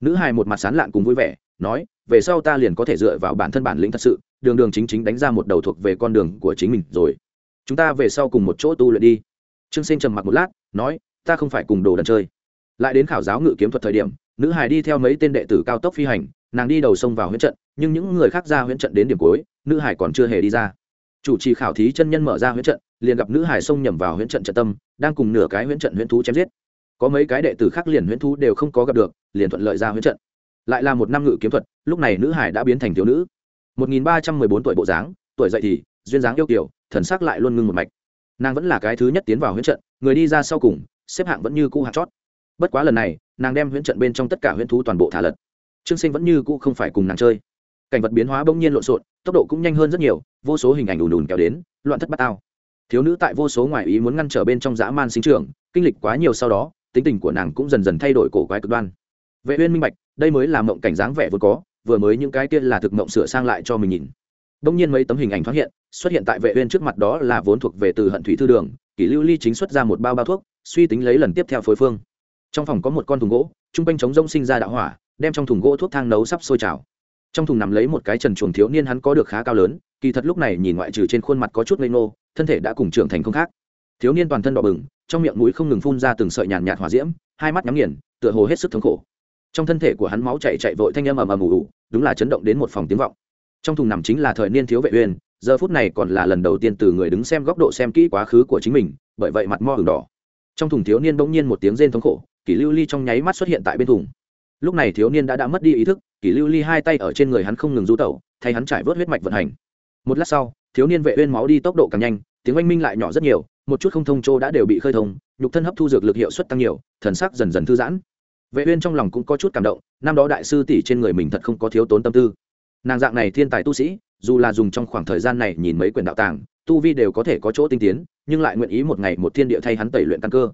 Nữ hải một mặt sán lạn cùng vui vẻ, nói về sau ta liền có thể dựa vào bản thân bản lĩnh thật sự, đường đường chính chính đánh ra một đầu thuộc về con đường của chính mình rồi. Chúng ta về sau cùng một chỗ tu luyện đi. Trương sinh trầm mặc một lát, nói, ta không phải cùng đồ đần chơi. Lại đến khảo giáo ngự kiếm thuật thời điểm, nữ hải đi theo mấy tên đệ tử cao tốc phi hành, nàng đi đầu sông vào huyễn trận, nhưng những người khác ra huyễn trận đến điểm cuối, nữ hải còn chưa hề đi ra. Chủ trì khảo thí chân nhân mở ra huyễn trận, liền gặp nữ hải xông nhầm vào huyễn trận trận tâm, đang cùng nửa cái huyễn trận huyễn thú chém giết. Có mấy cái đệ tử khác liền huyễn thú đều không có gặp được, liền thuận lợi ra huyễn trận lại là một năm ngự kiếm thuật, lúc này nữ hải đã biến thành thiếu nữ. Một nghìn ba trăm mười bốn tuổi bộ dáng, tuổi dậy thì, duyên dáng yêu kiểu thần sắc lại luôn ngưng một mạch. Nàng vẫn là cái thứ nhất tiến vào huyễn trận, người đi ra sau cùng, xếp hạng vẫn như cũ hạng chót. Bất quá lần này, nàng đem huyễn trận bên trong tất cả huyễn thú toàn bộ thả lật. Trương sinh vẫn như cũ không phải cùng nàng chơi. Cảnh vật biến hóa bỗng nhiên lộn xộn, tốc độ cũng nhanh hơn rất nhiều, vô số hình ảnh ùn ùn kéo đến, loạn thất bát ao. Thiếu nữ tại vô số ngoại ý muốn ngăn trở bên trong dã man sinh trường kinh lịch quá nhiều sau đó, tính tình của nàng cũng dần dần thay đổi cổ quái cực đoan vệ uyên minh bạch, đây mới là mộng cảnh dáng vẻ vốn có, vừa mới những cái kia là thực mộng sửa sang lại cho mình nhìn. Bỗng nhiên mấy tấm hình ảnh thoáng hiện, xuất hiện tại vệ uyên trước mặt đó là vốn thuộc về từ hận thủy thư đường, kỷ lưu ly chính xuất ra một bao bao thuốc, suy tính lấy lần tiếp theo phối phương. Trong phòng có một con thùng gỗ, trung quanh chống rông sinh ra đạo hỏa, đem trong thùng gỗ thuốc thang nấu sắp sôi trào. Trong thùng nằm lấy một cái trần chuồng thiếu niên hắn có được khá cao lớn, kỳ thật lúc này nhìn ngoại trừ trên khuôn mặt có chút ngây ngô, thân thể đã cùng trưởng thành không khác. Thiếu niên toàn thân đỏ bừng, trong miệng mũi không ngừng phun ra từng sợi nhàn nhạt hỏa diễm, hai mắt nhắm nghiền, tựa hồ hết sức thống khổ trong thân thể của hắn máu chạy chạy vội thanh âm ầm ầm ủ ủ đúng là chấn động đến một phòng tiếng vọng. Trong thùng nằm chính là thời niên thiếu vệ uyên, giờ phút này còn là lần đầu tiên từ người đứng xem góc độ xem kỹ quá khứ của chính mình, bởi vậy mặt mo ửng đỏ. Trong thùng thiếu niên bỗng nhiên một tiếng rên thống khổ, kỷ lưu ly trong nháy mắt xuất hiện tại bên thùng. Lúc này thiếu niên đã đã mất đi ý thức, kỷ lưu ly hai tay ở trên người hắn không ngừng du tẩu, thay hắn trải vớt huyết mạch vận hành. Một lát sau, thiếu niên vệ uyên máu đi tốc độ càng nhanh, tiếng oanh minh lại nhỏ rất nhiều, một chút không thông trô đã đều bị khơi thông, nhục thân hấp thu dược lực hiệu suất tăng nhiều, thần sắc dần dần thư giãn vệ uyên trong lòng cũng có chút cảm động, năm đó đại sư tỷ trên người mình thật không có thiếu tốn tâm tư. Nàng dạng này thiên tài tu sĩ, dù là dùng trong khoảng thời gian này nhìn mấy quyển đạo tàng, tu vi đều có thể có chỗ tinh tiến, nhưng lại nguyện ý một ngày một thiên địa thay hắn tẩy luyện căn cơ.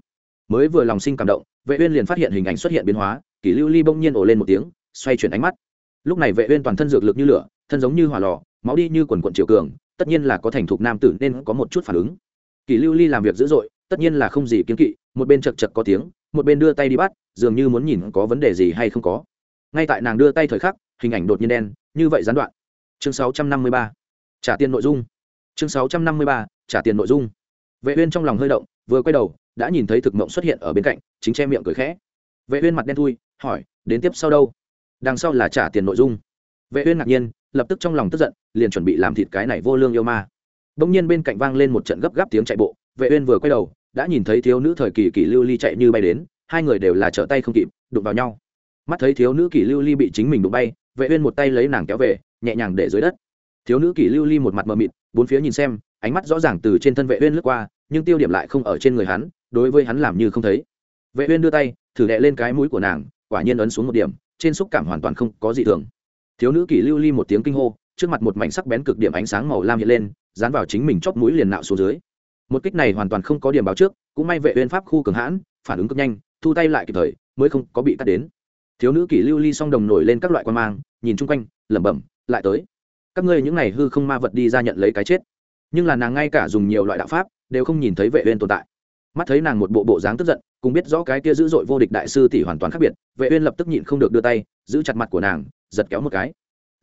Mới vừa lòng sinh cảm động, vệ uyên liền phát hiện hình ảnh xuất hiện biến hóa, kỷ lưu ly bỗng nhiên ồ lên một tiếng, xoay chuyển ánh mắt. Lúc này vệ uyên toàn thân dược lực như lửa, thân giống như hỏa lò, máu đi như quần cuộn triều cường, tất nhiên là có thành thục nam tử nên có một chút phản ứng. Kỷ lưu ly làm việc dữ dội, tất nhiên là không gì kiên kỵ một bên chật chật có tiếng, một bên đưa tay đi bắt, dường như muốn nhìn có vấn đề gì hay không có. Ngay tại nàng đưa tay thời khắc, hình ảnh đột nhiên đen, như vậy gián đoạn. Chương 653 trả tiền nội dung. Chương 653 trả tiền nội dung. Vệ uyên trong lòng hơi động, vừa quay đầu, đã nhìn thấy thực mộng xuất hiện ở bên cạnh, chính che miệng cười khẽ. Vệ uyên mặt đen thui, hỏi, đến tiếp sau đâu? Đằng sau là trả tiền nội dung. Vệ uyên ngạc nhiên, lập tức trong lòng tức giận, liền chuẩn bị làm thịt cái này vô lương yêu ma. Bỗng nhiên bên cạnh vang lên một trận gấp gáp tiếng chạy bộ, vệ uyên vừa quay đầu đã nhìn thấy thiếu nữ thời kỳ kỷ lưu ly chạy như bay đến, hai người đều là trở tay không kịp, đụng vào nhau. Mắt thấy thiếu nữ kỷ lưu ly bị chính mình đụng bay, vệ uyên một tay lấy nàng kéo về, nhẹ nhàng để dưới đất. Thiếu nữ kỷ lưu ly một mặt mờ mịt, bốn phía nhìn xem, ánh mắt rõ ràng từ trên thân vệ uyên lướt qua, nhưng tiêu điểm lại không ở trên người hắn, đối với hắn làm như không thấy. Vệ uyên đưa tay, thử đè lên cái mũi của nàng, quả nhiên ấn xuống một điểm, trên xúc cảm hoàn toàn không có gì thường. Thiếu nữ kỷ lưu ly một tiếng kinh hô, trước mặt một mảnh sắc bén cực điểm ánh sáng màu lam hiện lên, dán vào chính mình chóp mũi liền nạo xuống dưới một kích này hoàn toàn không có điểm báo trước, cũng may vệ uyên pháp khu cường hãn, phản ứng cực nhanh, thu tay lại kịp thời, mới không có bị cắt đến. Thiếu nữ kỷ lưu ly song đồng nổi lên các loại quan mang, nhìn chung quanh, lẩm bẩm, lại tới. Các ngươi những này hư không ma vật đi ra nhận lấy cái chết. Nhưng là nàng ngay cả dùng nhiều loại đạo pháp, đều không nhìn thấy vệ uyên tồn tại. Mắt thấy nàng một bộ bộ dáng tức giận, cùng biết rõ cái kia dữ dội vô địch đại sư tỷ hoàn toàn khác biệt, vệ uyên lập tức nhịn không được đưa tay, giữ chặt mặt của nàng, giật kéo một cái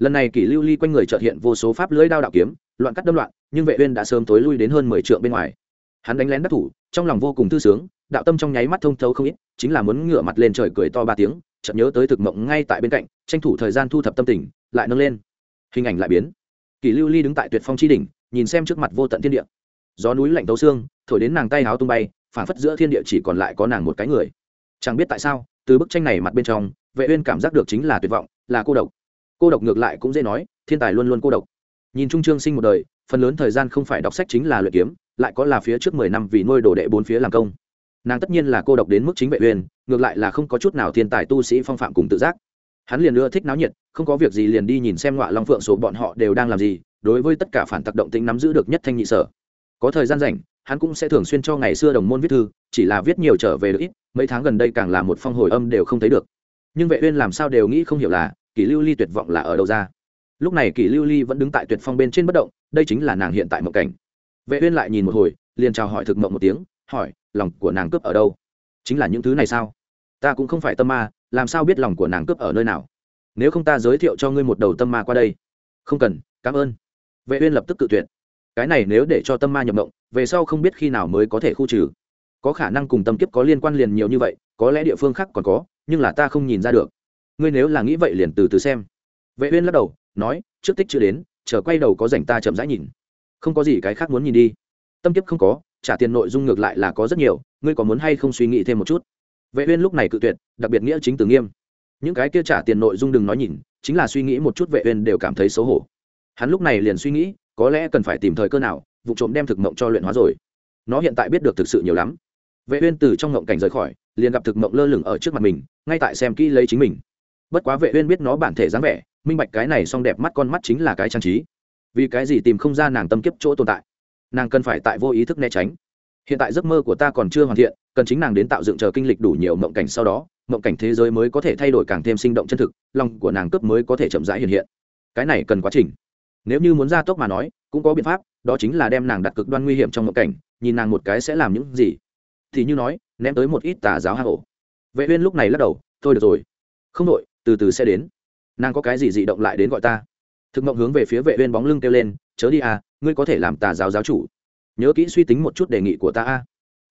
lần này kỷ lưu ly quanh người chợt hiện vô số pháp lưỡi đao đạo kiếm, loạn cắt đâm loạn, nhưng vệ uyên đã sớm tối lui đến hơn 10 trượng bên ngoài. Hắn đánh lén đắc thủ, trong lòng vô cùng thư sướng, đạo tâm trong nháy mắt thông thấu không ít, chính là muốn ngửa mặt lên trời cười to ba tiếng, chợt nhớ tới thực mộng ngay tại bên cạnh, tranh thủ thời gian thu thập tâm tình, lại nâng lên. Hình ảnh lại biến. Kỷ lưu ly đứng tại tuyệt phong chi đỉnh, nhìn xem trước mặt vô tận thiên địa. Gió núi lạnh tấu xương, thổi đến nàng tay háo tung bay phản phất giữa thiên địa chỉ còn lại có nàng một cái người. Chẳng biết tại sao, từ bức tranh này mặt bên trong, vệ uyên cảm giác được chính là tuyệt vọng, là cô độc cô độc ngược lại cũng dễ nói, thiên tài luôn luôn cô độc. Nhìn trung trương sinh một đời, phần lớn thời gian không phải đọc sách chính là luyện kiếm, lại có là phía trước mười năm vì nuôi đồ đệ bốn phía làm công. Nàng tất nhiên là cô độc đến mức chính vệ uyên, ngược lại là không có chút nào thiên tài tu sĩ phong phạm cùng tự giác. Hắn liền ưa thích náo nhiệt, không có việc gì liền đi nhìn xem ngọa long phượng số bọn họ đều đang làm gì, đối với tất cả phản tác động tính nắm giữ được nhất thanh nhị sở. Có thời gian rảnh, hắn cũng sẽ thường xuyên cho ngày xưa đồng môn viết thư, chỉ là viết nhiều trở về được ít, mấy tháng gần đây càng là một phong hồi âm đều không thấy được. Nhưng vệ uyên làm sao đều nghĩ không hiểu là kỷ lưu ly tuyệt vọng là ở đâu ra? Lúc này kỷ lưu ly vẫn đứng tại tuyệt phong bên trên bất động, đây chính là nàng hiện tại mộng cảnh. Vệ uyên lại nhìn một hồi, liền chào hỏi thực mộng một tiếng, hỏi, lòng của nàng cướp ở đâu? Chính là những thứ này sao? Ta cũng không phải tâm ma, làm sao biết lòng của nàng cướp ở nơi nào? Nếu không ta giới thiệu cho ngươi một đầu tâm ma qua đây. Không cần, cảm ơn. Vệ uyên lập tức cự tuyệt. Cái này nếu để cho tâm ma nhập mộng, về sau không biết khi nào mới có thể khu trừ. Có khả năng cùng tâm kiếp có liên quan liền nhiều như vậy, có lẽ địa phương khác còn có, nhưng là ta không nhìn ra được ngươi nếu là nghĩ vậy liền từ từ xem. Vệ uyên lắc đầu, nói, trước tích chưa đến, chờ quay đầu có rảnh ta chậm rãi nhìn. Không có gì cái khác muốn nhìn đi. Tâm kiếp không có, trả tiền nội dung ngược lại là có rất nhiều, ngươi có muốn hay không suy nghĩ thêm một chút? Vệ uyên lúc này cự tuyệt, đặc biệt nghĩa chính từ nghiêm. Những cái kia trả tiền nội dung đừng nói nhìn, chính là suy nghĩ một chút vệ uyên đều cảm thấy xấu hổ. Hắn lúc này liền suy nghĩ, có lẽ cần phải tìm thời cơ nào, vụ trộm đem thực mộng cho luyện hóa rồi. Nó hiện tại biết được thực sự nhiều lắm. Vệ uyên từ trong ngộng cảnh rời khỏi, liền gặp thực mộng lơ lửng ở trước mặt mình, ngay tại xem kỹ lấy chính mình bất quá vệ uyên biết nó bản thể dáng vẻ, minh bạch cái này song đẹp mắt con mắt chính là cái trang trí. Vì cái gì tìm không ra nàng tâm kiếp chỗ tồn tại? Nàng cần phải tại vô ý thức né tránh. Hiện tại giấc mơ của ta còn chưa hoàn thiện, cần chính nàng đến tạo dựng chờ kinh lịch đủ nhiều mộng cảnh sau đó, mộng cảnh thế giới mới có thể thay đổi càng thêm sinh động chân thực, lòng của nàng cướp mới có thể chậm rãi hiện hiện. Cái này cần quá trình. Nếu như muốn ra tốc mà nói, cũng có biện pháp, đó chính là đem nàng đặt cực đoan nguy hiểm trong mộng cảnh, nhìn nàng một cái sẽ làm những gì. Thì như nói, ném tới một ít tà giáo hạ hổ vệ uyên lúc này lắc đầu, thôi được rồi. Không đội từ từ sẽ đến. Nàng có cái gì dị động lại đến gọi ta? Thực mộng hướng về phía vệ uyên bóng lưng kêu lên, chớ đi à ngươi có thể làm tà giáo giáo chủ. Nhớ kỹ suy tính một chút đề nghị của ta a.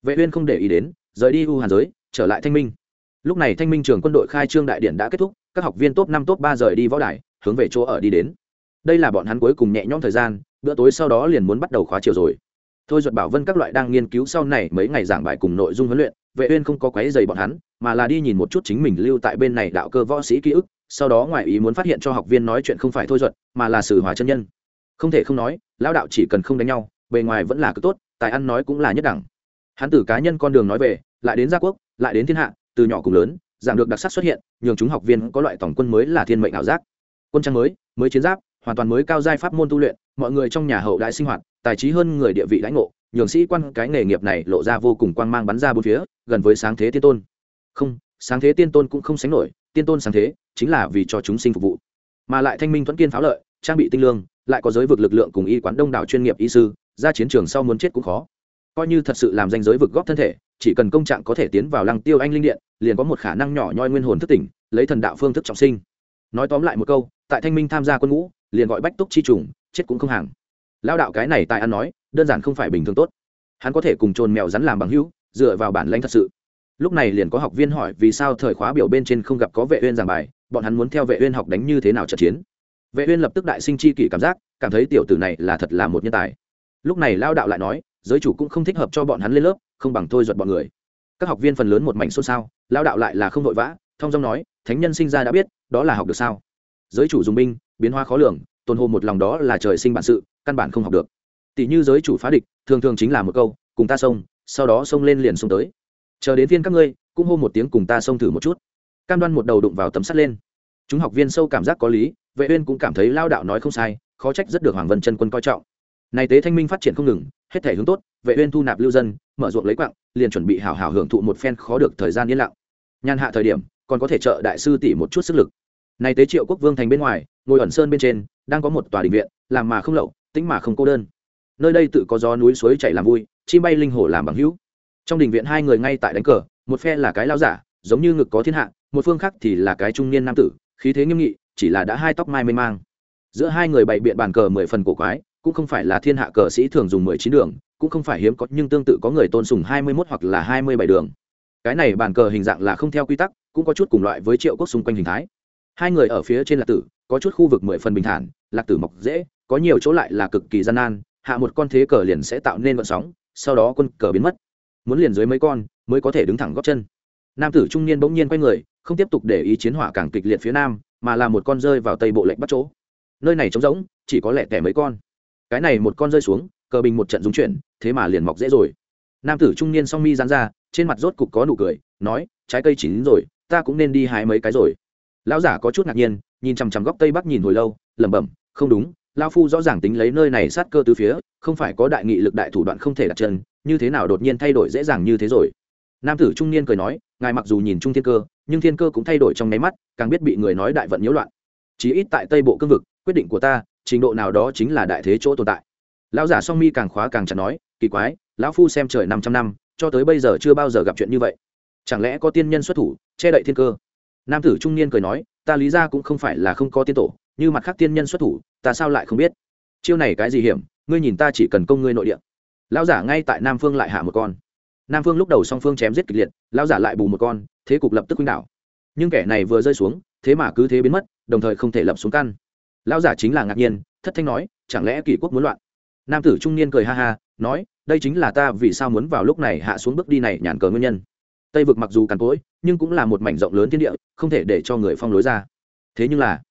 Vệ uyên không để ý đến, rời đi u hàn giới, trở lại thanh minh. Lúc này thanh minh trường quân đội khai trương đại điện đã kết thúc, các học viên top năm, top ba rời đi võ đài, hướng về chỗ ở đi đến. Đây là bọn hắn cuối cùng nhẹ nhõm thời gian, bữa tối sau đó liền muốn bắt đầu khóa chiều rồi. Thôi duật bảo vân các loại đang nghiên cứu sau này mấy ngày giảng bài cùng nội dung huấn luyện, vệ uyên không có quấy giày bọn hắn mà là đi nhìn một chút chính mình lưu tại bên này đạo cơ võ sĩ ký ức, sau đó ngoại ý muốn phát hiện cho học viên nói chuyện không phải thôi duật mà là sử hòa chân nhân. Không thể không nói, lão đạo chỉ cần không đánh nhau, bề ngoài vẫn là cứ tốt, tài ăn nói cũng là nhất đẳng. Hắn từ cá nhân con đường nói về, lại đến gia quốc, lại đến thiên hạ, từ nhỏ cùng lớn, giảng được đặc sắc xuất hiện, nhường chúng học viên có loại tổng quân mới là thiên mệnh ảo giác. Quân trang mới mới chiến giáp, hoàn toàn mới cao giai pháp môn tu luyện, mọi người trong nhà hậu đại sinh hoạt, tài trí hơn người địa vị lãnh ngộ, nhường sĩ quan cái nghề nghiệp này lộ ra vô cùng quang mang bắn ra bốn phía, gần với sáng thế tiên tôn không, sáng thế tiên tôn cũng không sánh nổi, tiên tôn sáng thế chính là vì cho chúng sinh phục vụ. Mà lại thanh minh thuẫn kiên pháo lợi, trang bị tinh lương, lại có giới vực lực lượng cùng y quán đông đảo chuyên nghiệp y sư, ra chiến trường sau muốn chết cũng khó. Coi như thật sự làm danh giới vực góp thân thể, chỉ cần công trạng có thể tiến vào lăng tiêu anh linh điện, liền có một khả năng nhỏ nhoi nguyên hồn thức tỉnh, lấy thần đạo phương thức trọng sinh. Nói tóm lại một câu, tại thanh minh tham gia quân ngũ, liền gọi bách túc chi trùng, chết cũng không hàng. Lao đạo cái này tại ăn nói, đơn giản không phải bình thường tốt. Hắn có thể cùng chôn mèo rắn làm bằng hữu, dựa vào bản lãnh thật sự lúc này liền có học viên hỏi vì sao thời khóa biểu bên trên không gặp có vệ uyên giảng bài, bọn hắn muốn theo vệ uyên học đánh như thế nào trận chiến. Vệ uyên lập tức đại sinh chi kỷ cảm giác, cảm thấy tiểu tử này là thật là một nhân tài. Lúc này lao đạo lại nói, giới chủ cũng không thích hợp cho bọn hắn lên lớp, không bằng thôi giật bọn người. Các học viên phần lớn một mảnh xôn xao lao đạo lại là không vội vã, thông dong nói, thánh nhân sinh ra đã biết, đó là học được sao? Giới chủ dùng binh, biến hóa khó lường tôn hồ một lòng đó là trời sinh bản sự, căn bản không học được. Tỷ như giới chủ phá địch, thường thường chính là một câu, cùng ta xông, sau đó xông lên liền xông tới chờ đến viên các ngươi, cũng hô một tiếng cùng ta xông thử một chút. Cam đoan một đầu đụng vào tấm sắt lên. Chúng học viên sâu cảm giác có lý, vệ uyên cũng cảm thấy lao đạo nói không sai, khó trách rất được hoàng vân chân quân coi trọng. Này tế thanh minh phát triển không ngừng, hết thể hướng tốt, vệ uyên thu nạp lưu dân, mở ruộng lấy quặng, liền chuẩn bị hảo hảo hưởng thụ một phen khó được thời gian yên lặng. Nhàn hạ thời điểm, còn có thể trợ đại sư tỷ một chút sức lực. Này tế triệu quốc vương thành bên ngoài, ngồi ẩn sơn bên trên, đang có một tòa đình viện, làm mà không lậu, tĩnh mà không cô đơn. Nơi đây tự có gió núi suối chảy làm vui, chim bay linh hồ làm bằng hữu trong đình viện hai người ngay tại đánh cờ, một phe là cái lao giả, giống như ngực có thiên hạ, một phương khác thì là cái trung niên nam tử, khí thế nghiêm nghị, chỉ là đã hai tóc mai mê mang. Giữa hai người bày biện bàn cờ mười phần cổ quái, cũng không phải là thiên hạ cờ sĩ thường dùng mười chín đường, cũng không phải hiếm có, nhưng tương tự có người tôn sùng hai mươi mốt hoặc là hai mươi bảy đường. Cái này bàn cờ hình dạng là không theo quy tắc, cũng có chút cùng loại với triệu quốc xung quanh hình thái. Hai người ở phía trên lạc tử, có chút khu vực mười phần bình thản, lạc tử mọc dễ, có nhiều chỗ lại là cực kỳ gian nan, hạ một con thế cờ liền sẽ tạo nên vận sóng, sau đó quân cờ biến mất muốn liền dưới mấy con, mới có thể đứng thẳng góc chân. Nam tử trung niên bỗng nhiên quay người, không tiếp tục để ý chiến hỏa càng kịch liệt phía nam, mà là một con rơi vào tây bộ lệnh bắt chỗ. Nơi này trống rỗng, chỉ có lẻ tẻ mấy con. Cái này một con rơi xuống, cờ bình một trận dung chuyển, thế mà liền mọc dễ rồi. Nam tử trung niên song mi dán ra, trên mặt rốt cục có nụ cười, nói, trái cây chín rồi, ta cũng nên đi hái mấy cái rồi. Lão giả có chút ngạc nhiên, nhìn chằm chằm góc tây bắc nhìn hồi lâu, lẩm bẩm, không đúng lao phu rõ ràng tính lấy nơi này sát cơ từ phía, không phải có đại nghị lực đại thủ đoạn không thể đặt chân như thế nào đột nhiên thay đổi dễ dàng như thế rồi? Nam tử trung niên cười nói, ngài mặc dù nhìn trung thiên cơ, nhưng thiên cơ cũng thay đổi trong nháy mắt, càng biết bị người nói đại vận nhiễu loạn. Chí ít tại tây bộ cương vực, quyết định của ta, trình độ nào đó chính là đại thế chỗ tồn tại. Lão giả song mi càng khóa càng chặt nói, kỳ quái, lão phu xem trời năm trăm năm, cho tới bây giờ chưa bao giờ gặp chuyện như vậy. Chẳng lẽ có tiên nhân xuất thủ, che đậy thiên cơ? Nam tử trung niên cười nói, ta lý ra cũng không phải là không có tiên tổ, như mặt khác tiên nhân xuất thủ, ta sao lại không biết? Chiêu này cái gì hiểm, ngươi nhìn ta chỉ cần công ngươi nội địa lão giả ngay tại nam phương lại hạ một con. Nam phương lúc đầu song phương chém giết kịch liệt, lão giả lại bù một con, thế cục lập tức quýnh đảo. Nhưng kẻ này vừa rơi xuống, thế mà cứ thế biến mất, đồng thời không thể lập xuống căn. Lão giả chính là ngạc nhiên, thất thanh nói, chẳng lẽ kỷ quốc muốn loạn? Nam tử trung niên cười ha ha, nói, đây chính là ta vì sao muốn vào lúc này hạ xuống bước đi này nhàn cờ nguyên nhân. Tây vực mặc dù càn cỗi, nhưng cũng là một mảnh rộng lớn thiên địa, không thể để cho người phong lối ra. Thế nhưng là,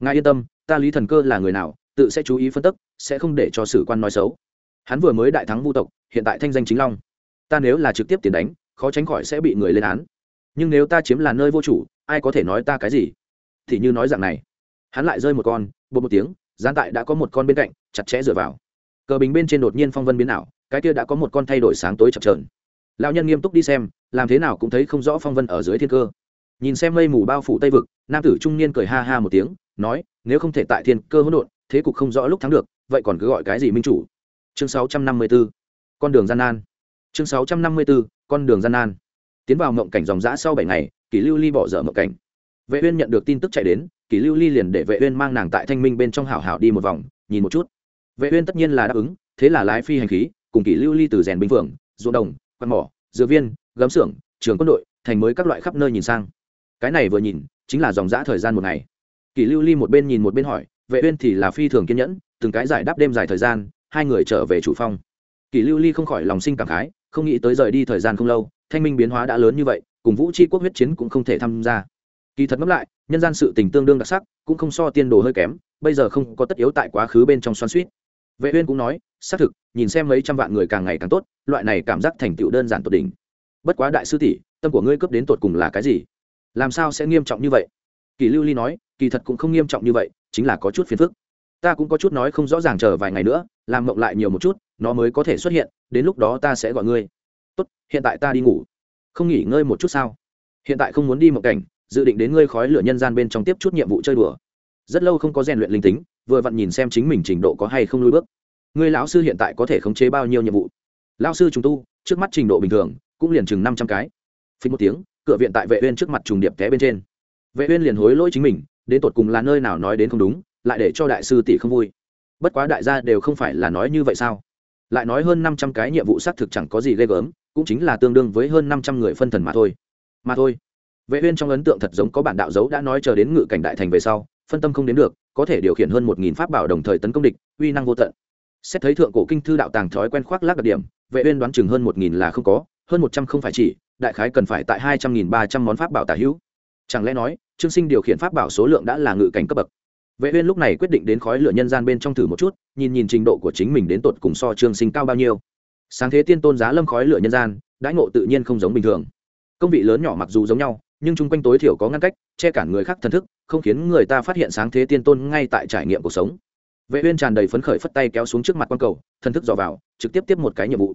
ngài yên tâm, ta lý thần cơ là người nào, tự sẽ chú ý phân tích sẽ không để cho sử quan nói xấu hắn vừa mới đại thắng vu tộc, hiện tại thanh danh chính long. Ta nếu là trực tiếp tiền đánh, khó tránh khỏi sẽ bị người lên án. Nhưng nếu ta chiếm là nơi vô chủ, ai có thể nói ta cái gì? Thì như nói dạng này. Hắn lại rơi một con, bột một tiếng, gián tại đã có một con bên cạnh, chặt chẽ dựa vào. Cờ bình bên trên đột nhiên phong vân biến ảo, cái kia đã có một con thay đổi sáng tối chập trờn lão nhân nghiêm túc đi xem, làm thế nào cũng thấy không rõ phong vân ở dưới thiên cơ. Nhìn xem mây mù bao phủ tây vực, nam tử trung niên cười ha ha một tiếng, nói, nếu không thể tại thiên cơ hỗn độn, thế cục không rõ lúc thắng được, vậy còn cứ gọi cái gì minh chủ? Chương 654 con đường gian nan. Chương 654 con đường gian nan. Tiến vào mộng cảnh dòng dã sau bảy ngày kỷ lưu ly bỏ dở mộng cảnh. Vệ uyên nhận được tin tức chạy đến kỷ lưu ly liền để vệ uyên mang nàng tại thanh minh bên trong hảo hảo đi một vòng, nhìn một chút. Vệ uyên tất nhiên là đáp ứng, thế là lái phi hành khí, cùng kỷ lưu ly từ rèn binh phượng, ruộng đồng quan mỏ, dừa viên, gấm xưởng, trường quân đội, thành mới các loại khắp nơi nhìn sang. Cái này vừa nhìn, chính là dòng dã thời gian một ngày. Kỷ lưu ly một bên nhìn một bên hỏi, vệ uyên thì là phi thường kiên nhẫn, từng cái giải đáp đêm dài thời gian hai người trở về chủ phong. Kỷ lưu ly không khỏi lòng sinh cảm khái, không nghĩ tới rời đi thời gian không lâu, thanh minh biến hóa đã lớn như vậy, cùng vũ chi quốc huyết chiến cũng không thể tham gia. Kỳ thật ngẫm lại, nhân gian sự tình tương đương đặc sắc, cũng không so tiên đồ hơi kém, bây giờ không có tất yếu tại quá khứ bên trong xoắn suýt vệ uyên cũng nói, xác thực, nhìn xem mấy trăm vạn người càng ngày càng tốt, loại này cảm giác thành tựu đơn giản tột đỉnh. Bất quá đại sư tỷ, tâm của ngươi cướp đến tột cùng là cái gì? Làm sao sẽ nghiêm trọng như vậy? Kỳ lưu ly nói, kỳ thật cũng không nghiêm trọng như vậy, chính là có chút phiền phức ta cũng có chút nói không rõ ràng chờ vài ngày nữa, làm mộng lại nhiều một chút, nó mới có thể xuất hiện, đến lúc đó ta sẽ gọi ngươi. Tốt, hiện tại ta đi ngủ. Không nghỉ ngơi một chút sao? Hiện tại không muốn đi mộng cảnh, dự định đến ngươi khói lửa nhân gian bên trong tiếp chút nhiệm vụ chơi đùa. Rất lâu không có rèn luyện linh tính, vừa vặn nhìn xem chính mình trình độ có hay không lùi bước. Ngươi lão sư hiện tại có thể khống chế bao nhiêu nhiệm vụ? Lão sư trùng tu, trước mắt trình độ bình thường, cũng liền chừng năm trăm cái. Phí một tiếng, cửa viện tại vệ uyên trước mặt trùng điệp té bên trên. Vệ uyên liền hối lỗi chính mình, đến tột cùng là nơi nào nói đến không đúng lại để cho đại sư tỷ không vui. Bất quá đại gia đều không phải là nói như vậy sao? Lại nói hơn năm trăm cái nhiệm vụ xác thực chẳng có gì ghê gớm, cũng chính là tương đương với hơn năm trăm người phân thần mà thôi. Mà thôi. Vệ uyên trong ấn tượng thật giống có bản đạo dấu đã nói chờ đến ngự cảnh đại thành về sau, phân tâm không đến được, có thể điều khiển hơn một nghìn pháp bảo đồng thời tấn công địch, uy năng vô tận. Xét thấy thượng cổ kinh thư đạo tàng thói quen khoác lác đặc điểm, vệ uyên đoán chừng hơn một nghìn là không có, hơn một trăm không phải chỉ, đại khái cần phải tại hai trăm nghìn ba trăm món pháp bảo tả hữu. Chẳng lẽ nói, trương sinh điều khiển pháp bảo số lượng đã là ngự cảnh cấp bậc? Vệ uyên lúc này quyết định đến khói lửa nhân gian bên trong thử một chút, nhìn nhìn trình độ của chính mình đến tột cùng so trương sinh cao bao nhiêu. Sáng thế tiên tôn giá lâm khói lửa nhân gian, đãi ngộ tự nhiên không giống bình thường. Công vị lớn nhỏ mặc dù giống nhau, nhưng chung quanh tối thiểu có ngăn cách, che cản người khác thần thức, không khiến người ta phát hiện sáng thế tiên tôn ngay tại trải nghiệm cuộc sống. Vệ uyên tràn đầy phấn khởi phất tay kéo xuống trước mặt quan cầu, thần thức dò vào, trực tiếp tiếp một cái nhiệm vụ.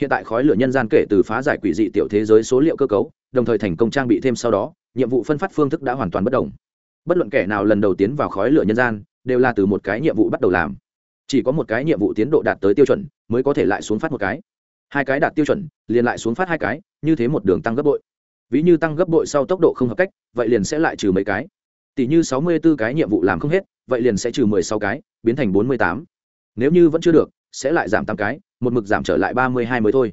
Hiện tại khói lửa nhân gian kể từ phá giải quỷ dị tiểu thế giới số liệu cơ cấu, đồng thời thành công trang bị thêm sau đó, nhiệm vụ phân phát phương thức đã hoàn toàn bất động bất luận kẻ nào lần đầu tiến vào khói lửa nhân gian, đều là từ một cái nhiệm vụ bắt đầu làm. Chỉ có một cái nhiệm vụ tiến độ đạt tới tiêu chuẩn, mới có thể lại xuống phát một cái. Hai cái đạt tiêu chuẩn, liền lại xuống phát hai cái, như thế một đường tăng gấp bội. Ví như tăng gấp bội sau tốc độ không hợp cách, vậy liền sẽ lại trừ mấy cái. Tỷ như sáu mươi 64 cái nhiệm vụ làm không hết, vậy liền sẽ trừ mười sáu cái, biến thành bốn mươi tám. Nếu như vẫn chưa được, sẽ lại giảm tám cái, một mực giảm trở lại ba mươi hai mới thôi.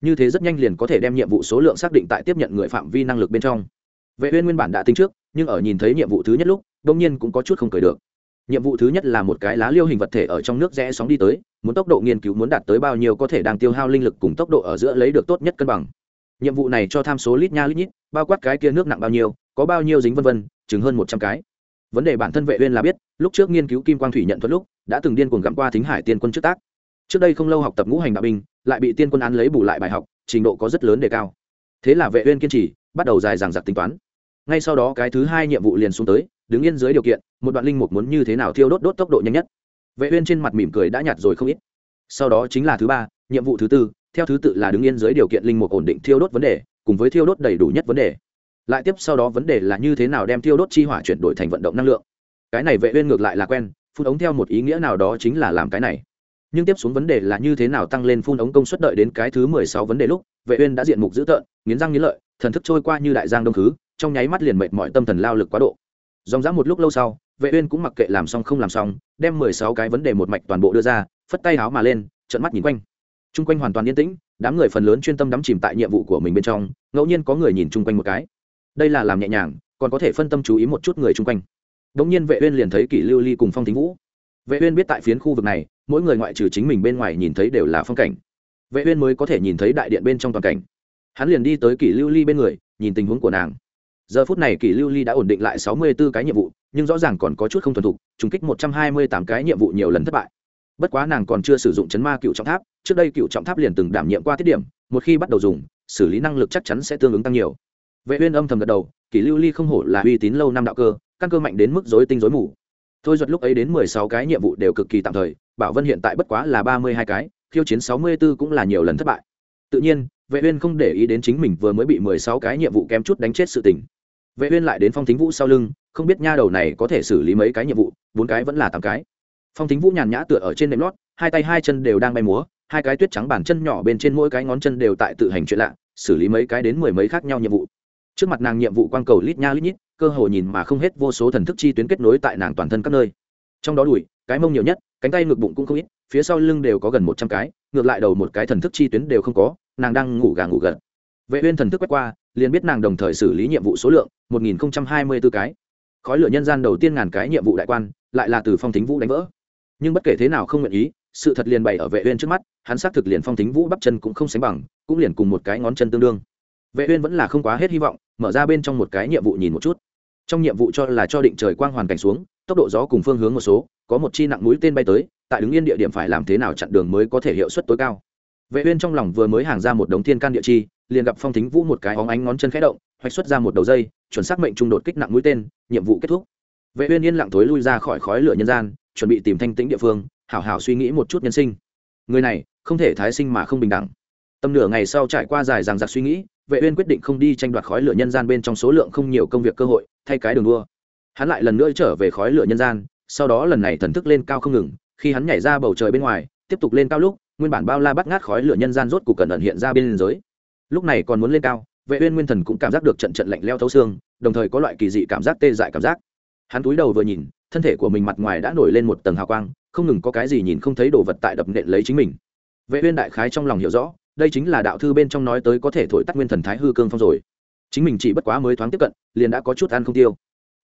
Như thế rất nhanh liền có thể đem nhiệm vụ số lượng xác định tại tiếp nhận người phạm vi năng lực bên trong. Vệ uyên nguyên bản đã tính trước nhưng ở nhìn thấy nhiệm vụ thứ nhất lúc đông nhiên cũng có chút không cười được. Nhiệm vụ thứ nhất là một cái lá liêu hình vật thể ở trong nước rẽ sóng đi tới, muốn tốc độ nghiên cứu muốn đạt tới bao nhiêu có thể đang tiêu hao linh lực cùng tốc độ ở giữa lấy được tốt nhất cân bằng. Nhiệm vụ này cho tham số lít nha lít nhít, bao quát cái kia nước nặng bao nhiêu, có bao nhiêu dính vân vân, chừng hơn một trăm cái. Vấn đề bản thân vệ uyên là biết, lúc trước nghiên cứu kim quang thủy nhận thuật lúc, đã từng điên cuồng gặm qua thính hải tiên quân trước tác. Trước đây không lâu học tập ngũ hành đạo binh, lại bị tiên quân án lấy bù lại bài học, trình độ có rất lớn đề cao. Thế là vệ uyên kiên trì, bắt đầu dài dằng dặc tính toán ngay sau đó cái thứ hai nhiệm vụ liền xuống tới, đứng yên dưới điều kiện, một đoạn linh mục muốn như thế nào thiêu đốt đốt tốc độ nhanh nhất. Vệ uyên trên mặt mỉm cười đã nhạt rồi không ít. Sau đó chính là thứ ba, nhiệm vụ thứ tư, theo thứ tự là đứng yên dưới điều kiện linh mục ổn định thiêu đốt vấn đề, cùng với thiêu đốt đầy đủ nhất vấn đề. Lại tiếp sau đó vấn đề là như thế nào đem thiêu đốt chi hỏa chuyển đổi thành vận động năng lượng. Cái này vệ uyên ngược lại là quen, phun ống theo một ý nghĩa nào đó chính là làm cái này. Nhưng tiếp xuống vấn đề là như thế nào tăng lên phun ống công suất đợi đến cái thứ 16 vấn đề lúc, vệ uyên đã diện mục dữ tợn, nghiến răng nghiến lợi, thần thức trôi qua như đại giang đông khứ trong nháy mắt liền mệt mỏi tâm thần lao lực quá độ. Dòng dã một lúc lâu sau, vệ uyên cũng mặc kệ làm xong không làm xong, đem 16 cái vấn đề một mạch toàn bộ đưa ra, phất tay áo mà lên, trợn mắt nhìn quanh. Chung quanh hoàn toàn yên tĩnh, đám người phần lớn chuyên tâm đắm chìm tại nhiệm vụ của mình bên trong, ngẫu nhiên có người nhìn chung quanh một cái. Đây là làm nhẹ nhàng, còn có thể phân tâm chú ý một chút người chung quanh. Đống nhiên vệ uyên liền thấy kỷ lưu ly cùng phong thính vũ. Vệ uyên biết tại phiến khu vực này, mỗi người ngoại trừ chính mình bên ngoài nhìn thấy đều là phong cảnh. Vệ uyên mới có thể nhìn thấy đại điện bên trong toàn cảnh. Hắn liền đi tới kỷ lưu ly bên người, nhìn tình huống của nàng giờ phút này kỷ lưu ly đã ổn định lại 64 cái nhiệm vụ, nhưng rõ ràng còn có chút không thuần thục, trùng kích 128 cái nhiệm vụ nhiều lần thất bại. Bất quá nàng còn chưa sử dụng chấn ma cựu trọng tháp, trước đây cựu trọng tháp liền từng đảm nhiệm qua tiết điểm, một khi bắt đầu dùng, xử lý năng lực chắc chắn sẽ tương ứng tăng nhiều. Vệ uyên âm thầm gật đầu kỷ lưu ly không hổ là uy tín lâu năm đạo cơ, căn cơ mạnh đến mức rối tinh rối mù. Thôi duật lúc ấy đến 16 cái nhiệm vụ đều cực kỳ tạm thời, bảo vân hiện tại bất quá là 32 cái, khiêu chiến 64 cũng là nhiều lần thất bại. Tự nhiên, vệ uyên không để ý đến chính mình vừa mới bị 16 cái nhiệm vụ kém chút đánh chết sự tình vệ uyên lại đến phong thính vũ sau lưng, không biết nha đầu này có thể xử lý mấy cái nhiệm vụ, bốn cái vẫn là tám cái. Phong thính vũ nhàn nhã tựa ở trên nệm lót, hai tay hai chân đều đang bay múa, hai cái tuyết trắng bàn chân nhỏ bên trên mỗi cái ngón chân đều tại tự hành chuyện lạ, xử lý mấy cái đến mười mấy khác nhau nhiệm vụ. Trước mặt nàng nhiệm vụ quang cầu lít nha lít nhít, cơ hồ nhìn mà không hết vô số thần thức chi tuyến kết nối tại nàng toàn thân các nơi. Trong đó đùi, cái mông nhiều nhất, cánh tay ngực bụng cũng không ít, phía sau lưng đều có gần một trăm cái, ngược lại đầu một cái thần thức chi tuyến đều không có, nàng đang ngủ gà ngủ gật. Vệ uyên thần thức quét qua liền biết nàng đồng thời xử lý nhiệm vụ số lượng, một nghìn hai mươi 1024 cái. Khói lửa nhân gian đầu tiên ngàn cái nhiệm vụ đại quan, lại là từ phong thính vũ đánh vỡ. Nhưng bất kể thế nào không nguyện ý, sự thật liền bày ở vệ uyên trước mắt, hắn xác thực liền phong thính vũ bắp chân cũng không sánh bằng, cũng liền cùng một cái ngón chân tương đương. Vệ uyên vẫn là không quá hết hy vọng, mở ra bên trong một cái nhiệm vụ nhìn một chút. Trong nhiệm vụ cho là cho định trời quang hoàn cảnh xuống, tốc độ gió cùng phương hướng một số, có một chi nặng mũi tên bay tới, tại đứng yên địa điểm phải làm thế nào chặn đường mới có thể hiệu suất tối cao. Vệ uyên trong lòng vừa mới hàng ra một đống thiên can địa chi liền gặp phong thính vũ một cái óng ánh ngón chân khẽ động, hoạch xuất ra một đầu dây, chuẩn xác mệnh trung đột kích nặng mũi tên, nhiệm vụ kết thúc. Vệ uyên yên lặng thối lui ra khỏi khói lửa nhân gian, chuẩn bị tìm thanh tĩnh địa phương, hảo hảo suy nghĩ một chút nhân sinh. Người này, không thể thái sinh mà không bình đẳng. Tâm nửa ngày sau trải qua dài dằng dặc suy nghĩ, vệ uyên quyết định không đi tranh đoạt khói lửa nhân gian bên trong số lượng không nhiều công việc cơ hội, thay cái đường đua. Hắn lại lần nữa trở về khói lửa nhân gian, sau đó lần này thần thức lên cao không ngừng, khi hắn nhảy ra bầu trời bên ngoài, tiếp tục lên cao lúc, nguyên bản bao la bắt ngát khói lửa nhân gian rốt cục cẩn ẩn hiện ra bên giới lúc này còn muốn lên cao, vệ uyên nguyên thần cũng cảm giác được trận trận lạnh lẽo thấu xương, đồng thời có loại kỳ dị cảm giác tê dại cảm giác. Hắn cúi đầu vừa nhìn, thân thể của mình mặt ngoài đã nổi lên một tầng hào quang, không ngừng có cái gì nhìn không thấy đồ vật tại đập nện lấy chính mình. Vệ uyên đại khái trong lòng hiểu rõ, đây chính là đạo thư bên trong nói tới có thể thổi tắt nguyên thần thái hư cương phong rồi. Chính mình chỉ bất quá mới thoáng tiếp cận, liền đã có chút ăn không tiêu.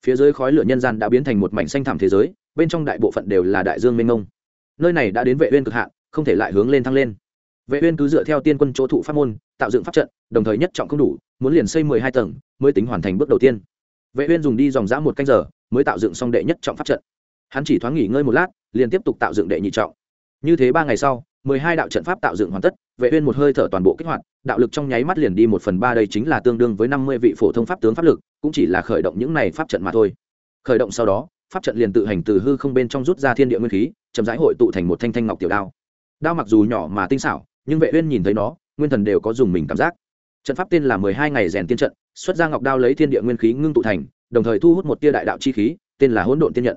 Phía dưới khói lửa nhân gian đã biến thành một mảnh xanh thảm thế giới, bên trong đại bộ phận đều là đại dương mênh mông. Nơi này đã đến vệ uyên cực hạn, không thể lại hướng lên thăng lên vệ uyên cứ dựa theo tiên quân chỗ thụ pháp môn, tạo dựng pháp trận, đồng thời nhất trọng không đủ, muốn liền xây 12 tầng, mới tính hoàn thành bước đầu tiên. Vệ uyên dùng đi dòng dã một canh giờ, mới tạo dựng xong đệ nhất trọng pháp trận. Hắn chỉ thoáng nghỉ ngơi một lát, liền tiếp tục tạo dựng đệ nhị trọng. Như thế ba ngày sau, mười hai đạo trận pháp tạo dựng hoàn tất, vệ uyên một hơi thở toàn bộ kích hoạt, đạo lực trong nháy mắt liền đi một phần ba đây chính là tương đương với năm mươi vị phổ thông pháp tướng pháp lực, cũng chỉ là khởi động những này pháp trận mà thôi. Khởi động sau đó, pháp trận liền tự hành từ hư không bên trong rút ra thiên địa nguyên khí, chậm rãi hội tụ thành một thanh thanh ngọc tiểu đao. Đao mặc dù nhỏ mà tinh xảo nhưng vệ uyên nhìn thấy nó, nguyên thần đều có dùng mình cảm giác. Trận pháp tên là mười hai ngày rèn tiên trận, xuất ra ngọc đao lấy thiên địa nguyên khí ngưng tụ thành, đồng thời thu hút một tia đại đạo chi khí, tên là hỗn độn tiên nhận.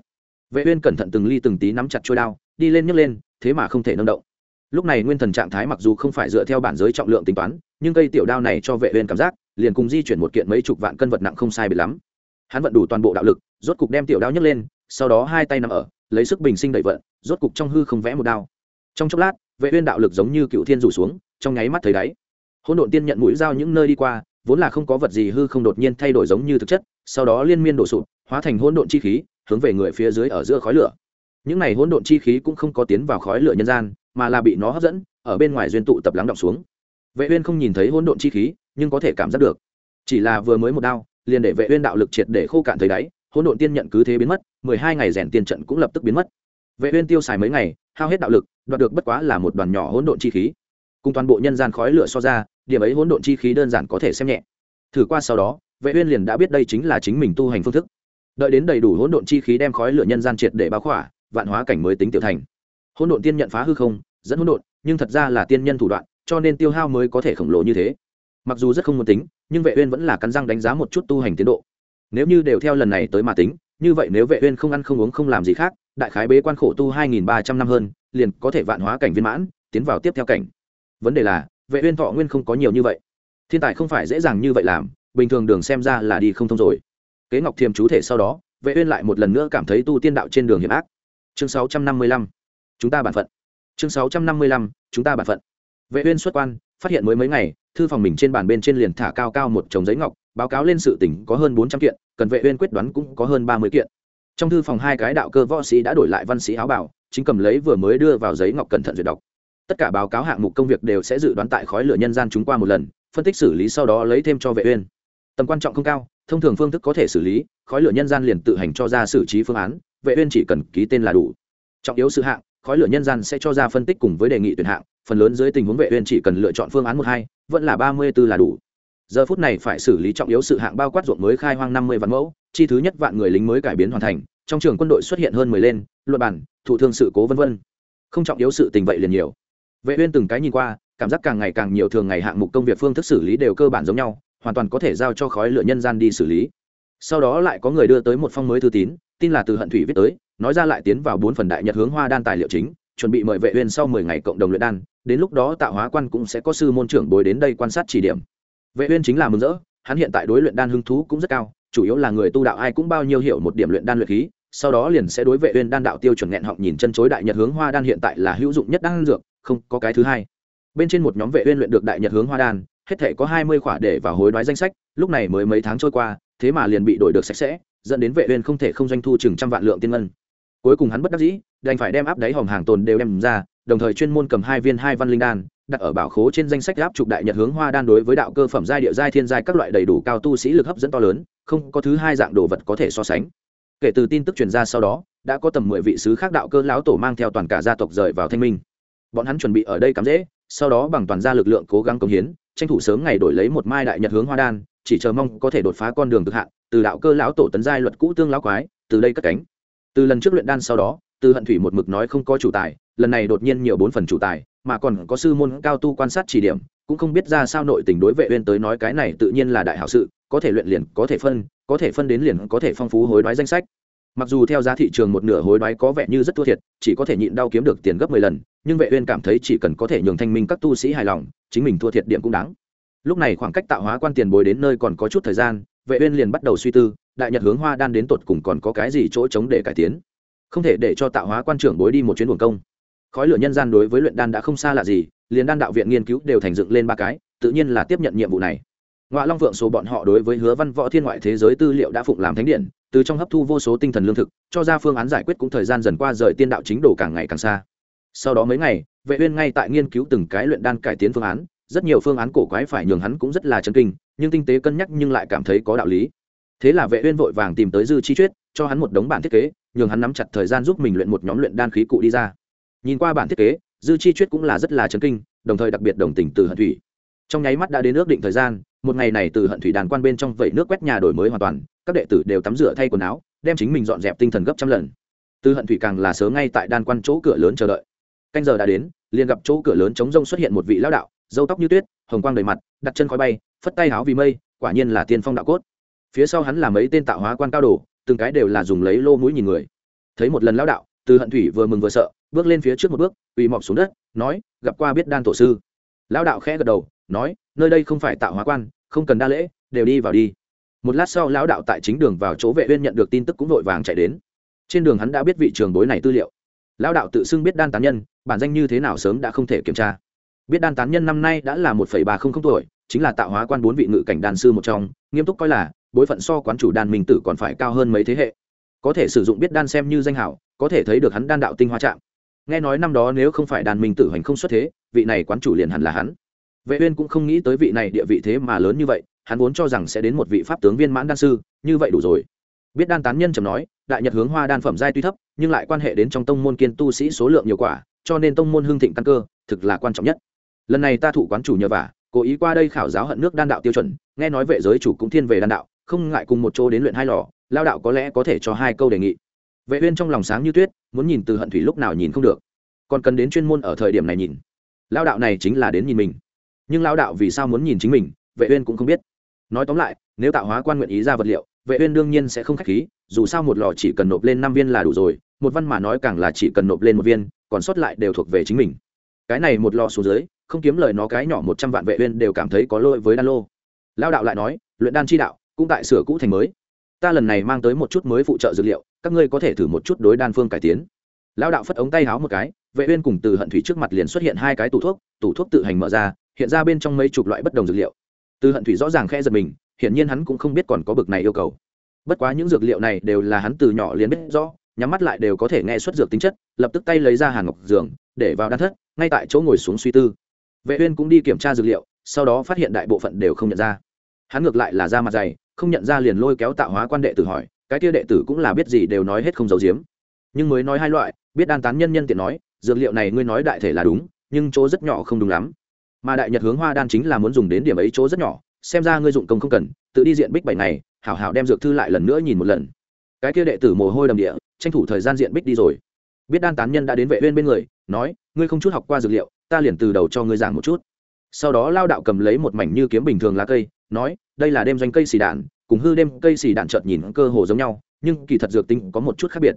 Vệ uyên cẩn thận từng ly từng tí nắm chặt chuôi đao, đi lên nhấc lên, thế mà không thể nâng động. Lúc này nguyên thần trạng thái mặc dù không phải dựa theo bản giới trọng lượng tính toán, nhưng cây tiểu đao này cho vệ uyên cảm giác, liền cùng di chuyển một kiện mấy chục vạn cân vật nặng không sai biệt lắm. Hắn vận đủ toàn bộ đạo lực, rốt cục đem tiểu đao nhấc lên, sau đó hai tay nắm ở, lấy sức bình sinh đẩy vận, rốt cục trong hư không vẽ một đao. Trong chốc lát vệ uyên đạo lực giống như cựu thiên rủ xuống, trong nháy mắt thấy đáy. Hỗn độn tiên nhận mũi dao những nơi đi qua, vốn là không có vật gì hư không đột nhiên thay đổi giống như thực chất, sau đó liên miên đổ sụp, hóa thành hỗn độn chi khí, hướng về người phía dưới ở giữa khói lửa. Những này hỗn độn chi khí cũng không có tiến vào khói lửa nhân gian, mà là bị nó hấp dẫn, ở bên ngoài duyên tụ tập lắng động xuống. Vệ uyên không nhìn thấy hỗn độn chi khí, nhưng có thể cảm giác được. Chỉ là vừa mới một đao, liền để vệ uyên đạo lực triệt để khô cạn thấy đáy, hỗn độn tiên nhận cứ thế biến mất 12 ngày rèn tiên trận cũng lập tức biến mất. Vệ uyên tiêu xài mấy ngày hao hết đạo lực, đoạt được bất quá là một đoàn nhỏ hỗn độn chi khí. Cùng toàn bộ nhân gian khói lửa so ra, điểm ấy hỗn độn chi khí đơn giản có thể xem nhẹ. Thử qua sau đó, vệ uyên liền đã biết đây chính là chính mình tu hành phương thức. Đợi đến đầy đủ hỗn độn chi khí đem khói lửa nhân gian triệt để bao khỏa, vạn hóa cảnh mới tính tiểu thành. Hỗn độn tiên nhận phá hư không, dẫn hỗn độn, nhưng thật ra là tiên nhân thủ đoạn, cho nên tiêu hao mới có thể khổng lồ như thế. Mặc dù rất không muốn tính, nhưng vệ uyên vẫn là cắn răng đánh giá một chút tu hành tiến độ. Nếu như đều theo lần này tới mà tính, như vậy nếu vệ uyên không ăn không uống không làm gì khác đại khái bế quan khổ tu 2.300 năm hơn, liền có thể vạn hóa cảnh viên mãn, tiến vào tiếp theo cảnh. Vấn đề là, vệ uyên thọ nguyên không có nhiều như vậy. Thiên tài không phải dễ dàng như vậy làm, bình thường đường xem ra là đi không thông rồi. Kế ngọc thiềm chú thể sau đó, vệ uyên lại một lần nữa cảm thấy tu tiên đạo trên đường hiểm ác. Chương 655 chúng ta bản phận. Chương 655 chúng ta bản phận. Vệ uyên xuất quan, phát hiện mới mấy ngày, thư phòng mình trên bàn bên trên liền thả cao cao một chồng giấy ngọc, báo cáo lên sự tình có hơn 400 kiện, cần vệ uyên quyết đoán cũng có hơn 30 kiện trong thư phòng hai cái đạo cơ võ sĩ đã đổi lại văn sĩ áo bảo chính cầm lấy vừa mới đưa vào giấy ngọc cẩn thận duyệt đọc. Tất cả báo cáo hạng mục công việc đều sẽ dự đoán tại khói lửa nhân gian chúng qua một lần, phân tích xử lý sau đó lấy thêm cho vệ uyên. Tầm quan trọng không cao, thông thường phương thức có thể xử lý, khói lửa nhân gian liền tự hành cho ra xử trí phương án, vệ uyên chỉ cần ký tên là đủ. Trọng yếu sự hạng, khói lửa nhân gian sẽ cho ra phân tích cùng với đề nghị tuyển hạng, phần lớn dưới tình huống vệ uyên chỉ cần lựa chọn phương án một hai, vẫn là ba mươi 34 là đủ. Giờ phút này phải xử lý trọng yếu sự hạng bao quát ruộng mới khai hoang năm mươi vạn mẫu chi thứ nhất vạn người lính mới cải biến hoàn thành, trong trường quân đội xuất hiện hơn mười lên, luận bản thủ thương sự cố vân vân. Không trọng yếu sự tình vậy liền nhiều. Vệ uyên từng cái nhìn qua, cảm giác càng ngày càng nhiều thường ngày hạng mục công việc phương thức xử lý đều cơ bản giống nhau, hoàn toàn có thể giao cho khói lửa nhân gian đi xử lý. Sau đó lại có người đưa tới một phong mới thư tín, tin là từ hận thủy viết tới, nói ra lại tiến vào bốn phần đại nhật hướng hoa đan tài liệu chính, chuẩn bị mời vệ uyên sau 10 ngày cộng đồng luyện đan, đến lúc đó tạo hóa quan cũng sẽ có sư môn trưởng bồi đến đây quan sát chỉ điểm. Vệ uyên chính là mừng rỡ, hắn hiện tại đối luyện đan hứng thú cũng rất cao chủ yếu là người tu đạo ai cũng bao nhiêu hiểu một điểm luyện đan luyện khí, sau đó liền sẽ đối vệ uyên đan đạo tiêu chuẩn nghẹn họng nhìn chân chối đại nhật hướng hoa đan hiện tại là hữu dụng nhất đan dược, không có cái thứ hai. Bên trên một nhóm vệ uyên luyện được đại nhật hướng hoa đan, hết thể có 20 khỏa để vào hối đoái danh sách, lúc này mới mấy tháng trôi qua, thế mà liền bị đổi được sạch sẽ, dẫn đến vệ uyên không thể không doanh thu chừng trăm vạn lượng tiên ngân. Cuối cùng hắn bất đắc dĩ, đành phải đem áp đáy hòm hàng tồn đều đem ra, đồng thời chuyên môn cầm hai viên hai văn linh đan đặt ở bảo khố trên danh sách áp trục đại nhật hướng hoa đan đối với đạo cơ phẩm giai địa giai thiên giai các loại đầy đủ cao tu sĩ lực hấp dẫn to lớn, không có thứ hai dạng đồ vật có thể so sánh. Kể từ tin tức truyền ra sau đó, đã có tầm mười vị sứ khác đạo cơ lão tổ mang theo toàn cả gia tộc rời vào thanh minh. Bọn hắn chuẩn bị ở đây cắm dễ sau đó bằng toàn gia lực lượng cố gắng công hiến, tranh thủ sớm ngày đổi lấy một mai đại nhật hướng hoa đan, chỉ chờ mong có thể đột phá con đường cực hạn, từ đạo cơ lão tổ tấn giai luật cũ tương lão quái, từ đây cất cánh. Từ lần trước luyện đan sau đó, từ hận thủy một mực nói không có chủ tài, lần này đột nhiên nhiều bốn phần chủ tài mà còn có sư môn cao tu quan sát chỉ điểm, cũng không biết ra sao nội tình đối vệ uyên tới nói cái này tự nhiên là đại hảo sự, có thể luyện liền có thể phân, có thể phân đến liền có thể phong phú hối đoái danh sách. Mặc dù theo giá thị trường một nửa hối đoái có vẻ như rất thua thiệt, chỉ có thể nhịn đau kiếm được tiền gấp 10 lần, nhưng vệ uyên cảm thấy chỉ cần có thể nhường thanh minh các tu sĩ hài lòng, chính mình thua thiệt điểm cũng đáng. Lúc này khoảng cách tạo hóa quan tiền bối đến nơi còn có chút thời gian, vệ uyên liền bắt đầu suy tư, đại nhật hướng hoa đan đến tột cùng còn có cái gì chỗ chống để cải tiến. Không thể để cho tạo hóa quan trưởng bối đi một chuyến buồn công khói lửa nhân gian đối với luyện đan đã không xa lạ gì, liền đan đạo viện nghiên cứu đều thành dựng lên ba cái, tự nhiên là tiếp nhận nhiệm vụ này. Ngoại long vượng số bọn họ đối với hứa văn võ thiên ngoại thế giới tư liệu đã phụng làm thánh điện, từ trong hấp thu vô số tinh thần lương thực, cho ra phương án giải quyết cũng thời gian dần qua rời tiên đạo chính đồ càng ngày càng xa. Sau đó mấy ngày, vệ uyên ngay tại nghiên cứu từng cái luyện đan cải tiến phương án, rất nhiều phương án cổ quái phải nhường hắn cũng rất là chấn kinh, nhưng tinh tế cân nhắc nhưng lại cảm thấy có đạo lý. Thế là vệ uyên vội vàng tìm tới dư chi chuyết, cho hắn một đống bản thiết kế, nhường hắn nắm chặt thời gian giúp mình luyện một nhóm luyện đan khí cụ đi ra nhìn qua bản thiết kế, dư chi chuyết cũng là rất là chấn kinh, đồng thời đặc biệt đồng tình từ hận thủy. Trong nháy mắt đã đến ước định thời gian, một ngày này từ hận thủy đàn quan bên trong vẩy nước quét nhà đổi mới hoàn toàn, các đệ tử đều tắm rửa thay quần áo, đem chính mình dọn dẹp tinh thần gấp trăm lần. Từ hận thủy càng là sớm ngay tại đan quan chỗ cửa lớn chờ đợi. Canh giờ đã đến, liền gặp chỗ cửa lớn chống rông xuất hiện một vị lão đạo dâu tóc như tuyết, hồng quang đầy mặt, đặt chân khói bay, phất tay háo vì mây, quả nhiên là tiên phong đạo cốt. Phía sau hắn là mấy tên tạo hóa quan cao đồ, từng cái đều là dùng lấy lô mũi nhìn người. Thấy một lần lão đạo từ hận thủy vừa mừng vừa sợ, bước lên phía trước một bước, quỳ mọc xuống đất, nói, gặp qua biết đan tổ sư. Lão đạo khẽ gật đầu, nói, nơi đây không phải tạo hóa quan, không cần đa lễ, đều đi vào đi. Một lát sau lão đạo tại chính đường vào chỗ vệ uyên nhận được tin tức cũng vội vàng chạy đến. Trên đường hắn đã biết vị trường bối này tư liệu. Lão đạo tự xưng biết đan tán nhân, bản danh như thế nào sớm đã không thể kiểm tra. Biết đan tán nhân năm nay đã là một ba không không tuổi, chính là tạo hóa quan bốn vị ngự cảnh đan sư một trong, nghiêm túc coi là, bối phận so quán chủ đan minh tử còn phải cao hơn mấy thế hệ. Có thể sử dụng biết đan xem như danh hảo có thể thấy được hắn đan đạo tinh hoa trạng. Nghe nói năm đó nếu không phải đàn minh tử hành không xuất thế, vị này quán chủ liền hẳn là hắn. Vệ uyên cũng không nghĩ tới vị này địa vị thế mà lớn như vậy, hắn vốn cho rằng sẽ đến một vị pháp tướng viên mãn đan sư, như vậy đủ rồi. Biết đan tán nhân trầm nói, đại nhật hướng hoa đan phẩm giai tuy thấp, nhưng lại quan hệ đến trong tông môn kiên tu sĩ số lượng nhiều quả, cho nên tông môn hưng thịnh căn cơ, thực là quan trọng nhất. Lần này ta thủ quán chủ nhờ vả, cố ý qua đây khảo giáo hận nước đan đạo tiêu chuẩn, nghe nói vệ giới chủ cũng thiên về đan đạo, không ngại cùng một chỗ đến luyện hai lò, lao đạo có lẽ có thể cho hai câu đề nghị vệ uyên trong lòng sáng như tuyết, muốn nhìn từ hận thủy lúc nào nhìn không được. Còn cần đến chuyên môn ở thời điểm này nhìn. Lao đạo này chính là đến nhìn mình. Nhưng lao đạo vì sao muốn nhìn chính mình, vệ uyên cũng không biết. Nói tóm lại, nếu tạo hóa quan nguyện ý ra vật liệu, vệ uyên đương nhiên sẽ không khách khí, dù sao một lò chỉ cần nộp lên năm viên là đủ rồi, một văn mà nói càng là chỉ cần nộp lên một viên, còn sót lại đều thuộc về chính mình. Cái này một lò xuống dưới, không kiếm lời nó cái nhỏ một trăm vạn vệ uyên đều cảm thấy có lỗi với đan lô. Lao đạo lại nói, luyện đan chi đạo cũng tại sửa cũ thành mới ta lần này mang tới một chút mới phụ trợ dược liệu, các ngươi có thể thử một chút đối đan phương cải tiến. Lao đạo phất ống tay háo một cái, vệ uyên cùng từ hận thủy trước mặt liền xuất hiện hai cái tủ thuốc tủ thuốc tự hành mở ra, hiện ra bên trong mấy chục loại bất đồng dược liệu. Từ hận thủy rõ ràng khẽ giật mình hiện nhiên hắn cũng không biết còn có bực này yêu cầu. Bất quá những dược liệu này đều là hắn từ nhỏ liền biết rõ, nhắm mắt lại đều có thể nghe xuất dược tính chất, lập tức tay lấy ra hàn ngọc giường, để vào đan thất, ngay tại chỗ ngồi xuống suy tư. Vệ uyên cũng đi kiểm tra dược liệu, sau đó phát hiện đại bộ phận đều không nhận ra. Hắn ngược lại là ra mặt dày không nhận ra liền lôi kéo tạo hóa quan đệ tử hỏi, cái kia đệ tử cũng là biết gì đều nói hết không giấu giếm. Nhưng mới nói hai loại, biết đan tán nhân nhân tiện nói, dược liệu này ngươi nói đại thể là đúng, nhưng chỗ rất nhỏ không đúng lắm. Mà đại nhật hướng hoa đan chính là muốn dùng đến điểm ấy chỗ rất nhỏ, xem ra ngươi dụng công không cần, tự đi diện bích bảy ngày, hảo hảo đem dược thư lại lần nữa nhìn một lần. Cái kia đệ tử mồ hôi đầm địa, tranh thủ thời gian diện bích đi rồi. Biết đan tán nhân đã đến vệ uyên bên người, nói, ngươi không chút học qua dược liệu, ta liền từ đầu cho ngươi giảng một chút. Sau đó lao đạo cầm lấy một mảnh như kiếm bình thường lá cây, nói đây là đêm doanh cây xì đạn, cùng hư đêm cây xì đạn chợt nhìn cơ hồ giống nhau, nhưng kỳ thật dược tính có một chút khác biệt.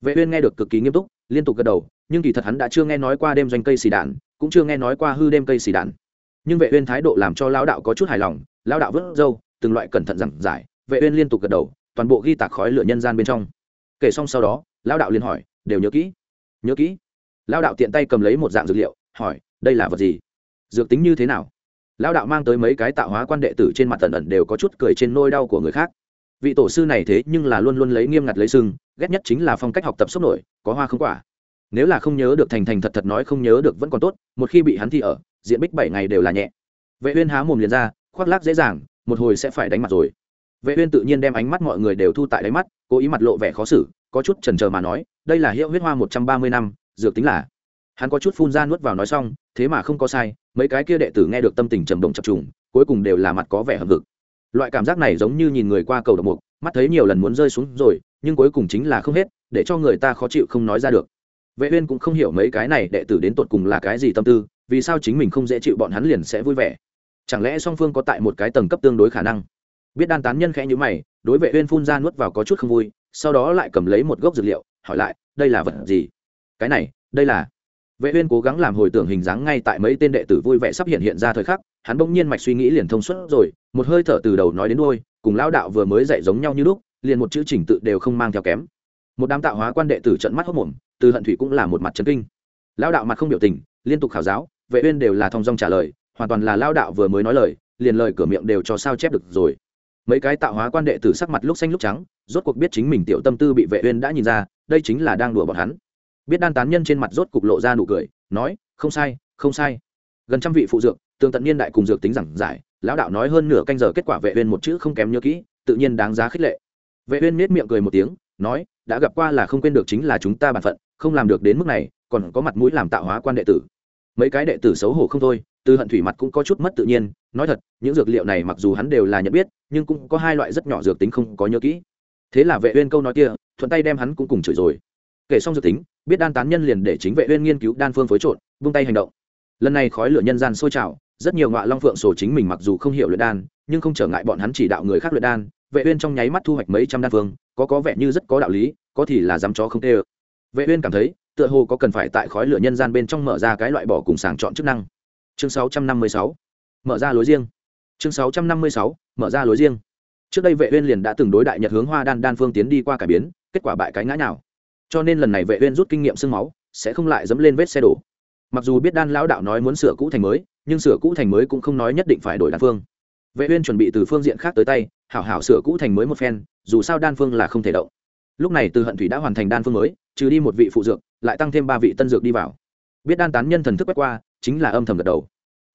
Vệ uyên nghe được cực kỳ nghiêm túc, liên tục gật đầu, nhưng kỳ thật hắn đã chưa nghe nói qua đêm doanh cây xì đạn, cũng chưa nghe nói qua hư đêm cây xì đạn. Nhưng vệ uyên thái độ làm cho lão đạo có chút hài lòng, lão đạo vớt râu, từng loại cẩn thận giảng giải, vệ uyên liên tục gật đầu, toàn bộ ghi tạc khói lửa nhân gian bên trong. Kể xong sau đó, lão đạo liền hỏi, đều nhớ kỹ? Nhớ kỹ. Lão đạo tiện tay cầm lấy một dạng dược liệu, hỏi, đây là vật gì? Dược tính như thế nào? Lão đạo mang tới mấy cái tạo hóa quan đệ tử trên mặt tần ẩn đều có chút cười trên nôi đau của người khác. Vị tổ sư này thế nhưng là luôn luôn lấy nghiêm ngặt lấy sưng, ghét nhất chính là phong cách học tập sốc nổi, có hoa không quả. Nếu là không nhớ được thành thành thật thật nói không nhớ được vẫn còn tốt, một khi bị hắn thi ở, diện bích bảy ngày đều là nhẹ. Vệ uyên há mồm liền ra, khoác lác dễ dàng, một hồi sẽ phải đánh mặt rồi. Vệ uyên tự nhiên đem ánh mắt mọi người đều thu tại đáy mắt, cố ý mặt lộ vẻ khó xử, có chút chần chờ mà nói, đây là hiệu huyết hoa 130 năm, dược tính là. Hắn có chút phun ra nuốt vào nói xong, thế mà không có sai mấy cái kia đệ tử nghe được tâm tình trầm động chập trùng, cuối cùng đều là mặt có vẻ hậm hực. Loại cảm giác này giống như nhìn người qua cầu độc mục, mắt thấy nhiều lần muốn rơi xuống rồi, nhưng cuối cùng chính là không hết, để cho người ta khó chịu không nói ra được. Vệ uyên cũng không hiểu mấy cái này đệ tử đến tột cùng là cái gì tâm tư, vì sao chính mình không dễ chịu bọn hắn liền sẽ vui vẻ. Chẳng lẽ song phương có tại một cái tầng cấp tương đối khả năng? Biết đan tán nhân khẽ như mày, đối vệ uyên phun ra nuốt vào có chút không vui, sau đó lại cầm lấy một gốc dược liệu, hỏi lại, đây là vật gì? Cái này, đây là vệ uyên cố gắng làm hồi tưởng hình dáng ngay tại mấy tên đệ tử vui vẻ sắp hiện hiện ra thời khắc, hắn bỗng nhiên mạch suy nghĩ liền thông suốt rồi, một hơi thở từ đầu nói đến đuôi, cùng lão đạo vừa mới dạy giống nhau như lúc, liền một chữ chỉnh tự đều không mang theo kém. Một đám tạo hóa quan đệ tử trợn mắt hốt mồm, từ hận thủy cũng là một mặt chấn kinh. Lão đạo mặt không biểu tình, liên tục khảo giáo, vệ uyên đều là thông dong trả lời, hoàn toàn là lão đạo vừa mới nói lời, liền lời cửa miệng đều cho sao chép được rồi. Mấy cái tạo hóa quan đệ tử sắc mặt lúc xanh lúc trắng, rốt cuộc biết chính mình tiểu tâm tư bị vệ uyên đã nhìn ra, đây chính là đang đùa bọn hắn biết đan tán nhân trên mặt rốt cục lộ ra nụ cười, nói, không sai không sai. Gần trăm vị phụ dược tường tận niên đại cùng dược tính giảng giải, lão đạo nói hơn nửa canh giờ kết quả vệ uyên một chữ không kém nhớ kỹ, tự nhiên đáng giá khích lệ. Vệ uyên nét miệng cười một tiếng, nói, đã gặp qua là không quên được chính là chúng ta bản phận, không làm được đến mức này, còn có mặt mũi làm tạo hóa quan đệ tử. Mấy cái đệ tử xấu hổ không thôi, từ hận thủy mặt cũng có chút mất tự nhiên, nói thật, những dược liệu này mặc dù hắn đều là nhận biết, nhưng cũng có hai loại rất nhỏ dược tính không có nhớ kỹ. Thế là vệ uyên câu nói kia, thuận tay đem hắn cũng cùng chửi rồi kể xong dự tính, biết đan tán nhân liền để chính vệ uyên nghiên cứu đan phương phối trộn, vung tay hành động. Lần này khói lửa nhân gian sôi trào, rất nhiều ngọa long phượng sổ chính mình mặc dù không hiểu luyện đan, nhưng không trở ngại bọn hắn chỉ đạo người khác luyện đan, vệ uyên trong nháy mắt thu hoạch mấy trăm đan phương, có có vẻ như rất có đạo lý, có thì là dám chó không tê ơ. Vệ uyên cảm thấy, tựa hồ có cần phải tại khói lửa nhân gian bên trong mở ra cái loại bỏ cùng sàng chọn chức năng. Chương 656 mở ra lối riêng. Chương 656 mở ra lối riêng. Trước đây vệ uyên liền đã từng đối đại nhật hướng hoa đan đan phương tiến đi qua cải biến, kết quả bại cái ngã nào cho nên lần này vệ uyên rút kinh nghiệm xương máu, sẽ không lại dẫm lên vết xe đổ. Mặc dù biết đan lão đạo nói muốn sửa cũ thành mới, nhưng sửa cũ thành mới cũng không nói nhất định phải đổi đan phương. Vệ uyên chuẩn bị từ phương diện khác tới tay, hảo hảo sửa cũ thành mới một phen, dù sao đan phương là không thể động. Lúc này từ hận thủy đã hoàn thành đan phương mới, trừ đi một vị phụ dược, lại tăng thêm ba vị tân dược đi vào. Biết đan tán nhân thần thức quét qua, chính là âm thầm gật đầu.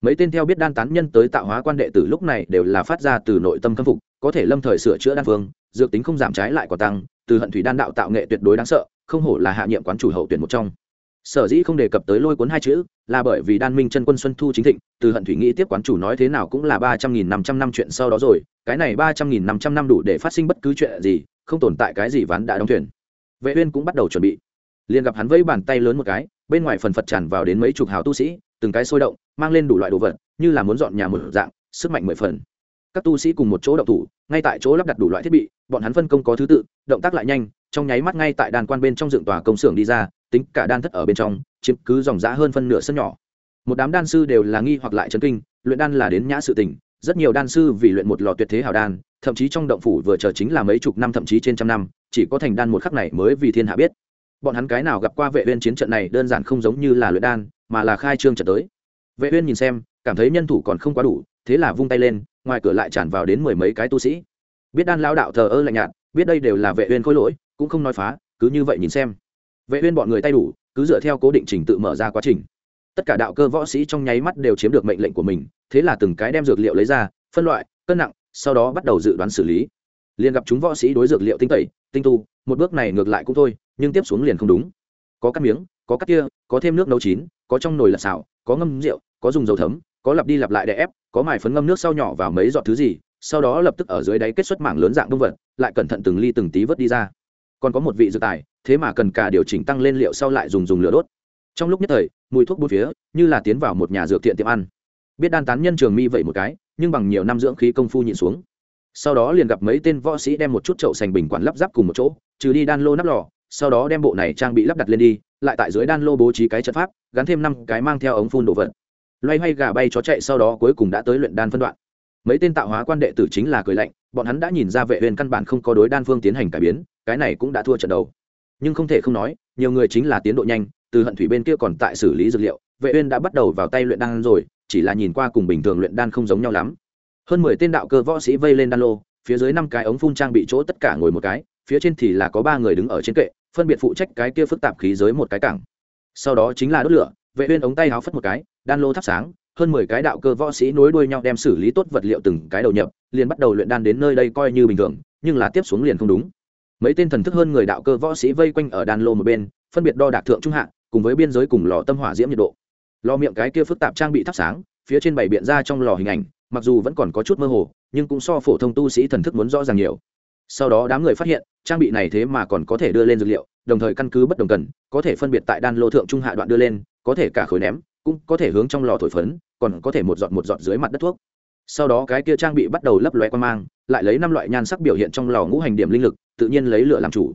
Mấy tên theo biết đan tán nhân tới tạo hóa quan đệ tử lúc này đều là phát ra từ nội tâm khâm phục, có thể lâm thời sửa chữa đan phương dược tính không giảm trái lại còn tăng, từ hận thủy đan đạo tạo nghệ tuyệt đối đáng sợ, không hổ là hạ nhiệm quán chủ hậu tuyển một trong. Sở dĩ không đề cập tới lôi cuốn hai chữ, là bởi vì đan minh chân quân xuân thu chính thịnh, từ hận thủy nghĩ tiếp quán chủ nói thế nào cũng là ba trăm nghìn năm trăm năm chuyện sau đó rồi, cái này ba trăm nghìn năm trăm năm đủ để phát sinh bất cứ chuyện gì, không tồn tại cái gì ván đã đóng thuyền. Vệ uyên cũng bắt đầu chuẩn bị. Liền gặp hắn vẫy bàn tay lớn một cái, bên ngoài phần phật tràn vào đến mấy chục hào tu sĩ, từng cái sôi động, mang lên đủ loại đồ vật, như là muốn dọn nhà một dạng, sức mạnh mười phần các tu sĩ cùng một chỗ động thủ, ngay tại chỗ lắp đặt đủ loại thiết bị, bọn hắn phân công có thứ tự, động tác lại nhanh, trong nháy mắt ngay tại đàn quan bên trong dựng tòa công xưởng đi ra, tính cả đan thất ở bên trong, chiếm cứ dòng giã hơn phân nửa sân nhỏ. Một đám đan sư đều là nghi hoặc lại chấn kinh, luyện đan là đến nhã sự tình, rất nhiều đan sư vì luyện một lò tuyệt thế hảo đan, thậm chí trong động phủ vừa chờ chính là mấy chục năm thậm chí trên trăm năm, chỉ có thành đan một khắc này mới vì thiên hạ biết. Bọn hắn cái nào gặp qua vệ uyên chiến trận này đơn giản không giống như là luyện đan, mà là khai trương trận tới. Vệ uyên nhìn xem, cảm thấy nhân thủ còn không quá đủ thế là vung tay lên, ngoài cửa lại tràn vào đến mười mấy cái tu sĩ. Biết đan lão đạo thờ ơ lạnh nhạt, biết đây đều là vệ uyên khôi lỗi, cũng không nói phá, cứ như vậy nhìn xem. Vệ uyên bọn người tay đủ, cứ dựa theo cố định trình tự mở ra quá trình. Tất cả đạo cơ võ sĩ trong nháy mắt đều chiếm được mệnh lệnh của mình, thế là từng cái đem dược liệu lấy ra, phân loại, cân nặng, sau đó bắt đầu dự đoán xử lý. Liền gặp chúng võ sĩ đối dược liệu tinh tẩy, tinh tu, một bước này ngược lại cũng thôi, nhưng tiếp xuống liền không đúng. Có cắt miếng, có cắt kia, có thêm nước nấu chín, có trong nồi lật xào, có ngâm rượu, có dùng dầu thấm có lặp đi lặp lại để ép, có mài phấn ngâm nước sau nhỏ vào mấy giọt thứ gì, sau đó lập tức ở dưới đáy kết xuất mảng lớn dạng đông vật, lại cẩn thận từng ly từng tí vớt đi ra. Còn có một vị dược tài, thế mà cần cả điều chỉnh tăng lên liệu sau lại dùng dùng lửa đốt. Trong lúc nhất thời, mùi thuốc bút phía, như là tiến vào một nhà dược thiện tiệm ăn. Biết đan tán nhân trường mi vậy một cái, nhưng bằng nhiều năm dưỡng khí công phu nhịn xuống. Sau đó liền gặp mấy tên võ sĩ đem một chút chậu sành bình quản lắp ráp cùng một chỗ, trừ đi đan lô nắp lò, sau đó đem bộ này trang bị lắp đặt lên đi, lại tại dưới đan lô bố trí cái trận pháp, gắn thêm năm cái mang theo ống phun đồ vật loay hoay gà bay chó chạy sau đó cuối cùng đã tới luyện đan phân đoạn. Mấy tên tạo hóa quan đệ tử chính là cười lạnh, bọn hắn đã nhìn ra vệ huyền căn bản không có đối đan phương tiến hành cải biến, cái này cũng đã thua trận đầu. Nhưng không thể không nói, nhiều người chính là tiến độ nhanh, từ hận thủy bên kia còn tại xử lý dược liệu, vệ uyên đã bắt đầu vào tay luyện đan rồi, chỉ là nhìn qua cùng bình thường luyện đan không giống nhau lắm. Hơn mười tên đạo cơ võ sĩ vây lên đan lô, phía dưới năm cái ống phun trang bị chỗ tất cả ngồi một cái, phía trên thì là có ba người đứng ở trên kệ, phân biệt phụ trách cái kia phức tạp khí giới một cái cảng. Sau đó chính là đốt lửa vệ uyên ống tay háo phất một cái, đan lô thắp sáng, hơn mười cái đạo cơ võ sĩ nối đuôi nhau đem xử lý tốt vật liệu từng cái đầu nhập, liền bắt đầu luyện đan đến nơi đây coi như bình thường, nhưng là tiếp xuống liền không đúng. Mấy tên thần thức hơn người đạo cơ võ sĩ vây quanh ở đan lô một bên, phân biệt đo đạc thượng trung hạ, cùng với biên giới cùng lò tâm hỏa diễm nhiệt độ. Lò miệng cái kia phức tạp trang bị thắp sáng, phía trên bảy biện ra trong lò hình ảnh, mặc dù vẫn còn có chút mơ hồ, nhưng cũng so phổ thông tu sĩ thần thức muốn rõ ràng nhiều. Sau đó đám người phát hiện, trang bị này thế mà còn có thể đưa lên dược liệu, đồng thời căn cứ bất đồng cần, có thể phân biệt tại đan lô thượng trung hạ đoạn đưa lên có thể cả khối ném, cũng có thể hướng trong lò thổi phấn, còn có thể một giọt một giọt dưới mặt đất thuốc. Sau đó cái kia trang bị bắt đầu lấp loe quan mang, lại lấy năm loại nhan sắc biểu hiện trong lò ngũ hành điểm linh lực, tự nhiên lấy lửa làm chủ.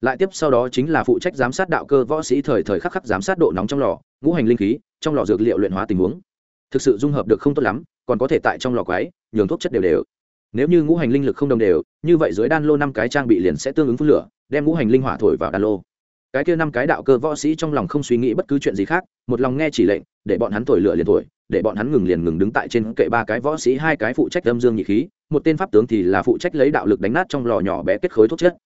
Lại tiếp sau đó chính là phụ trách giám sát đạo cơ võ sĩ thời thời khắc khắc giám sát độ nóng trong lò, ngũ hành linh khí, trong lò dược liệu luyện hóa tình huống. Thực sự dung hợp được không tốt lắm, còn có thể tại trong lò quái, nhường thuốc chất đều đều. Nếu như ngũ hành linh lực không đồng đều, như vậy dưới đan lô năm cái trang bị liền sẽ tương ứng phun lửa, đem ngũ hành linh hỏa thổi vào đan lô cái kia năm cái đạo cơ võ sĩ trong lòng không suy nghĩ bất cứ chuyện gì khác, một lòng nghe chỉ lệnh, để bọn hắn thổi lửa liền thổi, để bọn hắn ngừng liền ngừng đứng tại trên kệ ba cái võ sĩ, hai cái phụ trách âm dương nhị khí, một tên pháp tướng thì là phụ trách lấy đạo lực đánh nát trong lò nhỏ bé kết khối thuốc chất.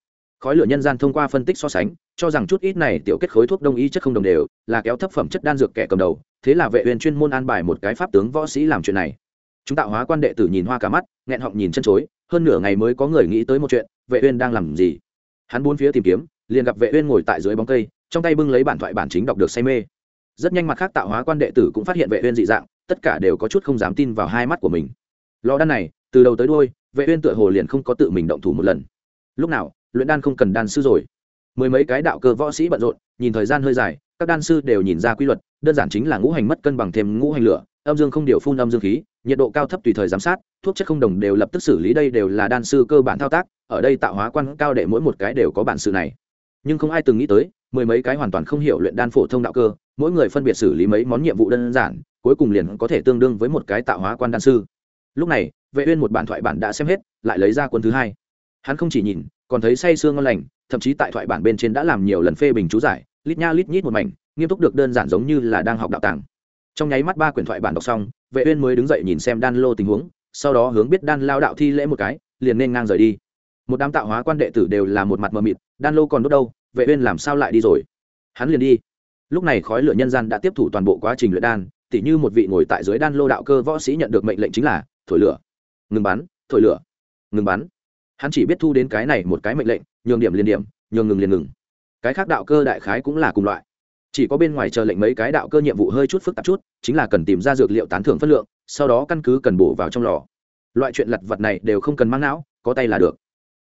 Khói lửa nhân gian thông qua phân tích so sánh, cho rằng chút ít này tiểu kết khối thuốc đông y chất không đồng đều, là kéo thấp phẩm chất đan dược kẻ cầm đầu, thế là vệ huyền chuyên môn an bài một cái pháp tướng võ sĩ làm chuyện này. Chúng tạo hóa quan đệ tử nhìn hoa cả mắt, nghẹn họng nhìn chân chối, hơn nửa ngày mới có người nghĩ tới một chuyện, vệ uyên đang làm gì? Hắn bốn phía tìm kiếm liền gặp vệ uyên ngồi tại dưới bóng cây, trong tay bưng lấy bản thoại bản chính đọc được say mê. Rất nhanh mặt khác tạo hóa quan đệ tử cũng phát hiện vệ uyên dị dạng, tất cả đều có chút không dám tin vào hai mắt của mình. Lò đan này, từ đầu tới đuôi, vệ uyên tựa hồ liền không có tự mình động thủ một lần. Lúc nào, luyện đan không cần đan sư rồi. Mười mấy cái đạo cơ võ sĩ bận rộn, nhìn thời gian hơi dài, các đan sư đều nhìn ra quy luật, đơn giản chính là ngũ hành mất cân bằng thêm ngũ hành lửa, âm dương không điều phun âm dương khí, nhiệt độ cao thấp tùy thời giám sát, thuốc chất không đồng đều lập tức xử lý, đây đều là đan sư cơ bản thao tác, ở đây tạo hóa quan cao đệ mỗi một cái đều có bản sự này nhưng không ai từng nghĩ tới, mười mấy cái hoàn toàn không hiểu luyện đan phổ thông đạo cơ, mỗi người phân biệt xử lý mấy món nhiệm vụ đơn giản, cuối cùng liền có thể tương đương với một cái tạo hóa quan đan sư. Lúc này, vệ uyên một bản thoại bản đã xem hết, lại lấy ra cuốn thứ hai. Hắn không chỉ nhìn, còn thấy say sương ngon lành, thậm chí tại thoại bản bên trên đã làm nhiều lần phê bình chú giải, lít nha lít nhít một mảnh, nghiêm túc được đơn giản giống như là đang học đạo tàng. Trong nháy mắt ba quyển thoại bản đọc xong, vệ uyên mới đứng dậy nhìn xem đan lô tình huống, sau đó hướng biết đan lao đạo thi lễ một cái, liền nên ngang rời đi. Một đám tạo hóa quan đệ tử đều là một mặt mờ mịt đan lô còn đốt đâu, vệ uyên làm sao lại đi rồi? Hắn liền đi. Lúc này khói lửa nhân gian đã tiếp thủ toàn bộ quá trình luyện đan, tỉ như một vị ngồi tại dưới đan lô đạo cơ võ sĩ nhận được mệnh lệnh chính là, thổi lửa. Ngừng bắn, thổi lửa. Ngừng bắn. Hắn chỉ biết thu đến cái này một cái mệnh lệnh, nhường điểm liền điểm, nhường ngừng liền ngừng. Cái khác đạo cơ đại khái cũng là cùng loại. Chỉ có bên ngoài chờ lệnh mấy cái đạo cơ nhiệm vụ hơi chút phức tạp chút, chính là cần tìm ra dược liệu tán thưởng phân lượng, sau đó căn cứ cần bổ vào trong lò. Loại chuyện lặt vặt này đều không cần mang não, có tay là được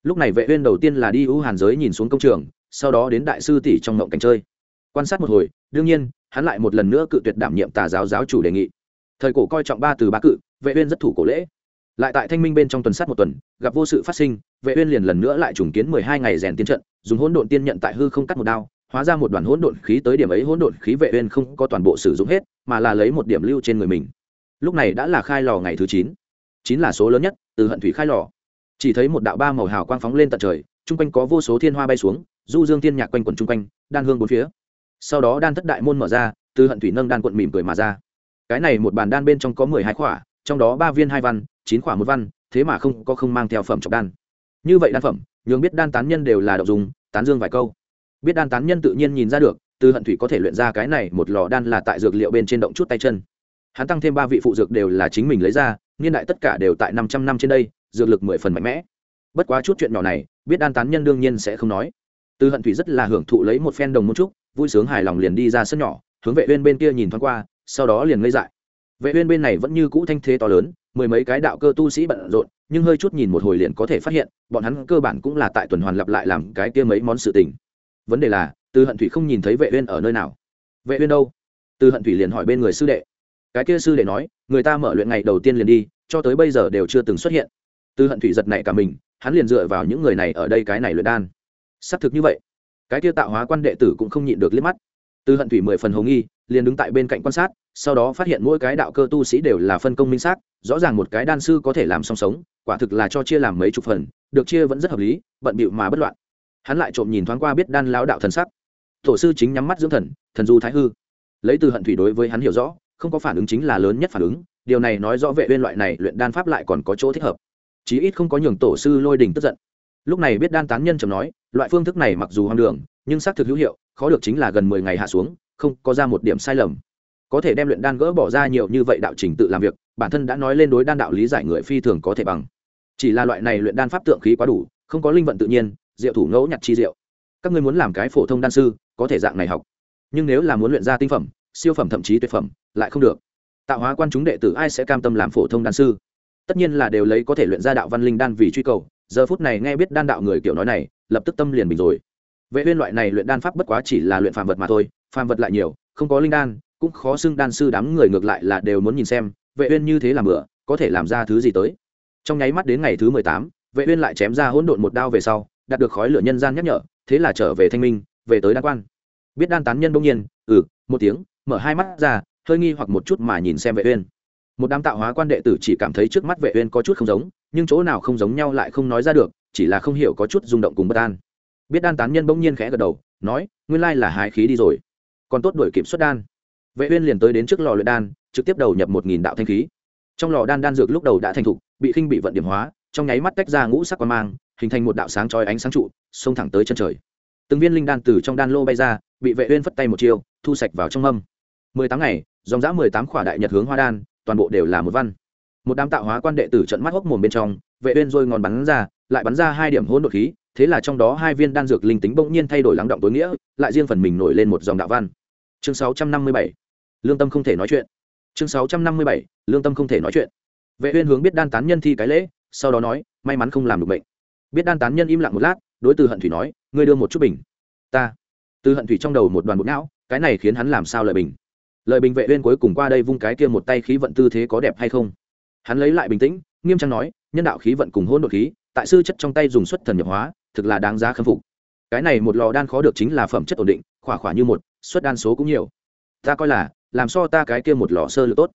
lúc này vệ uyên đầu tiên là đi ưu hàn giới nhìn xuống công trường, sau đó đến đại sư tỷ trong ngộng cảnh chơi. Quan sát một hồi, đương nhiên, hắn lại một lần nữa cự tuyệt đảm nhiệm tà giáo giáo chủ đề nghị. Thời cổ coi trọng ba từ ba cự, vệ uyên rất thủ cổ lễ. Lại tại thanh minh bên trong tuần sát một tuần, gặp vô sự phát sinh, vệ uyên liền lần nữa lại trùng kiến mười hai ngày rèn tiên trận, dùng hỗn độn tiên nhận tại hư không cắt một đao, hóa ra một đoàn hỗn độn khí tới điểm ấy hỗn độn khí vệ uyên không có toàn bộ sử dụng hết, mà là lấy một điểm lưu trên người mình. Lúc này đã là khai lò ngày thứ chín. Chín là số lớn nhất, từ hận thủy khai lò chỉ thấy một đạo ba màu hào quang phóng lên tận trời trung quanh có vô số thiên hoa bay xuống, du dương tiên nhạc quanh quẩn trung quanh, đan hương bốn phía. Sau đó đan thất đại môn mở ra, từ hận thủy nâng đan quận mỉm cười mà ra. Cái này một bàn đan bên trong có mười hai khỏa, trong đó ba viên hai văn, chín khỏa một văn, thế mà không có không mang theo phẩm trọng đan. Như vậy đan phẩm, nhường biết đan tán nhân đều là đậu dùng, tán dương vài câu. Biết đan tán nhân tự nhiên nhìn ra được, từ hận thủy có thể luyện ra cái này một lò đan là tại dược liệu bên trên động chút tay chân. Hắn tăng thêm ba vị phụ dược đều là chính mình lấy ra, niên đại tất cả đều tại năm trăm năm trên đây dược lực mười phần mạnh mẽ. Bất quá chút chuyện nhỏ này, biết đan tán nhân đương nhiên sẽ không nói. Từ hận thủy rất là hưởng thụ lấy một phen đồng môn trúc, vui sướng hài lòng liền đi ra sân nhỏ, hướng vệ uyên bên kia nhìn thoáng qua, sau đó liền ngây dại. Vệ uyên bên này vẫn như cũ thanh thế to lớn, mười mấy cái đạo cơ tu sĩ bận rộn, nhưng hơi chút nhìn một hồi liền có thể phát hiện, bọn hắn cơ bản cũng là tại tuần hoàn lặp lại làm cái kia mấy món sự tình. Vấn đề là, từ hận thủy không nhìn thấy vệ uyên ở nơi nào. Vệ uyên đâu? Từ hận thủy liền hỏi bên người sư đệ. Cái kia sư đệ nói, người ta mở luyện ngày đầu tiên liền đi, cho tới bây giờ đều chưa từng xuất hiện từ hận thủy giật nảy cả mình, hắn liền dựa vào những người này ở đây cái này luyện đan. Xác thực như vậy. Cái kia tạo hóa quan đệ tử cũng không nhịn được liếc mắt. Từ hận thủy mười phần hồng nghi, liền đứng tại bên cạnh quan sát, sau đó phát hiện mỗi cái đạo cơ tu sĩ đều là phân công minh xác, rõ ràng một cái đan sư có thể làm song sống, quả thực là cho chia làm mấy chục phần, được chia vẫn rất hợp lý, bận bịu mà bất loạn. Hắn lại trộm nhìn thoáng qua biết đan lão đạo thần sắc. Tổ sư chính nhắm mắt dưỡng thần thần du thái hư. Lấy từ hận thủy đối với hắn hiểu rõ, không có phản ứng chính là lớn nhất phản ứng, điều này nói rõ vệ uyên loại này luyện đan pháp lại còn có chỗ thích hợp chí ít không có nhường tổ sư lôi đình tức giận. Lúc này biết đan tán nhân trầm nói, loại phương thức này mặc dù hoang đường, nhưng xác thực hữu hiệu, khó được chính là gần mười ngày hạ xuống, không có ra một điểm sai lầm. Có thể đem luyện đan gỡ bỏ ra nhiều như vậy đạo trình tự làm việc, bản thân đã nói lên đối đan đạo lý giải người phi thường có thể bằng. Chỉ là loại này luyện đan pháp tượng khí quá đủ, không có linh vận tự nhiên, diệu thủ ngẫu nhặt chi diệu. Các ngươi muốn làm cái phổ thông đan sư, có thể dạng này học. Nhưng nếu là muốn luyện ra tinh phẩm, siêu phẩm thậm chí tuyệt phẩm, lại không được. Tạo hóa quan chúng đệ tử ai sẽ cam tâm làm phổ thông đan sư? Tất nhiên là đều lấy có thể luyện ra đạo văn linh đan vì truy cầu giờ phút này nghe biết đan đạo người kiểu nói này lập tức tâm liền bình rồi. Vệ uyên loại này luyện đan pháp bất quá chỉ là luyện phàm vật mà thôi phàm vật lại nhiều không có linh đan cũng khó xưng đan sư đám người ngược lại là đều muốn nhìn xem vệ uyên như thế làm bữa có thể làm ra thứ gì tới. Trong nháy mắt đến ngày thứ 18, vệ uyên lại chém ra hỗn độn một đao về sau đạt được khói lửa nhân gian nhắc nhở thế là trở về thanh minh về tới đan quan. Biết đan tán nhân đông nhiên ừ một tiếng mở hai mắt ra hơi nghi hoặc một chút mà nhìn xem vệ uyên một đám tạo hóa quan đệ tử chỉ cảm thấy trước mắt vệ uyên có chút không giống, nhưng chỗ nào không giống nhau lại không nói ra được, chỉ là không hiểu có chút rung động cùng bất an. Biết đan tán nhân bỗng nhiên khẽ gật đầu, nói, nguyên lai là hái khí đi rồi. Còn tốt đuổi kịp xuất đan. Vệ uyên liền tới đến trước lò luyện đan, trực tiếp đầu nhập một nghìn đạo thanh khí. Trong lò đan đan dược lúc đầu đã thành thục, bị khinh bị vận điểm hóa, trong nháy mắt tách ra ngũ sắc quan mang, hình thành một đạo sáng chói ánh sáng trụ, xông thẳng tới chân trời. Từng viên linh đan từ trong đan lô bay ra, bị vệ uyên phất tay một chiêu, thu sạch vào trong mâm. Mười tám ngày, dòng dã mười tám khỏa đại nhật hướng hoa đan toàn bộ đều là một văn. Một đám tạo hóa quan đệ tử trận mắt hốc mồm bên trong, vệ uyên rồi ngòn bắn ra, lại bắn ra hai điểm hỗn độn khí, thế là trong đó hai viên đan dược linh tính bỗng nhiên thay đổi lắng động tối nghĩa, lại riêng phần mình nổi lên một dòng đạo văn. Chương 657 lương tâm không thể nói chuyện. Chương 657 lương tâm không thể nói chuyện. Vệ uyên hướng biết đan tán nhân thi cái lễ, sau đó nói, may mắn không làm được bệnh. Biết đan tán nhân im lặng một lát, đối từ hận thủy nói, ngươi đưa một chút bình. Ta. Từ hận thủy trong đầu một đoàn bột não, cái này khiến hắn làm sao lợi bình? Lời bình vệ uyên cuối cùng qua đây vung cái kia một tay khí vận tư thế có đẹp hay không? Hắn lấy lại bình tĩnh, nghiêm trang nói, nhân đạo khí vận cùng hỗn độn khí, tại sư chất trong tay dùng xuất thần nhập hóa, thực là đáng giá khâm phục. Cái này một lò đan khó được chính là phẩm chất ổn định, khỏa khỏa như một, xuất đan số cũng nhiều. Ta coi là, làm so ta cái kia một lò sơ lược tốt.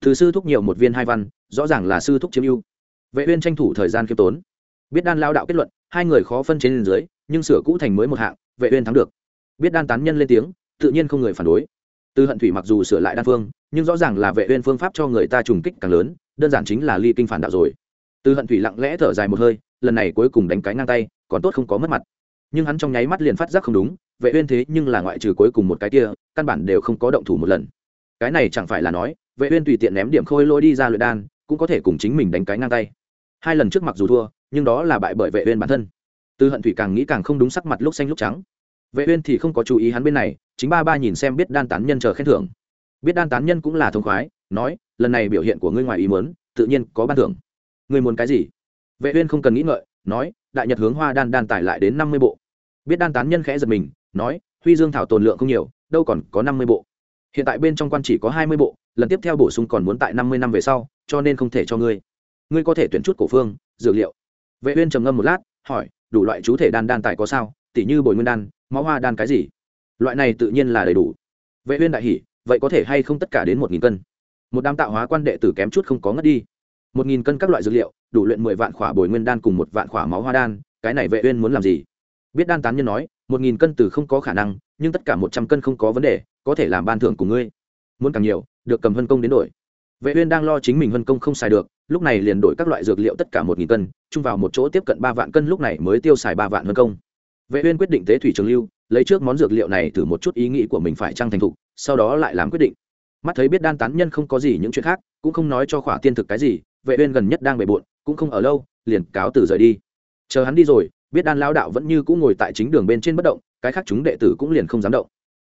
Từ sư thúc nhiều một viên hai văn, rõ ràng là sư thúc chiếm ưu. Vệ uyên tranh thủ thời gian kiêm tốn. Biết đan lao đạo kết luận, hai người khó phân trên dưới, nhưng sửa cũ thành mới một hạng, vệ uyên thắng được. Biết đan tán nhân lên tiếng, tự nhiên không người phản đối từ hận thủy mặc dù sửa lại đan phương, nhưng rõ ràng là vệ uyên phương pháp cho người ta trùng kích càng lớn, đơn giản chính là ly kinh phản đạo rồi. Từ hận thủy lặng lẽ thở dài một hơi, lần này cuối cùng đánh cái ngang tay, còn tốt không có mất mặt. Nhưng hắn trong nháy mắt liền phát giác không đúng, vệ uyên thế nhưng là ngoại trừ cuối cùng một cái kia, căn bản đều không có động thủ một lần. Cái này chẳng phải là nói, vệ uyên tùy tiện ném điểm khôi lôi đi ra luyện đan, cũng có thể cùng chính mình đánh cái ngang tay. Hai lần trước mặc dù thua, nhưng đó là bại bởi vệ uyên bản thân. Từ hận thủy càng nghĩ càng không đúng sắc mặt lúc xanh lúc trắng. Vệ uyên thì không có chú ý hắn bên này chính ba ba nhìn xem biết đan tán nhân chờ khen thưởng. Biết đan tán nhân cũng là thông khoái, nói, lần này biểu hiện của ngươi ngoài ý muốn, tự nhiên có ban thưởng. Ngươi muốn cái gì? Vệ uyên không cần nghĩ ngợi, nói, đại nhật hướng hoa đan đan tải lại đến 50 bộ. Biết đan tán nhân khẽ giật mình, nói, huy dương thảo tồn lượng không nhiều, đâu còn có 50 bộ. Hiện tại bên trong quan chỉ có 20 bộ, lần tiếp theo bổ sung còn muốn tại 50 năm về sau, cho nên không thể cho ngươi. Ngươi có thể tuyển chút cổ phương, dược liệu. Vệ uyên trầm ngâm một lát, hỏi, đủ loại chú thể đan đan tài có sao? Tỷ như bồi nguyên đan, máu hoa đan cái gì? Loại này tự nhiên là đầy đủ. Vệ uyên đại hỉ, vậy có thể hay không tất cả đến một nghìn cân? Một đám tạo hóa quan đệ tử kém chút không có ngất đi. Một nghìn cân các loại dược liệu, đủ luyện mười vạn khỏa bồi nguyên đan cùng một vạn khỏa máu hoa đan, cái này vệ uyên muốn làm gì? Biết đan tán nhân nói, một nghìn cân từ không có khả năng, nhưng tất cả một trăm cân không có vấn đề, có thể làm ban thưởng của ngươi. Muốn càng nhiều, được cầm vân công đến đổi. Vệ uyên đang lo chính mình vân công không xài được, lúc này liền đổi các loại dược liệu tất cả một nghìn cân, chung vào một chỗ tiếp cận ba vạn cân lúc này mới tiêu xài ba vạn vân công. Vệ uyên quyết định tế thủy trường lưu lấy trước món dược liệu này thử một chút ý nghĩ của mình phải trang thành thục, sau đó lại làm quyết định. Mắt thấy biết đan tán nhân không có gì những chuyện khác, cũng không nói cho khỏa tiên thực cái gì, vệ uyên gần nhất đang bề bộn, cũng không ở lâu, liền cáo từ rời đi. Chờ hắn đi rồi, biết đan lão đạo vẫn như cũ ngồi tại chính đường bên trên bất động, cái khác chúng đệ tử cũng liền không dám động.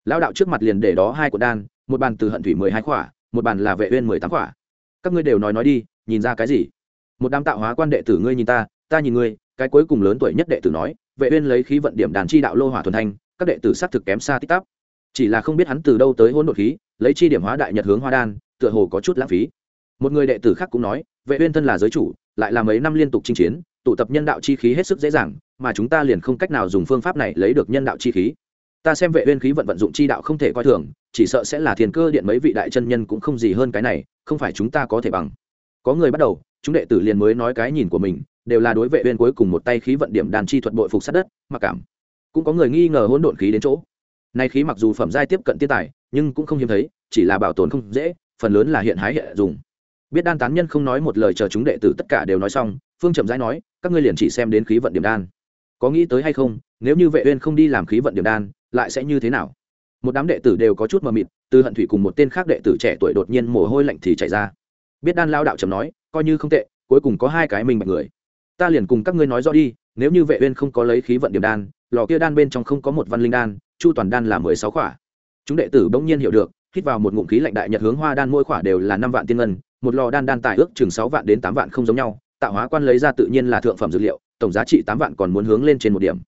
Lão đạo trước mặt liền để đó hai của đan, một bàn từ hận thủy mười hai khỏa, một bàn là vệ uyên mười tám khỏa. Các ngươi đều nói nói đi, nhìn ra cái gì? Một đám tạo hóa quan đệ tử ngươi nhìn ta ta nhìn ngươi, cái cuối cùng lớn tuổi nhất đệ tử nói, vệ uyên lấy khí vận điểm đàn chi đạo lô hỏa thuần thanh các đệ tử xác thực kém xa tích tắp. Chỉ là không biết hắn từ đâu tới hỗn độn khí, lấy chi điểm hóa đại nhật hướng hoa đan, tựa hồ có chút lãng phí. Một người đệ tử khác cũng nói, vệ uyên thân là giới chủ, lại là mấy năm liên tục chinh chiến, tụ tập nhân đạo chi khí hết sức dễ dàng, mà chúng ta liền không cách nào dùng phương pháp này lấy được nhân đạo chi khí. Ta xem vệ uyên khí vận vận dụng chi đạo không thể coi thường, chỉ sợ sẽ là thiên cơ điện mấy vị đại chân nhân cũng không gì hơn cái này, không phải chúng ta có thể bằng. Có người bắt đầu, chúng đệ tử liền mới nói cái nhìn của mình, đều là đối vệ uyên cuối cùng một tay khí vận điểm đàn chi thuật bội phục sát đất, mặc cảm cũng có người nghi ngờ hỗn độn khí đến chỗ. Nay khí mặc dù phẩm giai tiếp cận tiên tài, nhưng cũng không hiếm thấy, chỉ là bảo tồn không dễ, phần lớn là hiện hái hiện dùng. Biết đan tán nhân không nói một lời chờ chúng đệ tử tất cả đều nói xong, phương chậm rãi nói, các ngươi liền chỉ xem đến khí vận điểm đan. Có nghĩ tới hay không, nếu như vệ uyên không đi làm khí vận điểm đan, lại sẽ như thế nào? Một đám đệ tử đều có chút mờ mịt, từ hận thủy cùng một tên khác đệ tử trẻ tuổi đột nhiên mồ hôi lạnh thì chảy ra. Biết đan lao đạo trầm nói, coi như không tệ, cuối cùng có hai cái mình bạch người. Ta liền cùng các ngươi nói rõ đi, nếu như vệ uyên không có lấy khí vận điểm đan lò kia đan bên trong không có một văn linh đan, chu toàn đan là mười sáu khỏa. Chúng đệ tử bỗng nhiên hiểu được, hít vào một ngụm khí lạnh đại nhật hướng hoa đan mỗi khỏa đều là năm vạn tiên ngân, một lò đan đan tài ước chừng sáu vạn đến tám vạn không giống nhau, tạo hóa quan lấy ra tự nhiên là thượng phẩm dược liệu, tổng giá trị tám vạn còn muốn hướng lên trên một điểm.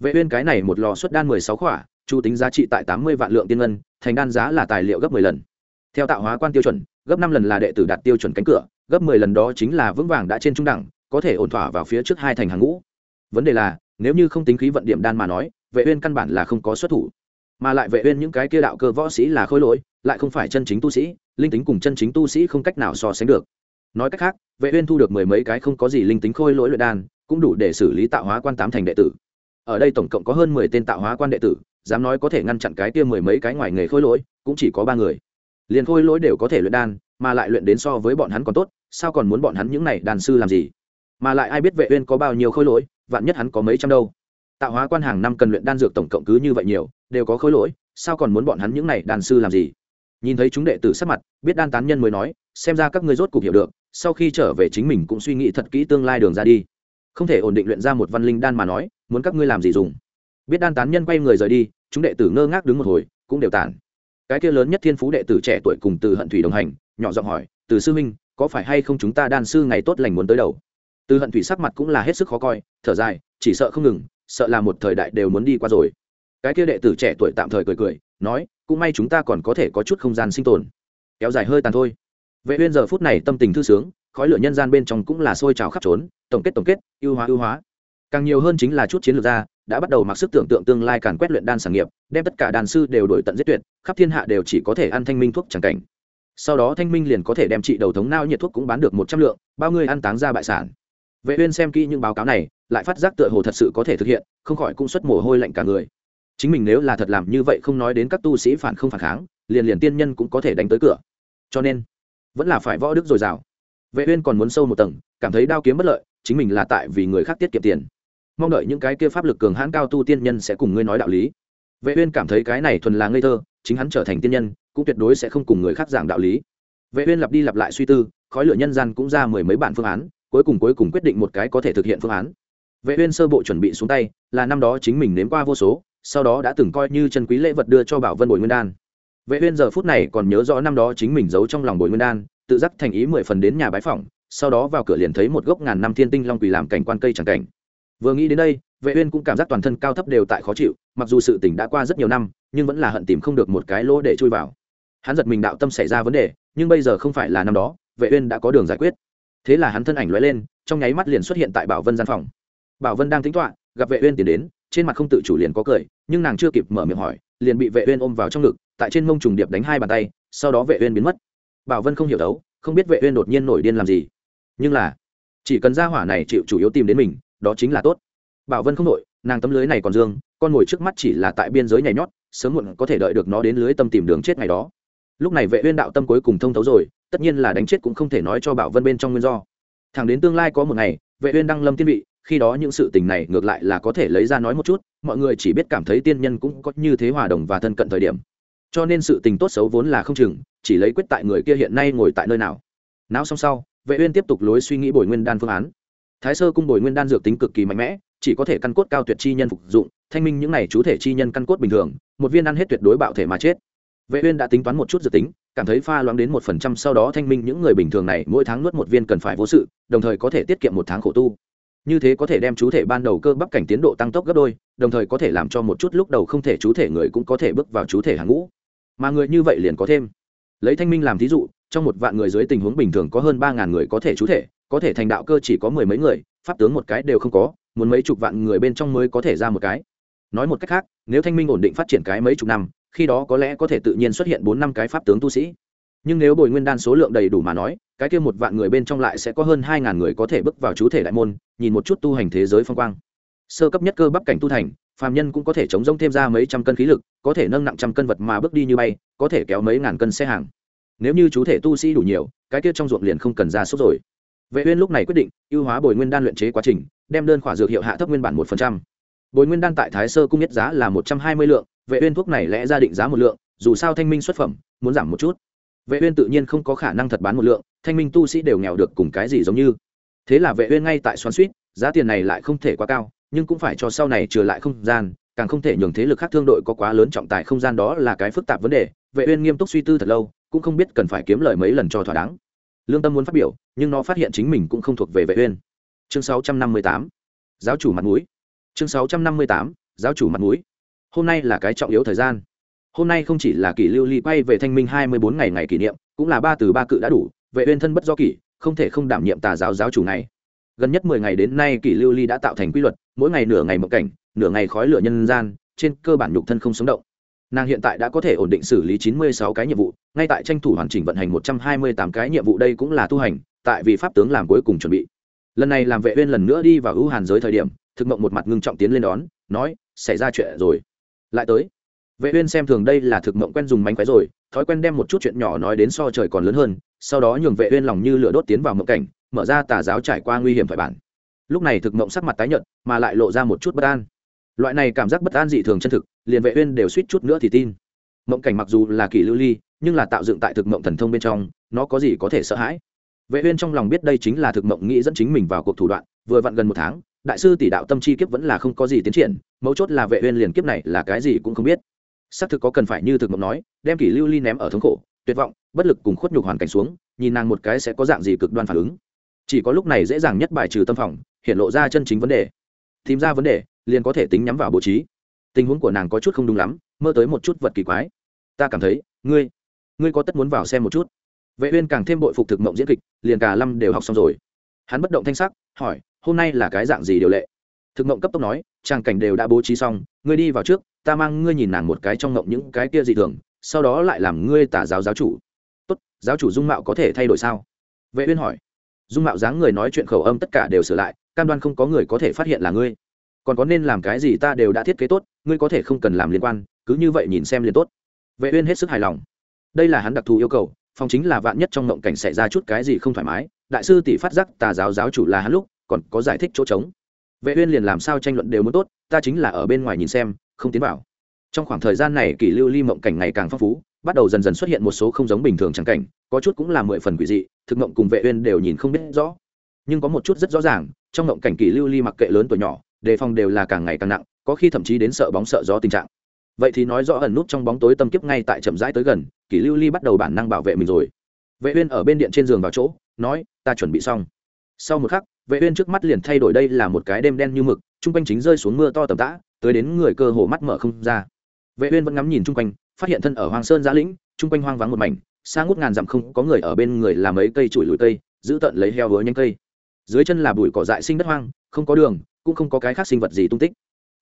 Vệ uyên cái này một lò xuất đan mười sáu khỏa, chu tính giá trị tại tám mươi vạn lượng tiên ngân, thành đan giá là tài liệu gấp mười lần. Theo tạo hóa quan tiêu chuẩn, gấp năm lần là đệ tử đạt tiêu chuẩn cánh cửa, gấp mười lần đó chính là vững vàng đã trên trung đẳng, có thể ổn thỏa vào phía trước hai thành hàng ngũ. Vấn đề là nếu như không tính khí vận điểm đan mà nói, vệ uyên căn bản là không có xuất thủ. Mà lại vệ uyên những cái kia đạo cơ võ sĩ là khôi lỗi, lại không phải chân chính tu sĩ, linh tính cùng chân chính tu sĩ không cách nào so sánh được. Nói cách khác, vệ uyên thu được mười mấy cái không có gì linh tính khôi lỗi luyện đan, cũng đủ để xử lý tạo hóa quan tám thành đệ tử. Ở đây tổng cộng có hơn mười tên tạo hóa quan đệ tử, dám nói có thể ngăn chặn cái kia mười mấy cái ngoài nghề khôi lỗi, cũng chỉ có ba người. Liền khôi lỗi đều có thể luyện đan, mà lại luyện đến so với bọn hắn còn tốt, sao còn muốn bọn hắn những này đàn sư làm gì? Mà lại ai biết vệ uyên có bao nhiêu khôi lỗi vạn nhất hắn có mấy trăm đâu. Tạo hóa quan hàng năm cần luyện đan dược tổng cộng cứ như vậy nhiều, đều có khối lỗi, sao còn muốn bọn hắn những này đàn sư làm gì? Nhìn thấy chúng đệ tử sắc mặt, biết đan tán nhân mới nói, xem ra các ngươi rốt cuộc hiểu được, sau khi trở về chính mình cũng suy nghĩ thật kỹ tương lai đường ra đi. Không thể ổn định luyện ra một văn linh đan mà nói, muốn các ngươi làm gì dùng? Biết đan tán nhân quay người rời đi, chúng đệ tử ngơ ngác đứng một hồi, cũng đều tản. Cái kia lớn nhất thiên phú đệ tử trẻ tuổi cùng từ hận thủy đồng hành, nhỏ giọng hỏi, từ sư minh có phải hay không chúng ta đan sư ngày tốt lành muốn tới đầu? Từ hận thủy sắc mặt cũng là hết sức khó coi, thở dài, chỉ sợ không ngừng, sợ là một thời đại đều muốn đi qua rồi. Cái kia đệ tử trẻ tuổi tạm thời cười cười, nói, cũng may chúng ta còn có thể có chút không gian sinh tồn. Kéo dài hơi tàn thôi. Vệ uyên giờ phút này tâm tình thư sướng, khói lửa nhân gian bên trong cũng là sôi trào khắp trốn, tổng kết tổng kết, ưu hóa ưu hóa. Càng nhiều hơn chính là chút chiến lược ra, đã bắt đầu mặc sức tưởng tượng tương lai càn quét luyện đan sản nghiệp, đem tất cả đàn sư đều đổi tận giết tuyệt, khắp thiên hạ đều chỉ có thể ăn thanh minh thuốc chẳng cảnh. Sau đó thanh minh liền có thể đem trị đầu thống nao nhiệt thuốc cũng bán được một trăm lượng, bao người ăn táng ra bại sản vệ uyên xem kỹ những báo cáo này, lại phát giác tựa hồ thật sự có thể thực hiện, không khỏi cũng xuất mồ hôi lạnh cả người. Chính mình nếu là thật làm như vậy không nói đến các tu sĩ phản không phản kháng, liền liền tiên nhân cũng có thể đánh tới cửa. Cho nên, vẫn là phải võ đức dồi dào. Vệ uyên còn muốn sâu một tầng, cảm thấy đao kiếm bất lợi, chính mình là tại vì người khác tiết kiệm tiền. Mong đợi những cái kia pháp lực cường hãn cao tu tiên nhân sẽ cùng ngươi nói đạo lý. Vệ uyên cảm thấy cái này thuần là ngây thơ, chính hắn trở thành tiên nhân, cũng tuyệt đối sẽ không cùng người khác giảng đạo lý. Vệ uyên lặp đi lặp lại suy tư, khói lửa nhân gian cũng ra mười mấy bản phương án cuối cùng cuối cùng quyết định một cái có thể thực hiện phương án. Vệ uyên sơ bộ chuẩn bị xuống tay, là năm đó chính mình nếm qua vô số, sau đó đã từng coi như chân quý lễ vật đưa cho bảo vân bồi nguyên đan. Vệ uyên giờ phút này còn nhớ rõ năm đó chính mình giấu trong lòng bồi nguyên đan, tự dắt thành ý mười phần đến nhà bái phỏng, sau đó vào cửa liền thấy một gốc ngàn năm thiên tinh long quỳ làm cảnh quan cây chẳng cảnh. Vừa nghĩ đến đây, vệ uyên cũng cảm giác toàn thân cao thấp đều tại khó chịu, mặc dù sự tình đã qua rất nhiều năm, nhưng vẫn là hận tìm không được một cái lỗ để chui vào. Hắn giật mình đạo tâm xảy ra vấn đề, nhưng bây giờ không phải là năm đó, vệ uyên đã có đường giải quyết thế là hắn thân ảnh lóe lên, trong nháy mắt liền xuất hiện tại bảo vân gian phòng. Bảo vân đang tính toạ gặp vệ uyên tiến đến, trên mặt không tự chủ liền có cười, nhưng nàng chưa kịp mở miệng hỏi, liền bị vệ uyên ôm vào trong ngực, tại trên mông trùng điệp đánh hai bàn tay, sau đó vệ uyên biến mất. Bảo vân không hiểu đấu, không biết vệ uyên đột nhiên nổi điên làm gì. Nhưng là, chỉ cần gia hỏa này chịu chủ yếu tìm đến mình, đó chính là tốt. Bảo vân không nổi, nàng tấm lưới này còn dương, con ngồi trước mắt chỉ là tại biên giới nhảy nhót, sớm muộn có thể đợi được nó đến lưới tâm tìm đường chết ngày đó. Lúc này vệ uyên đạo tâm cuối cùng thông thấu rồi tất nhiên là đánh chết cũng không thể nói cho bảo vân bên trong nguyên do. Thẳng đến tương lai có một ngày, vệ uyên đăng lâm tiên vị, khi đó những sự tình này ngược lại là có thể lấy ra nói một chút, mọi người chỉ biết cảm thấy tiên nhân cũng có như thế hòa đồng và thân cận thời điểm. Cho nên sự tình tốt xấu vốn là không chừng, chỉ lấy quyết tại người kia hiện nay ngồi tại nơi nào. Não xong sau, vệ uyên tiếp tục lối suy nghĩ bồi nguyên đan phương án. Thái sơ cung bồi nguyên đan dược tính cực kỳ mạnh mẽ, chỉ có thể căn cốt cao tuyệt chi nhân phục dụng, thanh minh những này chú thể chi nhân căn cốt bình thường, một viên ăn hết tuyệt đối bạo thể mà chết. Vệ uyên đã tính toán một chút dự tính cảm thấy pha loãng đến một phần trăm sau đó thanh minh những người bình thường này mỗi tháng nuốt một viên cần phải vô sự, đồng thời có thể tiết kiệm một tháng khổ tu. Như thế có thể đem chú thể ban đầu cơ bắp cảnh tiến độ tăng tốc gấp đôi, đồng thời có thể làm cho một chút lúc đầu không thể chú thể người cũng có thể bước vào chú thể hàng ngũ. Mà người như vậy liền có thêm. Lấy thanh minh làm thí dụ, trong một vạn người dưới tình huống bình thường có hơn ba ngàn người có thể chú thể, có thể thành đạo cơ chỉ có mười mấy người, pháp tướng một cái đều không có, muốn mấy chục vạn người bên trong mới có thể ra một cái. Nói một cách khác, nếu thanh minh ổn định phát triển cái mấy chục năm khi đó có lẽ có thể tự nhiên xuất hiện bốn năm cái pháp tướng tu sĩ. Nhưng nếu bồi nguyên đan số lượng đầy đủ mà nói, cái kia một vạn người bên trong lại sẽ có hơn hai ngàn người có thể bước vào chú thể đại môn, nhìn một chút tu hành thế giới phong quang. Sơ cấp nhất cơ bắp cảnh tu thành, phàm nhân cũng có thể chống rông thêm ra mấy trăm cân khí lực, có thể nâng nặng trăm cân vật mà bước đi như bay, có thể kéo mấy ngàn cân xe hàng. Nếu như chú thể tu sĩ đủ nhiều, cái kia trong ruộng liền không cần ra sốt rồi. Vệ uyên lúc này quyết định, ưu hóa bồi nguyên đan luyện chế quá trình, đem đơn khỏa dược hiệu hạ thấp nguyên bản một phần trăm. Bồi nguyên đan tại thái sơ cung nhất giá là một trăm hai mươi lượng vệ uyên thuốc này lẽ ra định giá một lượng, dù sao thanh minh xuất phẩm, muốn giảm một chút. Vệ uyên tự nhiên không có khả năng thật bán một lượng, thanh minh tu sĩ đều nghèo được cùng cái gì giống như. Thế là vệ uyên ngay tại xoắn suýt, giá tiền này lại không thể quá cao, nhưng cũng phải cho sau này trừ lại không gian, càng không thể nhường thế lực khác thương đội có quá lớn trọng tài không gian đó là cái phức tạp vấn đề, vệ uyên nghiêm túc suy tư thật lâu, cũng không biết cần phải kiếm lời mấy lần cho thỏa đáng. Lương tâm muốn phát biểu, nhưng nó phát hiện chính mình cũng không thuộc về vệ uyên. Chương 658 giáo chủ mặt mũi. Chương 658 giáo chủ mặt mũi hôm nay là cái trọng yếu thời gian. Hôm nay không chỉ là kỷ lưu ly quay về thanh minh hai mươi bốn ngày ngày kỷ niệm, cũng là ba từ ba cự đã đủ, vệ uyên thân bất do kỷ, không thể không đảm nhiệm tà giáo giáo chủ này gần nhất mười ngày đến nay kỷ lưu ly đã tạo thành quy luật, mỗi ngày nửa ngày mộng cảnh, nửa ngày khói lửa nhân gian, trên cơ bản nhục thân không sống động. Nàng hiện tại đã có thể ổn định xử lý chín mươi sáu cái nhiệm vụ, ngay tại tranh thủ hoàn chỉnh vận hành một trăm hai mươi tám cái nhiệm vụ đây cũng là tu hành, tại vì pháp tướng làm cuối cùng chuẩn bị. Lần này làm vệ uyên lần nữa đi vào ưu hàn giới thời điểm, thực mộng một mặt ngưng trọng tiến lên đón, nói, xảy ra chuyện rồi lại tới. Vệ uyên xem thường đây là thực mộng quen dùng mánh khóe rồi, thói quen đem một chút chuyện nhỏ nói đến so trời còn lớn hơn, sau đó nhường vệ uyên lòng như lửa đốt tiến vào mộng cảnh, mở ra tà giáo trải qua nguy hiểm phải bản. Lúc này thực mộng sắc mặt tái nhợt, mà lại lộ ra một chút bất an. Loại này cảm giác bất an dị thường chân thực, liền vệ uyên đều suýt chút nữa thì tin. Mộng cảnh mặc dù là kỳ lưu ly, nhưng là tạo dựng tại thực mộng thần thông bên trong, nó có gì có thể sợ hãi? Vệ uyên trong lòng biết đây chính là thực mộng nghĩ dẫn chính mình vào cuộc thủ đoạn, vừa vặn gần một tháng đại sư tỷ đạo tâm chi kiếp vẫn là không có gì tiến triển, mấu chốt là vệ uyên liền kiếp này là cái gì cũng không biết. Xác thực có cần phải như thực mộng nói, đem kỷ lưu ly ném ở thống khổ, tuyệt vọng, bất lực cùng khuất nhục hoàn cảnh xuống, nhìn nàng một cái sẽ có dạng gì cực đoan phản ứng. Chỉ có lúc này dễ dàng nhất bài trừ tâm phòng, hiện lộ ra chân chính vấn đề. Tìm ra vấn đề, liền có thể tính nhắm vào bố trí. Tình huống của nàng có chút không đúng lắm, mơ tới một chút vật kỳ quái. Ta cảm thấy, ngươi ngươi có tất muốn vào xem một chút. Vệ uyên càng thêm bội phục thực mộng diễn kịch, liền cả lâm đều học xong rồi hắn bất động thanh sắc, hỏi, hôm nay là cái dạng gì điều lệ? Thực mộng cấp tốc nói, trang cảnh đều đã bố trí xong, ngươi đi vào trước, ta mang ngươi nhìn nàng một cái trong mộng những cái kia dị thường, sau đó lại làm ngươi tả giáo giáo chủ. Tốt, giáo chủ dung mạo có thể thay đổi sao? Vệ uyên hỏi. Dung mạo dáng người nói chuyện khẩu âm tất cả đều sửa lại, cam đoan không có người có thể phát hiện là ngươi. Còn có nên làm cái gì ta đều đã thiết kế tốt, ngươi có thể không cần làm liên quan, cứ như vậy nhìn xem liền tốt. Vệ uyên hết sức hài lòng. Đây là hắn đặc thù yêu cầu phòng chính là vạn nhất trong ngộng cảnh xảy ra chút cái gì không thoải mái, đại sư tỷ phát giác tà giáo giáo chủ là hắn lúc, còn có giải thích chỗ trống. Vệ uyên liền làm sao tranh luận đều muốn tốt, ta chính là ở bên ngoài nhìn xem, không tiến vào. Trong khoảng thời gian này kỷ lưu ly mộng cảnh ngày càng phong phú, bắt đầu dần dần xuất hiện một số không giống bình thường chẳng cảnh, có chút cũng là mười phần quỷ dị, thực mộng cùng vệ uyên đều nhìn không biết rõ. Nhưng có một chút rất rõ ràng, trong mộng cảnh kỷ lưu ly mặc kệ lớn tuổi nhỏ, đề phòng đều là càng ngày càng nặng, có khi thậm chí đến sợ bóng sợ gió tình trạng vậy thì nói rõ ẩn nút trong bóng tối tâm kiếp ngay tại chậm rãi tới gần, kỷ lưu ly bắt đầu bản năng bảo vệ mình rồi. Vệ uyên ở bên điện trên giường vào chỗ, nói, ta chuẩn bị xong. Sau một khắc, vệ uyên trước mắt liền thay đổi đây là một cái đêm đen như mực trung quanh chính rơi xuống mưa to tầm tã, tới đến người cơ hồ mắt mở không ra. Vệ uyên vẫn ngắm nhìn trung quanh, phát hiện thân ở hoàng sơn giã lĩnh trung quanh hoang vắng một mảnh, xa ngút ngàn dặm không có người ở bên người làm mấy cây chuỗi lùi cây, giữ tận lấy heo hứa nhanh cây. Dưới chân là bụi cỏ dại sinh đất hoang, không có đường, cũng không có cái khác sinh vật gì tung tích.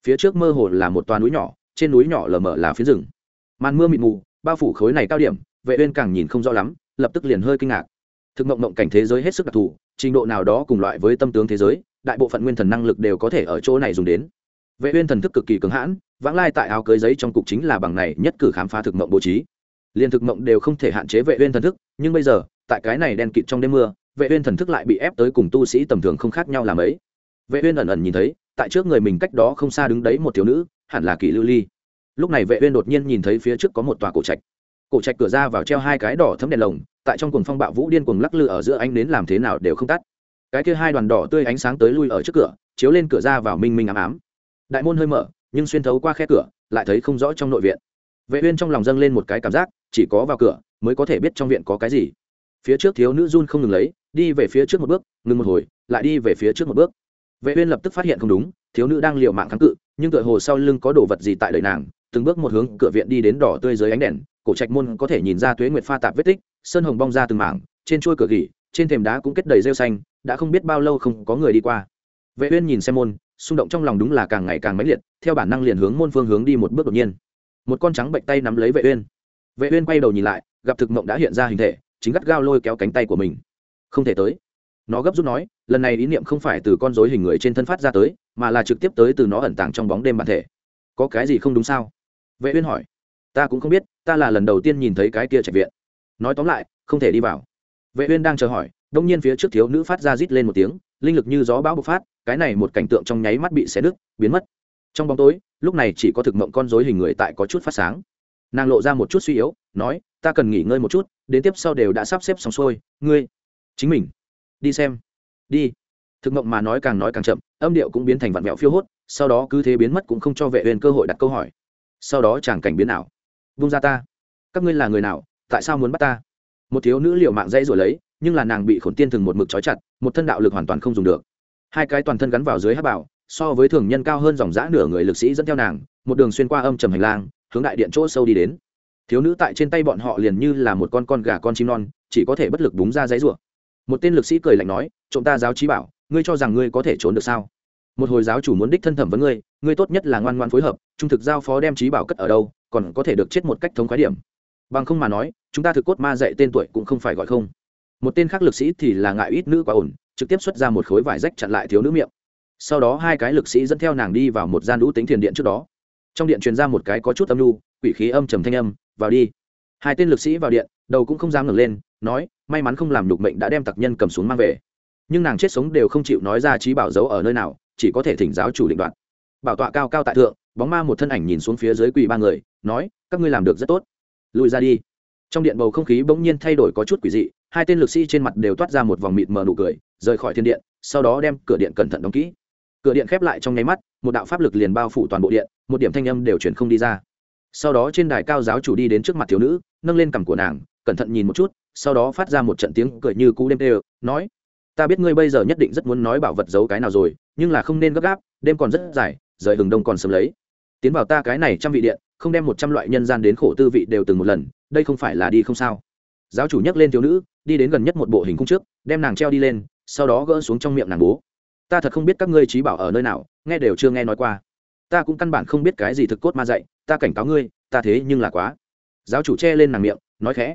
Phía trước mơ hồ là một toa núi nhỏ trên núi nhỏ lờ mờ là phía rừng. Màn mưa mịt mù, bao phủ khối này cao điểm, vệ uyên càng nhìn không rõ lắm, lập tức liền hơi kinh ngạc. Thực mộng mộng cảnh thế giới hết sức đặc thù, trình độ nào đó cùng loại với tâm tướng thế giới, đại bộ phận nguyên thần năng lực đều có thể ở chỗ này dùng đến. Vệ uyên thần thức cực kỳ cứng hãn, vãng lai tại áo cưới giấy trong cục chính là bằng này nhất cử khám phá thực mộng bố trí. Liên thực mộng đều không thể hạn chế vệ uyên thần thức, nhưng bây giờ, tại cái này đen kịt trong đêm mưa, vệ uyên thần thức lại bị ép tới cùng tu sĩ tầm thường không khác nhau là mấy vệ uyên ẩn ẩn nhìn thấy, tại trước người mình cách đó không xa đứng đấy một thiếu nữ hẳn là kỷ lưu ly. Lúc này vệ uyên đột nhiên nhìn thấy phía trước có một tòa cổ trạch. Cổ trạch cửa ra vào treo hai cái đỏ thấm đèn lồng, tại trong cuồng phong bạo vũ điên cuồng lắc lư ở giữa ánh đến làm thế nào đều không tắt. Cái kia hai đoàn đỏ tươi ánh sáng tới lui ở trước cửa, chiếu lên cửa ra vào minh minh ám ám. Đại môn hơi mở, nhưng xuyên thấu qua khe cửa, lại thấy không rõ trong nội viện. Vệ uyên trong lòng dâng lên một cái cảm giác, chỉ có vào cửa mới có thể biết trong viện có cái gì. Phía trước thiếu nữ run không ngừng lấy, đi về phía trước một bước, ngừng một hồi, lại đi về phía trước một bước. Vệ uyên lập tức phát hiện không đúng, thiếu nữ đang liều mạng kháng cự nhưng tựa hồ sau lưng có đồ vật gì tại đời nàng, từng bước một hướng cửa viện đi đến đỏ tươi dưới ánh đèn, cổ trạch môn có thể nhìn ra tuế nguyệt pha tạp vết tích, sơn hồng bong ra từng mảng, trên chuôi cửa gỉ, trên thềm đá cũng kết đầy rêu xanh, đã không biết bao lâu không có người đi qua. Vệ uyên nhìn xem môn, xung động trong lòng đúng là càng ngày càng mãnh liệt, theo bản năng liền hướng môn phương hướng đi một bước đột nhiên. Một con trắng bệnh tay nắm lấy vệ uyên. Vệ uyên quay đầu nhìn lại, gặp thực mộng đã hiện ra hình thể, chính gắt gao lôi kéo cánh tay của mình. Không thể tới. Nó gấp rút nói lần này ý niệm không phải từ con rối hình người trên thân phát ra tới, mà là trực tiếp tới từ nó ẩn tàng trong bóng đêm bản thể. Có cái gì không đúng sao? Vệ uyên hỏi. Ta cũng không biết, ta là lần đầu tiên nhìn thấy cái kia trạch viện. Nói tóm lại, không thể đi vào. Vệ uyên đang chờ hỏi, đông nhiên phía trước thiếu nữ phát ra rít lên một tiếng, linh lực như gió bão bộc phát, cái này một cảnh tượng trong nháy mắt bị xé nứt, biến mất. Trong bóng tối, lúc này chỉ có thực mộng con rối hình người tại có chút phát sáng. Nàng lộ ra một chút suy yếu, nói, ta cần nghỉ ngơi một chút, đến tiếp sau đều đã sắp xếp xong xuôi, ngươi, chính mình, đi xem đi. Thực mộng mà nói càng nói càng chậm, âm điệu cũng biến thành vặn vẹo phiêu hốt, sau đó cứ thế biến mất cũng không cho vệ huyền cơ hội đặt câu hỏi. Sau đó chàng cảnh biến ảo. Vung ra ta. Các ngươi là người nào? Tại sao muốn bắt ta? Một thiếu nữ liều mạng dây rồi lấy, nhưng là nàng bị khổn tiên thường một mực trói chặt, một thân đạo lực hoàn toàn không dùng được. Hai cái toàn thân gắn vào dưới hát bảo, so với thường nhân cao hơn dòng giã nửa người lực sĩ dẫn theo nàng, một đường xuyên qua âm trầm hành lang, hướng đại điện chỗ sâu đi đến. Thiếu nữ tại trên tay bọn họ liền như là một con con gà con chim non, chỉ có thể bất lực búng ra giấy rủa một tên lực sĩ cười lạnh nói, trộm ta giáo trí bảo, ngươi cho rằng ngươi có thể trốn được sao? Một hồi giáo chủ muốn đích thân thẩm với ngươi ngươi tốt nhất là ngoan ngoan phối hợp, trung thực giao phó đem trí bảo cất ở đâu, còn có thể được chết một cách thống khái điểm. Bằng không mà nói, chúng ta thực cốt ma dạy tên tuổi cũng không phải gọi không. Một tên khác lực sĩ thì là ngại ít nữ quá ổn, trực tiếp xuất ra một khối vải rách chặn lại thiếu nữ miệng. Sau đó hai cái lực sĩ dẫn theo nàng đi vào một gian lũ tính thiền điện trước đó. Trong điện truyền ra một cái có chút âm lưu quỷ khí âm trầm thanh âm, vào đi. Hai tên lực sĩ vào điện, đầu cũng không dám ngẩng lên nói, may mắn không làm nhục mệnh đã đem tặc nhân cầm xuống mang về. Nhưng nàng chết sống đều không chịu nói ra trí bảo giấu ở nơi nào, chỉ có thể thỉnh giáo chủ định đoạt. Bảo tọa cao cao tại thượng, bóng ma một thân ảnh nhìn xuống phía dưới quỳ ba người, nói, các ngươi làm được rất tốt. Lùi ra đi. Trong điện bầu không khí bỗng nhiên thay đổi có chút quỷ dị, hai tên lực sĩ trên mặt đều toát ra một vòng mịt mờ nụ cười, rời khỏi thiên điện, sau đó đem cửa điện cẩn thận đóng kỹ. Cửa điện khép lại trong nháy mắt, một đạo pháp lực liền bao phủ toàn bộ điện, một điểm thanh âm đều chuyển không đi ra. Sau đó trên đài cao giáo chủ đi đến trước mặt thiếu nữ, nâng lên cằm của nàng, cẩn thận nhìn một chút sau đó phát ra một trận tiếng cười như cú đêm tê nói, ta biết ngươi bây giờ nhất định rất muốn nói bảo vật giấu cái nào rồi, nhưng là không nên gấp gáp, đêm còn rất dài, rời hừng đông còn sớm lấy. Tiến vào ta cái này trăm vị điện, không đem một trăm loại nhân gian đến khổ tư vị đều từng một lần, đây không phải là đi không sao. Giáo chủ nhắc lên thiếu nữ, đi đến gần nhất một bộ hình khung trước, đem nàng treo đi lên, sau đó gỡ xuống trong miệng nàng bố. Ta thật không biết các ngươi trí bảo ở nơi nào, nghe đều chưa nghe nói qua. Ta cũng căn bản không biết cái gì thực cốt ma dạy, ta cảnh cáo ngươi, ta thế nhưng là quá. Giáo chủ che lên nàng miệng, nói khẽ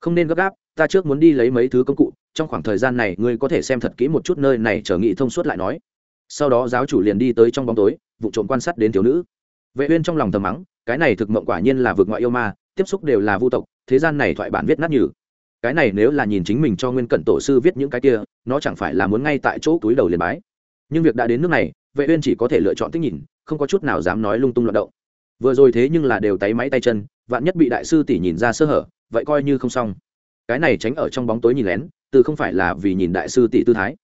không nên gấp gáp, ta trước muốn đi lấy mấy thứ công cụ, trong khoảng thời gian này ngươi có thể xem thật kỹ một chút nơi này, chờ nghị thông suốt lại nói. Sau đó giáo chủ liền đi tới trong bóng tối, vụ trộm quan sát đến thiếu nữ. Vệ uyên trong lòng thầm mắng, cái này thực mộng quả nhiên là vượt ngoại yêu ma, tiếp xúc đều là vu tộc, thế gian này thoại bản viết nát như cái này nếu là nhìn chính mình cho nguyên cận tổ sư viết những cái kia, nó chẳng phải là muốn ngay tại chỗ túi đầu liền bái. Nhưng việc đã đến nước này, vệ uyên chỉ có thể lựa chọn tích nhìn, không có chút nào dám nói lung tung loạn động vừa rồi thế nhưng là đều tay máy tay chân, vạn nhất bị đại sư tỷ nhìn ra sơ hở, vậy coi như không xong. Cái này tránh ở trong bóng tối nhìn lén, từ không phải là vì nhìn đại sư tỷ tư thái.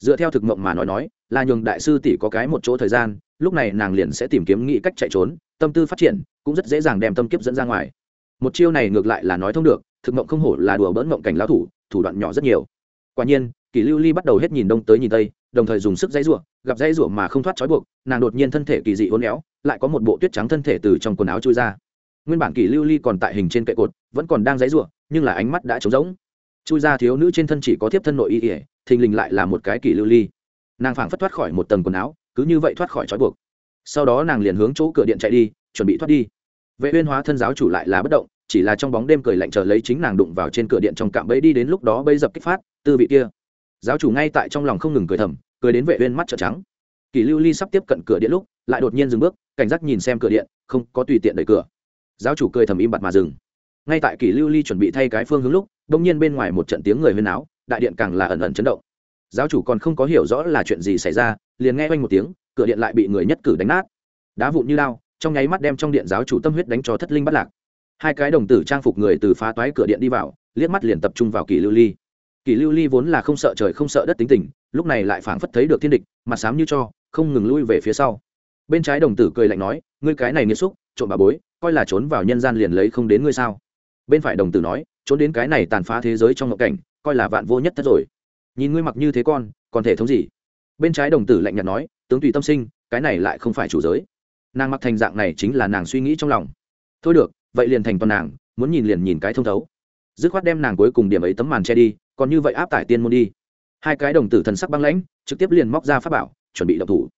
Dựa theo thực mộng mà nói nói, là nhường đại sư tỷ có cái một chỗ thời gian, lúc này nàng liền sẽ tìm kiếm nghĩ cách chạy trốn, tâm tư phát triển, cũng rất dễ dàng đem tâm kiếp dẫn ra ngoài. Một chiêu này ngược lại là nói thông được, thực mộng không hổ là đùa bỡn mộng cảnh lão thủ thủ đoạn nhỏ rất nhiều. Quả nhiên kỷ lưu ly bắt đầu hết nhìn đông tới nhìn tây đồng thời dùng sức dãy rủa, gặp dãy rủa mà không thoát trói buộc, nàng đột nhiên thân thể kỳ dị uốn éo, lại có một bộ tuyết trắng thân thể từ trong quần áo chui ra. Nguyên bản kỳ lưu ly còn tại hình trên kệ cột, vẫn còn đang dãy rủa, nhưng là ánh mắt đã trống rỗng. Chui ra thiếu nữ trên thân chỉ có thiếp thân nội y ỉa thình lình lại là một cái kỳ lưu ly. Nàng phảng phất thoát khỏi một tầng quần áo, cứ như vậy thoát khỏi trói buộc. Sau đó nàng liền hướng chỗ cửa điện chạy đi, chuẩn bị thoát đi. Vệ uyên hóa thân giáo chủ lại là bất động, chỉ là trong bóng đêm cười lạnh chờ lấy chính nàng đụng vào trên cửa điện trong cạm bẫy đi đến lúc đó bẫy dập kích phát, tư vị kia giáo chủ ngay tại trong lòng không ngừng cười thầm, cười đến vệ uyên mắt trợn trắng. Kỳ lưu ly sắp tiếp cận cửa điện lúc, lại đột nhiên dừng bước, cảnh giác nhìn xem cửa điện, không có tùy tiện đẩy cửa. Giáo chủ cười thầm im bặt mà dừng. Ngay tại kỳ lưu ly chuẩn bị thay cái phương hướng lúc đông nhiên bên ngoài một trận tiếng người huyên áo đại điện càng là ẩn ẩn chấn động. Giáo chủ còn không có hiểu rõ là chuyện gì xảy ra, liền nghe quanh một tiếng, cửa điện lại bị người nhất cử đánh nát. Đá vụn như lao, trong nháy mắt đem trong điện giáo chủ tâm huyết đánh cho thất linh bắt lạc. Hai cái đồng tử trang phục người từ phá toái cửa điện đi vào, liếc mắt liền tập trung vào kỳ lưu ly kỳ lưu ly vốn là không sợ trời không sợ đất tính tình, lúc này lại phảng phất thấy được thiên địch, mặt sám như cho, không ngừng lui về phía sau. Bên trái đồng tử cười lạnh nói, ngươi cái này nghiêm xúc, trộm bà bối, coi là trốn vào nhân gian liền lấy không đến ngươi sao? Bên phải đồng tử nói, trốn đến cái này tàn phá thế giới trong ngộ cảnh, coi là vạn vô nhất thất rồi. Nhìn ngươi mặc như thế con, còn thể thống gì? Bên trái đồng tử lạnh nhạt nói, tướng tùy tâm sinh, cái này lại không phải chủ giới. Nàng mặc thành dạng này chính là nàng suy nghĩ trong lòng. Thôi được, vậy liền thành toàn nàng, muốn nhìn liền nhìn cái thông thấu. Dứt khoát đem nàng cuối cùng điểm ấy tấm màn che đi còn như vậy áp tải tiên môn đi. Hai cái đồng tử thần sắc băng lãnh, trực tiếp liền móc ra pháp bảo, chuẩn bị động thủ.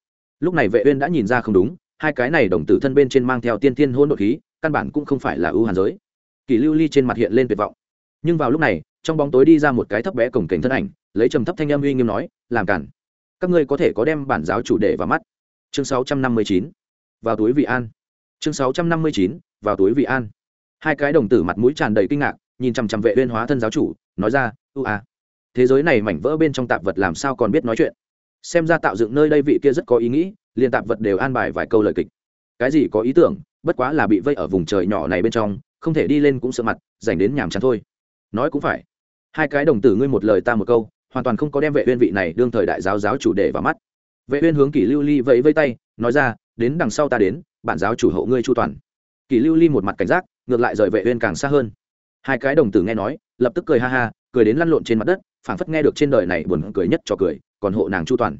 Lúc này vệ uyên đã nhìn ra không đúng, hai cái này đồng tử thân bên trên mang theo tiên thiên hôn nội khí, căn bản cũng không phải là ưu hàn giới. Kỳ lưu ly trên mặt hiện lên tuyệt vọng. Nhưng vào lúc này, trong bóng tối đi ra một cái thấp bé cổng cảnh thân ảnh, lấy trầm thấp thanh âm uy nghiêm nói, làm cản. Các ngươi có thể có đem bản giáo chủ đề vào mắt. Chương 659 vào túi vị an. Chương 659 vào túi vị an. Hai cái đồng tử mặt mũi tràn đầy kinh ngạc, nhìn chằm chằm vệ uyên hóa thân giáo chủ, nói ra ưu a à. thế giới này mảnh vỡ bên trong tạp vật làm sao còn biết nói chuyện? Xem ra tạo dựng nơi đây vị kia rất có ý nghĩ, liền tạp vật đều an bài vài câu lời kịch. Cái gì có ý tưởng, bất quá là bị vây ở vùng trời nhỏ này bên trong, không thể đi lên cũng sợ mặt, dành đến nhàm chán thôi. Nói cũng phải. Hai cái đồng tử ngươi một lời ta một câu, hoàn toàn không có đem vệ uyên vị này đương thời đại giáo giáo chủ đề vào mắt. Vệ uyên hướng kỷ lưu ly vẫy vẫy tay, nói ra, đến đằng sau ta đến, bản giáo chủ hộ ngươi chu toàn. Kỷ lưu ly một mặt cảnh giác, ngược lại rời vệ uyên càng xa hơn. Hai cái đồng tử nghe nói, lập tức cười ha ha cười đến lăn lộn trên mặt đất, phảng phất nghe được trên đời này buồn cười nhất cho cười, còn hộ nàng chu toàn.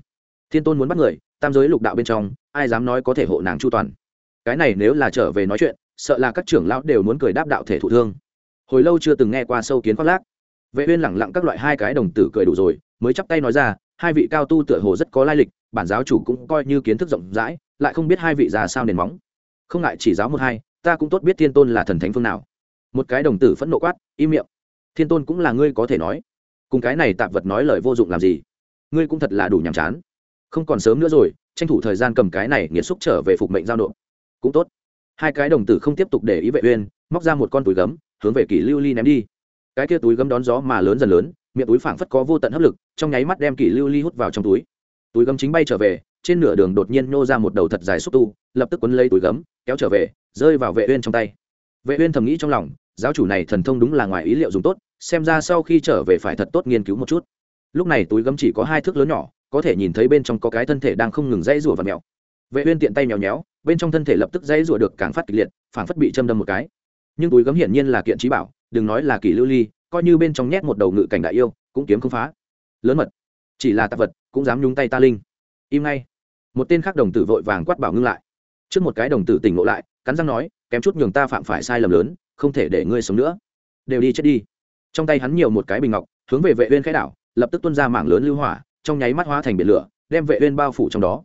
Thiên tôn muốn bắt người, tam giới lục đạo bên trong, ai dám nói có thể hộ nàng chu toàn? Cái này nếu là trở về nói chuyện, sợ là các trưởng lão đều muốn cười đáp đạo thể thụ thương. Hồi lâu chưa từng nghe qua sâu kiến khoác lác. Vệ uyên lẳng lặng các loại hai cái đồng tử cười đủ rồi, mới chắp tay nói ra, hai vị cao tu tựa hồ rất có lai lịch, bản giáo chủ cũng coi như kiến thức rộng rãi, lại không biết hai vị già sao nền móng. Không ngại chỉ giáo một hai, ta cũng tốt biết thiên tôn là thần thánh phương nào. Một cái đồng tử phẫn nộ quát, im miệng thiên tôn cũng là ngươi có thể nói. Cùng cái này tạp vật nói lời vô dụng làm gì? Ngươi cũng thật là đủ nhàm chán. Không còn sớm nữa rồi, tranh thủ thời gian cầm cái này nghiệt xúc trở về phục mệnh giao nộp. Cũng tốt. Hai cái đồng tử không tiếp tục để ý vệ uyên, móc ra một con túi gấm, hướng về kỷ lưu ly ném đi. Cái kia túi gấm đón gió mà lớn dần lớn, miệng túi phảng phất có vô tận hấp lực, trong nháy mắt đem kỷ lưu ly hút vào trong túi. Túi gấm chính bay trở về, trên nửa đường đột nhiên nô ra một đầu thật dài xúc tu, lập tức quấn lấy túi gấm, kéo trở về, rơi vào vệ uyên trong tay. Vệ uyên thầm nghĩ trong lòng, giáo chủ này thần thông đúng là ngoài ý liệu dùng tốt xem ra sau khi trở về phải thật tốt nghiên cứu một chút. Lúc này túi gấm chỉ có hai thước lớn nhỏ, có thể nhìn thấy bên trong có cái thân thể đang không ngừng dãy rủa và mèo. Vệ uyên tiện tay mèo nhéo, bên trong thân thể lập tức dãy rủa được càng phát kịch liệt, phảng phất bị châm đâm một cái. Nhưng túi gấm hiển nhiên là kiện trí bảo, đừng nói là kỳ lưu ly, coi như bên trong nhét một đầu ngự cảnh đại yêu, cũng kiếm không phá. Lớn mật, chỉ là tạp vật, cũng dám nhúng tay ta linh. Im ngay. Một tên khác đồng tử vội vàng quát bảo ngưng lại. Trước một cái đồng tử tỉnh ngộ lại, cắn răng nói, kém chút nhường ta phạm phải sai lầm lớn, không thể để ngươi sống nữa. Đều đi chết đi trong tay hắn nhiều một cái bình ngọc, hướng về vệ uyên khẽ đảo, lập tức tuôn ra mảng lớn lưu hỏa, trong nháy mắt hóa thành biển lửa, đem vệ uyên bao phủ trong đó.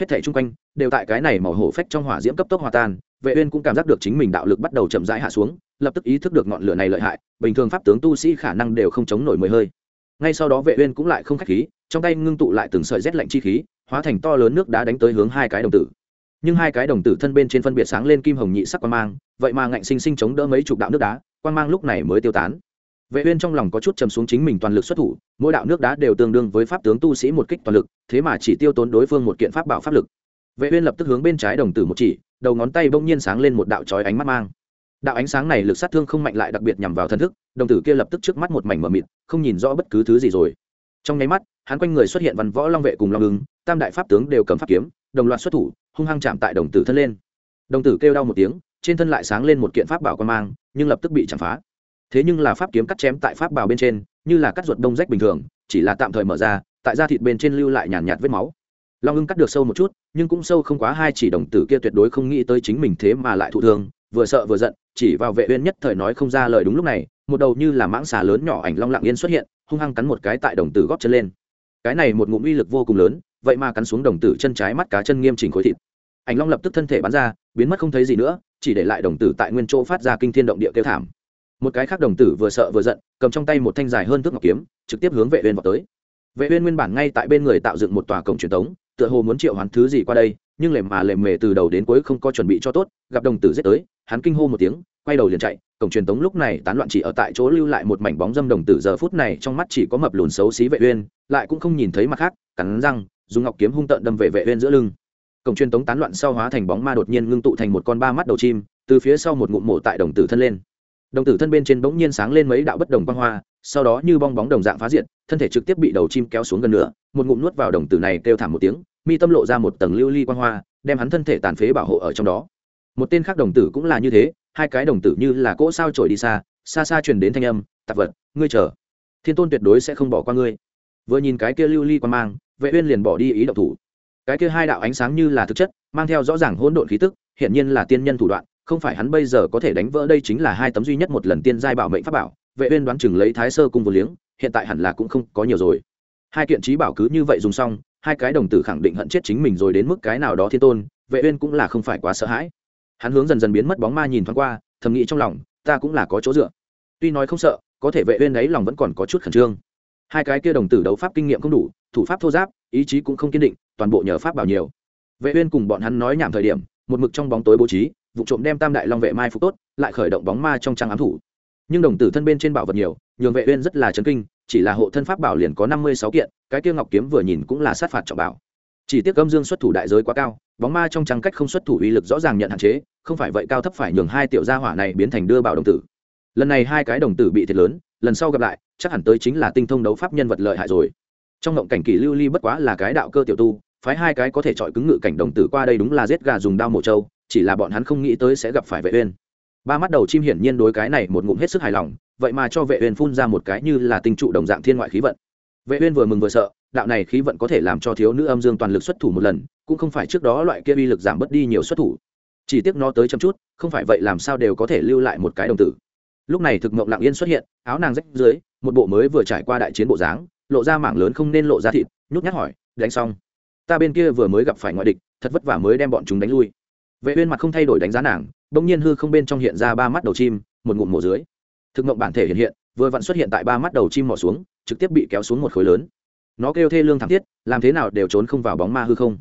Hết thảy chung quanh, đều tại cái này màu hổ phách trong hỏa diễm cấp tốc hòa tan, vệ uyên cũng cảm giác được chính mình đạo lực bắt đầu chậm rãi hạ xuống, lập tức ý thức được ngọn lửa này lợi hại, bình thường pháp tướng tu sĩ khả năng đều không chống nổi mười hơi. Ngay sau đó vệ uyên cũng lại không khách khí, trong tay ngưng tụ lại từng sợi rét lạnh chi khí, hóa thành to lớn nước đá đánh tới hướng hai cái đồng tử. Nhưng hai cái đồng tử thân bên trên phân biệt sáng lên kim hồng nhị sắc quang mang, vậy mà ngạnh sinh sinh chống đỡ mấy chục đạo nước đá, quang mang lúc này mới tiêu tán vệ uyên trong lòng có chút trầm xuống chính mình toàn lực xuất thủ, mỗi đạo nước đá đều tương đương với pháp tướng tu sĩ một kích toàn lực, thế mà chỉ tiêu tốn đối phương một kiện pháp bảo pháp lực. Vệ uyên lập tức hướng bên trái đồng tử một chỉ, đầu ngón tay bỗng nhiên sáng lên một đạo chói ánh mắt mang. Đạo ánh sáng này lực sát thương không mạnh lại đặc biệt nhằm vào thân thức, đồng tử kia lập tức trước mắt một mảnh mờ mịt, không nhìn rõ bất cứ thứ gì rồi. Trong nháy mắt, hắn quanh người xuất hiện văn võ long vệ cùng long ứng, tam đại pháp tướng đều cầm pháp kiếm, đồng loạt xuất thủ, hung hăng chạm tại đồng tử thân lên. Đồng tử kêu đau một tiếng, trên thân lại sáng lên một kiện pháp bảo quan mang, nhưng lập tức bị chạm phá thế nhưng là pháp kiếm cắt chém tại pháp bào bên trên như là cắt ruột đông rách bình thường chỉ là tạm thời mở ra tại da thịt bên trên lưu lại nhàn nhạt, nhạt vết máu. Long ưng cắt được sâu một chút nhưng cũng sâu không quá hai chỉ đồng tử kia tuyệt đối không nghĩ tới chính mình thế mà lại thụ thương vừa sợ vừa giận chỉ vào vệ uyên nhất thời nói không ra lời đúng lúc này một đầu như là mãng xà lớn nhỏ ảnh long lặng yên xuất hiện hung hăng cắn một cái tại đồng tử góp chân lên. Cái này một ngụm uy lực vô cùng lớn vậy mà cắn xuống đồng tử chân trái mắt cá chân nghiêm chỉnh khối thịt. Ảnh long lập tức thân thể bắn ra biến mất không thấy gì nữa chỉ để lại đồng tử tại nguyên chỗ phát ra kinh thiên động địa kêu thảm một cái khác đồng tử vừa sợ vừa giận, cầm trong tay một thanh dài hơn thước ngọc kiếm, trực tiếp hướng vệ uyên vào tới. Vệ uyên nguyên bản ngay tại bên người tạo dựng một tòa cổng truyền thống tựa hồ muốn triệu hoán thứ gì qua đây, nhưng lề mà lề mề từ đầu đến cuối không có chuẩn bị cho tốt, gặp đồng tử giết tới, hắn kinh hô một tiếng, quay đầu liền chạy. Cổng truyền thống lúc này tán loạn chỉ ở tại chỗ lưu lại một mảnh bóng dâm đồng tử, giờ phút này trong mắt chỉ có mập lùn xấu xí vệ uyên, lại cũng không nhìn thấy mặt khác, cắn răng, dùng ngọc kiếm hung tợn đâm về vệ uyên giữa lưng. Cổng truyền thống tán loạn sau hóa thành bóng ma đột nhiên ngưng tụ thành một con ba mắt đầu chim, từ phía sau một ngụm mổ tại đồng tử thân lên đồng tử thân bên trên bỗng nhiên sáng lên mấy đạo bất đồng băng hoa, sau đó như bong bóng đồng dạng phá diện thân thể trực tiếp bị đầu chim kéo xuống gần nửa, một ngụm nuốt vào đồng tử này kêu thảm một tiếng, mi tâm lộ ra một tầng lưu ly quang hoa, đem hắn thân thể tàn phế bảo hộ ở trong đó. Một tên khác đồng tử cũng là như thế, hai cái đồng tử như là cỗ sao trổi đi xa xa xa truyền đến thanh âm, tạp vật, ngươi chờ. Thiên tôn tuyệt đối sẽ không bỏ qua ngươi. Vừa nhìn cái kia lưu ly quan mang, vệ uyên liền bỏ đi ý động thủ. Cái kia hai đạo ánh sáng như là thực chất, mang theo rõ ràng hỗn độn khí tức hiện nhiên là tiên nhân thủ đoạn không phải hắn bây giờ có thể đánh vỡ đây chính là hai tấm duy nhất một lần tiên giai bảo mệnh pháp bảo, vệ uyên đoán chừng lấy thái sơ cung vô liếng, hiện tại hẳn là cũng không có nhiều rồi. Hai kiện trí bảo cứ như vậy dùng xong, hai cái đồng tử khẳng định hận chết chính mình rồi đến mức cái nào đó thiên tôn, vệ uyên cũng là không phải quá sợ hãi. Hắn hướng dần dần biến mất bóng ma nhìn thoáng qua, thầm nghĩ trong lòng, ta cũng là có chỗ dựa. Tuy nói không sợ, có thể vệ uyên ấy lòng vẫn còn có chút khẩn trương. Hai cái kia đồng tử đấu pháp kinh nghiệm không đủ, thủ pháp thô giáp, ý chí cũng không kiên định, toàn bộ nhờ pháp bảo nhiều. Vệ uyên cùng bọn hắn nói nhảm thời điểm, một mực trong bóng tối bố trí vụ trộm đem tam đại long vệ mai phục tốt, lại khởi động bóng ma trong trang ám thủ. Nhưng đồng tử thân bên trên bảo vật nhiều, nhường vệ uyên rất là chấn kinh, chỉ là hộ thân pháp bảo liền có 56 kiện, cái kia ngọc kiếm vừa nhìn cũng là sát phạt trọng bảo. Chỉ tiếc âm dương xuất thủ đại giới quá cao, bóng ma trong trang cách không xuất thủ uy lực rõ ràng nhận hạn chế, không phải vậy cao thấp phải nhường hai tiểu gia hỏa này biến thành đưa bảo đồng tử. Lần này hai cái đồng tử bị thiệt lớn, lần sau gặp lại, chắc hẳn tới chính là tinh thông đấu pháp nhân vật lợi hại rồi. Trong ngộng cảnh kỳ lưu ly bất quá là cái đạo cơ tiểu tu, phái hai cái có thể chọi cứng ngự cảnh đồng tử qua đây đúng là giết gà dùng đao mổ trâu chỉ là bọn hắn không nghĩ tới sẽ gặp phải vệ uyên. Ba mắt đầu chim hiển nhiên đối cái này một ngụm hết sức hài lòng, vậy mà cho vệ uyên phun ra một cái như là tinh trụ đồng dạng thiên ngoại khí vận. Vệ uyên vừa mừng vừa sợ, đạo này khí vận có thể làm cho thiếu nữ âm dương toàn lực xuất thủ một lần, cũng không phải trước đó loại kia uy lực giảm bớt đi nhiều xuất thủ. Chỉ tiếc nó tới chậm chút, không phải vậy làm sao đều có thể lưu lại một cái đồng tử. Lúc này thực mộng lặng yên xuất hiện, áo nàng rách dưới, một bộ mới vừa trải qua đại chiến bộ dáng, lộ ra mảng lớn không nên lộ ra thịt, nhút nhát hỏi, đánh xong, ta bên kia vừa mới gặp phải ngoại địch, thật vất vả mới đem bọn chúng đánh lui vệ uyên mặt không thay đổi đánh giá nàng bỗng nhiên hư không bên trong hiện ra ba mắt đầu chim một ngụm mổ dưới. Thực ngọng bản thể hiện hiện vừa vặn xuất hiện tại ba mắt đầu chim mò xuống trực tiếp bị kéo xuống một khối lớn. Nó kêu thê lương thảm thiết làm thế nào đều trốn không vào bóng ma hư không.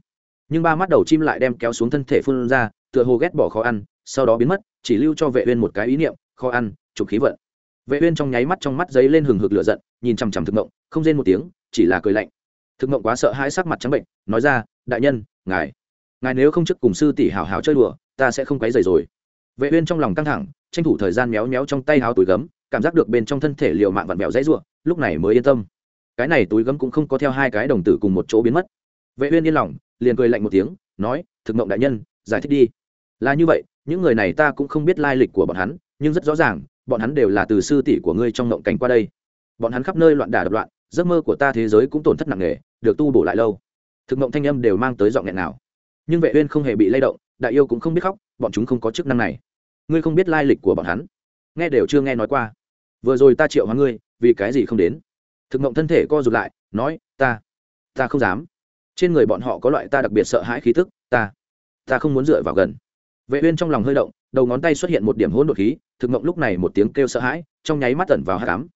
Nhưng ba mắt đầu chim lại đem kéo xuống thân thể phun ra tựa hồ ghét bỏ khó ăn sau đó biến mất chỉ lưu cho vệ uyên một cái ý niệm khó ăn trục khí vận. Vệ uyên trong nháy mắt trong mắt giấy lên hừng hực lửa giận nhìn chằm chằm thực ngọng, không rên một tiếng chỉ là cười lạnh. Thực ngọng quá sợ hãi sắc mặt trắng bệnh nói ra đại nhân ngài ngài nếu không trước cùng sư tỷ hảo hào chơi đùa, ta sẽ không quấy rầy rồi. Vệ uyên trong lòng căng thẳng, tranh thủ thời gian méo méo trong tay háo túi gấm, cảm giác được bên trong thân thể liều mạng vặn vẹo dãy rủa lúc này mới yên tâm. Cái này túi gấm cũng không có theo hai cái đồng tử cùng một chỗ biến mất. Vệ uyên yên lòng, liền cười lạnh một tiếng, nói, thực mộng đại nhân, giải thích đi. Là như vậy, những người này ta cũng không biết lai lịch của bọn hắn, nhưng rất rõ ràng, bọn hắn đều là từ sư tỷ của ngươi trong mộng cảnh qua đây. Bọn hắn khắp nơi loạn đả đập loạn, giấc mơ của ta thế giới cũng tổn thất nặng nề, được tu bổ lại lâu. Thực mộng thanh âm đều mang tới giọng nghẹn nào nhưng vệ uyên không hề bị lay động, đại yêu cũng không biết khóc, bọn chúng không có chức năng này. Ngươi không biết lai lịch của bọn hắn. Nghe đều chưa nghe nói qua. Vừa rồi ta triệu hóa ngươi, vì cái gì không đến? Thực mộng thân thể co rụt lại, nói, ta ta không dám. Trên người bọn họ có loại ta đặc biệt sợ hãi khí tức, ta ta không muốn dựa vào gần. Vệ uyên trong lòng hơi động, đầu ngón tay xuất hiện một điểm hỗn độn khí, thực mộng lúc này một tiếng kêu sợ hãi, trong nháy mắt tẩn vào hắc ám.